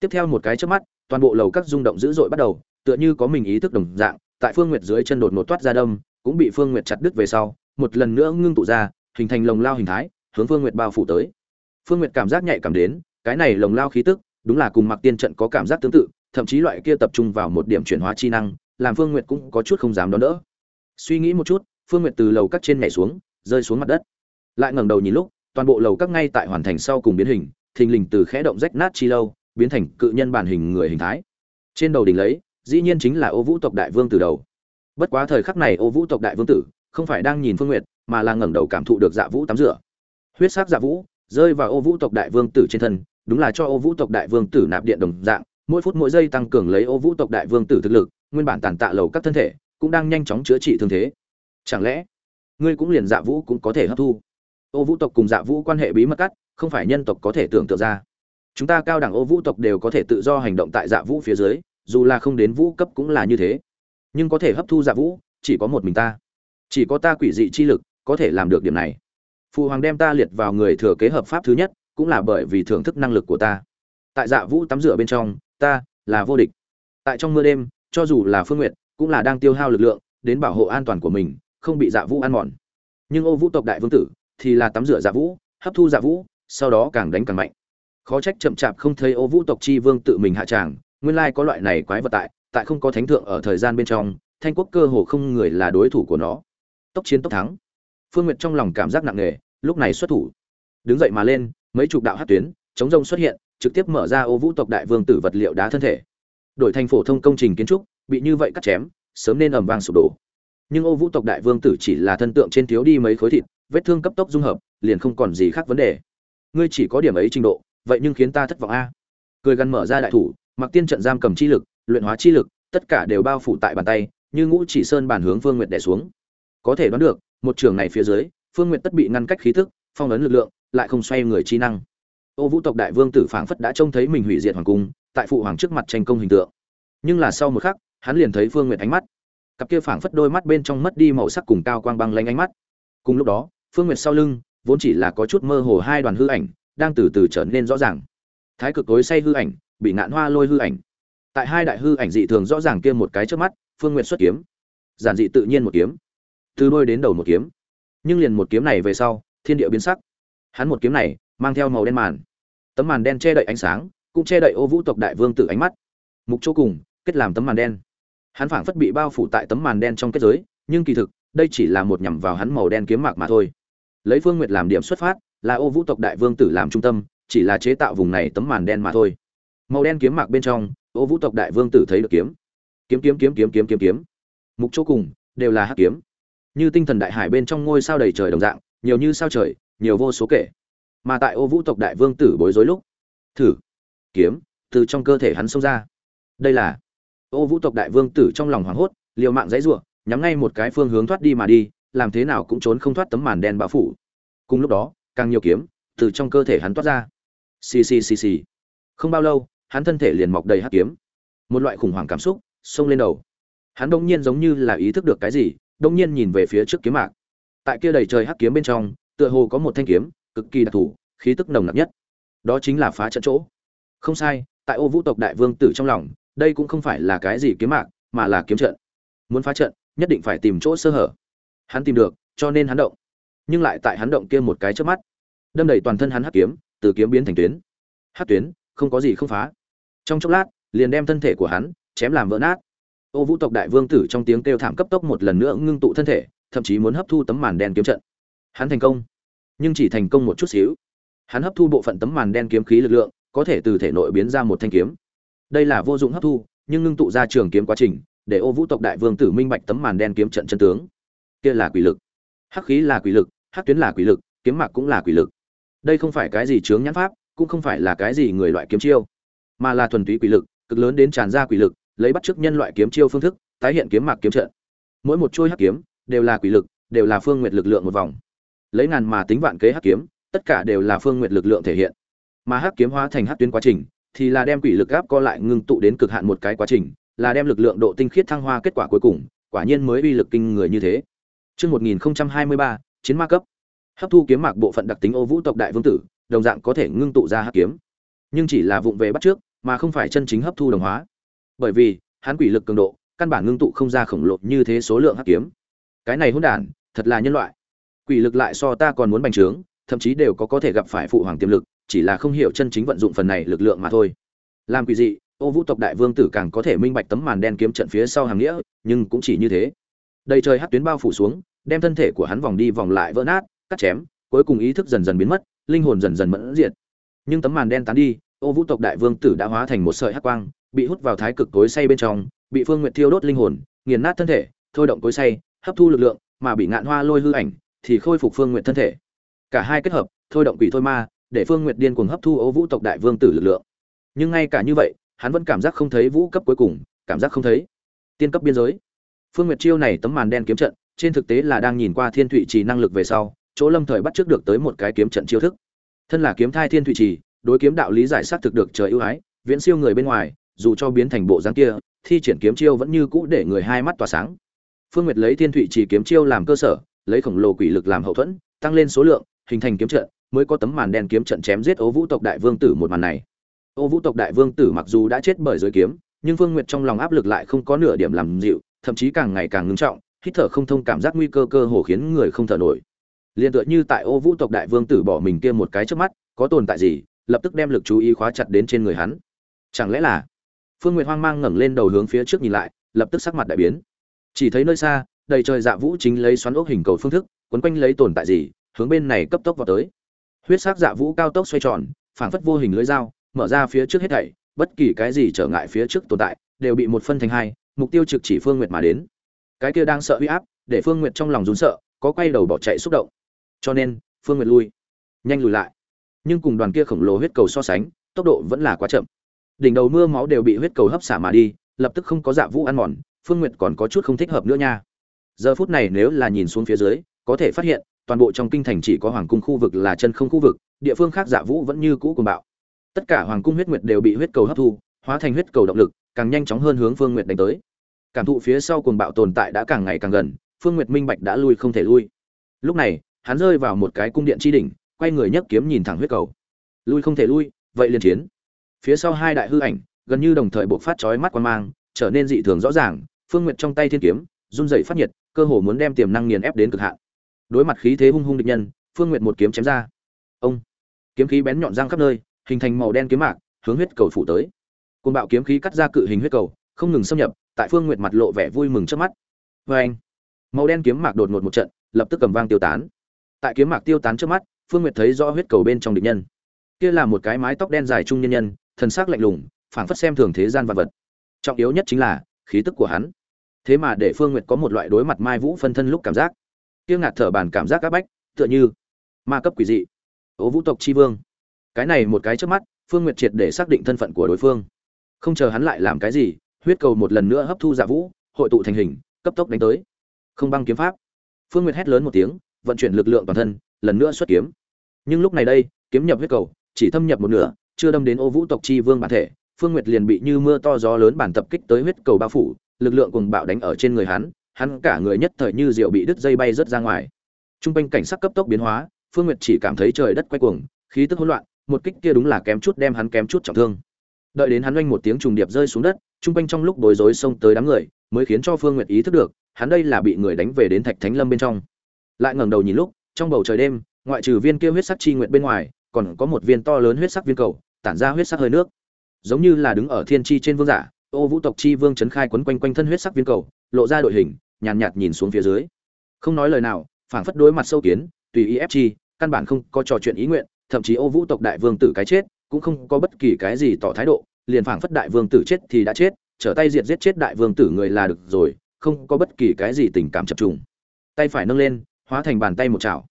Tiếp theo một cái trước mắt, toàn bộ lầu các rung động dữ dội bắt đầu, tựa như có mình ý thức đồng dạng, tại phương nguyệt dưới chân đột ngột toát ra đâm, cũng bị phương nguyệt chặt đứt về sau, một lần nữa ngưng tụ ra hình thành lồng lao hình thái, hướng phương nguyệt bao phủ tới. Phương nguyệt cảm giác nhạy cảm đến, cái này lồng lao khí tức, đúng là cùng mặc tiên trận có cảm giác tương tự, thậm chí loại kia tập trung vào một điểm chuyển hóa chi năng, làm phương nguyệt cũng có chút không dám đón đỡ. Suy nghĩ một chút, phương nguyệt từ lầu các trên nhảy xuống, rơi xuống mặt đất. Lại ngẩng đầu nhìn lúc, toàn bộ lầu các ngay tại hoàn thành sau cùng biến hình, thình lình từ khẽ động rách nát chi lâu, biến thành cự nhân bản hình người hình thái. Trên đầu đỉnh lấy, dĩ nhiên chính là ô vũ tộc đại vương từ đầu. Bất quá thời khắc này ô vũ tộc đại vương tử, không phải đang nhìn phương nguyệt mà là ngẩng đầu cảm thụ được dạ vũ tắm rửa. Huyết sắc dạ vũ rơi vào ô vũ tộc đại vương tử trên thân, đúng là cho ô vũ tộc đại vương tử nạp điện đồng dạng, mỗi phút mỗi giây tăng cường lấy ô vũ tộc đại vương tử thực lực, nguyên bản tàn tạ lầu các thân thể cũng đang nhanh chóng chữa trị thương thế. Chẳng lẽ ngươi cũng liền dạ vũ cũng có thể hấp thu? Ô vũ tộc cùng dạ vũ quan hệ bí mật cắt, không phải nhân tộc có thể tưởng tượng ra. Chúng ta cao đẳng ô vũ tộc đều có thể tự do hành động tại dạ vũ phía dưới, dù là không đến vũ cấp cũng là như thế. Nhưng có thể hấp thu dạ vũ, chỉ có một mình ta. Chỉ có ta quỷ dị chi lực có thể làm được điểm này. Phụ hoàng đem ta liệt vào người thừa kế hợp pháp thứ nhất, cũng là bởi vì thưởng thức năng lực của ta. Tại dạ vũ tắm rửa bên trong, ta là vô địch. Tại trong mưa đêm, cho dù là phương nguyện cũng là đang tiêu hao lực lượng, đến bảo hộ an toàn của mình, không bị dạ vũ ăn mòn. Nhưng ô vũ tộc đại vương tử thì là tắm rửa dạ vũ, hấp thu dạ vũ, sau đó càng đánh càng mạnh. Khó trách chậm chạp không thấy ô vũ tộc chi vương tự mình hạ tràng, nguyên lai có loại này quái vật tại tại không có thánh thượng ở thời gian bên trong, thanh quốc cơ hồ không người là đối thủ của nó. Tốc chiến tốc thắng phương nguyệt trong lòng cảm giác nặng nề, lúc này xuất thủ. Đứng dậy mà lên, mấy chục đạo hát tuyến, chống rông xuất hiện, trực tiếp mở ra ô vũ tộc đại vương tử vật liệu đá thân thể. Đổi thành phổ thông công trình kiến trúc, bị như vậy cắt chém, sớm nên ầm vang sụp đổ. Nhưng ô vũ tộc đại vương tử chỉ là thân tượng trên thiếu đi mấy khối thịt, vết thương cấp tốc dung hợp, liền không còn gì khác vấn đề. Ngươi chỉ có điểm ấy trình độ, vậy nhưng khiến ta thất vọng a. Cười gần mở ra đại thủ mặc tiên trận giam cầm chi lực, luyện hóa chi lực, tất cả đều bao phủ tại bàn tay, như ngũ chỉ sơn bản hướng phương nguyệt đẻ xuống. Có thể đoán được một trường này phía dưới, phương nguyệt tất bị ngăn cách khí tức phong ấn lực lượng, lại không xoay người chi năng. Ô vũ tộc đại vương tử phảng phất đã trông thấy mình hủy diệt hoàng cung, tại phụ hoàng trước mặt tranh công hình tượng. Nhưng là sau một khắc, hắn liền thấy phương nguyệt ánh mắt. Cặp kia phảng phất đôi mắt bên trong mất đi màu sắc cùng cao quang băng lanh ánh mắt. Cùng lúc đó, phương nguyệt sau lưng, vốn chỉ là có chút mơ hồ hai đoàn hư ảnh, đang từ từ trở nên rõ ràng. Thái cực tối say hư ảnh, bị ngạn hoa lôi hư ảnh. Tại hai đại hư ảnh dị thường rõ ràng kia một cái trước mắt, phương nguyệt xuất kiếm. Giản dị tự nhiên một kiếm từ đôi đến đầu một kiếm. Nhưng liền một kiếm này về sau, thiên địa biến sắc. Hắn một kiếm này mang theo màu đen màn. Tấm màn đen che đậy ánh sáng, cũng che đậy ô vũ tộc đại vương tử ánh mắt. Mục chỗ cùng, kết làm tấm màn đen. Hắn phảng phất bị bao phủ tại tấm màn đen trong kết giới, nhưng kỳ thực, đây chỉ là một nhằm vào hắn màu đen kiếm mạc mà thôi. Lấy phương nguyệt làm điểm xuất phát, là ô vũ tộc đại vương tử làm trung tâm, chỉ là chế tạo vùng này tấm màn đen mà thôi. Màu đen kiếm mạc bên trong, ô vũ tộc đại vương tử thấy được kiếm. Kiếm kiếm kiếm kiếm kiếm kiếm kiếm. Mục chỗ cùng, đều là hắc kiếm như tinh thần đại hải bên trong ngôi sao đầy trời đồng dạng, nhiều như sao trời, nhiều vô số kể. Mà tại ô vũ tộc đại vương tử bối rối lúc, thử, kiếm, từ trong cơ thể hắn xông ra. Đây là, ô vũ tộc đại vương tử trong lòng hoảng hốt, liều mạng dãy r u ộ nhắm ngay một cái phương hướng thoát đi mà đi, làm thế nào cũng trốn không thoát tấm màn đen bao phủ. Cùng lúc đó, càng nhiều kiếm, từ trong cơ thể hắn toát ra. Xì xì xì xì. Không bao lâu, hắn thân thể liền mọc đầy hắc kiếm. Một loại khủng hoảng cảm xúc xông lên đầu. Hắn đông nhiên giống như là ý thức được cái gì đông nhiên nhìn về phía trước kiếm mạc. Tại kia đầy trời hắc kiếm bên trong, tựa hồ có một thanh kiếm, cực kỳ đặc thù, khí tức nồng nặc nhất. Đó chính là phá trận chỗ. Không sai, tại ô vũ tộc đại vương tử trong lòng, đây cũng không phải là cái gì kiếm mạc, mà là kiếm trận. Muốn phá trận, nhất định phải tìm chỗ sơ hở. Hắn tìm được, cho nên hắn động. Nhưng lại tại hắn động kia một cái trước mắt. Đâm đầy toàn thân hắn hắc kiếm, từ kiếm biến thành tuyến. Hắc tuyến, không có gì không phá. Trong chốc lát, liền đem thân thể của hắn, chém làm vỡ nát ô vũ tộc đại vương tử trong tiếng kêu thảm cấp tốc một lần nữa ngưng tụ thân thể, thậm chí muốn hấp thu tấm màn đen kiếm trận. Hắn thành công, nhưng chỉ thành công một chút xíu. Hắn hấp thu bộ phận tấm màn đen kiếm khí lực lượng, có thể từ thể nội biến ra một thanh kiếm. Đây là vô dụng hấp thu, nhưng ngưng tụ ra trường kiếm quá trình, để ô vũ tộc đại vương tử minh bạch tấm màn đen kiếm trận chân tướng. Kia là quỷ lực. Hắc khí là quỷ lực, hắc tuyến là quỷ lực, kiếm mạc cũng là quỷ lực. Đây không phải cái gì chướng nhãn pháp, cũng không phải là cái gì người loại kiếm chiêu, mà là thuần túy quỷ lực, cực lớn đến tràn ra quỷ lực lấy bắt chước nhân loại kiếm chiêu phương thức tái hiện kiếm mạc kiếm trận mỗi một chuôi hắc kiếm đều là quỷ lực đều là phương nguyệt lực lượng một vòng lấy ngàn mà tính vạn kế hắc kiếm tất cả đều là phương nguyệt lực lượng thể hiện mà hắc kiếm hóa thành hắc tuyến quá trình thì là đem quỷ lực áp co lại ngưng tụ đến cực hạn một cái quá trình là đem lực lượng độ tinh khiết thăng hoa kết quả cuối cùng quả nhiên mới uy lực kinh người như thế Trước 1023, chiến ma cấp. Hấp thu kiếm mạc bộ phận đặc tính ô vũ tộc đại vương tử, đồng dạng có thể ngưng tụ ra hắc kiếm. Nhưng chỉ là vụng về bắt trước, mà không phải chân chính hấp thu đồng hóa. Bởi vì, hắn quỷ lực cường độ, căn bản ngưng tụ không ra khổng lồ như thế số lượng hắc kiếm. Cái này hỗn đản, thật là nhân loại. Quỷ lực lại so ta còn muốn bành trướng, thậm chí đều có có thể gặp phải phụ hoàng tiềm lực, chỉ là không hiểu chân chính vận dụng phần này lực lượng mà thôi. Làm quỷ dị, Ô Vũ tộc đại vương tử càng có thể minh bạch tấm màn đen kiếm trận phía sau hàng nghĩa, nhưng cũng chỉ như thế. Đầy trời hắc tuyến bao phủ xuống, đem thân thể của hắn vòng đi vòng lại vỡ nát, cắt chém, cuối cùng ý thức dần dần biến mất, linh hồn dần dần mẫn diệt. Nhưng tấm màn đen tán đi, Ô Vũ tộc đại vương tử đã hóa thành một sợi hắc quang, bị hút vào thái cực cối say bên trong, bị Phương Nguyệt thiêu đốt linh hồn, nghiền nát thân thể, thôi động cối say, hấp thu lực lượng, mà bị ngạn hoa lôi hư ảnh thì khôi phục Phương Nguyệt thân thể. Cả hai kết hợp, thôi động quỷ thôi ma, để Phương Nguyệt điên cuồng hấp thu Ô Vũ tộc đại vương tử lực lượng. Nhưng ngay cả như vậy, hắn vẫn cảm giác không thấy vũ cấp cuối cùng cảm giác không thấy tiên cấp biên giới phương nguyệt chiêu này tấm màn đen kiếm trận trên thực tế là đang nhìn qua thiên thụy trì năng lực về sau chỗ lâm thời bắt trước được tới một cái kiếm trận chiêu thức thân là kiếm thai thiên thụy trì đối kiếm đạo lý giải xác thực được trời ưu ái viễn siêu người bên ngoài dù cho biến thành bộ dáng kia, thi triển kiếm chiêu vẫn như cũ để người hai mắt tỏa sáng. Phương nguyệt lấy thiên thụy chỉ kiếm chiêu làm cơ sở, lấy khổng lồ quỷ lực làm hậu thuẫn, tăng lên số lượng, hình thành kiếm trận, mới có tấm màn đen kiếm trận chém giết Ô vũ tộc đại vương tử một màn này. Ô vũ tộc đại vương tử mặc dù đã chết bởi giới kiếm, nhưng phương nguyệt trong lòng áp lực lại không có nửa điểm làm dịu, thậm chí càng ngày càng ngưng trọng, hít thở không thông cảm giác nguy cơ cơ hồ khiến người không thở nổi. Liên tựa như tại ô vũ tộc đại vương tử bỏ mình kia một cái trước mắt, có tồn tại gì, lập tức đem lực chú ý khóa chặt đến trên người hắn. Chẳng lẽ là phương nguyệt hoang mang ngẩng lên đầu hướng phía trước nhìn lại, lập tức sắc mặt đại biến. Chỉ thấy nơi xa, đầy trời dạ vũ chính lấy xoắn ốc hình cầu phương thức, quấn quanh lấy tồn tại gì, hướng bên này cấp tốc vào tới. Huyết sắc dạ vũ cao tốc xoay tròn, phảng phất vô hình lưới dao, mở ra phía trước hết thảy, bất kỳ cái gì trở ngại phía trước tồn tại, đều bị một phân thành hai, mục tiêu trực chỉ phương nguyệt mà đến. Cái kia đang sợ uy áp, để phương nguyệt trong lòng rún sợ, có quay đầu bỏ chạy xúc động. Cho nên, phương nguyệt lui, nhanh lùi lại. Nhưng cùng đoàn kia khổng lồ huyết cầu so sánh, tốc độ vẫn là quá chậm đỉnh đầu mưa máu đều bị huyết cầu hấp xả mà đi, lập tức không có dạ vũ ăn mòn, phương nguyệt còn có chút không thích hợp nữa nha. Giờ phút này nếu là nhìn xuống phía dưới, có thể phát hiện, toàn bộ trong kinh thành chỉ có hoàng cung khu vực là chân không khu vực, địa phương khác dạ vũ vẫn như cũ cuồng bạo. Tất cả hoàng cung huyết nguyệt đều bị huyết cầu hấp thu, hóa thành huyết cầu động lực, càng nhanh chóng hơn hướng phương nguyệt đánh tới. Cảm thụ phía sau cuồng bạo tồn tại đã càng ngày càng gần, phương nguyệt minh bạch đã lui không thể lui. Lúc này, hắn rơi vào một cái cung điện tri đỉnh, quay người nhấc kiếm nhìn thẳng huyết cầu. Lui không thể lui, vậy liền chiến phía sau hai đại hư ảnh, gần như đồng thời buộc phát chói mắt quan mang, trở nên dị thường rõ ràng, phương nguyệt trong tay thiên kiếm, run dậy phát nhiệt, cơ hồ muốn đem tiềm năng nghiền ép đến cực hạn. Đối mặt khí thế hung hung địch nhân, phương nguyệt một kiếm chém ra. Ông! Kiếm khí bén nhọn răng khắp nơi, hình thành màu đen kiếm mạc, hướng huyết cầu phủ tới. Côn bạo kiếm khí cắt ra cự hình huyết cầu, không ngừng xâm nhập, tại phương nguyệt mặt lộ vẻ vui mừng trước mắt. Vê anh, màu đen kiếm mạc đột ngột một trận, lập tức cầm vang tiêu tán. Tại kiếm mạc tiêu tán trước mắt, phương nguyệt thấy rõ huyết cầu bên trong địch nhân. Kia là một cái mái tóc đen dài trung nhân nhân thần sắc lạnh lùng, phảng phất xem thường thế gian vật vật. Trọng yếu nhất chính là, khí tức của hắn. Thế mà để phương nguyệt có một loại đối mặt mai vũ phân thân lúc cảm giác. Kia ngạt thở bản cảm giác áp bách, tựa như ma cấp quỷ dị. Ô vũ tộc chi vương. Cái này một cái trước mắt, phương nguyệt triệt để xác định thân phận của đối phương. Không chờ hắn lại làm cái gì, huyết cầu một lần nữa hấp thu dạ vũ, hội tụ thành hình, cấp tốc đánh tới. Không băng kiếm pháp. Phương nguyệt hét lớn một tiếng, vận chuyển lực lượng toàn thân, lần nữa xuất kiếm. Nhưng lúc này đây, kiếm nhập huyết cầu, chỉ thâm nhập một nửa chưa đâm đến ô vũ tộc chi vương bản thể, phương nguyệt liền bị như mưa to gió lớn bản tập kích tới huyết cầu bao phủ, lực lượng cùng bạo đánh ở trên người hắn hắn cả người nhất thời như rượu bị đứt dây bay rớt ra ngoài. Trung quanh cảnh sắc cấp tốc biến hóa, phương nguyệt chỉ cảm thấy trời đất quay cuồng, khí tức hỗn loạn, một kích kia đúng là kém chút đem hắn kém chút trọng thương. Đợi đến hắn oanh một tiếng trùng điệp rơi xuống đất, trung quanh trong lúc bối rối xông tới đám người, mới khiến cho phương nguyệt ý thức được, hắn đây là bị người đánh về đến thạch thánh lâm bên trong. Lại ngẩng đầu nhìn lúc, trong bầu trời đêm, ngoại trừ viên kia huyết sắc chi nguyện bên ngoài còn có một viên to lớn huyết sắc viên cầu tản ra huyết sắc hơi nước. Giống như là đứng ở thiên chi trên vương giả ô vũ tộc chi vương trấn khai quấn quanh quanh thân huyết sắc viên cầu lộ ra đội hình nhàn nhạt, nhạt nhìn xuống phía dưới. Không nói lời nào phảng phất đối mặt sâu kiến tùy ý ép chi căn bản không có trò chuyện ý nguyện thậm chí ô vũ tộc đại vương tử cái chết cũng không có bất kỳ cái gì tỏ thái độ liền phảng phất đại vương tử chết thì đã chết trở tay diệt giết chết đại vương tử người là được rồi không có bất kỳ cái gì tình cảm chập trùng. Tay phải nâng lên hóa thành bàn tay một chảo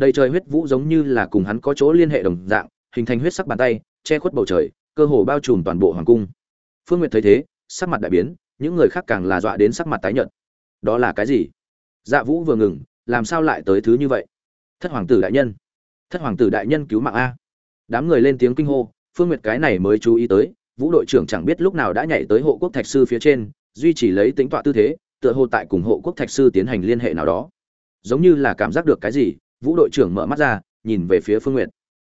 đầy trời huyết vũ giống như là cùng hắn có chỗ liên hệ đồng dạng, hình thành huyết sắc bàn tay, che khuất bầu trời, cơ hồ bao trùm toàn bộ hoàng cung. Phương nguyệt thấy thế, sắc mặt đại biến, những người khác càng là dọa đến sắc mặt tái nhợt. Đó là cái gì? Dạ vũ vừa ngừng, làm sao lại tới thứ như vậy? Thất hoàng tử đại nhân. Thất hoàng tử đại nhân cứu mạng a. Đám người lên tiếng kinh hô, phương nguyệt cái này mới chú ý tới, vũ đội trưởng chẳng biết lúc nào đã nhảy tới hộ quốc thạch sư phía trên, duy trì lấy tính tọa tư thế, tựa hồ tại cùng hộ quốc thạch sư tiến hành liên hệ nào đó. Giống như là cảm giác được cái gì vũ đội trưởng mở mắt ra, nhìn về phía phương nguyệt.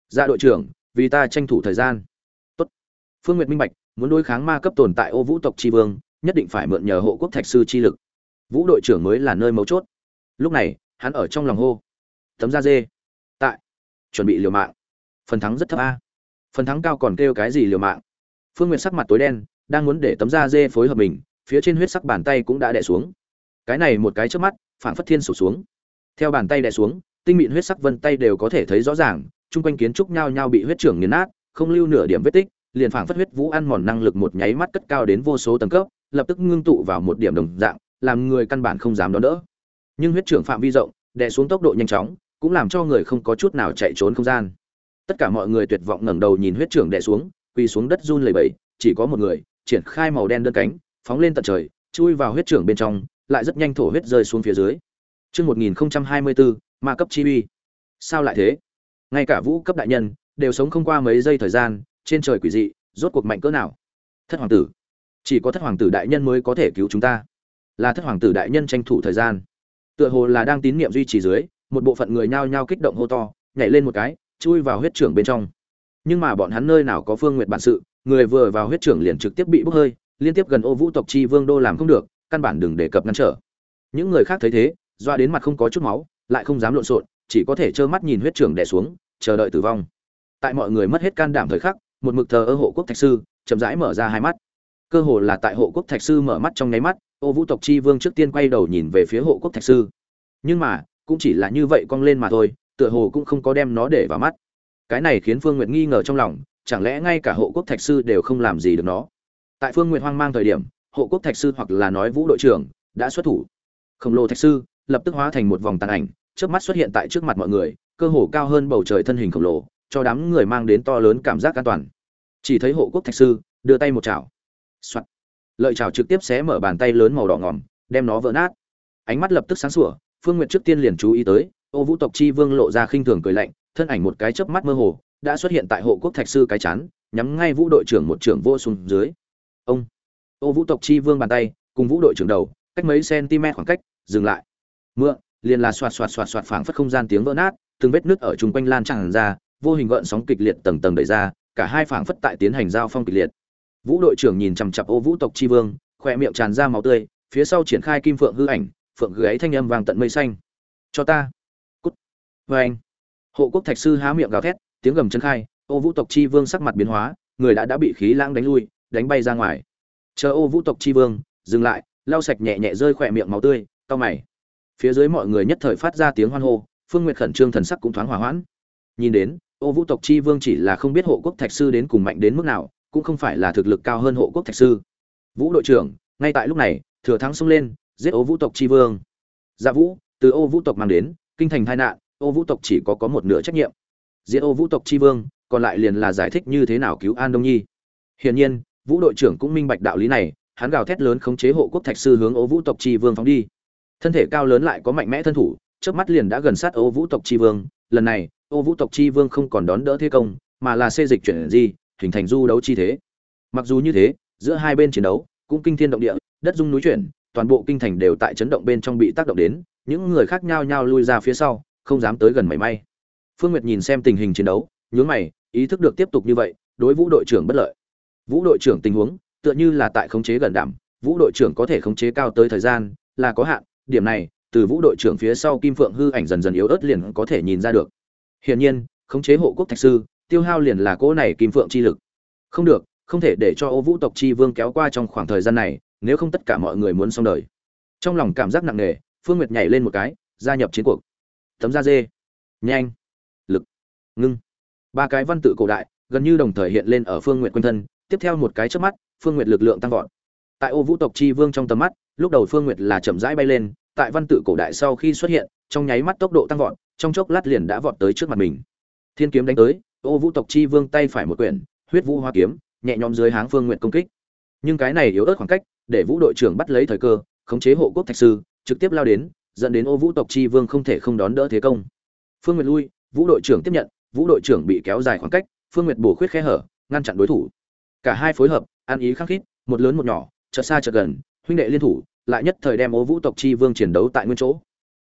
Ra đội trưởng, vì ta tranh thủ thời gian. Tốt. phương nguyệt minh bạch, muốn đối kháng ma cấp tồn tại ô vũ tộc tri vương, nhất định phải mượn nhờ hộ quốc thạch sư chi lực. Vũ đội trưởng mới là nơi mấu chốt. Lúc này, hắn ở trong lòng hô. Tấm da dê. Tại. Chuẩn bị liều mạng. Phần thắng rất thấp a. Phần thắng cao còn kêu cái gì liều mạng? Phương nguyện sắc mặt tối đen, đang muốn để tấm da dê phối hợp mình, phía trên huyết sắc bàn tay cũng đã đẻ xuống. Cái này một cái trước mắt phản phất thiên sụp xuống. Theo bàn tay đẻ xuống tinh mịn huyết sắc vân tay đều có thể thấy rõ ràng chung quanh kiến trúc nhao nhao bị huyết trưởng nghiền nát không lưu nửa điểm vết tích liền phảng phất huyết vũ ăn mòn năng lực một nháy mắt cất cao đến vô số tầng cấp lập tức ngưng tụ vào một điểm đồng dạng làm người căn bản không dám đón đỡ. Nhưng huyết trưởng phạm vi rộng đè xuống tốc độ nhanh chóng cũng làm cho người không có chút nào chạy trốn không gian. Tất cả mọi người tuyệt vọng ngẩng đầu nhìn huyết trưởng đè xuống quỳ xuống đất run lẩy bẩy chỉ có một người triển khai màu đen đơn cánh phóng lên tận trời chui vào huyết trưởng bên trong lại rất nhanh thổ huyết rơi xuống phía dưới. Chương 1024, ma cấp chi uy. Sao lại thế? Ngay cả vũ cấp đại nhân đều sống không qua mấy giây thời gian, trên trời quỷ dị, rốt cuộc mạnh cỡ nào? Thất hoàng tử, chỉ có thất hoàng tử đại nhân mới có thể cứu chúng ta. Là thất hoàng tử đại nhân tranh thủ thời gian. Tựa hồ là đang tín niệm duy trì dưới, một bộ phận người nhao nhao kích động hô to, nhảy lên một cái, chui vào huyết trưởng bên trong. Nhưng mà bọn hắn nơi nào có phương nguyện bản sự, người vừa vào huyết trưởng liền trực tiếp bị bốc hơi, liên tiếp gần ô vũ tộc chi vương đô làm không được, căn bản đừng đề cập ngăn trở. Những người khác thấy thế, doa đến mặt không có chút máu, lại không dám lộn xộn, chỉ có thể trơ mắt nhìn huyết trưởng đè xuống, chờ đợi tử vong. Tại mọi người mất hết can đảm thời khắc, một mực thờ ơ hộ quốc thạch sư, chậm rãi mở ra hai mắt. Cơ hồ là tại hộ quốc thạch sư mở mắt trong nháy mắt, Ô Vũ tộc chi vương trước tiên quay đầu nhìn về phía hộ quốc thạch sư. Nhưng mà, cũng chỉ là như vậy cong lên mà thôi, tựa hồ cũng không có đem nó để vào mắt. Cái này khiến Phương Nguyệt nghi ngờ trong lòng, chẳng lẽ ngay cả hộ quốc thạch sư đều không làm gì được nó. Tại Phương Nguyệt hoang mang thời điểm, hộ quốc thạch sư hoặc là nói Vũ đội trưởng đã xuất thủ. Khổng lồ thạch sư lập tức hóa thành một vòng tàn ảnh, trước mắt xuất hiện tại trước mặt mọi người, cơ hồ cao hơn bầu trời thân hình khổng lồ, cho đám người mang đến to lớn cảm giác an toàn. Chỉ thấy hộ quốc thạch sư đưa tay một chảo, Soạn. Lợi chảo trực tiếp xé mở bàn tay lớn màu đỏ ngòm, đem nó vỡ nát. Ánh mắt lập tức sáng sủa, Phương Nguyệt trước tiên liền chú ý tới, ô vũ tộc chi vương lộ ra khinh thường cười lạnh thân ảnh một cái chớp mắt mơ hồ đã xuất hiện tại hộ quốc thạch sư cái chán nhắm ngay vũ đội trưởng một trưởng vô xuống dưới ông ô vũ tộc chi vương bàn tay cùng vũ đội trưởng đầu cách mấy cm khoảng cách dừng lại mưa liền là xoạt xoạt xoạt xoạt phảng phất không gian tiếng vỡ nát, từng vết nứt ở chung quanh lan tràn ra, vô hình gợn sóng kịch liệt tầng tầng đẩy ra, cả hai phảng phất tại tiến hành giao phong kịch liệt. Vũ đội trưởng nhìn chằm chặp ô vũ tộc chi vương khoe miệng tràn ra máu tươi, phía sau triển khai kim phượng hư ảnh, phượng gáy thanh âm vàng tận mây xanh. Cho ta. Cút. Vê anh. Hộ quốc thạch sư há miệng gào thét, tiếng gầm chân khai, ô vũ tộc chi vương sắc mặt biến hóa, người đã đã bị khí lãng đánh lui, đánh bay ra ngoài. Chờ ô vũ tộc chi vương, dừng lại. Lau sạch nhẹ nhẹ rơi khỏe miệng máu tươi, cau mày phía dưới mọi người nhất thời phát ra tiếng hoan hô, phương nguyệt khẩn trương thần sắc cũng thoáng hòa hoãn. Nhìn đến, ô vũ tộc chi vương chỉ là không biết hộ quốc thạch sư đến cùng mạnh đến mức nào, cũng không phải là thực lực cao hơn hộ quốc thạch sư. Vũ đội trưởng, ngay tại lúc này, thừa thắng xông lên, giết ô vũ tộc chi vương. Dạ vũ, từ ô vũ tộc mang đến, kinh thành tai nạn, ô vũ tộc chỉ có có một nửa trách nhiệm. Giết ô vũ tộc chi vương, còn lại liền là giải thích như thế nào cứu an đông nhi. Hiển nhiên, vũ đội trưởng cũng minh bạch đạo lý này, hắn gào thét lớn khống chế hộ quốc thạch sư hướng ô vũ tộc chi vương phóng đi thân thể cao lớn lại có mạnh mẽ thân thủ trước mắt liền đã gần sát ô vũ tộc chi vương. Lần này, ô vũ tộc chi vương không còn đón đỡ thế công, mà là xê dịch chuyển di, hình thành du đấu chi thế. Mặc dù như thế, giữa hai bên chiến đấu cũng kinh thiên động địa, đất dung núi chuyển, toàn bộ kinh thành đều tại chấn động bên trong bị tác động đến, những người khác nhau nhau lui ra phía sau, không dám tới gần mảy may. Phương nguyệt nhìn xem tình hình chiến đấu, nhướng mày, ý thức được tiếp tục như vậy, đối vũ đội trưởng bất lợi. Vũ đội trưởng tình huống, tựa như là tại khống chế gần đảm, vũ đội trưởng có thể khống chế cao tới thời gian là có hạn điểm này, từ vũ đội trưởng phía sau kim phượng hư ảnh dần dần yếu ớt liền có thể nhìn ra được. Hiển nhiên, khống chế hộ quốc thạch sư, tiêu hao liền là cỗ này kim phượng chi lực. Không được, không thể để cho ô vũ tộc chi vương kéo qua trong khoảng thời gian này, nếu không tất cả mọi người muốn xong đời. Trong lòng cảm giác nặng nề, phương nguyệt nhảy lên một cái, gia nhập chiến cuộc. Tấm da dê. Nhanh. Lực. Ngưng. Ba cái văn tự cổ đại, gần như đồng thời hiện lên ở phương nguyệt quanh thân. Tiếp theo một cái trước mắt, phương nguyệt lực lượng tăng vọt. Tại ô vũ tộc chi vương trong tầm mắt lúc đầu phương nguyệt là chậm rãi bay lên, tại văn tự cổ đại sau khi xuất hiện, trong nháy mắt tốc độ tăng vọt, trong chốc lát liền đã vọt tới trước mặt mình. Thiên kiếm đánh tới, ô vũ tộc chi vương tay phải một quyển, huyết vũ hoa kiếm, nhẹ nhõm dưới háng phương nguyện công kích. Nhưng cái này yếu ớt khoảng cách, để vũ đội trưởng bắt lấy thời cơ, khống chế hộ quốc thạch sư, trực tiếp lao đến, dẫn đến ô vũ tộc chi vương không thể không đón đỡ thế công. Phương nguyệt lui, vũ đội trưởng tiếp nhận, vũ đội trưởng bị kéo dài khoảng cách, phương nguyệt bổ khuyết khe hở, ngăn chặn đối thủ. Cả hai phối hợp, ăn ý khắc khít, một lớn một nhỏ, chợt xa chợt gần huynh đệ liên thủ, lại nhất thời đem ô vũ tộc chi vương chiến đấu tại nguyên chỗ.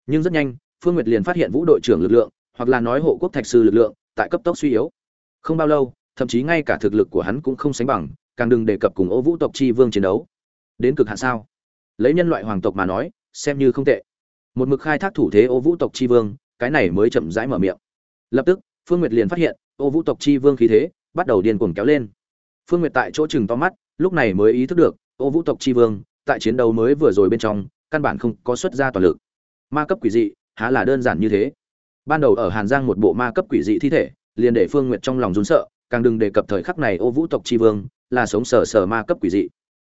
Nhưng rất nhanh, phương nguyệt liền phát hiện vũ đội trưởng lực lượng, hoặc là nói hộ quốc thạch sư lực lượng, tại cấp tốc suy yếu. Không bao lâu, thậm chí ngay cả thực lực của hắn cũng không sánh bằng, càng đừng đề cập cùng ô vũ tộc chi vương chiến đấu. Đến cực hạn sao? Lấy nhân loại hoàng tộc mà nói, xem như không tệ. Một mực khai thác thủ thế ô vũ tộc chi vương, cái này mới chậm rãi mở miệng. Lập tức, phương nguyệt liền phát hiện ô vũ tộc chi vương khí thế bắt đầu điên cuồng kéo lên. Phương nguyệt tại chỗ chừng to mắt, lúc này mới ý thức được ô vũ tộc chi vương tại chiến đấu mới vừa rồi bên trong, căn bản không có xuất ra toàn lực. Ma cấp quỷ dị, há là đơn giản như thế. Ban đầu ở hàn giang một bộ ma cấp quỷ dị thi thể, liền để phương nguyệt trong lòng run sợ, càng đừng đề cập thời khắc này ô vũ tộc chi vương, là sống sờ sờ ma cấp quỷ dị.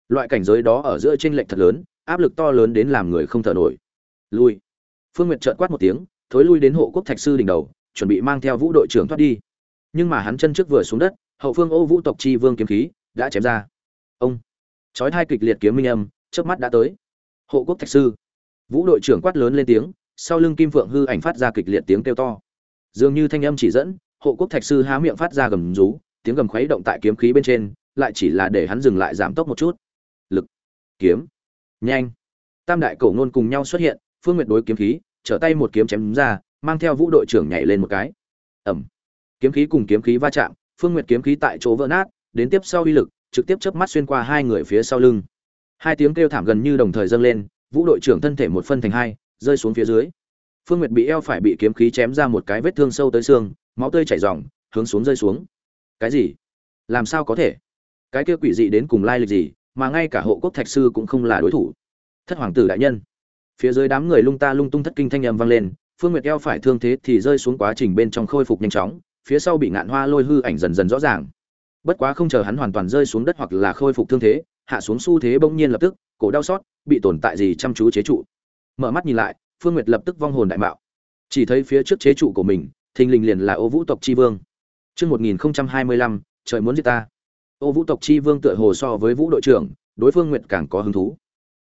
Loại cảnh giới đó ở giữa tranh lệch thật lớn, áp lực to lớn đến làm người không thở nổi. Lui. Phương nguyệt trợn quát một tiếng, thối lui đến hộ quốc thạch sư đỉnh đầu, chuẩn bị mang theo vũ đội trưởng thoát đi. Nhưng mà hắn chân trước vừa xuống đất, hậu phương ô vũ tộc chi vương kiếm khí đã chém ra. Ông. Chói hai kịch liệt kiếm minh âm chớp mắt đã tới. Hộ quốc thạch sư. Vũ đội trưởng quát lớn lên tiếng, sau lưng kim phượng hư ảnh phát ra kịch liệt tiếng kêu to. Dường như thanh âm chỉ dẫn, hộ quốc thạch sư há miệng phát ra gầm rú, tiếng gầm khuấy động tại kiếm khí bên trên, lại chỉ là để hắn dừng lại giảm tốc một chút. Lực, kiếm, nhanh. Tam đại cổ ngôn cùng nhau xuất hiện, phương nguyệt đối kiếm khí, trở tay một kiếm chém ra, mang theo vũ đội trưởng nhảy lên một cái. Ẩm kiếm khí cùng kiếm khí va chạm, phương nguyệt kiếm khí tại chỗ vỡ nát, đến tiếp sau uy lực, trực tiếp chớp mắt xuyên qua hai người phía sau lưng hai tiếng kêu thảm gần như đồng thời dâng lên, vũ đội trưởng thân thể một phân thành hai, rơi xuống phía dưới. Phương nguyệt bị eo phải bị kiếm khí chém ra một cái vết thương sâu tới xương, máu tươi chảy ròng, hướng xuống rơi xuống. Cái gì? Làm sao có thể? Cái kia quỷ dị đến cùng lai lịch gì, mà ngay cả hộ quốc thạch sư cũng không là đối thủ. Thất hoàng tử đại nhân. Phía dưới đám người lung ta lung tung thất kinh thanh âm vang lên, phương nguyệt eo phải thương thế thì rơi xuống quá trình bên trong khôi phục nhanh chóng, phía sau bị ngạn hoa lôi hư ảnh dần dần rõ ràng. Bất quá không chờ hắn hoàn toàn rơi xuống đất hoặc là khôi phục thương thế hạ xuống xu thế bỗng nhiên lập tức cổ đau xót bị tồn tại gì chăm chú chế trụ mở mắt nhìn lại phương nguyệt lập tức vong hồn đại mạo chỉ thấy phía trước chế trụ của mình thình lình liền là ô vũ tộc chi vương Trước 1025, trời muốn giết ta. Ô vũ tộc chi vương tựa hồ so với vũ đội trưởng, đối phương Nguyệt càng có hứng thú.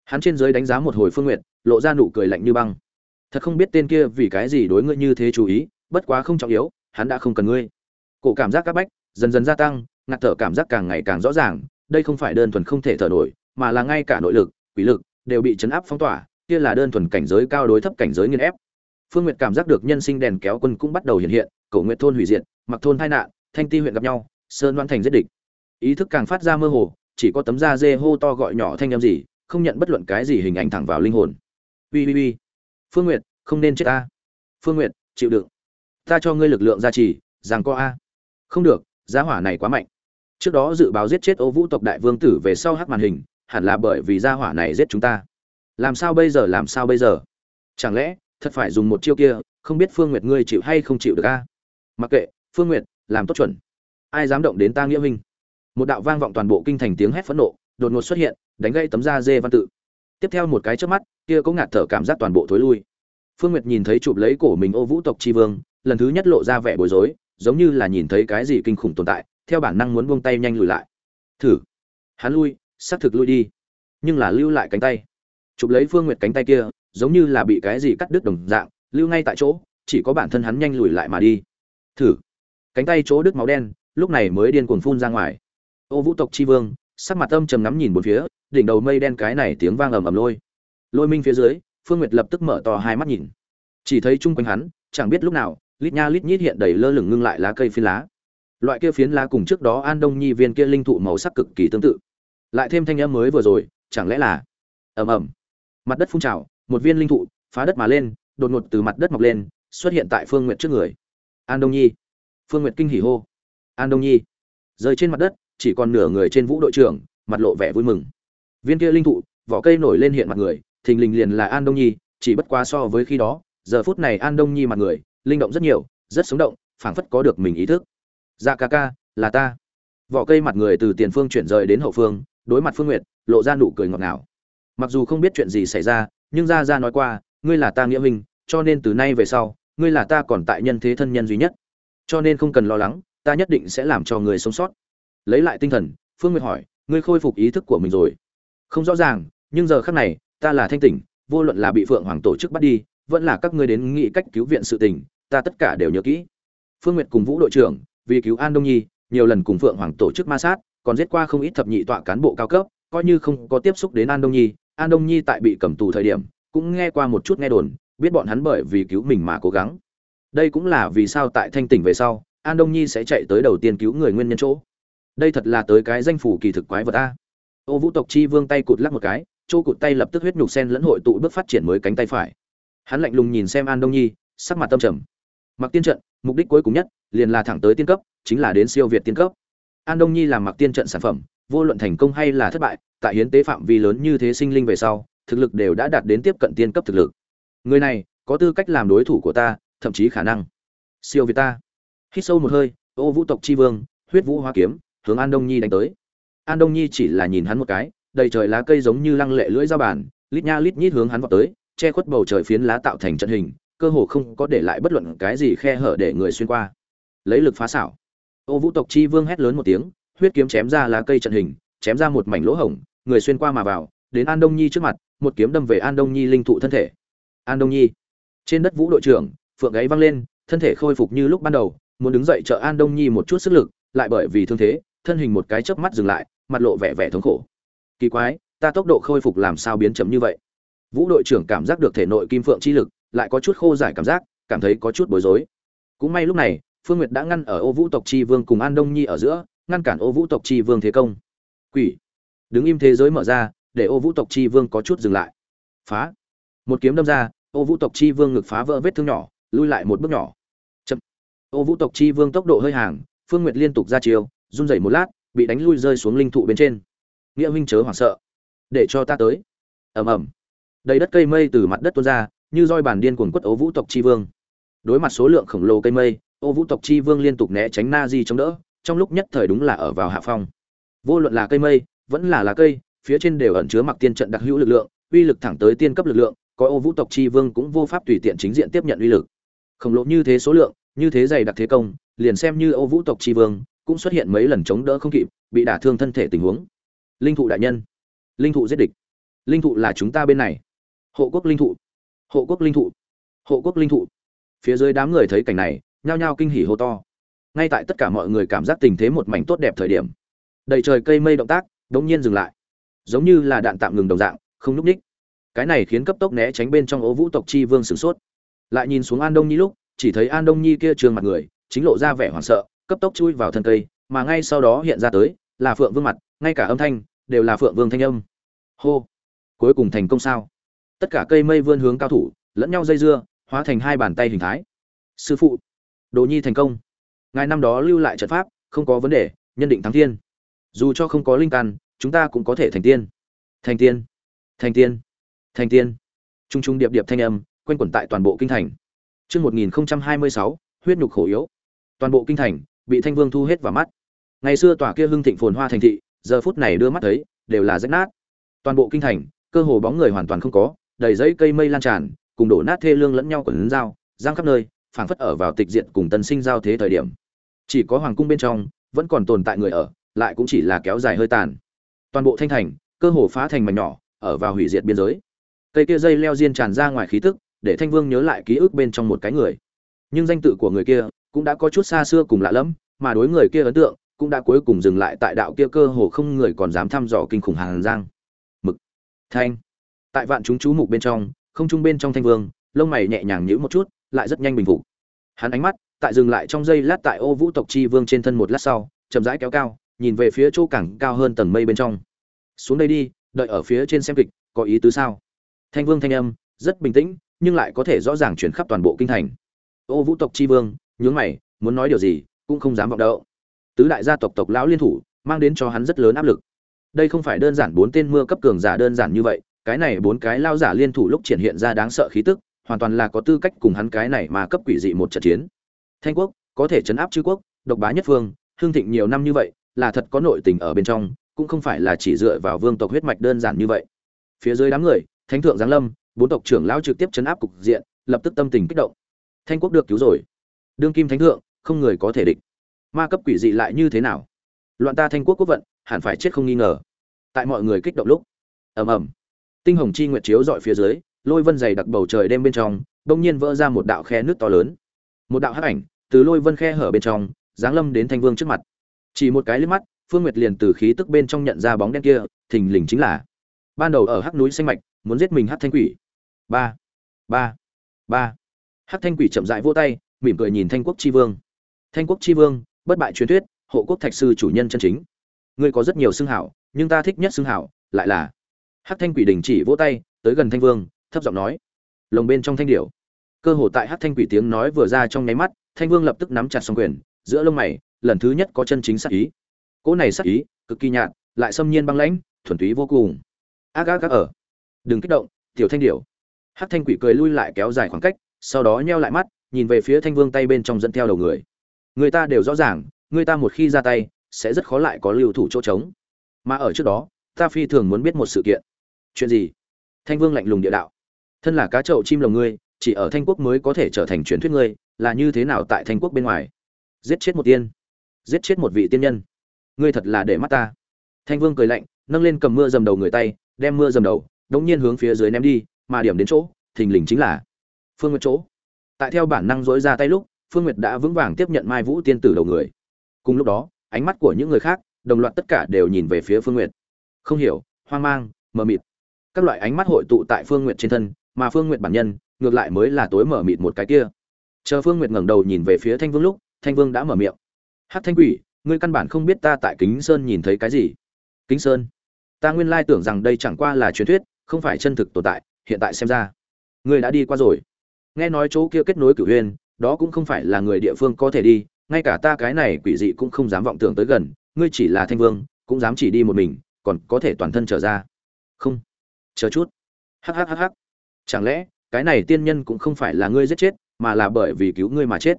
Hắn trên dưới đánh giá một hồi phương Nguyệt, lộ ra nụ cười lạnh như băng. thật không biết tên kia vì cái gì đối ngươi như thế chú ý bất quá không trọng yếu hắn đã không cần ngươi cổ cảm giác các bách dần dần gia tăng ngạt thở cảm giác càng ngày càng rõ ràng đây không phải đơn thuần không thể thở nổi, mà là ngay cả nội lực, quỷ lực đều bị chấn áp phong tỏa, kia là đơn thuần cảnh giới cao đối thấp cảnh giới nghiền ép. Phương nguyệt cảm giác được nhân sinh đèn kéo quân cũng bắt đầu hiện hiện, cổ nguyệt thôn hủy diệt, mặc thôn tai nạn, thanh ti huyện gặp nhau, sơn đoan thành giết địch. Ý thức càng phát ra mơ hồ, chỉ có tấm da dê hô to gọi nhỏ thanh âm gì, không nhận bất luận cái gì hình ảnh thẳng vào linh hồn. Ui ui ui phương nguyệt, không nên chết a. phương nguyệt, chịu đựng. Ta cho ngươi lực lượng gia trì, rằng có a. Không được, giá hỏa này quá mạnh trước đó dự báo giết chết ô vũ tộc đại vương tử về sau hắc màn hình, hẳn là bởi vì gia hỏa này giết chúng ta. Làm sao bây giờ, làm sao bây giờ? Chẳng lẽ, thật phải dùng một chiêu kia, không biết phương nguyệt ngươi chịu hay không chịu được a? Mặc kệ, phương nguyệt, làm tốt chuẩn. Ai dám động đến ta nghĩa minh một đạo vang vọng toàn bộ kinh thành tiếng hét phẫn nộ, đột ngột xuất hiện, đánh gây tấm da dê văn tự. Tiếp theo một cái trước mắt, kia có ngạt thở cảm giác toàn bộ thối lui. Phương nguyệt nhìn thấy chụp lấy cổ mình ô vũ tộc tri vương, lần thứ nhất lộ ra vẻ bối rối, giống như là nhìn thấy cái gì kinh khủng tồn tại theo bản năng muốn buông tay nhanh lùi lại. Thử. Hắn lui, xác thực lui đi. Nhưng là lưu lại cánh tay. Chụp lấy phương nguyệt cánh tay kia, giống như là bị cái gì cắt đứt đồng dạng, lưu ngay tại chỗ, chỉ có bản thân hắn nhanh lùi lại mà đi. Thử. Cánh tay chỗ đứt máu đen, lúc này mới điên cuồng phun ra ngoài. Ô vũ tộc tri vương, sắc mặt âm trầm ngắm nhìn bốn phía, đỉnh đầu mây đen cái này tiếng vang ầm ầm lôi. Lôi minh phía dưới, phương nguyệt lập tức mở to hai mắt nhìn. Chỉ thấy chung quanh hắn, chẳng biết lúc nào, lít nha lít nhít hiện đầy lơ lửng ngưng lại lá cây phi lá loại kia phiến lá cùng trước đó an đông nhi viên kia linh thụ màu sắc cực kỳ tương tự. Lại thêm thanh âm mới vừa rồi, chẳng lẽ là ầm ầm. Mặt đất phun trào, một viên linh thụ phá đất mà lên, đột ngột từ mặt đất mọc lên, xuất hiện tại phương nguyệt trước người. An đông nhi. Phương nguyệt kinh hỉ hô. An đông nhi. Rơi trên mặt đất, chỉ còn nửa người trên vũ đội trưởng, mặt lộ vẻ vui mừng. Viên kia linh thụ, vỏ cây nổi lên hiện mặt người, thình lình liền là an đông nhi, chỉ bất quá so với khi đó, giờ phút này an đông nhi mặt người, linh động rất nhiều, rất sống động, phảng phất có được mình ý thức dạ ca ca, là ta. Vỏ cây mặt người từ tiền phương chuyển rời đến hậu phương, đối mặt phương nguyệt, lộ ra nụ cười ngọt ngào. Mặc dù không biết chuyện gì xảy ra, nhưng ra ra nói qua, ngươi là ta nghĩa huynh, cho nên từ nay về sau, ngươi là ta còn tại nhân thế thân nhân duy nhất. Cho nên không cần lo lắng, ta nhất định sẽ làm cho người sống sót. Lấy lại tinh thần, phương nguyệt hỏi, ngươi khôi phục ý thức của mình rồi? Không rõ ràng, nhưng giờ khác này, ta là thanh tỉnh, vô luận là bị phượng hoàng tổ chức bắt đi, vẫn là các ngươi đến nghĩ cách cứu viện sự tình, ta tất cả đều nhớ kỹ. Phương nguyệt cùng vũ đội trưởng vì cứu an đông nhi, nhiều lần cùng phượng hoàng tổ chức ma sát, còn giết qua không ít thập nhị tọa cán bộ cao cấp, coi như không có tiếp xúc đến an đông nhi, an đông nhi tại bị cầm tù thời điểm, cũng nghe qua một chút nghe đồn, biết bọn hắn bởi vì cứu mình mà cố gắng. Đây cũng là vì sao tại thanh tỉnh về sau, an đông nhi sẽ chạy tới đầu tiên cứu người nguyên nhân chỗ. Đây thật là tới cái danh phủ kỳ thực quái vật a. Ô vũ tộc chi vương tay cụt lắc một cái, chỗ cụt tay lập tức huyết nhục sen lẫn hội tụ bước phát triển mới cánh tay phải. Hắn lạnh lùng nhìn xem an đông nhi, sắc mặt tâm trầm mặc tiên trận, mục đích cuối cùng nhất, liền là thẳng tới tiên cấp, chính là đến siêu việt tiên cấp. An đông nhi làm mặc tiên trận sản phẩm, vô luận thành công hay là thất bại, tại hiến tế phạm vi lớn như thế sinh linh về sau, thực lực đều đã đạt đến tiếp cận tiên cấp thực lực. Người này, có tư cách làm đối thủ của ta, thậm chí khả năng siêu việt ta. Hít sâu một hơi, ô vũ tộc tri vương, huyết vũ hoa kiếm, hướng an đông nhi đánh tới. An đông nhi chỉ là nhìn hắn một cái, đầy trời lá cây giống như lăng lệ lưỡi dao bàn, lít nha lít nhít hướng hắn vào tới, che khuất bầu trời phiến lá tạo thành trận hình cơ hồ không có để lại bất luận cái gì khe hở để người xuyên qua. Lấy lực phá xảo. Ô vũ tộc chi vương hét lớn một tiếng, huyết kiếm chém ra lá cây trận hình, chém ra một mảnh lỗ hổng, người xuyên qua mà vào, đến an đông nhi trước mặt, một kiếm đâm về an đông nhi linh thụ thân thể. An đông nhi. Trên đất vũ đội trưởng, phượng gáy văng lên, thân thể khôi phục như lúc ban đầu, muốn đứng dậy trợ an đông nhi một chút sức lực, lại bởi vì thương thế, thân hình một cái chớp mắt dừng lại, mặt lộ vẻ vẻ thống khổ. Kỳ quái, ta tốc độ khôi phục làm sao biến chậm như vậy? Vũ đội trưởng cảm giác được thể nội kim phượng chi lực lại có chút khô giải cảm giác, cảm thấy có chút bối rối. Cũng may lúc này, phương nguyệt đã ngăn ở ô vũ tộc chi vương cùng an đông nhi ở giữa, ngăn cản ô vũ tộc chi vương thế công. Quỷ! Đứng im thế giới mở ra, để ô vũ tộc chi vương có chút dừng lại. Phá! Một kiếm đâm ra, ô vũ tộc chi vương ngực phá vỡ vết thương nhỏ, lui lại một bước nhỏ. Chậm! Ô vũ tộc chi vương tốc độ hơi hàng, phương nguyệt liên tục ra chiều run rẩy một lát, bị đánh lui rơi xuống linh thụ bên trên. Nghĩa huynh chớ hoảng sợ. Để cho ta tới. Ầm ầm. Đầy đất cây mây từ mặt đất tuôn ra như roi bàn điên cuồng quất ố vũ tộc chi vương. Đối mặt số lượng khổng lồ cây mây ô vũ tộc chi vương liên tục né tránh na di chống đỡ, trong lúc nhất thời đúng là ở vào hạ phong. Vô luận là cây mây, vẫn là lá cây, phía trên đều ẩn chứa mặc tiên trận đặc hữu lực lượng, uy lực thẳng tới tiên cấp lực lượng, có ô vũ tộc chi vương cũng vô pháp tùy tiện chính diện tiếp nhận uy lực. Khổng lồ như thế số lượng, như thế dày đặc thế công, liền xem như ô vũ tộc chi vương, cũng xuất hiện mấy lần chống đỡ không kịp, bị đả thương thân thể tình huống. Linh thụ đại nhân. Linh thụ giết địch. Linh thụ là chúng ta bên này. Hộ quốc linh thụ hộ quốc linh thụ. Hộ quốc linh thụ. Phía dưới đám người thấy cảnh này, nhao nhao kinh hỉ hô to. Ngay tại tất cả mọi người cảm giác tình thế một mảnh tốt đẹp thời điểm, đầy trời cây mây động tác đống nhiên dừng lại. Giống như là đạn tạm ngừng đồng dạng, không núp ních cái này khiến cấp tốc né tránh bên trong ố vũ tộc chi vương sửng sốt. Lại nhìn xuống an đông nhi lúc, chỉ thấy an đông nhi kia trường mặt người, chính lộ ra vẻ hoảng sợ, cấp tốc chui vào thân cây, mà ngay sau đó hiện ra tới, là phượng vương mặt, ngay cả âm thanh đều là phượng vương thanh âm. Hô! Cuối cùng thành công sao? Tất cả cây mây vươn hướng cao thủ lẫn nhau dây dưa hóa thành hai bàn tay hình thái sư phụ đồ nhi thành công ngài năm đó lưu lại trận pháp không có vấn đề nhân định thắng thiên dù cho không có linh căn chúng ta cũng có thể thành tiên thành tiên thành tiên thành tiên trung trung điệp điệp thanh âm quanh quẩn tại toàn bộ kinh thành Trước 1026, huyết nhục khổ yếu. Toàn bộ kinh thành bị Thanh Vương thu hết vào mắt. Ngày xưa tòa kia hưng thịnh phồn hoa thành thị, giờ phút này đưa mắt thấy, đều là rách nát. Toàn bộ kinh thành, cơ hồ bóng người hoàn toàn không có, đầy giấy cây mây lan tràn, cùng đổ nát thê lương lẫn nhau quần dao, giang khắp nơi, phảng phất ở vào tịch diện cùng tân sinh giao thế thời điểm. Chỉ có hoàng cung bên trong vẫn còn tồn tại người ở, lại cũng chỉ là kéo dài hơi tàn. Toàn bộ thanh thành, cơ hồ phá thành mảnh nhỏ, ở vào hủy diệt biên giới. Cây kia dây leo diên tràn ra ngoài khí tức, để Thanh Vương nhớ lại ký ức bên trong một cái người. Nhưng danh tự của người kia cũng đã có chút xa xưa cùng lạ lẫm, mà đối người kia ấn tượng cũng đã cuối cùng dừng lại tại đạo kia cơ hồ không người còn dám thăm dò kinh khủng hàng giang. Mực. Thanh. Tại vạn chúng chú mục bên trong, không trung bên trong Thanh Vương, lông mày nhẹ nhàng nhíu một chút, lại rất nhanh bình phục. Hắn ánh mắt tại dừng lại trong giây lát tại Ô Vũ tộc chi vương trên thân một lát sau, chậm rãi kéo cao, nhìn về phía chỗ cảng cao hơn tầng mây bên trong. Xuống đây đi, đợi ở phía trên xem kịch, có ý tứ sao? Thanh Vương thanh âm rất bình tĩnh, nhưng lại có thể rõ ràng chuyển khắp toàn bộ kinh thành. Ô Vũ tộc chi vương, nhướng mày, muốn nói điều gì, cũng không dám vọng đậu. Tứ đại gia tộc tộc lão liên thủ, mang đến cho hắn rất lớn áp lực. Đây không phải đơn giản bốn tên mưa cấp cường giả đơn giản như vậy, cái này bốn cái lao giả liên thủ lúc triển hiện ra đáng sợ khí tức, hoàn toàn là có tư cách cùng hắn cái này mà cấp quỷ dị một trận chiến. Thanh quốc có thể chấn áp chư quốc, độc bá nhất phương, hương thịnh nhiều năm như vậy, là thật có nội tình ở bên trong, cũng không phải là chỉ dựa vào vương tộc huyết mạch đơn giản như vậy. Phía dưới đám người, thánh thượng giáng lâm, bốn tộc trưởng lão trực tiếp chấn áp cục diện, lập tức tâm tình kích động. Thanh quốc được cứu rồi. Đương kim thánh thượng, không người có thể địch. Ma cấp quỷ dị lại như thế nào? Loạn ta Thanh quốc quốc vận, hẳn phải chết không nghi ngờ. Tại mọi người kích động lúc, ầm ầm, tinh hồng chi nguyệt chiếu dọi phía dưới, lôi vân dày đặc bầu trời đêm bên trong, bỗng nhiên vỡ ra một đạo khe nước to lớn. Một đạo hắc ảnh từ lôi vân khe hở bên trong, giáng lâm đến Thanh Vương trước mặt. Chỉ một cái liếc mắt, Phương Nguyệt liền từ khí tức bên trong nhận ra bóng đen kia, thình lình chính là ban đầu ở hắc núi xanh mạch, muốn giết mình hắc thanh quỷ ba ba ba hắc thanh quỷ chậm rãi vỗ tay mỉm cười nhìn thanh quốc tri vương thanh quốc tri vương bất bại truyền thuyết hộ quốc thạch sư chủ nhân chân chính ngươi có rất nhiều xưng hảo nhưng ta thích nhất xưng hảo lại là hắc thanh quỷ đình chỉ vỗ tay tới gần thanh vương thấp giọng nói lồng bên trong thanh điểu cơ hồ tại hắc thanh quỷ tiếng nói vừa ra trong nháy mắt thanh vương lập tức nắm chặt song quyền giữa lông mày lần thứ nhất có chân chính sắc ý cỗ này sắc ý cực kỳ nhạt lại xâm nhiên băng lãnh thuần túy vô cùng ác ác ác ở đừng kích động tiểu thanh điểu Hắc Thanh Quỷ cười lui lại kéo dài khoảng cách, sau đó nheo lại mắt, nhìn về phía Thanh Vương tay bên trong dẫn theo đầu người. Người ta đều rõ ràng, người ta một khi ra tay, sẽ rất khó lại có lưu thủ chỗ trống. Mà ở trước đó, ta phi thường muốn biết một sự kiện. Chuyện gì? Thanh Vương lạnh lùng địa đạo. Thân là cá chậu chim lồng ngươi, chỉ ở Thanh Quốc mới có thể trở thành truyền thuyết ngươi, là như thế nào tại Thanh Quốc bên ngoài? Giết chết một tiên, giết chết một vị tiên nhân. Ngươi thật là để mắt ta. Thanh Vương cười lạnh, nâng lên cầm mưa dầm đầu người tay, đem mưa dầm đầu, đống nhiên hướng phía dưới ném đi, mà điểm đến chỗ thình lình chính là phương nguyệt chỗ tại theo bản năng dối ra tay lúc phương nguyệt đã vững vàng tiếp nhận mai vũ tiên tử đầu người cùng lúc đó ánh mắt của những người khác đồng loạt tất cả đều nhìn về phía phương nguyệt không hiểu hoang mang mờ mịt các loại ánh mắt hội tụ tại phương nguyệt trên thân mà phương nguyệt bản nhân ngược lại mới là tối mở mịt một cái kia. Chờ phương nguyệt ngẩng đầu nhìn về phía thanh vương lúc thanh vương đã mở miệng. "Hắc thanh quỷ ngươi căn bản không biết ta tại kính sơn nhìn thấy cái gì. Kính sơn? Ta nguyên lai tưởng rằng đây chẳng qua là truyền thuyết không phải chân thực tồn tại hiện tại xem ra ngươi đã đi qua rồi. Nghe nói chỗ kia kết nối cửu huyền, đó cũng không phải là người địa phương có thể đi ngay cả ta cái này quỷ dị cũng không dám vọng tưởng tới gần ngươi chỉ là thanh vương cũng dám chỉ đi một mình còn có thể toàn thân trở ra. Không chờ chút. Hhhh chẳng lẽ, cái này tiên nhân cũng không phải là ngươi giết chết, mà là bởi vì cứu ngươi mà chết?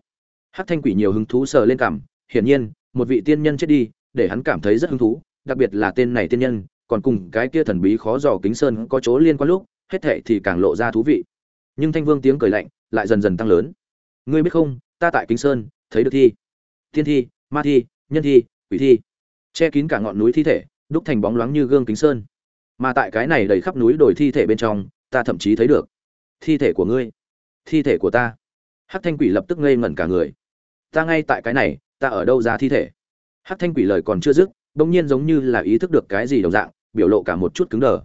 Hắc thanh quỷ nhiều hứng thú sờ lên cảm hiển nhiên, một vị tiên nhân chết đi, để hắn cảm thấy rất hứng thú, đặc biệt là tên này tiên nhân, còn cùng cái kia thần bí khó dò kính sơn có chỗ liên quan lúc, hết thệ thì càng lộ ra thú vị. Nhưng thanh vương tiếng cười lạnh, lại dần dần tăng lớn. Ngươi biết không, ta tại kính sơn, thấy được thi. Thiên thi, ma thi, nhân thi, quỷ thi. Che kín cả ngọn núi thi thể, đúc thành bóng loáng như gương kính sơn mà tại cái này đầy khắp núi đồi thi thể bên trong, ta thậm chí thấy được. Thi thể của ngươi. Thi thể của ta. Hát thanh quỷ lập tức ngây ngẩn cả người. Ta ngay tại cái này, ta ở đâu ra thi thể? Hát thanh quỷ lời còn chưa dứt, bỗng nhiên giống như là ý thức được cái gì đồng dạng, biểu lộ cả một chút cứng đờ.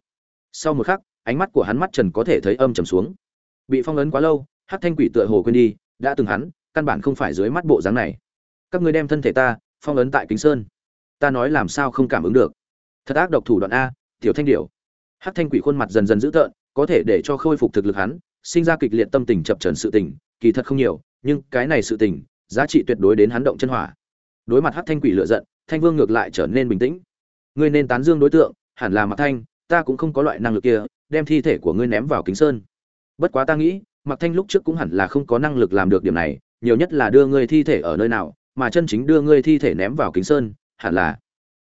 Sau một khắc, ánh mắt của hắn mắt trần có thể thấy âm trầm xuống. Bị phong ấn quá lâu hát thanh quỷ tựa hồ quên đi, đã từng hắn, căn bản không phải dưới mắt bộ dáng này. Các ngươi đem thân thể ta, phong ấn tại kính sơn. Ta nói làm sao không cảm ứng được. Thật ác độc thủ đoạn a tiểu thanh điểu. Hắc thanh quỷ khuôn mặt dần dần dữ tợn, có thể để cho khôi phục thực lực hắn, sinh ra kịch liệt tâm tình chập trần sự tình, kỳ thật không nhiều, nhưng cái này sự tình, giá trị tuyệt đối đến hắn động chân hỏa. Đối mặt hắc thanh quỷ lựa giận, thanh vương ngược lại trở nên bình tĩnh. Ngươi nên tán dương đối tượng, hẳn là mặc thanh, ta cũng không có loại năng lực kia, đem thi thể của ngươi ném vào kính sơn. Bất quá ta nghĩ mặc thanh lúc trước cũng hẳn là không có năng lực làm được điểm này, nhiều nhất là đưa ngươi thi thể ở nơi nào, mà chân chính đưa ngươi thi thể ném vào kính sơn, hẳn là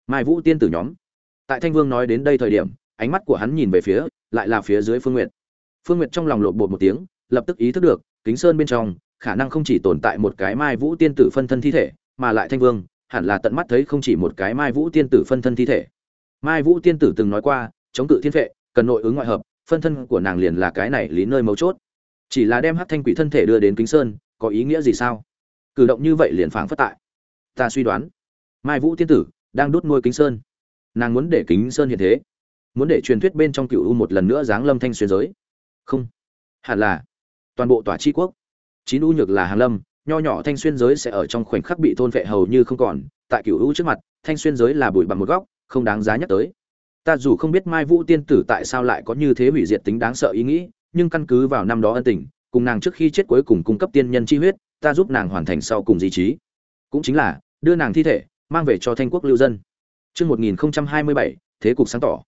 mai vũ tiên tử nhóm tại thanh vương nói đến đây thời điểm, ánh mắt của hắn nhìn về phía, lại là phía dưới phương nguyệt. Phương nguyệt trong lòng lột bột một tiếng, lập tức ý thức được, kính sơn bên trong, khả năng không chỉ tồn tại một cái mai vũ tiên tử phân thân thi thể, mà lại thanh vương, hẳn là tận mắt thấy không chỉ một cái mai vũ tiên tử phân thân thi thể. Mai vũ tiên tử từng nói qua, chống cự thiên vệ, cần nội ứng ngoại hợp, phân thân của nàng liền là cái này lý nơi mấu chốt. Chỉ là đem hát thanh quỷ thân thể đưa đến kính sơn, có ý nghĩa gì sao? Cử động như vậy liền phảng phất tại. Ta suy đoán, mai vũ tiên tử đang đốt nuôi kính sơn nàng muốn để kính sơn hiện thế, muốn để truyền thuyết bên trong cựu u một lần nữa giáng lâm thanh xuyên giới. Không, hẳn là toàn bộ tòa tri quốc. Chín u nhược là hàng lâm, nho nhỏ thanh xuyên giới sẽ ở trong khoảnh khắc bị thôn vệ hầu như không còn, tại cựu u trước mặt, thanh xuyên giới là bụi bằng một góc, không đáng giá nhắc tới. Ta dù không biết mai vũ tiên tử tại sao lại có như thế hủy diệt tính đáng sợ ý nghĩ, nhưng căn cứ vào năm đó ân tình, cùng nàng trước khi chết cuối cùng cung cấp tiên nhân chi huyết, ta giúp nàng hoàn thành sau cùng di trí. Cũng chính là đưa nàng thi thể, mang về cho thanh quốc lưu dân. Trước 1027, thế cục sáng tỏ.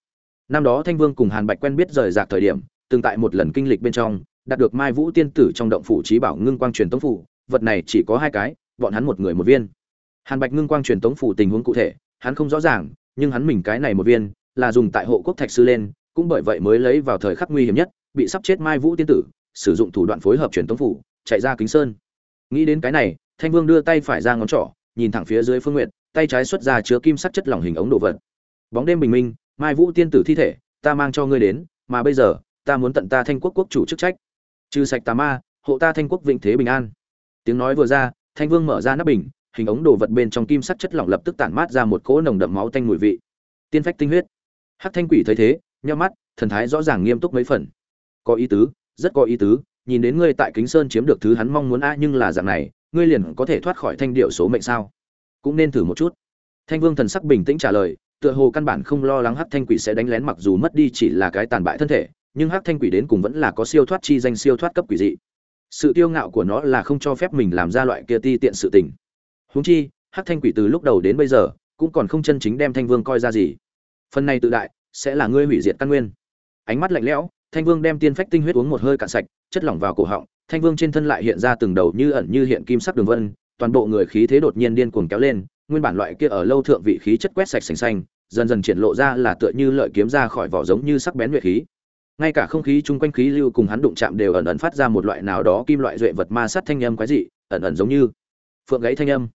Năm đó Thanh Vương cùng Hàn Bạch quen biết rời rạc thời điểm, từng tại một lần kinh lịch bên trong, đạt được Mai Vũ tiên tử trong động phủ trí bảo ngưng quang truyền tống phủ, vật này chỉ có hai cái, bọn hắn một người một viên. Hàn Bạch ngưng quang truyền tống phủ tình huống cụ thể, hắn không rõ ràng, nhưng hắn mình cái này một viên, là dùng tại hộ quốc thạch sư lên, cũng bởi vậy mới lấy vào thời khắc nguy hiểm nhất, bị sắp chết Mai Vũ tiên tử, sử dụng thủ đoạn phối hợp truyền tống phủ, chạy ra kính sơn. Nghĩ đến cái này, Thanh Vương đưa tay phải ra ngón trỏ, nhìn thẳng phía dưới Phương Nguyệt, tay trái xuất ra chứa kim sắc chất lỏng hình ống đồ vật. Bóng đêm bình minh, Mai Vũ tiên tử thi thể, ta mang cho ngươi đến, mà bây giờ, ta muốn tận ta Thanh quốc quốc chủ chức trách. Trừ sạch tà ma, hộ ta Thanh quốc vĩnh thế bình an. Tiếng nói vừa ra, Thanh Vương mở ra nắp bình, hình ống đồ vật bên trong kim sắc chất lỏng lập tức tản mát ra một cỗ nồng đậm máu tanh mùi vị. Tiên phách tinh huyết. Hắc Thanh Quỷ thấy thế, nhíu mắt, thần thái rõ ràng nghiêm túc mấy phần. Có ý tứ, rất có ý tứ, nhìn đến ngươi tại Kính Sơn chiếm được thứ hắn mong muốn a nhưng là dạng này, ngươi liền có thể thoát khỏi thanh điệu số mệnh sao? Cũng nên thử một chút. Thanh Vương thần sắc bình tĩnh trả lời, tựa hồ căn bản không lo lắng Hắc Thanh Quỷ sẽ đánh lén mặc dù mất đi chỉ là cái tàn bại thân thể, nhưng Hắc Thanh Quỷ đến cùng vẫn là có siêu thoát chi danh siêu thoát cấp quỷ dị. Sự tiêu ngạo của nó là không cho phép mình làm ra loại kia ti tiện sự tình. Huống chi, Hắc Thanh Quỷ từ lúc đầu đến bây giờ, cũng còn không chân chính đem Thanh Vương coi ra gì. Phần này tự đại, sẽ là ngươi hủy diệt căn nguyên. Ánh mắt lạnh lẽo, Thanh Vương đem tiên phách tinh huyết uống một hơi cạn sạch, chất lỏng vào cổ họng, Thanh Vương trên thân lại hiện ra từng đầu như ẩn như hiện kim sắc đường vân, toàn bộ người khí thế đột nhiên điên cuồng kéo lên, nguyên bản loại kia ở lâu thượng vị khí chất quét sạch sành xanh, dần dần triển lộ ra là tựa như lợi kiếm ra khỏi vỏ giống như sắc bén nguyệt khí. Ngay cả không khí chung quanh khí lưu cùng hắn đụng chạm đều ẩn ẩn phát ra một loại nào đó kim loại duệ vật ma sát thanh âm quái dị, ẩn ẩn giống như phượng gáy thanh âm.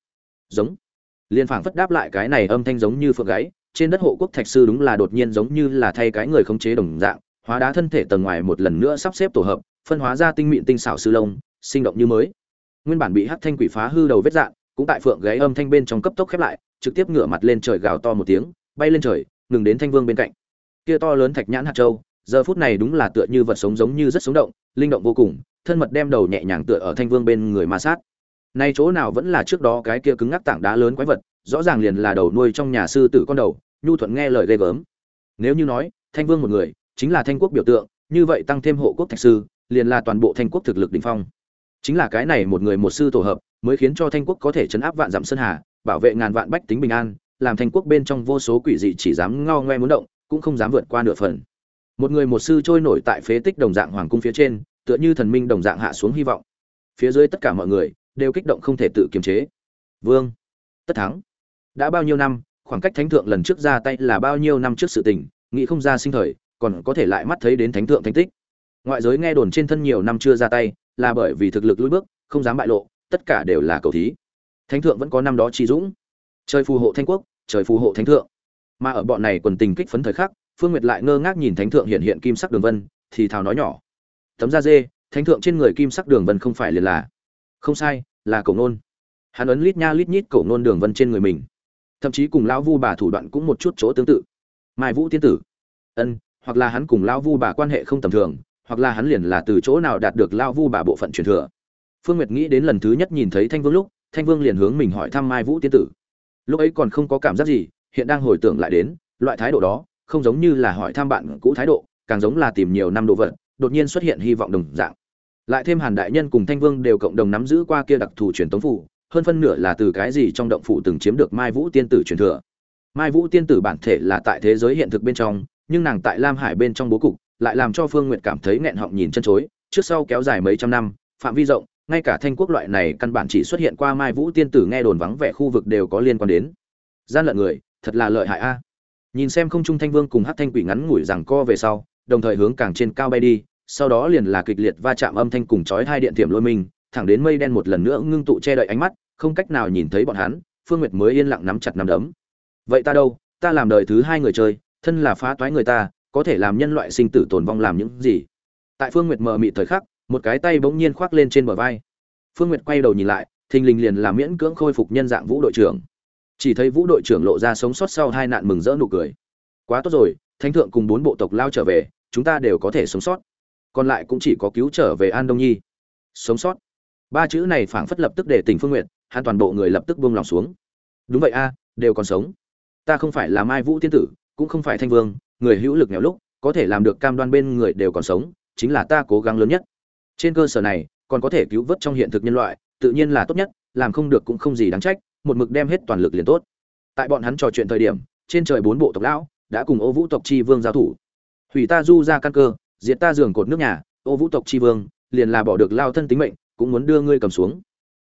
Giống. Liên phảng phất đáp lại cái này âm thanh giống như phượng gáy, trên đất hộ quốc thạch sư đúng là đột nhiên giống như là thay cái người khống chế đồng dạng, hóa đá thân thể tầng ngoài một lần nữa sắp xếp tổ hợp, phân hóa ra tinh mịn tinh xảo sư lông, sinh động như mới. Nguyên bản bị hắc thanh quỷ phá hư đầu vết dạn, cũng tại phượng gáy âm thanh bên trong cấp tốc khép lại, trực tiếp ngửa mặt lên trời gào to một tiếng, bay lên trời, ngừng đến thanh vương bên cạnh. Kia to lớn thạch nhãn hạt châu, giờ phút này đúng là tựa như vật sống giống như rất sống động, linh động vô cùng, thân mật đem đầu nhẹ nhàng tựa ở thanh vương bên người ma sát. Nay chỗ nào vẫn là trước đó cái kia cứng ngắc tảng đá lớn quái vật, rõ ràng liền là đầu nuôi trong nhà sư tử con đầu, nhu thuận nghe lời ghê gớm. Nếu như nói, thanh vương một người, chính là thanh quốc biểu tượng, như vậy tăng thêm hộ quốc thạch sư, liền là toàn bộ thanh quốc thực lực đỉnh phong. Chính là cái này một người một sư tổ hợp, mới khiến cho thanh quốc có thể chấn áp vạn dặm sơn hà, bảo vệ ngàn vạn bách tính bình an, làm thanh quốc bên trong vô số quỷ dị chỉ dám ngao ngoe muốn động, cũng không dám vượt qua nửa phần. Một người một sư trôi nổi tại phế tích đồng dạng hoàng cung phía trên, tựa như thần minh đồng dạng hạ xuống hy vọng. Phía dưới tất cả mọi người đều kích động không thể tự kiềm chế. Vương, tất thắng. Đã bao nhiêu năm, khoảng cách thánh thượng lần trước ra tay là bao nhiêu năm trước sự tình, nghĩ không ra sinh thời, còn có thể lại mắt thấy đến thánh thượng thánh tích. Ngoại giới nghe đồn trên thân nhiều năm chưa ra tay, là bởi vì thực lực lùi bước, không dám bại lộ, tất cả đều là cầu thí. Thánh thượng vẫn có năm đó chi dũng. Trời phù hộ thanh quốc, trời phù hộ thánh thượng. Mà ở bọn này quần tình kích phấn thời khắc, Phương Nguyệt lại ngơ ngác nhìn thánh thượng hiện hiện kim sắc đường vân, thì thào nói nhỏ: "Tấm da dê, thánh thượng trên người kim sắc đường vân không phải liền là không sai là cổ nôn hắn ấn lít nha lít nhít cổ nôn đường vân trên người mình thậm chí cùng lão vu bà thủ đoạn cũng một chút chỗ tương tự mai vũ tiên tử ân hoặc là hắn cùng lão vu bà quan hệ không tầm thường hoặc là hắn liền là từ chỗ nào đạt được lao vu bà bộ phận truyền thừa. Phương nguyệt nghĩ đến lần thứ nhất nhìn thấy thanh vương lúc, thanh vương liền hướng mình hỏi thăm mai vũ tiên tử. Lúc ấy còn không có cảm giác gì, hiện đang hồi tưởng lại đến, loại thái độ đó, không giống như là hỏi thăm bạn cũ thái độ, càng giống là tìm nhiều năm đồ vật, đột nhiên xuất hiện hy vọng đồng dạng. Lại thêm hàn đại nhân cùng thanh vương đều cộng đồng nắm giữ qua kia đặc thù truyền tống phủ, hơn phân nửa là từ cái gì trong động phủ từng chiếm được mai vũ tiên tử truyền thừa. Mai vũ tiên tử bản thể là tại thế giới hiện thực bên trong, nhưng nàng tại lam hải bên trong bố cục lại làm cho phương nguyệt cảm thấy nghẹn họng nhìn chân chối. Trước sau kéo dài mấy trăm năm, phạm vi rộng, ngay cả thanh quốc loại này căn bản chỉ xuất hiện qua mai vũ tiên tử nghe đồn vắng vẻ khu vực đều có liên quan đến. Gian lận người, thật là lợi hại a. Nhìn xem không trung thanh vương cùng hắc thanh quỷ ngắn ngủi rằng co về sau, đồng thời hướng càng trên cao bay đi, sau đó liền là kịch liệt va chạm âm thanh cùng chói hai điện tiệm lôi mình, thẳng đến mây đen một lần nữa ngưng tụ che đậy ánh mắt, không cách nào nhìn thấy bọn hắn, phương nguyệt mới yên lặng nắm chặt nắm đấm. Vậy ta đâu? Ta làm đời thứ hai người chơi, thân là phá toái người ta có thể làm nhân loại sinh tử tồn vong làm những gì. Tại phương nguyệt mờ mị thời khắc, một cái tay bỗng nhiên khoác lên trên bờ vai. Phương nguyệt quay đầu nhìn lại, thình lình liền làm miễn cưỡng khôi phục nhân dạng vũ đội trưởng. Chỉ thấy vũ đội trưởng lộ ra sống sót sau hai nạn mừng rỡ nụ cười. Quá tốt rồi, thánh thượng cùng bốn bộ tộc lao trở về, chúng ta đều có thể sống sót. Còn lại cũng chỉ có cứu trở về an đông nhi. Sống sót. Ba chữ này phảng phất lập tức để tỉnh phương nguyện hắn toàn bộ người lập tức buông lòng xuống. Đúng vậy a, đều còn sống. Ta không phải là mai vũ tiên tử, cũng không phải thanh vương người hữu lực nghèo lúc, có thể làm được cam đoan bên người đều còn sống, chính là ta cố gắng lớn nhất. Trên cơ sở này, còn có thể cứu vớt trong hiện thực nhân loại, tự nhiên là tốt nhất, làm không được cũng không gì đáng trách, một mực đem hết toàn lực liền tốt. Tại bọn hắn trò chuyện thời điểm, trên trời bốn bộ tộc lão đã cùng ô vũ tộc chi vương giao thủ. Hủy ta du ra căn cơ, diệt ta giường cột nước nhà, ô vũ tộc chi vương liền là bỏ được lao thân tính mệnh, cũng muốn đưa ngươi cầm xuống.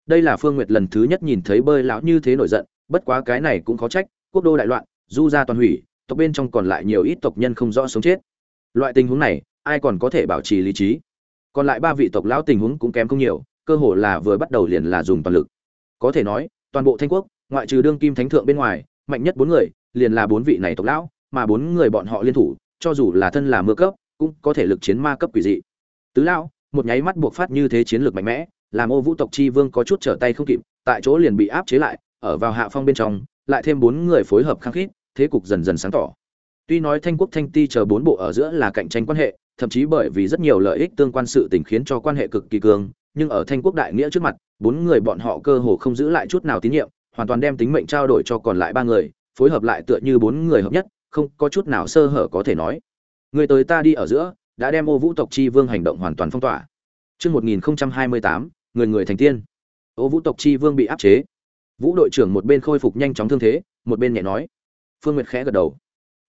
Đây là phương nguyệt lần thứ nhất nhìn thấy bơi lão như thế nổi giận, bất quá cái này cũng khó trách, quốc đô đại loạn, du ra toàn hủy tộc bên trong còn lại nhiều ít tộc nhân không rõ sống chết. Loại tình huống này, ai còn có thể bảo trì lý trí? Còn lại ba vị tộc lão tình huống cũng kém không nhiều, cơ hồ là vừa bắt đầu liền là dùng toàn lực. Có thể nói, toàn bộ thanh quốc, ngoại trừ đương kim thánh thượng bên ngoài, mạnh nhất bốn người, liền là bốn vị này tộc lão, mà bốn người bọn họ liên thủ, cho dù là thân là mưa cấp, cũng có thể lực chiến ma cấp quỷ dị. Tứ lão, một nháy mắt buộc phát như thế chiến lược mạnh mẽ, làm ô vũ tộc chi vương có chút trở tay không kịp, tại chỗ liền bị áp chế lại, ở vào hạ phong bên trong, lại thêm bốn người phối hợp khăng khít thế cục dần dần sáng tỏ tuy nói thanh quốc thanh ti chờ bốn bộ ở giữa là cạnh tranh quan hệ thậm chí bởi vì rất nhiều lợi ích tương quan sự tình khiến cho quan hệ cực kỳ cường nhưng ở thanh quốc đại nghĩa trước mặt bốn người bọn họ cơ hồ không giữ lại chút nào tín nhiệm hoàn toàn đem tính mệnh trao đổi cho còn lại ba người phối hợp lại tựa như bốn người hợp nhất không có chút nào sơ hở có thể nói người tới ta đi ở giữa đã đem ô vũ tộc chi vương hành động hoàn toàn phong tỏa Chương 1028, người người thành tiên. Ô vũ tộc chi vương bị áp chế. Vũ đội trưởng một bên khôi phục nhanh chóng thương thế, một bên nhẹ nói. Phương Nguyệt khẽ gật đầu.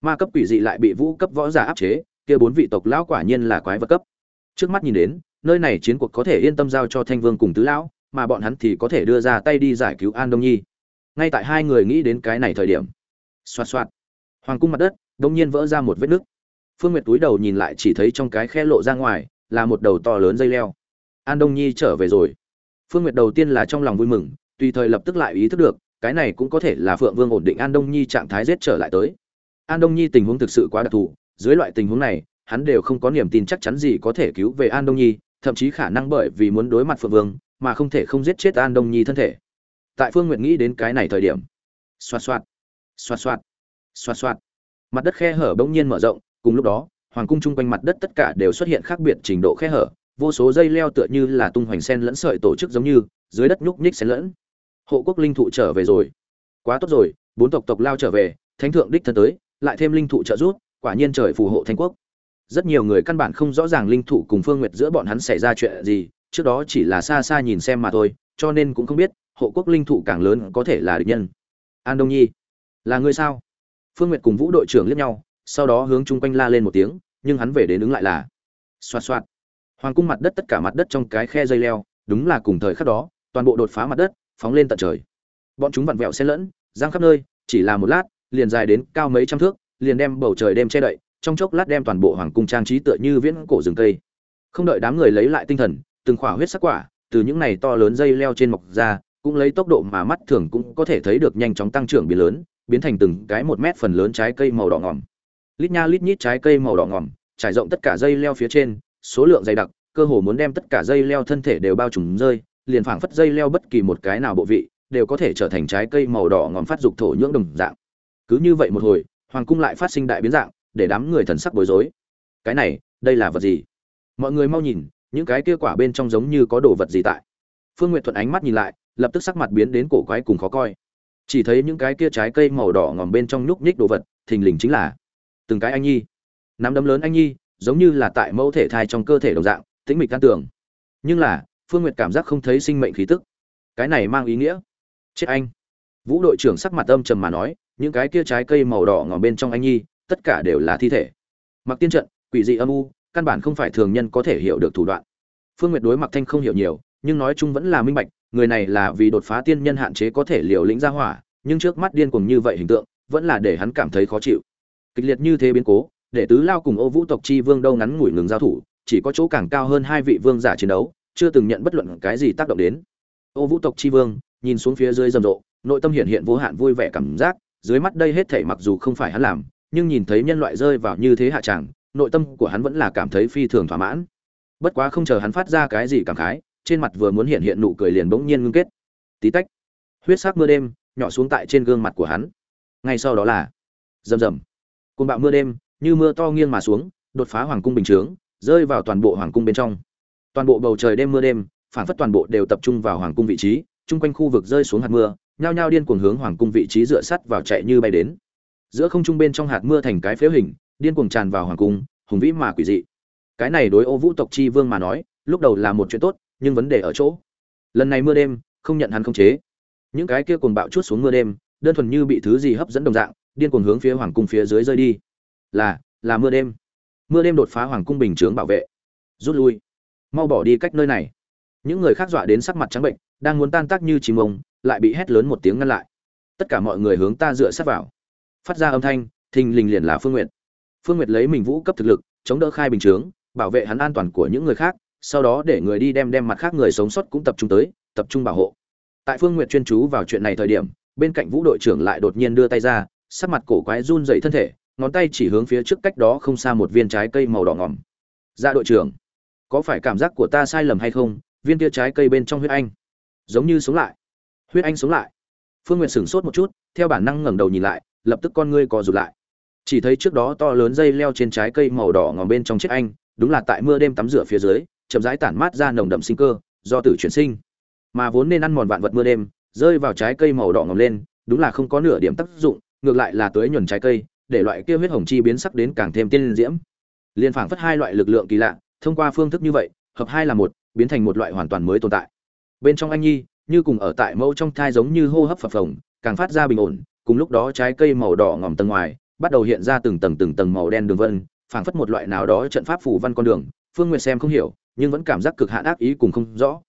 Ma cấp quỷ dị lại bị vũ cấp võ giả áp chế, kia bốn vị tộc lão quả nhiên là quái vật cấp. Trước mắt nhìn đến, nơi này chiến cuộc có thể yên tâm giao cho Thanh Vương cùng tứ lão, mà bọn hắn thì có thể đưa ra tay đi giải cứu An Đông Nhi. Ngay tại hai người nghĩ đến cái này thời điểm, xoạt xoạt, hoàng cung mặt đất đông nhiên vỡ ra một vết nứt. Phương Nguyệt túi đầu nhìn lại chỉ thấy trong cái khe lộ ra ngoài là một đầu to lớn dây leo. An Đông Nhi trở về rồi. Phương Nguyệt đầu tiên là trong lòng vui mừng, tùy thời lập tức lại ý thức được, cái này cũng có thể là Phượng Vương ổn định An Đông Nhi trạng thái giết trở lại tới. An Đông Nhi tình huống thực sự quá đặc thù, dưới loại tình huống này, hắn đều không có niềm tin chắc chắn gì có thể cứu về An Đông Nhi, thậm chí khả năng bởi vì muốn đối mặt Phượng Vương, mà không thể không giết chết An Đông Nhi thân thể. Tại Phương nguyện nghĩ đến cái này thời điểm, xoa xoa xoa xoa xoa xoa mặt đất khe hở bỗng nhiên mở rộng, cùng lúc đó, hoàng cung chung quanh mặt đất tất cả đều xuất hiện khác biệt trình độ khe hở, vô số dây leo tựa như là tung hoành sen lẫn sợi tổ chức giống như, dưới đất nhúc nhích sen lẫn. Hộ quốc linh thụ trở về rồi. Quá tốt rồi, bốn tộc tộc lao trở về, thánh thượng đích thân tới, lại thêm linh thụ trợ giúp, quả nhiên trời phù hộ thanh quốc. Rất nhiều người căn bản không rõ ràng linh thụ cùng phương nguyệt giữa bọn hắn xảy ra chuyện gì trước đó chỉ là xa xa nhìn xem mà thôi cho nên cũng không biết hộ quốc linh thụ càng lớn có thể là địch nhân. An đông nhi là ngươi sao? Phương nguyệt cùng vũ đội trưởng liếc nhau sau đó hướng chung quanh la lên một tiếng nhưng hắn về đến ứng lại là xoạt xoạt. Hoàng cung mặt đất tất cả mặt đất trong cái khe dây leo đúng là cùng thời khắc đó toàn bộ đột phá mặt đất phóng lên tận trời. Bọn chúng vặn vẹo xen lẫn, giang khắp nơi, chỉ là một lát, liền dài đến cao mấy trăm thước, liền đem bầu trời đêm che đậy, trong chốc lát đem toàn bộ hoàng cung trang trí tựa như viễn cổ rừng cây. Không đợi đám người lấy lại tinh thần, từng khỏa huyết sắc quả, từ những này to lớn dây leo trên mọc ra, cũng lấy tốc độ mà mắt thường cũng có thể thấy được nhanh chóng tăng trưởng biến lớn, biến thành từng cái một mét phần lớn trái cây màu đỏ ngòm. Lít nha lít nhít trái cây màu đỏ ngòm, trải rộng tất cả dây leo phía trên, số lượng dày đặc, cơ hồ muốn đem tất cả dây leo thân thể đều bao trùm rơi liền phảng phất dây leo bất kỳ một cái nào bộ vị, đều có thể trở thành trái cây màu đỏ ngòm phát dục thổ nhưỡng đồng dạng. Cứ như vậy một hồi, hoàng cung lại phát sinh đại biến dạng, để đám người thần sắc bối rối. Cái này, đây là vật gì? Mọi người mau nhìn, những cái kia quả bên trong giống như có đồ vật gì tại. Phương n g u y ệ t thuận ánh mắt nhìn lại, lập tức sắc mặt biến đến cổ quái cùng khó coi. Chỉ thấy những cái kia trái cây màu đỏ ngòm bên trong nhúc nhích đồ vật, thình lình chính là từng cái anh nhi. Nắm đấm lớn anh nhi, giống như là tại mẫu thể thai trong cơ thể đồng dạng, tĩnh mịch can tưởng nhưng là phương n g u y ệ t cảm giác không thấy sinh mệnh khí tức. Cái này mang ý nghĩa. Chết anh. Vũ đội trưởng sắc mặt âm trầm mà nói, những cái kia trái cây màu đỏ ngòm bên trong anh nhi, tất cả đều là thi thể. Mặc tiên trận, quỷ dị âm u, căn bản không phải thường nhân có thể hiểu được thủ đoạn. Phương nguyệt đối mặc thanh không hiểu nhiều, nhưng nói chung vẫn là minh bạch, người này là vì đột phá tiên nhân hạn chế có thể liều lĩnh ra hỏa, nhưng trước mắt điên cuồng như vậy hình tượng, vẫn là để hắn cảm thấy khó chịu. Kịch liệt như thế biến cố, để tứ lao cùng ô vũ tộc chi vương đâu ngắn ngủi ngừng giao thủ, chỉ có chỗ càng cao hơn hai vị vương giả chiến đấu chưa từng nhận bất luận cái gì tác động đến. Ô vũ tộc chi vương, nhìn xuống phía dưới rầm rộ, nội tâm hiện hiện vô hạn vui vẻ cảm giác, dưới mắt đây hết thảy mặc dù không phải hắn làm, nhưng nhìn thấy nhân loại rơi vào như thế hạ tràng nội tâm của hắn vẫn là cảm thấy phi thường thỏa mãn. Bất quá không chờ hắn phát ra cái gì cảm khái, trên mặt vừa muốn hiện hiện nụ cười liền bỗng nhiên ngưng kết. Tí tách, huyết sắc mưa đêm nhỏ xuống tại trên gương mặt của hắn. Ngay sau đó là, rầm rầm. Cơn bão mưa đêm, như mưa to nghiêng mà xuống, đột phá hoàng cung bình chướng, rơi vào toàn bộ hoàng cung bên trong toàn bộ bầu trời đêm mưa đêm phản phất toàn bộ đều tập trung vào hoàng cung vị trí, chung quanh khu vực rơi xuống hạt mưa, nhao nhao điên cuồng hướng hoàng cung vị trí dựa sắt vào chạy như bay đến. Giữa không trung bên trong hạt mưa thành cái phếu hình, điên cuồng tràn vào hoàng cung, hùng vĩ mà quỷ dị. Cái này đối ô vũ tộc chi vương mà nói, lúc đầu là một chuyện tốt, nhưng vấn đề ở chỗ. Lần này mưa đêm, không nhận hắn không chế. Những cái kia cuồng bạo chút xuống mưa đêm, đơn thuần như bị thứ gì hấp dẫn đồng dạng, điên cuồng hướng phía hoàng cung phía dưới rơi đi. Là là mưa đêm. Mưa đêm đột phá hoàng cung bình chướng bảo vệ. Rút lui mau bỏ đi cách nơi này. Những người khác dọa đến sắc mặt trắng bệnh, đang muốn tan tác như chim ông, lại bị hét lớn một tiếng ngăn lại. Tất cả mọi người hướng ta dựa sát vào. Phát ra âm thanh, thình lình liền là phương nguyện phương nguyệt lấy mình vũ cấp thực lực, chống đỡ khai bình chướng, bảo vệ hắn an toàn của những người khác, sau đó để người đi đem đem mặt khác người sống sót cũng tập trung tới, tập trung bảo hộ. Tại phương nguyệt chuyên chú vào chuyện này thời điểm, bên cạnh vũ đội trưởng lại đột nhiên đưa tay ra, sắc mặt cổ quái run dậy thân thể, ngón tay chỉ hướng phía trước cách đó không xa một viên trái cây màu đỏ ngỏm. Ra đội trưởng có phải cảm giác của ta sai lầm hay không? Viên kia trái cây bên trong huyết anh giống như sống lại. Huyết anh sống lại. Phương n g u y ệ t sửng sốt một chút, theo bản năng ngẩng đầu nhìn lại, lập tức con ngươi co rụt lại. Chỉ thấy trước đó to lớn dây leo trên trái cây màu đỏ ngòm bên trong chiếc anh, đúng là tại mưa đêm tắm rửa phía dưới, chậm rãi tản mát ra nồng đậm sinh cơ, do tử chuyển sinh. Mà vốn nên ăn mòn vạn vật mưa đêm, rơi vào trái cây màu đỏ ngòm lên, đúng là không có nửa điểm tác dụng, ngược lại là tưới nhuần trái cây, để loại kia huyết hồng chi biến sắc đến càng thêm tiên diễm. Liên phảng phất hai loại lực lượng kỳ lạ thông qua phương thức như vậy hợp hai là một biến thành một loại hoàn toàn mới tồn tại. Bên trong anh nhi như cùng ở tại mẫu trong thai giống như hô hấp phập phồng càng phát ra bình ổn cùng lúc đó trái cây màu đỏ ngòm tầng ngoài bắt đầu hiện ra từng tầng từng tầng màu đen đường vân phảng phất một loại nào đó trận pháp phủ văn con đường. Phương nguyệt xem không hiểu nhưng vẫn cảm giác cực hạn ác ý cùng không rõ.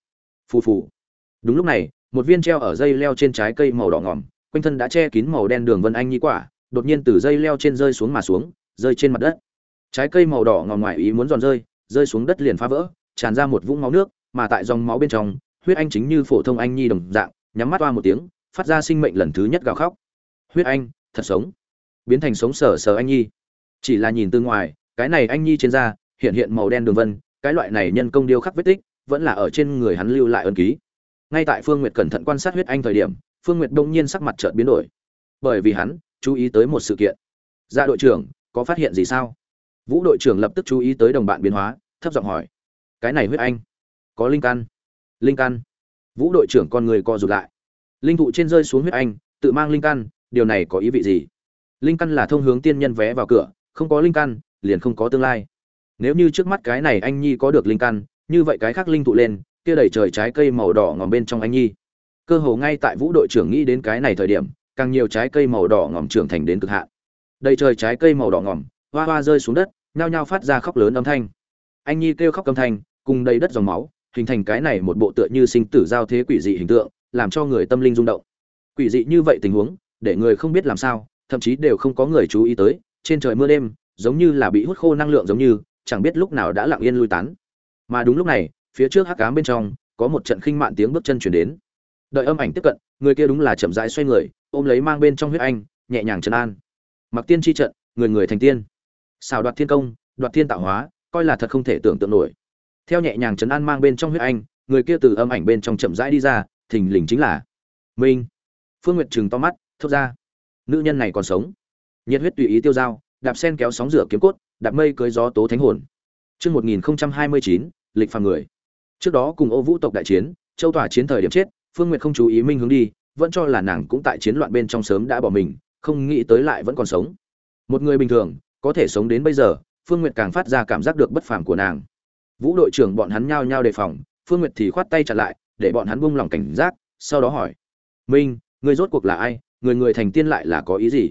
Phù phù. Đúng lúc này một viên treo ở dây leo trên trái cây màu đỏ ngòm, quanh thân đã che kín màu đen đường vân anh nhi quả đột nhiên từ dây leo trên rơi xuống mà xuống rơi trên mặt đất. Trái cây màu đỏ ngòm ngoài ý muốn giòn rơi rơi xuống đất liền phá vỡ, tràn ra một vũng máu nước, mà tại dòng máu bên trong, huyết anh chính như phổ thông anh nhi đồng dạng, nhắm mắt toa một tiếng, phát ra sinh mệnh lần thứ nhất gào khóc. Huyết anh, thật sống. Biến thành sống sờ sờ anh nhi. Chỉ là nhìn từ ngoài, cái này anh nhi trên da, hiện hiện màu đen đường vân, cái loại này nhân công điêu khắc vết tích, vẫn là ở trên người hắn lưu lại ân ký. Ngay tại phương nguyệt cẩn thận quan sát huyết anh thời điểm, phương nguyệt đông nhiên sắc mặt chợt biến đổi. Bởi vì hắn chú ý tới một sự kiện. Ra đội trưởng, có phát hiện gì sao? Vũ đội trưởng lập tức chú ý tới đồng bạn biến hóa, thấp giọng hỏi, cái này huyết anh, có linh căn? Linh căn. Vũ đội trưởng con người co rụt lại. Linh thụ trên rơi xuống huyết anh, tự mang linh căn, điều này có ý vị gì? Linh căn là thông hướng tiên nhân vé vào cửa, không có linh căn, liền không có tương lai. Nếu như trước mắt cái này anh nhi có được linh căn, như vậy cái khác linh thụ lên, kia đẩy trời trái cây màu đỏ ngòm bên trong anh nhi. Cơ hồ ngay tại vũ đội trưởng nghĩ đến cái này thời điểm, càng nhiều trái cây màu đỏ ngòm trưởng thành đến cực hạn. Đầy trời trái cây màu đỏ ngòm hoa hoa rơi xuống đất, nhao nhao phát ra khóc lớn âm thanh. Anh nhi kêu khóc âm thanh, cùng đầy đất dòng máu, hình thành cái này một bộ tựa như sinh tử giao thế quỷ dị hình tượng, làm cho người tâm linh rung động. Quỷ dị như vậy tình huống, để người không biết làm sao, thậm chí đều không có người chú ý tới, trên trời mưa đêm, giống như là bị hút khô năng lượng giống như, chẳng biết lúc nào đã lặng yên lui tán. Mà đúng lúc này, phía trước hắc ám bên trong, có một trận khinh mạn tiếng bước chân chuyển đến. Đợi âm ảnh tiếp cận, người kia đúng là chậm rãi xoay người, ôm lấy mang bên trong huyết anh, nhẹ nhàng trấn an. Mặc tiên chi trận, người người thành tiên xào đoạt thiên công đoạt thiên tạo hóa coi là thật không thể tưởng tượng nổi theo nhẹ nhàng chấn an mang bên trong huyết anh người kia từ âm ảnh bên trong chậm rãi đi ra thình lình chính là minh phương nguyệt trừng to mắt thốt ra nữ nhân này còn sống nhiệt huyết tùy ý tiêu dao đạp sen kéo sóng rửa kiếm cốt đạp mây cưới gió tố thánh hồn Trước 1029, lịch phàm người. Trước đó cùng ô vũ tộc đại chiến, châu tỏa chiến thời điểm chết, Phương Nguyệt không chú ý Minh hướng đi, vẫn cho là nàng cũng tại chiến loạn bên trong sớm đã bỏ mình, không nghĩ tới lại vẫn còn sống. Một người bình thường, có thể sống đến bây giờ, Phương Nguyệt càng phát ra cảm giác được bất phàm của nàng. Vũ đội trưởng bọn hắn nhao nhao đề phòng, Phương Nguyệt thì khoát tay chặt lại, để bọn hắn buông lòng cảnh giác, sau đó hỏi: "Minh, ngươi rốt cuộc là ai? Người người thành tiên lại là có ý gì?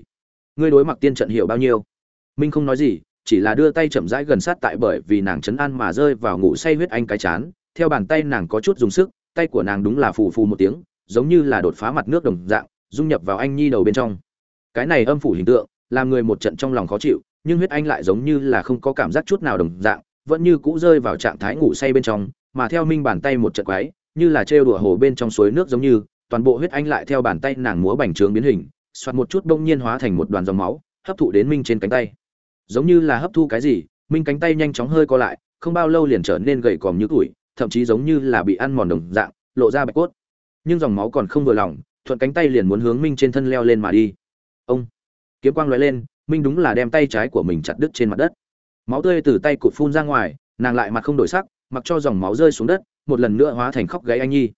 Ngươi đối mặt tiên trận hiểu bao nhiêu?" Minh không nói gì, chỉ là đưa tay chậm rãi gần sát tại bởi vì nàng chấn an mà rơi vào ngủ say huyết anh cái chán, theo bàn tay nàng có chút dùng sức, tay của nàng đúng là phù phù một tiếng, giống như là đột phá mặt nước đồng dạng, dung nhập vào anh nhi đầu bên trong. Cái này âm phủ hình tượng, làm người một trận trong lòng khó chịu, nhưng huyết anh lại giống như là không có cảm giác chút nào đồng dạng, vẫn như cũ rơi vào trạng thái ngủ say bên trong, mà theo minh bàn tay một trận quái, như là trêu đùa hồ bên trong suối nước giống như, toàn bộ huyết anh lại theo bàn tay nàng múa bành trướng biến hình, soạt một chút bỗng nhiên hóa thành một đoàn dòng máu, hấp thụ đến minh trên cánh tay. Giống như là hấp thu cái gì minh cánh tay nhanh chóng hơi co lại không bao lâu liền trở nên gầy còm như tuổi thậm chí giống như là bị ăn mòn đồng dạng lộ ra bạch cốt. Nhưng dòng máu còn không vừa lòng thuận cánh tay liền muốn hướng minh trên thân leo lên mà đi. Ông kiếm quang loại lên minh đúng là đem tay trái của mình chặt đứt trên mặt đất. Máu tươi từ tay cụt phun ra ngoài, nàng lại mặt không đổi sắc, mặc cho dòng máu rơi xuống đất, một lần nữa hóa thành khóc gáy anh nhi.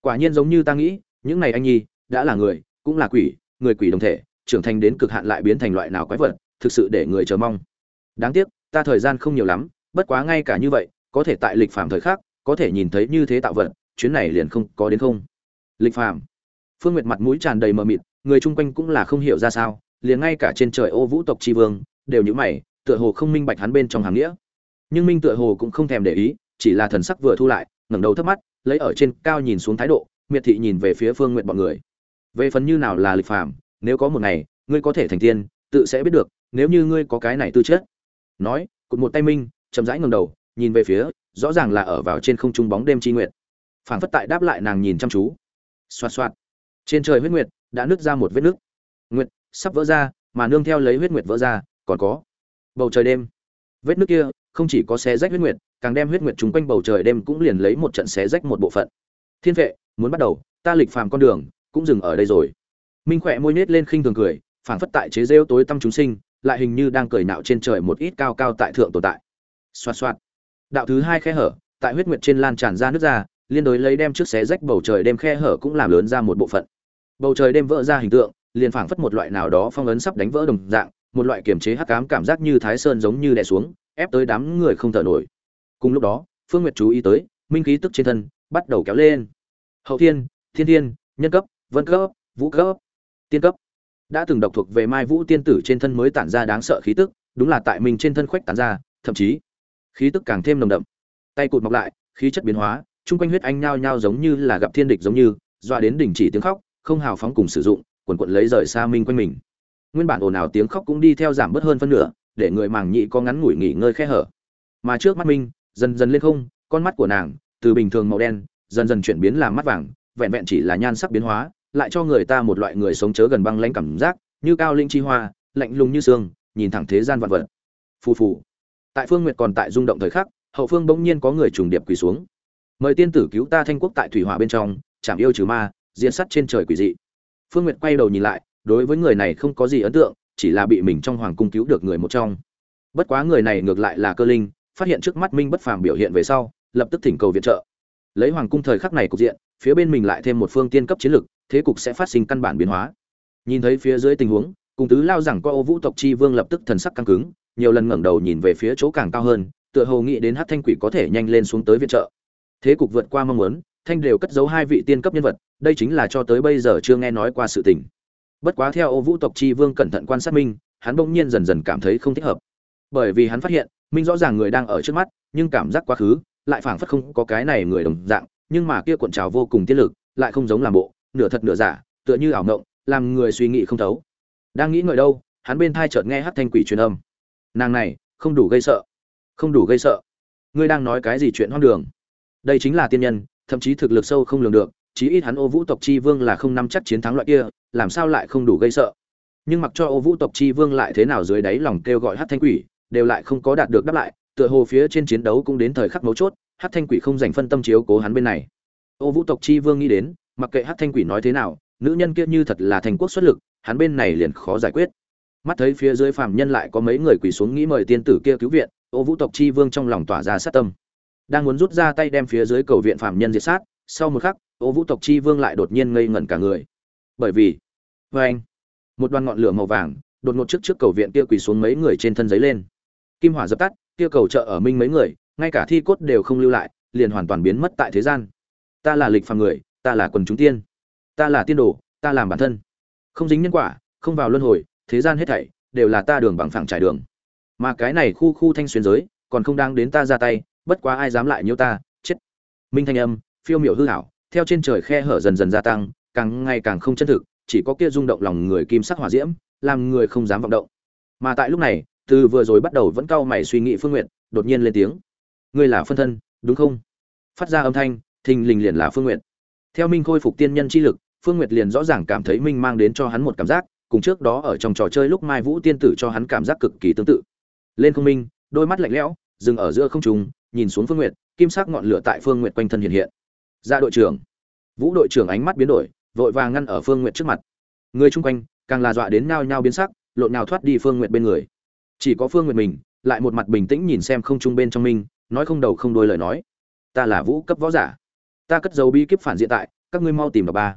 Quả nhiên giống như ta nghĩ, những này anh nhi, đã là người, cũng là quỷ, người quỷ đồng thể, trưởng thành đến cực hạn lại biến thành loại nào quái vật, thực sự để người chờ mong. Đáng tiếc, ta thời gian không nhiều lắm, bất quá ngay cả như vậy, có thể tại lịch phàm thời khắc, có thể nhìn thấy như thế tạo vật, chuyến này liền không có đến không. Lịch phàm. Phương nguyệt mặt mũi tràn đầy mờ mịt, người chung quanh cũng là không hiểu ra sao liền ngay cả trên trời ô vũ tộc tri vương đều nhữ mày, tựa hồ không minh bạch hắn bên trong hàng nghĩa. Nhưng minh tựa hồ cũng không thèm để ý, chỉ là thần sắc vừa thu lại, ngẩng đầu thấp mắt, lấy ở trên cao nhìn xuống thái độ, miệt thị nhìn về phía phương nguyệt bọn người. Về phần như nào là lịch phàm, nếu có một ngày, ngươi có thể thành tiên, tự sẽ biết được, nếu như ngươi có cái này tư chất. Nói, cụt một tay minh, chậm rãi ngẩng đầu, nhìn về phía, rõ ràng là ở vào trên không trung bóng đêm chi nguyệt. Phảng phất tại đáp lại nàng nhìn chăm chú. Xoạt xoạt. Trên trời huyết nguyệt đã nứt ra một vết nứt. Nguyệt sắp vỡ ra, mà nương theo lấy huyết nguyệt vỡ ra, còn có bầu trời đêm. Vết nước kia, không chỉ có xé rách huyết nguyệt, càng đem huyết nguyệt chúng quanh bầu trời đêm cũng liền lấy một trận xé rách một bộ phận. Thiên vệ, muốn bắt đầu, ta lịch phàm con đường, cũng dừng ở đây rồi. Minh khỏe môi nết lên khinh thường cười, phảng phất tại chế rêu tối tâm chúng sinh, lại hình như đang cười nạo trên trời một ít cao cao tại thượng tồn tại. Xoạt xoạt. Đạo thứ hai khe hở, tại huyết nguyệt trên lan tràn ra nước ra, liên đối lấy đem trước xé rách bầu trời đêm khe hở cũng làm lớn ra một bộ phận. Bầu trời đêm vỡ ra hình tượng liền phảng phất một loại nào đó phong ấn sắp đánh vỡ đồng dạng, một loại kiềm chế hắc ám cảm giác như thái sơn giống như đè xuống, ép tới đám người không thở nổi. Cùng lúc đó, phương nguyệt chú ý tới, minh khí tức trên thân bắt đầu kéo lên. Hậu thiên thiên thiên, nhân cấp, vân cấp, vũ cấp, tiên cấp. Đã từng độc thuộc về mai vũ tiên tử trên thân mới tản ra đáng sợ khí tức, đúng là tại mình trên thân khuếch tản ra, thậm chí, khí tức càng thêm nồng đậm. Tay cụt mọc lại, khí chất biến hóa, chung quanh huyết anh nhao nhao giống như là gặp thiên địch giống như doa đến đỉnh chỉ tiếng khóc, không hào phóng cùng sử dụng quần quận lấy rời xa minh quanh mình nguyên bản ồn ào tiếng khóc cũng đi theo giảm bớt hơn phân nửa để người màng nhị có ngắn ngủi nghỉ ngơi khe hở mà trước mắt minh dần dần lên không con mắt của nàng từ bình thường màu đen dần dần chuyển biến làm mắt vàng vẹn vẹn chỉ là nhan sắc biến hóa lại cho người ta một loại người sống chớ gần băng lãnh cảm giác, như cao linh chi hoa, lạnh lùng như xương, nhìn thẳng thế gian vạn vật. Phù phù. Tại Phương Nguyệt còn tại rung động thời khắc, hậu phương bỗng nhiên có người trùng điệp quỳ xuống. Mời tiên tử cứu ta thanh quốc tại thủy hỏa bên trong, chạm yêu trừ ma, diễn sắt trên trời quỷ dị. Phương Nguyệt quay đầu nhìn lại, đối với người này không có gì ấn tượng, chỉ là bị mình trong hoàng cung cứu được người một trong. Bất quá người này ngược lại là cơ linh, phát hiện trước mắt Minh bất phàm biểu hiện về sau, lập tức thỉnh cầu viện trợ. Lấy hoàng cung thời khắc này cục diện, phía bên mình lại thêm một phương tiên cấp chiến lực, thế cục sẽ phát sinh căn bản biến hóa nhìn thấy phía dưới tình huống cùng tứ lao rằng qua ô vũ tộc chi vương lập tức thần sắc căng cứng nhiều lần ngẩng đầu nhìn về phía chỗ càng cao hơn tựa hồ nghĩ đến Hắc thanh quỷ có thể nhanh lên xuống tới viện trợ thế cục vượt qua mong muốn thanh đều cất giấu hai vị tiên cấp nhân vật, đây chính là cho tới bây giờ chưa nghe nói qua sự tình. Bất quá theo ô vũ tộc chi vương cẩn thận quan sát minh, hắn bỗng nhiên dần dần cảm thấy không thích hợp. Bởi vì hắn phát hiện, minh rõ ràng người đang ở trước mắt, nhưng cảm giác quá khứ, lại phảng phất không có cái này người đồng dạng, nhưng mà kia cuộn trào vô cùng tiết lực, lại không giống làm bộ, nửa thật nửa giả, tựa như ảo ngộng làm người suy nghĩ không thấu. Đang nghĩ ngợi đâu, hắn bên thai chợt nghe hát thanh quỷ truyền âm. Nàng này, không đủ gây sợ. Không đủ gây sợ. Ngươi đang nói cái gì chuyện hoang đường? Đây chính là tiên nhân thậm chí thực lực sâu không lường được, chí ít hắn ô vũ tộc chi vương là không nắm chắc chiến thắng loại kia, làm sao lại không đủ gây sợ. Nhưng mặc cho ô vũ tộc chi vương lại thế nào dưới đáy lòng kêu gọi hát thanh quỷ, đều lại không có đạt được đáp lại, tựa hồ phía trên chiến đấu cũng đến thời khắc mấu chốt hát thanh quỷ không dành phân tâm chiếu cố hắn bên này. Ô vũ tộc chi vương nghĩ đến, mặc kệ hát thanh quỷ nói thế nào, nữ nhân kia như thật là thành quốc xuất lực, hắn bên này liền khó giải quyết. Mắt thấy phía dưới phàm nhân lại có mấy người quỳ xuống nghĩ mời tiên tử kia cứu viện, ô vũ tộc chi vương trong lòng tỏa ra sát tâm đang muốn rút ra tay đem phía dưới cầu viện phạm nhân diệt sát, sau một khắc, ô vũ tộc chi vương lại đột nhiên ngây ngẩn cả người. Bởi vì vê anh, một đoàn ngọn lửa màu vàng, đột ngột trước trước cầu viện kia quỳ xuống mấy người trên thân giấy lên. Kim hỏa dập tắt, kia cầu trợ ở minh mấy người, ngay cả thi cốt đều không lưu lại, liền hoàn toàn biến mất tại thế gian. Ta là lịch phàm người, ta là quần chúng tiên. Ta là tiên đồ, ta làm bản thân. Không dính nhân quả, không vào luân hồi, thế gian hết thảy, đều là ta đường bằng phẳng trải đường. Mà cái này khu khu thanh xuyên giới, còn không đang đến ta ra tay bất quá ai dám lại nhiêu ta, chết. Minh thanh âm, phiêu miểu hư hảo theo trên trời khe hở dần dần gia tăng, càng ngày càng không chân thực, chỉ có kia rung động lòng người kim sắc hỏa diễm, làm người không dám vọng động. Mà tại lúc này, từ vừa rồi bắt đầu vẫn cau mày suy nghĩ phương nguyện đột nhiên lên tiếng. Ngươi là phân thân, đúng không? Phát ra âm thanh, thình lình liền là phương nguyện theo minh khôi phục tiên nhân chi lực, phương nguyệt liền rõ ràng cảm thấy minh mang đến cho hắn một cảm giác, cùng trước đó ở trong trò chơi lúc mai vũ tiên tử cho hắn cảm giác cực kỳ tương tự. Lên không minh, đôi mắt lạnh lẽo, dừng ở giữa không trùng nhìn xuống phương nguyệt kim sắc ngọn lửa tại phương nguyệt quanh thân hiện hiện. Ra đội trưởng. Vũ đội trưởng ánh mắt biến đổi vội vàng ngăn ở phương nguyệt trước mặt. Người chung quanh càng là dọa đến nao nhao biến sắc lộn nhào thoát đi phương nguyệt bên người. Chỉ có phương nguyệt mình lại một mặt bình tĩnh nhìn xem không trung bên trong mình, nói không đầu không đôi lời nói. Ta là vũ cấp võ giả. Ta cất dấu bi kíp phản diện tại các ngươi mau tìm đọc ba.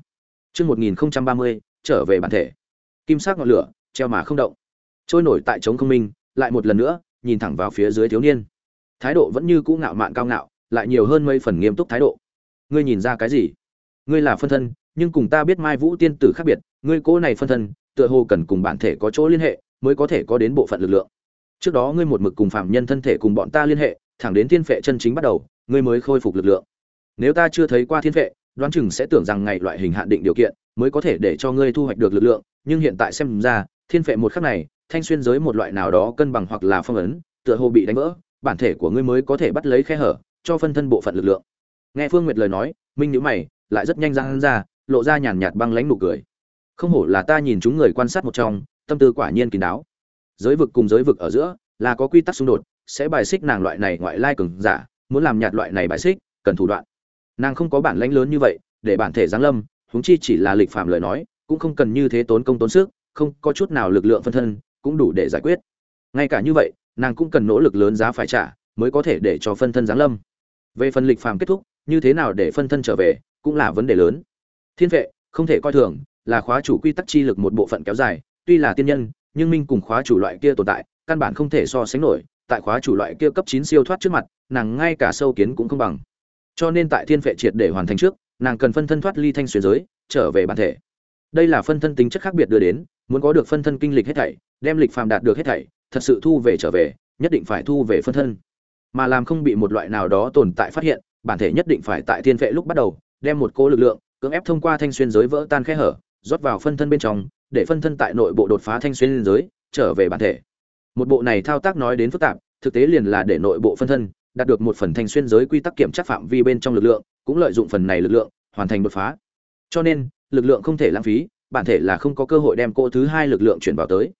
Chương một nghìn ba mươi trở về bản thể. Kim sắc ngọn lửa treo mà không động. Trôi nổi tại trống không minh lại một lần nữa nhìn thẳng vào phía dưới thiếu niên thái độ vẫn như cũ ngạo mạn cao ngạo, lại nhiều hơn mấy phần nghiêm túc thái độ. Ngươi nhìn ra cái gì? Ngươi là phân thân, nhưng cùng ta biết mai vũ tiên tử khác biệt, ngươi cố này phân thân, tựa hồ cần cùng bản thể có chỗ liên hệ, mới có thể có đến bộ phận lực lượng. Trước đó ngươi một mực cùng phạm nhân thân thể cùng bọn ta liên hệ, thẳng đến thiên phệ chân chính bắt đầu, ngươi mới khôi phục lực lượng. Nếu ta chưa thấy qua thiên phệ, đoán chừng sẽ tưởng rằng ngày loại hình hạn định điều kiện, mới có thể để cho ngươi thu hoạch được lực lượng, nhưng hiện tại xem ra, thiên phệ một khắc này, thanh xuyên giới một loại nào đó cân bằng hoặc là phong ấn, tựa hồ bị đánh vỡ bản thể của ngươi mới có thể bắt lấy khe hở, cho phân thân bộ phận lực lượng. Nghe phương nguyệt lời nói, minh nhữ mày, lại rất nhanh ra hắn ra, lộ ra nhàn nhạt băng lãnh nụ cười. Không hổ là ta nhìn chúng người quan sát một trong, tâm tư quả nhiên kín đáo. Giới vực cùng giới vực ở giữa, là có quy tắc xung đột, sẽ bài xích nàng loại này ngoại lai cường giả, muốn làm nhạt loại này bài xích, cần thủ đoạn. Nàng không có bản lãnh lớn như vậy, để bản thể giáng lâm, huống chi chỉ là lịch phạm lời nói, cũng không cần như thế tốn công tốn sức, không có chút nào lực lượng phân thân, cũng đủ để giải quyết. Ngay cả như vậy nàng cũng cần nỗ lực lớn giá phải trả, mới có thể để cho phân thân giáng lâm. Về phần lịch phàm kết thúc, như thế nào để phân thân trở về, cũng là vấn đề lớn. Thiên vệ, không thể coi thường, là khóa chủ quy tắc chi lực một bộ phận kéo dài, tuy là tiên nhân, nhưng minh cùng khóa chủ loại kia tồn tại, căn bản không thể so sánh nổi, tại khóa chủ loại kia cấp chín siêu thoát trước mặt, nàng ngay cả sâu kiến cũng không bằng. Cho nên tại thiên vệ triệt để hoàn thành trước, nàng cần phân thân thoát ly thanh xuyên giới, trở về bản thể. Đây là phân thân tính chất khác biệt đưa đến, muốn có được phân thân kinh lịch hết thảy, đem lịch phàm đạt được hết thảy thật sự thu về trở về, nhất định phải thu về phân thân. Mà làm không bị một loại nào đó tồn tại phát hiện, bản thể nhất định phải tại thiên vệ lúc bắt đầu, đem một cố lực lượng, cưỡng ép thông qua thanh xuyên giới vỡ tan khe hở, rót vào phân thân bên trong, để phân thân tại nội bộ đột phá thanh xuyên giới, trở về bản thể. Một bộ này thao tác nói đến phức tạp, thực tế liền là để nội bộ phân thân đạt được một phần thanh xuyên giới quy tắc kiểm tra phạm vi bên trong lực lượng, cũng lợi dụng phần này lực lượng, hoàn thành đột phá. Cho nên, lực lượng không thể lãng phí, bản thể là không có cơ hội đem cô thứ hai lực lượng chuyển vào tới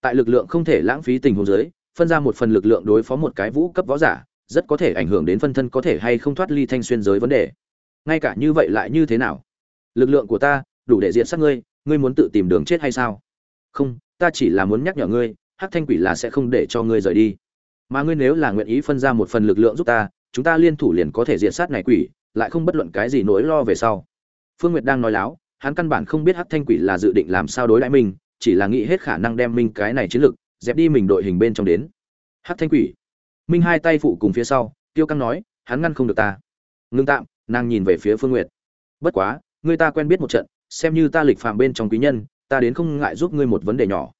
tại lực lượng không thể lãng phí tình huống giới phân ra một phần lực lượng đối phó một cái vũ cấp võ giả, rất có thể ảnh hưởng đến phân thân có thể hay không thoát ly thanh xuyên giới vấn đề. Ngay cả như vậy lại như thế nào? Lực lượng của ta, đủ để diện sát ngươi ngươi muốn tự tìm đường chết hay sao? Không, ta chỉ là muốn nhắc nhở ngươi, hắc thanh quỷ là sẽ không để cho ngươi rời đi. Mà ngươi nếu là nguyện ý phân ra một phần lực lượng giúp ta, chúng ta liên thủ liền có thể diện sát này quỷ, lại không bất luận cái gì nỗi lo về sau. Phương nguyệt đang nói láo, hắn căn bản không biết hắc thanh quỷ là dự định làm sao đối đãi mình chỉ là nghĩ hết khả năng đem minh cái này chiến lực dẹp đi mình đội hình bên trong đến. Hắc thanh quỷ. Minh hai tay phụ cùng phía sau, tiêu căng nói, hắn ngăn không được ta. Ngưng tạm, nàng nhìn về phía phương nguyệt. Bất quá, người ta quen biết một trận, xem như ta lịch phạm bên trong quý nhân, ta đến không ngại giúp ngươi một vấn đề nhỏ.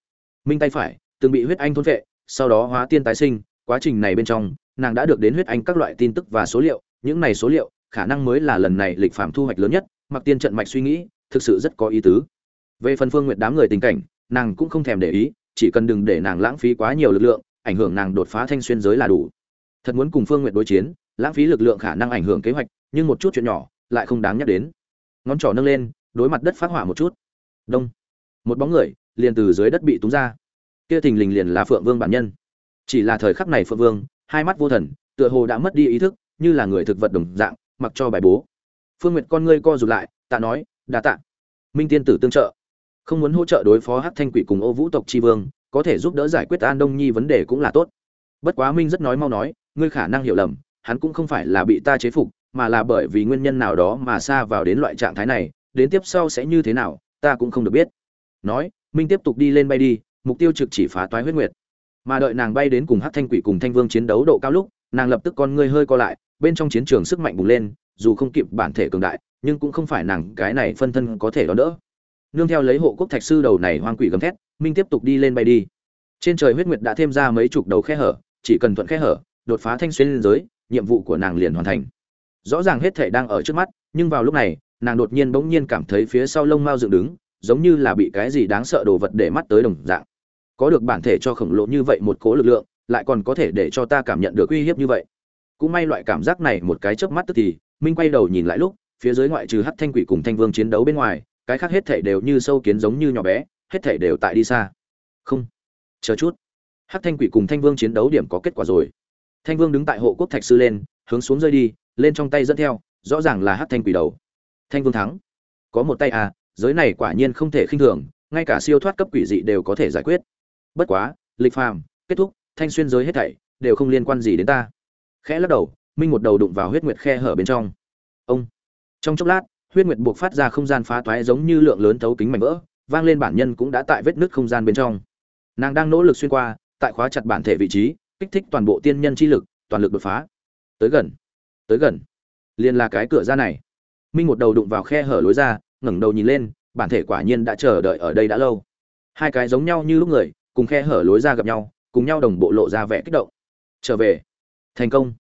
Minh tay phải, từng bị huyết anh thôn vệ sau đó hóa tiên tái sinh, quá trình này bên trong, nàng đã được đến huyết anh các loại tin tức và số liệu, những này số liệu, khả năng mới là lần này lịch phạm thu hoạch lớn nhất, mặc tiên trận mạch suy nghĩ, thực sự rất có ý tứ. Về phần phương nguyệt đám người tình cảnh nàng cũng không thèm để ý, chỉ cần đừng để nàng lãng phí quá nhiều lực lượng, ảnh hưởng nàng đột phá thanh xuyên giới là đủ. Thật muốn cùng phương nguyệt đối chiến, lãng phí lực lượng khả năng ảnh hưởng kế hoạch, nhưng một chút chuyện nhỏ, lại không đáng nhắc đến. Ngón trỏ nâng lên, đối mặt đất phát hỏa một chút. Đông. Một bóng người, liền từ dưới đất bị túng ra. Kia thình lình liền là phượng vương bản nhân. Chỉ là thời khắc này phượng vương, hai mắt vô thần, tựa hồ đã mất đi ý thức, như là người thực vật đồng dạng, mặc cho bài bố. Phương nguyệt con ngươi co rụt lại, tạ nói, đa tạ. Minh tiên tử tương trợ không muốn hỗ trợ đối phó hát thanh quỷ cùng ô vũ tộc tri vương, có thể giúp đỡ giải quyết an đông nhi vấn đề cũng là tốt. Bất quá minh rất nói mau nói, ngươi khả năng hiểu lầm, hắn cũng không phải là bị ta chế phục, mà là bởi vì nguyên nhân nào đó mà xa vào đến loại trạng thái này, đến tiếp sau sẽ như thế nào, ta cũng không được biết. Nói, minh tiếp tục đi lên bay đi, mục tiêu trực chỉ phá toái huyết nguyệt. Mà đợi nàng bay đến cùng hát thanh quỷ cùng thanh vương chiến đấu độ cao lúc, nàng lập tức con ngươi hơi co lại, bên trong chiến trường sức mạnh bùng lên, dù không kịp bản thể cường đại, nhưng cũng không phải nàng cái này phân thân có thể đón đỡ nương theo lấy hộ quốc thạch sư đầu này hoang quỷ gầm thét, minh tiếp tục đi lên bay đi. Trên trời huyết nguyệt đã thêm ra mấy chục đầu khe hở, chỉ cần thuận khe hở, đột phá thanh xuyên liên giới, nhiệm vụ của nàng liền hoàn thành. Rõ ràng hết thể đang ở trước mắt, nhưng vào lúc này, nàng đột nhiên bỗng nhiên cảm thấy phía sau lông mao dựng đứng, giống như là bị cái gì đáng sợ đồ vật để mắt tới đồng dạng. Có được bản thể cho khổng lồ như vậy một cố lực lượng, lại còn có thể để cho ta cảm nhận được uy hiếp như vậy. Cũng may loại cảm giác này một cái chớp mắt tức thì, minh quay đầu nhìn lại lúc, phía dưới ngoại trừ hắc thanh quỷ cùng thanh vương chiến đấu bên ngoài cái khác hết thể đều như sâu kiến giống như nhỏ bé, hết thể đều tại đi xa. Không. Chờ chút. Hắc thanh quỷ cùng thanh vương chiến đấu điểm có kết quả rồi. Thanh vương đứng tại hộ quốc thạch sư lên, hướng xuống rơi đi, lên trong tay dẫn theo, rõ ràng là hắc thanh quỷ đầu. Thanh vương thắng. Có một tay à giới này quả nhiên không thể khinh thường, ngay cả siêu thoát cấp quỷ dị đều có thể giải quyết. Bất quá, lịch phàm, kết thúc, thanh xuyên giới hết thảy, đều không liên quan gì đến ta. Khẽ lắc đầu, minh một đầu đụng vào huyết nguyệt khe hở bên trong. Ông. Trong chốc lát huyết nguyệt buộc phát ra không gian phá toái giống như lượng lớn thấu kính mảnh vỡ, vang lên bản nhân cũng đã tại vết nứt không gian bên trong. Nàng đang nỗ lực xuyên qua, tại khóa chặt bản thể vị trí, kích thích toàn bộ tiên nhân chi lực, toàn lực đột phá. Tới gần tới gần. Liền là cái cửa ra này. Minh một đầu đụng vào khe hở lối ra, ngẩng đầu nhìn lên, bản thể quả nhiên đã chờ đợi ở đây đã lâu. Hai cái giống nhau như lúc người, cùng khe hở lối ra gặp nhau, cùng nhau đồng bộ lộ ra vẻ kích động. Trở về. Thành công.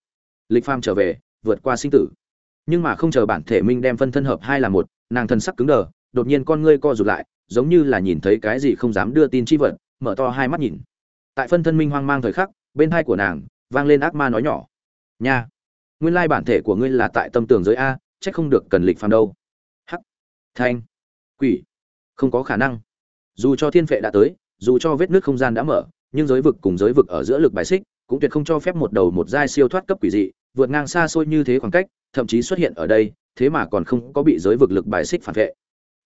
Lịch pham trở về, vượt qua sinh tử nhưng mà không chờ bản thể minh đem phân thân hợp hai là một, nàng thân sắc cứng đờ, đột nhiên con ngươi co rụt lại, giống như là nhìn thấy cái gì không dám đưa tin chi vật, mở to hai mắt nhìn. Tại phân thân minh hoang mang thời khắc, bên hai của nàng, vang lên ác ma nói nhỏ. Nha, nguyên lai bản thể của ngươi là tại tâm tường giới a trách không được cần lịch phàm đâu. Hắc, thanh, quỷ, không có khả năng. Dù cho thiên phệ đã tới, dù cho vết nước không gian đã mở, nhưng giới vực cùng giới vực ở giữa lực bài xích, cũng tuyệt không cho phép một đầu một giai siêu thoát cấp quỷ dị, vượt ngang xa xôi như thế khoảng cách thậm chí xuất hiện ở đây, thế mà còn không có bị giới vực lực bài xích phản vệ.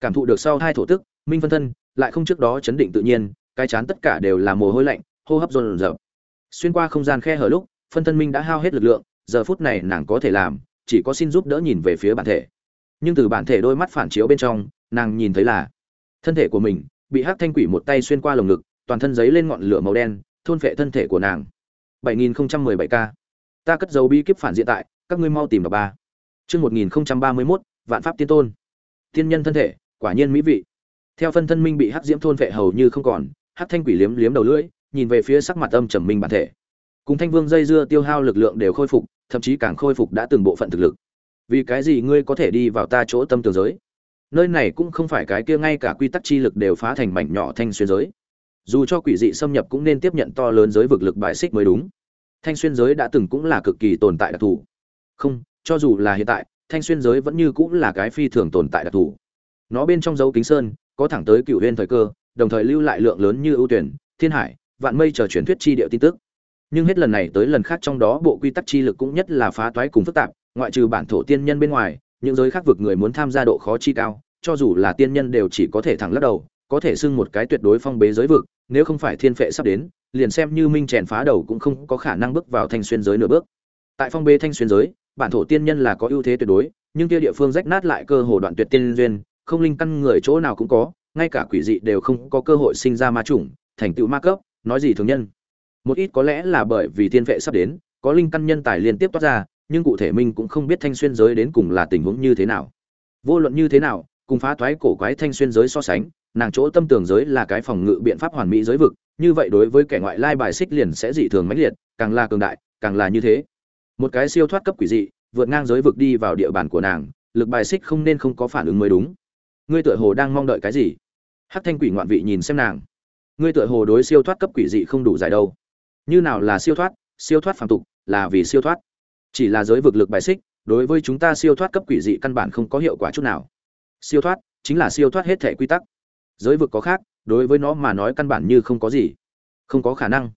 Cảm thụ được sau hai thổ tức, minh phân thân lại không trước đó chấn định tự nhiên, cái chán tất cả đều là mồ hôi lạnh, hô hấp dồn dập xuyên qua không gian khe hở lúc, phân thân minh đã hao hết lực lượng, giờ phút này nàng có thể làm, chỉ có xin giúp đỡ nhìn về phía bản thể. Nhưng từ bản thể đôi mắt phản chiếu bên trong, nàng nhìn thấy là thân thể của mình bị hắc thanh quỷ một tay xuyên qua lồng ngực, toàn thân giấy lên ngọn lửa màu đen, thôn phệ thân thể của nàng. 7017 k. Ta cất dấu bí kíp phản diện tại các ngươi mau tìm đọc ba. Chương 1031 vạn pháp tiên tôn. Tiên nhân thân thể, quả nhiên mỹ vị. Theo phân thân minh bị hắc diễm thôn vệ hầu như không còn, hắc thanh quỷ liếm liếm đầu lưỡi, nhìn về phía sắc mặt âm trầm minh bản thể. Cùng thanh vương dây dưa tiêu hao lực lượng đều khôi phục, thậm chí càng khôi phục đã từng bộ phận thực lực. Vì cái gì ngươi có thể đi vào ta chỗ tâm tường giới? Nơi này cũng không phải cái kia ngay cả quy tắc chi lực đều phá thành mảnh nhỏ thanh xuyên giới. Dù cho quỷ dị xâm nhập cũng nên tiếp nhận to lớn giới vực lực bại xích mới đúng. Thanh xuyên giới đã từng cũng là cực kỳ tồn tại đặc thù không, cho dù là hiện tại, thanh xuyên giới vẫn như cũng là cái phi thường tồn tại đặc thù. Nó bên trong dấu kính sơn, có thẳng tới cựu huyên thời cơ, đồng thời lưu lại lượng lớn như ưu tuyển, thiên hải, vạn mây chờ truyền thuyết chi điệu tin tức. Nhưng hết lần này tới lần khác trong đó bộ quy tắc chi lực cũng nhất là phá toái cùng phức tạp, ngoại trừ bản thổ tiên nhân bên ngoài, những giới khác vực người muốn tham gia độ khó chi cao, cho dù là tiên nhân đều chỉ có thể thẳng lắc đầu, có thể xưng một cái tuyệt đối phong bế giới vực, nếu không phải thiên phệ sắp đến, liền xem như minh chèn phá đầu cũng không có khả năng bước vào thanh xuyên giới nửa bước. Tại phong bế thanh xuyên giới bản thổ tiên nhân là có ưu thế tuyệt đối, nhưng kia địa phương rách nát lại cơ hồ đoạn tuyệt tiên duyên, không linh căn người chỗ nào cũng có, ngay cả quỷ dị đều không có cơ hội sinh ra ma chủng, thành tựu ma cấp, nói gì thường nhân. Một ít có lẽ là bởi vì thiên vệ sắp đến, có linh căn nhân tài liên tiếp toát ra, nhưng cụ thể minh cũng không biết thanh xuyên giới đến cùng là tình huống như thế nào. Vô luận như thế nào, cùng phá toái cổ quái thanh xuyên giới so sánh, nàng chỗ tâm tưởng giới là cái phòng ngự biện pháp hoàn mỹ giới vực, như vậy đối với kẻ ngoại lai bài xích liền sẽ dị thường mãnh liệt, càng là cường đại, càng là như thế một cái siêu thoát cấp quỷ dị, vượt ngang giới vực đi vào địa bàn của nàng, lực bài xích không nên không có phản ứng mới đúng. Ngươi tựa hồ đang mong đợi cái gì? Hắc thanh quỷ ngoạn vị nhìn xem nàng. Ngươi tựa hồ đối siêu thoát cấp quỷ dị không đủ giải đâu. Như nào là siêu thoát? Siêu thoát phàm tục, là vì siêu thoát. Chỉ là giới vực lực bài xích, đối với chúng ta siêu thoát cấp quỷ dị căn bản không có hiệu quả chút nào. Siêu thoát chính là siêu thoát hết thể quy tắc. Giới vực có khác, đối với nó mà nói căn bản như không có gì. Không có khả năng.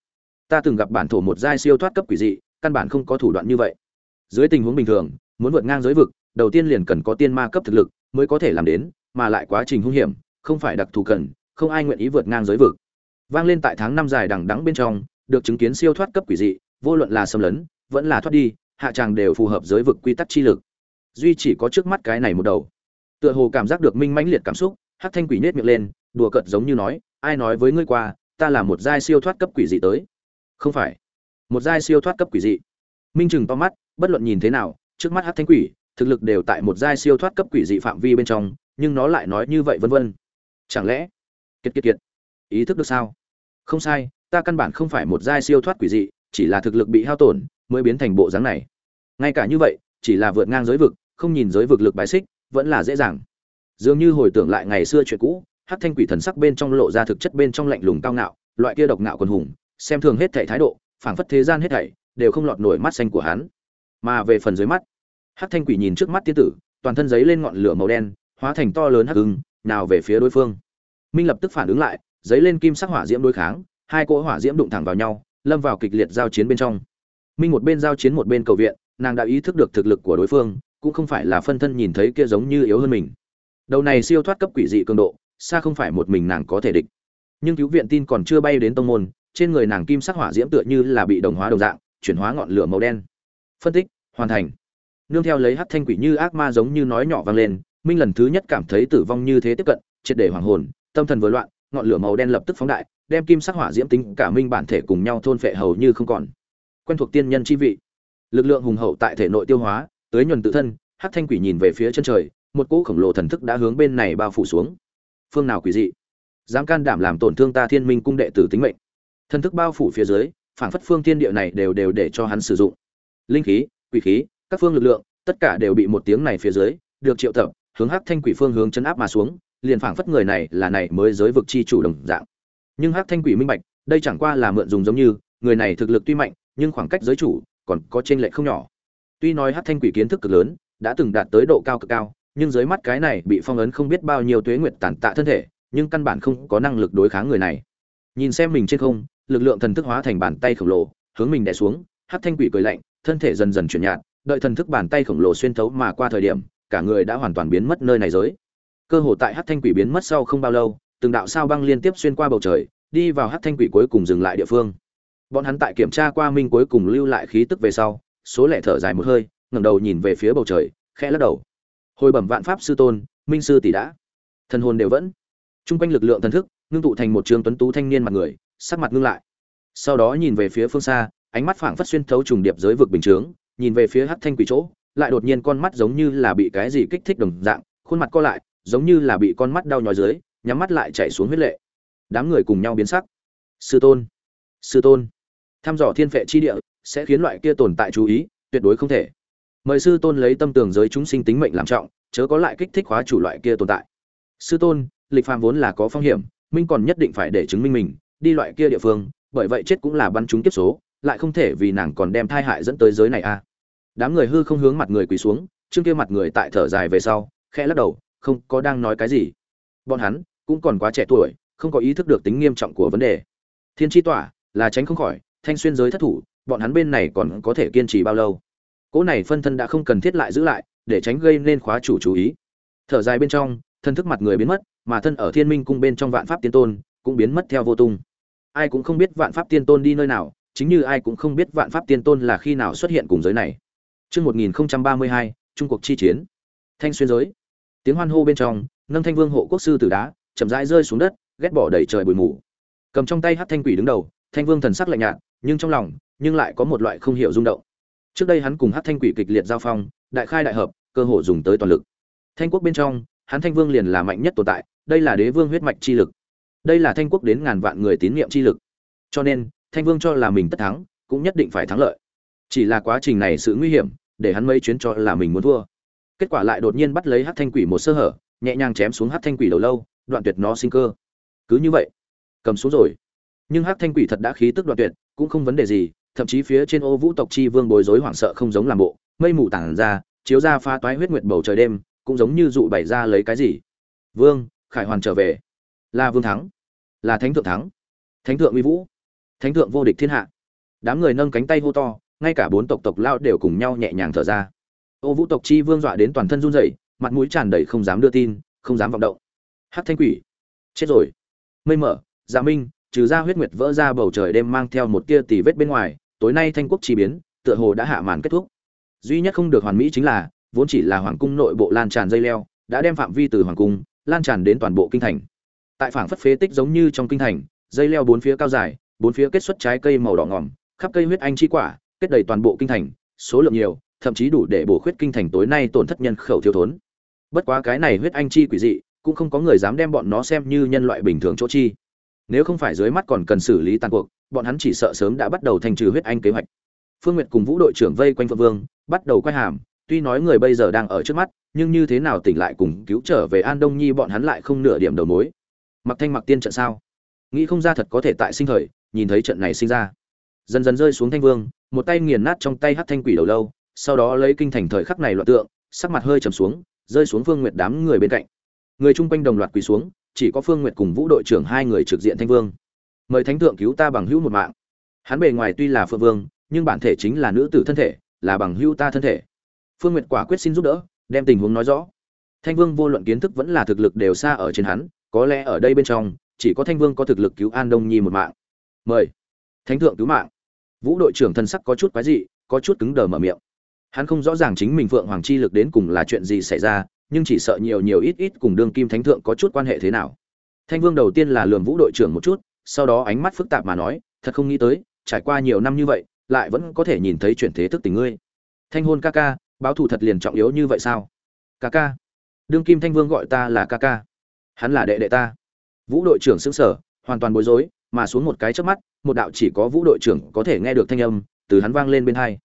Ta từng gặp bản thổ một giai siêu thoát cấp quỷ dị căn bản không có thủ đoạn như vậy. Dưới tình huống bình thường, muốn vượt ngang giới vực, đầu tiên liền cần có tiên ma cấp thực lực mới có thể làm đến, mà lại quá trình hung hiểm, không phải đặc thù cần, không ai nguyện ý vượt ngang giới vực. Vang lên tại tháng năm dài đằng đẵng bên trong, được chứng kiến siêu thoát cấp quỷ dị, vô luận là xâm lấn, vẫn là thoát đi, hạ tràng đều phù hợp giới vực quy tắc chi lực. Duy chỉ có trước mắt cái này một đầu. Tựa hồ cảm giác được minh mãnh liệt cảm xúc, hắc thanh quỷ nết miệng lên, đùa cợt giống như nói, ai nói với ngươi qua, ta là một giai siêu thoát cấp quỷ dị tới. Không phải một giai siêu thoát cấp quỷ dị. Minh chừng to mắt, bất luận nhìn thế nào, trước mắt hắc thanh quỷ, thực lực đều tại một giai siêu thoát cấp quỷ dị phạm vi bên trong, nhưng nó lại nói như vậy vân vân. Chẳng lẽ, kiệt kiệt kiệt, ý thức được sao? Không sai, ta căn bản không phải một giai siêu thoát quỷ dị, chỉ là thực lực bị hao tổn, mới biến thành bộ dáng này. Ngay cả như vậy, chỉ là vượt ngang giới vực, không nhìn giới vực lực bài xích, vẫn là dễ dàng. Dường như hồi tưởng lại ngày xưa chuyện cũ hát thanh quỷ thần sắc bên trong lộ ra thực chất bên trong lạnh lùng cao ngạo, loại kia độc ngạo quần hùng, xem thường hết thảy thái độ phảng phất thế gian hết thảy đều không lọt nổi mắt xanh của hắn. Mà về phần dưới mắt, hắc thanh quỷ nhìn trước mắt tiên tử, toàn thân giấy lên ngọn lửa màu đen, hóa thành to lớn hắc hưng nào về phía đối phương. Minh lập tức phản ứng lại, giấy lên kim sắc hỏa diễm đối kháng, hai cỗ hỏa diễm đụng thẳng vào nhau, lâm vào kịch liệt giao chiến bên trong. Minh một bên giao chiến một bên cầu viện, nàng đã ý thức được thực lực của đối phương, cũng không phải là phân thân nhìn thấy kia giống như yếu hơn mình. Đầu này siêu thoát cấp quỷ dị cường độ, xa không phải một mình nàng có thể địch. Nhưng cứu viện tin còn chưa bay đến tông môn trên người nàng kim sắc hỏa diễm tựa như là bị đồng hóa đồng dạng, chuyển hóa ngọn lửa màu đen. Phân tích, hoàn thành. Nương theo lấy hắc thanh quỷ như ác ma giống như nói nhỏ vang lên, minh lần thứ nhất cảm thấy tử vong như thế tiếp cận, triệt để hoàng hồn, tâm thần vừa loạn, ngọn lửa màu đen lập tức phóng đại, đem kim sắc hỏa diễm tính cả minh bản thể cùng nhau thôn phệ hầu như không còn. Quen thuộc tiên nhân chi vị. Lực lượng hùng hậu tại thể nội tiêu hóa tới nhuần tự thân, hắc thanh quỷ nhìn về phía chân trời, một cỗ khổng lồ thần thức đã hướng bên này bao phủ xuống. Phương nào quỷ dị? Dám can đảm làm tổn thương ta thiên minh cung đệ tử tính mệnh thần thức bao phủ phía dưới, phảng phất phương thiên địa này đều đều để cho hắn sử dụng. Linh khí, quỷ khí, các phương lực lượng, tất cả đều bị một tiếng này phía dưới, được triệu tập, hướng hắc thanh quỷ phương hướng chấn áp mà xuống, liền phảng phất người này là này mới giới vực chi chủ đồng dạng. Nhưng hắc thanh quỷ minh bạch, đây chẳng qua là mượn dùng giống như, người này thực lực tuy mạnh, nhưng khoảng cách giới chủ còn có trên lệ không nhỏ. Tuy nói hắc thanh quỷ kiến thức cực lớn, đã từng đạt tới độ cao cực cao, nhưng dưới mắt cái này bị phong ấn không biết bao nhiêu tuế nguyệt tàn tạ thân thể, nhưng căn bản không có năng lực đối kháng người này. Nhìn xem mình trên không lực lượng thần thức hóa thành bàn tay khổng lồ, hướng mình đè xuống hát thanh quỷ cười lạnh, thân thể dần dần chuyển nhạt, đợi thần thức bàn tay khổng lồ xuyên thấu mà qua thời điểm, cả người đã hoàn toàn biến mất nơi này giới. Cơ hồ tại hát thanh quỷ biến mất sau không bao lâu, từng đạo sao băng liên tiếp xuyên qua bầu trời, đi vào hát thanh quỷ cuối cùng dừng lại địa phương. Bọn hắn tại kiểm tra qua minh cuối cùng lưu lại khí tức về sau, số lẻ thở dài một hơi, ngẩng đầu nhìn về phía bầu trời, khẽ lắc đầu. Hồi bẩm vạn pháp sư tôn, minh sư tỷ đã. Thần hồn đều vẫn. Trung quanh lực lượng thần thức, ngưng tụ thành một trường tuấn tú thanh niên mặt người sắc mặt ngưng lại. Sau đó nhìn về phía phương xa, ánh mắt phảng phất xuyên thấu trùng điệp giới vực bình chướng, nhìn về phía hắc thanh quỷ chỗ, lại đột nhiên con mắt giống như là bị cái gì kích thích đồng dạng, khuôn mặt co lại, giống như là bị con mắt đau nhói dưới, nhắm mắt lại chạy xuống huyết lệ. Đám người cùng nhau biến sắc. Sư tôn sư tôn, thăm dò thiên phệ chi địa, sẽ khiến loại kia tồn tại chú ý, tuyệt đối không thể. Mời sư tôn lấy tâm tường giới chúng sinh tính mệnh làm trọng, chớ có lại kích thích hóa chủ loại kia tồn tại. Sư tôn, lịch phàm vốn là có phong hiểm, minh còn nhất định phải để chứng minh mình đi loại kia địa phương, bởi vậy chết cũng là bắn chúng kiếp số, lại không thể vì nàng còn đem thai hại dẫn tới giới này a đám người hư không hướng mặt người quỳ xuống, chương kia mặt người tại thở dài về sau, khẽ lắc đầu, không có đang nói cái gì. Bọn hắn cũng còn quá trẻ tuổi, không có ý thức được tính nghiêm trọng của vấn đề. Thiên tri tỏa, là tránh không khỏi, thanh xuyên giới thất thủ, bọn hắn bên này còn có thể kiên trì bao lâu? Cỗ này phân thân đã không cần thiết lại giữ lại, để tránh gây nên khóa chủ chú ý. Thở dài bên trong, thân thức mặt người biến mất, mà thân ở thiên minh cung bên trong vạn pháp tiên tôn cũng biến mất theo vô tung ai cũng không biết vạn pháp tiên tôn đi nơi nào chính như ai cũng không biết vạn pháp tiên tôn là khi nào xuất hiện cùng giới này Trước 1032, Trung cuộc chi chiến. Thanh xuyên giới. Tiếng hoan hô bên trong, nâng thanh vương hộ quốc sư tử đá, chậm rãi rơi xuống đất, ghét bỏ đầy trời bụi mù. Cầm trong tay hắc thanh quỷ đứng đầu, thanh vương thần sắc lạnh nhạt, nhưng trong lòng, nhưng lại có một loại không hiểu rung động. Trước đây hắn cùng hắc thanh quỷ kịch liệt giao phong, đại khai đại hợp, cơ hội dùng tới toàn lực. Thanh quốc bên trong, hắn thanh vương liền là mạnh nhất tồn tại, đây là đế vương huyết mạch chi lực. Đây là thanh quốc đến ngàn vạn người tín nhiệm chi lực. Cho nên, thanh vương cho là mình tất thắng, cũng nhất định phải thắng lợi. Chỉ là quá trình này sự nguy hiểm, để hắn mấy chuyến cho là mình muốn thua. Kết quả lại đột nhiên bắt lấy Hắc Thanh Quỷ một sơ hở, nhẹ nhàng chém xuống Hắc Thanh Quỷ đầu lâu, đoạn tuyệt nó sinh cơ. Cứ như vậy, cầm xuống rồi. Nhưng Hắc Thanh Quỷ thật đã khí tức đoạn tuyệt, cũng không vấn đề gì, thậm chí phía trên ô vũ tộc chi vương bối rối hoảng sợ không giống làm bộ, mây mù tản ra, chiếu ra pha toái huyết nguyệt bầu trời đêm, cũng giống như dụ bày ra lấy cái gì. Vương, Khải Hoàn trở về. Là vương thắng, là thánh thượng thắng. Thánh thượng uy vũ, thánh thượng vô địch thiên hạ. Đám người nâng cánh tay hô to, ngay cả bốn tộc tộc lao đều cùng nhau nhẹ nhàng thở ra ô vũ tộc chi vương dọa đến toàn thân run rẩy mặt mũi tràn đầy không dám đưa tin không dám vọng động Hát thanh quỷ chết rồi mây mở dạ minh trừ ra huyết nguyệt vỡ ra bầu trời đêm mang theo một tia tì vết bên ngoài tối nay thanh quốc chi biến tựa hồ đã hạ màn kết thúc duy nhất không được hoàn mỹ chính là vốn chỉ là hoàng cung nội bộ lan tràn dây leo đã đem phạm vi từ hoàng cung lan tràn đến toàn bộ kinh thành tại phảng phất phế tích giống như trong kinh thành, dây leo bốn phía cao dài, bốn phía kết xuất trái cây màu đỏ ngỏm, khắp cây huyết anh chi quả, kết đầy toàn bộ kinh thành, số lượng nhiều, thậm chí đủ để bổ khuyết kinh thành tối nay tổn thất nhân khẩu thiếu thốn. Bất quá cái này huyết anh chi quỷ dị, cũng không có người dám đem bọn nó xem như nhân loại bình thường chỗ chi. Nếu không phải dưới mắt còn cần xử lý tàn cuộc, bọn hắn chỉ sợ sớm đã bắt đầu thành trừ huyết anh kế hoạch. Phương n g u y ệ t cùng vũ đội trưởng vây quanh phượng vương, bắt đầu quay hàm, tuy nói người bây giờ đang ở trước mắt, nhưng như thế nào tỉnh lại cùng cứu trở về an đông nhi bọn hắn lại không nửa điểm đầu mối mặc thanh mặc tiên trận sao? Nghĩ không ra thật có thể tại sinh thời, nhìn thấy trận này sinh ra. Dần dần rơi xuống thanh vương, một tay nghiền nát trong tay hát thanh quỷ đầu lâu, sau đó lấy kinh thành thời khắc này loạt tượng, sắc mặt hơi trầm xuống, rơi xuống phương nguyệt đám người bên cạnh. Người chung quanh đồng loạt quỳ xuống, chỉ có phương nguyệt cùng vũ đội trưởng hai người trực diện thanh vương. Mời thánh thượng cứu ta bằng hữu một mạng. Hắn bề ngoài tuy là phượng vương, nhưng bản thể chính là nữ tử thân thể, là bằng hữu ta thân thể. Phương nguyệt quả quyết xin giúp đỡ, đem tình huống nói rõ. Thanh vương vô luận kiến thức vẫn là thực lực đều xa ở trên hắn có lẽ ở đây bên trong, chỉ có thanh vương có thực lực cứu an đông nhi một mạng. Mời. Thánh thượng cứu mạng. Vũ đội trưởng thân sắc có chút quái dị, có chút cứng đờ mở miệng. Hắn không rõ ràng chính mình phượng hoàng chi lực đến cùng là chuyện gì xảy ra, nhưng chỉ sợ nhiều nhiều ít ít cùng đương kim thánh thượng có chút quan hệ thế nào. Thanh vương đầu tiên là lường vũ đội trưởng một chút, sau đó ánh mắt phức tạp mà nói, thật không nghĩ tới, trải qua nhiều năm như vậy, lại vẫn có thể nhìn thấy chuyển thế thức tình ngươi. Thanh hôn ca ca, báo thù thật liền trọng yếu như vậy sao? Ca ca. Đương kim thanh vương gọi ta là ca ca hắn là đệ đệ ta. Vũ đội trưởng xứng sở hoàn toàn bối rối, mà xuống một cái trước mắt, một đạo chỉ có vũ đội trưởng có thể nghe được thanh âm từ hắn vang lên bên hai.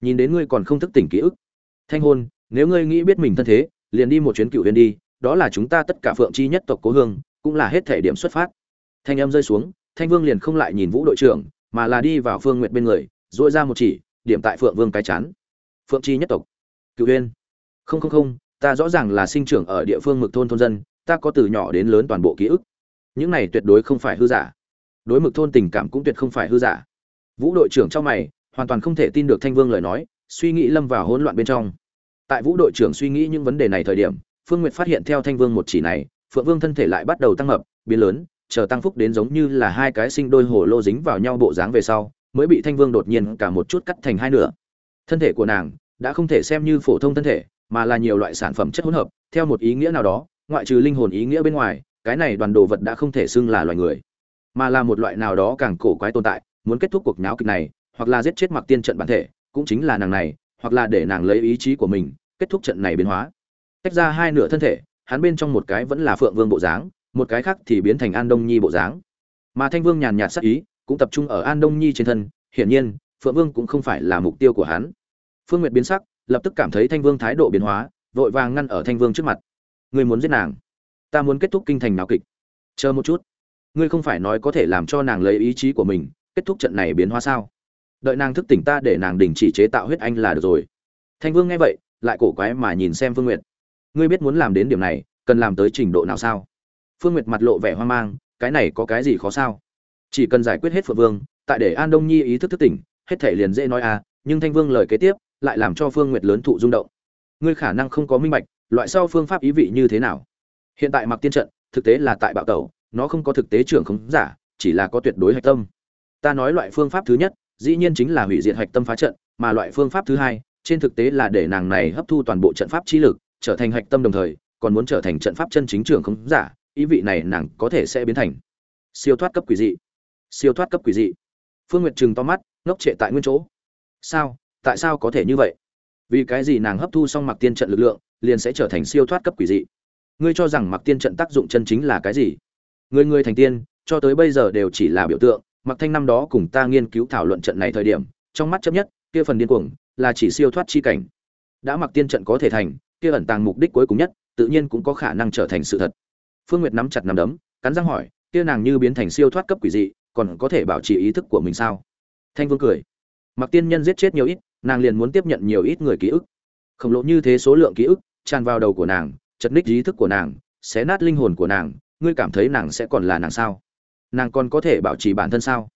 Nhìn đến ngươi còn không thức tỉnh ký ức. Thanh hôn, nếu ngươi nghĩ biết mình thân thế, liền đi một chuyến cựu huyền đi, đó là chúng ta tất cả phượng chi nhất tộc cố hương, cũng là hết thể điểm xuất phát. Thanh âm rơi xuống, thanh vương liền không lại nhìn vũ đội trưởng, mà là đi vào phương nguyện bên người dội ra một chỉ, điểm tại phượng vương cái chán. Phượng chi nhất tộc. Cựu huyền. Không không không, ta rõ ràng là sinh trưởng ở địa phương mực thôn thôn dân ta có từ nhỏ đến lớn toàn bộ ký ức. Những này tuyệt đối không phải hư giả. Đối mực thôn tình cảm cũng tuyệt không phải hư giả. Vũ đội trưởng trong mày, hoàn toàn không thể tin được thanh vương lời nói, suy nghĩ lâm vào hỗn loạn bên trong. Tại vũ đội trưởng suy nghĩ những vấn đề này thời điểm, phương nguyệt phát hiện theo thanh vương một chỉ này, phượng vương thân thể lại bắt đầu tăng mập biến lớn, chờ tăng phúc đến giống như là hai cái sinh đôi hồ lô dính vào nhau bộ dáng về sau, mới bị thanh vương đột nhiên cả một chút cắt thành hai nửa. Thân thể của nàng đã không thể xem như phổ thông thân thể, mà là nhiều loại sản phẩm chất hỗn hợp, theo một ý nghĩa nào đó ngoại trừ linh hồn ý nghĩa bên ngoài, cái này đoàn đồ vật đã không thể xưng là loài người, mà là một loại nào đó càng cổ quái tồn tại, muốn kết thúc cuộc nháo kịch này, hoặc là giết chết mặc tiên trận bản thể, cũng chính là nàng này, hoặc là để nàng lấy ý chí của mình, kết thúc trận này biến hóa. Tách ra hai nửa thân thể, hắn bên trong một cái vẫn là phượng vương bộ dáng, một cái khác thì biến thành an đông nhi bộ dáng. Mà thanh vương nhàn nhạt sắc ý, cũng tập trung ở an đông nhi trên thân, hiển nhiên, phượng vương cũng không phải là mục tiêu của hắn. Phương nguyệt biến sắc, lập tức cảm thấy thanh vương thái độ biến hóa, vội vàng ngăn ở thanh vương trước mặt ngươi muốn giết nàng. Ta muốn kết thúc kinh thành nào kịch. Chờ một chút. Ngươi không phải nói có thể làm cho nàng lấy ý chí của mình, kết thúc trận này biến hóa sao? Đợi nàng thức tỉnh ta để nàng đình chỉ chế tạo huyết anh là được rồi. Thanh vương nghe vậy, lại cổ quái mà nhìn xem phương nguyệt. Ngươi biết muốn làm đến điểm này, cần làm tới trình độ nào sao? Phương nguyệt mặt lộ vẻ hoang mang, cái này có cái gì khó sao? Chỉ cần giải quyết hết phượng vương, tại để an đông nhi ý thức thức tỉnh, hết thể liền dễ nói à nhưng thanh vương lời kế tiếp, lại làm cho phương nguyệt lớn thụ rung động. Ngươi khả năng không có minh bạch loại sau phương pháp ý vị như thế nào? Hiện tại mặc tiên trận, thực tế là tại bạo tẩu, nó không có thực tế trưởng khống giả, chỉ là có tuyệt đối hạch tâm. Ta nói loại phương pháp thứ nhất, dĩ nhiên chính là hủy diệt hạch tâm phá trận, mà loại phương pháp thứ hai, trên thực tế là để nàng này hấp thu toàn bộ trận pháp chi lực, trở thành hạch tâm đồng thời, còn muốn trở thành trận pháp chân chính trưởng khống giả, ý vị này nàng có thể sẽ biến thành. Siêu thoát cấp quỷ dị. Siêu thoát cấp quỷ dị. Phương nguyệt trừng to mắt, ngốc trệ tại nguyên chỗ. Sao? Tại sao có thể như vậy? Vì cái gì nàng hấp thu xong mặc tiên trận lực lượng liền sẽ trở thành siêu thoát cấp quỷ dị. Ngươi cho rằng mặc tiên trận tác dụng chân chính là cái gì? Người người thành tiên, cho tới bây giờ đều chỉ là biểu tượng. Mặc thanh năm đó cùng ta nghiên cứu thảo luận trận này thời điểm, trong mắt chấp nhất, kia phần điên cuồng, là chỉ siêu thoát chi cảnh. Đã mặc tiên trận có thể thành, kia ẩn tàng mục đích cuối cùng nhất, tự nhiên cũng có khả năng trở thành sự thật. Phương nguyệt nắm chặt nắm đấm, cắn răng hỏi, kia nàng như biến thành siêu thoát cấp quỷ dị, còn có thể bảo trì ý thức của mình sao? Thanh vương cười. Mặc tiên nhân giết chết nhiều ít, nàng liền muốn tiếp nhận nhiều ít người ký ức. Khổng lồ như thế số lượng ký ức tràn vào đầu của nàng, chật ních ý thức của nàng, xé nát linh hồn của nàng, ngươi cảm thấy nàng sẽ còn là nàng sao? Nàng còn có thể bảo trì bản thân sao?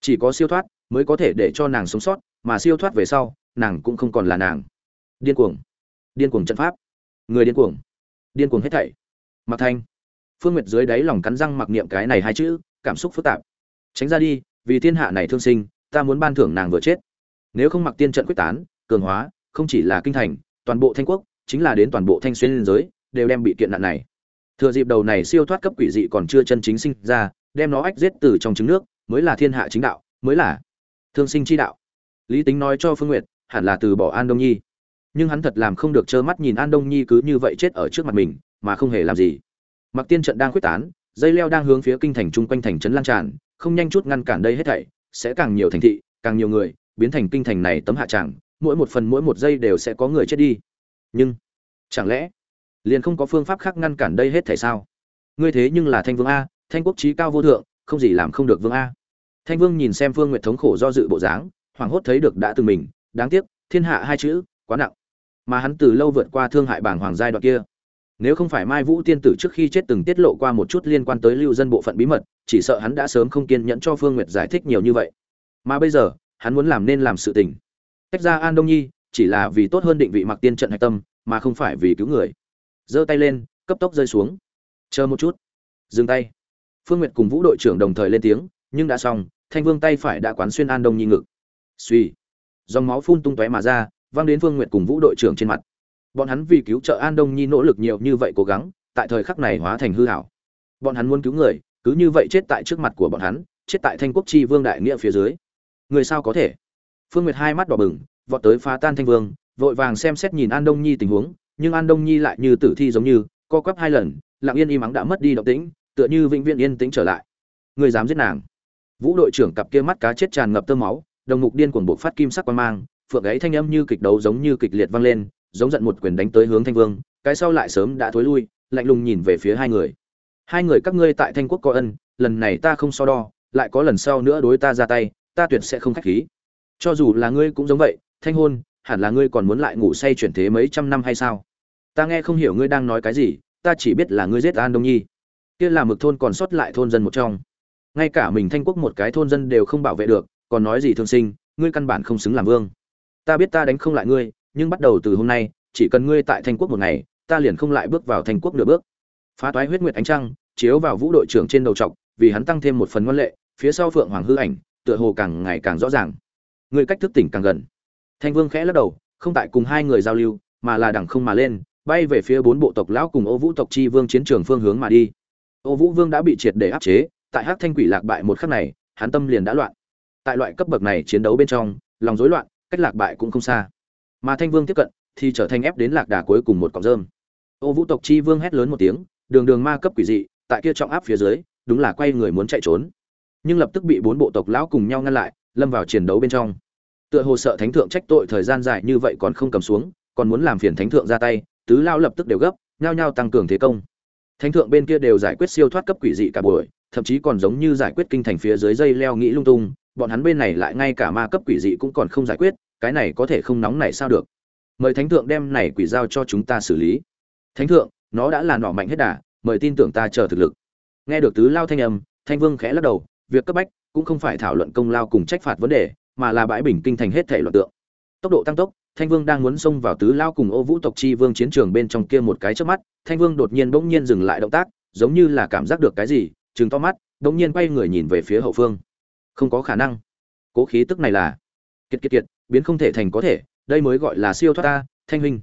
Chỉ có siêu thoát mới có thể để cho nàng sống sót, mà siêu thoát về sau, nàng cũng không còn là nàng. Điên cuồng. Điên cuồng trận pháp. Người điên cuồng. Điên cuồng hết thảy. Mặc thanh. Phương nguyệt dưới đáy lòng cắn răng mặc niệm cái này hai chữ, cảm xúc phức tạp. Tránh ra đi, vì thiên hạ này thương sinh, ta muốn ban thưởng nàng vừa chết. Nếu không mặc tiên trận quyết tán, cường hóa, không chỉ là kinh thành, toàn bộ thanh quốc chính là đến toàn bộ thanh xuyên liên giới, đều đem bị kiện nạn này. Thừa dịp đầu này siêu thoát cấp quỷ dị còn chưa chân chính sinh ra, đem nó ách giết từ trong trứng nước, mới là thiên hạ chính đạo, mới là thương sinh chi đạo. Lý tính nói cho phương nguyệt, hẳn là từ bỏ an đông nhi. Nhưng hắn thật làm không được trơ mắt nhìn an đông nhi cứ như vậy chết ở trước mặt mình, mà không hề làm gì. Mặc tiên trận đang quyết tán, dây leo đang hướng phía kinh thành chung quanh thành trấn lan tràn, không nhanh chút ngăn cản đây hết thảy, sẽ càng nhiều thành thị, càng nhiều người, biến thành kinh thành này tấm hạ tràng, mỗi một phần mỗi một giây đều sẽ có người chết đi nhưng chẳng lẽ liền không có phương pháp khác ngăn cản đây hết thể sao? Ngươi thế nhưng là thanh vương a, thanh quốc trí cao vô thượng, không gì làm không được vương a. Thanh vương nhìn xem phương nguyệt thống khổ do dự bộ dáng, hoảng hốt thấy được đã từng mình, đáng tiếc, thiên hạ hai chữ, quá nặng. Mà hắn từ lâu vượt qua thương hại bảng hoàng giai đoạn kia. Nếu không phải mai vũ tiên tử trước khi chết từng tiết lộ qua một chút liên quan tới lưu dân bộ phận bí mật, chỉ sợ hắn đã sớm không kiên nhẫn cho phương nguyệt giải thích nhiều như vậy. Mà bây giờ, hắn muốn làm nên làm sự tình. Tách ra an đông nhi chỉ là vì tốt hơn định vị mặc tiên trận hạch tâm, mà không phải vì cứu người. Giơ tay lên, cấp tốc rơi xuống. Chờ một chút. Dừng tay. Phương nguyệt cùng vũ đội trưởng đồng thời lên tiếng, nhưng đã xong, thanh vương tay phải đã quán xuyên an đông nhi ngực. Suy dòng máu phun tung tóe mà ra, văng đến phương nguyệt cùng vũ đội trưởng trên mặt. Bọn hắn vì cứu trợ an đông nhi nỗ lực nhiều như vậy cố gắng, tại thời khắc này hóa thành hư hảo bọn hắn muốn cứu người, cứ như vậy chết tại trước mặt của bọn hắn, chết tại thanh quốc chi vương đại nghĩa phía dưới. Người sao có thể? Phương nguyệt hai mắt đỏ bừng vọt tới phá tan thanh vương, vội vàng xem xét nhìn an đông nhi tình huống, nhưng an đông nhi lại như tử thi giống như, co quắp hai lần, lặng yên im ắng đã mất đi động tĩnh, tựa như vĩnh viễn yên tĩnh trở lại. Người dám giết nàng. Vũ đội trưởng cặp kia mắt cá chết tràn ngập tơ máu, đồng mục điên cuồng bộ phát kim sắc quan mang, phượng ấy thanh âm như kịch đấu giống như kịch liệt vang lên, giống giận một quyền đánh tới hướng thanh vương, cái sau lại sớm đã thối lui, lạnh lùng nhìn về phía hai người. Hai người các ngươi tại thanh quốc có ân, lần này ta không so đo, lại có lần sau nữa đối ta ra tay, ta tuyệt sẽ không khách khí. Cho dù là ngươi cũng giống vậy thanh hôn, hẳn là ngươi còn muốn lại ngủ say chuyển thế mấy trăm năm hay sao? Ta nghe không hiểu ngươi đang nói cái gì, ta chỉ biết là ngươi giết an đông nhi. Kia là mực thôn còn sót lại thôn dân một trong. Ngay cả mình thanh quốc một cái thôn dân đều không bảo vệ được, còn nói gì thương sinh, ngươi căn bản không xứng làm vương. Ta biết ta đánh không lại ngươi, nhưng bắt đầu từ hôm nay, chỉ cần ngươi tại thanh quốc một ngày, ta liền không lại bước vào thanh quốc nửa bước. Phá toái huyết nguyệt ánh trăng, chiếu vào vũ đội trưởng trên đầu trọc, vì hắn tăng thêm một phần ngoan lệ, phía sau phượng hoàng hư ảnh, tựa hồ càng ngày càng rõ ràng. Ngươi cách thức tỉnh càng gần thanh vương khẽ lắc đầu, không tại cùng hai người giao lưu, mà là đằng không mà lên, bay về phía bốn bộ tộc lão cùng ô vũ tộc chi vương chiến trường phương hướng mà đi. Ô vũ vương đã bị triệt để áp chế, tại hắc thanh quỷ lạc bại một khắc này, hắn tâm liền đã loạn. Tại loại cấp bậc này chiến đấu bên trong, lòng rối loạn, cách lạc bại cũng không xa. Mà thanh vương tiếp cận, thì trở thành ép đến lạc đà cuối cùng một cọng rơm. Ô vũ tộc chi vương hét lớn một tiếng, đường đường ma cấp quỷ dị, tại kia trọng áp phía dưới, đúng là quay người muốn chạy trốn. Nhưng lập tức bị bốn bộ tộc lão cùng nhau ngăn lại, lâm vào chiến đấu bên trong tựa hồ sợ thánh thượng trách tội thời gian dài như vậy còn không cầm xuống, còn muốn làm phiền thánh thượng ra tay, tứ lao lập tức đều gấp, nhao nhao tăng cường thế công. Thánh thượng bên kia đều giải quyết siêu thoát cấp quỷ dị cả buổi, thậm chí còn giống như giải quyết kinh thành phía dưới dây leo nghĩ lung tung, bọn hắn bên này lại ngay cả ma cấp quỷ dị cũng còn không giải quyết, cái này có thể không nóng này sao được. Mời thánh thượng đem này quỷ giao cho chúng ta xử lý. Thánh thượng, nó đã là nỏ mạnh hết đà, mời tin tưởng ta chờ thực lực. Nghe được tứ lao thanh âm, thanh vương khẽ lắc đầu, việc cấp bách cũng không phải thảo luận công lao cùng trách phạt vấn đề mà là bãi bình kinh thành hết thể loạn tượng. Tốc độ tăng tốc, thanh vương đang muốn xông vào tứ lao cùng ô vũ tộc chi vương chiến trường bên trong kia một cái trước mắt, thanh vương đột nhiên bỗng nhiên dừng lại động tác, giống như là cảm giác được cái gì chừng to mắt bỗng nhiên quay người nhìn về phía hậu phương. Không có khả năng. Cố khí tức này là kiệt kiệt kiệt, biến không thể thành có thể, đây mới gọi là siêu thoát ta, thanh huynh.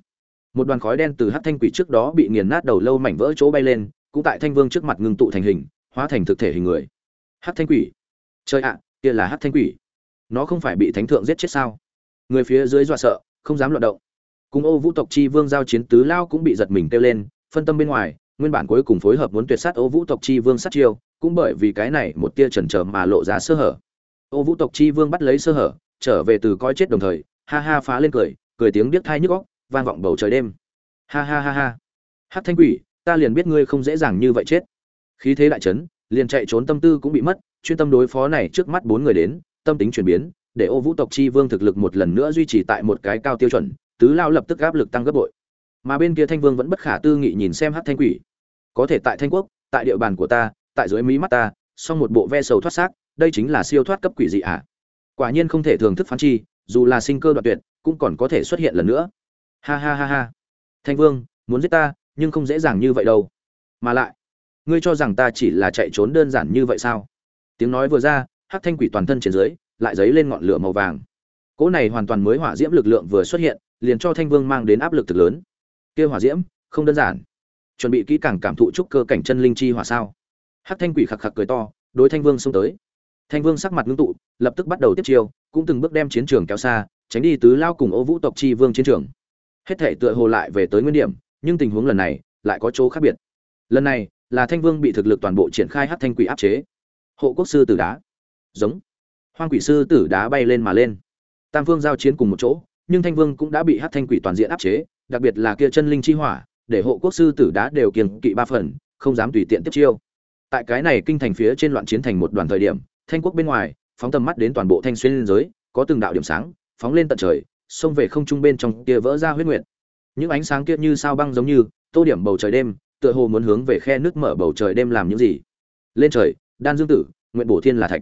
Một đoàn khói đen từ hát thanh quỷ trước đó bị nghiền nát đầu lâu mảnh vỡ chỗ bay lên, cũng tại thanh vương trước mặt ngưng tụ thành hình, hóa thành thực thể hình người. Hát thanh quỷ. Chơi ạ, kia là hát thanh quỷ nó không phải bị thánh thượng giết chết sao? Người phía dưới dọa sợ, không dám loạt động. Cùng ô vũ tộc chi vương giao chiến, tứ lao cũng bị giật mình kêu lên, phân tâm bên ngoài, nguyên bản cuối cùng phối hợp muốn tuyệt sát ô vũ tộc chi vương sát chiêu, cũng bởi vì cái này một tia chần trờ mà lộ ra sơ hở. Ô vũ tộc chi vương bắt lấy sơ hở, trở về từ coi chết đồng thời, ha ha phá lên cười cười tiếng điếc thai nhức óc, vang vọng bầu trời đêm. Ha ha ha ha. Hát thanh quỷ, ta liền biết ngươi không dễ dàng như vậy chết. Khí thế đại trấn liền chạy trốn tâm tư cũng bị mất, chuyên tâm đối phó này trước mắt bốn người đến tâm tính chuyển biến, để ô vũ tộc chi vương thực lực một lần nữa duy trì tại một cái cao tiêu chuẩn, tứ lao lập tức áp lực tăng gấp bội. Mà bên kia thanh vương vẫn bất khả tư nghị nhìn xem hát thanh quỷ. Có thể tại thanh quốc, tại địa bàn của ta, tại dưới mí mắt ta sau một bộ ve sầu thoát xác, đây chính là siêu thoát cấp quỷ dị ạ. À? quả nhiên không thể thường thức phán chi, dù là sinh cơ đoạn tuyệt, cũng còn có thể xuất hiện lần nữa. Ha ha ha ha. Thanh vương, muốn giết ta, nhưng không dễ dàng như vậy đâu. Mà lại, ngươi cho rằng ta chỉ là chạy trốn đơn giản như vậy sao? Tiếng nói vừa ra hắc thanh quỷ toàn thân trên dưới, lại dấy lên ngọn lửa màu vàng. Cỗ này hoàn toàn mới hỏa diễm lực lượng vừa xuất hiện, liền cho thanh vương mang đến áp lực thực lớn. Kia hỏa diễm, không đơn giản. Chuẩn bị kỹ càng cảm thụ trúc cơ cảnh chân linh chi hỏa sao. Hắc thanh quỷ khạc khạc cười to, đối thanh vương xông tới. Thanh vương sắc mặt ngưng tụ, lập tức bắt đầu tiếp chiêu, cũng từng bước đem chiến trường kéo xa, tránh đi tứ lao cùng ô vũ tộc chi vương chiến trường. Hết thể tựa hồ lại về tới nguyên điểm, nhưng tình huống lần này, lại có chỗ khác biệt. Lần này, là thanh vương bị thực lực toàn bộ triển khai hát thanh quỷ áp chế. Hộ quốc sư từ đá giống. Hoang quỷ sư tử đá bay lên mà lên. Tam vương giao chiến cùng một chỗ, nhưng thanh vương cũng đã bị hát thanh quỷ toàn diện áp chế, đặc biệt là kia chân linh chi hỏa, để hộ quốc sư tử đá đều kiềng kỵ ba phần, không dám tùy tiện tiếp chiêu. Tại cái này kinh thành phía trên loạn chiến thành một đoàn thời điểm, thanh quốc bên ngoài, phóng tầm mắt đến toàn bộ thanh xuyên liên giới, có từng đạo điểm sáng, phóng lên tận trời, xông về không trung bên trong kia vỡ ra huyết nguyệt. Những ánh sáng kia như sao băng giống như, tô điểm bầu trời đêm, tựa hồ muốn hướng về khe nước mở bầu trời đêm làm những gì. Lên trời, đan dương tử, nguyện bổ thiên là thạch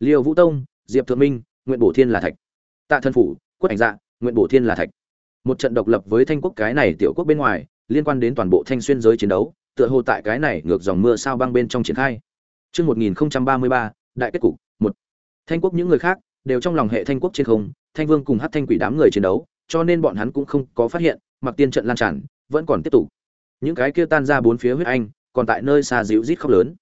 liêu vũ tông diệp thượng minh nguyện bổ thiên là thạch tạ thân phủ quất ảnh dạ nguyện bổ thiên là thạch một trận độc lập với thanh quốc cái này tiểu quốc bên ngoài liên quan đến toàn bộ thanh xuyên giới chiến đấu tựa hồ tại cái này ngược dòng mưa sao băng bên trong triển khai Trước 1033, đại kết cục, một. Thanh quốc những người khác đều trong lòng hệ thanh quốc trên không, thanh vương cùng hát thanh quỷ đám người chiến đấu, cho nên bọn hắn cũng không có phát hiện, mặc tiên trận lan tràn, vẫn còn tiếp tục. Những cái kia tan ra bốn phía huyết anh, còn tại nơi xa dịu rít khóc lớn.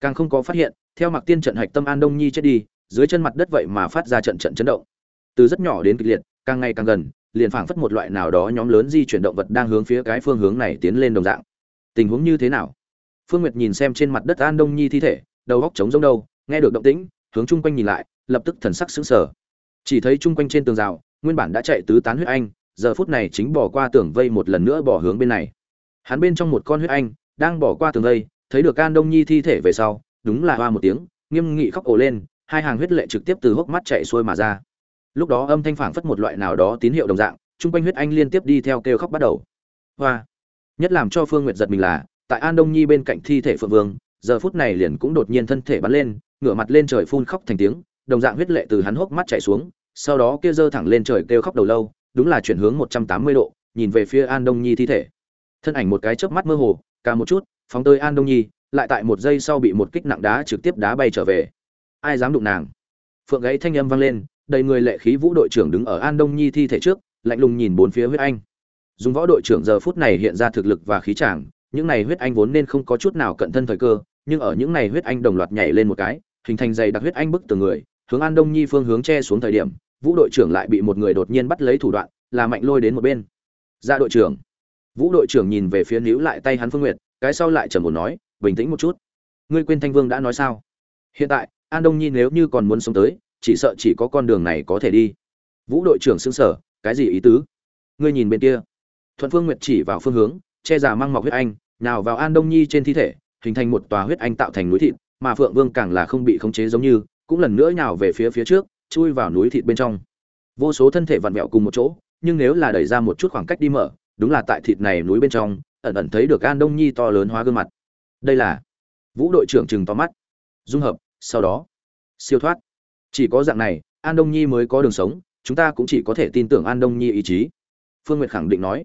Càng không có phát hiện, theo mặc tiên trận hạch tâm an đông nhi chết đi, dưới chân mặt đất vậy mà phát ra trận trận chấn động. Từ rất nhỏ đến kịch liệt, càng ngày càng gần, liền phảng phất một loại nào đó nhóm lớn di chuyển động vật đang hướng phía cái phương hướng này tiến lên đồng dạng. Tình huống như thế nào? Phương Nguyệt nhìn xem trên mặt đất An Đông Nhi thi thể, đầu góc trống rỗng đâu, nghe được động tĩnh, hướng chung quanh nhìn lại, lập tức thần sắc sững sờ. Chỉ thấy chung quanh trên tường rào, nguyên bản đã chạy tứ tán huyết anh, giờ phút này chính bỏ qua tường vây một lần nữa bỏ hướng bên này. Hắn bên trong một con huyết anh đang bỏ qua tường vây, thấy được An Đông Nhi thi thể về sau, đúng là hoa một tiếng, nghiêm nghị khóc ồ lên, hai hàng huyết lệ trực tiếp từ hốc mắt chảy xuôi mà ra. Lúc đó âm thanh phảng phất một loại nào đó tín hiệu đồng dạng, chung quanh huyết anh liên tiếp đi theo kêu khóc bắt đầu. Hoa. Nhất làm cho Phương Nguyệt giật mình là, tại An Đông Nhi bên cạnh thi thể Phượng Vương, giờ phút này liền cũng đột nhiên thân thể bắn lên, ngửa mặt lên trời phun khóc thành tiếng, đồng dạng huyết lệ từ hắn hốc mắt chảy xuống, sau đó kia giơ thẳng lên trời kêu khóc đầu lâu, đúng là chuyển hướng 180 độ, nhìn về phía An Đông Nhi thi thể. Thân ảnh một cái chớp mắt mơ hồ, cả một chút, phóng tới An Đông Nhi, lại tại một giây sau bị một kích nặng đá trực tiếp đá bay trở về. Ai dám đụng nàng? Phượng gãy thanh âm vang lên, đầy người lệ khí vũ đội trưởng đứng ở An Đông Nhi thi thể trước, lạnh lùng nhìn bốn phía huyết anh. Dùng võ đội trưởng giờ phút này hiện ra thực lực và khí tràng, những này huyết anh vốn nên không có chút nào cận thân thời cơ, nhưng ở những này huyết anh đồng loạt nhảy lên một cái, hình thành dày đặc huyết anh bức từ người, hướng An Đông Nhi phương hướng che xuống thời điểm, Vũ đội trưởng lại bị một người đột nhiên bắt lấy thủ đoạn, là mạnh lôi đến một bên. Ra đội trưởng. Vũ đội trưởng nhìn về phía níu lại tay hắn Phương Nguyệt, cái sau lại trầm ổn nói, bình tĩnh một chút. Ngươi quên Thanh Vương đã nói sao? Hiện tại, An Đông Nhi nếu như còn muốn sống tới, chỉ sợ chỉ có con đường này có thể đi. Vũ đội trưởng sững sở cái gì ý tứ? Ngươi nhìn bên kia. Thuận Phương Nguyệt chỉ vào phương hướng, che giả mang mọc huyết anh nào vào an đông nhi trên thi thể hình thành một tòa huyết anh tạo thành núi thịt mà phượng vương càng là không bị khống chế giống như cũng lần nữa nhào về phía phía trước chui vào núi thịt bên trong vô số thân thể vặn vẹo cùng một chỗ nhưng nếu là đẩy ra một chút khoảng cách đi mở đúng là tại thịt này núi bên trong ẩn ẩn thấy được an đông nhi to lớn hóa gương mặt đây là vũ đội trưởng chừng to mắt. Dung hợp sau đó siêu thoát. Chỉ có dạng này an đông nhi mới có đường sống chúng ta cũng chỉ có thể tin tưởng an đông nhi ý chí. Phương nguyệt khẳng định nói.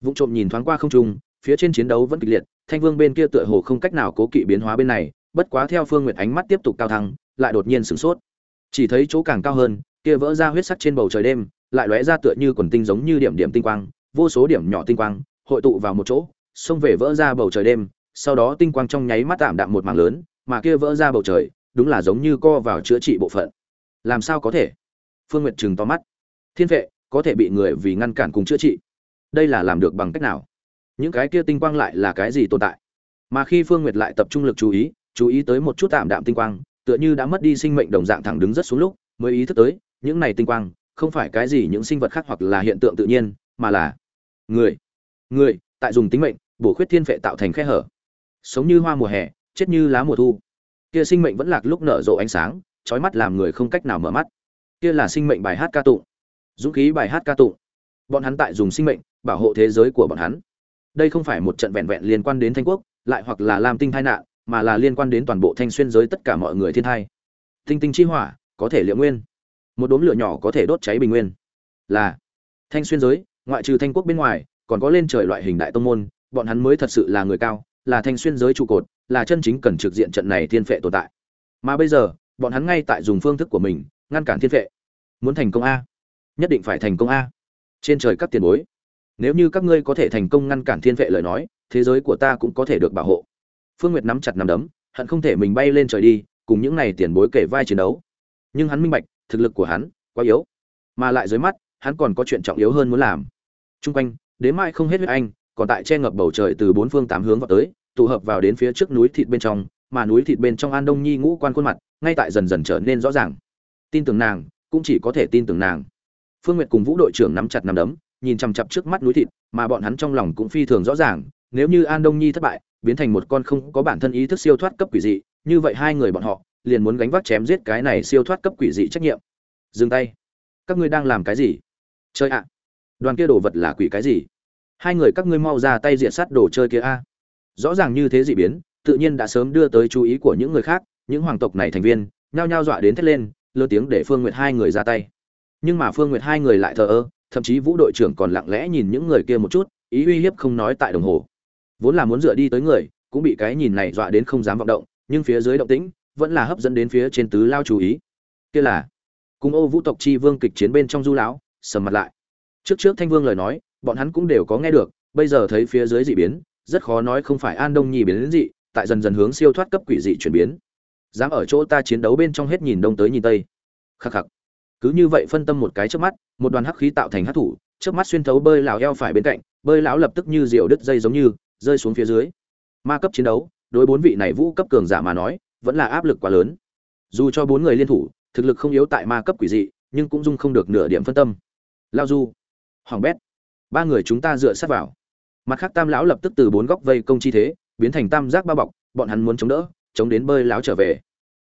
Vụ trộm nhìn thoáng qua không trung, phía trên chiến đấu vẫn kịch liệt, Thanh Vương bên kia tựa hồ không cách nào cố kỵ biến hóa bên này, bất quá theo Phương Nguyệt ánh mắt tiếp tục cao thăng, lại đột nhiên sửng sốt. Chỉ thấy chỗ càng cao hơn, kia vỡ ra huyết sắc trên bầu trời đêm, lại lóe ra tựa như quần tinh giống như điểm điểm tinh quang, vô số điểm nhỏ tinh quang hội tụ vào một chỗ, xông về vỡ ra bầu trời đêm, sau đó tinh quang trong nháy mắt tạm đạm một mảng lớn, mà kia vỡ ra bầu trời, đúng là giống như co vào chữa trị bộ phận. Làm sao có thể? Phương Nguyệt chừng to mắt. Thiên vệ có thể bị người vì ngăn cản cùng chữa trị đây là làm được bằng cách nào những cái kia tinh quang lại là cái gì tồn tại mà khi phương nguyệt lại tập trung lực chú ý chú ý tới một chút tạm đạm tinh quang tựa như đã mất đi sinh mệnh đồng dạng thẳng đứng rất xuống lúc mới ý thức tới những này tinh quang không phải cái gì những sinh vật khác hoặc là hiện tượng tự nhiên mà là người người tại dùng tính mệnh bổ khuyết thiên vệ tạo thành khe hở sống như hoa mùa hè, chết như lá mùa thu. Kia sinh mệnh vẫn lạc lúc nở rộ ánh sáng, trói mắt làm người không cách nào mở mắt. Kia là sinh mệnh bài hát ca tụng. Dũng khí bài hát ca tụng. Bọn hắn tại dùng sinh mệnh, bảo hộ thế giới của bọn hắn. Đây không phải một trận vẹn vẹn liên quan đến thanh quốc, lại hoặc là làm tinh tai nạn, mà là liên quan đến toàn bộ thanh xuyên giới tất cả mọi người thiên thai tinh tinh chi hỏa, có thể liệu nguyên. Một đốm lửa nhỏ có thể đốt cháy bình nguyên. Là, thanh xuyên giới, ngoại trừ thanh quốc bên ngoài, còn có lên trời loại hình đại tông môn, bọn hắn mới thật sự là người cao là thanh xuyên giới trụ cột, là chân chính cần trực diện trận này thiên phệ tồn tại. Mà bây giờ, bọn hắn ngay tại dùng phương thức của mình, ngăn cản thiên phệ. Muốn thành công a. Nhất định phải thành công a. Trên trời các tiền bối. Nếu như các ngươi có thể thành công ngăn cản thiên vệ lời nói, thế giới của ta cũng có thể được bảo hộ. Phương nguyệt nắm chặt nắm đấm, hận không thể mình bay lên trời đi, cùng những này tiền bối kể vai chiến đấu. Nhưng hắn minh bạch, thực lực của hắn quá yếu. Mà lại dưới mắt, hắn còn có chuyện trọng yếu hơn muốn làm. Trung quanh, đến mai không hết huyết anh còn tại che ngập bầu trời từ bốn phương tám hướng vào tới, tụ hợp vào đến phía trước núi thịt bên trong, mà núi thịt bên trong an đông nhi ngũ quan khuôn mặt, ngay tại dần dần trở nên rõ ràng. Tin tưởng nàng, cũng chỉ có thể tin tưởng nàng. Phương nguyệt cùng vũ đội trưởng nắm chặt nắm đấm, nhìn chằm chặp trước mắt núi thịt, mà bọn hắn trong lòng cũng phi thường rõ ràng, nếu như an đông nhi thất bại, biến thành một con không có bản thân ý thức siêu thoát cấp quỷ dị, như vậy hai người bọn họ, liền muốn gánh vác chém giết cái này siêu thoát cấp quỷ dị trách nhiệm. Dừng tay. Các ngươi đang làm cái gì? Chơi ạ. Đoàn kia đồ vật là quỷ cái gì? Hai người các ngươi mau ra tay diện sát đồ chơi kia a. Rõ ràng như thế dị biến, tự nhiên đã sớm đưa tới chú ý của những người khác, những hoàng tộc này thành viên, nhao nhao dọa đến thét lên lơ tiếng để phương nguyệt hai người ra tay. Nhưng mà phương nguyệt hai người lại thờ ơ, thậm chí vũ đội trưởng còn lặng lẽ nhìn những người kia một chút, ý uy hiếp không nói tại đồng hồ. Vốn là muốn dựa đi tới người, cũng bị cái nhìn này dọa đến không dám vọng động, nhưng phía dưới động tĩnh vẫn là hấp dẫn đến phía trên tứ lao chú ý. Kia là, cùng ô vũ tộc chi vương kịch chiến bên trong du lão, sầm mặt lại. Trước trước thanh vương lời nói bọn hắn cũng đều có nghe được, bây giờ thấy phía dưới dị biến, rất khó nói không phải an đông nhi biến đến dị, tại dần dần hướng siêu thoát cấp quỷ dị chuyển biến. Dám ở chỗ ta chiến đấu bên trong hết nhìn đông tới nhìn tây. Khắc khắc. Cứ như vậy phân tâm một cái trước mắt, một đoàn hắc khí tạo thành hắc thủ, trước mắt xuyên thấu bơi lão eo phải bên cạnh, bơi lão lập tức như diều đứt dây giống như, rơi xuống phía dưới. Ma cấp chiến đấu, đối bốn vị này vũ cấp cường giả mà nói, vẫn là áp lực quá lớn. Dù cho bốn người liên thủ, thực lực không yếu tại ma cấp quỷ dị, nhưng cũng dung không được nửa điểm phân tâm. Lao du, hoàng bét ba người chúng ta dựa sát vào. Mặt khác tam lão lập tức từ bốn góc vây công chi thế, biến thành tam giác bao bọc, bọn hắn muốn chống đỡ, chống đến bơi lão trở về.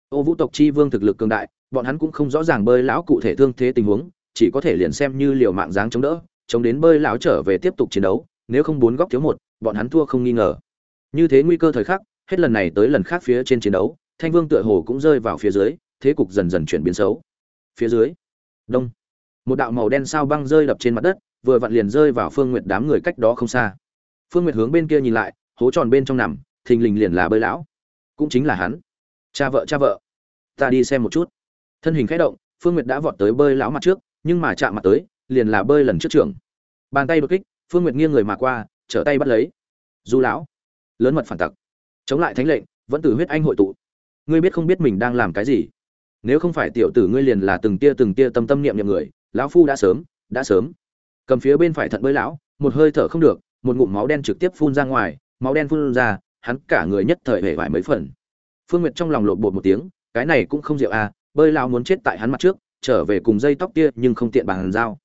Ô vũ tộc chi vương thực lực cường đại, bọn hắn cũng không rõ ràng bơi lão cụ thể thương thế tình huống, chỉ có thể liền xem như liều mạng dáng chống đỡ, chống đến bơi lão trở về tiếp tục chiến đấu, nếu không bốn góc thiếu một, bọn hắn thua không nghi ngờ. Như thế nguy cơ thời khắc, hết lần này tới lần khác phía trên chiến đấu, thanh vương tựa hồ cũng rơi vào phía dưới, thế cục dần dần chuyển biến xấu. Phía dưới, đông, một đạo màu đen sao băng rơi đập trên mặt đất vừa vặn liền rơi vào phương nguyệt đám người cách đó không xa. Phương nguyệt hướng bên kia nhìn lại, hố tròn bên trong nằm, thình lình liền là bơi lão. Cũng chính là hắn. Cha vợ cha vợ. Ta đi xem một chút. Thân hình khẽ động, phương nguyệt đã vọt tới bơi lão mặt trước, nhưng mà chạm mặt tới, liền là bơi lần trước trường bàn tay đột kích, phương nguyệt nghiêng người mà qua, trở tay bắt lấy. Du lão. Lớn mật phản tặc. Chống lại thánh lệnh, vẫn từ huyết anh hội tụ. Ngươi biết không biết mình đang làm cái gì. Nếu không phải tiểu tử ngươi liền là từng tia từng tia tâm tâm niệm niệm người, lão phu đã sớm đã sớm cầm phía bên phải thận bơi lão, một hơi thở không được, một ngụm máu đen trực tiếp phun ra ngoài, máu đen phun ra, hắn cả người nhất thời hề vải mấy phần. Phương nguyệt trong lòng lộn bột một tiếng, cái này cũng không diệu à bơi lão muốn chết tại hắn mặt trước, trở về cùng dây tóc kia nhưng không tiện bàn giao.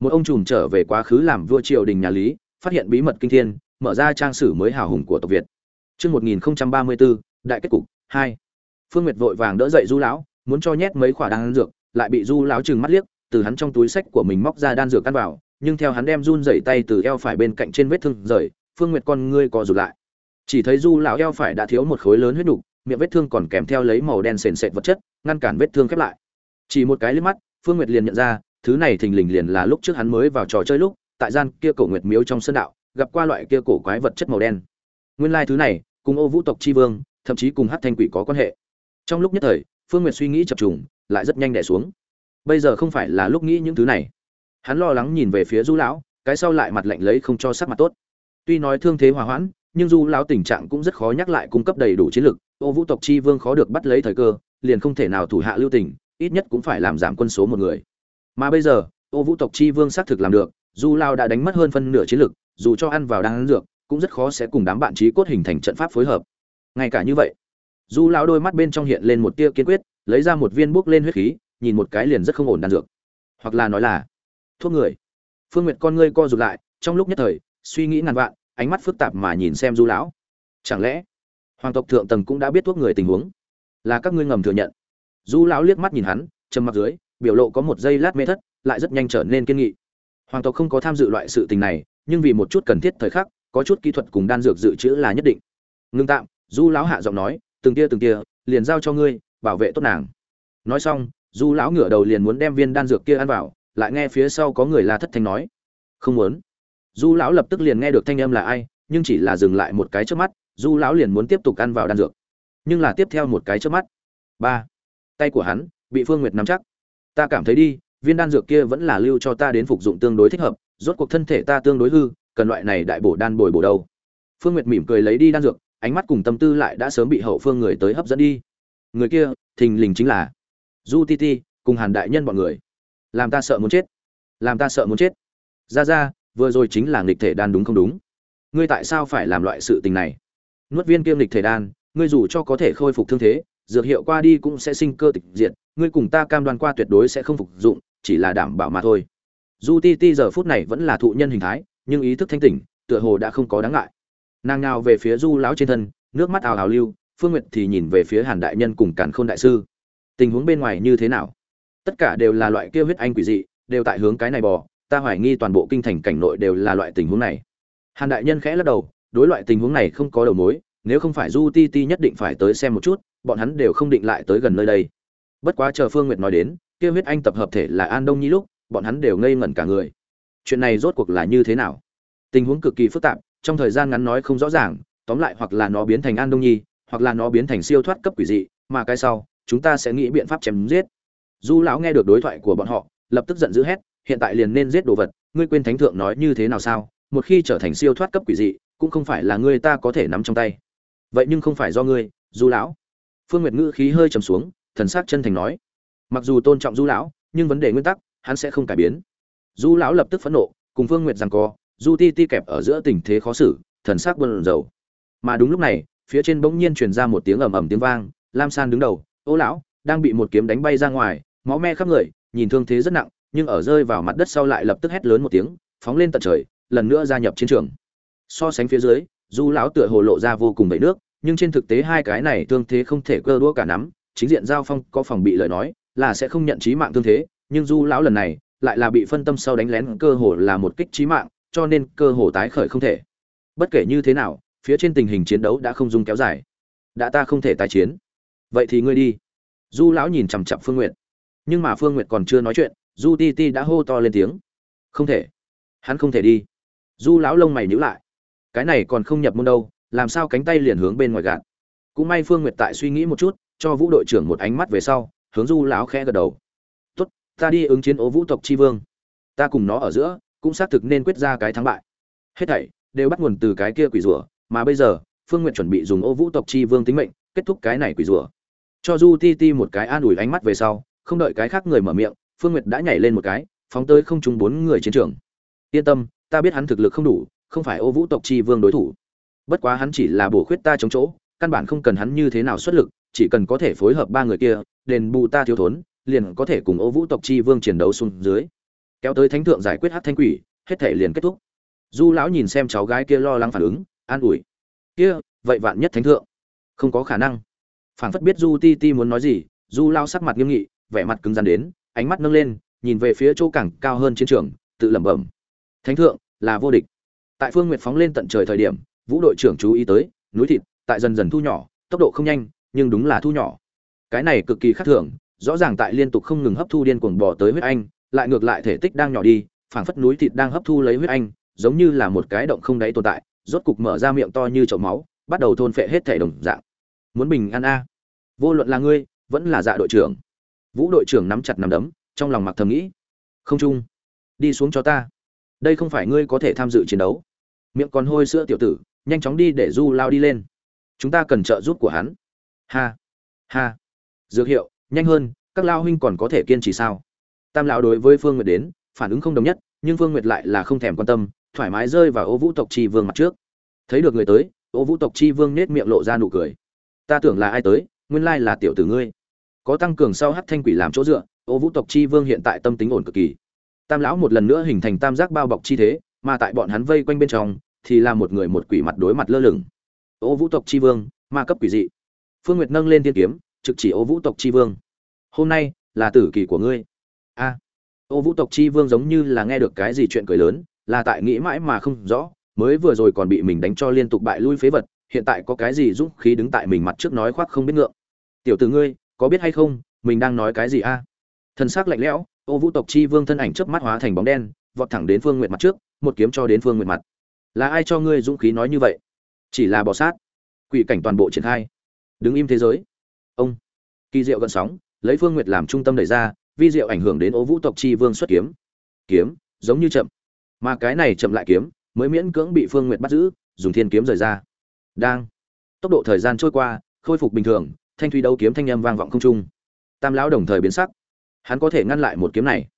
Một ông trùm trở về quá khứ làm vua triều đình nhà lý, phát hiện bí mật kinh thiên, mở ra trang sử mới hào hùng của tộc việt. Chương một nghìn ba mươi bốn đại kết cục, hai. Phương nguyệt vội vàng đỡ dậy du lão, muốn cho nhét mấy quả đan dược, lại bị du lão trừng mắt liếc, từ hắn trong túi sách của mình móc ra đan dược căn vào nhưng theo hắn đem run rẩy tay từ eo phải bên cạnh trên vết thương rời, phương nguyệt con ngươi co rụt lại. Chỉ thấy du lão eo phải đã thiếu một khối lớn huyết đục, miệng vết thương còn kèm theo lấy màu đen sền sệt vật chất, ngăn cản vết thương khép lại. Chỉ một cái liếc mắt, phương nguyệt liền nhận ra, thứ này thình lình liền là lúc trước hắn mới vào trò chơi lúc, tại gian kia cổ nguyệt miếu trong sân đạo, gặp qua loại kia cổ quái vật chất màu đen. Nguyên lai thứ này, cùng ô vũ tộc chi vương, thậm chí cùng hắc thanh quỷ có quan hệ. Trong lúc nhất thời, phương nguyệt suy nghĩ chập trùng, lại rất nhanh đè xuống. Bây giờ không phải là lúc nghĩ những thứ này hắn lo lắng nhìn về phía du lão, cái sau lại mặt lạnh lấy không cho sắc mặt tốt. Tuy nói thương thế hòa hoãn, nhưng du lão tình trạng cũng rất khó nhắc lại cung cấp đầy đủ chiến lực. Ô vũ tộc chi vương khó được bắt lấy thời cơ, liền không thể nào thủ hạ lưu tình, ít nhất cũng phải làm giảm quân số một người. Mà bây giờ, ô vũ tộc chi vương xác thực làm được, du lao đã đánh mất hơn phân nửa chiến lực, dù cho ăn vào đang ăn dược, cũng rất khó sẽ cùng đám bạn trí cốt hình thành trận pháp phối hợp. Ngay cả như vậy, du lao đôi mắt bên trong hiện lên một tia kiên quyết, lấy ra một viên bốc lên huyết khí, nhìn một cái liền rất không ổn đan dược. Hoặc là nói là thuốc người. Phương nguyệt con ngươi co rụt lại, trong lúc nhất thời, suy nghĩ ngàn vạn, ánh mắt phức tạp mà nhìn xem du lão. Chẳng lẽ, hoàng tộc thượng tầng cũng đã biết thuốc người tình huống? Là các ngươi ngầm thừa nhận. Du lão liếc mắt nhìn hắn, trầm mặc dưới, biểu lộ có một giây lát mê thất, lại rất nhanh trở nên kiên nghị. Hoàng tộc không có tham dự loại sự tình này, nhưng vì một chút cần thiết thời khắc, có chút kỹ thuật cùng đan dược dự trữ là nhất định. Ngưng tạm, du lão hạ giọng nói, từng tia từng tia, liền giao cho ngươi, bảo vệ tốt nàng. Nói xong, du lão ngửa đầu liền muốn đem viên đan dược kia ăn vào lại nghe phía sau có người la thất thanh nói. Không muốn. Du lão lập tức liền nghe được thanh âm là ai, nhưng chỉ là dừng lại một cái trước mắt, du lão liền muốn tiếp tục ăn vào đan dược. Nhưng là tiếp theo một cái trước mắt. Ba. Tay của hắn, bị phương nguyệt nắm chắc. Ta cảm thấy đi, viên đan dược kia vẫn là lưu cho ta đến phục dụng tương đối thích hợp, rốt cuộc thân thể ta tương đối hư, cần loại này đại bổ đan bồi bổ đâu. Phương nguyệt mỉm cười lấy đi đan dược, ánh mắt cùng tâm tư lại đã sớm bị hậu phương người tới hấp dẫn đi. Người kia, thình lình chính là du ti ti, cùng hàn đại nhân bọn người làm ta sợ muốn chết. Làm ta sợ muốn chết. Ra ra, vừa rồi chính là nghịch thể đan đúng không đúng? Ngươi tại sao phải làm loại sự tình này? Nuốt viên kiêm nghịch thể đan, ngươi dù cho có thể khôi phục thương thế, dược hiệu qua đi cũng sẽ sinh cơ tịch diệt, ngươi cùng ta cam đoan qua tuyệt đối sẽ không phục dụng, chỉ là đảm bảo mà thôi. Du ti ti giờ phút này vẫn là thụ nhân hình thái, nhưng ý thức thanh tỉnh, tựa hồ đã không có đáng ngại. Nàng nào về phía du lão trên thân, nước mắt ào ào lưu, phương nguyệt thì nhìn về phía hàn đại nhân cùng càn khôn đại sư. Tình huống bên ngoài như thế nào? Tất cả đều là loại kia huyết anh quỷ dị, đều tại hướng cái này bò, ta hoài nghi toàn bộ kinh thành cảnh nội đều là loại tình huống này. Hàn đại nhân khẽ lắc đầu, đối loại tình huống này không có đầu mối, nếu không phải du ti ti nhất định phải tới xem một chút, bọn hắn đều không định lại tới gần nơi đây. Bất quá chờ phương nguyệt nói đến, kia huyết anh tập hợp thể là an đông nhi lúc, bọn hắn đều ngây ngẩn cả người. Chuyện này rốt cuộc là như thế nào? Tình huống cực kỳ phức tạp, trong thời gian ngắn nói không rõ ràng, tóm lại hoặc là nó biến thành an đông nhi, hoặc là nó biến thành siêu thoát cấp quỷ dị, mà cái sau, chúng ta sẽ nghĩ biện pháp chém giết du lão nghe được đối thoại của bọn họ, lập tức giận dữ hét, hiện tại liền nên giết đồ vật, ngươi quên thánh thượng nói như thế nào sao? Một khi trở thành siêu thoát cấp quỷ dị, cũng không phải là ngươi ta có thể nắm trong tay. Vậy nhưng không phải do ngươi, du lão. Phương nguyệt ngữ khí hơi trầm xuống, thần sắc chân thành nói. Mặc dù tôn trọng du lão, nhưng vấn đề nguyên tắc, hắn sẽ không cải biến. Du lão lập tức phẫn nộ, cùng phương nguyệt rằng co, du ti ti kẹp ở giữa tình thế khó xử, thần sắc buồn dầu mà đúng lúc này, phía trên bỗng nhiên truyền ra một tiếng ầm ầm tiếng vang, lam san đứng đầu, ô lão, đang bị một kiếm đánh bay ra ngoài máu me khắp người, nhìn thương thế rất nặng, nhưng ở rơi vào mặt đất sau lại lập tức hét lớn một tiếng, phóng lên tận trời, lần nữa gia nhập chiến trường. So sánh phía dưới, du lão tựa hồ lộ ra vô cùng bậy nước, nhưng trên thực tế hai cái này thương thế không thể cơ đũa cả nắm, chính diện giao phong có phòng bị lời nói, là sẽ không nhận trí mạng thương thế, nhưng du lão lần này lại là bị phân tâm sau đánh lén cơ hồ là một kích trí mạng, cho nên cơ hồ tái khởi không thể. Bất kể như thế nào, phía trên tình hình chiến đấu đã không dung kéo dài. Đã ta không thể tái chiến. Vậy thì ngươi đi. Du lão nhìn chằm chằm phương n nhưng mà phương n g u y ệ t còn chưa nói chuyện, du ti ti đã hô to lên tiếng. Không thể. Hắn không thể đi. Du lão lông mày nhữ lại. Cái này còn không nhập môn đâu, làm sao cánh tay liền hướng bên ngoài gạt? Cũng may phương n g u y ệ t tại suy nghĩ một chút, cho vũ đội trưởng một ánh mắt về sau, hướng du lão khẽ gật đầu. Tốt, ta đi ứng chiến ố vũ tộc tri vương. Ta cùng nó ở giữa, cũng xác thực nên quyết ra cái thắng bại. Hết thảy đều bắt nguồn từ cái kia quỷ rủa mà bây giờ, phương n g u y ệ t chuẩn bị dùng ô vũ tộc tri vương tính mệnh, kết thúc cái này quỷ rủa cho du ti ti một cái an ủi ánh mắt về sau không đợi cái khác người mở miệng, phương nguyệt đã nhảy lên một cái, phóng tới không trung bốn người chiến trường. Yên tâm, ta biết hắn thực lực không đủ, không phải ô vũ tộc chi vương đối thủ. Bất quá hắn chỉ là bổ khuyết ta chống chỗ, căn bản không cần hắn như thế nào xuất lực, chỉ cần có thể phối hợp ba người kia, đền bù ta thiếu thốn, liền có thể cùng ô vũ tộc chi vương chiến đấu xuống dưới. Kéo tới thánh thượng giải quyết hát thanh quỷ, hết thể liền kết thúc. Du lão nhìn xem cháu gái kia lo lắng phản ứng, an ủi. Kia, vậy vạn nhất thánh thượng. Không có khả năng. Phảng phất biết du ti ti muốn nói gì, du lao sắc mặt nghiêm nghị vẻ mặt cứng rắn đến, ánh mắt nâng lên, nhìn về phía chỗ cảng cao hơn chiến trường, tự lẩm bẩm. Thánh thượng, là vô địch. Tại phương nguyệt phóng lên tận trời thời điểm, vũ đội trưởng chú ý tới, núi thịt, tại dần dần thu nhỏ, tốc độ không nhanh, nhưng đúng là thu nhỏ. Cái này cực kỳ khác thường, rõ ràng tại liên tục không ngừng hấp thu điên cuồng bỏ tới huyết anh, lại ngược lại thể tích đang nhỏ đi, phảng phất núi thịt đang hấp thu lấy huyết anh, giống như là một cái động không đáy tồn tại, rốt cục mở ra miệng to như chậu máu, bắt đầu thôn phệ hết thể đồng dạng. Muốn bình an a. Vô luận là ngươi, vẫn là dạ đội trưởng vũ đội trưởng nắm chặt nắm đấm, trong lòng mặc thầm nghĩ. Không trung đi xuống cho ta. Đây không phải ngươi có thể tham dự chiến đấu. Miệng còn hôi sữa tiểu tử, nhanh chóng đi để du lao đi lên. Chúng ta cần trợ giúp của hắn. Ha ha. Dược hiệu, nhanh hơn, các lao huynh còn có thể kiên trì sao? Tam lão đối với phương nguyệt đến, phản ứng không đồng nhất, nhưng phương nguyệt lại là không thèm quan tâm, thoải mái rơi vào ô vũ tộc tri vương mặt trước. Thấy được người tới, ô vũ tộc tri vương nết miệng lộ ra nụ cười. Ta tưởng là ai tới, nguyên lai là tiểu tử ngươi có tăng cường sau hắc thanh quỷ làm chỗ dựa, ô vũ tộc chi vương hiện tại tâm tính ổn cực kỳ. Tam lão một lần nữa hình thành tam giác bao bọc chi thế, mà tại bọn hắn vây quanh bên trong, thì là một người một quỷ mặt đối mặt lơ lửng. Ô vũ tộc chi vương, ma cấp quỷ dị. Phương nguyệt nâng lên tiên kiếm, trực chỉ ô vũ tộc chi vương. Hôm nay, là tử kỳ của ngươi. A. Ô vũ tộc chi vương giống như là nghe được cái gì chuyện cười lớn, là tại nghĩ mãi mà không rõ, mới vừa rồi còn bị mình đánh cho liên tục bại lui phế vật, hiện tại có cái gì dũng khí đứng tại mình mặt trước nói khoác không biết ngượng. Tiểu tử ngươi có biết hay không, mình đang nói cái gì a? Thân xác lạnh lẽo, ô vũ tộc chi vương thân ảnh chớp mắt hóa thành bóng đen, vọt thẳng đến phương nguyệt mặt trước, một kiếm cho đến phương nguyệt mặt. Là ai cho ngươi dũng khí nói như vậy? Chỉ là bò sát. Quỷ cảnh toàn bộ triển khai. Đứng im thế giới. Ông. Kỳ diệu gần sóng, lấy phương nguyệt làm trung tâm đẩy ra, vi diệu ảnh hưởng đến ô vũ tộc chi vương xuất kiếm. Kiếm, giống như chậm. Mà cái này chậm lại kiếm, mới miễn cưỡng bị phương nguyệt bắt giữ, dùng thiên kiếm rời ra. Đang. Tốc độ thời gian trôi qua, khôi phục bình thường thanh thủy đấu kiếm thanh âm vang vọng không trung tam lão đồng thời biến sắc hắn có thể ngăn lại một kiếm này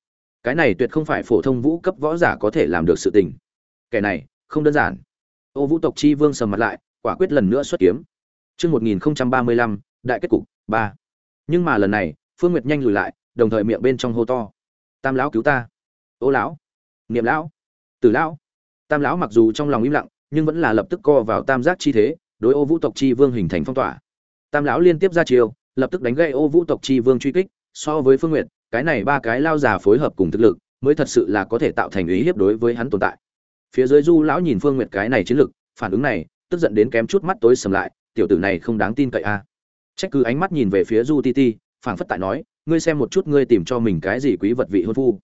cái này tuyệt không phải phổ thông vũ cấp võ giả có thể làm được sự tình kẻ này không đơn giản ô vũ tộc chi vương sầm mặt lại quả quyết lần nữa xuất kiếm Trước 1035, đại kết cục, 3. Nhưng mà lần này, Phương Nguyệt nhanh lùi lại, đồng thời miệng bên trong hô to. Tam lão cứu ta. Ô lão, Niệm lão, Tử lão. Tam lão mặc dù trong lòng im lặng, nhưng vẫn là lập tức co vào tam giác chi thế, đối Ô Vũ tộc chi vương hình thành phong tỏa. Tam lão liên tiếp ra chiêu, lập tức đánh gây Ô Vũ tộc chi vương truy kích, so với Phương Nguyệt, cái này ba cái lao già phối hợp cùng thực lực, mới thật sự là có thể tạo thành ý hiếp đối với hắn tồn tại. Phía dưới Du lão nhìn Phương Nguyệt cái này chiến lực, phản ứng này, tức giận đến kém chút mắt tối sầm lại, tiểu tử này không đáng tin cậy a. À. Trách cứ ánh mắt nhìn về phía Du Ti Ti, phảng phất tại nói, ngươi xem một chút ngươi tìm cho mình cái gì quý vật vị hôn phu.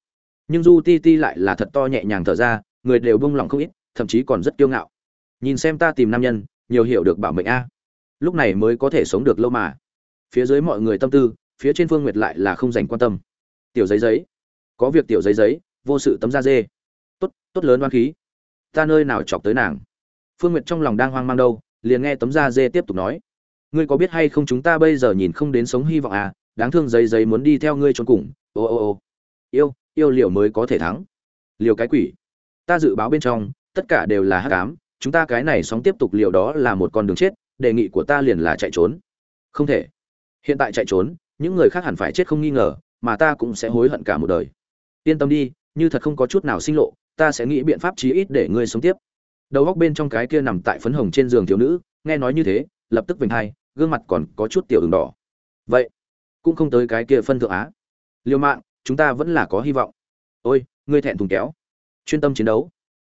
Nhưng Du Ti Ti lại là thật to nhẹ nhàng thở ra, người đều bông lòng không ít, thậm chí còn rất kiêu ngạo. Nhìn xem ta tìm nam nhân, nhiều hiểu được bảo mệnh a. Lúc này mới có thể sống được lâu mà. Phía dưới mọi người tâm tư, phía trên Phương Nguyệt lại là không dành quan tâm. Tiểu giấy giấy, có việc tiểu giấy giấy, vô sự tấm da dê. Tốt, tốt lớn oan khí. Ta nơi nào chọc tới nàng. Phương Nguyệt trong lòng đang hoang mang đâu, liền nghe tấm da dê tiếp tục nói ngươi có biết hay không chúng ta bây giờ nhìn không đến sống hy vọng à đáng thương giấy giấy muốn đi theo ngươi trốn cùng ô ô ô yêu yêu liều mới có thể thắng liều cái quỷ ta dự báo bên trong tất cả đều là hắc ám chúng ta cái này sóng tiếp tục liều đó là một con đường chết đề nghị của ta liền là chạy trốn. Không thể. Hiện tại chạy trốn, những người khác hẳn phải chết không nghi ngờ, mà ta cũng sẽ hối hận cả một đời. Yên tâm đi, như thật không có chút nào sinh lộ, ta sẽ nghĩ biện pháp chí ít để ngươi sống tiếp. Đầu góc bên trong cái kia nằm tại phấn hồng trên giường thiếu nữ, nghe nói như thế, lập tức vểnh hai, gương mặt còn có chút tiểu đường đỏ. Vậy, cũng không tới cái kia phân thượng á. Liêu mạng, chúng ta vẫn là có hy vọng. Ôi, ngươi thẹn thùng kéo. Chuyên tâm chiến đấu.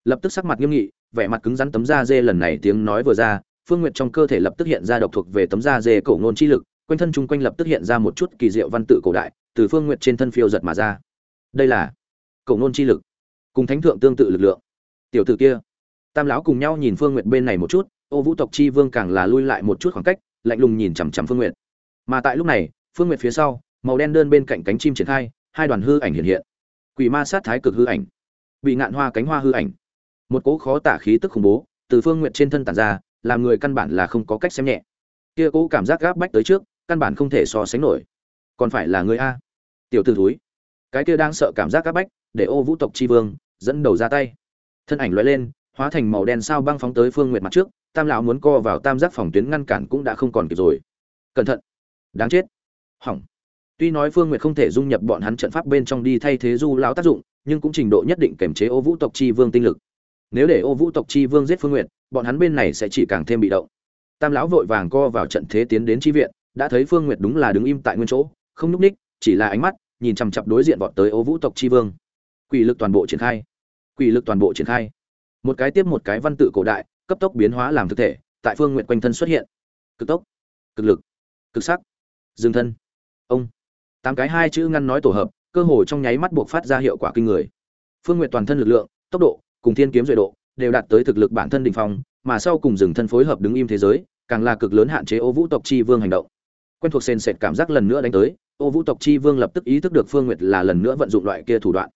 Lập tức sắc mặt nghiêm nghị, vẻ mặt cứng rắn tấm da dê lần này tiếng nói vừa ra phương nguyệt trong cơ thể lập tức hiện ra độc thuộc về tấm da dê cổ ngôn chi lực, quanh thân chung quanh lập tức hiện ra một chút kỳ diệu văn tự cổ đại, từ phương nguyệt trên thân phiêu giật mà ra. Đây là cổ ngôn chi lực, cùng thánh thượng tương tự lực lượng. Tiểu tử kia, tam lão cùng nhau nhìn phương nguyệt bên này một chút, ô vũ tộc chi vương càng là lui lại một chút khoảng cách, lạnh lùng nhìn chằm chằm phương nguyệt. Mà tại lúc này, phương nguyệt phía sau, màu đen đơn bên cạnh cánh chim triển khai, hai đoàn hư ảnh hiện hiện. Quỷ ma sát thái cực hư ảnh, bị ngạn hoa cánh hoa hư ảnh. Một cỗ khó tả khí tức khủng bố, từ phương nguyệt trên thân tản ra làm người căn bản là không có cách xem nhẹ. Kia cũ cảm giác gáp bách tới trước, căn bản không thể so sánh nổi. Còn phải là người a. Tiểu t ử thúi. Cái kia đang sợ cảm giác gáp bách, để ô vũ tộc chi vương, dẫn đầu ra tay. Thân ảnh loại lên, hóa thành màu đen sao băng phóng tới phương nguyệt mặt trước, tam lão muốn co vào tam giác phòng tuyến ngăn cản cũng đã không còn kịp rồi. Cẩn thận. Đáng chết. Hỏng. Tuy nói phương nguyệt không thể dung nhập bọn hắn trận pháp bên trong đi thay thế du lão tác dụng, nhưng cũng trình độ nhất định kềm chế ô vũ tộc chi vương tinh lực. Nếu để ô vũ tộc chi vương giết phương nguyệt bọn hắn bên này sẽ chỉ càng thêm bị động. Tam lão vội vàng co vào trận thế tiến đến chi viện, đã thấy phương nguyệt đúng là đứng im tại nguyên chỗ, không nhúc ních chỉ là ánh mắt, nhìn chằm chặp đối diện bọn tới ô vũ tộc chi vương. Quỷ lực toàn bộ triển khai. Quỷ lực toàn bộ triển khai. Một cái tiếp một cái văn tự cổ đại, cấp tốc biến hóa làm thực thể, tại phương nguyện quanh thân xuất hiện. Cực tốc, cực lực, cực sắc. Dừng thân. Ông. Tám cái hai chữ ngăn nói tổ hợp, cơ hồ trong nháy mắt buộc phát ra hiệu quả kinh người. Phương nguyện toàn thân lực lượng, tốc độ, cùng thiên kiếm duệ độ đều đạt tới thực lực bản thân đỉnh phong, mà sau cùng dừng thân phối hợp đứng im thế giới, càng là cực lớn hạn chế ô vũ tộc chi vương hành động. Quen thuộc sền sệt cảm giác lần nữa đánh tới, ô vũ tộc chi vương lập tức ý thức được phương nguyệt là lần nữa vận dụng loại kia thủ đoạn.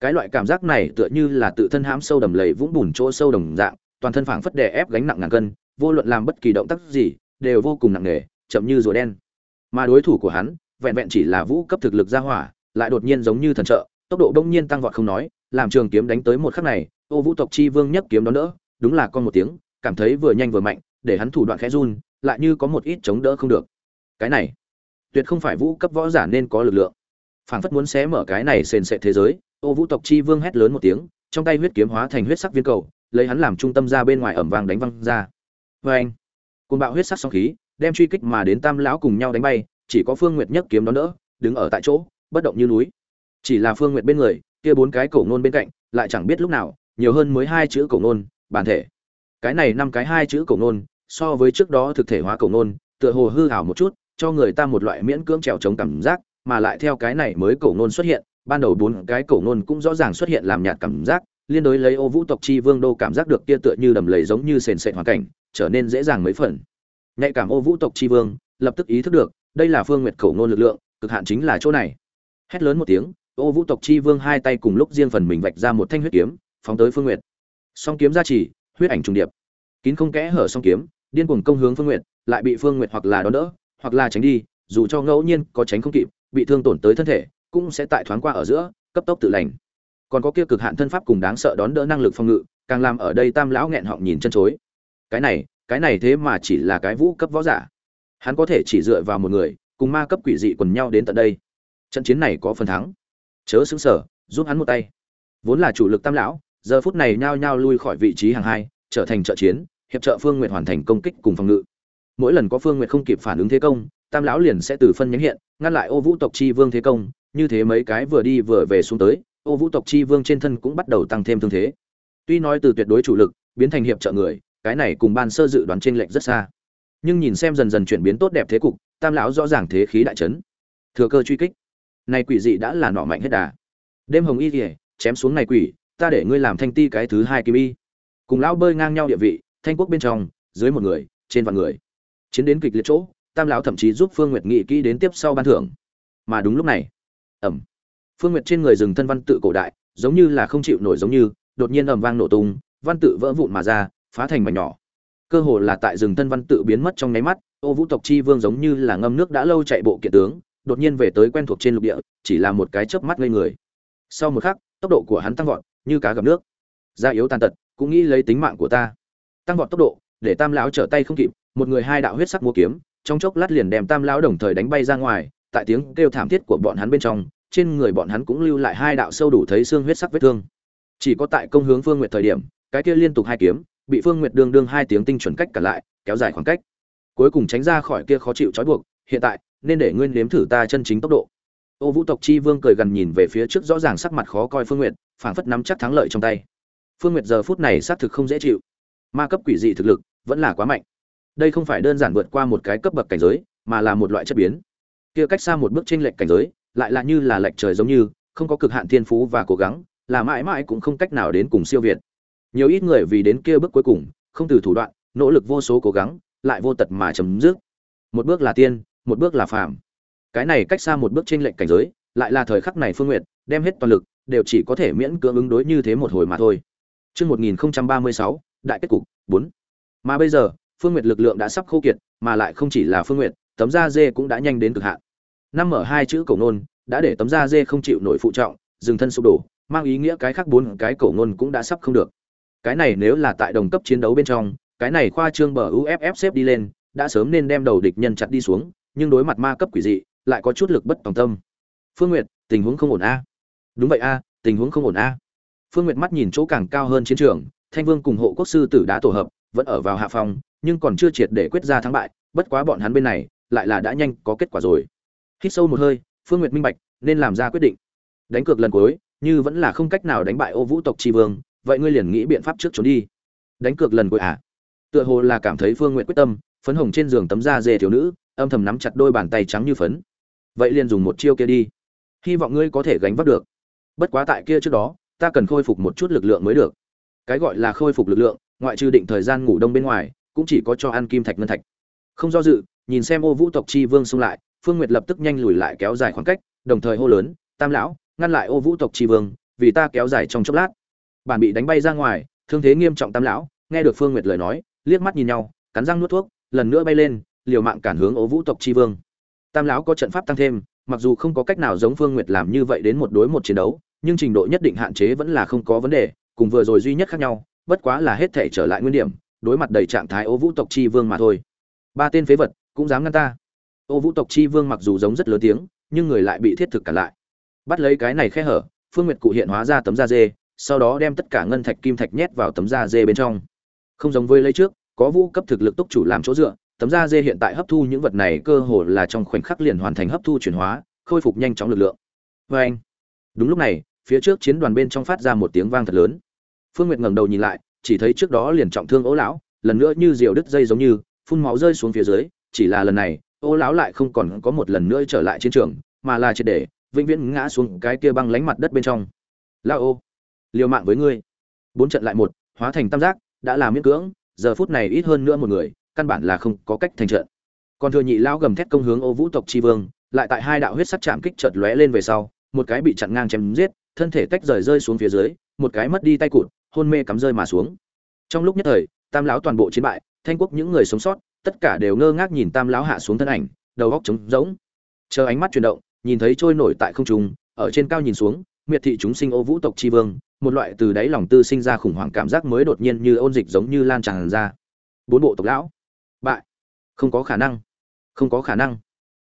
Cái loại cảm giác này tựa như là tự thân hãm sâu đầm lầy vũng bùn chỗ sâu đồng dạng, toàn thân phảng phất đè ép gánh nặng ngàn cân, vô luận làm bất kỳ động tác gì, đều vô cùng nặng nề, chậm như rùa đen. Mà đối thủ của hắn, vẹn vẹn chỉ là vũ cấp thực lực gia hỏa, lại đột nhiên giống như thần trợ tốc độ đông nhiên tăng vọt không nói, làm trường kiếm đánh tới một khắc này, ô vũ tộc chi vương nhất kiếm đón đỡ, đúng là con một tiếng, cảm thấy vừa nhanh vừa mạnh, để hắn thủ đoạn khẽ run, lại như có một ít chống đỡ không được. Cái này, tuyệt không phải vũ cấp võ giả nên có lực lượng. Phảng phất muốn xé mở cái này sền sệ thế giới, ô vũ tộc chi vương hét lớn một tiếng, trong tay huyết kiếm hóa thành huyết sắc viên cầu, lấy hắn làm trung tâm ra bên ngoài ẩm vàng đánh văng ra. Vê anh côn bạo huyết sắc song khí, đem truy kích mà đến tam lão cùng nhau đánh bay, chỉ có phương nguyệt nhất kiếm đón đỡ, đứng ở tại chỗ, bất động như núi chỉ là phương nguyệt bên người, kia bốn cái cổ ngôn bên cạnh, lại chẳng biết lúc nào, nhiều hơn mới hai chữ cổ ngôn, bản thể. Cái này năm cái hai chữ cổ ngôn, so với trước đó thực thể hóa cổ ngôn, tựa hồ hư hảo một chút, cho người ta một loại miễn cưỡng trèo chống cảm giác, mà lại theo cái này mới cổ ngôn xuất hiện, ban đầu bốn cái cổ ngôn cũng rõ ràng xuất hiện làm nhạt cảm giác, liên đối lấy ô vũ tộc chi vương đô cảm giác được kia tựa như đầm lầy giống như sền sệt hoàn cảnh, trở nên dễ dàng mấy phần. Nhạy cảm ô vũ tộc chi vương, lập tức ý thức được, đây là phương nguyệt cổ ngôn lực lượng, cực hạn chính là chỗ này. Hét lớn một tiếng ô vũ tộc chi vương hai tay cùng lúc riêng phần mình vạch ra một thanh huyết kiếm, phóng tới phương nguyệt. Song kiếm ra chỉ, huyết ảnh trùng điệp. Kín không kẽ hở song kiếm, điên cuồng công hướng phương nguyệt, lại bị phương nguyệt hoặc là đón đỡ, hoặc là tránh đi, dù cho ngẫu nhiên có tránh không kịp, bị thương tổn tới thân thể, cũng sẽ tại thoáng qua ở giữa, cấp tốc tự lành. Còn có kia cực hạn thân pháp cùng đáng sợ đón đỡ năng lực phòng ngự, càng làm ở đây tam lão nghẹn họng nhìn chân chối. Cái này cái này thế mà chỉ là cái vũ cấp võ giả. Hắn có thể chỉ dựa vào một người, cùng ma cấp quỷ dị quần nhau đến tận đây. Trận chiến này có phần thắng chớ xứng sở, giúp hắn một tay. Vốn là chủ lực tam lão, giờ phút này nhao nhao lui khỏi vị trí hàng hai, trở thành trợ chiến, hiệp trợ phương nguyện hoàn thành công kích cùng phòng ngự. Mỗi lần có phương nguyện không kịp phản ứng thế công, tam lão liền sẽ từ phân nhánh hiện, ngăn lại ô vũ tộc chi vương thế công, như thế mấy cái vừa đi vừa về xuống tới, ô vũ tộc chi vương trên thân cũng bắt đầu tăng thêm thương thế. Tuy nói từ tuyệt đối chủ lực, biến thành hiệp trợ người, cái này cùng ban sơ dự đoán trên lệch rất xa. Nhưng nhìn xem dần dần chuyển biến tốt đẹp thế cục, tam lão rõ ràng thế khí đại trấn thừa cơ truy kích này quỷ dị đã là nọ mạnh hết đà. Đêm hồng y kỉa chém xuống này quỷ, ta để ngươi làm thanh ti cái thứ hai kim y. Cùng lão bơi ngang nhau địa vị, thanh quốc bên trong, dưới một người, trên vạn người. Chiến đến kịch liệt chỗ, tam lão thậm chí giúp phương nguyệt nghị kỹ đến tiếp sau ban thưởng. Mà đúng lúc này ẩm phương nguyệt trên người dừng thân văn tự cổ đại, giống như là không chịu nổi giống như, đột nhiên ầm vang nổ tung, văn tự vỡ vụn mà ra, phá thành mảnh nhỏ. Cơ hồ là tại rừng thân văn tự biến mất trong nháy mắt, ô vũ tộc chi vương giống như là ngâm nước đã lâu chạy bộ kiện tướng đột nhiên về tới quen thuộc trên lục địa, chỉ là một cái chớp mắt ngây người. Sau một khắc, tốc độ của hắn tăng vọt, như cá gặp nước. Da yếu tàn tật, cũng nghĩ lấy tính mạng của ta. Tăng vọt tốc độ, để tam lão trở tay không kịp, một người hai đạo huyết sắc múa kiếm, trong chốc lát liền đem tam lão đồng thời đánh bay ra ngoài, tại tiếng kêu thảm thiết của bọn hắn bên trong, trên người bọn hắn cũng lưu lại hai đạo sâu đủ thấy xương huyết sắc vết thương. Chỉ có tại công hướng phương nguyệt thời điểm, cái kia liên tục hai kiếm, bị phương nguyệt đương đương hai tiếng tinh chuẩn cách cả lại, kéo dài khoảng cách. Cuối cùng tránh ra khỏi kia khó chịu trói buộc, hiện tại nên để nguyên nếm thử ta chân chính tốc độ. Ô vũ tộc chi vương cười gần nhìn về phía trước rõ ràng sắc mặt khó coi phương nguyệt, phảng phất nắm chắc thắng lợi trong tay. Phương nguyệt giờ phút này xác thực không dễ chịu. Ma cấp quỷ dị thực lực vẫn là quá mạnh. Đây không phải đơn giản vượt qua một cái cấp bậc cảnh giới, mà là một loại chất biến. Kia cách xa một bước trên lệch cảnh giới, lại là như là lệch trời giống như, không có cực hạn thiên phú và cố gắng, là mãi mãi cũng không cách nào đến cùng siêu việt. Nhiều ít người vì đến kia bước cuối cùng, không từ thủ đoạn, nỗ lực vô số cố gắng, lại vô tật mà chấm dứt. Một bước là tiên một bước là phàm cái này cách xa một bước trên lệnh cảnh giới lại là thời khắc này phương nguyệt đem hết toàn lực đều chỉ có thể miễn cưỡng ứng đối như thế một hồi mà thôi Chương 1036, đại kết cục, 4. Mà bây giờ, Phương Nguyệt lực lượng đã sắp khô kiệt, mà lại không chỉ là Phương Nguyệt, tấm da dê cũng đã nhanh đến cực hạn. Năm mở hai chữ cổ nôn, đã để tấm da dê không chịu nổi phụ trọng, dừng thân sụp đổ, mang ý nghĩa cái khác bốn cái cổ nôn cũng đã sắp không được. Cái này nếu là tại đồng cấp chiến đấu bên trong, cái này khoa trương bờ UFF xếp đi lên, đã sớm nên đem đầu địch nhân chặt đi xuống, nhưng đối mặt ma cấp quỷ dị, lại có chút lực bất tòng tâm. Phương Nguyệt, tình huống không ổn a. Đúng vậy a, tình huống không ổn a. Phương Nguyệt mắt nhìn chỗ càng cao hơn chiến trường, Thanh Vương cùng hộ quốc sư tử đã tổ hợp, vẫn ở vào hạ phòng, nhưng còn chưa triệt để quyết ra thắng bại, bất quá bọn hắn bên này, lại là đã nhanh có kết quả rồi. Hít sâu một hơi, Phương Nguyệt minh bạch, nên làm ra quyết định. Đánh cược lần cuối, như vẫn là không cách nào đánh bại Ô Vũ tộc tri vương, vậy ngươi liền nghĩ biện pháp trước trốn đi. Đánh cược lần cuối à? Tựa hồ là cảm thấy Phương Nguyệt quyết tâm, phấn hồng trên giường tấm da dê thiếu nữ, âm thầm nắm chặt đôi bàn tay trắng như phấn. Vậy liền dùng một chiêu kia đi. Hy vọng ngươi có thể gánh vác được. Bất quá tại kia trước đó, ta cần khôi phục một chút lực lượng mới được. Cái gọi là khôi phục lực lượng, ngoại trừ định thời gian ngủ đông bên ngoài, cũng chỉ có cho ăn kim thạch ngân thạch. Không do dự, nhìn xem Ô Vũ tộc chi vương xung lại, Phương Nguyệt lập tức nhanh lùi lại kéo dài khoảng cách, đồng thời hô lớn, "Tam lão, ngăn lại Ô Vũ tộc chi vương, vì ta kéo dài trong chốc lát." Bản bị đánh bay ra ngoài, thương thế nghiêm trọng Tam lão, nghe được Phương Nguyệt lời nói, liếc mắt nhìn nhau, cắn răng nuốt thuốc, lần nữa bay lên, liều mạng cản hướng ố Vũ tộc chi vương. Tam lão có trận pháp tăng thêm, mặc dù không có cách nào giống Phương Nguyệt làm như vậy đến một đối một chiến đấu, nhưng trình độ nhất định hạn chế vẫn là không có vấn đề, cùng vừa rồi duy nhất khác nhau, bất quá là hết thể trở lại nguyên điểm, đối mặt đầy trạng thái Ô Vũ tộc chi vương mà thôi. Ba tên phế vật, cũng dám ngăn ta. Ô Vũ tộc chi vương mặc dù giống rất lớn tiếng, nhưng người lại bị thiết thực cản lại. Bắt lấy cái này khe hở, Phương Nguyệt cụ hiện hóa ra tấm da dê, sau đó đem tất cả ngân thạch kim thạch nhét vào tấm da dê bên trong. Không giống với lấy trước, có vũ cấp thực lực túc chủ làm chỗ dựa, tấm da dê hiện tại hấp thu những vật này cơ hồ là trong khoảnh khắc liền hoàn thành hấp thu chuyển hóa, khôi phục nhanh chóng lực lượng. Và anh. Đúng lúc này, phía trước chiến đoàn bên trong phát ra một tiếng vang thật lớn. Phương Nguyệt ngẩng đầu nhìn lại, chỉ thấy trước đó liền trọng thương Ố lão, lần nữa như diều đứt dây giống như, phun máu rơi xuống phía dưới, chỉ là lần này, Ô lão lại không còn có một lần nữa trở lại chiến trường, mà là triệt để vĩnh viễn ngã xuống cái kia băng lánh mặt đất bên trong la ô liều mạng với ngươi bốn trận lại một hóa thành tam giác đã làm miễn cưỡng giờ phút này ít hơn nữa một người căn bản là không có cách thành trận. Còn thừa nhị lão gầm thét công hướng ô vũ tộc tri vương, lại tại hai đạo huyết sắc chạm kích chợt lóe lên về sau, một cái bị chặn ngang chém giết, thân thể tách rời rơi xuống phía dưới, một cái mất đi tay cụt, hôn mê cắm rơi mà xuống. Trong lúc nhất thời, tam lão toàn bộ chiến bại, thanh quốc những người sống sót, tất cả đều ngơ ngác nhìn tam lão hạ xuống thân ảnh, đầu góc trống rỗng. Chờ ánh mắt chuyển động, nhìn thấy trôi nổi tại không trung, ở trên cao nhìn xuống, miệt thị chúng sinh ô vũ tộc tri vương, một loại từ đáy lòng tư sinh ra khủng hoảng cảm giác mới đột nhiên như ôn dịch giống như lan tràn ra. Bốn bộ tộc lão bại. Không có khả năng. Không có khả năng.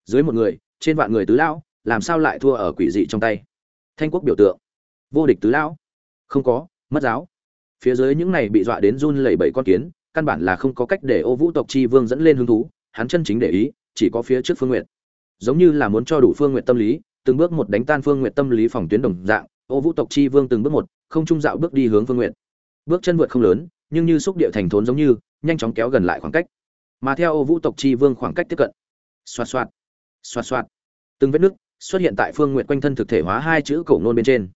Dưới một người, trên vạn người tứ lão, làm sao lại thua ở quỷ dị trong tay? Thanh quốc biểu tượng. Vô địch tứ lão. Không có, mất giáo. Phía dưới những này bị dọa đến run lẩy bẩy con kiến, căn bản là không có cách để ô vũ tộc chi vương dẫn lên hứng thú, hắn chân chính để ý, chỉ có phía trước phương nguyện giống như là muốn cho đủ phương nguyện tâm lý, từng bước một đánh tan phương nguyện tâm lý phòng tuyến đồng dạng, ô vũ tộc chi vương từng bước một, không trung dạo bước đi hướng phương nguyện bước chân vượt không lớn, nhưng như xúc địa thành thốn giống như, nhanh chóng kéo gần lại khoảng cách mà theo ô vũ tộc chi vương khoảng cách tiếp cận. Xoạt xoạt xoạt xoạt. Từng vết nứt xuất hiện tại phương nguyện quanh thân thực thể hóa hai chữ cổ nôn bên trên.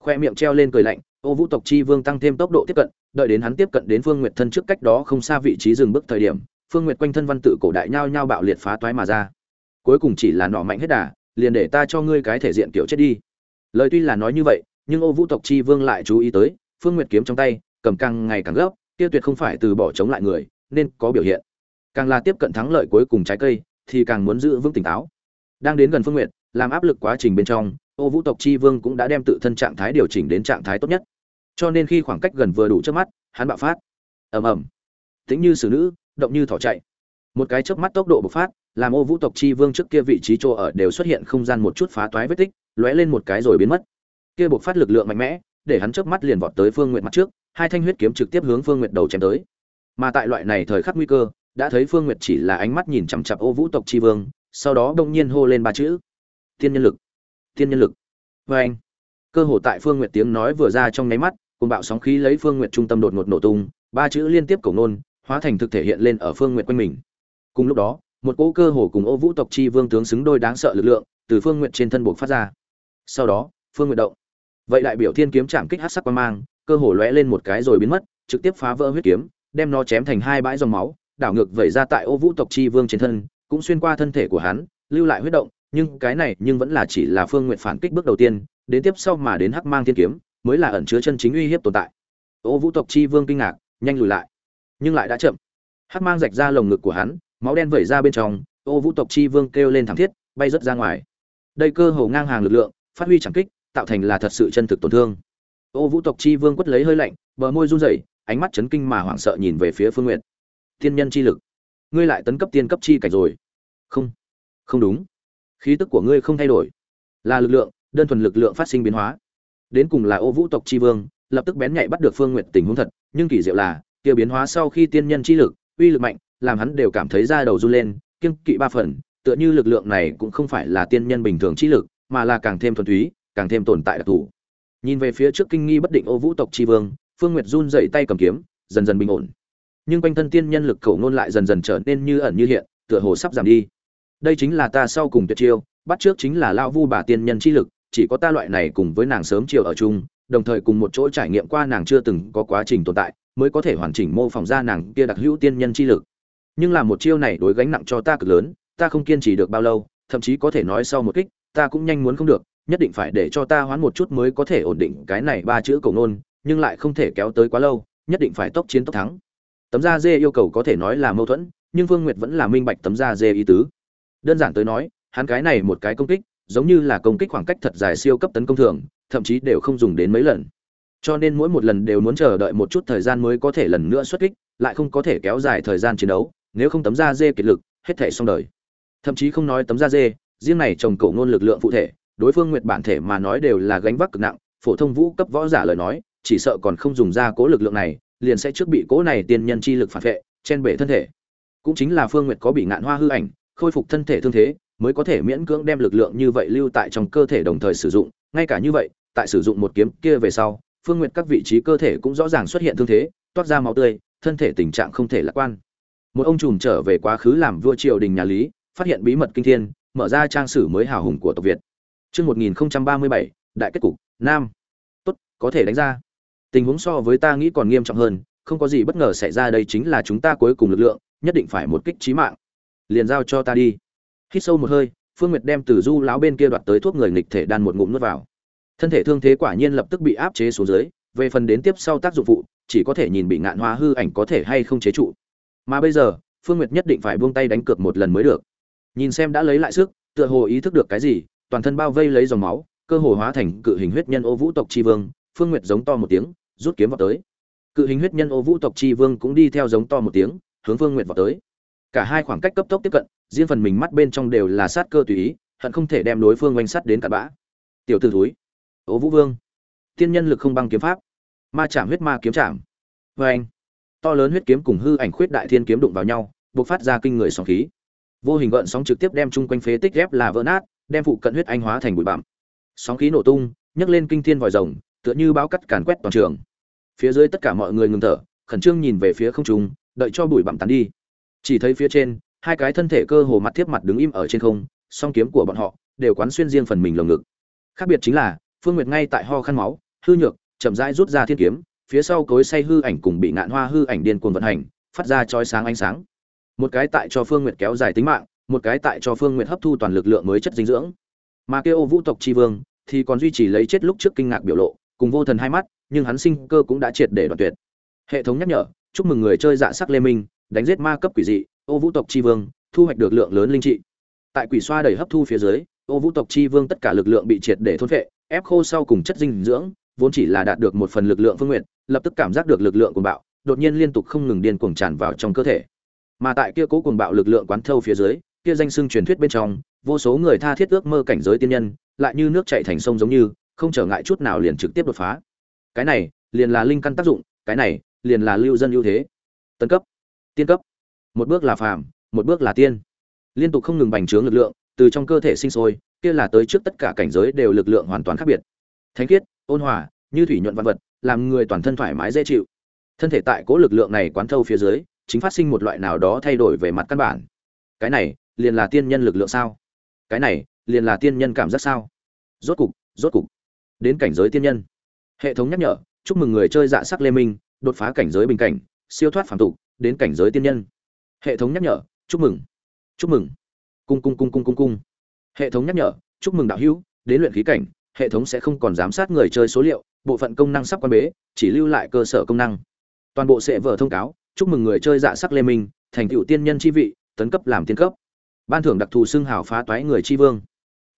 Khoe miệng treo lên cười lạnh, ô vũ tộc chi vương tăng thêm tốc độ tiếp cận, đợi đến hắn tiếp cận đến phương nguyện thân trước cách đó không xa vị trí dừng bước thời điểm, phương nguyện quanh thân văn tự cổ đại nhao nhao bạo liệt phá toái mà ra. Cuối cùng chỉ là nọ mạnh hết đà, liền để ta cho ngươi cái thể diện kiểu chết đi. Lời tuy là nói như vậy, nhưng ô vũ tộc chi vương lại chú ý tới, phương nguyệt kiếm trong tay, cầm càng ngày càng gấp, kia tuyệt không phải từ bỏ chống lại người, nên có biểu hiện càng là tiếp cận thắng lợi cuối cùng trái cây thì càng muốn giữ vững tỉnh táo. Đang đến gần phương nguyện, làm áp lực quá trình bên trong ô vũ tộc chi vương cũng đã đem tự thân trạng thái điều chỉnh đến trạng thái tốt nhất. Cho nên khi khoảng cách gần vừa đủ trước mắt hắn bạo phát. Ầm ầm. Tính như xử nữ động như thỏ chạy. Một cái chớp mắt tốc độ bộc phát làm ô vũ tộc chi vương trước kia vị trí chỗ ở đều xuất hiện không gian một chút phá toái vết tích lóe lên một cái rồi biến mất. Kia bộc phát lực lượng mạnh mẽ để hắn chớp mắt liền vọt tới phương nguyện mặt trước hai thanh huyết kiếm trực tiếp hướng phương nguyện đầu chém tới. Mà tại loại này thời khắc nguy cơ đã thấy phương nguyệt chỉ là ánh mắt nhìn chằm chặp ô vũ tộc chi vương, sau đó đông nhiên hô lên ba chữ. Tiên nhân lực tiên nhân lực. Vê anh, cơ hồ tại phương nguyệt tiếng nói vừa ra trong nháy mắt, cùng bạo sóng khí lấy phương nguyệt trung tâm đột ngột nổ tung, ba chữ liên tiếp cổ nôn hóa thành thực thể hiện lên ở phương nguyệt quanh mình. Cùng lúc đó, một cỗ cơ hồ cùng ô vũ tộc chi vương tướng xứng đôi đáng sợ lực lượng, từ phương nguyệt trên thân buộc phát ra. Sau đó, phương nguyệt động. Vậy đại biểu thiên kiếm chạm kích hát sắc quan mang, cơ hồ lóe lên một cái rồi biến mất, trực tiếp phá vỡ huyết kiếm, đem nó chém thành hai bãi dòng máu đảo ngược vẩy ra tại ô vũ tộc chi vương trên thân, cũng xuyên qua thân thể của hắn, lưu lại huyết động, nhưng cái này nhưng vẫn là chỉ là phương nguyện phản kích bước đầu tiên, đến tiếp sau mà đến hắc mang thiên kiếm, mới là ẩn chứa chân chính uy hiếp tồn tại. Ô vũ tộc chi vương kinh ngạc, nhanh lùi lại. Nhưng lại đã chậm. Hắc mang rạch ra lồng ngực của hắn, máu đen vẩy ra bên trong, ô vũ tộc chi vương kêu lên thảm thiết, bay rớt ra ngoài. Đây cơ hồ ngang hàng lực lượng, phát huy chẳng kích, tạo thành là thật sự chân thực tổn thương. Ô vũ tộc chi vương quất lấy hơi lạnh, bờ môi run rẩy, ánh mắt chấn kinh mà hoảng sợ nhìn về phía phương nguyện tiên nhân chi lực. Ngươi lại tấn cấp tiên cấp chi cảnh rồi. Không. Không đúng. Khí tức của ngươi không thay đổi. Là lực lượng, đơn thuần lực lượng phát sinh biến hóa. Đến cùng là ô vũ tộc chi vương, lập tức bén nhạy bắt được phương nguyện tình huống thật, nhưng kỳ diệu là, kia biến hóa sau khi tiên nhân chi lực, uy lực mạnh, làm hắn đều cảm thấy da đầu run lên kiên kỵ ba phần, tựa như lực lượng này cũng không phải là tiên nhân bình thường chi lực, mà là càng thêm thuần túy, càng thêm tồn tại đặc thù. Nhìn về phía trước kinh nghi bất định ô vũ tộc chi vương, phương nguyệt run dậy tay cầm kiếm, dần dần bình ổn nhưng quanh thân tiên nhân lực cầu ngôn lại dần dần trở nên như ẩn như hiện, tựa hồ sắp giảm đi. Đây chính là ta sau cùng tuyệt chiêu, bắt trước chính là lao vu bà tiên nhân chi lực, chỉ có ta loại này cùng với nàng sớm chiều ở chung, đồng thời cùng một chỗ trải nghiệm qua nàng chưa từng có quá trình tồn tại, mới có thể hoàn chỉnh mô phỏng ra nàng kia đặc hữu tiên nhân chi lực. Nhưng là một chiêu này đối gánh nặng cho ta cực lớn, ta không kiên trì được bao lâu, thậm chí có thể nói sau một kích, ta cũng nhanh muốn không được, nhất định phải để cho ta hoán một chút mới có thể ổn định cái này ba chữ cầu nôn nhưng lại không thể kéo tới quá lâu, nhất định phải tốc chiến tốc thắng tấm da dê yêu cầu có thể nói là mâu thuẫn, nhưng vương nguyệt vẫn là minh bạch tấm da dê ý tứ. Đơn giản tới nói, hắn cái này một cái công kích, giống như là công kích khoảng cách thật dài siêu cấp tấn công thường, thậm chí đều không dùng đến mấy lần. Cho nên mỗi một lần đều muốn chờ đợi một chút thời gian mới có thể lần nữa xuất kích, lại không có thể kéo dài thời gian chiến đấu, nếu không tấm da dê kiệt lực, hết thể xong đời. Thậm chí không nói tấm da dê, riêng này trồng cổ ngôn lực lượng phụ thể, đối phương nguyệt bản thể mà nói đều là gánh vác cực nặng, phổ thông vũ cấp võ giả lời nói, chỉ sợ còn không dùng ra cố lực lượng này liền sẽ trước bị cố này tiên nhân chi lực phản vệ chen bể thân thể cũng chính là phương nguyệt có bị ngạn hoa hư ảnh khôi phục thân thể thương thế mới có thể miễn cưỡng đem lực lượng như vậy lưu tại trong cơ thể đồng thời sử dụng ngay cả như vậy tại sử dụng một kiếm kia về sau phương nguyệt các vị trí cơ thể cũng rõ ràng xuất hiện thương thế toát ra máu tươi thân thể tình trạng không thể lạc quan một ông trùm trở về quá khứ làm vua triều đình nhà lý phát hiện bí mật kinh thiên mở ra trang sử mới hào hùng của tộc Việt. Chương 1037, đại kết cục, nam. Tốt, có thể đánh ra. Tình huống so với ta nghĩ còn nghiêm trọng hơn, không có gì bất ngờ xảy ra đây chính là chúng ta cuối cùng lực lượng, nhất định phải một kích trí mạng. Liền giao cho ta đi. Hít sâu một hơi, Phương Nguyệt đem từ Du lão bên kia đoạt tới thuốc người nghịch thể đan một ngụm nuốt vào. Thân thể thương thế quả nhiên lập tức bị áp chế xuống dưới, về phần đến tiếp sau tác dụng phụ, chỉ có thể nhìn bị ngạn hoa hư ảnh có thể hay không chế trụ. Mà bây giờ, Phương Nguyệt nhất định phải buông tay đánh cược một lần mới được. Nhìn xem đã lấy lại sức, tựa hồ ý thức được cái gì, toàn thân bao vây lấy dòng máu, cơ hồ hóa thành cự hình huyết nhân ô vũ tộc chi vương, Phương Nguyệt giống to một tiếng, rút kiếm vào tới. Cự hình huyết nhân ô vũ tộc chi vương cũng đi theo giống to một tiếng, hướng Phương Nguyệt vào tới. Cả hai khoảng cách cấp tốc tiếp cận, riêng phần mình mắt bên trong đều là sát cơ tùy ý, hận không thể đem đối phương oanh sắt đến cặn bã. Tiểu tử thúi, Ô Vũ Vương, tiên nhân lực không băng kiếm pháp, ma chạm huyết ma kiếm chạm. Và anh, to lớn huyết kiếm cùng hư ảnh khuyết đại thiên kiếm đụng vào nhau, bộc phát ra kinh người sóng khí. Vô hình gợn sóng trực tiếp đem chung quanh phế tích ghép là vỡ nát, đem phụ cận huyết anh hóa thành bụi bặm. Sóng khí nổ tung, nhấc lên kinh thiên vòi rồng, tựa như bão cắt càn quét toàn trường. Phía dưới tất cả mọi người ngừng thở, khẩn trương nhìn về phía không trung, đợi cho bụi bặm tán đi. Chỉ thấy phía trên, hai cái thân thể cơ hồ mặt tiếp mặt đứng im ở trên không, song kiếm của bọn họ đều quán xuyên riêng phần mình lồng ngực. Khác biệt chính là, Phương Nguyệt ngay tại ho khăn máu, hư nhược, chậm rãi rút ra thiên kiếm, phía sau cối say hư ảnh cùng bị ngạn hoa hư ảnh điên cuồng vận hành, phát ra chói sáng ánh sáng. Một cái tại cho Phương Nguyệt kéo dài tính mạng, một cái tại cho Phương Nguyệt hấp thu toàn lực lượng mới chất dinh dưỡng. Mà kêu Vũ tộc chi vương thì còn duy trì lấy chết lúc trước kinh ngạc biểu lộ, cùng vô thần hai mắt, nhưng hắn sinh cơ cũng đã triệt để đoạn tuyệt. Hệ thống nhắc nhở, chúc mừng người chơi dạ sắc lê minh, đánh giết ma cấp quỷ dị, ô vũ tộc chi vương, thu hoạch được lượng lớn linh trị. Tại quỷ xoa đầy hấp thu phía dưới, ô vũ tộc chi vương tất cả lực lượng bị triệt để thôn phệ, ép khô sau cùng chất dinh dưỡng, vốn chỉ là đạt được một phần lực lượng phương nguyện, lập tức cảm giác được lực lượng cuồng bạo, đột nhiên liên tục không ngừng điên cuồng tràn vào trong cơ thể. Mà tại kia cố cuồng bạo lực lượng quán thâu phía dưới, kia danh xưng truyền thuyết bên trong, vô số người tha thiết ước mơ cảnh giới tiên nhân, lại như nước chảy thành sông giống như, không trở ngại chút nào liền trực tiếp đột phá. Cái này, liền là linh căn tác dụng, cái này, liền là lưu dân ưu thế. Tấn cấp, tiên cấp, một bước là phàm, một bước là tiên. Liên tục không ngừng bành trướng lực lượng, từ trong cơ thể sinh sôi, kia là tới trước tất cả cảnh giới đều lực lượng hoàn toàn khác biệt. Thánh khiết, ôn hòa, như thủy nhuận văn vật, làm người toàn thân thoải mái dễ chịu. Thân thể tại cố lực lượng này quán thâu phía dưới, chính phát sinh một loại nào đó thay đổi về mặt căn bản. Cái này, liền là tiên nhân lực lượng sao? Cái này, liền là tiên nhân cảm giác sao? Rốt cục, rốt cục, đến cảnh giới tiên nhân. Hệ thống nhắc nhở, chúc mừng người chơi dạ sắc lê minh, đột phá cảnh giới bình cảnh, siêu thoát phản tục, đến cảnh giới tiên nhân. Hệ thống nhắc nhở, chúc mừng. Chúc mừng. Cung cung cung cung cung cung. Hệ thống nhắc nhở, chúc mừng đạo hữu, đến luyện khí cảnh, hệ thống sẽ không còn giám sát người chơi số liệu, bộ phận công năng sắp quan bế, chỉ lưu lại cơ sở công năng. Toàn bộ sẽ vở thông cáo, chúc mừng người chơi dạ sắc lê minh, thành tựu tiên nhân chi vị, tấn cấp làm tiên cấp. Ban thưởng đặc thù xưng hào phá toái người chi vương.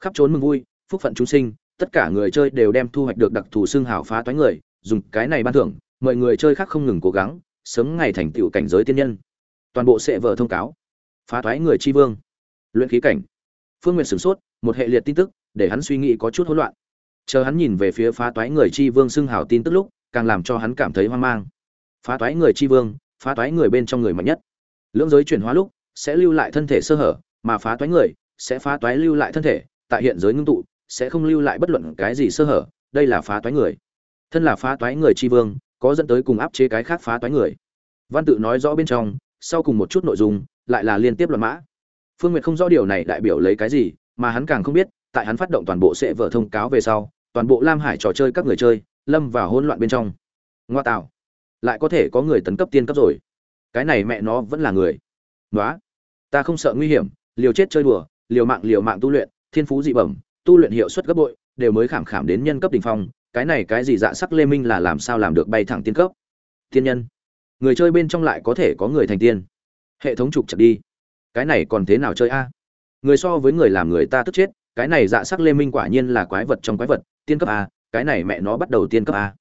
Khắp trốn mừng vui, phúc phận chúng sinh, tất cả người chơi đều đem thu hoạch được đặc thù xương hào phá toái người, dùng cái này ban thưởng, Mọi người chơi khác không ngừng cố gắng, sớm ngày thành tựu cảnh giới tiên nhân. Toàn bộ sẽ vở thông cáo. Phá toái người chi vương. Luyện khí cảnh. Phương Nguyệt sửng sốt, một hệ liệt tin tức, để hắn suy nghĩ có chút hỗn loạn. Chờ hắn nhìn về phía phá toái người chi vương xưng hào tin tức lúc, càng làm cho hắn cảm thấy hoang mang. Phá toái người chi vương, phá toái người bên trong người mạnh nhất. Lưỡng giới chuyển hóa lúc, sẽ lưu lại thân thể sơ hở, mà phá toái người sẽ phá toái lưu lại thân thể, tại hiện giới ngưng tụ, sẽ không lưu lại bất luận cái gì sơ hở, đây là phá toái người. Thân là phá toái người tri vương, có dẫn tới cùng áp chế cái khác phá toái người. Văn tự nói rõ bên trong, sau cùng một chút nội dung, lại là liên tiếp luận mã. Phương Nguyệt không rõ điều này đại biểu lấy cái gì, mà hắn càng không biết, tại hắn phát động toàn bộ sẽ vở thông cáo về sau, toàn bộ Lam Hải trò chơi các người chơi lâm vào hỗn loạn bên trong. Ngoa tạo, lại có thể có người tấn cấp tiên cấp rồi. Cái này mẹ nó vẫn là người. nói ta không sợ nguy hiểm, liều chết chơi đùa, liều mạng liều mạng tu luyện, thiên phú dị bẩm, tu luyện hiệu suất gấp bội, đều mới khảm khảm đến nhân cấp đỉnh phong, cái này cái gì dạ sắc lê minh là làm sao làm được bay thẳng tiên cấp? Tiên nhân. Người chơi bên trong lại có thể có người thành tiên. Hệ thống trục chặt đi. Cái này còn thế nào chơi a? Người so với người làm người ta tức chết, cái này dạ sắc lê minh quả nhiên là quái vật trong quái vật, tiên cấp a, cái này mẹ nó bắt đầu tiên cấp a.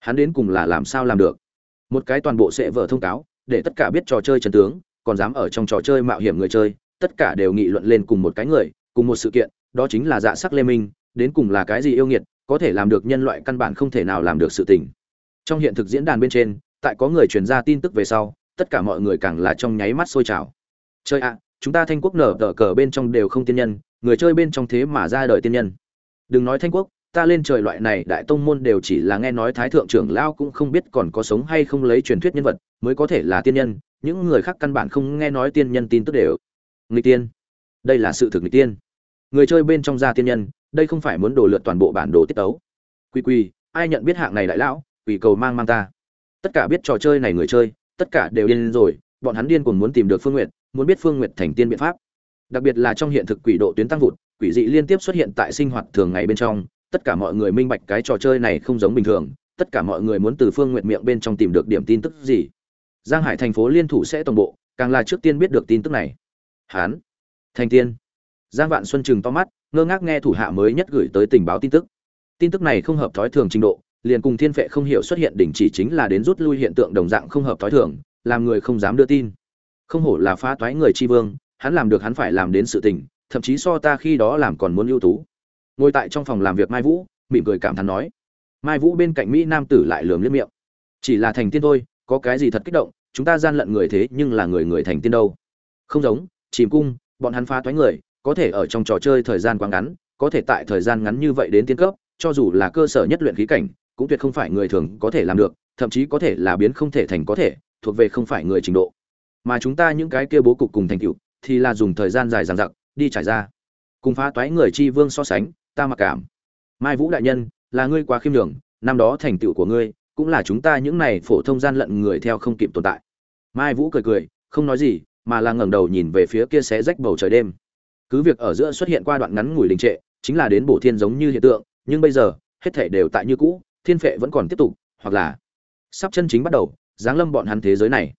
Hắn đến cùng là làm sao làm được? Một cái toàn bộ sẽ vở thông cáo, để tất cả biết trò chơi chân tướng, còn dám ở trong trò chơi mạo hiểm người chơi, tất cả đều nghị luận lên cùng một cái người, cùng một sự kiện, đó chính là dạ sắc lê minh, đến cùng là cái gì yêu nghiệt, có thể làm được nhân loại căn bản không thể nào làm được sự tình. Trong hiện thực diễn đàn bên trên, tại có người truyền ra tin tức về sau, tất cả mọi người càng là trong nháy mắt sôi trào. Chơi ạ, chúng ta thanh quốc nở tờ cờ bên trong đều không tiên nhân, người chơi bên trong thế mà ra đời tiên nhân. Đừng nói thanh quốc, ta lên trời loại này đại tông môn đều chỉ là nghe nói thái thượng trưởng lao cũng không biết còn có sống hay không lấy truyền thuyết nhân vật mới có thể là tiên nhân những người khác căn bản không nghe nói tiên nhân tin tức đều nghịch tiên đây là sự thực nghịch tiên người chơi bên trong gia tiên nhân, đây không phải muốn đổ lượt toàn bộ bản đồ tiết tấu. Quy quy ai nhận biết hạng này đại lão quỷ cầu mang mang ta. Tất cả biết trò chơi này người chơi, tất cả đều điên rồi, bọn hắn điên cuồng muốn tìm được phương nguyện muốn biết phương nguyện thành tiên biện pháp. Đặc biệt là trong hiện thực quỷ độ tuyến tăng vụt, quỷ dị liên tiếp xuất hiện tại sinh hoạt thường ngày bên trong, tất cả mọi người minh bạch cái trò chơi này không giống bình thường, tất cả mọi người muốn từ phương nguyện miệng bên trong tìm được điểm tin tức gì. Giang hải thành phố liên thủ sẽ tổng bộ, càng là trước tiên biết được tin tức này. Hán, thành tiên giang vạn xuân chừng to mắt, ngơ ngác nghe thủ hạ mới nhất gửi tới tình báo tin tức. Tin tức này không hợp thói thường trình độ, liền cùng thiên phệ không hiểu xuất hiện đỉnh chỉ chính là đến rút lui hiện tượng đồng dạng không hợp thói thường, làm người không dám đưa tin. Không hổ là phá toái người tri vương, hắn làm được hắn phải làm đến sự tình, thậm chí so ta khi đó làm còn muốn ưu tú. Ngồi tại trong phòng làm việc mai vũ, mỉm cười cảm thán nói. Mai vũ bên cạnh mỹ nam tử lại lườm liếc miệng. Chỉ là thành tiên thôi, có cái gì thật kích động, chúng ta gian lận người thế nhưng là người người thành tiên đâu. Không giống, chìm cung, bọn hắn phá toái người có thể ở trong trò chơi thời gian quá ngắn, có thể tại thời gian ngắn như vậy đến tiến cấp, cho dù là cơ sở nhất luyện khí cảnh, cũng tuyệt không phải người thường có thể làm được, thậm chí có thể là biến không thể thành có thể, thuộc về không phải người trình độ. Mà chúng ta những cái kia bố cục cùng thành tựu, thì là dùng thời gian dài dằng dặc, đi trải ra. Cùng phá toái người chi vương so sánh, ta mặc cảm. Mai vũ đại nhân, là ngươi quá khiêm nhường, năm đó thành tựu của ngươi, cũng là chúng ta những này phổ thông gian lận người theo không kịp tồn tại. Mai vũ cười cười, không nói gì, mà là ngẩng đầu nhìn về phía kia xé rách bầu trời đêm cứ việc ở giữa xuất hiện qua đoạn ngắn ngủi đình trệ chính là đến bổ thiên giống như hiện tượng nhưng bây giờ hết thể đều tại như cũ thiên phệ vẫn còn tiếp tục hoặc là sắp chân chính bắt đầu giáng lâm bọn hắn thế giới này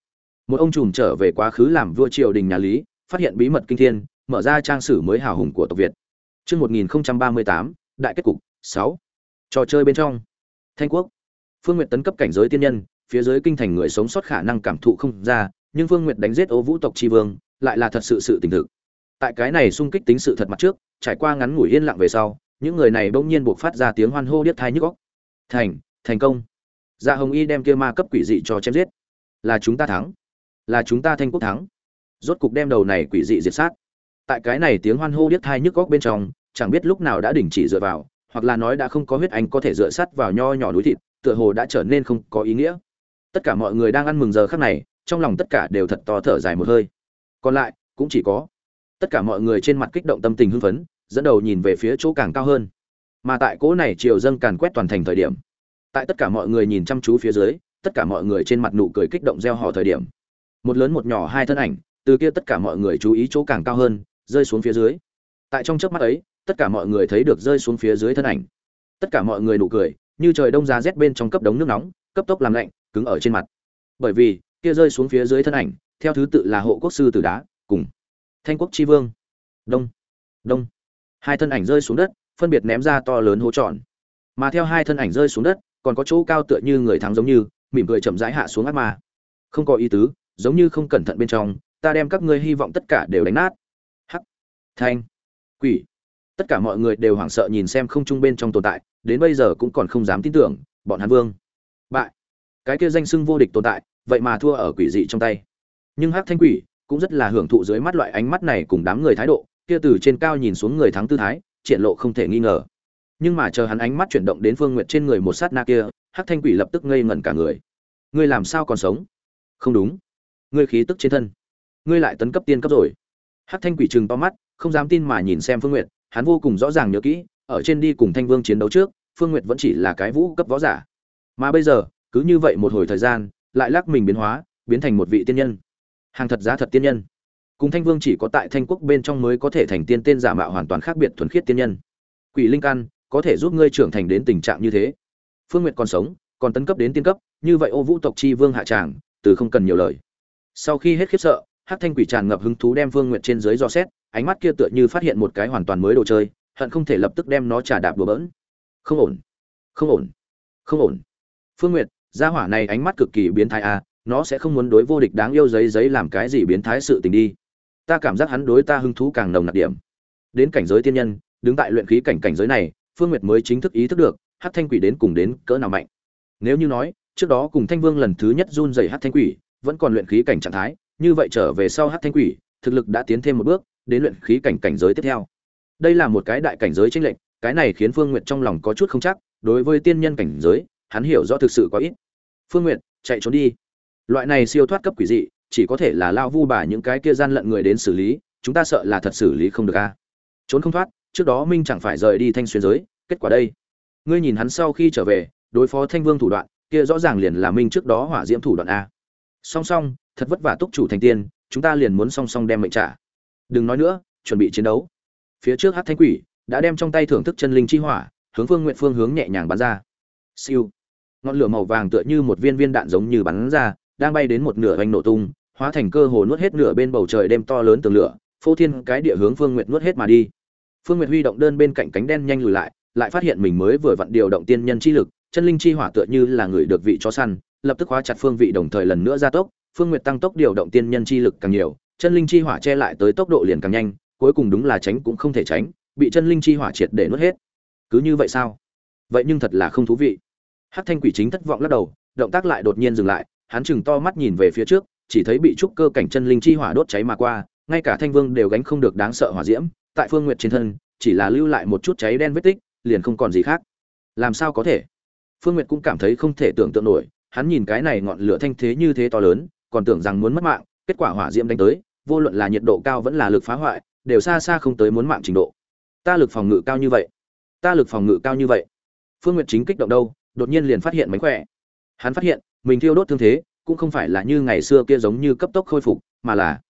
một ông trùm trở về quá khứ làm vua triều đình nhà lý phát hiện bí mật kinh thiên mở ra trang sử mới hào hùng của tộc việt Trước 1038, đại kết cục, 6. Trò chơi bên trong. Thanh quốc. Phương Nguyệt tấn cấp cảnh giới tiên nhân, phía dưới kinh thành người sống sót khả năng cảm thụ không ra, nhưng Phương Nguyệt đánh giết Ô Vũ tộc tri vương, lại là thật sự sự tình thực. Tại cái này xung kích tính sự thật mặt trước, trải qua ngắn ngủi yên lặng về sau, những người này bỗng nhiên buộc phát ra tiếng hoan hô điếc tai nhức óc. Thành, thành công. Dạ Hồng Y đem kia ma cấp quỷ dị cho chém giết. Là chúng ta thắng. Là chúng ta Thanh quốc thắng. Rốt cục đem đầu này quỷ dị diệt sát. Tại cái này tiếng hoan hô điếc tai nhức óc bên trong, chẳng biết lúc nào đã đình chỉ dựa vào, hoặc là nói đã không có huyết anh có thể dựa sát vào nho nhỏ núi thịt, tựa hồ đã trở nên không có ý nghĩa. Tất cả mọi người đang ăn mừng giờ khắc này, trong lòng tất cả đều thật to thở dài một hơi. Còn lại, cũng chỉ có tất cả mọi người trên mặt kích động tâm tình hưng phấn, dẫn đầu nhìn về phía chỗ càng cao hơn. Mà tại cỗ này triều dâng càn quét toàn thành thời điểm, tại tất cả mọi người nhìn chăm chú phía dưới, tất cả mọi người trên mặt nụ cười kích động gieo họ thời điểm. Một lớn một nhỏ hai thân ảnh, từ kia tất cả mọi người chú ý chỗ càng cao hơn, rơi xuống phía dưới. Tại trong chớp mắt ấy, tất cả mọi người thấy được rơi xuống phía dưới thân ảnh tất cả mọi người nụ cười như trời đông giá rét bên trong cấp đống nước nóng cấp tốc làm lạnh cứng ở trên mặt bởi vì kia rơi xuống phía dưới thân ảnh theo thứ tự là hộ quốc sư tử đá cùng thanh quốc tri vương. Đông. Đông. Hai thân ảnh rơi xuống đất, phân biệt ném ra to lớn hố tròn. Mà theo hai thân ảnh rơi xuống đất, còn có chỗ cao tựa như người thắng giống như, mỉm cười chậm rãi hạ xuống ác ma. Không có ý tứ, giống như không cẩn thận bên trong, ta đem các ngươi hy vọng tất cả đều đánh nát. Hắc. Thanh. Quỷ. Tất cả mọi người đều hoảng sợ nhìn xem không trung bên trong tồn tại, đến bây giờ cũng còn không dám tin tưởng, bọn hắn vương. Bại. Cái kia danh xưng vô địch tồn tại, vậy mà thua ở quỷ dị trong tay. Nhưng hắc thanh quỷ cũng rất là hưởng thụ dưới mắt loại ánh mắt này cùng đám người thái độ kia từ trên cao nhìn xuống người thắng tư thái triển lộ không thể nghi ngờ. Nhưng mà chờ hắn ánh mắt chuyển động đến phương nguyệt trên người một sát na kia hắc thanh quỷ lập tức ngây ngẩn cả người. Ngươi làm sao còn sống? Không đúng. Ngươi khí tức trên thân. Ngươi lại tấn cấp tiên cấp rồi. Hắc thanh quỷ trừng to mắt không dám tin mà nhìn xem phương nguyệt hắn vô cùng rõ ràng nhớ kỹ, ở trên đi cùng Thanh Vương chiến đấu trước, Phương Nguyệt vẫn chỉ là cái vũ cấp võ giả. Mà bây giờ, cứ như vậy một hồi thời gian, lại lắc mình biến hóa, biến thành một vị tiên nhân. Hàng thật giá thật tiên nhân. Cùng Thanh Vương chỉ có tại Thanh quốc bên trong mới có thể thành tiên tên giả mạo hoàn toàn khác biệt thuần khiết tiên nhân. Quỷ linh căn có thể giúp ngươi trưởng thành đến tình trạng như thế. Phương Nguyệt còn sống, còn tấn cấp đến tiên cấp, như vậy Ô Vũ tộc chi vương hạ tràng, từ không cần nhiều lời. Sau khi hết khiếp sợ, Hắc Thanh Quỷ tràn ngập hứng thú đem Phương Nguyệt trên dưới dò xét, ánh mắt kia tựa như phát hiện một cái hoàn toàn mới đồ chơi hận không thể lập tức đem nó trả đạp đùa bỡn không ổn không ổn không ổn phương nguyệt gia hỏa này ánh mắt cực kỳ biến thái à nó sẽ không muốn đối vô địch đáng yêu giấy giấy làm cái gì biến thái sự tình đi ta cảm giác hắn đối ta hứng thú càng nồng nặc điểm đến cảnh giới tiên nhân đứng tại luyện khí cảnh cảnh giới này phương nguyệt mới chính thức ý thức được hát thanh quỷ đến cùng đến cỡ nào mạnh nếu như nói trước đó cùng thanh vương lần thứ nhất run dày hát thanh quỷ vẫn còn luyện khí cảnh trạng thái như vậy trở về sau hát thanh quỷ thực lực đã tiến thêm một bước đến luyện khí cảnh cảnh giới tiếp theo. Đây là một cái đại cảnh giới chênh lệch, cái này khiến Phương Nguyệt trong lòng có chút không chắc, đối với tiên nhân cảnh giới, hắn hiểu rõ thực sự có ít. Phương Nguyệt, chạy trốn đi. Loại này siêu thoát cấp quỷ dị, chỉ có thể là lao vu bà những cái kia gian lận người đến xử lý, chúng ta sợ là thật xử lý không được a. Trốn không thoát, trước đó minh chẳng phải rời đi thanh xuyên giới kết quả đây. Ngươi nhìn hắn sau khi trở về đối phó thanh vương thủ đoạn kia rõ ràng liền là minh trước đó hỏa diễm thủ đoạn a. Song song thật vất vả túc chủ thành tiên chúng ta liền muốn song song đem mệnh trả. Đừng nói nữa chuẩn bị chiến đấu. Phía trước hát thanh quỷ đã đem trong tay thưởng thức chân linh chi hỏa hướng phương nguyện phương hướng nhẹ nhàng bắn ra. Siêu. Ngọn lửa màu vàng tựa như một viên viên đạn giống như bắn ra đang bay đến một nửa hoành nổ tung, hóa thành cơ hồ nuốt hết nửa bên bầu trời đêm to lớn tường lửa, phô thiên cái địa hướng phương nguyệt nuốt hết mà đi. Phương nguyệt huy động đơn bên cạnh cánh đen nhanh lùi lại lại phát hiện mình mới vừa vặn điều động tiên nhân chi lực, chân linh chi hỏa tựa như là người được vị chó săn, lập tức hóa chặt phương vị đồng thời lần nữa gia tốc, phương nguyệt tăng tốc điều động tiên nhân chi lực càng nhiều, chân linh chi hỏa che lại tới tốc độ liền càng nhanh, cuối cùng đúng là tránh cũng không thể tránh, bị chân linh chi hỏa triệt để nuốt hết. Cứ như vậy sao? Vậy nhưng thật là không thú vị. Hát thanh quỷ chính thất vọng lắc đầu, động tác lại đột nhiên dừng lại hắn chừng to mắt nhìn về phía trước, chỉ thấy bị trúc cơ cảnh chân linh chi hỏa đốt cháy mà qua, ngay cả thanh vương đều gánh không được đáng sợ hỏa diễm, tại phương nguyệt trên thân, chỉ là lưu lại một chút cháy đen vết tích, liền không còn gì khác. Làm sao có thể? Phương nguyệt cũng cảm thấy không thể tưởng tượng nổi, hắn nhìn cái này ngọn lửa thanh thế như thế to lớn, còn tưởng rằng muốn mất mạng, kết quả hỏa diễm đánh tới, vô luận là nhiệt độ cao vẫn là lực phá hoại, đều xa xa không tới muốn mạng trình độ. Ta lực phòng ngự cao như vậy? Ta lực phòng ngự cao như vậy? Phương nguyệt chính kích động đâu, đột nhiên liền phát hiện mánh khỏe. Hắn phát hiện mình thiêu đốt thương thế, cũng không phải là như ngày xưa kia giống như cấp tốc khôi phục, mà là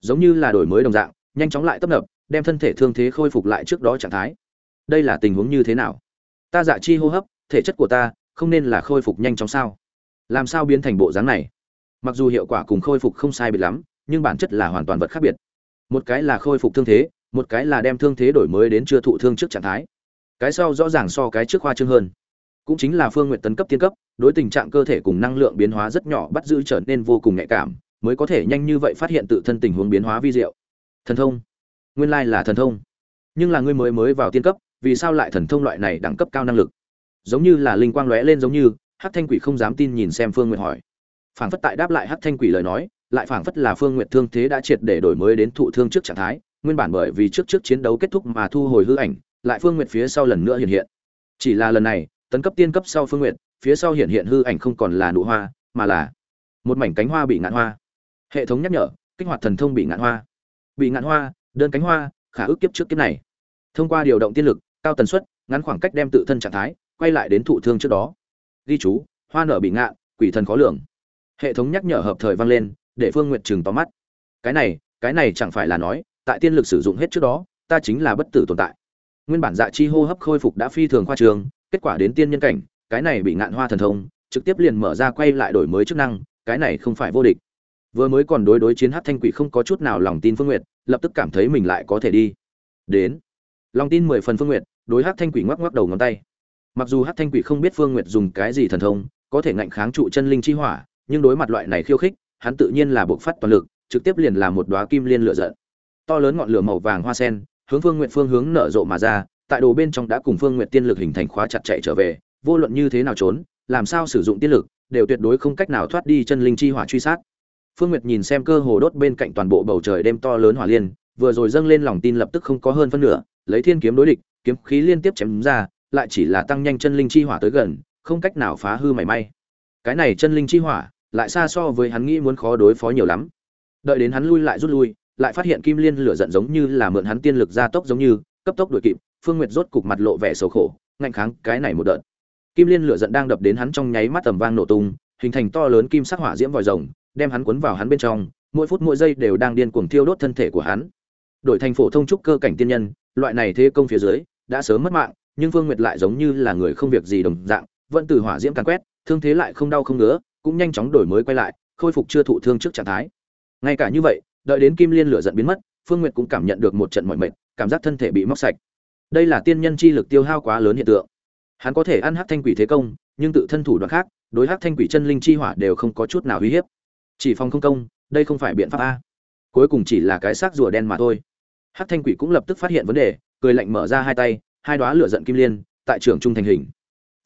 giống như là đổi mới đồng dạng, nhanh chóng lại tấp nập, đem thân thể thương thế khôi phục lại trước đó trạng thái. Đây là tình huống như thế nào? Ta dạ chi hô hấp, thể chất của ta không nên là khôi phục nhanh chóng sao? Làm sao biến thành bộ dáng này? Mặc dù hiệu quả cùng khôi phục không sai biệt lắm, nhưng bản chất là hoàn toàn vật khác biệt. Một cái là khôi phục thương thế, một cái là đem thương thế đổi mới đến chưa thụ thương trước trạng thái. Cái sau rõ ràng so cái trước khoa trương hơn cũng chính là phương nguyện tấn cấp tiên cấp, đối tình trạng cơ thể cùng năng lượng biến hóa rất nhỏ bắt giữ trở nên vô cùng nhạy cảm, mới có thể nhanh như vậy phát hiện tự thân tình huống biến hóa vi diệu. Thần thông. Nguyên lai là thần thông. Nhưng là ngươi mới mới vào tiên cấp, vì sao lại thần thông loại này đẳng cấp cao năng lực? Giống như là linh quang lóe lên giống như hát thanh quỷ không dám tin nhìn xem phương nguyện hỏi. Phảng phất tại đáp lại hát thanh quỷ lời nói, lại phảng phất là phương nguyện thương thế đã triệt để đổi mới đến thụ thương trước trạng thái, nguyên bản bởi vì trước trước chiến đấu kết thúc mà thu hồi hư ảnh, lại phương nguyện phía sau lần nữa hiện hiện. Chỉ là lần này tấn cấp tiên cấp sau phương nguyện phía sau hiện hiện hư ảnh không còn là nụ hoa, mà là một mảnh cánh hoa bị ngạn hoa. Hệ thống nhắc nhở, kích hoạt thần thông bị ngạn hoa. Bị ngạn hoa, đơn cánh hoa, khả ước kiếp trước kiếp này. Thông qua điều động tiên lực, cao tần suất, ngắn khoảng cách đem tự thân trạng thái, quay lại đến thụ thương trước đó. Ghi chú, hoa nở bị ngạn, quỷ thần khó lường. Hệ thống nhắc nhở hợp thời vang lên, để phương nguyệt trừng to mắt. Cái này cái này chẳng phải là nói, tại tiên lực sử dụng hết trước đó, ta chính là bất tử tồn tại. Nguyên bản dạ chi hô hấp khôi phục đã phi thường khoa trường kết quả đến tiên nhân cảnh, cái này bị ngạn hoa thần thông, trực tiếp liền mở ra quay lại đổi mới chức năng, cái này không phải vô địch. Vừa mới còn đối đối chiến hát thanh quỷ không có chút nào lòng tin phương nguyệt, lập tức cảm thấy mình lại có thể đi. Đến. Lòng tin mười phần phương nguyệt, đối hát thanh quỷ ngoắc ngoắc đầu ngón tay. Mặc dù hát thanh quỷ không biết phương nguyệt dùng cái gì thần thông, có thể ngạnh kháng trụ chân linh chi hỏa, nhưng đối mặt loại này khiêu khích, hắn tự nhiên là buộc phát toàn lực, trực tiếp liền là một đoá kim liên lửa giận. To lớn ngọn lửa màu vàng hoa sen, hướng phương nguyện phương hướng nở rộ mà ra tại đồ bên trong đã cùng phương Nguyệt tiên lực hình thành khóa chặt chạy trở về, vô luận như thế nào trốn, làm sao sử dụng tiên lực, đều tuyệt đối không cách nào thoát đi chân linh chi hỏa truy sát. Phương nguyệt nhìn xem cơ hồ đốt bên cạnh toàn bộ bầu trời đêm to lớn hỏa liên, vừa rồi dâng lên lòng tin lập tức không có hơn phân nửa, lấy thiên kiếm đối địch, kiếm khí liên tiếp chém ra, lại chỉ là tăng nhanh chân linh chi hỏa tới gần, không cách nào phá hư mảy may. Cái này chân linh chi hỏa, lại xa so với hắn nghĩ muốn khó đối phó nhiều lắm. Đợi đến hắn lui lại rút lui, lại phát hiện kim liên lửa giận giống như là mượn hắn tiên lực gia tốc giống như, cấp tốc đuổi kịp phương nguyệt rốt cục mặt lộ vẻ sầu khổ ngăn kháng, cái này một đợt. Kim liên lửa giận đang đập đến hắn trong nháy mắt tầm vang nổ tung, hình thành to lớn kim sắc hỏa diễm vòi rồng, đem hắn cuốn vào hắn bên trong, mỗi phút mỗi giây đều đang điên cuồng thiêu đốt thân thể của hắn. Đổi thành phổ thông trúc cơ cảnh tiên nhân, loại này thế công phía dưới, đã sớm mất mạng, nhưng phương nguyệt lại giống như là người không việc gì đồng dạng, vẫn từ hỏa diễm càn quét, thương thế lại không đau không ngứa, cũng nhanh chóng đổi mới quay lại, khôi phục chưa thụ thương trước trạng thái. Ngay cả như vậy, đợi đến kim liên lửa giận biến mất, phương nguyệt cũng cảm nhận được một trận mỏi mệt, cảm giác thân thể bị móc sạch đây là tiên nhân chi lực tiêu hao quá lớn hiện tượng. Hắn có thể ăn hắc thanh quỷ thế công, nhưng tự thân thủ đoạn khác, đối hắc thanh quỷ chân linh chi hỏa đều không có chút nào uy hiếp. Chỉ phòng không công, đây không phải biện pháp a. Cuối cùng chỉ là cái xác rùa đen mà thôi. Hắc thanh quỷ cũng lập tức phát hiện vấn đề, cười lạnh mở ra hai tay, hai đóa lửa giận kim liên, tại trường trung thành hình.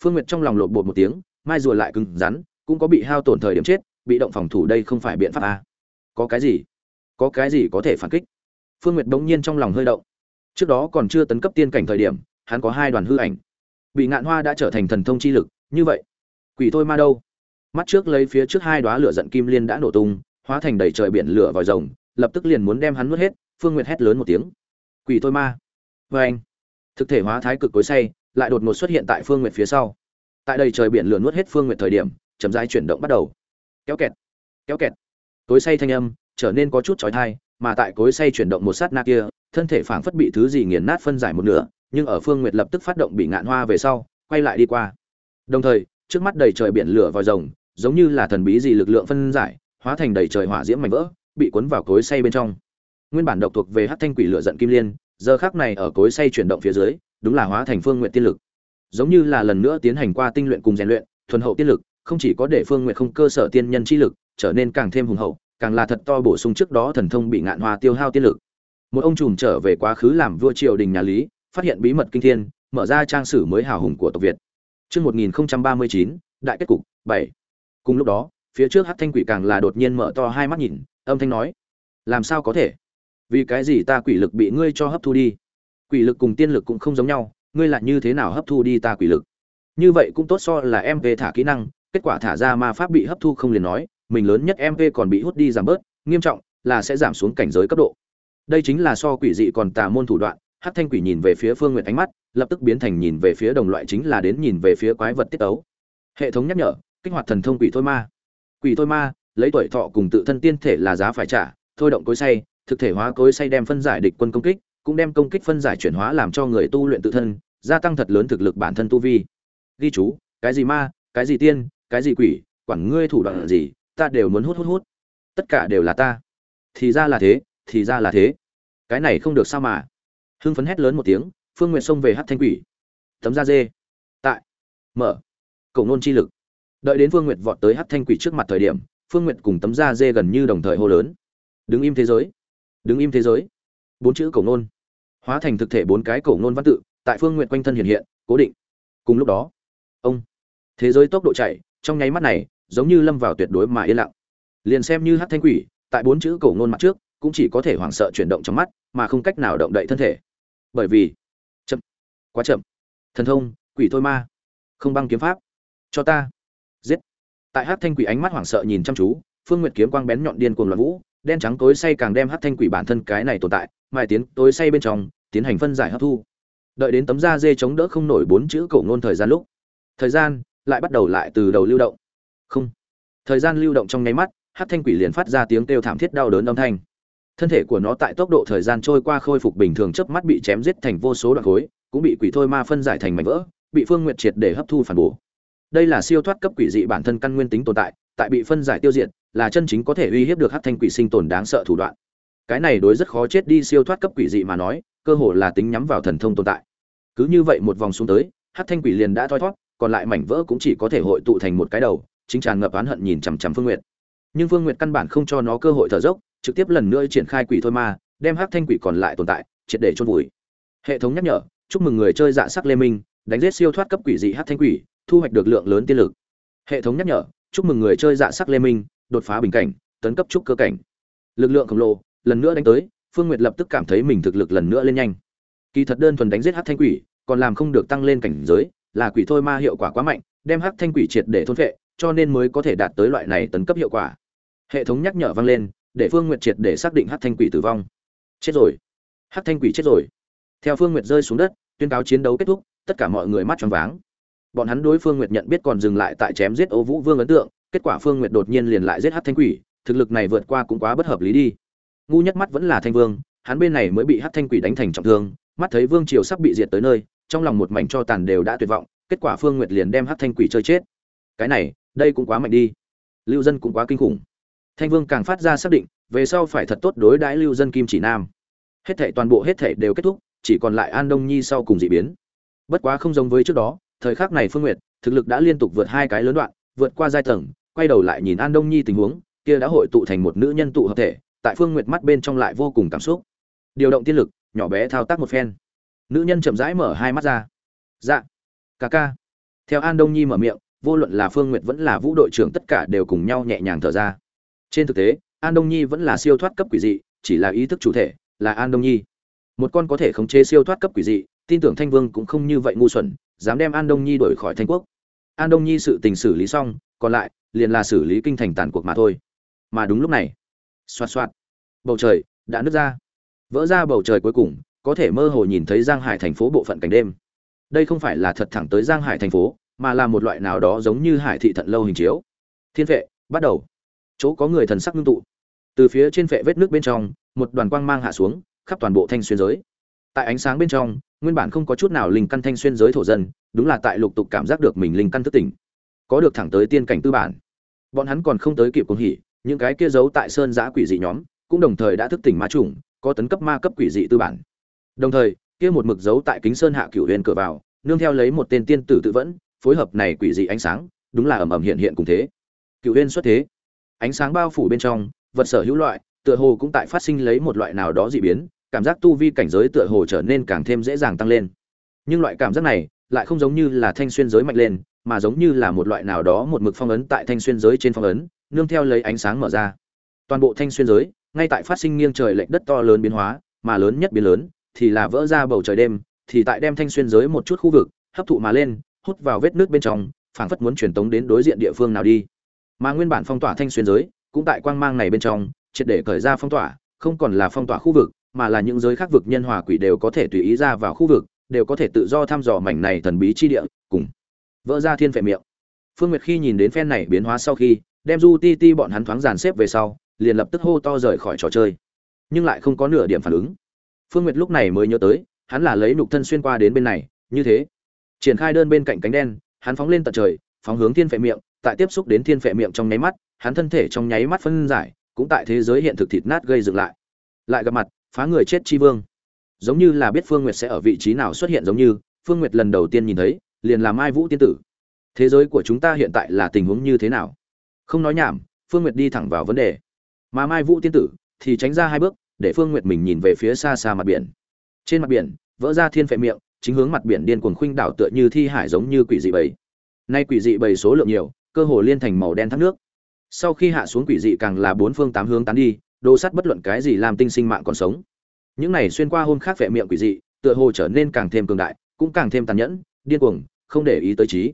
Phương nguyệt trong lòng lộn bột một tiếng, mai rùa lại cứng rắn, cũng có bị hao tổn thời điểm chết, bị động phòng thủ đây không phải biện pháp a. Có cái gì? Có cái gì có thể phản kích? Phương nguyệt đống nhiên trong lòng hơi động trước đó còn chưa tấn cấp tiên cảnh thời điểm, hắn có hai đoàn hư ảnh. Bị ngạn hoa đã trở thành thần thông chi lực, như vậy, quỷ thôi ma đâu? Mắt trước lấy phía trước hai đóa lửa giận kim liên đã nổ tung, hóa thành đầy trời biển lửa vòi rồng, lập tức liền muốn đem hắn nuốt hết, phương nguyệt hét lớn một tiếng. Quỷ thôi ma. Vê anh thực thể hóa thái cực cối say, lại đột ngột xuất hiện tại phương nguyệt phía sau. Tại đây trời biển lửa nuốt hết phương nguyệt thời điểm, chậm rãi chuyển động bắt đầu. Kéo kẹt kéo kẹt. Cối say thanh âm, trở nên có chút chói tai, mà tại cối say chuyển động một sát na kia thân thể phảng phất bị thứ gì nghiền nát phân giải một nửa, nhưng ở phương nguyệt lập tức phát động bị ngạn hoa về sau, quay lại đi qua. Đồng thời, trước mắt đầy trời biển lửa vòi rồng, giống như là thần bí gì lực lượng phân giải, hóa thành đầy trời hỏa diễm mảnh vỡ, bị cuốn vào cối xay bên trong. Nguyên bản độc thuộc về hắc thanh quỷ lửa giận kim liên, giờ khắc này ở cối xay chuyển động phía dưới, đúng là hóa thành phương Nguyệt tiên lực. Giống như là lần nữa tiến hành qua tinh luyện cùng rèn luyện, thuần hậu tiên lực, không chỉ có để phương Nguyệt không cơ sở tiên nhân chi lực, trở nên càng thêm hùng hậu, càng là thật to bổ sung trước đó thần thông bị ngạn hoa tiêu hao tiên lực một ông trùm trở về quá khứ làm vua triều đình nhà lý phát hiện bí mật kinh thiên mở ra trang sử mới hào hùng của tộc việt trước 1039, đại kết cục 7. Cùng lúc đó, phía trước Hắc Thanh Quỷ càng là đột nhiên mở to hai mắt nhìn, âm thanh nói: "Làm sao có thể? Vì cái gì ta quỷ lực bị ngươi cho hấp thu đi? Quỷ lực cùng tiên lực cũng không giống nhau, ngươi lại như thế nào hấp thu đi ta quỷ lực? Như vậy cũng tốt so là em về thả kỹ năng, kết quả thả ra ma pháp bị hấp thu không liền nói, mình lớn nhất MP còn bị hút đi giảm bớt, nghiêm trọng là sẽ giảm xuống cảnh giới cấp độ. Đây chính là so quỷ dị còn tà môn thủ đoạn, Hắc Thanh Quỷ nhìn về phía Phương Nguyệt ánh mắt, lập tức biến thành nhìn về phía đồng loại chính là đến nhìn về phía quái vật tiết tấu. Hệ thống nhắc nhở, kích hoạt thần thông quỷ thôi ma. Quỷ thôi ma, lấy tuổi thọ cùng tự thân tiên thể là giá phải trả, thôi động cối say, thực thể hóa cối say đem phân giải địch quân công kích, cũng đem công kích phân giải chuyển hóa làm cho người tu luyện tự thân, gia tăng thật lớn thực lực bản thân tu vi. Ghi chú, cái gì ma, cái gì tiên, cái gì quỷ, quản ngươi thủ đoạn gì, ta đều muốn hút hút hút. Tất cả đều là ta. Thì ra là thế, thì ra là thế. Cái này không được sao mà. Hưng phấn hét lớn một tiếng, Phương Nguyệt xông về hát Thanh Quỷ. Tấm da dê. Tại. Mở. Cổ nôn chi lực. Đợi đến Phương Nguyệt vọt tới hát Thanh Quỷ trước mặt thời điểm, Phương Nguyệt cùng tấm da dê gần như đồng thời hô lớn. Đứng im thế giới. Đứng im thế giới. Bốn chữ cổ nôn. Hóa thành thực thể bốn cái cổ nôn văn tự, tại Phương Nguyệt quanh thân hiện hiện, cố định. Cùng lúc đó, ông thế giới tốc độ chạy, trong nháy mắt này, giống như lâm vào tuyệt đối mà yên lặng. Liền xem như hát Thanh Quỷ, tại bốn chữ cổ nôn mặt trước, cũng chỉ có thể hoảng sợ chuyển động trong mắt, mà không cách nào động đậy thân thể. Bởi vì, chậm quá chậm. Thần thông quỷ thôi ma không băng kiếm pháp cho ta giết. Tại hát thanh quỷ ánh mắt hoảng sợ nhìn chăm chú phương nguyệt kiếm quang bén nhọn điên cuồng loạn vũ đen trắng tối say càng đem hát thanh quỷ bản thân cái này tồn tại mai tiến tối say bên trong tiến hành phân giải hấp thu. Đợi đến tấm da dê chống đỡ không nổi bốn chữ cổ ngôn thời gian lúc thời gian lại bắt đầu lại từ đầu lưu động. Không. Thời gian lưu động trong nháy mắt hát thanh quỷ liền phát ra tiếng kêu thảm thiết đau đớn âm thanh thân thể của nó tại tốc độ thời gian trôi qua khôi phục bình thường chớp mắt bị chém giết thành vô số đoạn khối, cũng bị quỷ thôi ma phân giải thành mảnh vỡ, bị phương nguyệt triệt để hấp thu phản bổ. Đây là siêu thoát cấp quỷ dị bản thân căn nguyên tính tồn tại tại bị phân giải tiêu diệt, là chân chính có thể uy hiếp được hát thanh quỷ sinh tồn đáng sợ thủ đoạn. Cái này đối rất khó chết đi siêu thoát cấp quỷ dị mà nói, cơ hồ là tính nhắm vào thần thông tồn tại. Cứ như vậy một vòng xuống tới hát thanh quỷ liền đã thoi thoát, còn lại mảnh vỡ cũng chỉ có thể hội tụ thành một cái đầu, chính tràn ngập oán hận nhìn chằm chằm phương nguyệt. Nhưng phương nguyệt căn bản không cho nó cơ hội thở dốc trực tiếp lần nữa triển khai quỷ thôi ma đem hát thanh quỷ còn lại tồn tại, triệt để chôn vùi. Hệ thống nhắc nhở, chúc mừng người chơi dạ sắc lê minh, đánh giết siêu thoát cấp quỷ dị hát thanh quỷ, thu hoạch được lượng lớn tiên lực. Hệ thống nhắc nhở, chúc mừng người chơi dạ sắc lê minh, đột phá bình cảnh, tấn cấp trúc cơ cảnh. Lực lượng khổng lồ, lần nữa đánh tới, phương nguyệt lập tức cảm thấy mình thực lực lần nữa lên nhanh. Kỳ thật đơn thuần đánh giết hát thanh quỷ, còn làm không được tăng lên cảnh giới, là quỷ thôi ma hiệu quả quá mạnh, đem hát thanh quỷ triệt để thôn phệ, cho nên mới có thể đạt tới loại này tấn cấp hiệu quả. Hệ thống nhắc nhở vang lên để phương nguyệt triệt để xác định Hắc thanh quỷ tử vong. Chết rồi. Hắc thanh quỷ chết rồi. Theo phương nguyệt rơi xuống đất, tuyên cáo chiến đấu kết thúc, tất cả mọi người mắt tròn váng. Bọn hắn đối phương nguyệt nhận biết còn dừng lại tại chém giết ô vũ vương ấn tượng, kết quả phương nguyệt đột nhiên liền lại giết Hắc thanh quỷ, thực lực này vượt qua cũng quá bất hợp lý đi. Ngu nhất mắt vẫn là thanh vương, hắn bên này mới bị Hắc thanh quỷ đánh thành trọng thương, mắt thấy vương triều sắp bị diệt tới nơi, trong lòng một mảnh cho tàn đều đã tuyệt vọng, kết quả phương nguyệt liền đem Hắc thanh quỷ chơi chết. Cái này, đây cũng quá mạnh đi. Lưu dân cũng quá kinh khủng thanh vương càng phát ra xác định, về sau phải thật tốt đối đãi lưu dân kim chỉ nam. Hết thảy toàn bộ hết thảy đều kết thúc, chỉ còn lại an đông nhi sau cùng dị biến. Bất quá không giống với trước đó, thời khắc này phương nguyệt, thực lực đã liên tục vượt hai cái lớn đoạn, vượt qua giai tầng, quay đầu lại nhìn an đông nhi tình huống, kia đã hội tụ thành một nữ nhân tụ hợp thể, tại phương nguyệt mắt bên trong lại vô cùng cảm xúc. Điều động tiên lực, nhỏ bé thao tác một phen. Nữ nhân chậm rãi mở hai mắt ra. Dạ. Ca ca. Theo an đông nhi mở miệng, vô luận là phương nguyệt vẫn là vũ đội trưởng tất cả đều cùng nhau nhẹ nhàng thở ra trên thực tế, an đông nhi vẫn là siêu thoát cấp quỷ dị, chỉ là ý thức chủ thể là an đông nhi. Một con có thể khống chế siêu thoát cấp quỷ dị, tin tưởng thanh vương cũng không như vậy ngu xuẩn, dám đem an đông nhi đuổi khỏi thanh quốc. An đông nhi sự tình xử lý xong, còn lại, liền là xử lý kinh thành tàn cuộc mà thôi. Mà đúng lúc này, xoạt xoạt, bầu trời đã nứt ra. Vỡ ra bầu trời cuối cùng, có thể mơ hồ nhìn thấy giang hải thành phố bộ phận cảnh đêm. Đây không phải là thật thẳng tới giang hải thành phố, mà là một loại nào đó giống như hải thị thận lâu hình chiếu. Thiên vệ, bắt đầu chỗ có người thần sắc ngưng tụ. Từ phía trên vệ vết nước bên trong, một đoàn quang mang hạ xuống, khắp toàn bộ thanh xuyên giới. Tại ánh sáng bên trong, nguyên bản không có chút nào linh căn thanh xuyên giới thổ dân, đúng là tại lục tục cảm giác được mình linh căn thức tỉnh. Có được thẳng tới tiên cảnh tư bản. Bọn hắn còn không tới kịp cuồng hỉ, những cái kia giấu tại sơn giã quỷ dị nhóm, cũng đồng thời đã thức tỉnh ma chủng, có tấn cấp ma cấp quỷ dị tư bản. Đồng thời, kia một mực giấu tại kính sơn hạ cửu huyền cửa vào, nương theo lấy một tên tiên tử tự vẫn, phối hợp này quỷ dị ánh sáng, đúng là ầm ầm hiện hiện cùng thế. Cửu huyền xuất thế ánh sáng bao phủ bên trong, vật sở hữu loại, tựa hồ cũng tại phát sinh lấy một loại nào đó dị biến, cảm giác tu vi cảnh giới tựa hồ trở nên càng thêm dễ dàng tăng lên. Nhưng loại cảm giác này lại không giống như là thanh xuyên giới mạnh lên, mà giống như là một loại nào đó một mực phong ấn tại thanh xuyên giới trên phong ấn, nương theo lấy ánh sáng mở ra. Toàn bộ thanh xuyên giới, ngay tại phát sinh nghiêng trời lệch đất to lớn biến hóa, mà lớn nhất biến lớn thì là vỡ ra bầu trời đêm, thì tại đem thanh xuyên giới một chút khu vực hấp thụ mà lên, hút vào vết nước bên trong, phảng phất muốn truyền tống đến đối diện địa phương nào đi mà nguyên bản phong tỏa thanh xuyên giới cũng tại quang mang này bên trong, triệt để cởi ra phong tỏa, không còn là phong tỏa khu vực, mà là những giới khác vực nhân hòa quỷ đều có thể tùy ý ra vào khu vực, đều có thể tự do thăm dò mảnh này thần bí chi địa, cùng vỡ ra thiên phệ miệng. Phương nguyệt khi nhìn đến phen này biến hóa sau khi, đem du ti ti bọn hắn thoáng dàn xếp về sau, liền lập tức hô to rời khỏi trò chơi. Nhưng lại không có nửa điểm phản ứng. Phương nguyệt lúc này mới nhớ tới, hắn là lấy nục thân xuyên qua đến bên này, như thế. Triển khai đơn bên cạnh cánh đen, hắn phóng lên tận trời, phóng hướng thiên phệ miệng tại tiếp xúc đến thiên phệ miệng trong nháy mắt, hắn thân thể trong nháy mắt phân giải, cũng tại thế giới hiện thực thịt nát gây dựng lại. Lại gặp mặt, phá người chết chi vương. Giống như là biết phương nguyệt sẽ ở vị trí nào xuất hiện giống như, phương nguyệt lần đầu tiên nhìn thấy, liền là mai vũ tiên tử. Thế giới của chúng ta hiện tại là tình huống như thế nào? Không nói nhảm, phương nguyệt đi thẳng vào vấn đề. Mà mai vũ tiên tử thì tránh ra hai bước, để phương nguyệt mình nhìn về phía xa xa mặt biển. Trên mặt biển, vỡ ra thiên phệ miệng, chính hướng mặt biển điên cuồng khuynh đảo tựa như thi hải giống như quỷ dị bầy. Nay quỷ dị bầy số lượng nhiều cơ hồ liên thành màu đen thác nước. Sau khi hạ xuống quỷ dị càng là bốn phương tám hướng tán đi, đồ sắt bất luận cái gì làm tinh sinh mạng còn sống. Những này xuyên qua hôm khác vệ miệng quỷ dị, tựa hồ trở nên càng thêm cường đại, cũng càng thêm tàn nhẫn, điên cuồng, không để ý tới trí.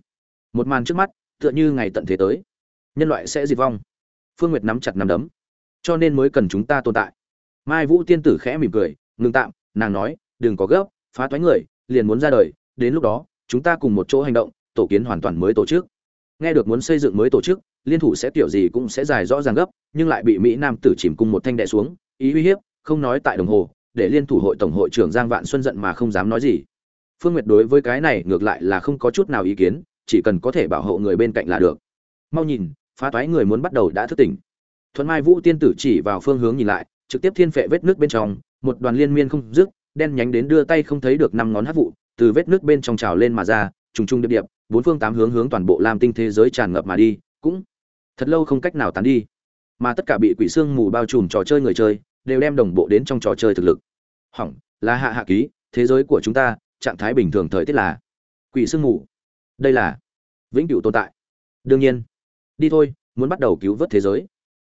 Một màn trước mắt, tựa như ngày tận thế tới. Nhân loại sẽ diệt vong. Phương nguyệt nắm chặt nắm đấm. Cho nên mới cần chúng ta tồn tại. Mai vũ tiên tử khẽ mỉm cười, ngừng tạm, nàng nói, đừng có gấp, phá toái người, liền muốn ra đời, đến lúc đó, chúng ta cùng một chỗ hành động, tổ kiến hoàn toàn mới tổ chức nghe được muốn xây dựng mới tổ chức, liên thủ sẽ tiểu gì cũng sẽ dài rõ ràng gấp, nhưng lại bị mỹ nam tử chìm cùng một thanh đệ xuống, ý uy hiếp, không nói tại đồng hồ, để liên thủ hội tổng hội trưởng giang vạn xuân giận mà không dám nói gì. Phương nguyệt đối với cái này ngược lại là không có chút nào ý kiến, chỉ cần có thể bảo hộ người bên cạnh là được. Mau nhìn, phá toái người muốn bắt đầu đã thức tỉnh. Thuận mai vũ tiên tử chỉ vào phương hướng nhìn lại, trực tiếp thiên phệ vết nước bên trong, một đoàn liên miên không dứt, đen nhánh đến đưa tay không thấy được năm ngón hát vụ, từ vết nước bên trong trào lên mà ra, trùng trùng điệp điệp bốn phương tám hướng hướng toàn bộ lam tinh thế giới tràn ngập mà đi, cũng thật lâu không cách nào tán đi. Mà tất cả bị quỷ xương mù bao trùm trò chơi người chơi, đều đem đồng bộ đến trong trò chơi thực lực. Hỏng, là hạ hạ ký, thế giới của chúng ta, trạng thái bình thường thời tiết là quỷ xương mù. Đây là vĩnh cửu tồn tại. Đương nhiên, đi thôi, muốn bắt đầu cứu vớt thế giới.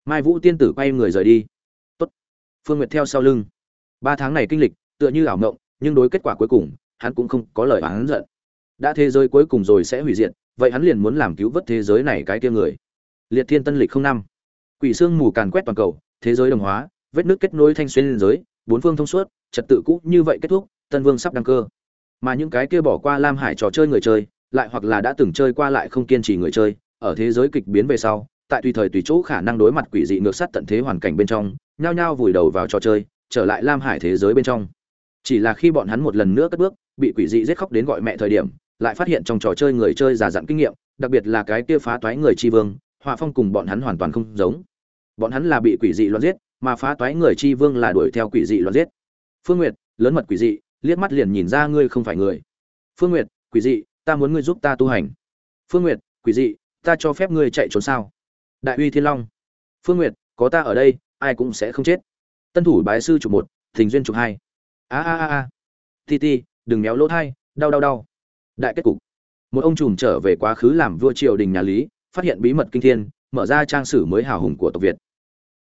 Mai vũ tiên tử quay người rời đi. Tốt. phương nguyệt theo sau lưng. Ba tháng này kinh lịch, tựa như ảo ngộng nhưng đối kết quả cuối cùng, hắn cũng không có lời oán giận đã thế giới cuối cùng rồi sẽ hủy diệt, vậy hắn liền muốn làm cứu vớt thế giới này cái kia người. Liệt thiên tân lịch không năm. Quỷ xương mù càn quét toàn cầu, thế giới đồng hóa, vết nước kết nối thanh xuyên liên giới, bốn phương thông suốt, trật tự cũ như vậy kết thúc, tân vương sắp đăng cơ. Mà những cái kia bỏ qua lam hải trò chơi người chơi, lại hoặc là đã từng chơi qua lại không kiên trì người chơi, ở thế giới kịch biến về sau, tại tùy thời tùy chỗ khả năng đối mặt quỷ dị ngược sát tận thế hoàn cảnh bên trong, nhao nhao vùi đầu vào trò chơi, trở lại lam hải thế giới bên trong. Chỉ là khi bọn hắn một lần nữa cất bước, bị quỷ dị giết khóc đến gọi mẹ thời điểm lại phát hiện trong trò chơi người chơi già dặn kinh nghiệm, đặc biệt là cái kia phá toái người tri vương, họa phong cùng bọn hắn hoàn toàn không giống. Bọn hắn là bị quỷ dị loạn giết, mà phá toái người tri vương là đuổi theo quỷ dị loạn giết. Phương nguyệt, lớn mật quỷ dị, liếc mắt liền nhìn ra ngươi không phải người. Phương nguyệt, quỷ dị, ta muốn ngươi giúp ta tu hành. Phương nguyệt, quỷ dị, ta cho phép ngươi chạy trốn sao? Đại uy thiên long. Phương nguyệt, có ta ở đây, ai cũng sẽ không chết. Tân thủ bái sư chụp một, thình duyên chụp hai. A a a a. Ti ti, đừng méo lỗ thai, đau đau đau đại kết cục. Một ông trùm trở về quá khứ làm vua triều đình nhà lý, phát hiện bí mật kinh thiên, mở ra trang sử mới hào hùng của tộc việt.